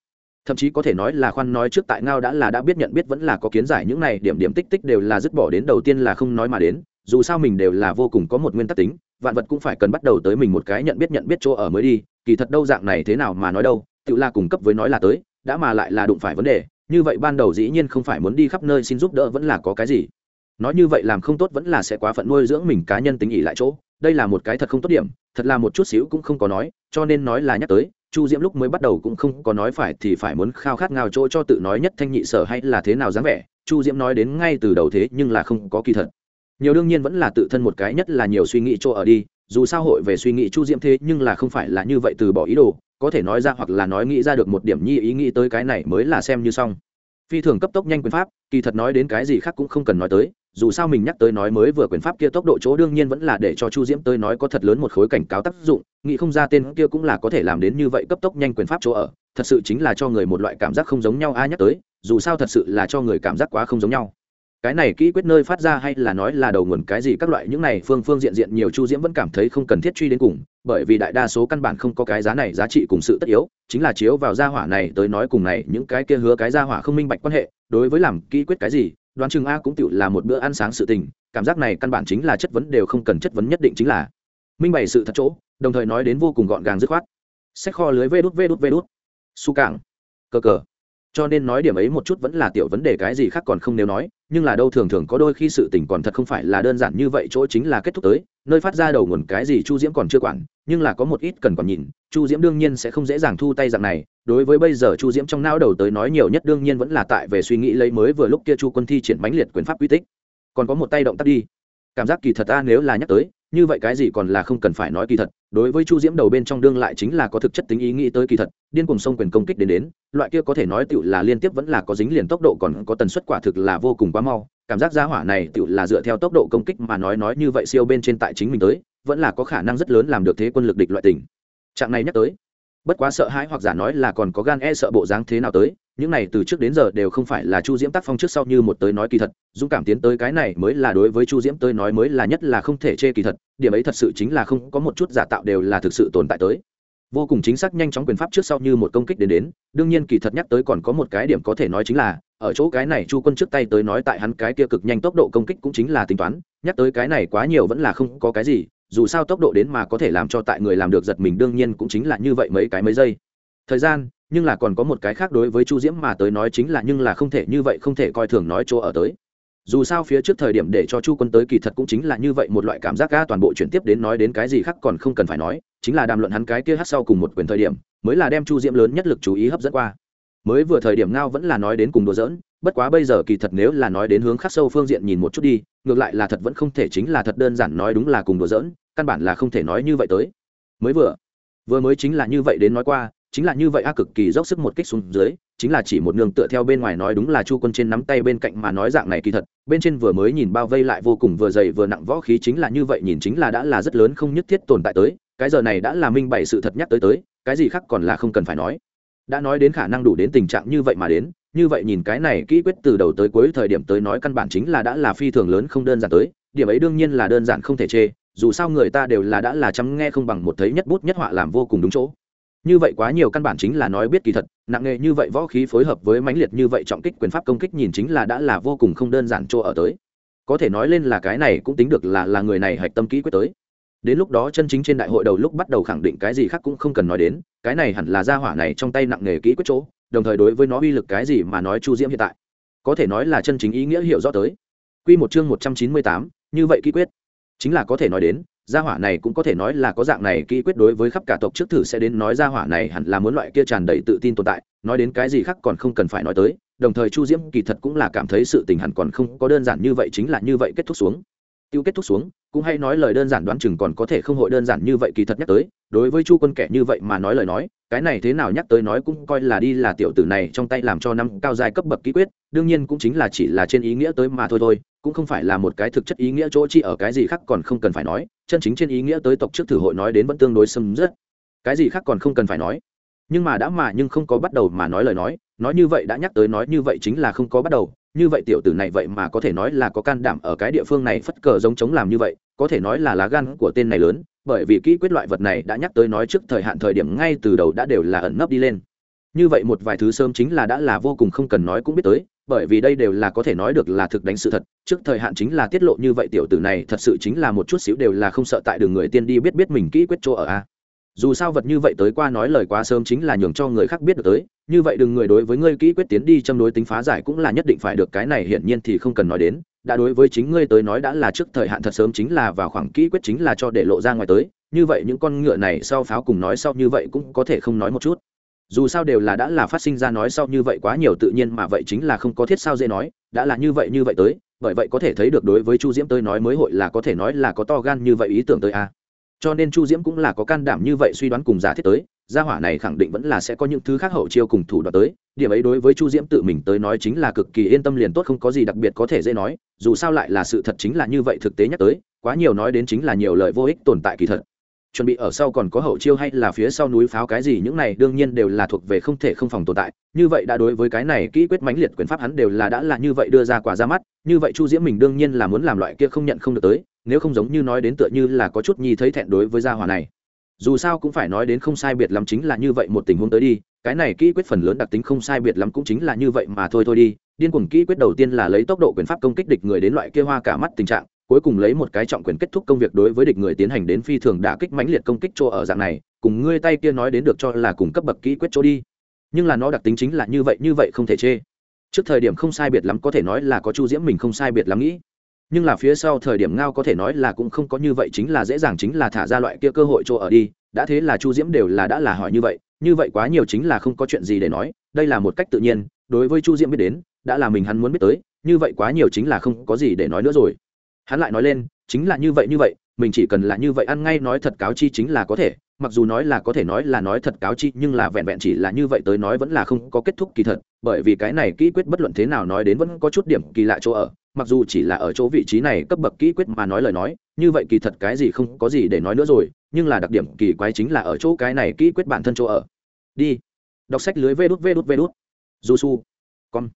Thậm chí có thể nói là khoan nói trước tại ngao đã là đã biết nhận biết vẫn là có kiến giải những này, điểm điểm tích tích đều là dứt bỏ đến đầu tiên là không nói mà đến dù sao mình đều là vô cùng có một nguyên tắc tính, vạn vật cũng phải cần bắt đầu tới mình một cái nhận biết nhận biết chỗ ở mới đi, kỳ thật đâu dạng này thế nào mà nói đâu tự là cung cấp với nói là tới, đã mà lại là đụng phải vấn đề, như vậy ban đầu dĩ nhiên không phải muốn đi khắp nơi xin giúp đỡ vẫn là có cái gì. Nói như vậy làm không tốt vẫn là sẽ quá phận nuôi dưỡng mình cá nhân tính ý lại chỗ, đây là một cái thật không tốt điểm, thật là một chút xíu cũng không có nói, cho nên nói là nhắc tới, chu diễm lúc mới bắt đầu cũng không có nói phải thì phải muốn khao khát ngao chỗ cho tự nói nhất thanh nhị sở hay là thế nào dáng vẻ, chu diễm nói đến ngay từ đầu thế nhưng là không có kỳ thật nhiều đương nhiên vẫn là tự thân một cái, nhất là nhiều suy nghĩ chỗ ở đi, dù sao hội về suy nghĩ chu diễm thế, nhưng là không phải là như vậy từ bỏ ý đồ, có thể nói ra hoặc là nói nghĩ ra được một điểm nhi ý nghĩ tới cái này mới là xem như xong. Phi thường cấp tốc nhanh quyền pháp, kỳ thật nói đến cái gì khác cũng không cần nói tới, dù sao mình nhắc tới nói mới vừa quyền pháp kia tốc độ chỗ đương nhiên vẫn là để cho chu diễm tới nói có thật lớn một khối cảnh cáo tác dụng, nghĩ không ra tên kia cũng là có thể làm đến như vậy cấp tốc nhanh quyền pháp chỗ ở, thật sự chính là cho người một loại cảm giác không giống nhau ai nhắc tới, dù sao thật sự là cho người cảm giác quá không giống nhau cái này kỹ quyết nơi phát ra hay là nói là đầu nguồn cái gì các loại, những này phương phương diện diện nhiều chu diễm vẫn cảm thấy không cần thiết truy đến cùng, bởi vì đại đa số căn bản không có cái giá này, giá trị cùng sự tất yếu, chính là chiếu vào gia hỏa này tới nói cùng này, những cái kia hứa cái gia hỏa không minh bạch quan hệ, đối với làm kỹ quyết cái gì, đoán chừng a cũng tự là một bữa ăn sáng sự tình, cảm giác này căn bản chính là chất vấn đều không cần chất vấn nhất định chính là minh bày sự thật chỗ, đồng thời nói đến vô cùng gọn gàng dứt khoát. Sách kho lưới vê đút vê đút vê đút. Su cảng. Cờ cờ. Cho nên nói điểm ấy một chút vẫn là tiểu vấn đề cái gì khác còn không nếu nói nhưng là đâu thường thường có đôi khi sự tình còn thật không phải là đơn giản như vậy, chỗ chính là kết thúc tới, nơi phát ra đầu nguồn cái gì chu diễm còn chưa quản, nhưng là có một ít cần còn nhìn, chu diễm đương nhiên sẽ không dễ dàng thu tay dạng này, đối với bây giờ chu diễm trong não đầu tới nói nhiều nhất đương nhiên vẫn là tại về suy nghĩ lấy mới vừa lúc kia chu quân thi triển bánh liệt quyền pháp quy tích. Còn có một tay động tác đi. Cảm giác kỳ thật ta nếu là nhắc tới, như vậy cái gì còn là không cần phải nói kỳ thật đối với chu diễm đầu bên trong đương lại chính là có thực chất tính ý nghĩ tới kỳ thật, điên cùng sông quyền công kích đến đến, loại kia có thể nói tựu là liên tiếp vẫn là có dính liền tốc độ còn có tần suất quả thực là vô cùng quá mau, cảm giác giá hỏa này tựu là dựa theo tốc độ công kích mà nói nói như vậy siêu bên trên tại chính mình tới, vẫn là có khả năng rất lớn làm được thế quân lực địch loại tình. Trạng này nhắc tới, bất quá sợ hãi hoặc giả nói là còn có gan e sợ bộ dáng thế nào tới những này từ trước đến giờ đều không phải là chu diễm tác phong trước sau như một tới nói kỳ thật, dũng cảm tiến tới cái này mới là đối với chu diễm tới nói mới là nhất là không thể chê kỳ thật, điểm ấy thật sự chính là không có một chút giả tạo đều là thực sự tồn tại tới. Vô cùng chính xác nhanh chóng quyền pháp trước sau như một công kích đến đến, đương nhiên kỳ thật nhắc tới còn có một cái điểm có thể nói chính là, ở chỗ cái này chu quân trước tay tới nói tại hắn cái kia cực nhanh tốc độ công kích cũng chính là tính toán, nhắc tới cái này quá nhiều vẫn là không có cái gì, dù sao tốc độ đến mà có thể làm cho tại người làm được giật mình đương nhiên cũng chính là như vậy mấy cái mấy giây thời gian, nhưng là còn có một cái khác đối với chu diễm mà tới nói chính là nhưng là không thể như vậy, không thể coi thường nói chỗ ở tới. Dù sao phía trước thời điểm để cho chu quân tới kỳ thật cũng chính là như vậy, một loại cảm giác ca toàn bộ chuyển tiếp đến nói đến cái gì khác còn không cần phải nói, chính là đàm luận hắn cái kia hát sau cùng một quyền thời điểm, mới là đem chu diễm lớn nhất lực chú ý hấp dẫn qua. Mới vừa thời điểm ngao vẫn là nói đến cùng đùa giỡn, bất quá bây giờ kỳ thật nếu là nói đến hướng khắc sâu phương diện nhìn một chút đi, ngược lại là thật vẫn không thể chính là thật đơn giản nói đúng là cùng đùa giỡn, căn bản là không thể nói như vậy tới. Mới vừa vừa mới chính là như vậy đến nói qua chính là như vậy a, cực kỳ dốc sức một kích xuống dưới, chính là chỉ một nương tựa theo bên ngoài nói đúng là chu quân trên nắm tay bên cạnh mà nói dạng này kỳ thật, bên trên vừa mới nhìn bao vây lại vô cùng vừa dày vừa nặng võ khí chính là như vậy nhìn chính là đã là rất lớn không nhất thiết tồn tại tới, cái giờ này đã là minh bày sự thật nhắc tới tới, cái gì khác còn là không cần phải nói. Đã nói đến khả năng đủ đến tình trạng như vậy mà đến, như vậy nhìn cái này kỹ quyết từ đầu tới cuối thời điểm tới nói căn bản chính là đã là phi thường lớn không đơn giản tới, điểm ấy đương nhiên là đơn giản không thể chê, dù sao người ta đều là đã là chăm nghe không bằng một thấy nhất bút nhất họa làm vô cùng đúng chỗ như vậy quá nhiều căn bản chính là nói biết kỳ thật nặng nghề như vậy võ khí phối hợp với mãnh liệt như vậy trọng kích quyền pháp công kích nhìn chính là đã là vô cùng không đơn giản chỗ ở tới. Có thể nói lên là cái này cũng tính được là là người này hạch tâm kỹ quyết tới. Đến lúc đó chân chính trên đại hội đầu lúc bắt đầu khẳng định cái gì khác cũng không cần nói đến cái này hẳn là gia hỏa này trong tay nặng nghề kỹ quyết chỗ đồng thời đối với nó uy lực cái gì mà nói chu diễm hiện tại. Có thể nói là chân chính ý nghĩa hiểu rõ tới. Quy một chương một trăm chín mươi tám, như vậy kỹ quyết. Chính là có thể nói đến gia hỏa này cũng có thể nói là có dạng này kỹ quyết đối với khắp cả tộc trước thử sẽ đến nói gia hỏa này hẳn là muốn loại kia tràn đầy tự tin tồn tại, nói đến cái gì khác còn không cần phải nói tới, đồng thời chu diễm kỳ thật cũng là cảm thấy sự tình hẳn còn không có đơn giản như vậy chính là như vậy kết thúc xuống tiêu kết thúc xuống, cũng hay nói lời đơn giản đoán chừng còn có thể không hội đơn giản như vậy kỳ thật nhắc tới. Đối với chu quân kẻ như vậy mà nói lời nói, cái này thế nào nhắc tới nói cũng coi là đi là tiểu tử này trong tay làm cho năm cao dài cấp bậc ký quyết, đương nhiên cũng chính là chỉ là trên ý nghĩa tới mà thôi thôi, cũng không phải là một cái thực chất ý nghĩa chỗ chi ở cái gì khác còn không cần phải nói, chân chính trên ý nghĩa tới tộc trước thử hội nói đến vẫn tương đối xâm rất. Cái gì khác còn không cần phải nói. Nhưng mà đã mà nhưng không có bắt đầu mà nói lời nói nói như vậy đã nhắc tới nói như vậy chính là không có bắt đầu như vậy tiểu tử này vậy mà có thể nói là có can đảm ở cái địa phương này phất cờ giống chống làm như vậy, có thể nói là lá gan của tên này lớn, bởi vì kỹ quyết loại vật này đã nhắc tới nói trước thời hạn thời điểm ngay từ đầu đã đều là ẩn nấp đi lên. Như vậy một vài thứ sớm chính là đã là vô cùng không cần nói cũng biết tới, bởi vì đây đều là có thể nói được là thực đánh sự thật, trước thời hạn chính là tiết lộ như vậy tiểu tử này thật sự chính là một chút xíu đều là không sợ tại đường người tiên đi biết biết mình kỹ quyết chỗ ở a. Dù sao vật như vậy tới qua nói lời quá sớm chính là nhường cho người khác biết được tới như vậy đừng người đối với ngươi kỹ quyết tiến đi châm đối tính phá giải cũng là nhất định phải được, cái này hiển nhiên thì không cần nói đến. Đã đối với chính ngươi tới nói đã là trước thời hạn thật sớm chính là vào khoảng kỹ quyết chính là cho để lộ ra ngoài tới. Như vậy những con ngựa này sau pháo cùng nói sau như vậy cũng có thể không nói một chút. Dù sao đều là đã là phát sinh ra nói sau như vậy quá nhiều tự nhiên mà vậy chính là không có thiết sao dễ nói. Đã là như vậy như vậy tới, bởi vậy có thể thấy được đối với chu diễm tới nói mới hội là có thể nói là có to gan như vậy ý tưởng tới a. Cho nên chu diễm cũng là có can đảm như vậy suy đoán cùng giả thiết tới gia hỏa này khẳng định vẫn là sẽ có những thứ khác hậu chiêu cùng thủ đoạn tới, điểm ấy đối với chu diễm tự mình tới nói chính là cực kỳ yên tâm liền tốt, không có gì đặc biệt có thể dễ nói, dù sao lại là sự thật chính là như vậy thực tế nhắc tới, quá nhiều nói đến chính là nhiều lời vô ích tồn tại kỳ thật. Chuẩn bị ở sau còn có hậu chiêu hay là phía sau núi pháo cái gì, những này đương nhiên đều là thuộc về không thể không phòng tồn tại, như vậy đã đối với cái này kỹ quyết mãnh liệt quyền pháp hắn đều là đã là như vậy đưa ra quả ra mắt, như vậy chu diễm mình đương nhiên là muốn làm loại kia không nhận không được tới, nếu không giống như nói đến tựa như là có chút nhi thấy thẹn đối với gia hỏa này dù sao cũng phải nói đến không sai biệt lắm chính là như vậy một tình huống tới đi, cái này kỹ quyết phần lớn đặc tính không sai biệt lắm cũng chính là như vậy mà thôi thôi đi, điên cuồng kỹ quyết đầu tiên là lấy tốc độ quyền pháp công kích địch người đến loại kia hoa cả mắt tình trạng, cuối cùng lấy một cái trọng quyền kết thúc công việc đối với địch người tiến hành đến phi thường đả kích mãnh liệt công kích chỗ ở dạng này, cùng ngươi tay kia nói đến được cho là cùng cấp bậc kỹ quyết chỗ đi. Nhưng là nó đặc tính chính là như vậy như vậy không thể chê. Trước thời điểm không sai biệt lắm có thể nói là có chu diễm mình không sai biệt lắm nghĩ nhưng là phía sau thời điểm ngao có thể nói là cũng không có như vậy, chính là dễ dàng chính là thả ra loại kia cơ hội chỗ ở đi. Đã thế là chu diễm đều là đã là hỏi như vậy như vậy quá nhiều chính là không có chuyện gì để nói, đây là một cách tự nhiên, đối với chu diễm biết đến, đã là mình hắn muốn biết tới, như vậy quá nhiều chính là không có gì để nói nữa rồi. Hắn lại nói lên, chính là như vậy như vậy, mình chỉ cần là như vậy ăn ngay nói thật cáo chi chính là có thể, mặc dù nói là có thể nói là nói thật cáo chi, nhưng là vẹn vẹn chỉ là như vậy tới nói vẫn là không có kết thúc kỳ thật, bởi vì cái này kỹ quyết bất luận thế nào nói đến vẫn có chút điểm kỳ lạ chỗ ở mặc dù chỉ là ở chỗ vị trí này cấp bậc kỹ quyết mà nói lời nói, như vậy kỳ thật cái gì không có gì để nói nữa rồi, nhưng là đặc điểm kỳ quái chính là ở chỗ cái này kỹ quyết bản thân chỗ ở. Đi. Đọc sách lưới vê đút vê đút vê đút. Du su con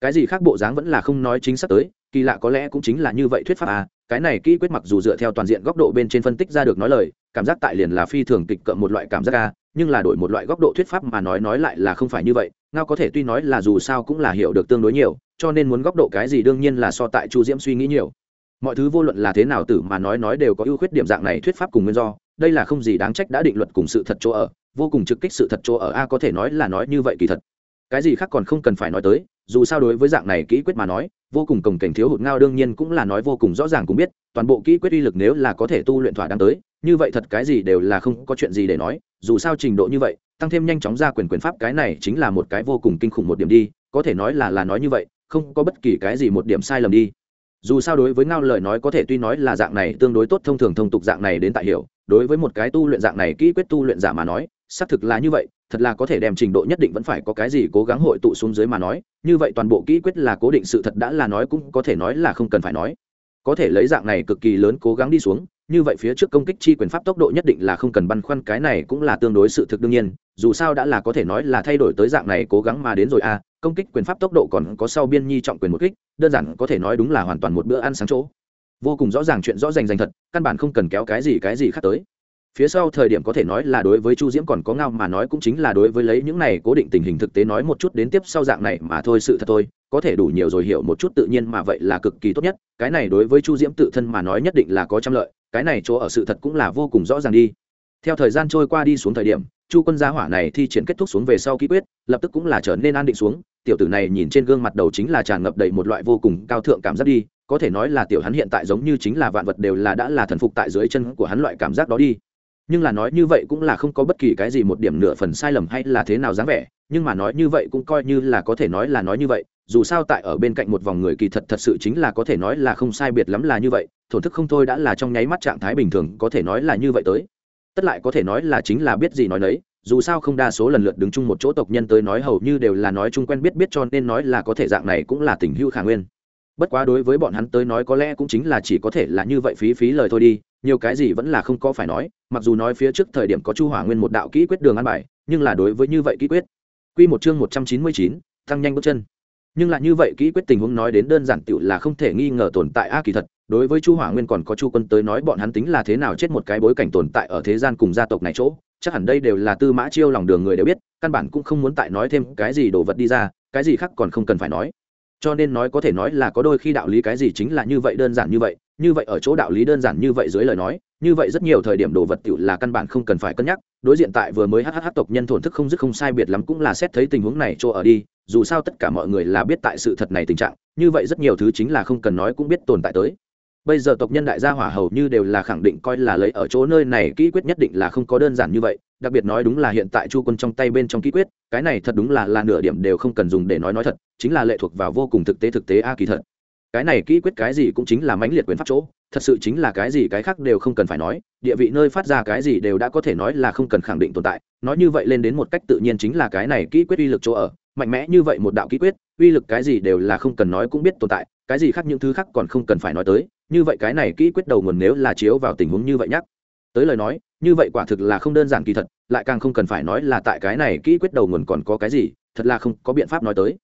cái gì khác bộ dáng vẫn là không nói chính xác tới, kỳ lạ có lẽ cũng chính là như vậy thuyết pháp à cái này kỹ quyết mặc dù dựa theo toàn diện góc độ bên trên phân tích ra được nói lời, cảm giác tại liền là phi thường kịch cợm một loại cảm giác à nhưng là đổi một loại góc độ thuyết pháp mà nói nói lại là không phải như vậy, ngao có thể tuy nói là dù sao cũng là hiểu được tương đối nhiều cho nên muốn góc độ cái gì đương nhiên là so tại chu diễm suy nghĩ nhiều. Mọi thứ vô luận là thế nào tử mà nói nói đều có ưu khuyết điểm dạng này thuyết pháp cùng nguyên do, đây là không gì đáng trách đã định luật cùng sự thật chỗ ở, vô cùng trực kích sự thật chỗ ở, a có thể nói là nói như vậy kỳ thật. Cái gì khác còn không cần phải nói tới, dù sao đối với dạng này kỹ quyết mà nói, vô cùng cồng cảnh thiếu hụt ngao đương nhiên cũng là nói vô cùng rõ ràng cũng biết, toàn bộ kỹ quyết uy lực nếu là có thể tu luyện thỏa đáng tới, như vậy thật cái gì đều là không có chuyện gì để nói, dù sao trình độ như vậy, tăng thêm nhanh chóng ra quyền quyền pháp cái này chính là một cái vô cùng kinh khủng một điểm đi, có thể nói là là nói như vậy không có bất kỳ cái gì một điểm sai lầm đi. Dù sao đối với ngao lời nói có thể tuy nói là dạng này tương đối tốt, thông thường thông tục dạng này đến tại hiểu, đối với một cái tu luyện dạng này, kỹ quyết tu luyện giả mà nói, xác thực là như vậy, thật là có thể đem trình độ nhất định vẫn phải có cái gì cố gắng hội tụ xuống dưới mà nói, như vậy toàn bộ kỹ quyết là cố định sự thật đã là nói cũng có thể nói là không cần phải nói. Có thể lấy dạng này cực kỳ lớn cố gắng đi xuống, như vậy phía trước công kích chi quyền pháp tốc độ nhất định là không cần băn khoăn, cái này cũng là tương đối sự thực đương nhiên dù sao đã là có thể nói là thay đổi tới dạng này cố gắng mà đến rồi a à, công kích quyền pháp tốc độ còn có sau biên nhi trọng quyền một kích đơn giản có thể nói đúng là hoàn toàn một bữa ăn sáng chỗ. Vô cùng rõ ràng chuyện rõ rành rành thật căn bản không cần kéo cái gì cái gì khác tới. Phía sau thời điểm có thể nói là đối với chu diễm còn có ngao mà nói cũng chính là đối với lấy những này cố định tình hình thực tế nói một chút đến tiếp sau dạng này mà thôi sự thật thôi có thể đủ nhiều rồi hiểu một chút tự nhiên mà vậy là cực kỳ tốt nhất cái này đối với chu diễm tự thân mà nói nhất định là có trăm lợi cái này chỗ ở sự thật cũng là vô cùng rõ ràng đi theo thời gian trôi qua đi xuống thời điểm, chu quân gia hỏa này thi triển kết thúc xuống về sau ký quyết, lập tức cũng là trở nên an định xuống. Tiểu tử này nhìn trên gương mặt đầu chính là tràn ngập đầy một loại vô cùng cao thượng cảm giác đi, có thể nói là tiểu hắn hiện tại giống như chính là vạn vật đều là đã là thần phục tại dưới chân của hắn loại cảm giác đó đi. Nhưng là nói như vậy cũng là không có bất kỳ cái gì một điểm nửa phần sai lầm hay là thế nào dáng vẻ, nhưng mà nói như vậy cũng coi như là có thể nói là nói như vậy, dù sao tại ở bên cạnh một vòng người kỳ thật thật sự chính là có thể nói là không sai biệt lắm là như vậy, thổn thức không thôi đã là trong nháy mắt trạng thái bình thường, có thể nói là như vậy tới tất lại có thể nói là chính là biết gì nói nấy, dù sao không đa số lần lượt đứng chung một chỗ tộc nhân tới nói hầu như đều là nói chung quen biết biết cho nên nói là có thể dạng này cũng là tình hưu khả nguyên. Bất quá đối với bọn hắn tới nói có lẽ cũng chính là chỉ có thể là như vậy phí phí lời thôi đi, nhiều cái gì vẫn là không có phải nói, mặc dù nói phía trước thời điểm có chu hỏa nguyên một đạo kỹ quyết đường ăn bài, nhưng là đối với như vậy kỹ quyết. Q một chương một trăm chín mươi chín, tăng nhanh bước chân nhưng lại như vậy kỹ quyết tình huống nói đến đơn giản tựu là không thể nghi ngờ tồn tại a kỳ thật, đối với chu hỏa nguyên còn có chu quân tới nói bọn hắn tính là thế nào chết một cái bối cảnh tồn tại ở thế gian cùng gia tộc này chỗ, chắc hẳn đây đều là tư mã chiêu lòng đường người đều biết, căn bản cũng không muốn tại nói thêm cái gì đồ vật đi ra, cái gì khác còn không cần phải nói. Cho nên nói có thể nói là có đôi khi đạo lý cái gì chính là như vậy đơn giản như vậy như vậy ở chỗ đạo lý đơn giản như vậy dưới lời nói như vậy rất nhiều thời điểm đồ vật tiểu là căn bản không cần phải cân nhắc, đối diện tại vừa mới hh tộc nhân thổn thức không dứt không sai biệt lắm cũng là xét thấy tình huống này chỗ ở đi, dù sao tất cả mọi người là biết tại sự thật này tình trạng, như vậy rất nhiều thứ chính là không cần nói cũng biết tồn tại tới. Bây giờ tộc nhân đại gia hỏa hầu như đều là khẳng định coi là lấy ở chỗ nơi này, kỹ quyết nhất định là không có đơn giản như vậy, đặc biệt nói đúng là hiện tại chu quân trong tay bên trong kỹ quyết, cái này thật đúng là là nửa điểm đều không cần dùng để nói nói thật, chính là lệ thuộc vào vô cùng thực tế thực tế a kỳ thật. Cái này kỹ quyết cái gì cũng chính là mãnh liệt quyền pháp chỗ thật sự chính là cái gì cái khác đều không cần phải nói, địa vị nơi phát ra cái gì đều đã có thể nói là không cần khẳng định tồn tại. Nói như vậy lên đến một cách tự nhiên chính là cái này kỹ quyết uy lực chỗ ở. Mạnh mẽ như vậy một đạo kỹ quyết, uy lực cái gì đều là không cần nói cũng biết tồn tại, cái gì khác những thứ khác còn không cần phải nói tới. Như vậy cái này kỹ quyết đầu nguồn nếu là chiếu vào tình huống như vậy nhắc. Tới lời nói, như vậy quả thực là không đơn giản kỳ thật, lại càng không cần phải nói là tại cái này kỹ quyết đầu nguồn còn có cái gì, thật là không có biện pháp nói tới.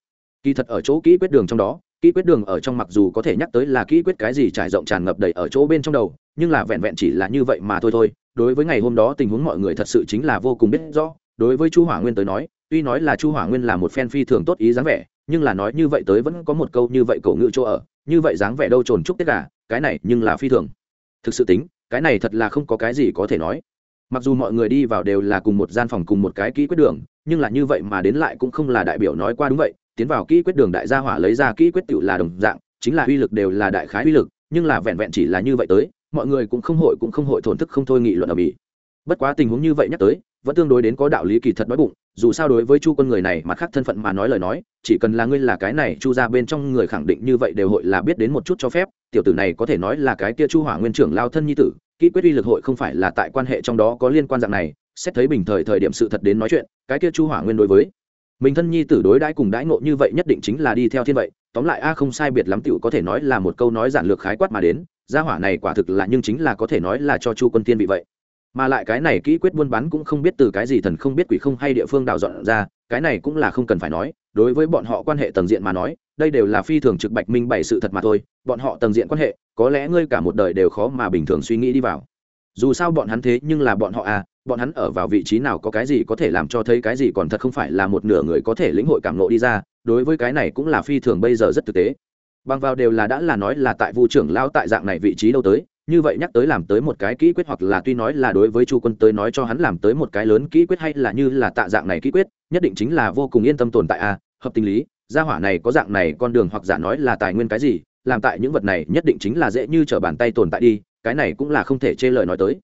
Kỳ thật ở chỗ kỹ quyết đường trong đó kỹ quyết đường ở trong mặc dù có thể nhắc tới là kỹ quyết cái gì trải rộng tràn ngập đầy ở chỗ bên trong đầu, nhưng là vẹn vẹn chỉ là như vậy mà thôi thôi. Đối với ngày hôm đó tình huống mọi người thật sự chính là vô cùng biết rõ. Đối với chu hỏa nguyên tới nói, tuy nói là chu hỏa nguyên là một fan phi thường tốt ý dáng vẻ, nhưng là nói như vậy tới vẫn có một câu như vậy cổ ngữ chỗ ở, như vậy dáng vẻ đâu trồn chúc tất cả cái này nhưng là phi thường. Thực sự tính, cái này thật là không có cái gì có thể nói. Mặc dù mọi người đi vào đều là cùng một gian phòng cùng một cái kỹ quyết đường, nhưng là như vậy mà đến lại cũng không là đại biểu nói qua đúng vậy tiến vào kỹ quyết đường đại gia hỏa lấy ra kỹ quyết tựu là đồng dạng, chính là uy lực đều là đại khái uy lực, nhưng là vẹn vẹn chỉ là như vậy tới, mọi người cũng không hội cũng không hội thổn thức không thôi nghị luận ở bỉ bất quá tình huống như vậy nhắc tới, vẫn tương đối đến có đạo lý kỳ thật nói bụng, dù sao đối với chu quân người này mặt khác thân phận mà nói lời nói, chỉ cần là ngươi là cái này, chu ra bên trong người khẳng định như vậy đều hội là biết đến một chút cho phép, tiểu tử này có thể nói là cái kia chu hỏa nguyên trưởng lao thân nhi tử, kỹ quyết uy lực hội không phải là tại quan hệ trong đó có liên quan dạng này, xét thấy bình thời thời điểm sự thật đến nói chuyện, cái kia chu hỏa nguyên đối với mình thân nhi tử đối đãi cùng đãi ngộ như vậy nhất định chính là đi theo thiên vậy, tóm lại a không sai biệt lắm tựu có thể nói là một câu nói giản lược khái quát mà đến, gia hỏa này quả thực là nhưng chính là có thể nói là cho chu quân tiên bị vậy. Mà lại cái này kỹ quyết buôn bán cũng không biết từ cái gì thần không biết quỷ không hay địa phương đào dọn ra, cái này cũng là không cần phải nói, đối với bọn họ quan hệ tầng diện mà nói, đây đều là phi thường trực bạch minh bày sự thật mà thôi, bọn họ tầng diện quan hệ, có lẽ ngươi cả một đời đều khó mà bình thường suy nghĩ đi vào. Dù sao bọn hắn thế nhưng là bọn họ à bọn hắn ở vào vị trí nào có cái gì có thể làm cho thấy cái gì còn thật không phải là một nửa người có thể lĩnh hội cảm nộ đi ra, đối với cái này cũng là phi thường bây giờ rất thực tế. Bằng vào đều là đã là nói là tại Vu trưởng lao tại dạng này vị trí đâu tới, như vậy nhắc tới làm tới một cái kỹ quyết hoặc là tuy nói là đối với chu quân tới nói cho hắn làm tới một cái lớn kỹ quyết hay là như là tạ dạng này kỹ quyết, nhất định chính là vô cùng yên tâm tồn tại a, hợp tình lý, gia hỏa này có dạng này con đường hoặc giả nói là tài nguyên cái gì, làm tại những vật này nhất định chính là dễ như t r ở bàn tay tồn tại đi, cái này cũng là không thể chê lời nói tới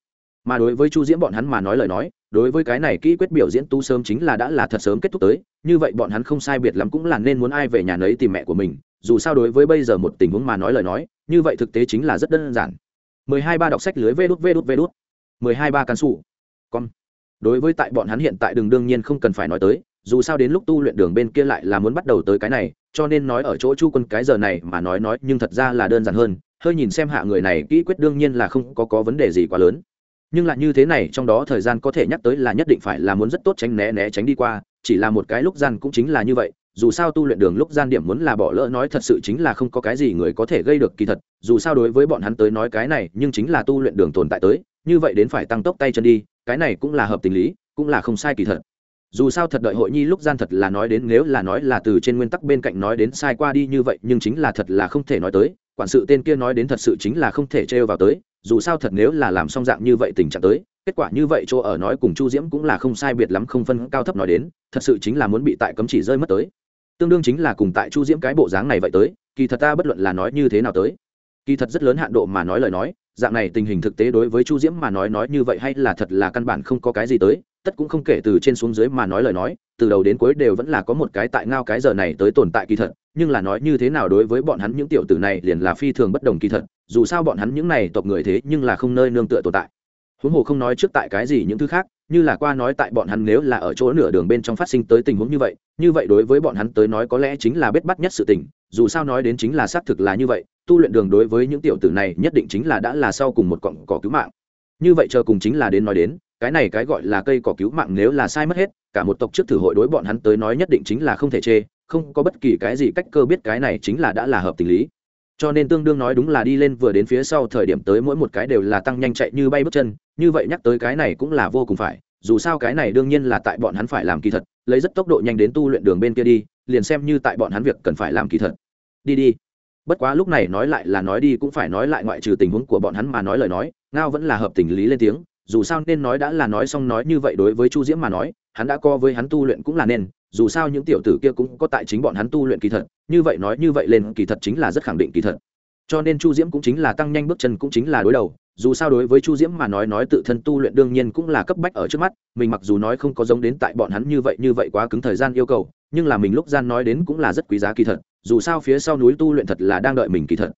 mà đối với chu diễm bọn hắn mà nói lời nói, đối với cái này kỹ quyết biểu diễn tu sớm chính là đã là thật sớm kết thúc tới, như vậy bọn hắn không sai biệt lắm cũng là nên muốn ai về nhà nấy tìm mẹ của mình, dù sao đối với bây giờ một tình huống mà nói lời nói, như vậy thực tế chính là rất đơn giản. Mười hai ba đọc sách lưới vê đút vê đút vê đút. Mười hai ba cán sủ. Con đối với tại bọn hắn hiện tại đường đương nhiên không cần phải nói tới, dù sao đến lúc tu luyện đường bên kia lại là muốn bắt đầu tới cái này, cho nên nói ở chỗ chu quân cái giờ này mà nói nói nhưng thật ra là đơn giản hơn, hơi nhìn xem hạ người này kỹ quyết đương nhiên là không có có vấn đề gì quá lớn nhưng lại như thế này, trong đó thời gian có thể nhắc tới là nhất định phải là muốn rất tốt tránh né né tránh đi qua, chỉ là một cái lúc gian cũng chính là như vậy, dù sao tu luyện đường lúc gian điểm muốn là bỏ lỡ nói thật sự chính là không có cái gì người có thể gây được kỳ thật, dù sao đối với bọn hắn tới nói cái này, nhưng chính là tu luyện đường tồn tại tới, như vậy đến phải tăng tốc tay chân đi, cái này cũng là hợp tình lý, cũng là không sai kỳ thật. Dù sao thật đợi hội nhi lúc gian thật là nói đến, nếu là nói là từ trên nguyên tắc bên cạnh nói đến sai qua đi như vậy, nhưng chính là thật là không thể nói tới, quản sự tên kia nói đến thật sự chính là không thể trêu vào tới dù sao thật nếu là làm xong dạng như vậy tình trạng tới, kết quả như vậy chỗ ở nói cùng chu diễm cũng là không sai biệt lắm không phân cao thấp nói đến, thật sự chính là muốn bị tại cấm chỉ rơi mất tới. Tương đương chính là cùng tại chu diễm cái bộ dáng này vậy tới, kỳ thật ta bất luận là nói như thế nào tới. Kỳ thật rất lớn hạn độ mà nói lời nói, dạng này tình hình thực tế đối với chu diễm mà nói nói như vậy hay là thật là căn bản không có cái gì tới tất cũng không kể từ trên xuống dưới mà nói lời nói, từ đầu đến cuối đều vẫn là có một cái tại ngao cái giờ này tới tồn tại kỳ thật, nhưng là nói như thế nào đối với bọn hắn những tiểu tử này liền là phi thường bất đồng kỳ thật, dù sao bọn hắn những này tộc người thế nhưng là không nơi nương tựa tồn tại. Huống hồ không nói trước tại cái gì những thứ khác, như là qua nói tại bọn hắn nếu là ở chỗ nửa đường bên trong phát sinh tới tình huống như vậy như vậy đối với bọn hắn tới nói có lẽ chính là bết bắt nhất sự tình, dù sao nói đến chính là xác thực là như vậy, tu luyện đường đối với những tiểu tử này nhất định chính là đã là sau cùng một cọng cỏ cứu mạng. Như vậy chờ cùng chính là đến nói đến cái này cái gọi là cây cỏ cứu mạng nếu là sai mất hết, cả một tộc trước thử hội đối bọn hắn tới nói nhất định chính là không thể chê, không có bất kỳ cái gì cách cơ biết cái này chính là đã là hợp tình lý. Cho nên tương đương nói đúng là đi lên vừa đến phía sau thời điểm tới mỗi một cái đều là tăng nhanh chạy như bay bước chân, như vậy nhắc tới cái này cũng là vô cùng phải, dù sao cái này đương nhiên là tại bọn hắn phải làm kỳ thật, lấy rất tốc độ nhanh đến tu luyện đường bên kia đi, liền xem như tại bọn hắn việc cần phải làm kỳ thật. Đi đi. Bất quá lúc này nói lại là nói đi cũng phải nói lại ngoại trừ tình huống của bọn hắn mà nói lời nói, ngao vẫn là hợp tình lý lên tiếng dù sao nên nói đã là nói xong nói như vậy đối với chu diễm mà nói, hắn đã co với hắn tu luyện cũng là nên, dù sao những tiểu tử kia cũng có tại chính bọn hắn tu luyện kỳ thật, như vậy nói như vậy lên kỳ thật chính là rất khẳng định kỳ thật. Cho nên chu diễm cũng chính là tăng nhanh bước chân cũng chính là đối đầu, dù sao đối với chu diễm mà nói nói tự thân tu luyện đương nhiên cũng là cấp bách ở trước mắt, mình mặc dù nói không có giống đến tại bọn hắn như vậy như vậy quá cứng thời gian yêu cầu, nhưng là mình lúc gian nói đến cũng là rất quý giá kỳ thật, dù sao phía sau núi tu luyện thật là đang đợi mình kỳ thật.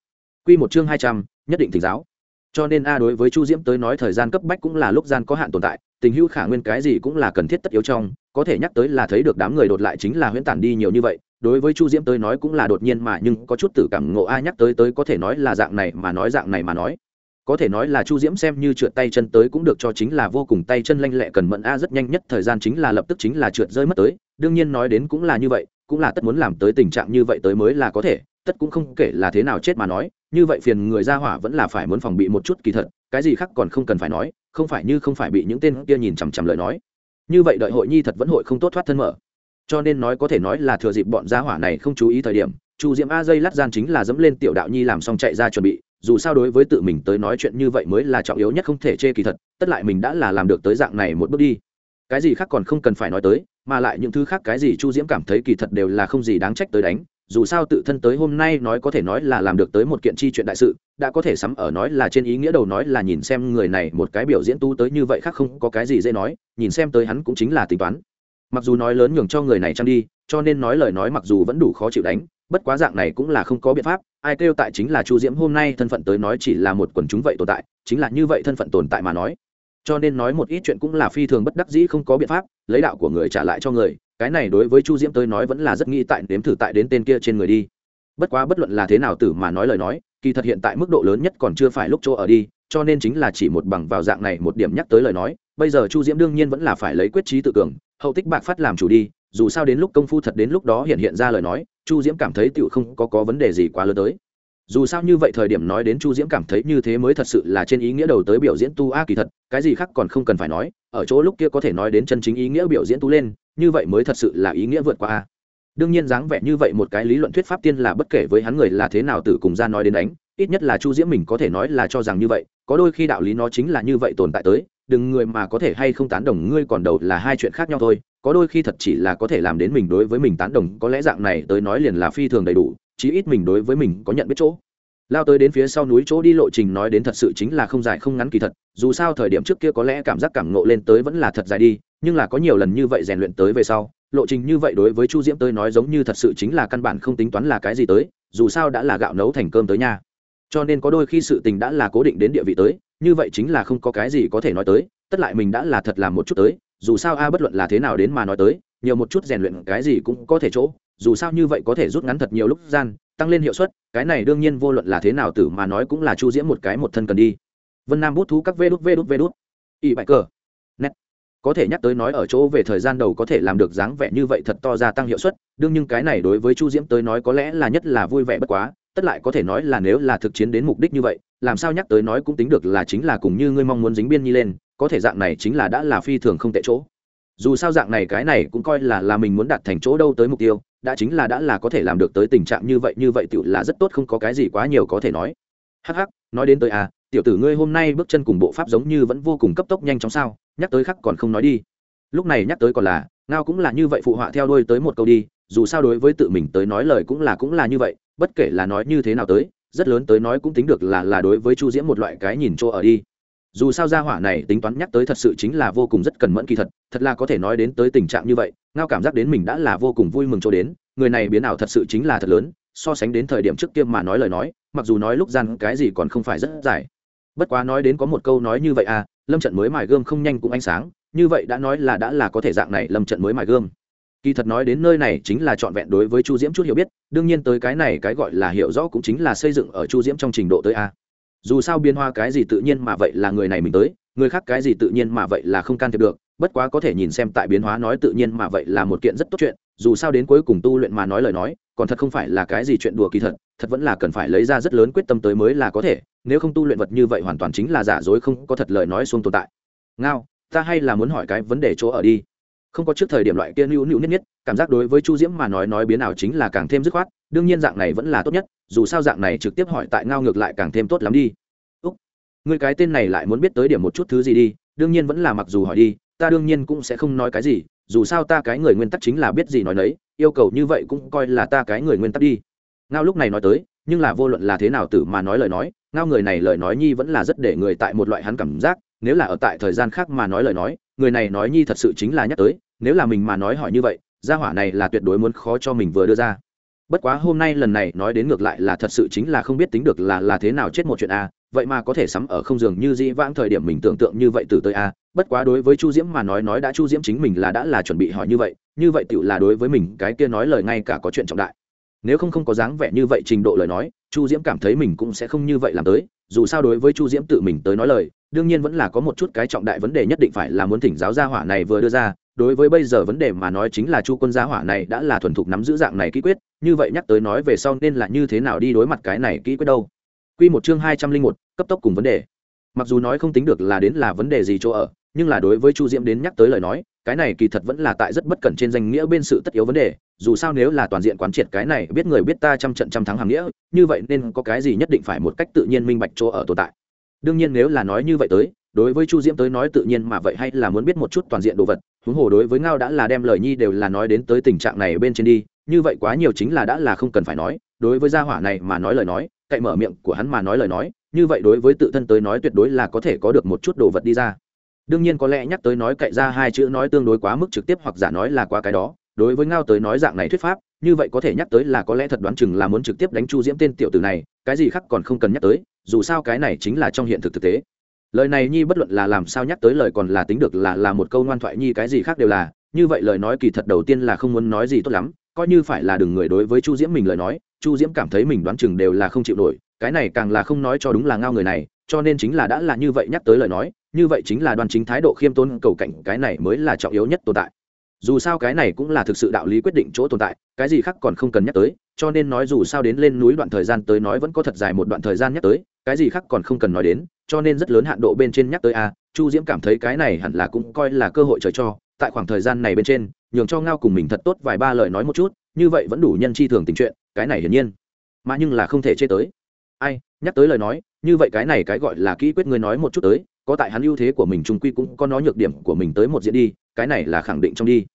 Quy một chương hai trăm, nhất định thỉnh giáo cho nên a đối với chu diễm tới nói thời gian cấp bách cũng là lúc gian có hạn tồn tại, tình hữu khả nguyên cái gì cũng là cần thiết tất yếu trong, có thể nhắc tới là thấy được đám người đột lại chính là huyễn tản đi nhiều như vậy, đối với chu diễm tới nói cũng là đột nhiên mà, nhưng có chút tử cảm ngộ a nhắc tới tới có thể nói là dạng này mà nói dạng này mà nói. Có thể nói là chu diễm xem như trượt tay chân tới cũng được cho chính là vô cùng tay chân lanh lẹ cần mẫn a rất nhanh nhất thời gian chính là lập tức chính là trượt rơi mất tới, đương nhiên nói đến cũng là như vậy, cũng là tất muốn làm tới tình trạng như vậy tới mới là có thể, tất cũng không kể là thế nào chết mà nói như vậy phiền người ra hỏa vẫn là phải muốn phòng bị một chút kỳ thật, cái gì khác còn không cần phải nói, không phải như không phải bị những tên kia nhìn chằm chằm lời nói. Như vậy đợi hội nhi thật vẫn hội không tốt thoát thân mở. Cho nên nói có thể nói là thừa dịp bọn gia hỏa này không chú ý thời điểm, chu diễm a dây lát gian chính là dẫm lên tiểu đạo nhi làm xong chạy ra chuẩn bị, dù sao đối với tự mình tới nói chuyện như vậy mới là trọng yếu nhất không thể chê kỳ thật, tất lại mình đã là làm được tới dạng này một bước đi. Cái gì khác còn không cần phải nói tới, mà lại những thứ khác cái gì chu diễm cảm thấy kỳ thật đều là không gì đáng trách tới đánh dù sao tự thân tới hôm nay nói có thể nói là làm được tới một kiện chi chuyện đại sự, đã có thể sắm ở nói là trên ý nghĩa đầu nói là nhìn xem người này một cái biểu diễn tu tới như vậy khác không có cái gì dễ nói, nhìn xem tới hắn cũng chính là tính toán. Mặc dù nói lớn nhường cho người này chăng đi, cho nên nói lời nói mặc dù vẫn đủ khó chịu đánh, bất quá dạng này cũng là không có biện pháp, ai kêu tại chính là chu diễm hôm nay thân phận tới nói chỉ là một quần chúng vậy tồn tại, chính là như vậy thân phận tồn tại mà nói. Cho nên nói một ít chuyện cũng là phi thường bất đắc dĩ không có biện pháp, lấy đạo của người trả lại cho người cái này đối với chu diễm tới nói vẫn là rất nghĩ tại nếm thử tại đến tên kia trên người đi. Bất quá bất luận là thế nào tử mà nói lời nói, kỳ thật hiện tại mức độ lớn nhất còn chưa phải lúc chỗ ở đi, cho nên chính là chỉ một bằng vào dạng này một điểm nhắc tới lời nói, bây giờ chu diễm đương nhiên vẫn là phải lấy quyết trí tự cường, hậu tích bạc phát làm chủ đi, dù sao đến lúc công phu thật đến lúc đó hiện hiện ra lời nói, chu diễm cảm thấy tựu không có có vấn đề gì quá lớn tới dù sao như vậy thời điểm nói đến chu diễm cảm thấy như thế mới thật sự là trên ý nghĩa đầu tới biểu diễn tu a kỳ thật, cái gì khác còn không cần phải nói, ở chỗ lúc kia có thể nói đến chân chính ý nghĩa biểu diễn tu lên, như vậy mới thật sự là ý nghĩa vượt qua a. Đương nhiên dáng vẻ như vậy một cái lý luận thuyết pháp tiên là bất kể với hắn người là thế nào tự cùng ra nói đến đánh, ít nhất là chu diễm mình có thể nói là cho rằng như vậy, có đôi khi đạo lý nó chính là như vậy tồn tại tới, đừng người mà có thể hay không tán đồng ngươi còn đầu là hai chuyện khác nhau thôi, có đôi khi thật chỉ là có thể làm đến mình đối với mình tán đồng, có lẽ dạng này tới nói liền là phi thường đầy đủ chí ít mình đối với mình có nhận biết chỗ. Lao tới đến phía sau núi chỗ đi lộ trình nói đến thật sự chính là không dài không ngắn kỳ thật, dù sao thời điểm trước kia có lẽ cảm giác cảm ngộ lên tới vẫn là thật dài đi, nhưng là có nhiều lần như vậy rèn luyện tới về sau, lộ trình như vậy đối với chu diễm tới nói giống như thật sự chính là căn bản không tính toán là cái gì tới, dù sao đã là gạo nấu thành cơm tới nha. Cho nên có đôi khi sự tình đã là cố định đến địa vị tới, như vậy chính là không có cái gì có thể nói tới, tất lại mình đã là thật làm một chút tới, dù sao a bất luận là thế nào đến mà nói tới, nhiều một chút rèn luyện cái gì cũng có thể chỗ dù sao như vậy có thể rút ngắn thật nhiều lúc gian, tăng lên hiệu suất, cái này đương nhiên vô luận là thế nào tử mà nói cũng là chu diễm một cái một thân cần đi. Vân nam bút thú các vê đút vê đút vê đút. Ỵ bại cờ. Nét. Có thể nhắc tới nói ở chỗ về thời gian đầu có thể làm được dáng vẻ như vậy thật to gia tăng hiệu suất, đương nhưng cái này đối với chu diễm tới nói có lẽ là nhất là vui vẻ bất quá, tất lại có thể nói là nếu là thực chiến đến mục đích như vậy, làm sao nhắc tới nói cũng tính được là chính là cùng như ngươi mong muốn dính biên nhi lên, có thể dạng này chính là đã là phi thường không tệ chỗ. Dù sao dạng này cái này cũng coi là là mình muốn đạt thành chỗ đâu tới mục tiêu đã chính là đã là có thể làm được tới tình trạng như vậy như vậy tiểu là rất tốt, không có cái gì quá nhiều có thể nói. Hắc hắc, nói đến tới à tiểu tử ngươi hôm nay bước chân cùng bộ pháp giống như vẫn vô cùng cấp tốc nhanh chóng sao, nhắc tới khắc còn không nói đi. Lúc này nhắc tới còn là, ngao cũng là như vậy phụ họa theo đuôi tới một câu đi, dù sao đối với tự mình tới nói lời cũng là cũng là như vậy, bất kể là nói như thế nào tới, rất lớn tới nói cũng tính được là là đối với chu diễm một loại cái nhìn chỗ ở đi dù sao gia hỏa này tính toán nhắc tới thật sự chính là vô cùng rất cần mẫn kỳ thật thật là có thể nói đến tới tình trạng như vậy, ngao cảm giác đến mình đã là vô cùng vui mừng cho đến, người này biến ảo thật sự chính là thật lớn, so sánh đến thời điểm trước kia mà nói lời nói, mặc dù nói lúc gian cái gì còn không phải rất dài. Bất quá nói đến có một câu nói như vậy à lâm trận mới mài gươm không nhanh cũng ánh sáng, như vậy đã nói là đã là có thể dạng này lâm trận mới mài gươm. Kỳ thật nói đến nơi này chính là trọn vẹn đối với chu diễm chút hiểu biết, đương nhiên tới cái này cái gọi là hiểu rõ cũng chính là xây dựng ở chu diễm trong trình độ tới a dù sao biến hoa cái gì tự nhiên mà vậy là người này mình tới, người khác cái gì tự nhiên mà vậy là không can thiệp được, bất quá có thể nhìn xem tại biến hóa nói tự nhiên mà vậy là một kiện rất tốt chuyện, dù sao đến cuối cùng tu luyện mà nói lời nói, còn thật không phải là cái gì chuyện đùa kỳ thật thật vẫn là cần phải lấy ra rất lớn quyết tâm tới mới là có thể, nếu không tu luyện vật như vậy hoàn toàn chính là giả dối không có thật lời nói xuống tồn tại. Ngao, ta hay là muốn hỏi cái vấn đề chỗ ở đi. Không có trước thời điểm loại kia nữu nữu nhất nhất, cảm giác đối với chu diễm mà nói nói biến nào chính là càng thêm dứt khoát đương nhiên dạng này vẫn là tốt nhất, dù sao dạng này trực tiếp hỏi tại ngao ngược lại càng thêm tốt lắm đi. Úc, người cái tên này lại muốn biết tới điểm một chút thứ gì đi, đương nhiên vẫn là mặc dù hỏi đi, ta đương nhiên cũng sẽ không nói cái gì, dù sao ta cái người nguyên tắc chính là biết gì nói nấy, yêu cầu như vậy cũng coi là ta cái người nguyên tắc đi. Ngao lúc này nói tới, nhưng là vô luận là thế nào tử mà nói lời nói, ngao người này lời nói nhi vẫn là rất để người tại một loại hắn cảm giác, nếu là ở tại thời gian khác mà nói lời nói, người này nói nhi thật sự chính là nhắc tới, nếu là mình mà nói hỏi như vậy, gia hỏa này là tuyệt đối muốn khó cho mình vừa đưa ra bất quá hôm nay lần này nói đến ngược lại là thật sự chính là không biết tính được là là thế nào chết một chuyện a vậy mà có thể sắm ở không giường như dĩ vãng thời điểm mình tưởng tượng như vậy từ tới a bất quá đối với chu diễm mà nói nói đã chu diễm chính mình là đã là chuẩn bị hỏi như vậy như vậy tựu là đối với mình cái kia nói lời ngay cả có chuyện trọng đại. Nếu không không có dáng vẻ như vậy trình độ lời nói, chu diễm cảm thấy mình cũng sẽ không như vậy làm tới, dù sao đối với chu diễm tự mình tới nói lời đương nhiên vẫn là có một chút cái trọng đại vấn đề nhất định phải là muốn thỉnh giáo gia hỏa này vừa đưa ra, đối với bây giờ vấn đề mà nói chính là chu quân gia hỏa này đã là thuần thục nắm giữ dạng này kỹ quyết, như vậy nhắc tới nói về sau nên là như thế nào đi đối mặt cái này kỹ quyết đâu. Quy một chương hai trăm linh một, cấp tốc cùng vấn đề. Mặc dù nói không tính được là đến là vấn đề gì chỗ ở, nhưng là đối với chu diễm đến nhắc tới lời nói, cái này kỳ thật vẫn là tại rất bất cẩn trên danh nghĩa bên sự tất yếu vấn đề, dù sao nếu là toàn diện quán triệt cái này, biết người biết ta trăm trận trăm thắng hàng nghĩa, như vậy nên có cái gì nhất định phải một cách tự nhiên minh bạch chỗ ở tồn tại đương nhiên nếu là nói như vậy tới, đối với chu diễm tới nói tự nhiên mà vậy hay là muốn biết một chút toàn diện đồ vật, huống hồ đối với ngao đã là đem lời nhi đều là nói đến tới tình trạng này bên trên đi, như vậy quá nhiều chính là đã là không cần phải nói, đối với gia hỏa này mà nói lời nói, cậy mở miệng của hắn mà nói lời nói, như vậy đối với tự thân tới nói tuyệt đối là có thể có được một chút đồ vật đi ra. Đương nhiên có lẽ nhắc tới nói cậy ra hai chữ nói tương đối quá mức trực tiếp hoặc giả nói là quá cái đó, đối với ngao tới nói dạng này thuyết pháp, như vậy có thể nhắc tới là có lẽ thật đoán chừng là muốn trực tiếp đánh chu diễm tên tiểu tử này, cái gì khác còn không cần nhắc tới dù sao cái này chính là trong hiện thực thực tế. Lời này nhi bất luận là làm sao nhắc tới lời còn là tính được là là một câu ngoan thoại nhi cái gì khác đều là, như vậy lời nói kỳ thật đầu tiên là không muốn nói gì tốt lắm, coi như phải là đừng người đối với chu diễm mình lời nói, chu diễm cảm thấy mình đoán chừng đều là không chịu nổi, cái này càng là không nói cho đúng là ngao người này, cho nên chính là đã là như vậy nhắc tới lời nói, như vậy chính là đoan chính thái độ khiêm tốn cầu cảnh cái này mới là trọng yếu nhất tồn tại. Dù sao cái này cũng là thực sự đạo lý quyết định chỗ tồn tại, cái gì khác còn không cần nhắc tới, cho nên nói dù sao đến lên núi đoạn thời gian tới nói vẫn có thật dài một đoạn thời gian nhắc tới cái gì khác còn không cần nói đến, cho nên rất lớn hạn độ bên trên nhắc tới a, chu diễm cảm thấy cái này hẳn là cũng coi là cơ hội trời cho, tại khoảng thời gian này bên trên, nhường cho ngao cùng mình thật tốt vài ba lời nói một chút, như vậy vẫn đủ nhân chi thường tình chuyện, cái này hiển nhiên, mà nhưng là không thể chê tới. Ai, nhắc tới lời nói, như vậy cái này cái gọi là kỹ quyết người nói một chút tới, có tại hắn ưu thế của mình trung quy cũng có nói nhược điểm của mình tới một diễn đi, cái này là khẳng định trong đi.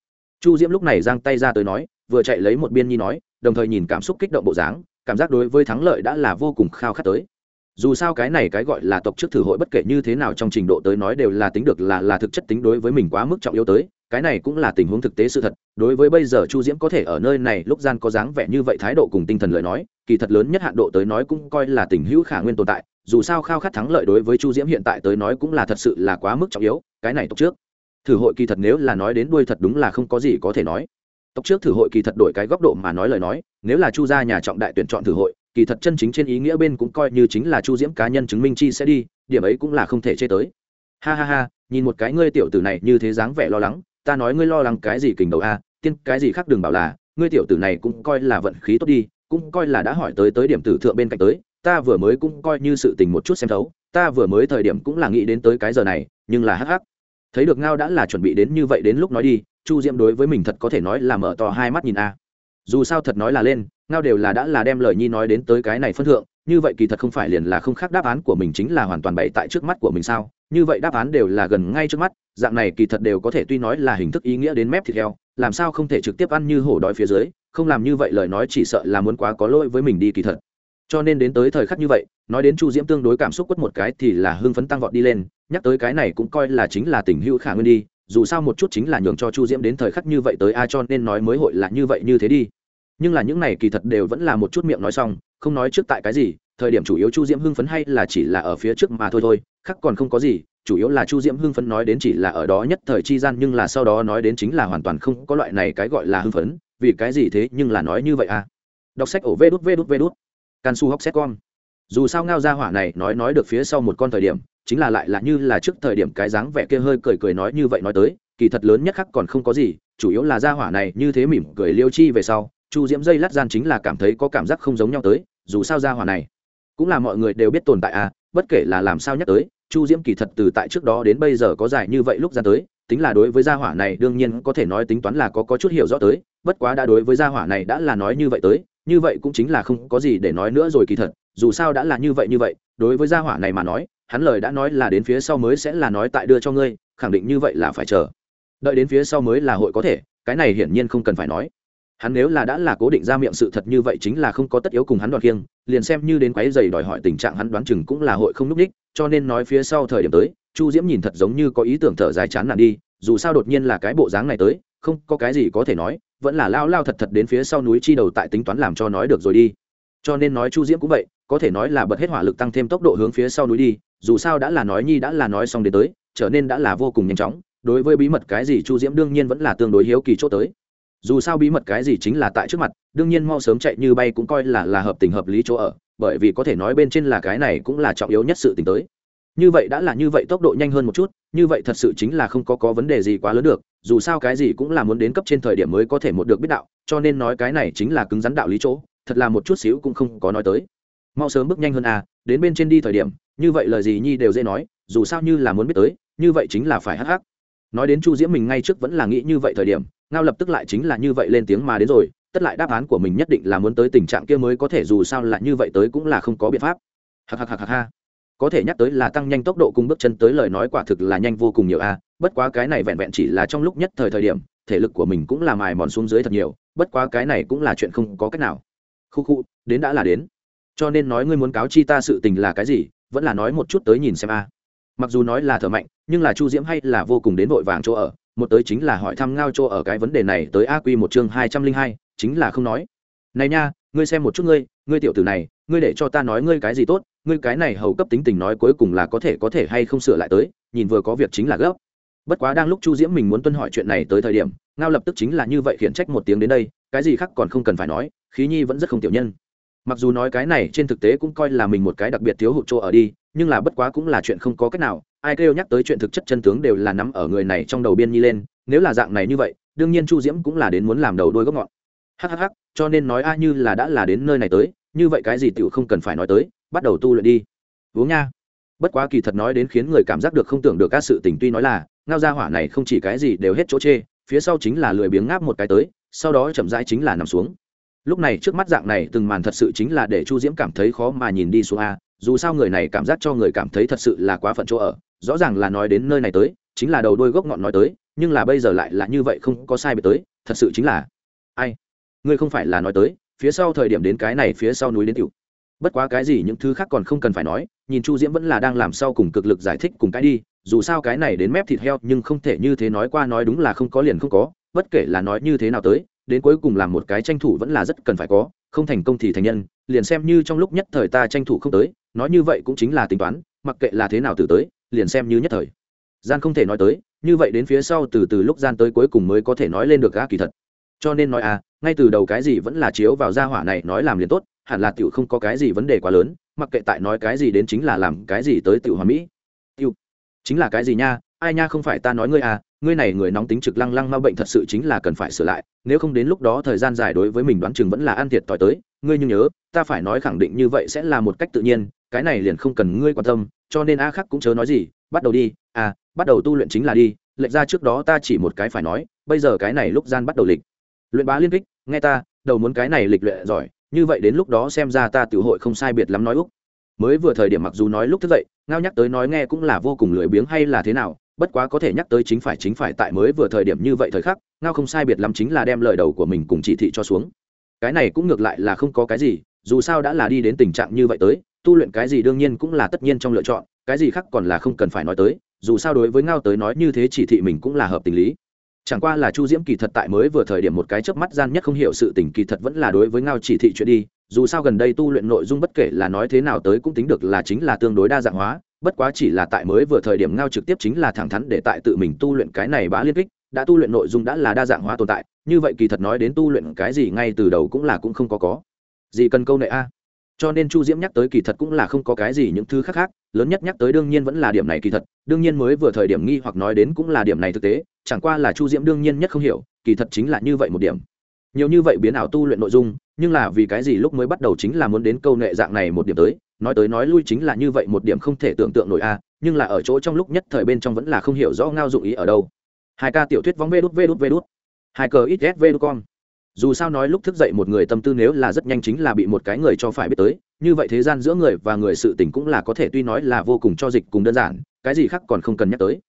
Chu diễm lúc này giang tay ra tới nói, vừa chạy lấy một biên nhi nói, đồng thời nhìn cảm xúc kích động bộ dáng, cảm giác đối với thắng lợi đã là vô cùng khao khát tới dù sao cái này cái gọi là tộc trước thử hội bất kể như thế nào trong trình độ tới nói đều là tính được là là thực chất tính đối với mình quá mức trọng yếu tới, cái này cũng là tình huống thực tế sự thật. Đối với bây giờ chu diễm có thể ở nơi này lúc gian có dáng vẻ như vậy thái độ cùng tinh thần lời nói, kỳ thật lớn nhất hạn độ tới nói cũng coi là tình hữu khả nguyên tồn tại, dù sao khao khát thắng lợi đối với chu diễm hiện tại tới nói cũng là thật sự là quá mức trọng yếu, cái này tộc trước thử hội kỳ thật nếu là nói đến đuôi thật đúng là không có gì có thể nói. Tộc trước thử hội kỳ thật đổi cái góc độ mà nói lời nói, nếu là chu gia nhà trọng đại tuyển chọn thử hội kỳ thật chân chính trên ý nghĩa bên cũng coi như chính là chu diễm cá nhân chứng minh chi sẽ đi, điểm ấy cũng là không thể chê tới. Ha ha ha, nhìn một cái ngươi tiểu tử này như thế dáng vẻ lo lắng, ta nói ngươi lo lắng cái gì kình đầu a, tiên, cái gì khác đừng bảo là, ngươi tiểu tử này cũng coi là vận khí tốt đi, cũng coi là đã hỏi tới tới điểm tử thượng bên cạnh tới, ta vừa mới cũng coi như sự tình một chút xem thấu, ta vừa mới thời điểm cũng là nghĩ đến tới cái giờ này, nhưng là hắc hắc. Thấy được ngao đã là chuẩn bị đến như vậy đến lúc nói đi, chu diễm đối với mình thật có thể nói là mở to hai mắt nhìn a. Dù sao thật nói là lên ngao đều là đã là đem lời nhi nói đến tới cái này phân thượng, như vậy kỳ thật không phải liền là không khác đáp án của mình chính là hoàn toàn bày tại trước mắt của mình sao? Như vậy đáp án đều là gần ngay trước mắt, dạng này kỳ thật đều có thể tuy nói là hình thức ý nghĩa đến mép thịt heo, làm sao không thể trực tiếp ăn như hổ đói phía dưới, không làm như vậy lời nói chỉ sợ là muốn quá có lỗi với mình đi kỳ thật. Cho nên đến tới thời khắc như vậy, nói đến chu diễm tương đối cảm xúc quất một cái thì là hưng phấn tăng vọt đi lên, nhắc tới cái này cũng coi là chính là tình hữu khả nguyên đi, dù sao một chút chính là nhường cho chu diễm đến thời khắc như vậy tới a cho nên nói mới hội là như vậy như thế đi nhưng là những này kỳ thật đều vẫn là một chút miệng nói xong, không nói trước tại cái gì, thời điểm chủ yếu chu diễm hưng phấn hay là chỉ là ở phía trước mà thôi thôi, khác còn không có gì, chủ yếu là chu diễm hưng phấn nói đến chỉ là ở đó nhất thời chi gian nhưng là sau đó nói đến chính là hoàn toàn không có loại này cái gọi là hưng phấn, vì cái gì thế nhưng là nói như vậy à? Đọc sách ổ vê đút vê đút vê đút. Can su hóc xét con dù sao ngao ra hỏa này nói nói được phía sau một con thời điểm, chính là lại là như là trước thời điểm cái dáng vẻ kia hơi cười cười nói như vậy nói tới, kỳ thật lớn nhất khắc còn không có gì, chủ yếu là ra hỏa này như thế mỉm cười liêu chi về sau chu diễm dây lát gian chính là cảm thấy có cảm giác không giống nhau tới, dù sao ra hỏa này cũng là mọi người đều biết tồn tại à bất kể là làm sao nhắc tới, chu diễm kỳ thật từ tại trước đó đến bây giờ có dài như vậy lúc ra tới, tính là đối với gia hỏa này đương nhiên có thể nói tính toán là có có chút hiểu rõ tới, bất quá đã đối với gia hỏa này đã là nói như vậy tới, như vậy cũng chính là không có gì để nói nữa rồi kỳ thật, dù sao đã là như vậy như vậy, đối với gia hỏa này mà nói, hắn lời đã nói là đến phía sau mới sẽ là nói tại đưa cho ngươi, khẳng định như vậy là phải chờ. Đợi đến phía sau mới là hội có thể, cái này hiển nhiên không cần phải nói hắn nếu là đã là cố định ra miệng sự thật như vậy chính là không có tất yếu cùng hắn đoạt kiêng liền xem như đến quái dày đòi hỏi tình trạng hắn đoán chừng cũng là hội không núp đích, cho nên nói phía sau thời điểm tới, chu diễm nhìn thật giống như có ý tưởng thở dài chán nản đi, dù sao đột nhiên là cái bộ dáng này tới, không có cái gì có thể nói, vẫn là lao lao thật thật đến phía sau núi chi đầu tại tính toán làm cho nói được rồi đi. Cho nên nói chu diễm cũng vậy, có thể nói là bật hết hỏa lực tăng thêm tốc độ hướng phía sau núi đi, dù sao đã là nói nhi đã là nói xong đến tới, trở nên đã là vô cùng nhanh chóng, đối với bí mật cái gì chu diễm đương nhiên vẫn là tương đối hiếu kỳ chỗ tới dù sao bí mật cái gì chính là tại trước mặt, đương nhiên mau sớm chạy như bay cũng coi là là hợp tình hợp lý chỗ ở, bởi vì có thể nói bên trên là cái này cũng là trọng yếu nhất sự tình tới. Như vậy đã là như vậy tốc độ nhanh hơn một chút, như vậy thật sự chính là không có có vấn đề gì quá lớn được, dù sao cái gì cũng là muốn đến cấp trên thời điểm mới có thể một được biết đạo, cho nên nói cái này chính là cứng rắn đạo lý chỗ, thật là một chút xíu cũng không có nói tới. Mau sớm bước nhanh hơn à đến bên trên đi thời điểm, như vậy lời gì nhi đều dễ nói, dù sao như là muốn biết tới, như vậy chính là phải hắc hắc. Nói đến chu diễm mình ngay trước vẫn là nghĩ như vậy thời điểm ngao lập tức lại chính là như vậy lên tiếng mà đến rồi, tất lại đáp án của mình nhất định là muốn tới tình trạng kia mới có thể dù sao là như vậy tới cũng là không có biện pháp. Hạc hạc hạc ha có thể nhắc tới là tăng nhanh tốc độ cùng bước chân tới lời nói quả thực là nhanh vô cùng nhiều a à. bất quá cái này vẹn vẹn chỉ là trong lúc nhất thời thời điểm, thể lực của mình cũng là mài mòn xuống dưới thật nhiều, bất quá cái này cũng là chuyện không có cách nào. Khu khu, đến đã là đến. Cho nên nói ngươi muốn cáo chi ta sự tình là cái gì, vẫn là nói một chút tới nhìn xem a. Mặc dù nói là thở mạnh, nhưng là chu diễm hay là vô cùng đến vội vàng chỗ ở một tới chính là hỏi thăm ngao chỗ ở cái vấn đề này tới a quy một chương hai trăm linh hai, chính là không nói. Này nha, ngươi xem một chút ngươi ngươi tiểu tử này, ngươi để cho ta nói ngươi cái gì tốt, ngươi cái này hầu cấp tính tình nói cuối cùng là có thể có thể hay không sửa lại tới, nhìn vừa có việc chính là gấp. Bất quá đang lúc chu diễm mình muốn tuân hỏi chuyện này tới thời điểm, ngao lập tức chính là như vậy khiển trách một tiếng đến đây, cái gì khác còn không cần phải nói, khí nhi vẫn rất không tiểu nhân mặc dù nói cái này trên thực tế cũng coi là mình một cái đặc biệt thiếu hụt chỗ ở đi, nhưng là bất quá cũng là chuyện không có cách nào. Ai kêu nhắc tới chuyện thực chất chân tướng đều là nắm ở người này trong đầu biên nhi lên, nếu là dạng này như vậy, đương nhiên chu diễm cũng là đến muốn làm đầu đôi gốc ngọn. Hhh cho nên nói a như là đã là đến nơi này tới, như vậy cái gì tựu không cần phải nói tới, bắt đầu tu luyện đi. Uống nha. Bất quá kỳ thật nói đến khiến người cảm giác được không tưởng được các sự tình tuy nói là, ngao gia hỏa này không chỉ cái gì đều hết chỗ chê, phía sau chính là lười biếng ngáp một cái tới, sau đó chậm rãi chính là nằm xuống lúc này trước mắt dạng này từng màn thật sự chính là để chu diễm cảm thấy khó mà nhìn đi xuống a, dù sao người này cảm giác cho người cảm thấy thật sự là quá phận chỗ ở, rõ ràng là nói đến nơi này tới, chính là đầu đôi gốc ngọn nói tới, nhưng là bây giờ lại là như vậy không có sai biệt tới, thật sự chính là ai? Ngươi không phải là nói tới, phía sau thời điểm đến cái này phía sau núi đến tiểu. Bất quá cái gì những thứ khác còn không cần phải nói, nhìn chu diễm vẫn là đang làm sau cùng cực lực giải thích cùng cái đi, dù sao cái này đến mép thịt heo nhưng không thể như thế nói qua nói đúng là không có liền không có, bất kể là nói như thế nào tới đến cuối cùng làm một cái tranh thủ vẫn là rất cần phải có, không thành công thì thành nhân, liền xem như trong lúc nhất thời ta tranh thủ không tới, nói như vậy cũng chính là tính toán, mặc kệ là thế nào từ tới, liền xem như nhất thời. Gian không thể nói tới, như vậy đến phía sau từ từ lúc gian tới cuối cùng mới có thể nói lên được gã kỳ thật. Cho nên nói à ngay từ đầu cái gì vẫn là chiếu vào gia hỏa này nói làm liền tốt, hẳn là tiểu không có cái gì vấn đề quá lớn, mặc kệ tại nói cái gì đến chính là làm cái gì tới tiểu hòa mỹ. Tiểu, chính là cái gì nha, ai nha không phải ta nói ngươi à ngươi này người nóng tính trực lăng lăng ma bệnh thật sự chính là cần phải sửa lại, nếu không đến lúc đó thời gian dài đối với mình đoán chừng vẫn là ăn thiệt tỏi tới, ngươi nhưng nhớ, ta phải nói khẳng định như vậy sẽ là một cách tự nhiên, cái này liền không cần ngươi quan tâm, cho nên a khắc cũng chớ nói gì, bắt đầu đi à bắt đầu tu luyện chính là đi, lệch ra trước đó ta chỉ một cái phải nói, bây giờ cái này lúc gian bắt đầu lịch. Luyện bá liên kích, nghe ta, đầu muốn cái này lịch luyện giỏi, như vậy đến lúc đó xem ra ta tiểu hội không sai biệt lắm nói úc. Mới vừa thời điểm mặc dù nói lúc thức dậy, ngao nhắc tới nói nghe cũng là vô cùng lười biếng hay là thế nào bất quá có thể nhắc tới chính phải chính phải tại mới vừa thời điểm như vậy thời khắc, ngao không sai biệt lắm chính là đem lời đầu của mình cùng chỉ thị cho xuống. Cái này cũng ngược lại là không có cái gì, dù sao đã là đi đến tình trạng như vậy tới, tu luyện cái gì đương nhiên cũng là tất nhiên trong lựa chọn, cái gì khác còn là không cần phải nói tới, dù sao đối với ngao tới nói như thế chỉ thị mình cũng là hợp tình lý. Chẳng qua là chu diễm kỳ thật tại mới vừa thời điểm một cái chớp mắt gian nhất không hiểu sự tình kỳ thật vẫn là đối với ngao chỉ thị chuyện đi, dù sao gần đây tu luyện nội dung bất kể là nói thế nào tới cũng tính được là chính là tương đối đa dạng hóa bất quá chỉ là tại mới vừa thời điểm ngao trực tiếp chính là thẳng thắn để tại tự mình tu luyện cái này bá liên kích, đã tu luyện nội dung đã là đa dạng hóa tồn tại, như vậy kỳ thật nói đến tu luyện cái gì ngay từ đầu cũng là cũng không có có. Gì cần câu nệ a? Cho nên chu diễm nhắc tới kỳ thật cũng là không có cái gì những thứ khác khác, lớn nhất nhắc tới đương nhiên vẫn là điểm này kỳ thật, đương nhiên mới vừa thời điểm nghi hoặc nói đến cũng là điểm này thực tế, chẳng qua là chu diễm đương nhiên nhất không hiểu, kỳ thật chính là như vậy một điểm. Nhiều như vậy biến ảo tu luyện nội dung, nhưng là vì cái gì lúc mới bắt đầu chính là muốn đến câu nệ dạng này một điểm tới nói tới nói lui chính là như vậy một điểm không thể tưởng tượng nổi a, nhưng là ở chỗ trong lúc nhất thời bên trong vẫn là không hiểu rõ ngao dụng ý ở đâu. Hai ca tiểu thuyết vóng vê đút vê đút vê đút. Hai cờ ít ghét vê đút con dù sao nói lúc thức dậy một người tâm tư nếu là rất nhanh chính là bị một cái người cho phải biết tới, như vậy thế gian giữa người và người sự tình cũng là có thể tuy nói là vô cùng cho dịch cùng đơn giản, cái gì khác còn không cần nhắc tới.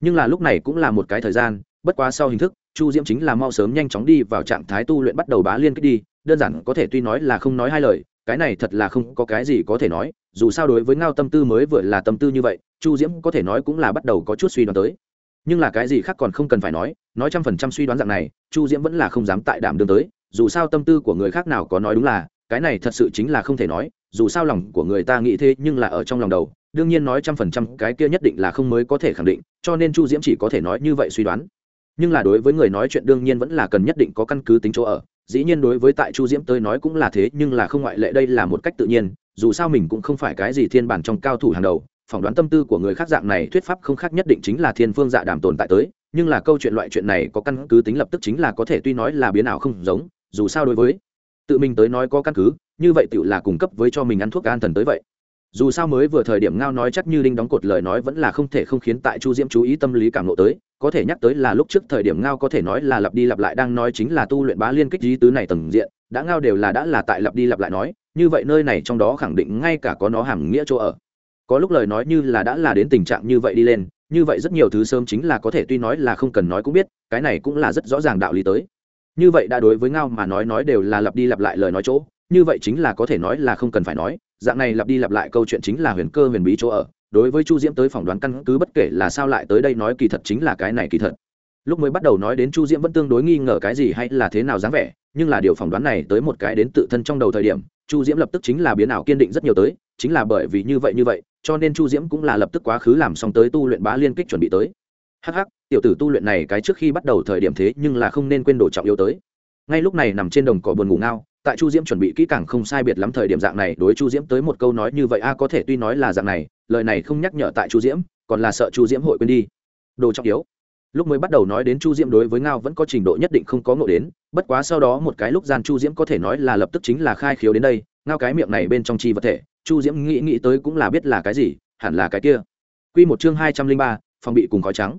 Nhưng là lúc này cũng là một cái thời gian, bất quá sau hình thức, chu diễm chính là mau sớm nhanh chóng đi vào trạng thái tu luyện bắt đầu bá liên kết đi, đơn giản có thể tuy nói là không nói hai lời cái này thật là không có cái gì có thể nói, dù sao đối với ngao tâm tư mới vừa là tâm tư như vậy, chu diễm có thể nói cũng là bắt đầu có chút suy đoán tới. Nhưng là cái gì khác còn không cần phải nói nói trăm phần trăm suy đoán dạng này, chu diễm vẫn là không dám tại đảm đương tới, dù sao tâm tư của người khác nào có nói đúng là, cái này thật sự chính là không thể nói, dù sao lòng của người ta nghĩ thế nhưng là ở trong lòng đầu, đương nhiên nói trăm phần trăm cái kia nhất định là không mới có thể khẳng định, cho nên chu diễm chỉ có thể nói như vậy suy đoán. Nhưng là đối với người nói chuyện đương nhiên vẫn là cần nhất định có căn cứ tính chỗ ở dĩ nhiên đối với tại chu diễm tới nói cũng là thế, nhưng là không ngoại lệ đây là một cách tự nhiên, dù sao mình cũng không phải cái gì thiên bản trong cao thủ hàng đầu, phỏng đoán tâm tư của người khác dạng này, thuyết pháp không khác nhất định chính là thiên phương dạ đàm tồn tại tới, nhưng là câu chuyện loại chuyện này có căn cứ tính lập tức chính là có thể tuy nói là biến ảo không giống, dù sao đối với tự mình tới nói có căn cứ, như vậy tự là cung cấp với cho mình ăn thuốc an thần tới vậy dù sao mới vừa thời điểm ngao nói chắc như đinh đóng cột lời nói vẫn là không thể không khiến tại chu diễm chú ý tâm lý cảm nộ tới, có thể nhắc tới là lúc trước thời điểm ngao có thể nói là lặp đi lặp lại đang nói chính là tu luyện bá liên kích lý tứ này tầng diện, đã ngao đều là đã là tại lặp đi lặp lại nói, như vậy nơi này trong đó khẳng định ngay cả có nó hàm nghĩa chỗ ở. Có lúc lời nói như là đã là đến tình trạng như vậy đi lên, như vậy rất nhiều thứ sớm chính là có thể tuy nói là không cần nói cũng biết, cái này cũng là rất rõ ràng đạo lý tới. Như vậy đã đối với ngao mà nói nói đều là lặp đi lặp lại lời nói chỗ như vậy chính là có thể nói là không cần phải nói, dạng này lặp đi lặp lại câu chuyện chính là huyền cơ huyền bí chỗ ở, đối với chu diễm tới phỏng đoán căn cứ bất kể là sao lại tới đây nói kỳ thật chính là cái này kỳ thật. Lúc mới bắt đầu nói đến chu diễm vẫn tương đối nghi ngờ cái gì hay là thế nào dáng vẻ, nhưng là điều phỏng đoán này tới một cái đến tự thân trong đầu thời điểm, chu diễm lập tức chính là biến ảo kiên định rất nhiều tới, chính là bởi vì như vậy như vậy, cho nên chu diễm cũng là lập tức quá khứ làm xong tới tu luyện bá liên kích chuẩn bị tới. Hh tiểu tử tu luyện này cái trước khi bắt đầu thời điểm thế nhưng là không nên quên đồ trọng yếu tới ngay lúc này nằm trên đồng cỏ buồn ngủ ngao, tại chu diễm chuẩn bị kỹ càng không sai biệt lắm thời điểm dạng này, đối chu diễm tới một câu nói như vậy, a, có thể tuy nói là dạng này, lời này không nhắc nhở tại chu diễm, còn là sợ chu diễm hội quên đi. Đồ trọng yếu. Lúc mới bắt đầu nói đến chu diễm đối với ngao vẫn có trình độ nhất định không có ngộ đến, bất quá sau đó một cái lúc gian chu diễm có thể nói là lập tức chính là khai khiếu đến đây, ngao cái miệng này bên trong chi vật thể, chu diễm nghĩ nghĩ tới cũng là biết là cái gì, hẳn là cái kia. Q một chương hai trăm linh ba, phòng bị cùng khói trắng.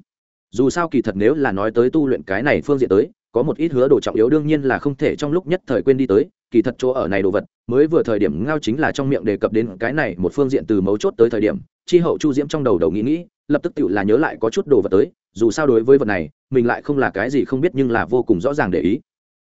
Dù sao kỳ thật nếu là nói tới tu luyện cái này phương diện tới có một ít hứa đồ trọng yếu đương nhiên là không thể trong lúc nhất thời quên đi tới, kỳ thật chỗ ở này đồ vật, mới vừa thời điểm ngao chính là trong miệng đề cập đến cái này một phương diện từ mấu chốt tới thời điểm, chi hậu chu diễm trong đầu đầu nghĩ nghĩ, lập tức tự là nhớ lại có chút đồ vật tới, dù sao đối với vật này, mình lại không là cái gì không biết nhưng là vô cùng rõ ràng để ý.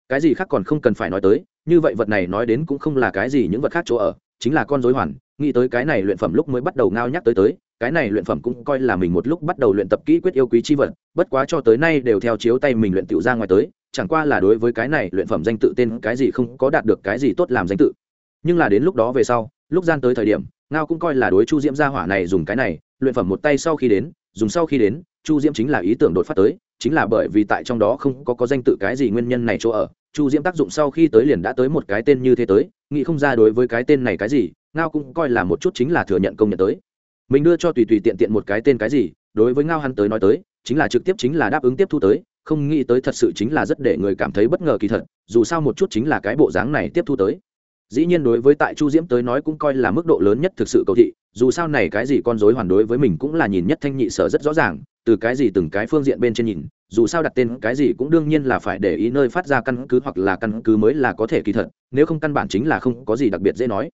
Cái gì khác còn không cần phải nói tới, như vậy vật này nói đến cũng không là cái gì những vật khác chỗ ở, chính là con dối hoàn, nghĩ tới cái này luyện phẩm lúc mới bắt đầu ngao nhắc tới tới cái này luyện phẩm cũng coi là mình một lúc bắt đầu luyện tập kỹ quyết yêu quý chi vật, bất quá cho tới nay đều theo chiếu tay mình luyện tiểu ra ngoài tới, chẳng qua là đối với cái này luyện phẩm danh tự tên cái gì không có đạt được cái gì tốt làm danh tự. Nhưng là đến lúc đó về sau, lúc gian tới thời điểm, ngao cũng coi là đối chu diễm gia hỏa này dùng cái này, luyện phẩm một tay sau khi đến, dùng sau khi đến, chu diễm chính là ý tưởng đột phát tới, chính là bởi vì tại trong đó không có có danh tự cái gì nguyên nhân này chỗ ở, chu diễm tác dụng sau khi tới liền đã tới một cái tên như thế tới, nghĩ không ra đối với cái tên này cái gì, ngao cũng coi là một chút chính là thừa nhận công nhận tới mình đưa cho tùy tùy tiện tiện một cái tên cái gì, đối với ngao hắn tới nói tới, chính là trực tiếp chính là đáp ứng tiếp thu tới, không nghĩ tới thật sự chính là rất để người cảm thấy bất ngờ kỳ thật, dù sao một chút chính là cái bộ dáng này tiếp thu tới. Dĩ nhiên đối với tại chu diễm tới nói cũng coi là mức độ lớn nhất thực sự cầu thị, dù sao này cái gì con dối hoàn đối với mình cũng là nhìn nhất thanh nhị sở rất rõ ràng, từ cái gì từng cái phương diện bên trên nhìn, dù sao đặt tên cái gì cũng đương nhiên là phải để ý nơi phát ra căn cứ hoặc là căn cứ mới là có thể kỳ thật, nếu không căn bản chính là không có gì đặc biệt dễ nói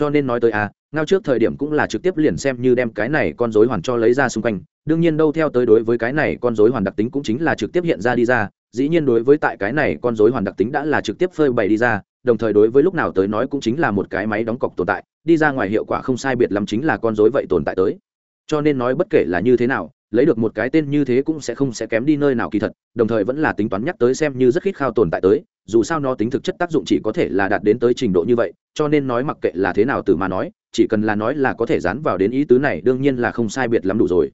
cho nên nói tới a à, ngao trước thời điểm cũng là trực tiếp liền xem như đem cái này con dối hoàn cho lấy ra xung quanh. Đương nhiên đâu theo tới đối với cái này con dối hoàn đặc tính cũng chính là trực tiếp hiện ra đi ra. Dĩ nhiên đối với tại cái này con dối hoàn đặc tính đã là trực tiếp phơi bày đi ra đồng thời đối với lúc nào tới nói cũng chính là một cái máy đóng cọc tồn tại. Đi ra ngoài hiệu quả không sai biệt lắm chính là con dối vậy tồn tại tới. Cho nên nói bất kể là như thế nào lấy được một cái tên như thế cũng sẽ không sẽ kém đi nơi nào kỳ thật, đồng thời vẫn là tính toán nhắc tới xem như rất khít khao tồn tại tới, dù sao nó tính thực chất tác dụng chỉ có thể là đạt đến tới trình độ như vậy, cho nên nói mặc kệ là thế nào từ mà nói, chỉ cần là nói là có thể dán vào đến ý tứ này đương nhiên là không sai biệt lắm đủ rồi.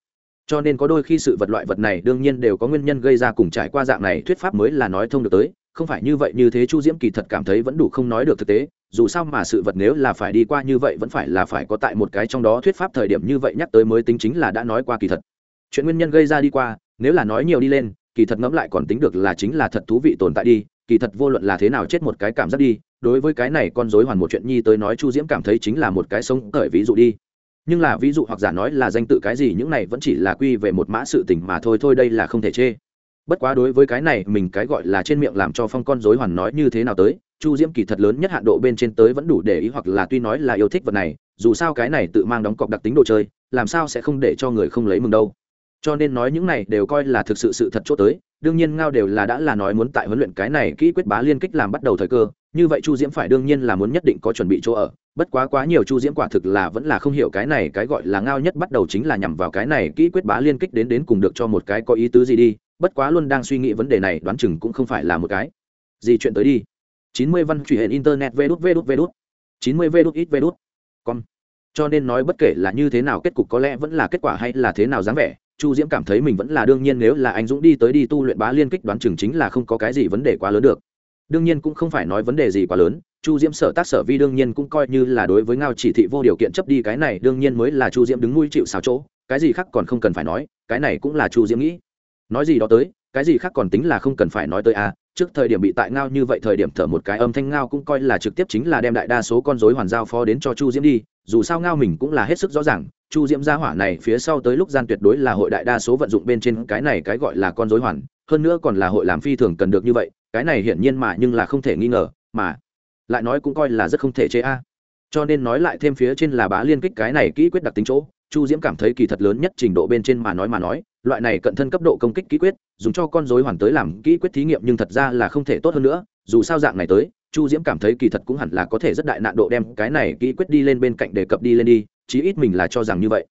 Cho nên có đôi khi sự vật loại vật này đương nhiên đều có nguyên nhân gây ra cùng trải qua dạng này thuyết pháp mới là nói thông được tới, không phải như vậy như thế chu diễm kỳ thật cảm thấy vẫn đủ không nói được thực tế, dù sao mà sự vật nếu là phải đi qua như vậy vẫn phải là phải có tại một cái trong đó thuyết pháp thời điểm như vậy nhắc tới mới tính chính là đã nói qua kỳ thật chuyện nguyên nhân gây ra đi qua, nếu là nói nhiều đi lên, kỳ thật ngẫm lại còn tính được là chính là thật thú vị tồn tại đi, kỳ thật vô luận là thế nào chết một cái cảm giác đi, đối với cái này con dối hoàn một chuyện nhi tới nói chu diễm cảm thấy chính là một cái sống cởi ví dụ đi. Nhưng là ví dụ hoặc giả nói là danh tự cái gì những này vẫn chỉ là quy về một mã sự tình mà thôi thôi đây là không thể chê. Bất quá đối với cái này, mình cái gọi là trên miệng làm cho phong con dối hoàn nói như thế nào tới, chu diễm kỳ thật lớn nhất hạn độ bên trên tới vẫn đủ để ý hoặc là tuy nói là yêu thích vật này, dù sao cái này tự mang đóng cọc đặc tính đồ chơi, làm sao sẽ không để cho người không lấy mừng đâu cho nên nói những này đều coi là thực sự sự thật chỗ tới, đương nhiên ngao đều là đã là nói muốn tại huấn luyện cái này kỹ quyết bá liên kích làm bắt đầu thời cơ, như vậy chu diễm phải đương nhiên là muốn nhất định có chuẩn bị chỗ ở, bất quá quá nhiều chu diễm quả thực là vẫn là không hiểu cái này, cái gọi là ngao nhất bắt đầu chính là nhằm vào cái này kỹ quyết bá liên kích đến đến cùng được cho một cái có ý tứ gì đi, bất quá luôn đang suy nghĩ vấn đề này, đoán chừng cũng không phải là một cái. Gì chuyện tới đi? Chín mươi văn truy hệ internet vê đút vê đút vê đút. Chín mươi vê đút ít vê đút. Con cho nên nói bất kể là như thế nào, kết cục có lẽ vẫn là kết quả hay là thế nào dáng vẻ chu diễm cảm thấy mình vẫn là đương nhiên nếu là anh dũng đi tới đi tu luyện bá liên kích đoán chừng chính là không có cái gì vấn đề quá lớn được. Đương nhiên cũng không phải nói vấn đề gì quá lớn chu diễm sở tác sở vi đương nhiên cũng coi như là đối với ngao chỉ thị vô điều kiện chấp đi cái này đương nhiên mới là chu diễm đứng nuôi chịu xáo chỗ cái gì khác còn không cần phải nói cái này cũng là chu diễm nghĩ. Nói gì đó tới cái gì khác còn tính là không cần phải nói tới a à, trước thời điểm bị tại ngao như vậy thời điểm thở một cái âm thanh ngao cũng coi là trực tiếp chính là đem đại đa số con dối hoàn giao phó đến cho chu diễm đi dù sao ngao mình cũng là hết sức rõ ràng chu diễm gia hỏa này phía sau tới lúc gian tuyệt đối là hội đại đa số vận dụng bên trên cái này cái gọi là con dối hoàn, hơn nữa còn là hội làm phi thường cần được như vậy, cái này hiển nhiên mà nhưng là không thể nghi ngờ, mà lại nói cũng coi là rất không thể chế a. Cho nên nói lại thêm phía trên là bá liên kích cái này kỹ quyết đặc tính chỗ, chu diễm cảm thấy kỳ thật lớn nhất trình độ bên trên mà nói mà nói, loại này cận thân cấp độ công kích kỹ quyết, dùng cho con dối hoàn tới làm kỹ quyết thí nghiệm nhưng thật ra là không thể tốt hơn nữa, dù sao dạng này tới, chu diễm cảm thấy kỳ thật cũng hẳn là có thể rất đại nạn độ đem cái này kỹ quyết đi lên bên cạnh đề cập đi lên đi chí ít mình là cho rằng như vậy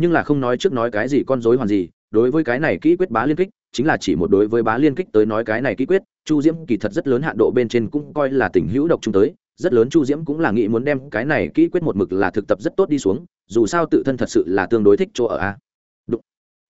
nhưng là không nói trước nói cái gì con dối hoàn gì, đối với cái này kỹ quyết bá liên kích, chính là chỉ một đối với bá liên kích tới nói cái này kỹ quyết, chu diễm kỳ thật rất lớn hạn độ bên trên cũng coi là tình hữu độc chúng tới, rất lớn chu diễm cũng là nghĩ muốn đem cái này kỹ quyết một mực là thực tập rất tốt đi xuống, dù sao tự thân thật sự là tương đối thích chỗ ở a Đụng.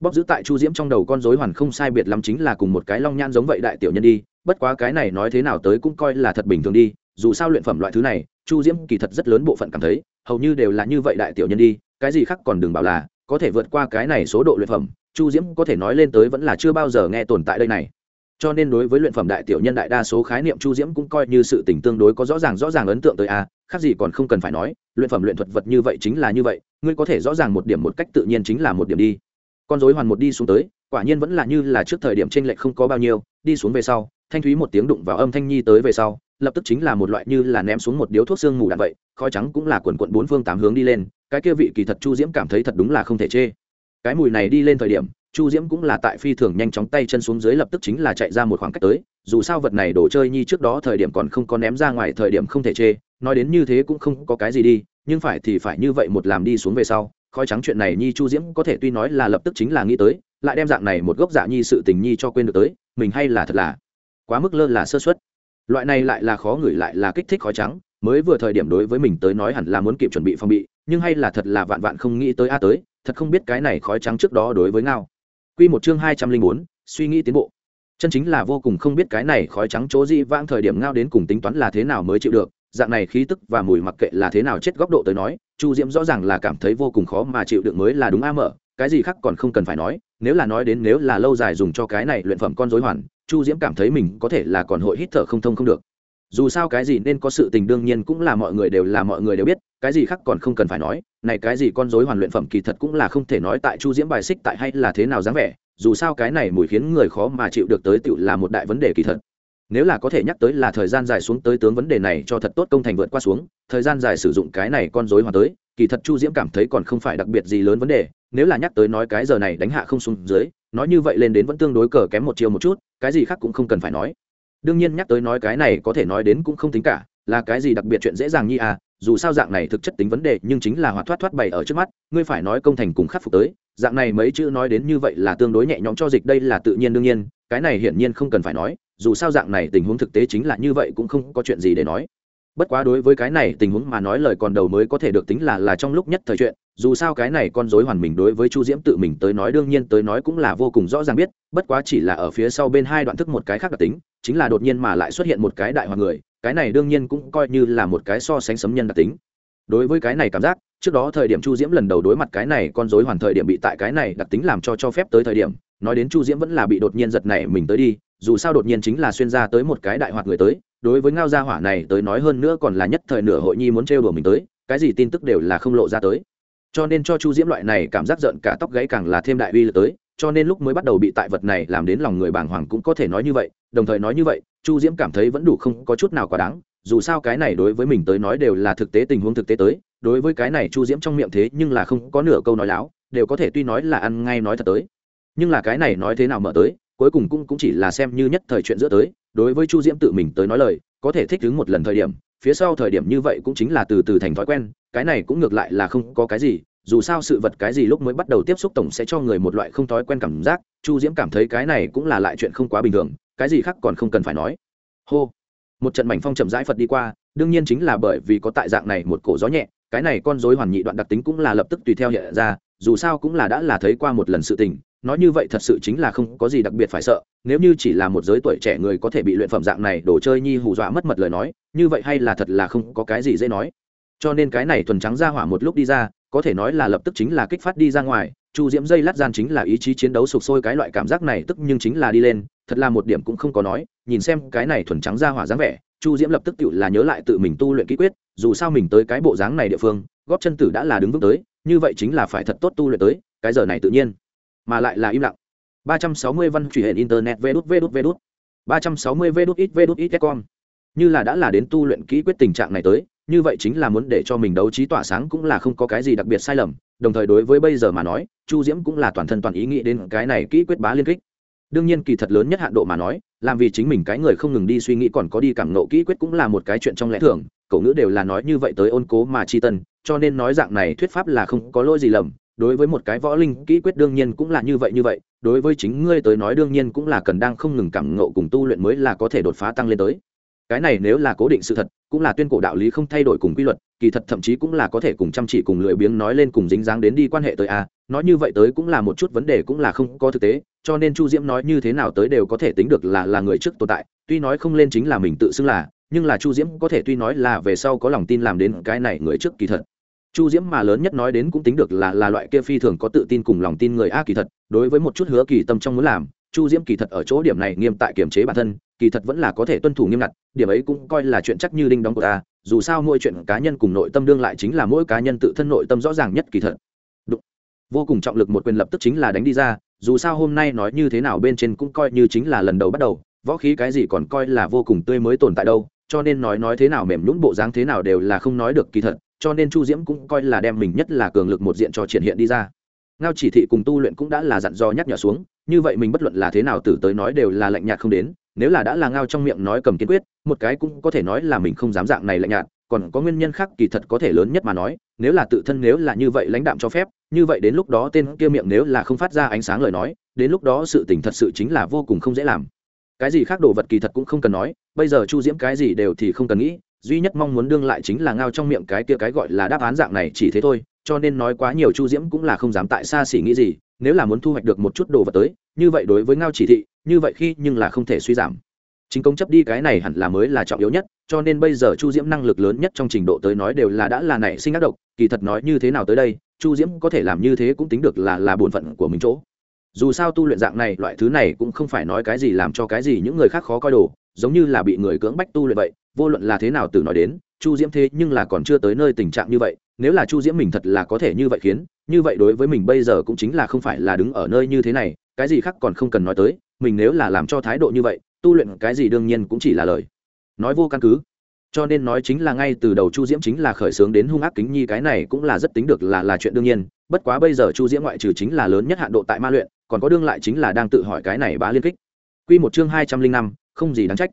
bóc giữ tại chu diễm trong đầu con dối hoàn không sai biệt lắm chính là cùng một cái long nhan giống vậy đại tiểu nhân đi, bất quá cái này nói thế nào tới cũng coi là thật bình thường đi, dù sao luyện phẩm loại thứ này chu diễm kỳ thật rất lớn bộ phận cảm thấy, hầu như đều là như vậy đại tiểu nhân đi, cái gì khác còn đừng bảo là, có thể vượt qua cái này số độ luyện phẩm, chu diễm có thể nói lên tới vẫn là chưa bao giờ nghe tồn tại đây này. Cho nên đối với luyện phẩm đại tiểu nhân đại đa số khái niệm chu diễm cũng coi như sự tình tương đối có rõ ràng rõ ràng ấn tượng tới a, khác gì còn không cần phải nói, luyện phẩm luyện thuật vật như vậy chính là như vậy, ngươi có thể rõ ràng một điểm một cách tự nhiên chính là một điểm đi. Con dối hoàn một đi xuống tới, quả nhiên vẫn là như là trước thời điểm t r ê n lệch không có bao nhiêu, đi xuống về sau, thanh thúy một tiếng đụng vào âm thanh nhi tới về sau lập tức chính là một loại như là ném xuống một điếu thuốc sương mù đạn vậy, khói trắng cũng là quần quận bốn phương tám hướng đi lên, cái kia vị kỳ thật chu diễm cảm thấy thật đúng là không thể chê. Cái mùi này đi lên thời điểm, chu diễm cũng là tại phi thường nhanh chóng tay chân xuống dưới lập tức chính là chạy ra một khoảng cách tới, dù sao vật này đồ chơi nhi trước đó thời điểm còn không có ném ra ngoài thời điểm không thể chê, nói đến như thế cũng không có cái gì đi, nhưng phải thì phải như vậy một làm đi xuống về sau, khói trắng chuyện này nhi chu diễm có thể tuy nói là lập tức chính là nghĩ tới, lại đem dạng này một gốc dạ nhi sự tình nhi cho quên được tới, mình hay là thật là quá mức lơ là sơ suất loại này lại là khó ngửi lại là kích thích khói trắng, mới vừa thời điểm đối với mình tới nói hẳn là muốn kịp chuẩn bị phòng bị, nhưng hay là thật là vạn vạn không nghĩ tới a à tới, thật không biết cái này khói trắng trước đó đối với ngao. Quy một chương hai trăm linh bốn, suy nghĩ tiến bộ. Chân chính là vô cùng không biết cái này khói trắng chỗ gì vãng thời điểm ngao đến cùng tính toán là thế nào mới chịu được, dạng này khí tức và mùi mặc kệ là thế nào chết góc độ tới nói, chu diễm rõ ràng là cảm thấy vô cùng khó mà chịu được mới là đúng a mở cái gì khác còn không cần phải nói, nếu là nói đến nếu là lâu dài dùng cho cái này luyện phẩm con dối hoàn, chu diễm cảm thấy mình có thể là còn hội hít thở không thông không được. Dù sao cái gì nên có sự tình đương nhiên cũng là mọi người đều là mọi người đều biết, cái gì khác còn không cần phải nói, này cái gì con dối hoàn luyện phẩm kỳ thật cũng là không thể nói tại chu diễm bài xích tại hay là thế nào dáng vẻ, dù sao cái này mùi khiến người khó mà chịu được tới tựu là một đại vấn đề kỳ thật. Nếu là có thể nhắc tới là thời gian dài xuống tới tướng vấn đề này cho thật tốt công thành vượt qua xuống, thời gian dài sử dụng cái này con dối hoàn tới, kỳ thật chu diễm cảm thấy còn không phải đặc biệt gì lớn vấn đề nếu là nhắc tới nói cái giờ này đánh hạ không xuống dưới, nói như vậy lên đến vẫn tương đối cờ kém một chiều một chút, cái gì khác cũng không cần phải nói. Đương nhiên nhắc tới nói cái này có thể nói đến cũng không tính cả, là cái gì đặc biệt chuyện dễ dàng như à dù sao dạng này thực chất tính vấn đề nhưng chính là hoạt thoát thoát bày ở trước mắt, ngươi phải nói công thành cùng khắc phục tới, dạng này mấy chữ nói đến như vậy là tương đối nhẹ nhõm cho dịch đây là tự nhiên đương nhiên, cái này hiển nhiên không cần phải nói, dù sao dạng này tình huống thực tế chính là như vậy cũng không có chuyện gì để nói. Bất quá đối với cái này tình huống mà nói lời còn đầu mới có thể được tính là là trong lúc nhất thời chuyện dù sao cái này con dối hoàn mình đối với chu diễm tự mình tới nói đương nhiên tới nói cũng là vô cùng rõ ràng biết, bất quá chỉ là ở phía sau bên hai đoạn thức một cái khác đặc tính, chính là đột nhiên mà lại xuất hiện một cái đại hoàng người, cái này đương nhiên cũng coi như là một cái so sánh sấm nhân đặc tính. Đối với cái này cảm giác, trước đó thời điểm chu diễm lần đầu đối mặt cái này con dối hoàn thời điểm bị tại cái này đặc tính làm cho cho phép tới thời điểm, nói đến chu diễm vẫn là bị đột nhiên giật này mình tới đi, dù sao đột nhiên chính là xuyên ra tới một cái đại hoạt người tới, đối với ngao gia hỏa này tới nói hơn nữa còn là nhất thời nửa hội nhi muốn trêu đùa mình tới, cái gì tin tức đều là không lộ ra tới cho nên cho chu diễm loại này cảm giác giận cả tóc gáy càng là thêm đại uy lực tới cho nên lúc mới bắt đầu bị tại vật này làm đến lòng người bàng hoàng cũng có thể nói như vậy đồng thời nói như vậy chu diễm cảm thấy vẫn đủ không có chút nào quá đáng dù sao cái này đối với mình tới nói đều là thực tế tình huống thực tế tới đối với cái này chu diễm trong miệng thế nhưng là không có nửa câu nói láo đều có thể tuy nói là ăn ngay nói thật tới. Nhưng là cái này nói thế nào mở tới cuối cùng cũng, cũng chỉ là xem như nhất thời chuyện giữa tới đối với chu diễm tự mình tới nói lời có thể thích ứng một lần thời điểm phía sau thời điểm như vậy cũng chính là từ từ thành thói quen, cái này cũng ngược lại là không có cái gì, dù sao sự vật cái gì lúc mới bắt đầu tiếp xúc tổng sẽ cho người một loại không thói quen cảm giác, chu diễm cảm thấy cái này cũng là lại chuyện không quá bình thường, cái gì khác còn không cần phải nói. Hô. Một trận mảnh phong chậm rãi phật đi qua, đương nhiên chính là bởi vì có tại dạng này một cổ gió nhẹ, cái này con dối hoàn nhị đoạn đặc tính cũng là lập tức tùy theo hiện ra, dù sao cũng là đã là thấy qua một lần sự tình nói như vậy thật sự chính là không có gì đặc biệt phải sợ, nếu như chỉ là một giới tuổi trẻ người có thể bị luyện phẩm dạng này đồ chơi nhi hù dọa mất mật lời nói, như vậy hay là thật là không có cái gì dễ nói. Cho nên cái này thuần trắng ra hỏa một lúc đi ra, có thể nói là lập tức chính là kích phát đi ra ngoài, chu diễm dây lát gian chính là ý chí chiến đấu sục sôi cái loại cảm giác này tức nhưng chính là đi lên, thật là một điểm cũng không có nói, nhìn xem cái này thuần trắng ra hỏa dáng vẻ, chu diễm lập tức tự là nhớ lại tự mình tu luyện kỹ quyết, dù sao mình tới cái bộ dáng này địa phương, góp chân tử đã là đứng vững tới, như vậy chính là phải thật tốt tu luyện tới, cái giờ này tự nhiên mà lại là im lặng. 360 văn truy hệ internet vê đút vê đút vê đút. 360 vê đút ít vê đút ít con như là đã là đến tu luyện kỹ quyết tình trạng này tới, như vậy chính là muốn để cho mình đấu trí tỏa sáng cũng là không có cái gì đặc biệt sai lầm, đồng thời đối với bây giờ mà nói, chu diễm cũng là toàn thân toàn ý nghĩ đến cái này kỹ quyết bá liên kích. Đương nhiên kỳ thật lớn nhất hạn độ mà nói, làm vì chính mình cái người không ngừng đi suy nghĩ còn có đi cảm nộ kỹ quyết cũng là một cái chuyện trong lẽ thường, cậu ngữ đều là nói như vậy tới ôn cố mà chi tân, cho nên nói dạng này thuyết pháp là không có lỗi gì lầm đối với một cái võ linh kỹ quyết đương nhiên cũng là như vậy như vậy, đối với chính ngươi tới nói đương nhiên cũng là cần đang không ngừng cảm ngộ cùng tu luyện mới là có thể đột phá tăng lên tới. Cái này nếu là cố định sự thật, cũng là tuyên cổ đạo lý không thay đổi cùng quy luật, kỳ thật thậm chí cũng là có thể cùng chăm chỉ cùng lười biếng nói lên cùng dính dáng đến đi quan hệ tới a, nói như vậy tới cũng là một chút vấn đề cũng là không có thực tế, cho nên chu diễm nói như thế nào tới đều có thể tính được là là người trước tồn tại, tuy nói không lên chính là mình tự xưng là, nhưng là chu diễm có thể tuy nói là về sau có lòng tin làm đến cái này người trước kỳ thật chu diễm mà lớn nhất nói đến cũng tính được là là loại kia phi thường có tự tin cùng lòng tin người a kỳ thật, đối với một chút hứa kỳ tâm trong muốn làm, chu diễm kỳ thật ở chỗ điểm này nghiêm tại kiềm chế bản thân, kỳ thật vẫn là có thể tuân thủ nghiêm ngặt, điểm ấy cũng coi là chuyện chắc như đinh đóng của ta, dù sao mỗi chuyện cá nhân cùng nội tâm đương lại chính là mỗi cá nhân tự thân nội tâm rõ ràng nhất kỳ thật Đúng. vô cùng trọng lực một quyền lập tức chính là đánh đi ra, dù sao hôm nay nói như thế nào bên trên cũng coi như chính là lần đầu bắt đầu, võ khí cái gì còn coi là vô cùng tươi mới tồn tại đâu, cho nên nói nói thế nào mềm nhũn bộ dáng thế nào đều là không nói được kỳ thật cho nên chu diễm cũng coi là đem mình nhất là cường lực một diện cho triển hiện đi ra. Ngao chỉ thị cùng tu luyện cũng đã là dặn dò nhắc nhở xuống, như vậy mình bất luận là thế nào tử tới nói đều là lạnh nhạt không đến, nếu là đã là ngao trong miệng nói cầm kiên quyết, một cái cũng có thể nói là mình không dám dạng này lạnh nhạt, còn có nguyên nhân khác kỳ thật có thể lớn nhất mà nói, nếu là tự thân nếu là như vậy lãnh đạm cho phép, như vậy đến lúc đó tên kia miệng nếu là không phát ra ánh sáng lời nói, đến lúc đó sự tình thật sự chính là vô cùng không dễ làm. Cái gì khác đồ vật kỳ thật cũng không cần nói, bây giờ chu diễm cái gì đều thì không cần nghĩ duy nhất mong muốn đương lại chính là ngao trong miệng cái kia cái gọi là đáp án dạng này chỉ thế thôi, cho nên nói quá nhiều chu diễm cũng là không dám tại xa xỉ nghĩ gì, nếu là muốn thu hoạch được một chút đồ vật tới, như vậy đối với ngao chỉ thị, như vậy khi nhưng là không thể suy giảm. Chính công chấp đi cái này hẳn là mới là trọng yếu nhất, cho nên bây giờ chu diễm năng lực lớn nhất trong trình độ tới nói đều là đã là nảy sinh ác độc, kỳ thật nói như thế nào tới đây, chu diễm có thể làm như thế cũng tính được là là bổn phận của mình chỗ. Dù sao tu luyện dạng này, loại thứ này cũng không phải nói cái gì làm cho cái gì những người khác khó coi đồ, giống như là bị người cưỡng bách tu luyện vậy vô luận là thế nào từ nói đến, chu diễm thế nhưng là còn chưa tới nơi tình trạng như vậy, nếu là chu diễm mình thật là có thể như vậy khiến, như vậy đối với mình bây giờ cũng chính là không phải là đứng ở nơi như thế này, cái gì khác còn không cần nói tới, mình nếu là làm cho thái độ như vậy, tu luyện cái gì đương nhiên cũng chỉ là lời. Nói vô căn cứ. Cho nên nói chính là ngay từ đầu chu diễm chính là khởi xướng đến hung ác kính nhi cái này cũng là rất tính được là là chuyện đương nhiên, bất quá bây giờ chu diễm ngoại trừ chính là lớn nhất hạn độ tại ma luyện, còn có đương lại chính là đang tự hỏi cái này bá liên kích. Q một chương hai trăm linh năm, không gì đáng trách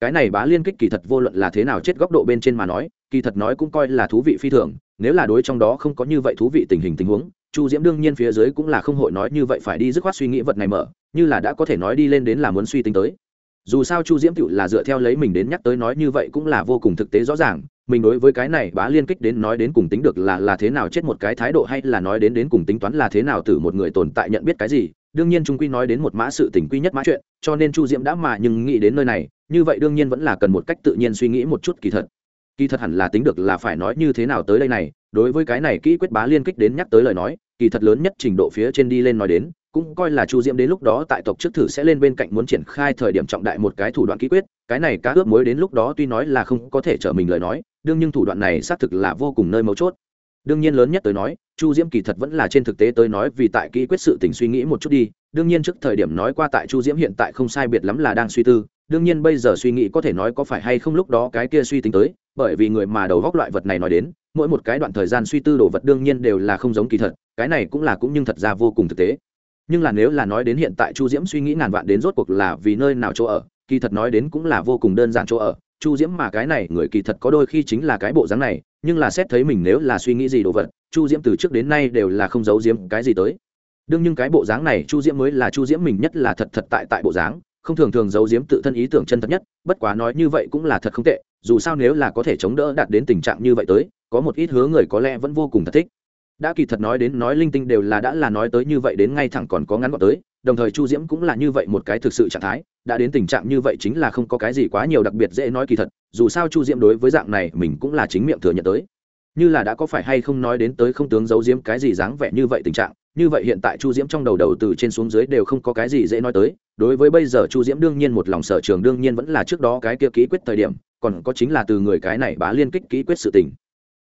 cái này bá liên kích kỳ thật vô luận là thế nào chết góc độ bên trên mà nói, kỳ thật nói cũng coi là thú vị phi thường, nếu là đối trong đó không có như vậy thú vị tình hình tình huống, chu diễm đương nhiên phía dưới cũng là không hội nói như vậy phải đi dứt khoát suy nghĩ vật này mở, như là đã có thể nói đi lên đến là muốn suy tính tới. Dù sao chu diễm cựu là dựa theo lấy mình đến nhắc tới nói như vậy cũng là vô cùng thực tế rõ ràng, mình đối với cái này bá liên kích đến nói đến cùng tính được là là thế nào chết một cái thái độ hay là nói đến đến cùng tính toán là thế nào từ một người tồn tại nhận biết cái gì, đương nhiên trung quy nói đến một mã sự tình quy nhất mã chuyện, cho nên chu diễm đã mà nhưng nghĩ đến nơi này như vậy đương nhiên vẫn là cần một cách tự nhiên suy nghĩ một chút kỳ thật. Kỳ thật hẳn là tính được là phải nói như thế nào tới đây này, đối với cái này kỹ quyết bá liên kích đến nhắc tới lời nói, kỳ thật lớn nhất trình độ phía trên đi lên nói đến, cũng coi là chu diễm đến lúc đó tại tộc trước thử sẽ lên bên cạnh muốn triển khai thời điểm trọng đại một cái thủ đoạn kỹ quyết, cái này cá ướp mối đến lúc đó tuy nói là không có thể trở mình lời nói, đương nhưng thủ đoạn này xác thực là vô cùng nơi mấu chốt. Đương nhiên lớn nhất tới nói, chu diễm kỳ thật vẫn là trên thực tế tới nói vì tại kỹ quyết sự tình suy nghĩ một chút đi, đương nhiên trước thời điểm nói qua tại chu diễm hiện tại không sai biệt lắm là đang suy tư đương nhiên bây giờ suy nghĩ có thể nói có phải hay không lúc đó cái kia suy tính tới, bởi vì người mà đầu góc loại vật này nói đến, mỗi một cái đoạn thời gian suy tư đồ vật đương nhiên đều là không giống kỳ thật, cái này cũng là cũng nhưng thật ra vô cùng thực tế. Nhưng là nếu là nói đến hiện tại chu diễm suy nghĩ ngàn vạn đến rốt cuộc là vì nơi nào chỗ ở, kỳ thật nói đến cũng là vô cùng đơn giản chỗ ở. Chu diễm mà cái này người kỳ thật có đôi khi chính là cái bộ dáng này, nhưng là xét thấy mình nếu là suy nghĩ gì đồ vật, chu diễm từ trước đến nay đều là không giấu diếm cái gì tới. Đương nhưng cái bộ dáng này chu diễm mới là chu diễm mình nhất là thật thật tại tại bộ dáng không thường thường giấu diếm tự thân ý tưởng chân thật nhất, bất quá nói như vậy cũng là thật không tệ, dù sao nếu là có thể chống đỡ đạt đến tình trạng như vậy tới, có một ít hứa người có lẽ vẫn vô cùng thật thích. Đã kỳ thật nói đến nói linh tinh đều là đã là nói tới như vậy đến ngay thẳng còn có ngắn gọn tới, đồng thời chu diễm cũng là như vậy một cái thực sự trạng thái, đã đến tình trạng như vậy chính là không có cái gì quá nhiều đặc biệt dễ nói kỳ thật, dù sao chu diễm đối với dạng này mình cũng là chính miệng thừa nhận tới. Như là đã có phải hay không nói đến tới không tướng giấu diếm cái gì dáng vẻ như vậy tình trạng như vậy hiện tại chu diễm trong đầu đầu từ trên xuống dưới đều không có cái gì dễ nói tới. Đối với bây giờ chu diễm đương nhiên một lòng sở trường đương nhiên vẫn là trước đó cái kia ký quyết thời điểm, còn có chính là từ người cái này bá liên kích ký quyết sự tình.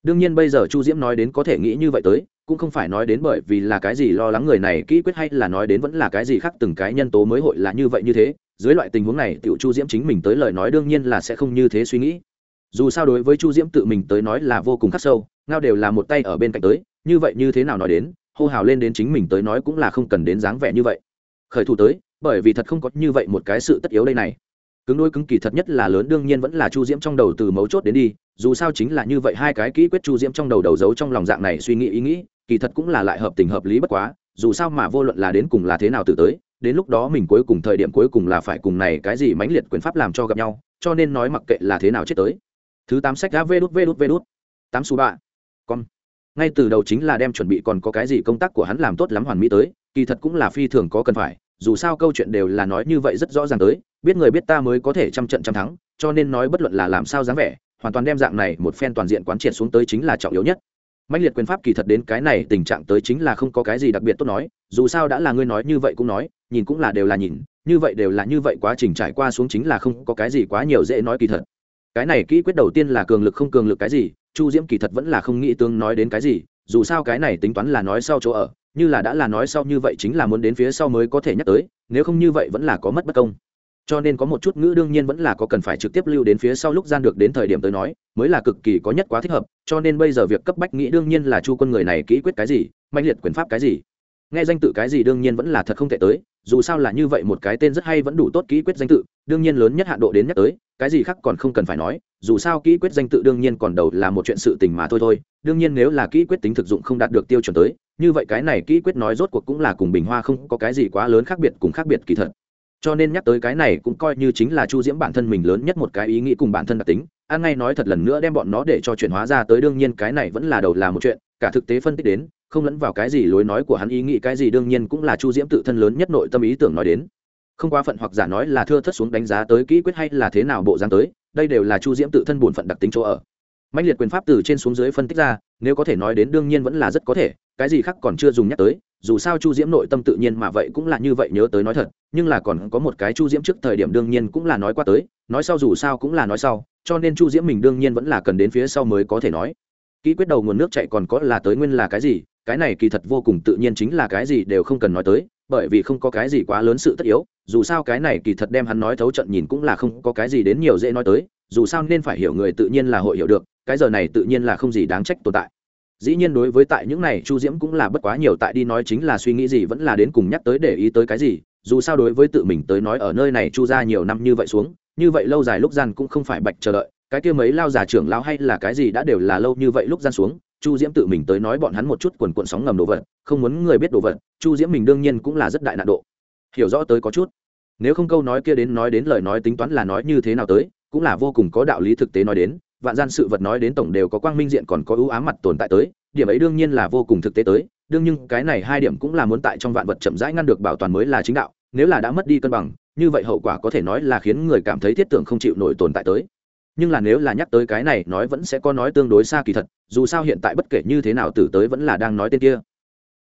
Đương nhiên bây giờ chu diễm nói đến có thể nghĩ như vậy tới, cũng không phải nói đến bởi vì là cái gì lo lắng người này kỹ quyết hay là nói đến vẫn là cái gì khác, từng cái nhân tố mới hội là như vậy như thế. Dưới loại tình huống này, tiểu chu diễm chính mình tới lời nói đương nhiên là sẽ không như thế suy nghĩ. Dù sao đối với chu diễm tự mình tới nói là vô cùng khắc sâu, ngao đều là một tay ở bên cạnh tới, như vậy như thế nào nói đến hô hào lên đến chính mình tới nói cũng là không cần đến dáng vẻ như vậy. Khởi thủ tới, bởi vì thật không có như vậy một cái sự tất yếu đây này. Cứng đôi cứng kỳ thật nhất là lớn đương nhiên vẫn là chu diễm trong đầu từ mấu chốt đến đi, dù sao chính là như vậy hai cái kỹ quyết chu diễm trong đầu đầu giấu trong lòng dạng này suy nghĩ ý nghĩ, kỳ thật cũng là lại hợp tình hợp lý bất quá, dù sao mà vô luận là đến cùng là thế nào từ tới, đến lúc đó mình cuối cùng thời điểm cuối cùng là phải cùng này cái gì mãnh liệt quyền pháp làm cho gặp nhau, cho nên nói mặc kệ là thế nào chết tới. Thứ tám sách đã vê đút vê đút vê đút. Tám xu ba con ngay từ đầu chính là đem chuẩn bị còn có cái gì công tác của hắn làm tốt lắm hoàn mỹ tới, kỳ thật cũng là phi thường có cần phải, dù sao câu chuyện đều là nói như vậy rất rõ ràng tới, biết người biết ta mới có thể trăm trận trăm thắng, cho nên nói bất luận là làm sao dáng vẻ, hoàn toàn đem dạng này một phen toàn diện quán triệt xuống tới chính là trọng yếu nhất. Mạnh liệt quyền pháp kỳ thật đến cái này tình trạng tới chính là không có cái gì đặc biệt tốt nói, dù sao đã là ngươi nói như vậy cũng nói, nhìn cũng là đều là nhìn, như vậy đều là như vậy quá trình trải qua xuống chính là không có cái gì quá nhiều dễ nói kỳ thật. Cái này kỹ quyết đầu tiên là cường lực không cường lực cái gì chu diễm kỳ thật vẫn là không nghĩ tương nói đến cái gì, dù sao cái này tính toán là nói sau chỗ ở, như là đã là nói sau như vậy chính là muốn đến phía sau mới có thể nhắc tới, nếu không như vậy vẫn là có mất bất công. Cho nên có một chút ngữ đương nhiên vẫn là có cần phải trực tiếp lưu đến phía sau lúc gian được đến thời điểm tới nói, mới là cực kỳ có nhất quá thích hợp, cho nên bây giờ việc cấp bách nghĩ đương nhiên là chu quân người này kỹ quyết cái gì, mạnh liệt quyền pháp cái gì. Nghe danh tự cái gì đương nhiên vẫn là thật không thể tới, dù sao là như vậy một cái tên rất hay vẫn đủ tốt kỹ quyết danh tự, đương nhiên lớn nhất hạn độ đến nhắc tới cái gì khác còn không cần phải nói, dù sao kỹ quyết danh tự đương nhiên còn đầu là một chuyện sự tình mà thôi thôi, đương nhiên nếu là kỹ quyết tính thực dụng không đạt được tiêu chuẩn tới, như vậy cái này kỹ quyết nói rốt cuộc cũng là cùng bình hoa không có cái gì quá lớn khác biệt cùng khác biệt kỳ thật. Cho nên nhắc tới cái này cũng coi như chính là chu diễm bản thân mình lớn nhất một cái ý nghĩ cùng bản thân đặc tính an ngay nói thật lần nữa đem bọn nó để cho chuyển hóa ra tới đương nhiên cái này vẫn là đầu là một chuyện, cả thực tế phân tích đến, không lẫn vào cái gì lối nói của hắn ý nghĩ, cái gì đương nhiên cũng là chu diễm tự thân lớn nhất nội tâm ý tưởng nói đến không quá phận hoặc giả nói là thưa thất xuống đánh giá tới kỹ quyết hay là thế nào bộ dáng tới, đây đều là chu diễm tự thân bổn phận đặc tính chỗ ở. Mạnh liệt quyền pháp từ trên xuống dưới phân tích ra, nếu có thể nói đến đương nhiên vẫn là rất có thể, cái gì khác còn chưa dùng nhắc tới, dù sao chu diễm nội tâm tự nhiên mà vậy cũng là như vậy nhớ tới nói thật, nhưng là còn có một cái chu diễm trước thời điểm đương nhiên cũng là nói qua tới, nói sau dù sao cũng là nói sau, cho nên chu diễm mình đương nhiên vẫn là cần đến phía sau mới có thể nói. Kỹ quyết đầu nguồn nước chạy còn có là tới nguyên là cái gì, cái này kỳ thật vô cùng tự nhiên chính là cái gì đều không cần nói tới bởi vì không có cái gì quá lớn sự tất yếu, dù sao cái này kỳ thật đem hắn nói thấu trận nhìn cũng là không có cái gì đến nhiều dễ nói tới, dù sao nên phải hiểu người tự nhiên là hội hiểu được, cái giờ này tự nhiên là không gì đáng trách tồn tại. Dĩ nhiên đối với tại những này, chu diễm cũng là bất quá nhiều tại đi nói chính là suy nghĩ gì vẫn là đến cùng nhắc tới để ý tới cái gì, dù sao đối với tự mình tới nói ở nơi này chu ra nhiều năm như vậy xuống, như vậy lâu dài lúc gian cũng không phải bạch chờ đợi, cái kia mấy lao già trưởng lao hay là cái gì đã đều là lâu như vậy lúc gian xuống chu diễm tự mình tới nói bọn hắn một chút quần cuộn sóng ngầm đồ vật, không muốn người biết đồ vật, chu diễm mình đương nhiên cũng là rất đại nạn độ. Hiểu rõ tới có chút. Nếu không câu nói kia đến nói đến lời nói tính toán là nói như thế nào tới, cũng là vô cùng có đạo lý thực tế nói đến, vạn gian sự vật nói đến tổng đều có quang minh diện còn có ưu ám mặt tồn tại tới, điểm ấy đương nhiên là vô cùng thực tế tới, đương nhưng cái này hai điểm cũng là muốn tại trong vạn vật chậm rãi ngăn được bảo toàn mới là chính đạo, nếu là đã mất đi cân bằng, như vậy hậu quả có thể nói là khiến người cảm thấy thiết tưởng không chịu nổi tồn tại tới nhưng là nếu là nhắc tới cái này, nói vẫn sẽ có nói tương đối xa kỳ thật, dù sao hiện tại bất kể như thế nào tử tới vẫn là đang nói tên kia.